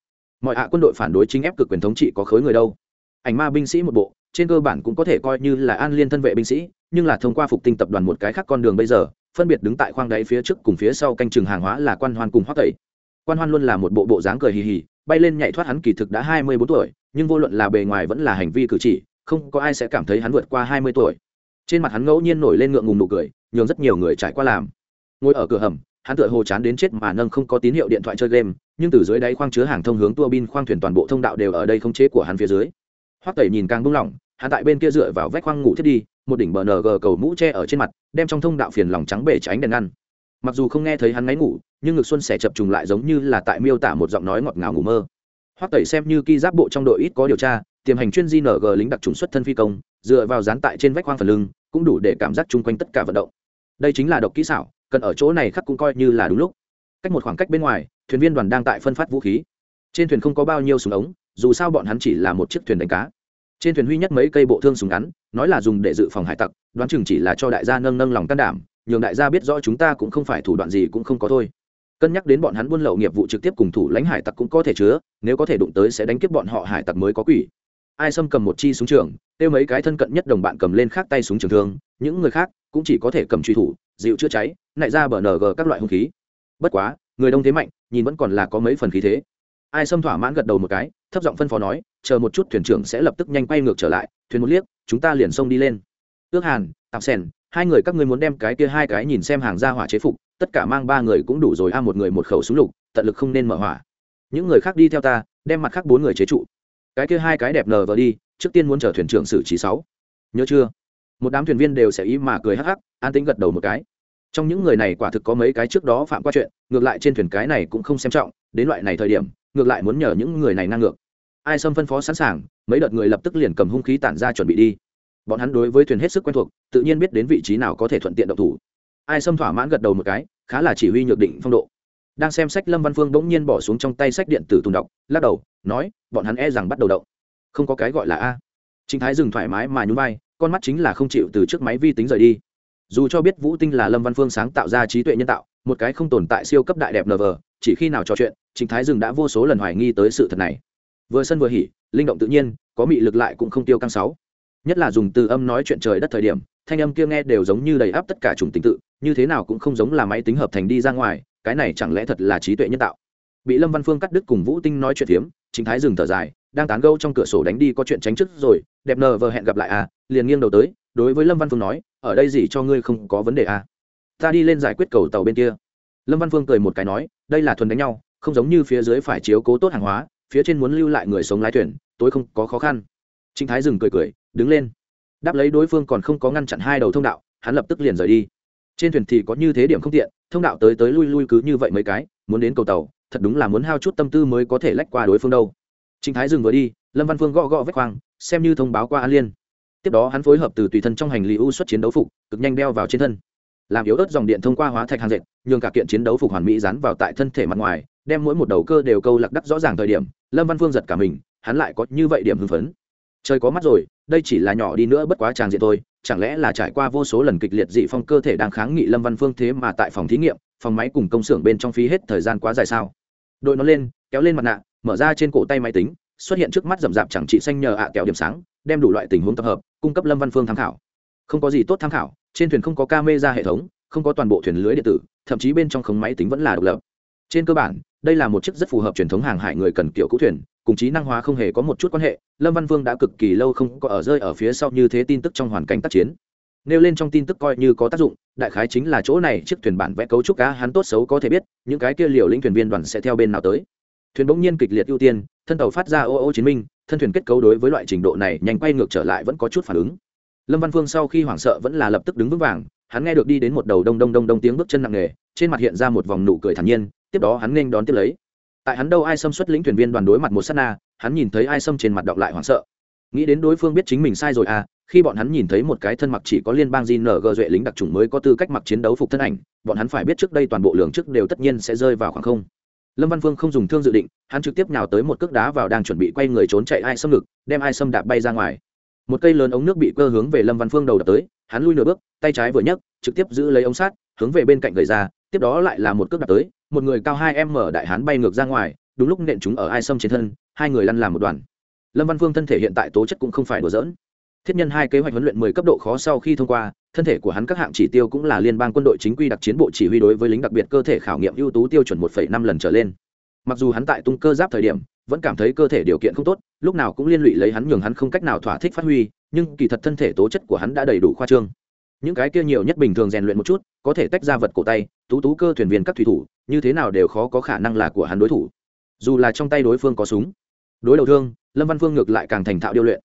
Mọi ạ quân đội phản đối chính ép cực quyền thống trị có khối người đâu. Ảnh ma binh sĩ một bộ, trên cơ bản cũng có thể coi như là an liên thân vệ binh sĩ, nhưng là thông qua phục tinh tập đoàn một cái khác con đường bây giờ, phân biệt đứng tại khoang đáy phía trước cùng phía sau canh chừng hàng hóa là quan hoan cùng hoắc tẩy. Quan hoan luôn là một bộ bộ dáng cười hì hì, bay lên nhảy thoát hắn kỳ thực đã hai mươi bốn tuổi, nhưng vô luận là bề ngoài vẫn là hành vi cử chỉ, không có ai sẽ cảm thấy hắn vượt qua hai mươi tuổi. Trên mặt hắn ngẫu nhiên nổi lên ngượng ngùng nụ cười, nhường rất nhiều người trải qua làm. Ngồi ở cửa hầm hắn tựa hồ chán đến chết mà nâng không có tín hiệu điện thoại chơi game, nhưng từ dưới đáy khoang chứa hàng thông hướng tua bin khoang thuyền toàn bộ thông đạo đều ở đây không chế của hắn phía dưới. Hoắc tẩy nhìn càng buông lỏng hắn tại bên kia dựa vào vách khoang ngủ thiết đi, một đỉnh bờ ng cầu mũ che ở trên mặt, đem trong thông đạo phiền lòng trắng bể tránh đèn ngăn. Mặc dù không nghe thấy hắn ngáy ngủ, nhưng ngực xuân sẽ chập trùng lại giống như là tại miêu tả một giọng nói ngọt ngào ngủ mơ. Hoắc tẩy xem như ki giáp bộ trong đội ít có điều tra, tiềm hành chuyên di ng lính đặc trùng xuất thân phi công, dựa vào dán tại trên vách khoang phần lưng, cũng đủ để cảm giác chung quanh tất cả vận động. Đây chính là độc kỹ xảo cần ở chỗ này khắc cũng coi như là đúng lúc. Cách một khoảng cách bên ngoài, thuyền viên đoàn đang tại phân phát vũ khí. Trên thuyền không có bao nhiêu súng ống, dù sao bọn hắn chỉ là một chiếc thuyền đánh cá. Trên thuyền huy nhất mấy cây bộ thương súng ngắn, nói là dùng để dự phòng hải tặc, đoán chừng chỉ là cho đại gia nâng nâng lòng can đảm, nhường đại gia biết rõ chúng ta cũng không phải thủ đoạn gì cũng không có thôi. Cân nhắc đến bọn hắn buôn lậu nghiệp vụ trực tiếp cùng thủ lãnh hải tặc cũng có thể chứa, nếu có thể đụng tới sẽ đánh kiếp bọn họ hải tặc mới có quỷ. Ai xâm cầm một chi súng trường tiêu mấy cái thân cận nhất đồng bạn cầm lên khác tay súng trường thương, những người khác cũng chỉ có thể cầm truy thủ dịu chữa cháy nại ra bờ ng các loại hung khí. Bất quá, người đông thế mạnh, nhìn vẫn còn là có mấy phần khí thế. Ai xâm thỏa mãn gật đầu một cái, thấp giọng phân phó nói, chờ một chút thuyền trưởng sẽ lập tức nhanh quay ngược trở lại, thuyền một liếc, chúng ta liền xông đi lên. Ước hàn, tạp sèn, hai người các ngươi muốn đem cái kia hai cái nhìn xem hàng ra hỏa chế phục, tất cả mang ba người cũng đủ rồi a, một người một khẩu súng lục, tận lực không nên mở hỏa. Những người khác đi theo ta, đem mặt khác bốn người chế trụ. Cái kia hai cái đẹp nờ vờ đi, trước tiên muốn chờ thuyền trưởng xử trí sáu. Nhớ chưa? Một đám thuyền viên đều sẽ ý mà cười hắc hắc, an tính gật đầu một cái trong những người này quả thực có mấy cái trước đó phạm qua chuyện, ngược lại trên thuyền cái này cũng không xem trọng, đến loại này thời điểm, ngược lại muốn nhờ những người này ngang ngược. Ai xâm phân phó sẵn sàng, mấy đợt người lập tức liền cầm hung khí tản ra chuẩn bị đi. Bọn hắn đối với thuyền hết sức quen thuộc, tự nhiên biết đến vị trí nào có thể thuận tiện độc thủ. Ai xâm thỏa mãn gật đầu một cái, khá là chỉ huy nhược định phong độ. Đang xem sách lâm văn phương bỗng nhiên bỏ xuống trong tay sách điện tử tùng đọc, lắc đầu, nói, bọn hắn e rằng bắt đầu động. Không có cái gọi là a. Chính thái dừng thoải mái mà nhún vai, con mắt chính là không chịu từ trước máy vi tính rời đi dù cho biết vũ tinh là lâm văn phương sáng tạo ra trí tuệ nhân tạo, một cái không tồn tại siêu cấp đại đẹp nờ vờ chỉ khi nào trò chuyện trịnh thái dừng đã vô số lần hoài nghi tới sự thật này. Vừa sân vừa hỉ, linh động tự nhiên, có mị lực lại cũng không tiêu căng sáu. Nhất là dùng từ âm nói chuyện trời đất thời điểm, thanh âm kia nghe đều giống như đầy áp tất cả chủng tính tự, như thế nào cũng không giống là máy tính hợp thành đi ra ngoài, cái này chẳng lẽ thật là trí tuệ nhân tạo? Bị lâm văn phương cắt đứt cùng vũ tinh nói chuyện phiếm chính thái dừng thở dài, đang tán gâu trong cửa sổ đánh đi có chuyện tránh trước rồi, đẹp nờ vờ hẹn gặp lại à liền nghiêng đầu tới, đối với lâm văn phương nói ở đây gì cho ngươi không có vấn đề à? Ta đi lên giải quyết cầu tàu bên kia. Lâm văn phương cười một cái nói, đây là thuần đánh nhau, không giống như phía dưới phải chiếu cố tốt hàng hóa, phía trên muốn lưu lại người sống lái thuyền, tối không có khó khăn. Trịnh thái dừng cười cười, đứng lên. Đáp lấy đối phương còn không có ngăn chặn hai đầu thông đạo, hắn lập tức liền rời đi. Trên thuyền thì có như thế điểm không tiện, thông đạo tới tới lui lui cứ như vậy mấy cái, muốn đến cầu tàu, thật đúng là muốn hao chút tâm tư mới có thể lách qua đối phương đâu. Trịnh thái dừng vừa đi, lâm văn phương gõ gõ vách khoang, xem như thông báo qua an liên tiếp đó hắn phối hợp từ tùy thân trong hành lý u xuất chiến đấu phục, cực nhanh đeo vào trên thân. Làm yếu ớt dòng điện thông qua hóa thạch hàng dệt, nhường cả kiện chiến đấu phục hoàn mỹ dán vào tại thân thể mặt ngoài, đem mỗi một đầu cơ đều câu lạc đắc rõ ràng thời điểm, lâm văn phương giật cả mình, hắn lại có như vậy điểm hưng phấn. Trời có mắt rồi, đây chỉ là nhỏ đi nữa bất quá tràng diện thôi, chẳng lẽ là trải qua vô số lần kịch liệt dị phong cơ thể đang kháng nghị lâm văn phương thế mà tại phòng thí nghiệm, phòng máy cùng công xưởng bên trong phí hết thời gian quá dài sao? Đội nó lên, kéo lên mặt nạ, mở ra trên cổ tay máy tính xuất hiện trước mắt rậm rạp chẳng trị xanh nhờ ạ à kẹo điểm sáng, đem đủ loại tình huống tập hợp, cung cấp lâm văn phương tham khảo. Không có gì tốt tham khảo, trên thuyền không có camera hệ thống, không có toàn bộ thuyền lưới điện tử, thậm chí bên trong khống máy tính vẫn là độc lập. Trên cơ bản, đây là một chiếc rất phù hợp truyền thống hàng hải người cần kiểu cũ thuyền, cùng trí năng hóa không hề có một chút quan hệ, lâm văn vương đã cực kỳ lâu không có ở rơi ở phía sau như thế tin tức trong hoàn cảnh tác chiến. Nêu lên trong tin tức coi như có tác dụng, đại khái chính là chỗ này chiếc thuyền bản vẽ cấu trúc cá hắn tốt xấu có thể biết, những cái kia liều lĩnh thuyền viên đoàn sẽ theo bên nào tới thuyền bỗng nhiên kịch liệt ưu tiên, thân tàu phát ra ô ô chiến minh, thân thuyền kết cấu đối với loại trình độ này nhanh quay ngược trở lại vẫn có chút phản ứng. Lâm văn phương sau khi hoảng sợ vẫn là lập tức đứng vững vàng, hắn nghe được đi đến một đầu đông đông đông đông tiếng bước chân nặng nề, trên mặt hiện ra một vòng nụ cười thản nhiên, tiếp đó hắn nên đón tiếp lấy. Tại hắn đâu ai xâm xuất lĩnh thuyền viên đoàn đối mặt một s á t na, hắn nhìn thấy ai xâm trên mặt đọc lại hoảng sợ. Nghĩ đến đối phương biết chính mình sai rồi à khi bọn hắn nhìn thấy một cái thân mặc chỉ có liên bang gng duệ lính đặc trùng mới có tư cách mặc chiến đấu phục thân ảnh, bọn hắn phải biết trước đây toàn bộ lượng trước đều tất nhiên sẽ rơi vào khoảng không lâm văn phương không dùng thương dự định, hắn trực tiếp nhào tới một cước đá vào đang chuẩn bị quay người trốn chạy ai xâm ngực đem ai xâm đạp bay ra ngoài. Một cây lớn ống nước bị cơ hướng về lâm văn phương đầu đập tới, hắn lui nửa bước, tay trái vừa nhấc, trực tiếp giữ lấy ống sát hướng về bên cạnh gầy ra, tiếp đó lại là một cước đạp tới, một người cao hai em mở đại hắn bay ngược ra ngoài, đúng lúc nện chúng ở ai xâm trên thân, hai người lăn làm một đoàn. Lâm văn phương thân thể hiện tại tố chất cũng không phải đùa dỡn thiết nhân hai kế hoạch huấn luyện mười cấp độ khó sau khi thông qua thân thể của hắn các hạng chỉ tiêu cũng là liên bang quân đội chính quy đặc chiến bộ chỉ huy đối với lính đặc biệt cơ thể khảo nghiệm ưu tú tiêu chuẩn một năm lần trở lên. Mặc dù hắn tại tung cơ giáp thời điểm, vẫn cảm thấy cơ thể điều kiện không tốt, lúc nào cũng liên lụy lấy hắn nhường hắn không cách nào thỏa thích phát huy, nhưng kỳ thật thân thể tố chất của hắn đã đầy đủ khoa trương. Những cái kia nhiều nhất bình thường rèn luyện một chút, có thể tách ra vật cổ tay, tú tú cơ thuyền viên các thủy thủ, như thế nào đều khó có khả năng là của hắn đối thủ. Dù là trong tay đối phương có súng, đối đầu thương, lâm văn phương ngược lại càng thành thạo điêu luyện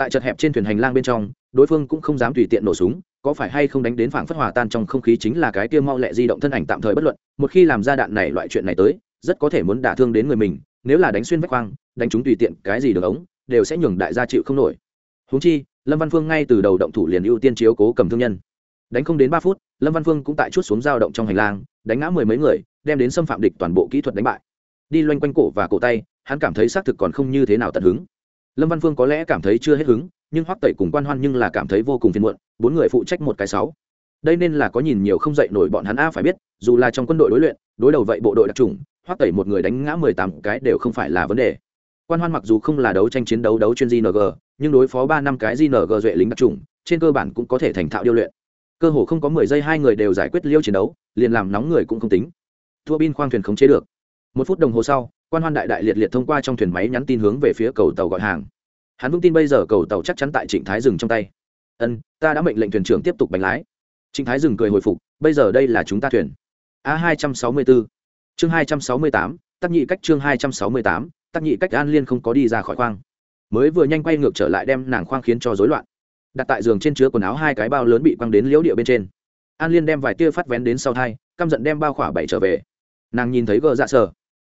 tại chật hẹp trên thuyền hành lang bên trong, đối phương cũng không dám tùy tiện nổ súng, có phải hay không đánh đến phảng phất hòa tan trong không khí chính là cái kia mau lẹ di động thân ảnh tạm thời bất luận, một khi làm ra đạn này loại chuyện này tới, rất có thể muốn đả thương đến người mình, nếu là đánh xuyên vách khoang, đánh chúng tùy tiện cái gì đường ống, đều sẽ nhường đại gia chịu không nổi. Húng chi, lâm văn phương ngay từ đầu động thủ liền ưu tiên chiếu cố cầm thương nhân. Đánh không đến ba phút, lâm văn phương cũng tại chút xuống dao động trong hành lang, đánh ngã mười mấy người, đem đến xâm phạm địch toàn bộ kỹ thuật đánh bại. Đi loanh quanh cổ và cổ tay, hắn cảm thấy xác thực còn không như thế nào tận hứng lâm văn phương có lẽ cảm thấy chưa hết hứng, nhưng hoắc tẩy cùng quan hoan nhưng là cảm thấy vô cùng phiền muộn, bốn người phụ trách một cái sáu. Đây nên là có nhìn nhiều không dậy nổi bọn hắn a phải biết, dù là trong quân đội đối luyện, đối đầu vậy bộ đội đặc trùng, hoắc tẩy một người đánh ngã mười tám cái đều không phải là vấn đề. Quan hoan mặc dù không là đấu tranh chiến đấu đấu chuyên gng nhưng đối phó ba năm cái gng duệ lính đặc trùng, trên cơ bản cũng có thể thành thạo điêu luyện. Cơ hồ không có mười giây hai người đều giải quyết liêu chiến đấu, liền làm nóng người cũng không tính. Thua bin khoang thuyền khống chế được. Một phút đồng hồ sau quan hoan đại đại liệt liệt thông qua trong thuyền máy nhắn tin hướng về phía cầu tàu gọi hàng. Hắn vững tin bây giờ cầu tàu chắc chắn tại trịnh thái dừng trong tay. Ân, ta đã mệnh lệnh thuyền trưởng tiếp tục bánh lái. Trịnh thái dừng cười hồi phục, bây giờ đây là chúng ta thuyền. A hai trăm sáu mươi bốn. Chương hai trăm sáu mươi tám tác nhị cách chương hai trăm sáu mươi tám tác nhị cách an liên không có đi ra khỏi khoang. Mới vừa nhanh quay ngược trở lại đem nàng khoang khiến cho rối loạn. Đặt tại giường trên chứa quần áo hai cái bao lớn bị quăng đến liễu địa bên trên. An liên đem vài tia phát vén đến sau thai, căm giận đem bao khỏa bảy trở về. Nàng nhìn thấy gờ dạ sờ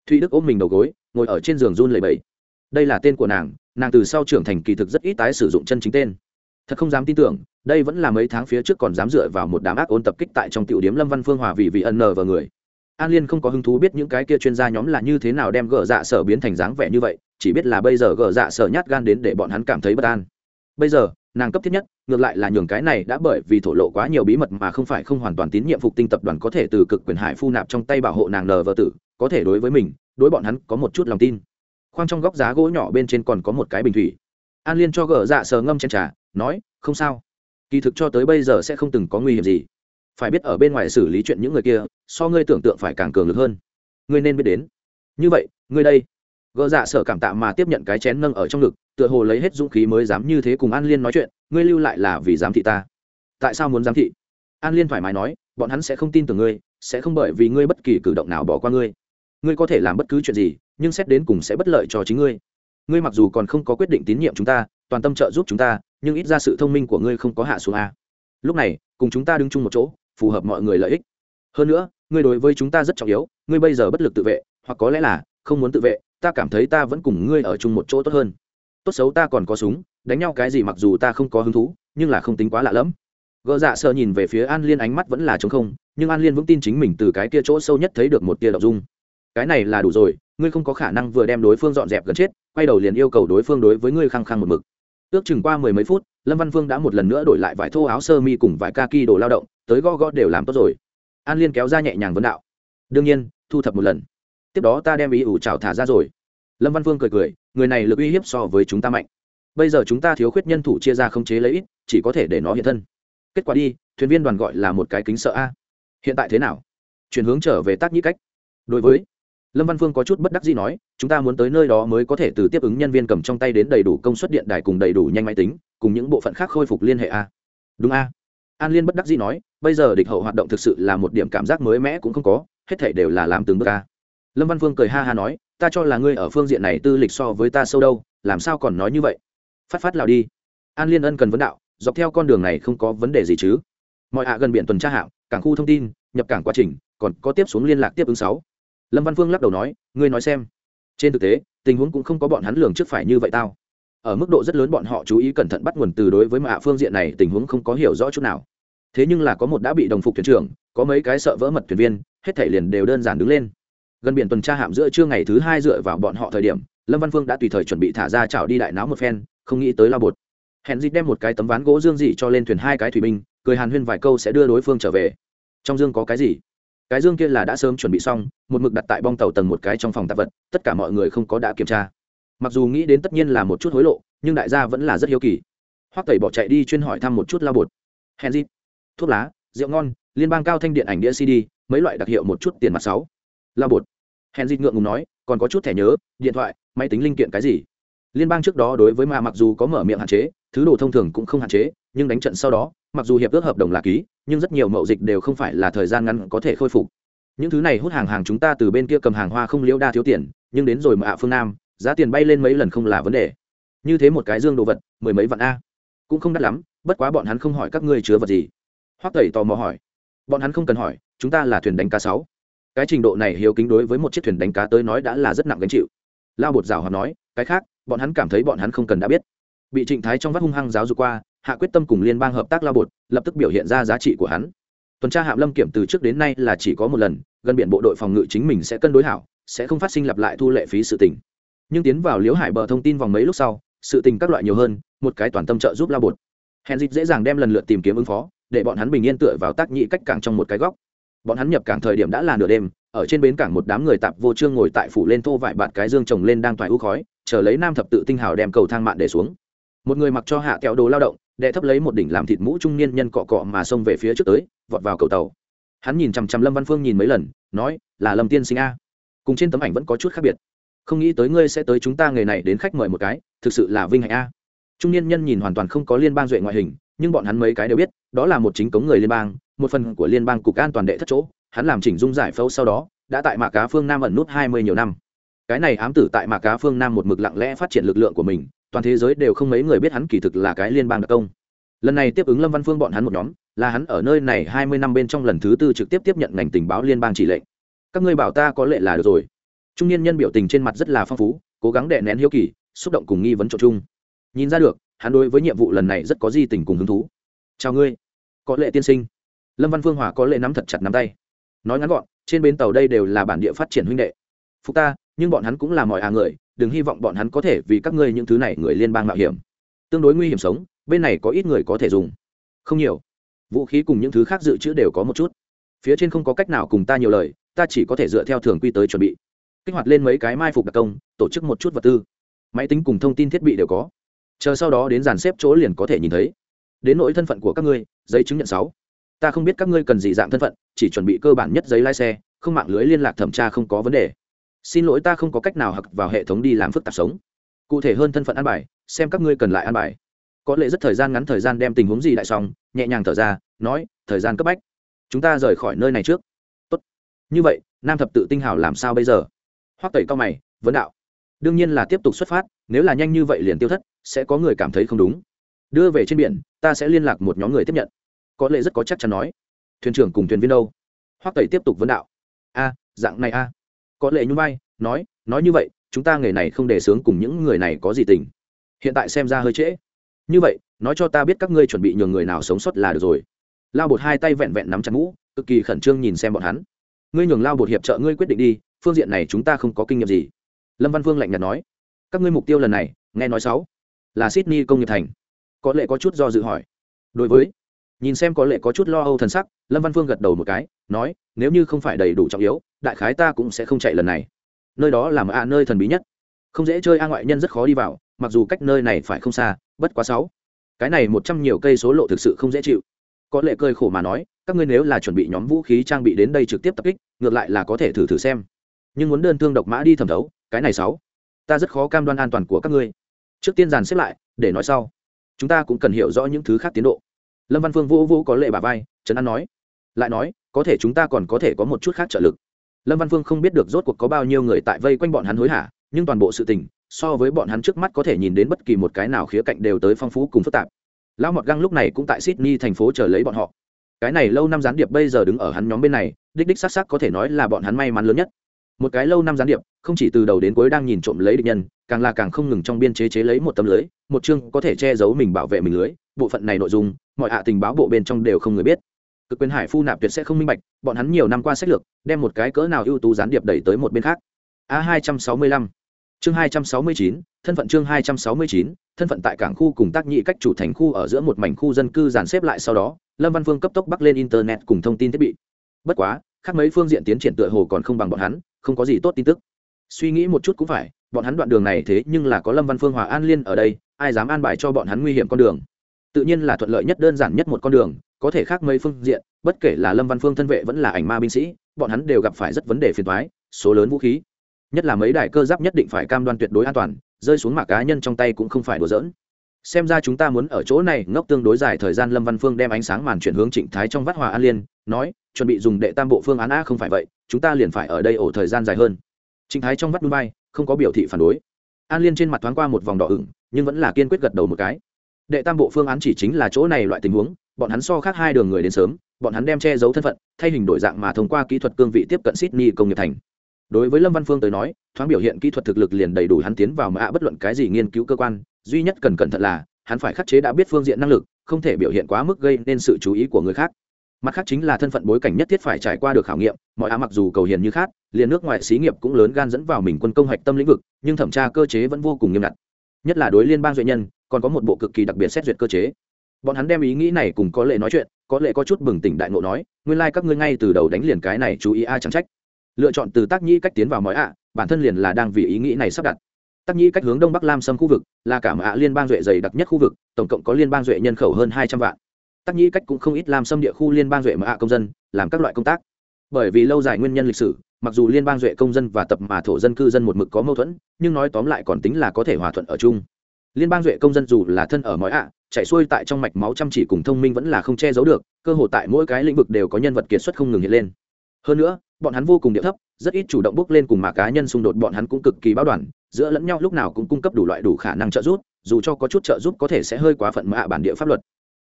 thụy đức ôm mình đầu gối, ngồi ở trên giường run lầy bẫy đây là tên của nàng nàng từ sau trưởng thành kỳ thực rất ít tái sử dụng chân chính tên. Thật không dám tin tưởng, đây vẫn là mấy tháng phía trước còn dám dựa vào một đám ác ôn tập kích tại trong tiểu điếm lâm văn phương hòa vì vị ân nờ và người. An liên không có hứng thú biết những cái kia chuyên gia nhóm là như thế nào đem gờ dạ sở biến thành dáng vẻ như vậy, chỉ biết là bây giờ gờ dạ sở nhát gan đến để bọn hắn cảm thấy bất an. Bây giờ, nàng cấp thiết nhất, ngược lại là nhường cái này đã bởi vì thổ lộ quá nhiều bí mật mà không phải không hoàn toàn tín nhiệm phục tinh tập đoàn có thể từ cực quyền hải phu nạp trong tay bảo hộ nàng nờ vợ tử có thể đối với mình, đối bọn hắn có một chút lòng tin. Khoang trong góc giá gỗ nhỏ bên trên còn có một cái bình thủy. An liên cho gờ dạ sờ ngâm chen trà, nói, không sao. Kỳ thực cho tới bây giờ sẽ không từng có nguy hiểm gì. Phải biết ở bên ngoài xử lý chuyện những người kia, so ngươi tưởng tượng phải càng cường lực hơn. Ngươi nên biết đến. Như vậy, ngươi đây. Gỡ dạ sợ cảm tạ mà tiếp nhận cái chén nâng ở trong ngực, tựa hồ lấy hết dũng khí mới dám như thế cùng an liên nói chuyện, ngươi lưu lại là vì giám thị ta. Tại sao muốn giám thị? An liên thoải mái nói, bọn hắn sẽ không tin tưởng ngươi, sẽ không bởi vì ngươi bất kỳ cử động nào bỏ qua ngươi ngươi có thể làm bất cứ chuyện gì, nhưng xét đến cùng sẽ bất lợi cho chính ngươi. Ngươi mặc dù còn không có quyết định tín nhiệm chúng ta, toàn tâm trợ giúp chúng ta, nhưng ít ra sự thông minh của ngươi không có hạ xuống a. Lúc này, cùng chúng ta đứng chung một chỗ, phù hợp mọi người lợi ích. Hơn nữa, ngươi đối với chúng ta rất trọng yếu, ngươi bây giờ bất lực tự vệ, hoặc có lẽ là không muốn tự vệ, ta cảm thấy ta vẫn cùng ngươi ở chung một chỗ tốt hơn. Tốt xấu ta còn có súng, đánh nhau cái gì mặc dù ta không có hứng thú, nhưng là không tính quá lạ lẫm. Gỡ dạ sợ nhìn về phía an liên ánh mắt vẫn là trống không, nhưng an liên vững tin chính mình từ cái kia chỗ sâu nhất thấy được một tia đ ộ n dung cái này là đủ rồi, ngươi không có khả năng vừa đem đối phương dọn dẹp gần chết, quay đầu liền yêu cầu đối phương đối với ngươi khăng khăng một mực. Ước chừng qua mười mấy phút, lâm văn Vương đã một lần nữa đổi lại vải thô áo sơ mi cùng vải kaki đồ lao động, tới go go đều làm tốt rồi. An liên kéo ra nhẹ nhàng vấn đạo. Đương nhiên, thu thập một lần. Tiếp đó ta đem ý ủ trào thả ra rồi. Lâm văn Vương cười cười, người này lực uy hiếp so với chúng ta mạnh. Bây giờ chúng ta thiếu khuyết nhân thủ chia ra không chế lấy ít, chỉ có thể để nó hiện thân. Kết quả đi, thuyền viên đoàn gọi là một cái kính sợ a. Hiện tại thế nào? Chuyển hướng trở về tác nhĩ cách. Đối với lâm văn phương có chút bất đắc gì nói, chúng ta muốn tới nơi đó mới có thể từ tiếp ứng nhân viên cầm trong tay đến đầy đủ công suất điện đài cùng đầy đủ nhanh máy tính, cùng những bộ phận khác khôi phục liên hệ a. Đúng a. An liên bất đắc dĩ nói, bây giờ địch hậu hoạt động thực sự là một điểm cảm giác mới mẻ cũng không có, hết thảy đều là làm từng bước a. Lâm văn phương cười ha ha nói, ta cho là ngươi ở phương diện này tư lịch so với ta sâu đâu, làm sao còn nói như vậy? Phát phát lào đi. An liên ân cần vấn đạo, dọc theo con đường này không có vấn đề gì chứ? Mọi hạ gần biển tuần tra hạng, cảng khu thông tin, nhập cảng quá trình, còn có tiếp xuống liên lạc tiếp ứng sáu lâm văn phương lắc đầu nói ngươi nói xem trên thực tế tình huống cũng không có bọn hắn lường trước phải như vậy tao ở mức độ rất lớn bọn họ chú ý cẩn thận bắt nguồn từ đối với mạ phương diện này tình huống không có hiểu rõ chút nào thế nhưng là có một đã bị đồng phục thuyền trưởng có mấy cái sợ vỡ mật thuyền viên hết thảy liền đều đơn giản đứng lên gần biển tuần tra hạm giữa trưa ngày thứ hai dựa vào bọn họ thời điểm lâm văn phương đã tùy thời chuẩn bị thả ra chảo đi đại náo một phen không nghĩ tới lao bột hẹn dịp đem một cái tấm ván gỗ dương dị cho lên thuyền hai cái thủy binh cười hàn huyên vài câu sẽ đưa đối phương trở về trong dương có cái gì cái dương kia là đã sớm chuẩn bị xong, một mực đặt tại bong tàu tầng một cái trong phòng tạp vật, tất cả mọi người không có đã kiểm tra. Mặc dù nghĩ đến tất nhiên là một chút hối lộ, nhưng đại gia vẫn là rất hiếu kỳ. Hoắc tẩy bỏ chạy đi chuyên hỏi thăm một chút lao bột. Hèn dịp thuốc lá, rượu ngon, liên bang cao thanh điện ảnh đĩa cd, mấy loại đặc hiệu một chút tiền mặt sáu. Lao bột. Hèn dịp ngượng ngùng nói, còn có chút thẻ nhớ, điện thoại, máy tính linh kiện cái gì? Liên bang trước đó đối với mà mặc dù có mở miệng hạn chế, thứ đồ thông thường cũng không hạn chế, nhưng đánh trận sau đó, mặc dù hiệp ước hợp đồng là ký, nhưng rất nhiều mậu dịch đều không phải là thời gian ngắn có thể khôi phục. Những thứ này hút hàng hàng chúng ta từ bên kia cầm hàng hoa không liễu đa thiếu tiền, nhưng đến rồi mà ạ phương nam, giá tiền bay lên mấy lần không là vấn đề. Như thế một cái dương đồ vật, mười mấy vạn a. Cũng không đắt lắm, bất quá bọn hắn không hỏi các ngươi chứa vật gì. Hoắc tẩy tò mò hỏi. Bọn hắn không cần hỏi, chúng ta là thuyền đánh cá sáu. Cái trình độ này hiếu kính đối với một chiếc thuyền đánh cá tới nói đã là rất nặng gánh chịu. Lao bột rào hoạt nói, cái khác bọn hắn cảm thấy bọn hắn không cần đã biết. Bị trịnh thái trong vắt hung hăng giáo dục qua, hạ quyết tâm cùng liên bang hợp tác lao bột, lập tức biểu hiện ra giá trị của hắn. Tuần tra hạm lâm kiểm từ trước đến nay là chỉ có một lần, gần biển bộ đội phòng ngự chính mình sẽ cân đối hảo, sẽ không phát sinh lặp lại thu lệ phí sự tình. Nhưng tiến vào liếu hải bờ thông tin vòng mấy lúc sau, sự tình các loại nhiều hơn, một cái toàn tâm trợ giúp lao bột. Hèn dịch dễ dàng đem lần lượt tìm kiếm ứng phó, để bọn hắn bình yên tựa vào tác nhị cách cảng trong một cái góc. Bọn hắn nhập cảng thời điểm đã là nửa đêm, ở trên bến cảng một đám người tạp vô trương ngồi tại phủ lên thô vải bạt cái dương trồng lên đang toại u khói chờ lấy nam thập tự tinh hào đem cầu thang mạn để xuống. Một người mặc cho hạ kẹo đồ lao động, đệ thấp lấy một đỉnh làm thịt mũ trung niên nhân cọ cọ mà xông về phía trước tới, vọt vào cầu tàu. Hắn nhìn chằm chằm lâm văn phương nhìn mấy lần, nói, là lâm tiên sinh a. Cùng trên tấm ảnh vẫn có chút khác biệt. Không nghĩ tới ngươi sẽ tới chúng ta nghề này đến khách mời một cái, thực sự là vinh hạnh a. Trung niên nhân nhìn hoàn toàn không có liên bang duệ ngoại hình, nhưng bọn hắn mấy cái đều biết, đó là một chính cống người liên bang, một phần của liên bang cục an toàn đệ thất chỗ, hắn làm chỉnh dung giải phẫu sau đó, đã tại mạc cá phương nam ẩn nút hai mươi nhiều năm cái này ám tử tại mạc cá phương nam một mực lặng lẽ phát triển lực lượng của mình, toàn thế giới đều không mấy người biết hắn kỳ thực là cái liên bang đặc công. Lần này tiếp ứng lâm văn phương bọn hắn một nhóm, là hắn ở nơi này hai mươi năm bên trong lần thứ tư trực tiếp tiếp nhận ngành tình báo liên bang chỉ lệnh. Các ngươi bảo ta có lệ là được rồi. Trung niên nhân biểu tình trên mặt rất là phong phú, cố gắng đè nén hiếu kỳ, xúc động cùng nghi vấn trộn chung. Nhìn ra được, hắn đối với nhiệm vụ lần này rất có di tình cùng hứng thú. Chào ngươi, có lệ tiên sinh. Lâm văn phương hòa có lệ nắm thật chặt nắm tay. Nói ngắn gọn, trên bến tàu đây đều là bản địa phát triển huynh đệ. Phục ta nhưng bọn hắn cũng là mọi à người, đừng hy vọng bọn hắn có thể vì các ngươi những thứ này người liên bang mạo hiểm. Tương đối nguy hiểm sống, bên này có ít người có thể dùng. Không nhiều. Vũ khí cùng những thứ khác dự trữ đều có một chút. Phía trên không có cách nào cùng ta nhiều lời, ta chỉ có thể dựa theo thường quy tới chuẩn bị. Kích hoạt lên mấy cái mai phục đặc công, tổ chức một chút vật tư. Máy tính cùng thông tin thiết bị đều có. Chờ sau đó đến dàn xếp chỗ liền có thể nhìn thấy. Đến nỗi thân phận của các ngươi, giấy chứng nhận sáu. Ta không biết các ngươi cần gì dạng thân phận, chỉ chuẩn bị cơ bản nhất giấy lái xe, không mạng lưới liên lạc thẩm tra không có vấn đề xin lỗi ta không có cách nào hặc vào hệ thống đi làm phức tạp sống. Cụ thể hơn thân phận an bài, xem các ngươi cần lại an bài. Có lẽ rất thời gian ngắn thời gian đem tình huống gì lại xong, nhẹ nhàng thở ra, nói, thời gian cấp bách. Chúng ta rời khỏi nơi này trước. Tốt. Như vậy, nam thập tự tinh hào làm sao bây giờ? Hoắc tẩy cao mày, vấn đạo. Đương nhiên là tiếp tục xuất phát, nếu là nhanh như vậy liền tiêu thất, sẽ có người cảm thấy không đúng. Đưa về trên biển, ta sẽ liên lạc một nhóm người tiếp nhận. Có lẽ rất có chắc chắn nói. Thuyền trưởng cùng thuyền viên đâu? Hoắc tẩy tiếp tục vấn đạo. A, dạng này a có lệ như vai, nói nói như vậy, chúng ta nghề này không đề xướng cùng những người này có gì tình. Hiện tại xem ra hơi trễ. Như vậy, nói cho ta biết các ngươi chuẩn bị nhường người nào sống sót là được rồi. Lao bột hai tay vẹn vẹn nắm chặt mũ, cực kỳ khẩn trương nhìn xem bọn hắn. Ngươi nhường lao bột hiệp trợ ngươi quyết định đi, phương diện này chúng ta không có kinh nghiệm gì. Lâm văn vương lạnh nhạt nói. Các ngươi mục tiêu lần này, nghe nói sáu, là sydney công nghiệp thành. Có lẽ có chút do dự hỏi. Đối với, nhìn xem có lẽ có chút lo âu thần sắc, lâm văn vương gật đầu một cái, nói, nếu như không phải đầy đủ trọng yếu đại khái ta cũng sẽ không chạy lần này. Nơi đó là ạ, nơi thần bí nhất. Không dễ chơi a ngoại nhân rất khó đi vào, mặc dù cách nơi này phải không xa, bất quá sáu. Cái này một trăm nhiều cây số lộ thực sự không dễ chịu. Có lệ cơi khổ mà nói, các ngươi nếu là chuẩn bị nhóm vũ khí trang bị đến đây trực tiếp tập kích, ngược lại là có thể thử thử xem. Nhưng muốn đơn thương độc mã đi thẩm thấu, cái này sáu. Ta rất khó cam đoan an toàn của các ngươi. Trước tiên dàn xếp lại, để nói sau. Chúng ta cũng cần hiểu rõ những thứ khác tiến độ. Lâm văn phương vô vô có lệ bà vai, trấn an nói. Lại nói, có thể chúng ta còn có thể có một chút khác trợ lực lâm văn phương không biết được rốt cuộc có bao nhiêu người tại vây quanh bọn hắn hối hả, nhưng toàn bộ sự tình, so với bọn hắn trước mắt có thể nhìn đến bất kỳ một cái nào khía cạnh đều tới phong phú cùng phức tạp. Lão mọt găng lúc này cũng tại sydney thành phố chờ lấy bọn họ. Cái này lâu năm gián điệp bây giờ đứng ở hắn nhóm bên này, đích đích s á c s á c có thể nói là bọn hắn may mắn lớn nhất. Một cái lâu năm gián điệp, không chỉ từ đầu đến cuối đang nhìn trộm lấy địch nhân, càng là càng không ngừng trong biên chế chế lấy một tấm lưới, một chương có thể che giấu mình bảo vệ mình lưới, bộ phận này nội dung, mọi hạ tình báo bộ bên trong đều không người biết cực quyền hải phu nạp tuyệt sẽ không minh bạch, bọn hắn nhiều năm qua sách lược, đem một cái cỡ nào ưu tú gián điệp đẩy tới một bên khác. A hai trăm sáu mươi lăm. Chương hai trăm sáu mươi chín, thân phận chương hai trăm sáu mươi chín, thân phận tại cảng khu cùng tác nhị cách chủ thành khu ở giữa một mảnh khu dân cư dàn xếp lại sau đó, lâm văn phương cấp tốc bắc lên internet cùng thông tin thiết bị. Bất quá, khác mấy phương diện tiến triển tựa hồ còn không bằng bọn hắn, không có gì tốt tin tức. Suy nghĩ một chút cũng phải, bọn hắn đoạn đường này thế nhưng là có lâm văn phương hòa an liên ở đây, ai dám an bài cho bọn hắn nguy hiểm con đường tự nhiên là thuận lợi nhất đơn giản nhất một con đường, có thể khác mấy phương diện, bất kể là lâm văn phương thân vệ vẫn là ảnh ma binh sĩ, bọn hắn đều gặp phải rất vấn đề phiền thoái số lớn vũ khí, nhất là mấy đài cơ giáp nhất định phải cam đoan tuyệt đối an toàn, rơi xuống mạc cá nhân trong tay cũng không phải đùa giỡn. Xem ra chúng ta muốn ở chỗ này ngốc tương đối dài thời gian, lâm văn phương đem ánh sáng màn chuyển hướng trịnh thái trong vắt hòa an liên, nói, chuẩn bị dùng đệ tam bộ phương án a không phải vậy, chúng ta liền phải ở đây ổ thời gian dài hơn. Trịnh thái trong vắt núi bay không có biểu thị phản đối. An liên trên mặt thoáng qua một vòng đỏ ửng, nhưng vẫn là kiên quyết gật đầu một cái đệ tam bộ phương án chỉ chính là chỗ này loại tình huống, bọn hắn so khác hai đường người đến sớm, bọn hắn đem che giấu thân phận, thay hình đổi dạng mà thông qua kỹ thuật cương vị tiếp cận sydney công nghiệp thành. Đối với lâm văn phương tới nói, thoáng biểu hiện kỹ thuật thực lực liền đầy đủ hắn tiến vào mà ạ bất luận cái gì nghiên cứu cơ quan, duy nhất cần cẩn thận là, hắn phải khắc chế đã biết phương diện năng lực, không thể biểu hiện quá mức gây nên sự chú ý của người khác. Mặt khác chính là thân phận bối cảnh nhất thiết phải trải qua được khảo nghiệm, mọi á mặc dù cầu hiền như khác, liền nước ngoài xí nghiệp cũng lớn gan dẫn vào mình quân công hạch tâm lĩnh vực, nhưng thẩm tra cơ chế vẫn vô cùng nghiêm ngặt nhất là đối liên bang duệ nhân, còn có một bộ cực kỳ đặc biệt xét duyệt cơ chế. Bọn hắn đem ý nghĩ này cùng có lệ nói chuyện, có lệ có chút bừng tỉnh đại ngộ nói, nguyên lai、like、các ngươi ngay từ đầu đánh liền cái này chú ý ai chẳng trách. Lựa chọn từ tác nhĩ cách tiến vào mọi ạ, bản thân liền là đang vì ý nghĩ này sắp đặt. Tác nhĩ cách hướng đông bắc lam xâm khu vực, là cả mạ liên bang duệ dày đặc nhất khu vực, tổng cộng có liên bang duệ nhân khẩu hơn hai trăm vạn. Tác nhĩ cách cũng không ít lam xâm địa khu liên bang duệ mạ công dân, làm các loại công tác. Bởi vì lâu dài nguyên nhân lịch sử mặc dù liên bang duệ công dân và tập mà thổ dân cư dân một mực có mâu thuẫn, nhưng nói tóm lại còn tính là có thể hòa thuận ở chung. Liên bang duệ công dân dù là thân ở mọi ạ chạy xuôi tại trong mạch máu chăm chỉ cùng thông minh vẫn là không che giấu được, cơ hội tại mỗi cái lĩnh vực đều có nhân vật kiệt xuất không ngừng hiện lên. Hơn nữa, bọn hắn vô cùng địa thấp, rất ít chủ động bước lên cùng mà cá nhân xung đột bọn hắn cũng cực kỳ báo đoàn, giữa lẫn nhau lúc nào cũng cung cấp đủ loại đủ khả năng trợ giúp, dù cho có chút trợ giúp có thể sẽ hơi quá phận mà mạ bản địa pháp luật.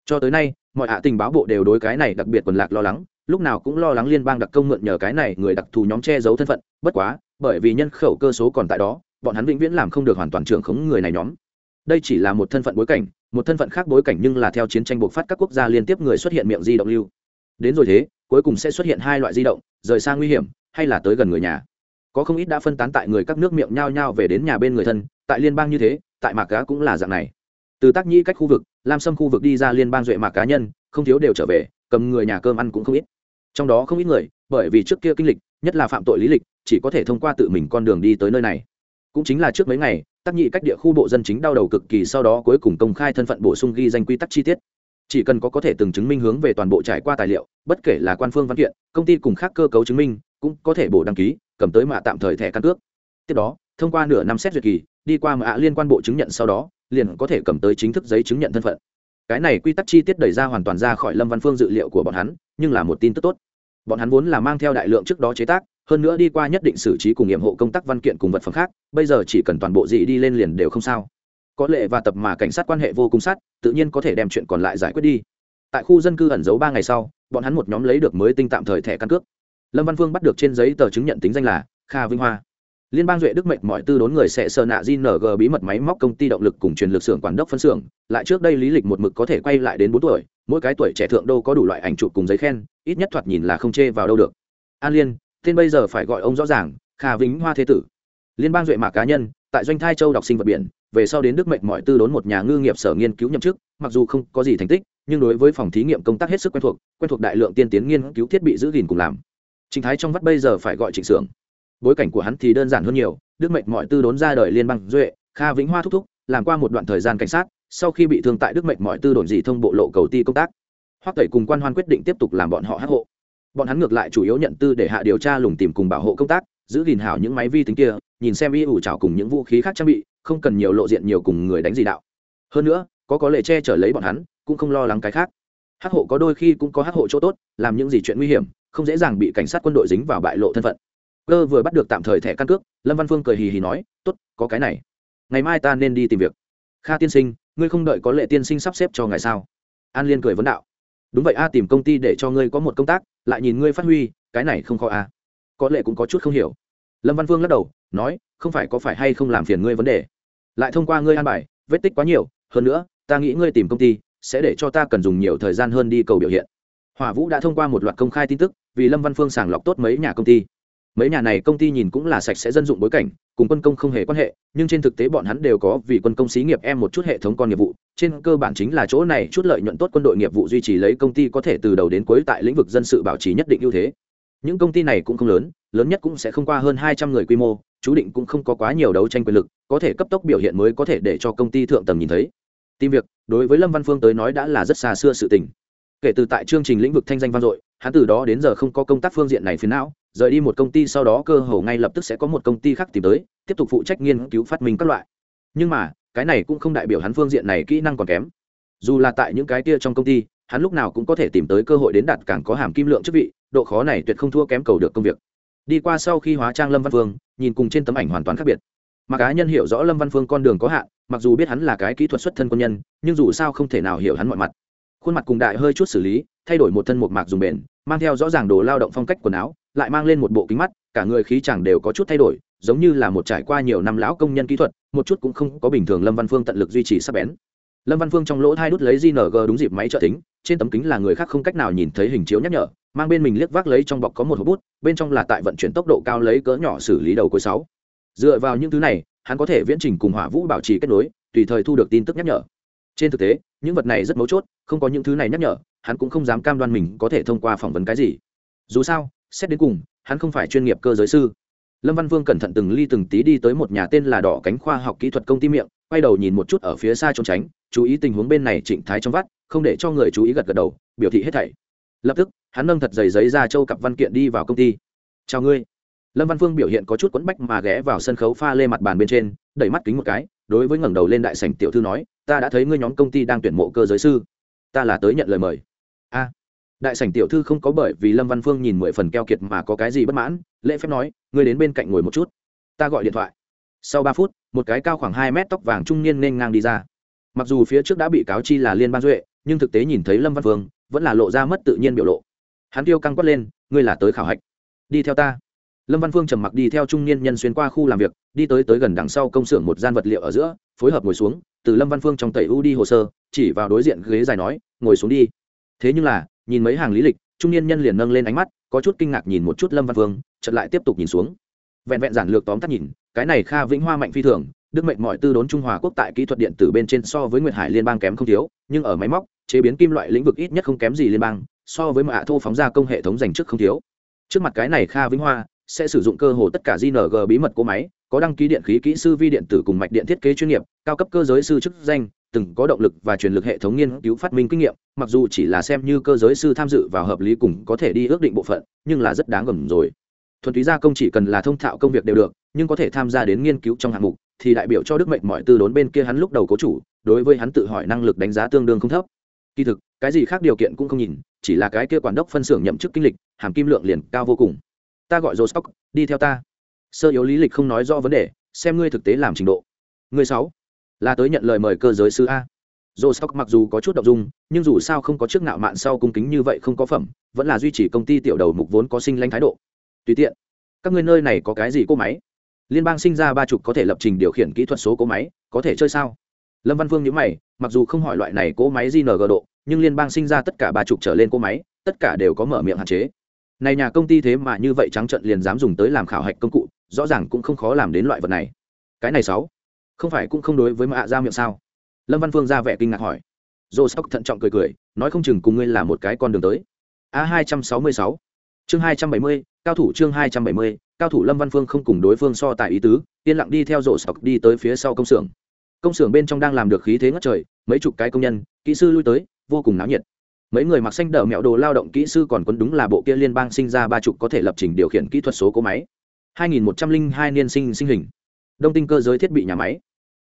Cho tới nay, mọi ạ tình báo bộ đều đối cái này đặc biệt quần lạc lo lắng lúc nào cũng lo lắng liên bang đặc công mượn nhờ cái này người đặc thù nhóm che giấu thân phận, bất quá, bởi vì nhân khẩu cơ số còn tại đó, bọn hắn vĩnh viễn làm không được hoàn toàn trưởng khống người này nhóm. Đây chỉ là một thân phận bối cảnh, một thân phận khác bối cảnh nhưng là theo chiến tranh bộc phát các quốc gia liên tiếp người xuất hiện miệng di động lưu. Đến rồi thế, cuối cùng sẽ xuất hiện hai loại di động, rời xa nguy hiểm, hay là tới gần người nhà. Có không ít đã phân tán tại người các nước miệng nhao nhao về đến nhà bên người thân, tại liên bang như thế, tại mạc cá cũng là dạng này. Từ tác nhĩ cách khu vực, lam xâm khu vực đi ra liên bang duệ mạc cá nhân, không thiếu đều trở về, cầm người nhà cơm ăn cũng không ít trong đó không ít người, bởi vì trước kia kinh lịch, nhất là phạm tội lý lịch, chỉ có thể thông qua tự mình con đường đi tới nơi này. Cũng chính là trước mấy ngày tác nhị cách địa khu bộ dân chính đau đầu cực kỳ, sau đó cuối cùng công khai thân phận bổ sung ghi danh quy tắc chi tiết. Chỉ cần có có thể từng chứng minh hướng về toàn bộ trải qua tài liệu, bất kể là quan phương văn kiện, công ty cùng khác cơ cấu chứng minh, cũng có thể bổ đăng ký, cầm tới mạ tạm thời thẻ căn cước. Tiếp đó, thông qua nửa năm xét duyệt kỳ, đi qua mạ liên quan bộ chứng nhận sau đó, liền có thể cầm tới chính thức giấy chứng nhận thân phận cái này quy tắc chi tiết đẩy ra hoàn toàn ra khỏi lâm văn phương dự liệu của bọn hắn, nhưng là một tin tức tốt. Bọn hắn vốn là mang theo đại lượng trước đó chế tác, hơn nữa đi qua nhất định xử trí cùng nghiệm hộ công tác văn kiện cùng vật phẩm khác, bây giờ chỉ cần toàn bộ gì đi lên liền đều không sao. Có lệ và tập mà cảnh sát quan hệ vô cùng sát, tự nhiên có thể đem chuyện còn lại giải quyết đi. Tại khu dân cư ẩn giấu ba ngày sau, bọn hắn một nhóm lấy được mới tinh tạm thời thẻ căn cước. Lâm văn phương bắt được trên giấy tờ chứng nhận tính danh là kha vinh hoa liên bang duệ đức mệnh mọi tư đốn người sẽ sờ nạ jng bí mật máy móc công ty động lực cùng truyền lực xưởng quản đốc phân xưởng. Lại trước đây lý lịch một mực có thể quay lại đến bốn tuổi, mỗi cái tuổi trẻ thượng đô có đủ loại ảnh chụp cùng giấy khen, ít nhất thoạt nhìn là không chê vào đâu được. An liên, tên bây giờ phải gọi ông rõ ràng Khà vĩnh hoa thế tử. Liên bang duệ mạc cá nhân, tại doanh thai châu đọc sinh vật biển, về sau đến đức mệnh mọi tư đốn một nhà ngư nghiệp sở nghiên cứu nhậm chức, mặc dù không có gì thành tích, nhưng đối với phòng thí nghiệm công tác hết sức quen thuộc quen thuộc đại lượng tiên tiến nghiên cứu thiết bị giữ gìn cùng làm. Trình Thái trong vắt bây giờ phải gọi Trịnh Sưởng. Bối cảnh của hắn thì đơn giản hơn nhiều, Đức mệnh mọi tư đốn ra đời liên bang duệ, Kha Vĩnh Hoa thúc thúc, làm qua một đoạn thời gian cảnh sát, sau khi bị thương tại Đức mệnh mọi tư đồn dị thông bộ lộ cầu ti công tác. Hoắc Tẩy cùng Quan Hoan quyết định tiếp tục làm bọn họ hắc hộ. Bọn hắn ngược lại chủ yếu nhận tư để hạ điều tra lùng tìm cùng bảo hộ công tác, giữ gìn hảo những máy vi tính kia, nhìn xem y ủ trào cùng những vũ khí khác trang bị, không cần nhiều lộ diện nhiều cùng người đánh gì đạo. Hơn nữa, có có lệ che chở lấy bọn hắn, cũng không lo lắng cái khác. Hắc hộ có đôi khi cũng có hắc hộ chỗ tốt, làm những gì chuyện nguy hiểm, không dễ dàng bị cảnh sát quân đội dính vào bại lộ thân phận cơ vừa bắt được tạm thời thẻ căn cước, lâm văn phương cười hì hì nói, tốt, có cái này. Ngày mai ta nên đi tìm việc. Kha tiên sinh, ngươi không đợi có lệ tiên sinh sắp xếp cho ngày sao? An liên cười vấn đạo. Đúng vậy a, tìm công ty để cho ngươi có một công tác, lại nhìn ngươi phát huy, cái này không khó a. Có lệ cũng có chút không hiểu. Lâm văn phương lắc đầu, nói, không phải có phải hay không làm phiền ngươi vấn đề. Lại thông qua ngươi an bài, vết tích quá nhiều, hơn nữa, ta nghĩ ngươi tìm công ty, sẽ để cho ta cần dùng nhiều thời gian hơn đi cầu biểu hiện. Hỏa vũ đã thông qua một loạt công khai tin tức, vì lâm văn phương sàng lọc tốt mấy nhà công ty mấy nhà này công ty nhìn cũng là sạch sẽ dân dụng bối cảnh, cùng quân công không hề quan hệ, nhưng trên thực tế bọn hắn đều có vì quân công xí nghiệp em một chút hệ thống con nghiệp vụ. Trên cơ bản chính là chỗ này chút lợi nhuận tốt quân đội nghiệp vụ duy trì lấy công ty có thể từ đầu đến cuối tại lĩnh vực dân sự bảo trì nhất định ưu thế. Những công ty này cũng không lớn lớn nhất cũng sẽ không qua hơn hai trăm người quy mô, chú định cũng không có quá nhiều đấu tranh quyền lực, có thể cấp tốc biểu hiện mới có thể để cho công ty thượng tầng nhìn thấy. Tìm việc, đối với lâm văn phương tới nói đã là rất xa xưa sự tình. Kể từ tại chương trình lĩnh vực thanh danh vang dội, hắn từ đó đến giờ không có công tác phương diện này phiền não rời đi một công ty sau đó cơ hồ ngay lập tức sẽ có một công ty khác tìm tới, tiếp tục phụ trách nghiên cứu phát minh các loại. Nhưng mà, cái này cũng không đại biểu hắn phương diện này kỹ năng còn kém. Dù là tại những cái kia trong công ty, hắn lúc nào cũng có thể tìm tới cơ hội đến đạt càng có hàm kim lượng chức vị, độ khó này tuyệt không thua kém cầu được công việc. Đi qua sau khi hóa trang lâm văn phương, nhìn cùng trên tấm ảnh hoàn toàn khác biệt. Mà cá nhân hiểu rõ lâm văn phương con đường có hạn, mặc dù biết hắn là cái kỹ thuật xuất thân quân nhân, nhưng dù sao không thể nào hiểu hắn mọi mặt. Khuôn mặt cùng đại hơi chút xử lý thay đổi một thân một mạc dùng bền, mang theo rõ ràng đồ lao động phong cách quần áo, lại mang lên một bộ kính mắt, cả người khí chẳng đều có chút thay đổi, giống như là một trải qua nhiều năm lão công nhân kỹ thuật, một chút cũng không có bình thường lâm văn phương tận lực duy trì sắc bén. Lâm văn phương trong lỗ hai đút lấy gng đúng dịp máy trợ tính trên tấm kính là người khác không cách nào nhìn thấy hình chiếu nhắc nhở, mang bên mình liếc vác lấy trong bọc có một hộp bút, bên trong là tại vận chuyển tốc độ cao lấy cỡ nhỏ xử lý đầu cuối sáu. Dựa vào những thứ này, hắn có thể viễn trình cùng hỏa vũ bảo trì kết nối, tùy thời thu được tin tức nhắc nhở trên thực tế, những vật này rất mấu chốt, không có những thứ này nhắc nhở, hắn cũng không dám cam đoan mình có thể thông qua phỏng vấn cái gì. Dù sao, xét đến cùng, hắn không phải chuyên nghiệp cơ giới sư. Lâm văn vương cẩn thận từng ly từng tí đi tới một nhà tên là đỏ cánh khoa học kỹ thuật công ty miệng, quay đầu nhìn một chút ở phía xa trốn tránh, chú ý tình huống bên này trịnh thái trong vắt, không để cho người chú ý gật gật đầu, biểu thị hết thảy. Lập tức, hắn nâng thật giày giấy ra châu cặp văn kiện đi vào công ty. Chào ngươi. Lâm văn phương biểu hiện có chút quẫn bách mà ghé vào sân khấu pha lê mặt bàn bên trên, đẩy mắt kính một cái đối với ngẩng đầu lên đại sảnh tiểu thư nói, ta đã thấy ngươi nhóm công ty đang tuyển mộ cơ giới sư. Ta là tới nhận lời mời. A. Đại sảnh tiểu thư không có bởi vì lâm văn phương nhìn mười phần keo kiệt mà có cái gì bất mãn, lễ phép nói, ngươi đến bên cạnh ngồi một chút. Ta gọi điện thoại. Sau ba phút, một cái cao khoảng hai mét tóc vàng trung niên nên ngang đi ra. Mặc dù phía trước đã bị cáo chi là liên ban duệ, nhưng thực tế nhìn thấy lâm văn phương, vẫn là lộ ra mất tự nhiên biểu lộ. Hắn tiêu căng quất lên, ngươi là tới khảo hạch. Đi theo ta lâm văn phương trầm mặc đi theo trung niên nhân xuyên qua khu làm việc, đi tới tới gần đằng sau công xưởng một gian vật liệu ở giữa, phối hợp ngồi xuống, từ lâm văn phương trong tẩy u đi hồ sơ, chỉ vào đối diện ghế dài nói, ngồi xuống đi. Thế nhưng là, nhìn mấy hàng lý lịch, trung niên nhân liền nâng lên ánh mắt, có chút kinh ngạc nhìn một chút lâm văn phương, chợt lại tiếp tục nhìn xuống. Vẹn vẹn giản lược tóm tắt nhìn, cái này kha vĩnh hoa mạnh phi thường, đức mệnh mọi tư đốn trung hòa quốc tại kỹ thuật điện tử bên trên so với nguyệt hải liên bang kém không thiếu, nhưng ở máy móc, chế biến kim loại lĩnh vực ít nhất không kém gì liên bang, so với mạ thô phóng ra công hệ thống dành trước không thiếu. Trước mặt cái này kha vĩnh hoa sẽ sử dụng cơ hồ tất cả JNG bí mật của máy, có đăng ký điện khí kỹ sư vi điện tử cùng mạch điện thiết kế chuyên nghiệp, cao cấp cơ giới sư chức danh, từng có động lực và truyền lực hệ thống nghiên cứu phát minh kinh nghiệm, mặc dù chỉ là xem như cơ giới sư tham dự vào hợp lý cùng có thể đi ước định bộ phận, nhưng là rất đáng gầm rồi. Thuần túy gia công chỉ cần là thông thạo công việc đều được, nhưng có thể tham gia đến nghiên cứu trong hạng mục, thì đại biểu cho đức mệnh mọi tư đốn bên kia hắn lúc đầu cố chủ, đối với hắn tự hỏi năng lực đánh giá tương đương không thấp. Kỳ thực, cái gì khác điều kiện cũng không nhìn, chỉ là cái kia quản đốc phân xưởng nhậm chức kinh lịch, hàm kim lượng liền cao vô cùng ta gọi rồi đi theo ta sơ yếu lý lịch không nói rõ vấn đề xem ngươi thực tế làm trình độ người sáu là tới nhận lời mời cơ giới sư a Joe mặc dù có chút động dung, nhưng dù sao không có trước nạo mạn sau cung kính như vậy không có phẩm, vẫn là duy trì công ty tiểu đầu mục vốn có sinh lãnh thái độ. Tùy tiện. Các ngươi nơi này có cái gì cỗ máy? liên bang sinh ra ba chục có thể lập trình điều khiển kỹ thuật số cỗ máy có thể chơi sao lâm văn vương nhớ mày mặc dù không hỏi loại này cỗ máy gng độ nhưng liên bang sinh ra tất cả ba chục trở lên cỗ máy tất cả đều có mở miệng hạn chế này nhà công ty thế mà như vậy trắng trận liền dám dùng tới làm khảo hạch công cụ, rõ ràng cũng không khó làm đến loại vật này. Cái này sáu, không phải cũng không đối với mạ ra miệng sao? Lâm văn phương ra vẻ kinh ngạc hỏi. Dô sóc thận trọng cười cười, nói không chừng cùng ngươi là một cái con đường tới. A hai trăm sáu mươi sáu, chương hai trăm bảy mươi, cao thủ chương hai trăm bảy mươi, cao thủ lâm văn phương không cùng đối phương so tài ý tứ, yên lặng đi theo rổ đi tới phía sau công xưởng. Công xưởng bên trong đang làm được khí thế ngất trời, mấy chục cái công nhân, kỹ sư lui tới, vô cùng náo nhiệt mấy người mặc xanh đỡ mẹo đồ lao động kỹ sư còn quấn đúng là bộ kia liên bang sinh ra ba chục có thể lập trình điều khiển kỹ thuật số cỗ máy. 2102 niên sinh sinh hình. Đông tinh cơ giới thiết bị nhà máy.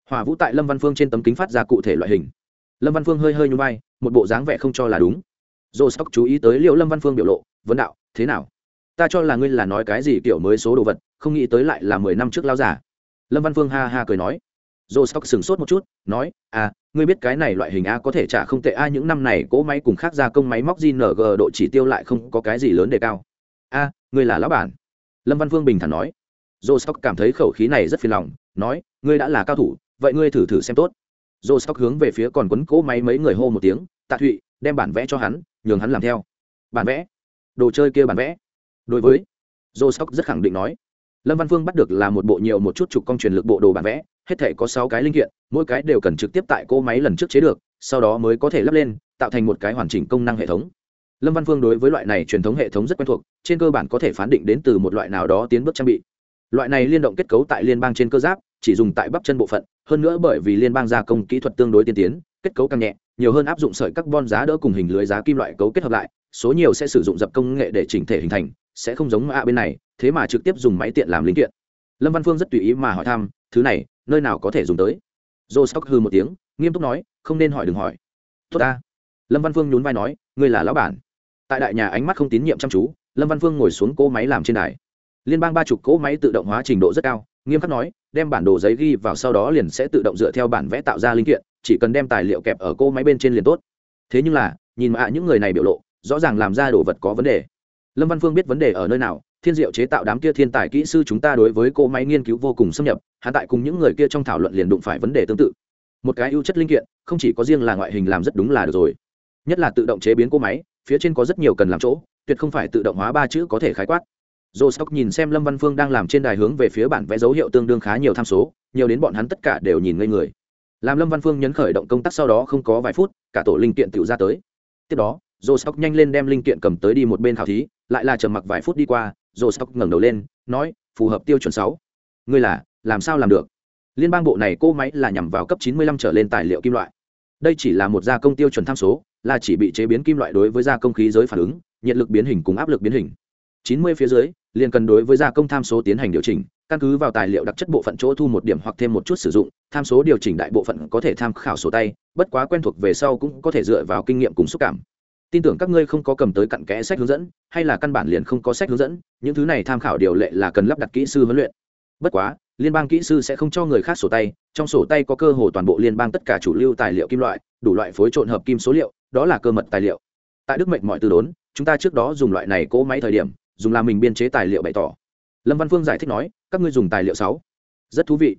Hỏa vũ tại lâm văn phương trên tấm kính phát ra cụ thể loại hình. Lâm văn phương hơi hơi nhún vai, một bộ dáng vẻ không cho là đúng. Dồ sóc chú ý tới liệu lâm văn phương biểu lộ, vấn đạo, thế nào? Ta cho là ngươi là nói cái gì kiểu mới số đồ vật, không nghĩ tới lại là mười năm trước lao giả. Lâm văn phương ha ha cười nói. Dồ sóc sửng sốt một chút, nói à ngươi biết cái này loại hình a có thể trả không tệ a, những năm này cỗ máy cùng khác gia công máy móc gng độ chỉ tiêu lại không có cái gì lớn đề cao. A, ngươi là lão bản. Lâm văn Vương bình thản nói. Dô sóc cảm thấy khẩu khí này rất phiền lòng, nói, ngươi đã là cao thủ, vậy ngươi thử thử xem tốt. Dô sóc hướng về phía còn quấn cỗ máy mấy người hô một tiếng, tạ thụy, đem bản vẽ cho hắn, nhường hắn làm theo. Bản vẽ? Đồ chơi kia bản vẽ? Đối với dô sóc rất khẳng định nói. Lâm văn phương bắt được là một bộ nhiều một chút trục công truyền lực bộ đồ bản vẽ hết thể có sáu cái linh kiện, mỗi cái đều cần trực tiếp tại cỗ máy lần trước chế được, sau đó mới có thể lắp lên, tạo thành một cái hoàn chỉnh công năng hệ thống. Lâm văn phương đối với loại này truyền thống hệ thống rất quen thuộc, trên cơ bản có thể phán định đến từ một loại nào đó tiến bước trang bị. Loại này liên động kết cấu tại liên bang trên cơ giáp, chỉ dùng tại bắp chân bộ phận, hơn nữa bởi vì liên bang gia công kỹ thuật tương đối tiên tiến, kết cấu càng nhẹ, nhiều hơn áp dụng sợi carbon giá đỡ cùng hình lưới giá kim loại cấu kết hợp lại, số nhiều sẽ sử dụng dập công nghệ để chỉnh thể hình thành, sẽ không giống a bên này, thế mà trực tiếp dùng máy tiện làm linh kiện. Lâm văn phương rất tùy ý mà hỏi thăm, thứ này nơi nào có thể dùng tới. Dô sóc hư một tiếng, nghiêm túc nói, không nên hỏi đừng hỏi. Tốt ta. Lâm văn phương nhún vai nói, ngươi là lão bản. Tại đại nhà ánh mắt không tín nhiệm chăm chú, lâm văn phương ngồi xuống cỗ máy làm trên đài. Liên bang ba chục cỗ máy tự động hóa trình độ rất cao, nghiêm khắc nói, đem bản đồ giấy ghi vào sau đó liền sẽ tự động dựa theo bản vẽ tạo ra linh kiện, chỉ cần đem tài liệu kẹp ở cỗ máy bên trên liền tốt. Thế nhưng là, nhìn mà những người này biểu lộ, rõ ràng làm ra đồ vật có vấn đề. Lâm văn phương biết vấn đề ở nơi nào thiên diệu chế tạo đám kia thiên tài kỹ sư chúng ta đối với cỗ máy nghiên cứu vô cùng xâm nhập hạ tại cùng những người kia trong thảo luận liền đụng phải vấn đề tương tự một cái ưu chất linh kiện không chỉ có riêng là ngoại hình làm rất đúng là được rồi nhất là tự động chế biến cỗ máy phía trên có rất nhiều cần làm chỗ tuyệt không phải tự động hóa ba chữ có thể khái quát Joe nhìn xem Lâm Văn Phương đang làm trên đài hướng về phía bản vẽ dấu hiệu tương đương khá nhiều tham số, nhiều đến bọn hắn tất cả đều nhìn ngây người. Làm Lâm Văn Phương nhấn khởi động công tác sau đó không có vài phút, cả tổ linh kiện tự ra tới. Tiếp đó, Joe nhanh lên đem linh kiện cầm tới đi một bên khảo thí, lại là trầm mặc vài phút đi qua, Joe ngẩng đầu lên, nói, phù hợp tiêu chuẩn sáu. Ngươi là, làm sao làm được? Liên bang bộ này cô máy là nhằm vào cấp 95 trở lên tài liệu kim loại. Đây chỉ là một gia công tiêu chuẩn tham số, là chỉ bị chế biến kim loại đối với gia công khí giới phản ứng, nhiệt lực biến hình cùng áp lực biến hình. 90 phía dưới, liền cần đối với gia công tham số tiến hành điều chỉnh căn cứ vào tài liệu đặc chất bộ phận chỗ thu một điểm hoặc thêm một chút sử dụng tham số điều chỉnh đại bộ phận có thể tham khảo sổ tay bất quá quen thuộc về sau cũng có thể dựa vào kinh nghiệm cùng xúc cảm tin tưởng các ngươi không có cầm tới cặn kẽ sách hướng dẫn, hay là căn bản liền không có sách hướng dẫn, những thứ này tham khảo điều lệ là cần lắp đặt kỹ sư huấn luyện. Bất quá, liên bang kỹ sư sẽ không cho người khác sổ tay, trong sổ tay có cơ hồ toàn bộ liên bang tất cả chủ lưu tài liệu kim loại, đủ loại phối trộn hợp kim số liệu, đó là cơ mật tài liệu. Tại đức mệnh mọi từ đốn, chúng ta trước đó dùng loại này cỗ máy thời điểm, dùng làm mình biên chế tài liệu bày tỏ. Lâm văn phương giải thích nói, các ngươi dùng tài liệu sáu. Rất thú vị.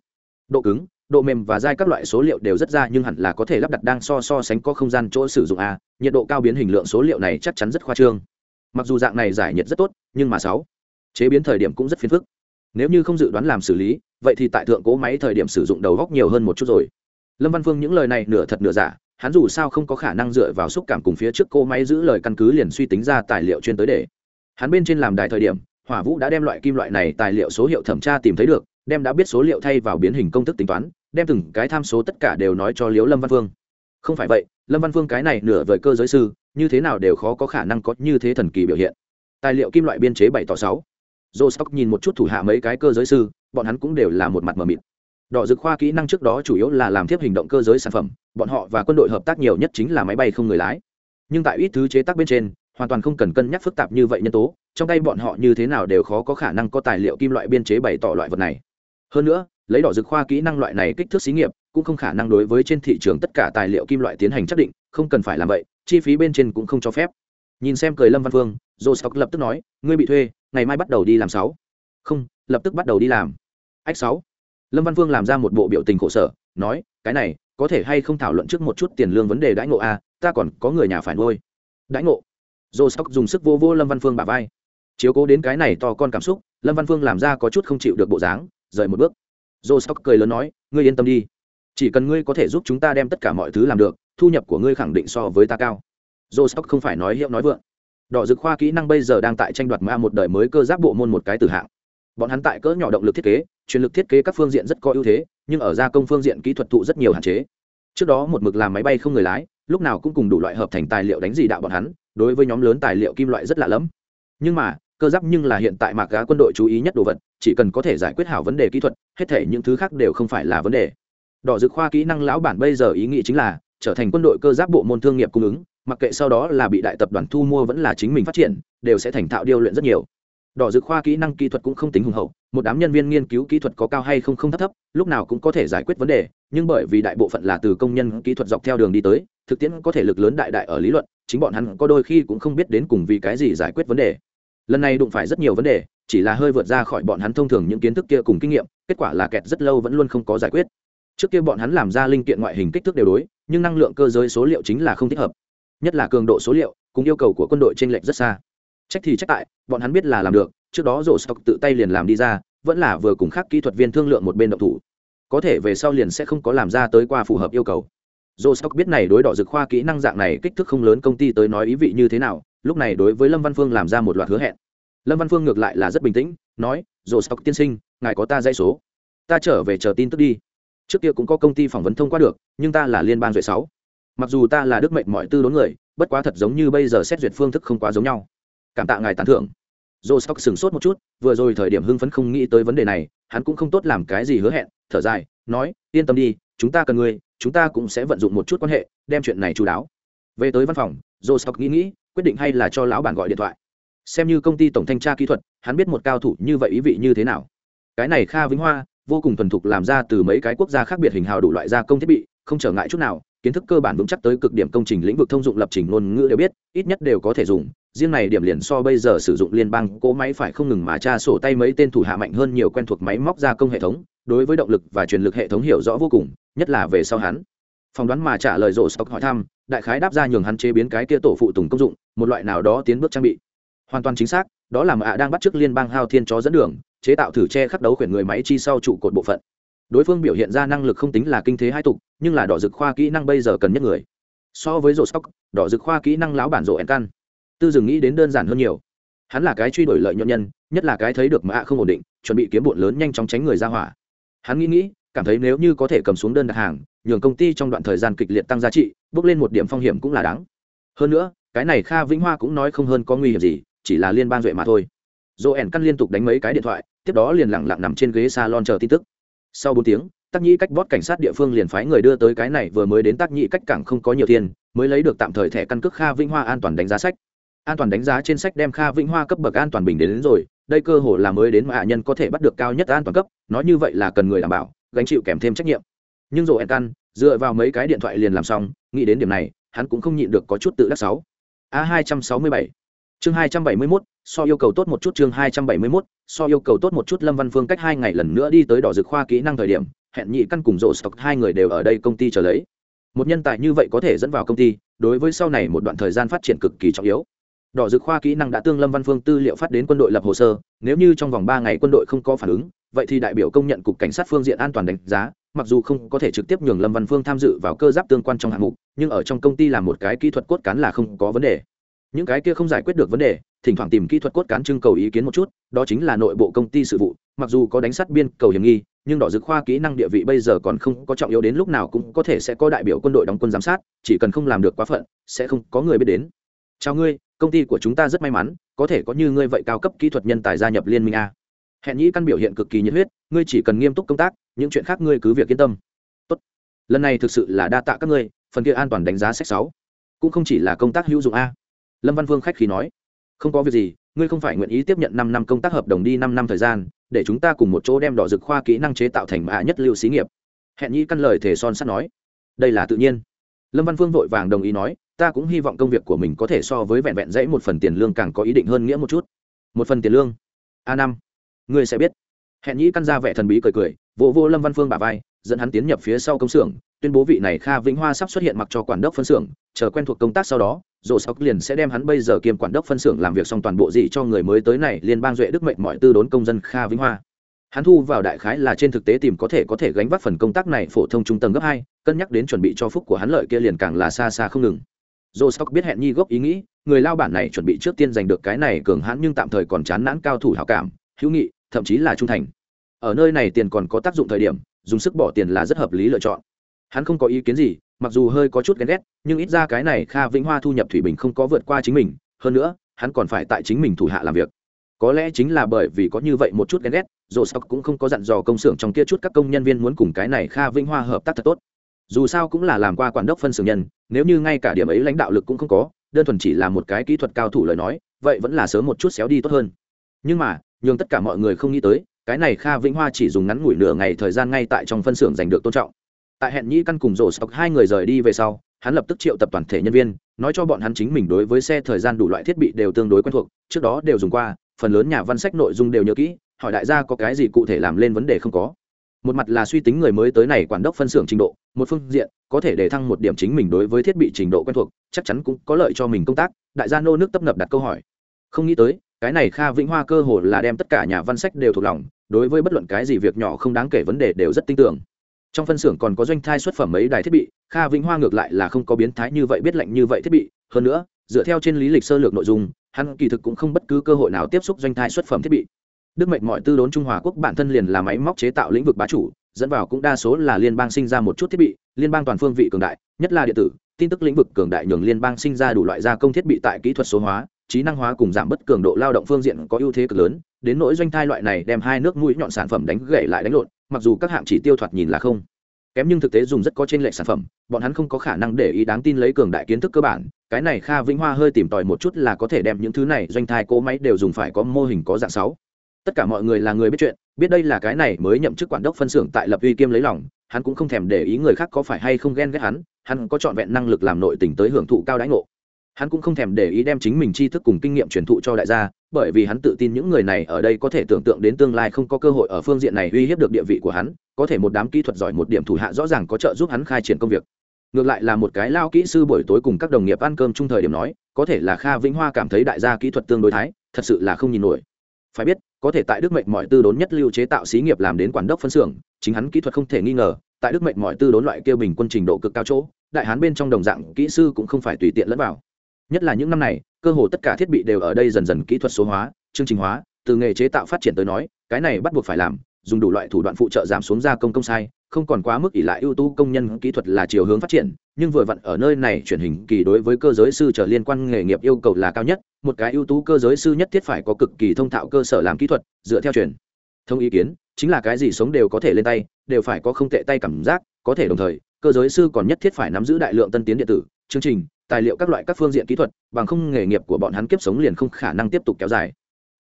Độ cứng độ mềm và dai các loại số liệu đều rất ra nhưng hẳn là có thể lắp đặt đang so so sánh có không gian chỗ sử dụng a, nhiệt độ cao biến hình lượng số liệu này chắc chắn rất khoa trương. Mặc dù dạng này giải nhiệt rất tốt, nhưng mà sáu, chế biến thời điểm cũng rất phiền phức. Nếu như không dự đoán làm xử lý, vậy thì tại thượng cố máy thời điểm sử dụng đầu góc nhiều hơn một chút rồi. Lâm văn phương những lời này nửa thật nửa giả, hắn dù sao không có khả năng dựa vào xúc cảm cùng phía trước cô máy giữ lời căn cứ liền suy tính ra tài liệu chuyên tới để. Hắn bên trên làm đài thời điểm, hỏa vũ đã đem loại kim loại này tài liệu số hiệu thẩm tra tìm thấy được, đem đã biết số liệu thay vào biến hình công thức tính toán đem từng cái tham số tất cả đều nói cho Liễu lâm văn phương. Không phải vậy, lâm văn phương cái này nửa vời cơ giới sư, như thế nào đều khó có khả năng có như thế thần kỳ biểu hiện. Tài liệu kim loại biên chế bảy tỏ sáu. Dô stock nhìn một chút thủ hạ mấy cái cơ giới sư, bọn hắn cũng đều là một mặt mờ mịt. Đỏ dực khoa kỹ năng trước đó chủ yếu là làm thiếp hình động cơ giới sản phẩm, bọn họ và quân đội hợp tác nhiều nhất chính là máy bay không người lái. Nhưng tại ít thứ chế tác bên trên, hoàn toàn không cần cân nhắc phức tạp như vậy nhân tố, trong tay bọn họ như thế nào đều khó có khả năng có tài liệu kim loại biên chế bày tỏ loại vật này. Hơn nữa lấy đỏ dược khoa kỹ năng loại này kích thước xí nghiệp cũng không khả năng đối với trên thị trường tất cả tài liệu kim loại tiến hành chắc định không cần phải làm vậy chi phí bên trên cũng không cho phép. Nhìn xem cười lâm văn phương joe sọc lập tức nói ngươi bị thuê ngày mai bắt đầu đi làm sáu. Không lập tức bắt đầu đi làm. Ách sáu. Lâm văn phương làm ra một bộ biểu tình khổ sở nói cái này có thể hay không thảo luận trước một chút tiền lương vấn đề đãi ngộ a à, ta còn có người nhà phải nuôi. Đãi ngộ? Dô sọc dùng sức vô vô lâm văn phương bả vai. Chiếu cố đến cái này to con cảm xúc lâm văn phương làm ra có chút không chịu được bộ dáng rời một bước dô cười lớn nói, ngươi yên tâm đi. Chỉ cần ngươi có thể giúp chúng ta đem tất cả mọi thứ làm được, thu nhập của ngươi khẳng định so với ta cao. Dô không phải nói hiệu nói vượng. Đỏ dực khoa kỹ năng bây giờ đang tại tranh đoạt ma một đời mới cơ giáp bộ môn một cái từ hạng. Bọn hắn tại cỡ nhỏ động lực thiết kế, truyền lực thiết kế các phương diện rất có ưu thế, nhưng ở gia công phương diện kỹ thuật thụ rất nhiều hạn chế. Trước đó một mực làm máy bay không người lái, lúc nào cũng cùng đủ loại hợp thành tài liệu đánh gì đạo bọn hắn, đối với nhóm lớn tài liệu kim loại rất lạ lẫm. Nhưng mà cơ giáp nhưng là hiện tại mạc gá quân đội chú ý nhất đồ vật, chỉ cần có thể giải quyết hảo vấn đề kỹ thuật, hết thể những thứ khác đều không phải là vấn đề. Đỏ dược khoa kỹ năng lão bản bây giờ ý nghĩ chính là, trở thành quân đội cơ giáp bộ môn thương nghiệp cung ứng, mặc kệ sau đó là bị đại tập đoàn thu mua vẫn là chính mình phát triển, đều sẽ thành thạo điêu luyện rất nhiều. Đỏ dược khoa kỹ năng kỹ thuật cũng không tính hùng hậu, một đám nhân viên nghiên cứu kỹ thuật có cao hay không không thấp thấp, lúc nào cũng có thể giải quyết vấn đề, nhưng bởi vì đại bộ phận là từ công nhân kỹ thuật dọc theo đường đi tới, thực tiễn có thể lực lớn đại đại ở lý luận, chính bọn hắn có đôi khi cũng không biết đến cùng vì cái gì giải quyết vấn đề lần này đụng phải rất nhiều vấn đề, chỉ là hơi vượt ra khỏi bọn hắn thông thường những kiến thức kia cùng kinh nghiệm, kết quả là kẹt rất lâu vẫn luôn không có giải quyết. Trước kia bọn hắn làm ra linh kiện ngoại hình kích thước đều đối, nhưng năng lượng cơ giới số liệu chính là không thích hợp. Nhất là cường độ số liệu, cùng yêu cầu của quân đội t r ê n lệch rất xa. Trách thì trách tại, bọn hắn biết là làm được, trước đó rổ stock tự tay liền làm đi ra, vẫn là vừa cùng khác kỹ thuật viên thương lượng một bên động thủ. Có thể về sau liền sẽ không có làm ra tới qua phù hợp yêu cầu. Rổ stock biết này đối đỏ dực khoa kỹ năng dạng này kích thước không lớn, công ty tới nói ý vị như thế nào lúc này đối với lâm văn phương làm ra một loạt hứa hẹn lâm văn phương ngược lại là rất bình tĩnh nói dồ sọc tiên sinh ngài có ta dây số ta trở về chờ tin tức đi trước kia cũng có công ty phỏng vấn thông qua được nhưng ta là liên bang duệ sáu mặc dù ta là đức mệnh mọi tư đốn người bất quá thật giống như bây giờ xét duyệt phương thức không quá giống nhau cảm tạ ngài tán thưởng dồ sọc sửng sốt một chút vừa rồi thời điểm hưng phấn không nghĩ tới vấn đề này hắn cũng không tốt làm cái gì hứa hẹn thở dài nói yên tâm đi chúng ta cần ngươi chúng ta cũng sẽ vận dụng một chút quan hệ đem chuyện này chú đáo về tới văn phòng Joseph nghĩ nghĩ, quyết định hay là cho lão bản gọi điện thoại. Xem như công ty tổng thanh tra kỹ thuật, hắn biết một cao thủ như vậy ý vị như thế nào. Cái này kha vĩnh hoa, vô cùng thuần thục làm ra từ mấy cái quốc gia khác biệt hình hào đủ loại gia công thiết bị, không trở ngại chút nào, kiến thức cơ bản vững chắc tới cực điểm công trình lĩnh vực thông dụng lập trình ngôn ngữ đều biết, ít nhất đều có thể dùng. Riêng này điểm liền so bây giờ sử dụng liên bang, cỗ máy phải không ngừng mà tra sổ tay mấy tên thủ hạ mạnh hơn nhiều quen thuộc máy móc gia công hệ thống, đối với động lực và truyền lực hệ thống hiểu rõ vô cùng, nhất là về sau hắn phỏng đoán mà trả lời rổ stock hỏi thăm, đại khái đáp ra nhường hắn chế biến cái kia tổ phụ tùng công dụng, một loại nào đó tiến bước trang bị. Hoàn toàn chính xác, đó là mà đang bắt chước liên bang hao thiên chó dẫn đường, chế tạo thử che khắc đấu khuyển người máy chi sau trụ cột bộ phận. Đối phương biểu hiện ra năng lực không tính là kinh thế hai tục, nhưng là đỏ dực khoa kỹ năng bây giờ cần nhất người. So với rổ stock đỏ dực khoa kỹ năng láo bản rổ en căn. Tư dừng nghĩ đến đơn giản hơn nhiều. Hắn là cái truy đổi lợi nhuận nhân, nhất là cái thấy được mà ạ không ổn định, chuẩn bị kiếm bộn lớn nhanh chóng tránh người ra hỏa. Hắn nghĩ nghĩ, cảm thấy nếu như có thể cầm xuống đơn đặt hàng nhường công ty trong đoạn thời gian kịch liệt tăng giá trị bước lên một điểm phong hiểm cũng là đáng. Hơn nữa cái này kha vĩnh hoa cũng nói không hơn có nguy hiểm gì chỉ là liên bang duệ mà thôi. Dỗ ẻn căn liên tục đánh mấy cái điện thoại tiếp đó liền lặng lặng nằm trên ghế salon chờ tin tức. Sau bốn tiếng tác nhĩ cách bót cảnh sát địa phương liền phái người đưa tới cái này vừa mới đến tác nhĩ cách cảng không có nhiều tiền mới lấy được tạm thời thẻ căn cước kha vĩnh hoa an toàn đánh giá sách. An toàn đánh giá trên sách đem kha vĩnh hoa cấp bậc an toàn bình đến, đến rồi đây cơ hội là mới đến mà hạ nhân có thể bắt được cao nhất an toàn cấp nói như vậy là cần người đảm bảo gánh chịu kèm thêm trách nhiệm nhưng rổ ẹn căn dựa vào mấy cái điện thoại liền làm xong, nghĩ đến điểm này, hắn cũng không nhịn được có chút tự đắc sáu. A hai trăm sáu mươi bảy. Chương hai trăm bảy mươi mốt, so yêu cầu tốt một chút chương hai trăm bảy mươi mốt, so yêu cầu tốt một chút lâm văn phương cách hai ngày lần nữa đi tới đỏ dược khoa kỹ năng thời điểm, hẹn nhị căn cùng rổ stock hai người đều ở đây công ty chờ lấy. Một nhân tài như vậy có thể dẫn vào công ty, đối với sau này một đoạn thời gian phát triển cực kỳ trọng yếu. Đỏ dược khoa kỹ năng đã tương lâm văn phương tư liệu phát đến quân đội lập hồ sơ, nếu như trong vòng ba ngày quân đội không có phản ứng, vậy thì đại biểu công nhận cục cảnh sát phương diện an toàn đánh giá mặc dù không có thể trực tiếp nhường lâm văn phương tham dự vào cơ giáp tương quan trong hạng mục, nhưng ở trong công ty làm một cái kỹ thuật cốt cán là không có vấn đề. Những cái kia không giải quyết được vấn đề, thỉnh thoảng tìm kỹ thuật cốt cán trưng cầu ý kiến một chút, đó chính là nội bộ công ty sự vụ, mặc dù có đánh sát biên cầu hiểm nghi, nhưng đỏ dực khoa kỹ năng địa vị bây giờ còn không có trọng yếu đến lúc nào cũng có thể sẽ có đại biểu quân đội đóng quân giám sát, chỉ cần không làm được quá phận, sẽ không có người biết đến. Chào ngươi, công ty của chúng ta rất may mắn, có thể có như ngươi vậy cao cấp kỹ thuật nhân tài gia nhập liên minh a hẹn nhĩ căn biểu hiện cực kỳ nhiệt huyết, ngươi chỉ cần nghiêm túc công tác, những chuyện khác ngươi cứ việc yên tâm. Tốt. lần này thực sự là đa tạ các ngươi, phần kia an toàn đánh giá sách sáu. Cũng không chỉ là công tác hữu dụng a. Lâm văn vương khách khí nói. Không có việc gì, ngươi không phải nguyện ý tiếp nhận năm năm công tác hợp đồng đi năm năm thời gian, để chúng ta cùng một chỗ đem đỏ dực khoa kỹ năng chế tạo thành mã nhất lưu xí nghiệp. Hẹn nhĩ căn lời thể son sắt nói. Đây là tự nhiên. Lâm văn phương vội vàng đồng ý nói, ta cũng hy vọng công việc của mình có thể so với vẹn vẹn dãy một phần tiền lương càng có ý định hơn nghĩa một chút. Một phần tiền lương. A năm ngươi sẽ biết. Hẹn nhĩ căn ra vẻ thần bí cười cười vỗ vô lâm văn phương bà vai, dẫn hắn tiến nhập phía sau công xưởng, tuyên bố vị này kha vĩnh hoa sắp xuất hiện mặc cho quản đốc phân xưởng, chờ quen thuộc công tác sau đó dồ sóc liền sẽ đem hắn bây giờ kiêm quản đốc phân xưởng làm việc xong toàn bộ gì cho người mới tới này, liên bang duệ đức mệnh mọi tư đốn công dân kha vĩnh hoa. Hắn thu vào đại khái là trên thực tế tìm có thể có thể gánh vác phần công tác này phổ thông trung tầng gấp hai, cân nhắc đến chuẩn bị cho phúc của hắn lợi kia liền càng là xa xa không ngừng. Dồ sóc biết hẹn nhi gốc ý nghĩ, người lao bản này chuẩn bị trước tiên giành được cái này cường hãn nhưng tạm thời còn chán nản cao thủ hảo cảm, hữu nghị thậm chí là trung thành. Ở nơi này tiền còn có tác dụng thời điểm, dùng sức bỏ tiền là rất hợp lý lựa chọn. Hắn không có ý kiến gì, mặc dù hơi có chút ghen ghét, nhưng ít ra cái này kha vĩnh hoa thu nhập thủy bình không có vượt qua chính mình, hơn nữa, hắn còn phải tại chính mình thủ hạ làm việc. Có lẽ chính là bởi vì có như vậy một chút ghen ghét dồ sóc cũng không có dặn dò công xưởng trong kia chút các công nhân viên muốn cùng cái này kha vĩnh hoa hợp tác thật tốt. Dù sao cũng là làm qua quản đốc phân xưởng nhân, nếu như ngay cả điểm ấy lãnh đạo lực cũng không có, đơn thuần chỉ là một cái kỹ thuật cao thủ lời nói, vậy vẫn là sớm một chút xéo đi tốt hơn. Nhưng mà nhưng tất cả mọi người không nghĩ tới, cái này kha vĩnh hoa chỉ dùng ngắn ngủi nửa ngày thời gian ngay tại trong phân xưởng giành được tôn trọng. Tại hẹn nhĩ căn cùng rổ sọc hai người rời đi về sau, hắn lập tức triệu tập toàn thể nhân viên, nói cho bọn hắn chính mình đối với xe thời gian đủ loại thiết bị đều tương đối quen thuộc, trước đó đều dùng qua, phần lớn nhà văn sách nội dung đều nhớ kỹ, hỏi đại gia có cái gì cụ thể làm lên vấn đề không có. Một mặt là suy tính người mới tới này quản đốc phân xưởng trình độ, một phương diện, có thể để thăng một điểm chính mình đối với thiết bị trình độ quen thuộc, chắc chắn cũng có lợi cho mình công tác, đại gia nô nước tấp nập đặt câu hỏi. Không nghĩ tới cái này kha vĩnh hoa cơ hồ là đem tất cả nhà văn sách đều thuộc lòng, đối với bất luận cái gì việc nhỏ không đáng kể vấn đề đều rất tin tưởng. Trong phân xưởng còn có doanh thai xuất phẩm mấy đài thiết bị, kha vĩnh hoa ngược lại là không có biến thái như vậy biết lạnh như vậy thiết bị. Hơn nữa, dựa theo trên lý lịch sơ lược nội dung, hắn kỳ thực cũng không bất cứ cơ hội nào tiếp xúc doanh thai xuất phẩm thiết bị. Đức mệnh mọi tư đốn trung hòa quốc bản thân liền là máy móc chế tạo lĩnh vực bá chủ, dẫn vào cũng đa số là liên bang sinh ra một chút thiết bị, liên bang toàn phương vị cường đại, nhất là điện tử, tin tức lĩnh vực cường đại nhường liên bang sinh ra đủ loại gia công thiết bị tại kỹ thuật số hóa trí năng hóa cùng giảm bất cường độ lao động phương diện có ưu thế cực lớn, đến nỗi doanh thai loại này đem hai nước mũi nhọn sản phẩm đánh gậy lại đánh lộn, mặc dù các hạng chỉ tiêu thoạt nhìn là không kém nhưng thực tế dùng rất có trên lệch sản phẩm, bọn hắn không có khả năng để ý đáng tin lấy cường đại kiến thức cơ bản, cái này kha vĩnh hoa hơi tìm tòi một chút là có thể đem những thứ này doanh thai cỗ máy đều dùng phải có mô hình có dạng sáu. Tất cả mọi người là người biết chuyện, biết đây là cái này mới nhậm chức quản đốc phân xưởng tại lập uy kiêm lấy lòng, hắn cũng không thèm để ý người khác có phải hay không ghen ghét hắn hắn có trọn vẹn năng lực làm nội tình tới hưởng thụ cao đãi ngộ hắn cũng không thèm để ý đem chính mình tri thức cùng kinh nghiệm truyền thụ cho đại gia, bởi vì hắn tự tin những người này ở đây có thể tưởng tượng đến tương lai không có cơ hội ở phương diện này uy hiếp được địa vị của hắn, có thể một đám kỹ thuật giỏi một điểm thủ hạ rõ ràng có trợ giúp hắn khai triển công việc. Ngược lại là một cái lao kỹ sư buổi tối cùng các đồng nghiệp ăn cơm chung thời điểm nói, có thể là kha vĩnh hoa cảm thấy đại gia kỹ thuật tương đối thái, thật sự là không nhìn nổi. Phải biết, có thể tại đức mệnh mọi tư đốn nhất lưu chế tạo xí nghiệp làm đến quản đốc phân xưởng, chính hắn kỹ thuật không thể nghi ngờ, tại đức mệnh mọi tư đốn loại kêu bình quân trình độ cực cao chỗ, đại hán bên trong đồng dạng kỹ sư cũng không phải tùy tiện lẫn vào nhất là những năm này, cơ hồ tất cả thiết bị đều ở đây dần dần kỹ thuật số hóa, chương trình hóa, từ nghề chế tạo phát triển tới nói, cái này bắt buộc phải làm, dùng đủ loại thủ đoạn phụ trợ giảm xuống gia công công sai, không còn quá mức ỷ lại ưu tú công nhân kỹ thuật là chiều hướng phát triển, nhưng vừa vặn ở nơi này truyền hình kỳ đối với cơ giới sư trở liên quan nghề nghiệp yêu cầu là cao nhất, một cái ưu tú cơ giới sư nhất thiết phải có cực kỳ thông thạo cơ sở làm kỹ thuật, dựa theo truyền thông ý kiến, chính là cái gì sống đều có thể lên tay, đều phải có không tệ tay cảm giác, có thể đồng thời, cơ giới sư còn nhất thiết phải nắm giữ đại lượng tân tiến điện tử chương trình, tài liệu các loại các phương diện kỹ thuật, bằng không nghề nghiệp của bọn hắn kiếp sống liền không khả năng tiếp tục kéo dài.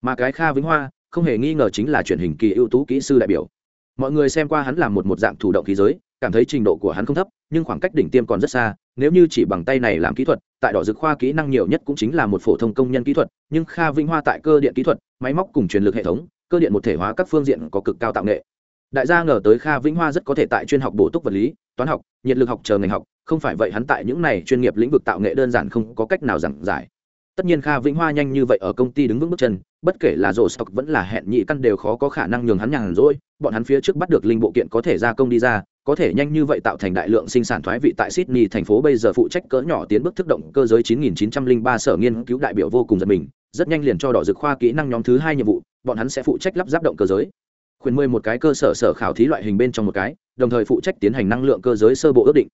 Mà cái kha vĩnh hoa, không hề nghi ngờ chính là truyền hình kỳ ưu tú kỹ sư đại biểu. Mọi người xem qua hắn làm một một dạng thủ động khí giới, cảm thấy trình độ của hắn không thấp, nhưng khoảng cách đỉnh tiêm còn rất xa, nếu như chỉ bằng tay này làm kỹ thuật, tại đỏ dược khoa kỹ năng nhiều nhất cũng chính là một phổ thông công nhân kỹ thuật, nhưng kha vĩnh hoa tại cơ điện kỹ thuật, máy móc cùng truyền lực hệ thống, cơ điện một thể hóa các phương diện có cực cao tạo nghệ. Đại gia ngờ tới kha vĩnh hoa rất có thể tại chuyên học bổ túc vật lý, toán học, nhiệt lực học chờ ngành học không phải vậy hắn tại những này chuyên nghiệp lĩnh vực tạo nghệ đơn giản không có cách nào giảng giải. Tất nhiên kha vĩnh hoa nhanh như vậy ở công ty đứng vững bước chân, bất kể là rổ stock vẫn là hẹn nhị căn đều khó có khả năng nhường hắn nhàn rỗi, bọn hắn phía trước bắt được linh bộ kiện có thể gia công đi ra, có thể nhanh như vậy tạo thành đại lượng sinh sản thoái vị tại Sydney thành phố bây giờ phụ trách cỡ nhỏ tiến bước thức động cơ giới 9903 sở nghiên cứu đại biểu vô cùng giật mình, rất nhanh liền cho đỏ dược khoa kỹ năng nhóm thứ hai nhiệm vụ, bọn hắn sẽ phụ trách lắp ráp động cơ giới. Khuyến mười một cái cơ sở sở khảo thí loại hình bên trong một cái, đồng thời phụ trách tiến hành năng lượng cơ giới sơ bộ ước định.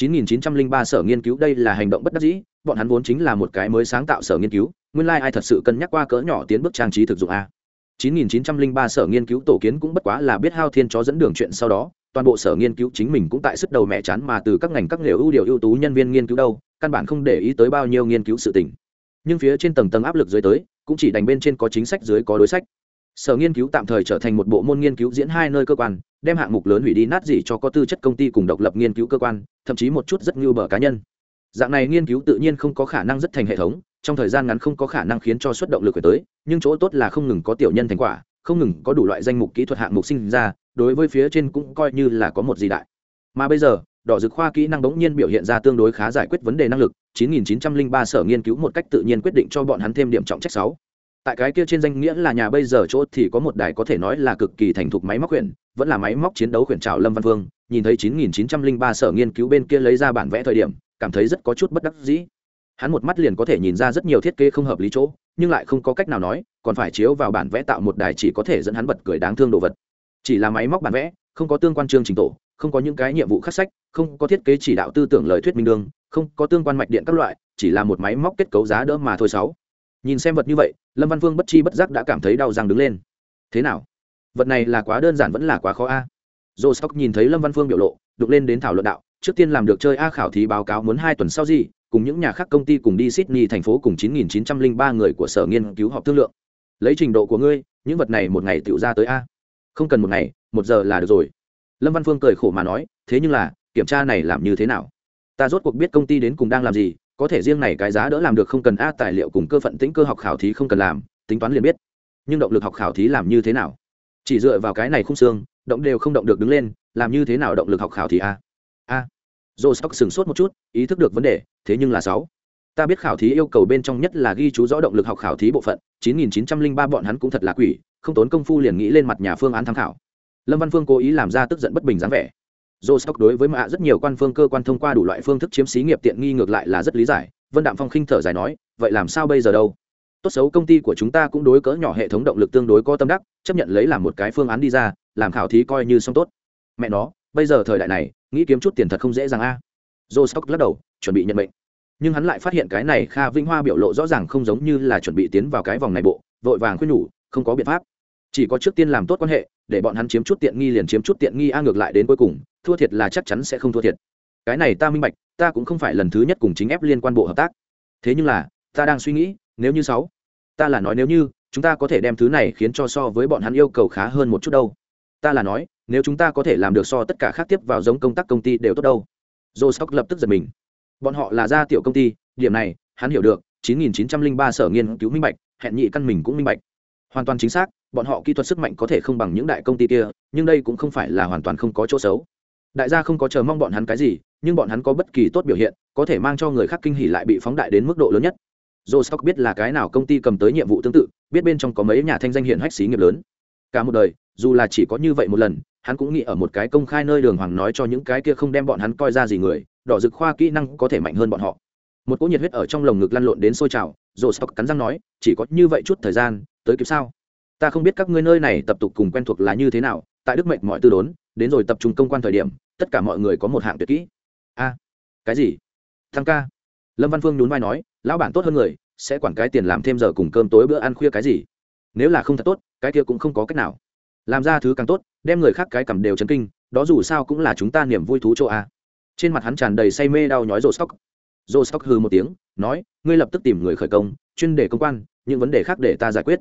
9903 sở nghiên cứu đây là hành động bất đắc dĩ, bọn hắn vốn chính là một cái mới sáng tạo sở nghiên cứu, nguyên lai ai thật sự cân nhắc qua cỡ nhỏ tiến bước trang trí thực dụng a. 9903 sở nghiên cứu tổ kiến cũng bất quá là biết hao thiên chó dẫn đường chuyện sau đó, toàn bộ sở nghiên cứu chính mình cũng tại sức đầu mẹ chán mà từ các ngành các nghề ưu điều ưu tú nhân viên nghiên cứu đâu, căn bản không để ý tới bao nhiêu nghiên cứu sự tình. Nhưng phía trên tầng tầng áp lực dưới tới, cũng chỉ đành bên trên có chính sách dưới có đối sách. Sở nghiên cứu tạm thời trở thành một bộ môn nghiên cứu diễn hai nơi cơ quan đem hạng mục lớn hủy đi nát gì cho có tư chất công ty cùng độc lập nghiên cứu cơ quan, thậm chí một chút rất như bờ cá nhân dạng này nghiên cứu tự nhiên không có khả năng rất thành hệ thống, trong thời gian ngắn không có khả năng khiến cho xuất động lực tới, nhưng chỗ tốt là không ngừng có tiểu nhân thành quả, không ngừng có đủ loại danh mục kỹ thuật hạng mục sinh ra, đối với phía trên cũng coi như là có một gì đại mà bây giờ, đỏ dược khoa kỹ năng bỗng nhiên biểu hiện ra tương đối khá giải quyết vấn đề năng lực 9903 sở nghiên cứu một cách tự nhiên quyết định cho bọn hắn thêm điểm trọng trách 6. tại cái kia trên danh nghĩa là nhà bây giờ chỗ thì có một đài có thể nói là cực kỳ thành thục máy móc quyển vẫn là máy móc chiến đấu quyển trào lâm văn vương nhìn thấy 9903 sở nghiên cứu bên kia lấy ra bản vẽ thời điểm, cảm thấy rất có chút bất đắc dĩ. Hắn một mắt liền có thể nhìn ra rất nhiều thiết kế không hợp lý chỗ, nhưng lại không có cách nào nói, còn phải chiếu vào bản vẽ tạo một đài chỉ có thể dẫn hắn bật cười đáng thương đồ vật. Chỉ là máy móc bản vẽ, không có tương quan chương trình tổ, không có những cái nhiệm vụ khắc sách, không có thiết kế chỉ đạo tư tưởng lời thuyết minh đương không có tương quan mạch điện các loại, chỉ là một máy móc kết cấu giá đỡ mà thôi sáu. Nhìn xem vật như vậy, lâm văn vương bất chi bất giác đã cảm thấy đau răng đứng lên. Thế nào? Vật này là quá đơn giản vẫn là quá khó a. Dồ sóc nhìn thấy lâm văn phương biểu lộ, đục lên đến thảo luận đạo, trước tiên làm được chơi a khảo thí báo cáo muốn hai tuần sau gì, cùng những nhà khác công ty cùng đi sydney thành phố cùng 9.903 người của sở nghiên cứu họp thương lượng. Lấy trình độ của ngươi, những vật này một ngày tự ra tới a. Không cần một ngày, một giờ là được rồi. Lâm văn phương cười khổ mà nói, thế nhưng là, kiểm tra này làm như thế nào? Ta rốt cuộc biết công ty đến cùng đang làm gì, có thể riêng này cái giá đỡ làm được không cần a, tài liệu cùng cơ phận tĩnh cơ học khảo thí không cần làm, tính toán liền biết. Nhưng động lực học khảo thí làm như thế nào? Chỉ dựa vào cái này không xương, động đều không động được đứng lên, làm như thế nào động lực học khảo thí a? A. Dô sóc sửng sốt một chút, ý thức được vấn đề, thế nhưng là sáu. Ta biết khảo thí yêu cầu bên trong nhất là ghi chú rõ động lực học khảo thí bộ phận 9903 bọn hắn cũng thật là quỷ, không tốn công phu liền nghĩ lên mặt nhà phương án tham khảo. Lâm văn phương cố ý làm ra tức giận bất bình dáng vẻ. Dô sóc đối với mạ rất nhiều quan phương cơ quan thông qua đủ loại phương thức chiếm xí nghiệp tiện nghi ngược lại là rất lý giải, vân đạm phong khinh thở dài nói, vậy làm sao bây giờ đâu? Tốt xấu công ty của chúng ta cũng đối cỡ nhỏ hệ thống động lực tương đối có tâm đắc, chấp nhận lấy làm một cái phương án đi ra, làm khảo thí coi như xong tốt. Mẹ nó, bây giờ thời đại này, nghĩ kiếm chút tiền thật không dễ dàng a. À. joe stock lắc đầu, chuẩn bị nhận mệnh. Nhưng hắn lại phát hiện cái này kha vinh hoa biểu lộ rõ ràng không giống như là chuẩn bị tiến vào cái vòng này bộ, vội vàng khuyên nhủ, không có biện pháp. Chỉ có trước tiên làm tốt quan hệ, để bọn hắn chiếm chút tiện nghi liền chiếm chút tiện nghi a ngược lại đến cuối cùng, thua thiệt là chắc chắn sẽ không thua thiệt. Cái này ta minh bạch, ta cũng không phải lần thứ nhất cùng chính ép liên quan bộ hợp tác. Thế nhưng là, ta đang suy nghĩ, nếu như sáu ta là nói nếu như, chúng ta có thể đem thứ này khiến cho so với bọn hắn yêu cầu khá hơn một chút đâu. Ta là nói, nếu chúng ta có thể làm được so tất cả khác tiếp vào giống công tác công ty đều tốt đâu. Joe stock lập tức giật mình. Bọn họ là gia tiểu công ty, điểm này, hắn hiểu được 9903 sở nghiên cứu minh bạch, hẹn nhị căn mình cũng minh bạch. Hoàn toàn chính xác, bọn họ kỹ thuật sức mạnh có thể không bằng những đại công ty kia, nhưng đây cũng không phải là hoàn toàn không có chỗ xấu. Đại gia không có chờ mong bọn hắn cái gì, nhưng bọn hắn có bất kỳ tốt biểu hiện, có thể mang cho người khác kinh hỉ lại bị phóng đại đến mức độ lớn nhất joe stock biết là cái nào công ty cầm tới nhiệm vụ tương tự, biết bên trong có mấy nhà thanh danh hiện hách xí nghiệp lớn. Cả một đời, dù là chỉ có như vậy một lần, hắn cũng nghĩ ở một cái công khai nơi đường hoàng nói cho những cái kia không đem bọn hắn coi ra gì người, đỏ rực khoa kỹ năng có thể mạnh hơn bọn họ. Một cỗ nhiệt huyết ở trong lồng ngực lăn lộn đến sôi trào Joe stock cắn răng nói, chỉ có như vậy chút thời gian, tới kịp sao? Ta không biết các ngươi nơi này tập tục cùng quen thuộc là như thế nào, tại đức mệnh mọi tư đốn, đến rồi tập trung công quan thời điểm, tất cả mọi người có một hạng tuyệt kỹ. A, cái gì? Thăng ca lâm văn phương nhún vai nói, lão bản tốt hơn người, sẽ quản cái tiền làm thêm giờ cùng cơm tối bữa ăn khuya cái gì? Nếu là không thật tốt, cái kia cũng không có cách nào. Làm ra thứ càng tốt, đem người khác cái cầm đều chấn kinh, đó dù sao cũng là chúng ta niềm vui thú chỗ a. Trên mặt hắn tràn đầy say mê đau nhói rồ stock rồ stock hư một tiếng, nói, ngươi lập tức tìm người khởi công, chuyên đề công quan, những vấn đề khác để ta giải quyết.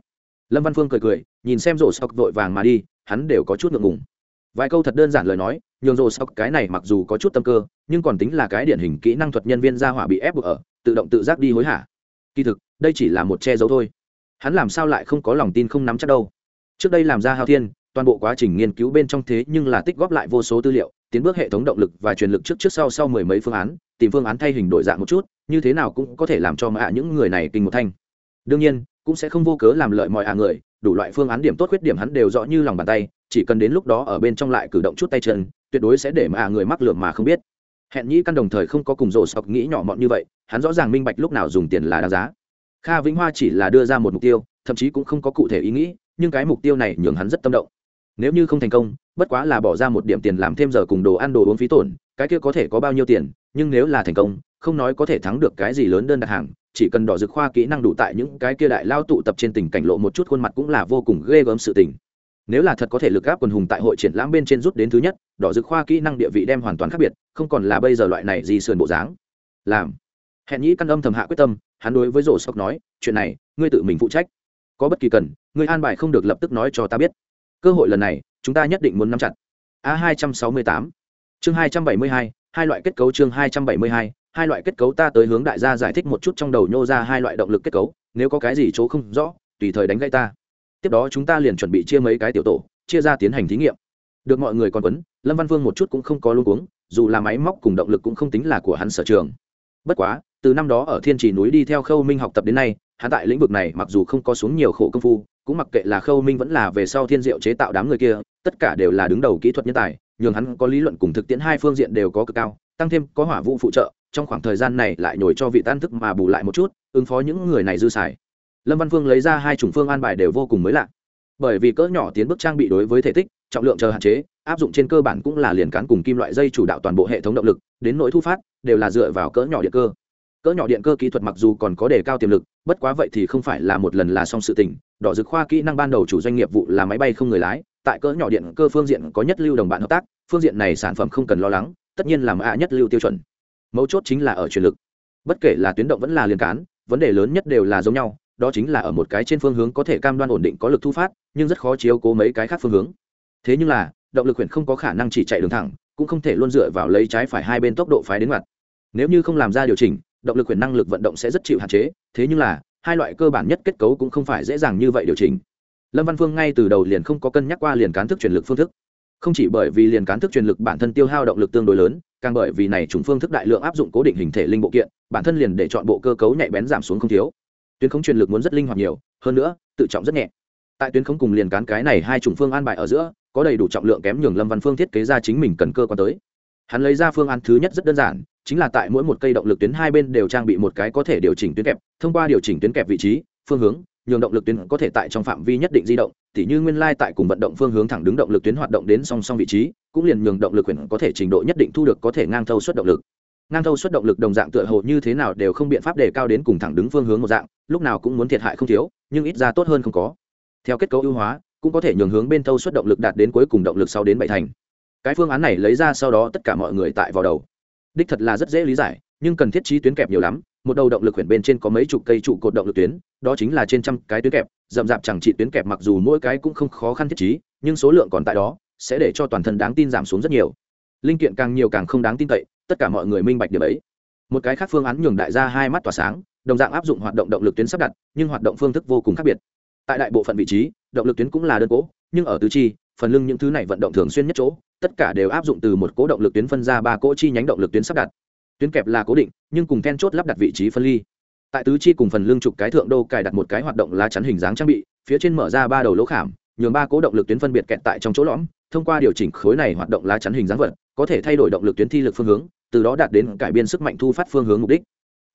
Lâm văn phương cười cười, nhìn xem rồ stock vội vàng mà đi, hắn đều có chút ngượng ngùng vài câu thật đơn giản lời nói, nhường rồ sau cái này mặc dù có chút tâm cơ, nhưng còn tính là cái điển hình kỹ năng thuật nhân viên gia hỏa bị ép buộc ở, tự động tự giác đi hối hả. Kỳ thực, đây chỉ là một che giấu thôi. Hắn làm sao lại không có lòng tin không nắm chắc đâu. Trước đây làm ra hao thiên, toàn bộ quá trình nghiên cứu bên trong thế nhưng là tích góp lại vô số tư liệu, tiến bước hệ thống động lực và truyền lực trước trước sau sau mười mấy phương án, tìm phương án thay hình đổi dạng một chút, như thế nào cũng có thể làm cho mạ những người này kinh một thanh. Đương nhiên, cũng sẽ không vô cớ làm lợi mọi ạ người đủ loại phương án điểm tốt khuyết điểm hắn đều rõ như lòng bàn tay, chỉ cần đến lúc đó ở bên trong lại cử động chút tay chân, tuyệt đối sẽ để mà người mắc lượm mà không biết. Hẹn nhĩ căn đồng thời không có cùng rổ sọc nghĩ nhỏ mọn như vậy, hắn rõ ràng minh bạch lúc nào dùng tiền là đáng giá. Kha vĩnh hoa chỉ là đưa ra một mục tiêu, thậm chí cũng không có cụ thể ý nghĩ, nhưng cái mục tiêu này nhường hắn rất tâm động. Nếu như không thành công, bất quá là bỏ ra một điểm tiền làm thêm giờ cùng đồ ăn đồ uống phí tổn, cái kia có thể có bao nhiêu tiền, nhưng nếu là thành công, không nói có thể thắng được cái gì lớn đơn đặt hàng chỉ cần đỏ dược khoa kỹ năng đủ tại những cái kia đại lao tụ tập trên tình cảnh lộ một chút khuôn mặt cũng là vô cùng ghê gớm sự tình. Nếu là thật có thể lực áp quần hùng tại hội triển lãm bên trên rút đến thứ nhất, đỏ dược khoa kỹ năng địa vị đem hoàn toàn khác biệt, không còn là bây giờ loại này gì sườn bộ dáng. Làm. Hẹn nhĩ căn âm thầm hạ quyết tâm, hắn đối với rổ sóc nói, chuyện này, ngươi tự mình phụ trách. Có bất kỳ cần, ngươi an bài không được lập tức nói cho ta biết. Cơ hội lần này, chúng ta nhất định muốn nắm chặt. A hai trăm sáu mươi tám. Chương hai trăm bảy mươi hai hai loại kết cấu chương hai trăm bảy mươi hai hai loại kết cấu ta tới hướng đại gia giải thích một chút trong đầu nhô ra hai loại động lực kết cấu, nếu có cái gì chỗ không rõ, tùy thời đánh gây ta. Tiếp đó chúng ta liền chuẩn bị chia mấy cái tiểu tổ, chia ra tiến hành thí nghiệm. Được mọi người còn quấn, lâm văn vương một chút cũng không có luôn uống dù là máy móc cùng động lực cũng không tính là của hắn sở trường. Bất quá, từ năm đó ở thiên trì núi đi theo khâu minh học tập đến nay, hắn tại lĩnh vực này mặc dù không có xuống nhiều khổ công phu, cũng mặc kệ là khâu minh vẫn là về sau thiên diệu chế tạo đám người kia, tất cả đều là đứng đầu kỹ thuật nhân tài nhường hắn có lý luận cùng thực tiễn hai phương diện đều có cực cao, tăng thêm có hỏa vụ phụ trợ, trong khoảng thời gian này lại nhồi cho vị tan thức mà bù lại một chút, ứng phó những người này dư xài. Lâm văn phương lấy ra hai chủng phương an bài đều vô cùng mới lạ. Bởi vì cỡ nhỏ tiến bước trang bị đối với thể tích, trọng lượng chờ hạn chế, áp dụng trên cơ bản cũng là liền cán cùng kim loại dây chủ đạo toàn bộ hệ thống động lực, đến nỗi thu phát, đều là dựa vào cỡ nhỏ điện cơ. Cỡ nhỏ điện cơ kỹ thuật mặc dù còn có đề cao tiềm lực, bất quá vậy thì không phải là một lần là xong sự tình, đỏ dực khoa kỹ năng ban đầu chủ doanh nghiệp vụ là máy bay không người lái tại cỡ nhỏ điện cơ phương diện có nhất lưu đồng bạn hợp tác, phương diện này sản phẩm không cần lo lắng, tất nhiên làm a nhất lưu tiêu chuẩn. Mấu chốt chính là ở truyền lực. Bất kể là tuyến động vẫn là liên cán, vấn đề lớn nhất đều là giống nhau, đó chính là ở một cái trên phương hướng có thể cam đoan ổn định có lực thu phát, nhưng rất khó chiếu cố mấy cái khác phương hướng. Thế nhưng là, động lực quyển không có khả năng chỉ chạy đường thẳng, cũng không thể luôn dựa vào lấy trái phải hai bên tốc độ phái đến mặt. Nếu như không làm ra điều chỉnh, động lực quyển năng lực vận động sẽ rất chịu hạn chế, thế nhưng là, hai loại cơ bản nhất kết cấu cũng không phải dễ dàng như vậy điều chỉnh lâm văn phương ngay từ đầu liền không có cân nhắc qua liền cán thức truyền lực phương thức. Không chỉ bởi vì liền cán thức truyền lực bản thân tiêu hao động lực tương đối lớn, càng bởi vì này chúng phương thức đại lượng áp dụng cố định hình thể linh bộ kiện, bản thân liền để chọn bộ cơ cấu nhạy bén giảm xuống không thiếu. Tuyến khống truyền lực muốn rất linh hoạt nhiều, hơn nữa, tự trọng rất nhẹ. Tại tuyến khống cùng liền cán cái này hai chủng phương an bài ở giữa, có đầy đủ trọng lượng kém nhường lâm văn phương thiết kế ra chính mình cần cơ quan tới. Hắn lấy ra phương án thứ nhất rất đơn giản, chính là tại mỗi một cây động lực tuyến hai bên đều trang bị một cái có thể điều chỉnh tuyến kẹp, thông qua điều chỉnh tuyến kẹp vị trí, phương hướng nhường động lực tuyến có thể tại trong phạm vi nhất định di động, tỉ như nguyên lai tại cùng vận động phương hướng thẳng đứng động lực tuyến hoạt động đến song song vị trí, cũng liền nhường động lực quyền có thể trình độ nhất định thu được có thể ngang thâu suất động lực. Ngang thâu suất động lực đồng dạng tựa hồ như thế nào đều không biện pháp đề cao đến cùng thẳng đứng phương hướng một dạng, lúc nào cũng muốn thiệt hại không thiếu, nhưng ít ra tốt hơn không có. Theo kết cấu ưu hóa, cũng có thể nhường hướng bên thâu suất động lực đạt đến cuối cùng động lực sau đến bảy thành. Cái phương án này lấy ra sau đó tất cả mọi người tại vào đầu. Đích thật là rất dễ lý giải, nhưng cần thiết trí tuyến kẹp nhiều lắm một đầu động lực quyển bên trên có mấy chục cây trụ cột động lực tuyến, đó chính là trên trăm cái tuyến kẹp, rậm rạp chẳng trị tuyến kẹp mặc dù mỗi cái cũng không khó khăn thiết trí, nhưng số lượng còn tại đó, sẽ để cho toàn thân đáng tin giảm xuống rất nhiều. Linh kiện càng nhiều càng không đáng tin cậy, tất cả mọi người minh bạch điểm ấy. Một cái khác phương án nhường đại gia hai mắt tỏa sáng, đồng dạng áp dụng hoạt động động lực tuyến sắp đặt, nhưng hoạt động phương thức vô cùng khác biệt. Tại đại bộ phận vị trí, động lực tuyến cũng là đơn cố nhưng ở tứ chi, phần lưng những thứ này vận động thường xuyên nhất chỗ, tất cả đều áp dụng từ một cố động lực tuyến phân ra ba cỗ chi nhánh động lực tuyến sắp đặt tuyến kẹp là cố định, nhưng cùng then chốt lắp đặt vị trí phân ly. Tại tứ chi cùng phần lưng trục cái thượng đô cài đặt một cái hoạt động lá chắn hình dáng trang bị, phía trên mở ra ba đầu lỗ khảm, nhường ba cố động lực tuyến phân biệt kẹt tại trong chỗ lõm, thông qua điều chỉnh khối này hoạt động lá chắn hình dáng vật, có thể thay đổi động lực tuyến thi lực phương hướng, từ đó đạt đến cải biên sức mạnh thu phát phương hướng mục đích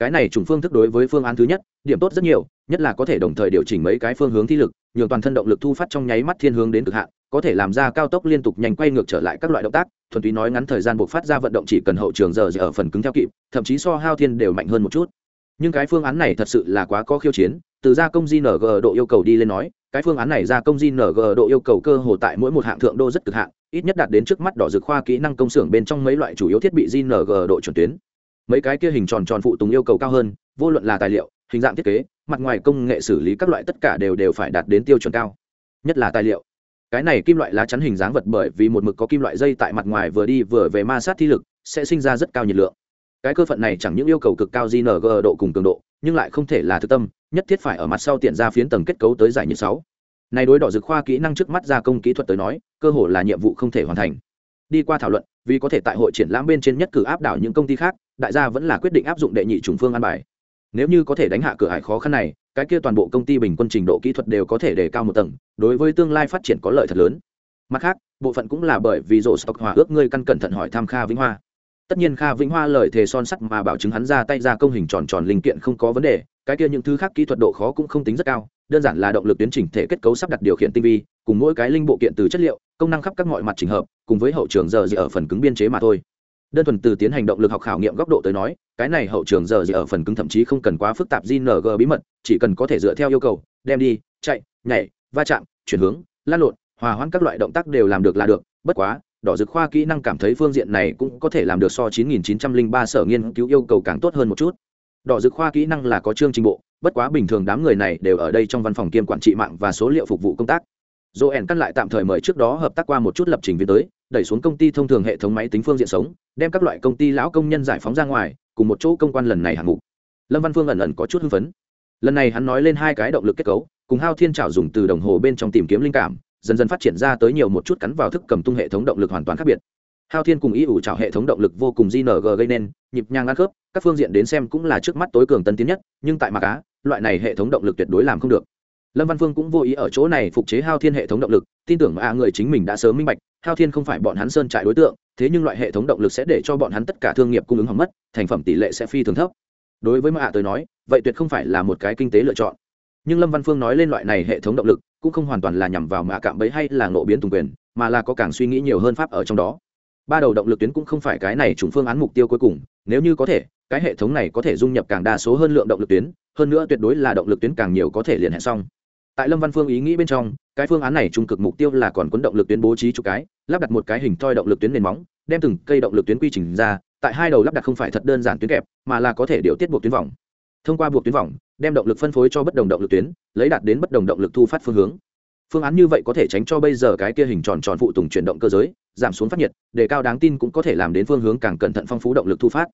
cái này trùng phương thức đối với phương án thứ nhất, điểm tốt rất nhiều, nhất là có thể đồng thời điều chỉnh mấy cái phương hướng thi lực, nhường toàn thân động lực thu phát trong nháy mắt thiên hướng đến cực hạn, có thể làm ra cao tốc liên tục nhanh quay ngược trở lại các loại động tác, thuần túy nói ngắn thời gian buộc phát ra vận động chỉ cần hậu trường giờ ở phần cứng theo kịp, thậm chí so hao thiên đều mạnh hơn một chút. Nhưng cái phương án này thật sự là quá có khiêu chiến, từ gia công gng độ yêu cầu đi lên nói, cái phương án này gia công gng độ yêu cầu cơ hồ tại mỗi một hạng thượng đô rất cực hạn, ít nhất đạt đến trước mắt đỏ dược khoa kỹ năng công xưởng bên trong mấy loại chủ yếu thiết bị gng độ chuẩn tuyến mấy cái kia hình tròn tròn phụ tùng yêu cầu cao hơn, vô luận là tài liệu, hình dạng thiết kế, mặt ngoài công nghệ xử lý các loại tất cả đều đều phải đạt đến tiêu chuẩn cao. Nhất là tài liệu. Cái này kim loại lá chắn hình dáng vật bởi vì một mực có kim loại dây tại mặt ngoài vừa đi vừa về ma sát thi lực, sẽ sinh ra rất cao nhiệt lượng. Cái cơ phận này chẳng những yêu cầu cực cao gng độ cùng cường độ, nhưng lại không thể là thực tâm, nhất thiết phải ở mặt sau tiện ra phiến tầng kết cấu tới giải nhiệt sáu. Này đối đỏ dược khoa kỹ năng trước mắt gia công kỹ thuật tới nói, cơ hội là nhiệm vụ không thể hoàn thành. Đi qua thảo luận, vì có thể tại hội triển lãm bên trên nhất cử áp đảo những công ty khác đại gia vẫn là quyết định áp dụng đệ nhị trùng phương an bài. Nếu như có thể đánh hạ cửa hải khó khăn này, cái kia toàn bộ công ty bình quân trình độ kỹ thuật đều có thể đề cao một tầng, đối với tương lai phát triển có lợi thật lớn. Mặt khác, bộ phận cũng là bởi vì rổ stock hòa ước ngươi căn cẩn thận hỏi thăm kha vĩnh hoa. Tất nhiên kha vĩnh hoa lời thề son sắt mà bảo chứng hắn ra tay ra công hình tròn tròn linh kiện không có vấn đề, cái kia những thứ khác kỹ thuật độ khó cũng không tính rất cao, đơn giản là động lực tiến chỉnh thể kết cấu sắp đặt điều khiển tinh vi, cùng mỗi cái linh bộ kiện từ chất liệu, công năng khắp các mọi mặt trình hợp, cùng với hậu trường giờ gì ở phần cứng biên chế mà thôi đơn thuần từ tiến hành động lực học khảo nghiệm góc độ tới nói cái này hậu trường giờ gì ở phần cứng thậm chí không cần quá phức tạp gng bí mật chỉ cần có thể dựa theo yêu cầu đem đi chạy nhảy va chạm chuyển hướng lan lộn hòa hoãn các loại động tác đều làm được là được bất quá đỏ dực khoa kỹ năng cảm thấy phương diện này cũng có thể làm được so 9903 sở nghiên cứu yêu cầu càng tốt hơn một chút. Đỏ dực khoa kỹ năng là có chương trình bộ bất quá bình thường đám người này đều ở đây trong văn phòng kiêm quản trị mạng và số liệu phục vụ công tác. Joen căn lại tạm thời mời trước đó hợp tác qua một chút lập trình viên tới, đẩy xuống công ty thông thường hệ thống máy tính phương diện sống, đem các loại công ty lão công nhân giải phóng ra ngoài, cùng một chỗ công quan lần này hạng mục. Lâm Văn Phương ẩn ẩn có chút hưng phấn. Lần này hắn nói lên hai cái động lực kết cấu, cùng hao thiên trảo dùng từ đồng hồ bên trong tìm kiếm linh cảm dần dần phát triển ra tới nhiều một chút cắn vào thức cầm tung hệ thống động lực hoàn toàn khác biệt hao thiên cùng ý ủ trào hệ thống động lực vô cùng gng gây nên nhịp nhàng ăn khớp các phương diện đến xem cũng là trước mắt tối cường tân tiến nhất nhưng tại mặt cá loại này hệ thống động lực tuyệt đối làm không được lâm văn phương cũng vô ý ở chỗ này phục chế hao thiên hệ thống động lực tin tưởng mà người chính mình đã sớm minh bạch hao thiên không phải bọn hắn sơn trại đối tượng, thế nhưng loại hệ thống động lực sẽ để cho bọn hắn tất cả thương nghiệp cung ứng hỏng mất, thành phẩm tỷ lệ sẽ phi thường thấp. Đối với mạ tới nói, vậy tuyệt không phải là một cái kinh tế lựa chọn. Nhưng lâm văn phương nói lên loại này hệ thống động lực, cũng không hoàn toàn là nhằm vào mạ cạm bấy hay là nộ biến tùng quyền, mà là có càng suy nghĩ nhiều hơn pháp ở trong đó. Ba đầu động lực tuyến cũng không phải cái này chủng phương án mục tiêu cuối cùng, nếu như có thể, cái hệ thống này có thể dung nhập càng đa số hơn lượng động lực tuyến, hơn nữa tuyệt đối là động lực tuyến càng nhiều có thể liền hệ xong tại lâm văn phương ý nghĩ bên trong, cái phương án này trung cực mục tiêu là còn cuốn động lực tuyến bố trí chục cái, lắp đặt một cái hình thoi động lực tuyến nền móng, đem từng cây động lực tuyến quy trình ra, tại hai đầu lắp đặt không phải thật đơn giản tuyến kẹp, mà là có thể điều tiết buộc tuyến vòng. Thông qua buộc tuyến vòng, đem động lực phân phối cho bất đồng động lực tuyến, lấy đạt đến bất đồng động lực thu phát phương hướng. Phương án như vậy có thể tránh cho bây giờ cái kia hình tròn tròn phụ tùng chuyển động cơ giới, giảm xuống phát nhiệt, để cao đáng tin cũng có thể làm đến phương hướng càng cẩn thận phong phú động lực thu phát.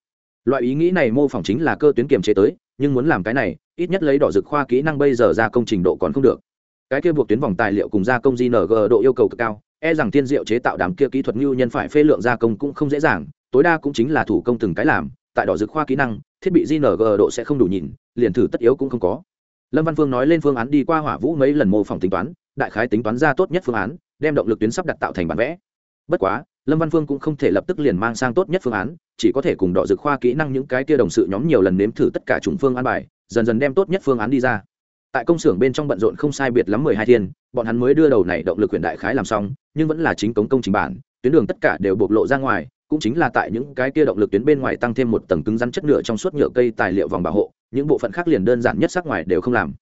Loại ý nghĩ này mô phỏng chính là cơ tuyến kiềm chế tới, nhưng muốn làm cái này ít nhất lấy đỏ dực khoa kỹ năng bây giờ ra công trình độ còn không được. Cái kia buộc tuyến vòng tài liệu cùng gia công gng độ yêu cầu cực cao e rằng tiên diệu chế tạo đám kia kỹ thuật ngưu nhân phải phê lượng gia công cũng không dễ dàng, tối đa cũng chính là thủ công từng cái làm, tại đỏ dực khoa kỹ năng, thiết bị gng độ sẽ không đủ nhìn liền thử tất yếu cũng không có. Lâm văn phương nói lên phương án đi qua hỏa vũ mấy lần mô phỏng tính toán, đại khái tính toán ra tốt nhất phương án, đem động lực tuyến sắp đặt tạo thành bản vẽ. Bất quá lâm văn phương cũng không thể lập tức liền mang sang tốt nhất phương án, chỉ có thể cùng đọ dược khoa kỹ năng những cái kia đồng sự nhóm nhiều lần nếm thử tất cả chủng phương án bài, dần dần đem tốt nhất phương án đi ra. Tại công xưởng bên trong bận rộn không sai biệt lắm mười hai thiên, bọn hắn mới đưa đầu này động lực huyện đại khái làm xong, nhưng vẫn là chính cống công trình bản, tuyến đường tất cả đều bộc lộ ra ngoài, cũng chính là tại những cái kia động lực tuyến bên ngoài tăng thêm một tầng cứng rắn chất nhựa trong suốt nhựa cây tài liệu vòng bảo hộ, những bộ phận khác liền đơn giản nhất sắc ngoài đều không làm.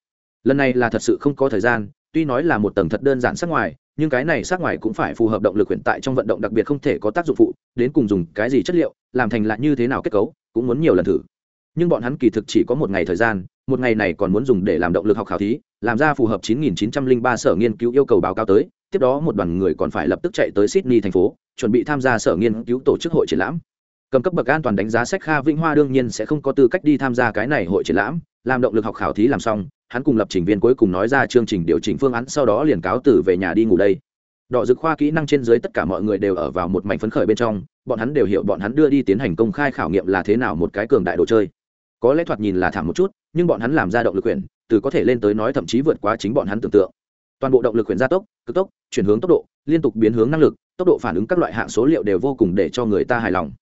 Lần này là thật sự không có thời gian, tuy nói là một tầng thật đơn giản sắc ngoài nhưng cái này sát ngoài cũng phải phù hợp động lực hiện tại trong vận động đặc biệt không thể có tác dụng phụ, đến cùng dùng cái gì chất liệu, làm thành lại như thế nào kết cấu, cũng muốn nhiều lần thử. Nhưng bọn hắn kỳ thực chỉ có một ngày thời gian, một ngày này còn muốn dùng để làm động lực học khảo thí, làm ra phù hợp 9903 sở nghiên cứu yêu cầu báo cáo tới, tiếp đó một đoàn người còn phải lập tức chạy tới sydney thành phố, chuẩn bị tham gia sở nghiên cứu tổ chức hội triển lãm. Cầm cấp bậc an toàn đánh giá sách kha vĩnh hoa đương nhiên sẽ không có tư cách đi tham gia cái này hội triển lãm làm động lực học khảo thí làm xong, hắn cùng lập trình viên cuối cùng nói ra chương trình điều chỉnh phương án, sau đó liền cáo từ về nhà đi ngủ đây. Đỏ dực khoa kỹ năng trên dưới tất cả mọi người đều ở vào một mảnh phấn khởi bên trong, bọn hắn đều hiểu bọn hắn đưa đi tiến hành công khai khảo nghiệm là thế nào một cái cường đại đồ chơi. Có lẽ thoạt nhìn là thảm một chút, nhưng bọn hắn làm ra động lực quyền từ có thể lên tới nói thậm chí vượt quá chính bọn hắn tưởng tượng. Toàn bộ động lực quyền gia tốc, cực tốc, chuyển hướng tốc độ, liên tục biến hướng năng lực, tốc độ phản ứng các loại hạng số liệu đều vô cùng để cho người ta hài lòng.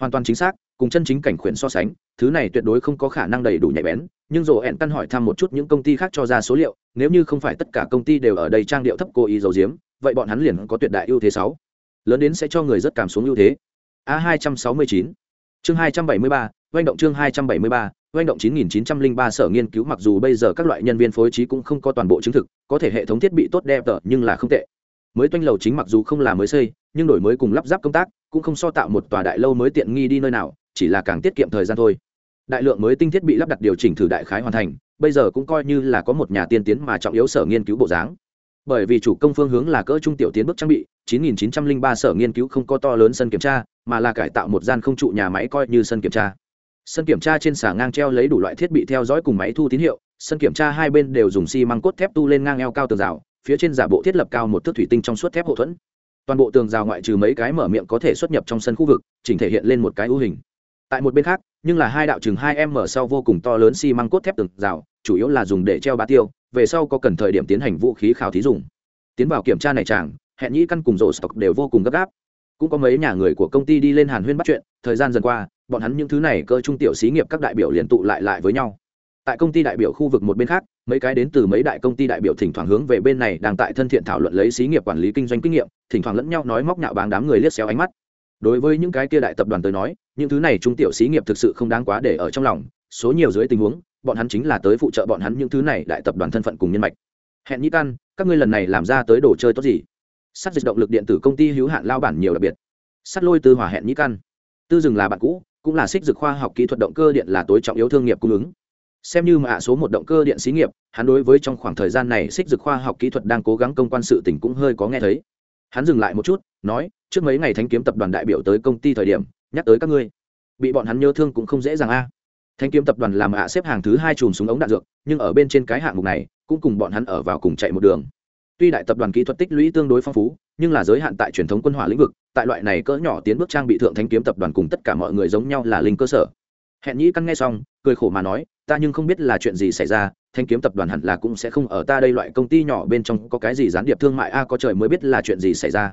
Hoàn toàn chính xác cùng chân chính cảnh khuyển so sánh thứ này tuyệt đối không có khả năng đầy đủ nhạy bén nhưng rổ ẹn căn hỏi thăm một chút những công ty khác cho ra số liệu nếu như không phải tất cả công ty đều ở đây trang điệu thấp cố ý dầu diếm vậy bọn hắn liền có tuyệt đại ưu thế sáu. Lớn đến sẽ cho người rất cảm xuống ưu thế. A hai trăm sáu mươi chín. Chương hai trăm bảy mươi ba doanh động chương hai trăm bảy mươi ba doanh động 9903 sở nghiên cứu mặc dù bây giờ các loại nhân viên phối trí cũng không có toàn bộ chứng thực, có thể hệ thống thiết bị tốt đẹp tờ nhưng là không tệ. Mới toanh lầu chính mặc dù không là mới xây, nhưng đổi mới cùng lắp ráp công tác, cũng không so tạo một tòa đại lâu mới tiện nghi đi nơi nào, chỉ là càng tiết kiệm thời gian thôi. Đại lượng mới tinh thiết bị lắp đặt điều chỉnh thử đại khái hoàn thành, bây giờ cũng coi như là có một nhà tiên tiến mà trọng yếu sở nghiên cứu bộ dáng. Bởi vì chủ công phương hướng là cỡ trung tiểu tiến bước trang bị, 9903 sở nghiên cứu không có to lớn sân kiểm tra, mà là cải tạo một gian không trụ nhà máy coi như sân kiểm tra sân kiểm tra trên xà ngang treo lấy đủ loại thiết bị theo dõi cùng máy thu tín hiệu sân kiểm tra hai bên đều dùng xi măng cốt thép tu lên ngang eo cao tường rào phía trên giả bộ thiết lập cao một thước thủy tinh trong suốt thép hậu thuẫn toàn bộ tường rào ngoại trừ mấy cái mở miệng có thể xuất nhập trong sân khu vực chỉnh thể hiện lên một cái ưu hình tại một bên khác, nhưng là hai đạo chừng hai em mở sau vô cùng to lớn xi măng cốt thép tường rào, chủ yếu là dùng để treo bá tiêu, về sau có cần thời điểm tiến hành vũ khí khảo thí dùng. Tiến vào kiểm tra này chàng, hẹn nhĩ căn cùng rổ stock đều vô cùng gấp gáp. Cũng có mấy nhà người của công ty đi lên hàn huyên bắt chuyện, thời gian dần qua, bọn hắn những thứ này cơ trung tiểu xí nghiệp các đại biểu liền tụ lại lại với nhau. Tại công ty đại biểu khu vực một bên khác, mấy cái đến từ mấy đại công ty đại biểu thỉnh thoảng hướng về bên này đang tại thân thiện thảo luận lấy xí nghiệp quản lý kinh doanh kinh nghiệm, thỉnh thoảng lẫn nhau nói móc nhạo báng đám người liếc xéo ánh mắt đối với những cái kia đại tập đoàn tới nói, những thứ này trung tiểu xí nghiệp thực sự không đáng quá để ở trong lòng, số nhiều dưới tình huống, bọn hắn chính là tới phụ trợ bọn hắn những thứ này đại tập đoàn thân phận cùng nhân mạch. Hẹn nhĩ căn, các ngươi lần này làm ra tới đồ chơi tốt gì? Sắt dịch động lực điện tử công ty hữu hạn lao bản nhiều đặc biệt. Sắt lôi tư hỏa hẹn nhĩ căn. Tư dừng là bạn cũ, cũng là xích dược khoa học kỹ thuật động cơ điện là tối trọng yếu thương nghiệp cung ứng. Xem như mà số một động cơ điện xí nghiệp, hắn đối với trong khoảng thời gian này xích dược khoa học kỹ thuật đang cố gắng công quan sự tỉnh cũng hơi có nghe thấy hắn dừng lại một chút, nói, trước mấy ngày thánh kiếm tập đoàn đại biểu tới công ty thời điểm, nhắc tới các ngươi, bị bọn hắn nhớ thương cũng không dễ dàng a. Thanh kiếm tập đoàn làm hạ xếp hàng thứ hai chùm súng ống đạn dược, nhưng ở bên trên cái hạng mục này, cũng cùng bọn hắn ở vào cùng chạy một đường. Tuy đại tập đoàn kỹ thuật tích lũy tương đối phong phú, nhưng là giới hạn tại truyền thống quân hỏa lĩnh vực, tại loại này cỡ nhỏ tiến bước trang bị thượng thanh kiếm tập đoàn cùng tất cả mọi người giống nhau là linh cơ sở. Hẹn nhĩ căn nghe xong, cười khổ mà nói, ta nhưng không biết là chuyện gì xảy ra thanh kiếm tập đoàn hẳn là cũng sẽ không ở ta đây loại công ty nhỏ bên trong có cái gì gián điệp thương mại. A, có trời mới biết là chuyện gì xảy ra.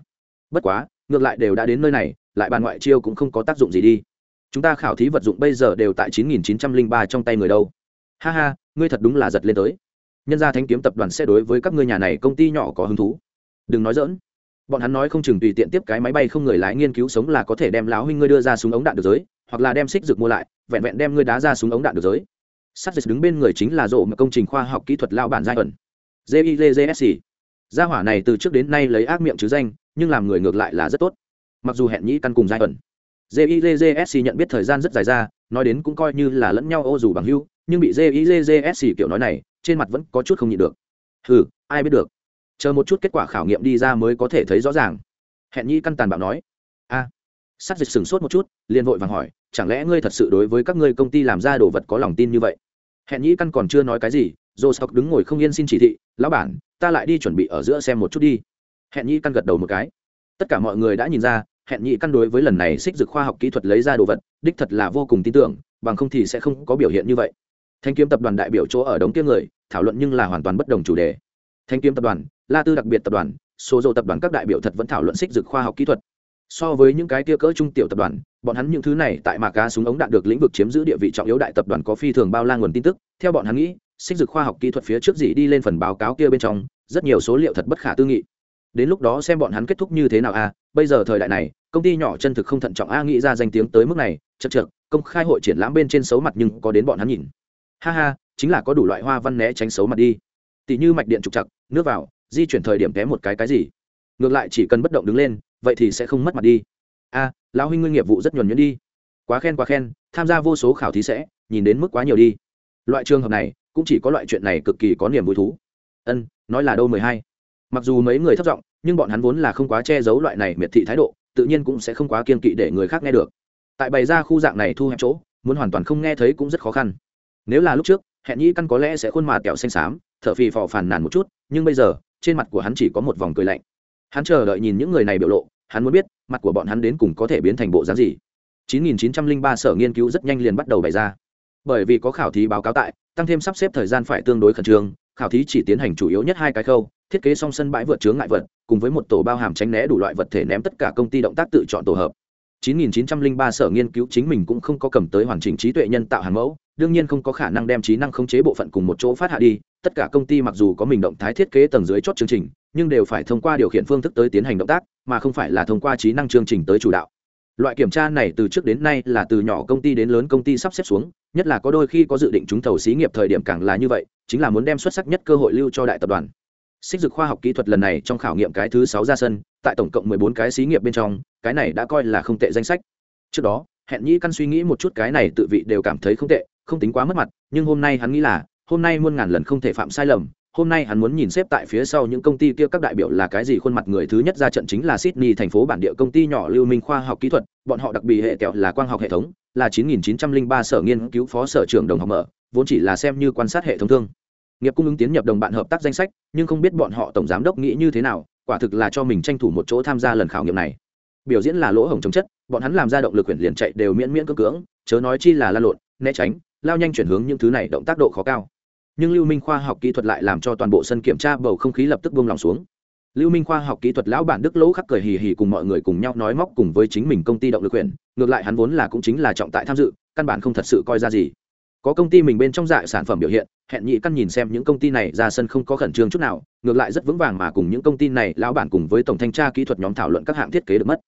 Bất quá, ngược lại đều đã đến nơi này, lại bàn ngoại chiêu cũng không có tác dụng gì đi. Chúng ta khảo thí vật dụng bây giờ đều tại 9903 trong tay người đâu. Ha ha, ngươi thật đúng là giật lên tới. Nhân gia thanh kiếm tập đoàn sẽ đối với các ngươi nhà này công ty nhỏ có hứng thú. Đừng nói dỡn bọn hắn nói không chừng tùy tiện tiếp cái máy bay không người lái nghiên cứu sống là có thể đem láo huynh ngươi đưa ra súng ống đạn được giới, hoặc là đem xích rực mua lại, vẹn vẹn đem ngươi đá ra súng ống đạn được giới sắt dịch đứng bên người chính là rộ một công trình khoa học kỹ thuật lao bản giai ẩn jizsc gia hỏa này từ trước đến nay lấy ác miệng chứ danh, nhưng làm người ngược lại là rất tốt. Mặc dù hẹn nhĩ căn cùng giai ẩn jizsc nhận biết thời gian rất dài ra, nói đến cũng coi như là lẫn nhau ô dù bằng hưu nhưng bị jizsc kiểu nói này, trên mặt vẫn có chút không nhịn được. Ừ ai biết được. Chờ một chút kết quả khảo nghiệm đi ra mới có thể thấy rõ ràng. Hẹn nhĩ căn tàn bạo nói. A sát dịch sửng sốt một chút, liền vội vàng hỏi, chẳng lẽ ngươi thật sự đối với các ngươi công ty làm ra đồ vật có lòng tin như vậy? Hẹn nhĩ căn còn chưa nói cái gì dồ sọc đứng ngồi không yên xin chỉ thị, lão bản, ta lại đi chuẩn bị ở giữa xem một chút đi. Hẹn nhĩ căn gật đầu một cái. Tất cả mọi người đã nhìn ra, hẹn nhĩ căn đối với lần này xích dực khoa học kỹ thuật lấy ra đồ vật, đích thật là vô cùng tin tưởng, bằng không thì sẽ không có biểu hiện như vậy. Thanh kiếm tập đoàn đại biểu chỗ ở đống kia người, thảo luận nhưng là hoàn toàn bất đồng chủ đề. Thanh kiếm tập đoàn, la tư đặc biệt tập đoàn số dầu tập đoàn các đại biểu thật vẫn thảo luận xích dực khoa học kỹ thuật so với những cái kia cỡ trung tiểu tập đoàn, bọn hắn những thứ này tại mạc cá súng ống đạn được lĩnh vực chiếm giữ địa vị trọng yếu đại tập đoàn có phi thường bao la nguồn tin tức. Theo bọn hắn nghĩ, xích dực khoa học kỹ thuật phía trước gì đi lên phần báo cáo kia bên trong, rất nhiều số liệu thật bất khả tư nghị. Đến lúc đó xem bọn hắn kết thúc như thế nào a, bây giờ thời đại này, công ty nhỏ chân thực không thận trọng a nghĩ ra danh tiếng tới mức này chật chật công khai hội triển lãm bên trên xấu mặt nhưng có đến bọn hắn nhìn. Ha ha, chính là có đủ loại hoa văn né tránh xấu mặt đi. Tỷ như mạch điện trục chặt nước vào, di chuyển thời điểm té một cái cái gì. Ngược lại chỉ cần bất động đứng lên vậy thì sẽ không mất mặt đi. A, lão huynh nguyên nghiệp vụ rất nhuần nhuyễn đi. Quá khen quá khen, tham gia vô số khảo thí sẽ nhìn đến mức quá nhiều đi. Loại trường hợp này cũng chỉ có loại chuyện này cực kỳ có niềm vui thú. Ân, nói là đâu mười hai. Mặc dù mấy người thất vọng nhưng bọn hắn vốn là không quá che giấu loại này miệt thị thái độ, tự nhiên cũng sẽ không quá kiên kỵ để người khác nghe được. Tại bày ra khu dạng này thu hẹp chỗ, muốn hoàn toàn không nghe thấy cũng rất khó khăn. Nếu là lúc trước, hẹn nhĩ căn có lẽ sẽ khuôn mặt kẹo xanh xám, thở phì phò phàn nàn một chút, nhưng bây giờ, trên mặt của hắn chỉ có một vòng cười lạnh hắn chờ đợi nhìn những người này biểu lộ, hắn muốn biết, mặt của bọn hắn đến cùng có thể biến thành bộ dáng gì. 9903 sở nghiên cứu rất nhanh liền bắt đầu bày ra. Bởi vì có khảo thí báo cáo tại, tăng thêm sắp xếp thời gian phải tương đối khẩn trương, khảo thí chỉ tiến hành chủ yếu nhất hai cái khâu, thiết kế song sân bãi vượt chướng ngại vật, cùng với một tổ bao hàm tránh né đủ loại vật thể ném tất cả công ty động tác tự chọn tổ hợp. 9903 sở nghiên cứu chính mình cũng không có cầm tới hoàn chỉnh trí tuệ nhân tạo hàn mẫu đương nhiên không có khả năng đem trí năng khống chế bộ phận cùng một chỗ phát hạ đi, tất cả công ty mặc dù có mình động thái thiết kế tầng dưới chốt chương trình, nhưng đều phải thông qua điều khiển phương thức tới tiến hành động tác, mà không phải là thông qua trí năng chương trình tới chủ đạo. Loại kiểm tra này từ trước đến nay là từ nhỏ công ty đến lớn công ty sắp xếp xuống, nhất là có đôi khi có dự định trúng thầu xí nghiệp thời điểm càng là như vậy, chính là muốn đem xuất sắc nhất cơ hội lưu cho đại tập đoàn. Xích dực khoa học kỹ thuật lần này trong khảo nghiệm cái thứ sáu ra sân, tại tổng cộng mười bốn cái xí nghiệp bên trong, cái này đã coi là không tệ danh sách. Trước đó, hẹn nhĩ căn suy nghĩ một chút cái này tự vị đều cảm thấy không tệ không tính quá mất mặt nhưng hôm nay hắn nghĩ là hôm nay muôn ngàn lần không thể phạm sai lầm hôm nay hắn muốn nhìn xếp tại phía sau những công ty kia các đại biểu là cái gì khuôn mặt người thứ nhất ra trận chính là Sydney thành phố bản địa công ty nhỏ Lưu Minh khoa học kỹ thuật, bọn họ đặc biệt hệ kẹo là quang học hệ thống, là 9903 sở nghiên cứu phó sở trưởng đồng học mở, vốn chỉ là xem như quan sát hệ thống thương. Nghiệp cung ứng tiến nhập đồng bạn hợp tác danh sách, nhưng không biết bọn họ tổng giám đốc nghĩ như thế nào, quả thực là cho mình tranh thủ một chỗ tham gia lần khảo nghiệm này. Biểu diễn là lỗ hổng chống chất, bọn hắn làm ra động lực quyển liền chạy đều miễn miễn cưỡng cưỡng, chớ nói chi là la lộn, né tránh, lao nhanh chuyển hướng những thứ này động tác độ khó cao. Nhưng lưu minh khoa học kỹ thuật lại làm cho toàn bộ sân kiểm tra bầu không khí lập tức buông lòng xuống. Lưu minh khoa học kỹ thuật lão bản đức lỗ khắc cười hì hì cùng mọi người cùng nhau nói móc cùng với chính mình công ty động lực quyền, ngược lại hắn vốn là cũng chính là trọng tại tham dự, căn bản không thật sự coi ra gì. Có công ty mình bên trong dại sản phẩm biểu hiện, hẹn nhị căn nhìn xem những công ty này ra sân không có khẩn trương chút nào, ngược lại rất vững vàng mà cùng những công ty này lão bản cùng với tổng thanh tra kỹ thuật nhóm thảo luận các hạng thiết kế được mất.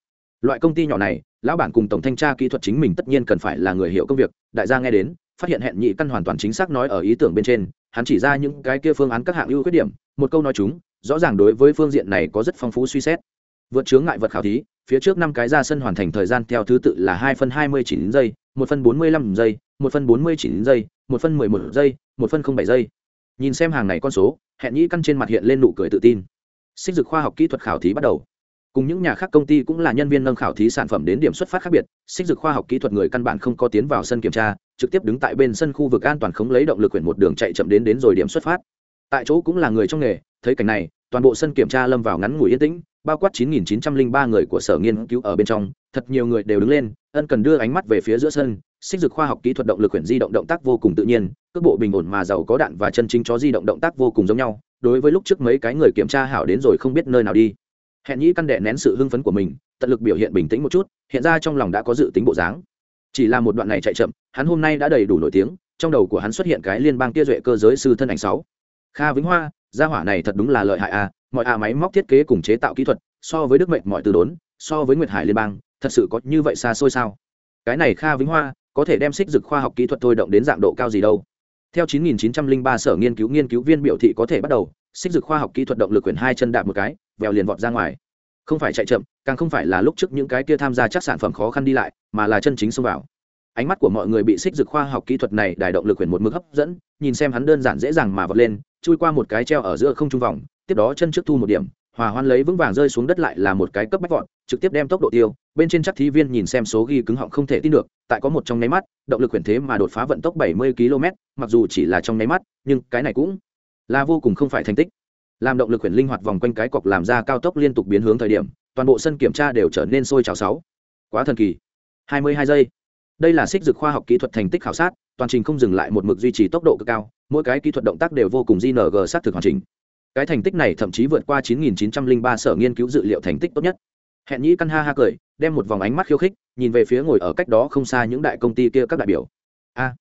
Loại công ty nhỏ này, lão bản cùng tổng thanh tra kỹ thuật chính mình tất nhiên cần phải là người hiểu công việc, đại gia nghe đến phát hiện hẹn nhị căn hoàn toàn chính xác nói ở ý tưởng bên trên, hắn chỉ ra những cái kia phương án các hạng ưu khuyết điểm, một câu nói chúng, rõ ràng đối với phương diện này có rất phong phú suy xét. Vượt chướng ngại vật khảo thí, phía trước năm cái ra sân hoàn thành thời gian theo thứ tự là hai phân hai mươi chín giây, một phân bốn mươi lăm giây, một phân bốn mươi chín giây, một phân mười một giây, một phân không bảy giây. Nhìn xem hàng này con số, hẹn nhị căn trên mặt hiện lên nụ cười tự tin. Xích dực khoa học kỹ thuật khảo thí bắt đầu. Cùng những nhà khác công ty cũng là nhân viên nâng khảo thí sản phẩm đến điểm xuất phát khác biệt, xích dực khoa học kỹ thuật người căn bản không có tiến vào sân kiểm tra trực tiếp đứng tại bên sân khu vực an toàn khống lấy động lực quyển một đường chạy chậm đến đến rồi điểm xuất phát. Tại chỗ cũng là người trong nghề, thấy cảnh này, toàn bộ sân kiểm tra lâm vào ngắn ngủi yên tĩnh, bao quát 9.903 người của sở nghiên cứu ở bên trong, thật nhiều người đều đứng lên, ân cần đưa ánh mắt về phía giữa sân, xích dược khoa học kỹ thuật động lực quyển di động động tác vô cùng tự nhiên, cước bộ bình ổn mà giàu có đạn và chân chính chó di động động tác vô cùng giống nhau, đối với lúc trước mấy cái người kiểm tra hảo đến rồi không biết nơi nào đi. Hẹn nhĩ căn đệ nén sự hưng phấn của mình, tận lực biểu hiện bình tĩnh một chút, hiện ra trong lòng đã có dự tính bộ dáng chỉ là một đoạn này chạy chậm, hắn hôm nay đã đầy đủ nổi tiếng, trong đầu của hắn xuất hiện cái liên bang tia duệ cơ giới sư thân ảnh sáu. Kha vĩnh hoa, gia hỏa này thật đúng là lợi hại a mọi a máy móc thiết kế cùng chế tạo kỹ thuật, so với đức mệnh mọi từ đốn, so với nguyệt hải liên bang, thật sự có như vậy xa xôi sao? Cái này kha vĩnh hoa, có thể đem xích dực khoa học kỹ thuật thôi động đến dạng độ cao gì đâu. Theo 9903 sở nghiên cứu nghiên cứu viên biểu thị có thể bắt đầu, xích dực khoa học kỹ thuật động lực quyền hai chân đạp một cái, vèo liền vọt ra ngoài không phải chạy chậm, càng không phải là lúc trước những cái kia tham gia chắc sản phẩm khó khăn đi lại, mà là chân chính xông vào. Ánh mắt của mọi người bị xích dực khoa học kỹ thuật này đài động lực huyền một mức hấp dẫn, nhìn xem hắn đơn giản dễ dàng mà vọt lên, chui qua một cái treo ở giữa không trung vòng, tiếp đó chân trước thu một điểm, hòa hoan lấy vững vàng rơi xuống đất lại là một cái cấp bách vọt, trực tiếp đem tốc độ tiêu, bên trên chắc thí viên nhìn xem số ghi cứng họng không thể tin được, tại có một trong nháy mắt, động lực quyền thế mà đột phá vận tốc 70 km mặc dù chỉ là trong nháy mắt, nhưng cái này cũng là vô cùng không phải thành tích làm động lực quyền linh hoạt vòng quanh cái cọc làm ra cao tốc liên tục biến hướng thời điểm, toàn bộ sân kiểm tra đều trở nên sôi trào sáu. Quá thần kỳ. 22 giây. Đây là xích dược khoa học kỹ thuật thành tích khảo sát, toàn trình không dừng lại một mực duy trì tốc độ cực cao, mỗi cái kỹ thuật động tác đều vô cùng gng sát thực hoàn chỉnh. Cái thành tích này thậm chí vượt qua 9903 sở nghiên cứu dự liệu thành tích tốt nhất. Hẹn nhĩ căn ha ha cười, đem một vòng ánh mắt khiêu khích, nhìn về phía ngồi ở cách đó không xa những đại công ty kia các đại biểu. A.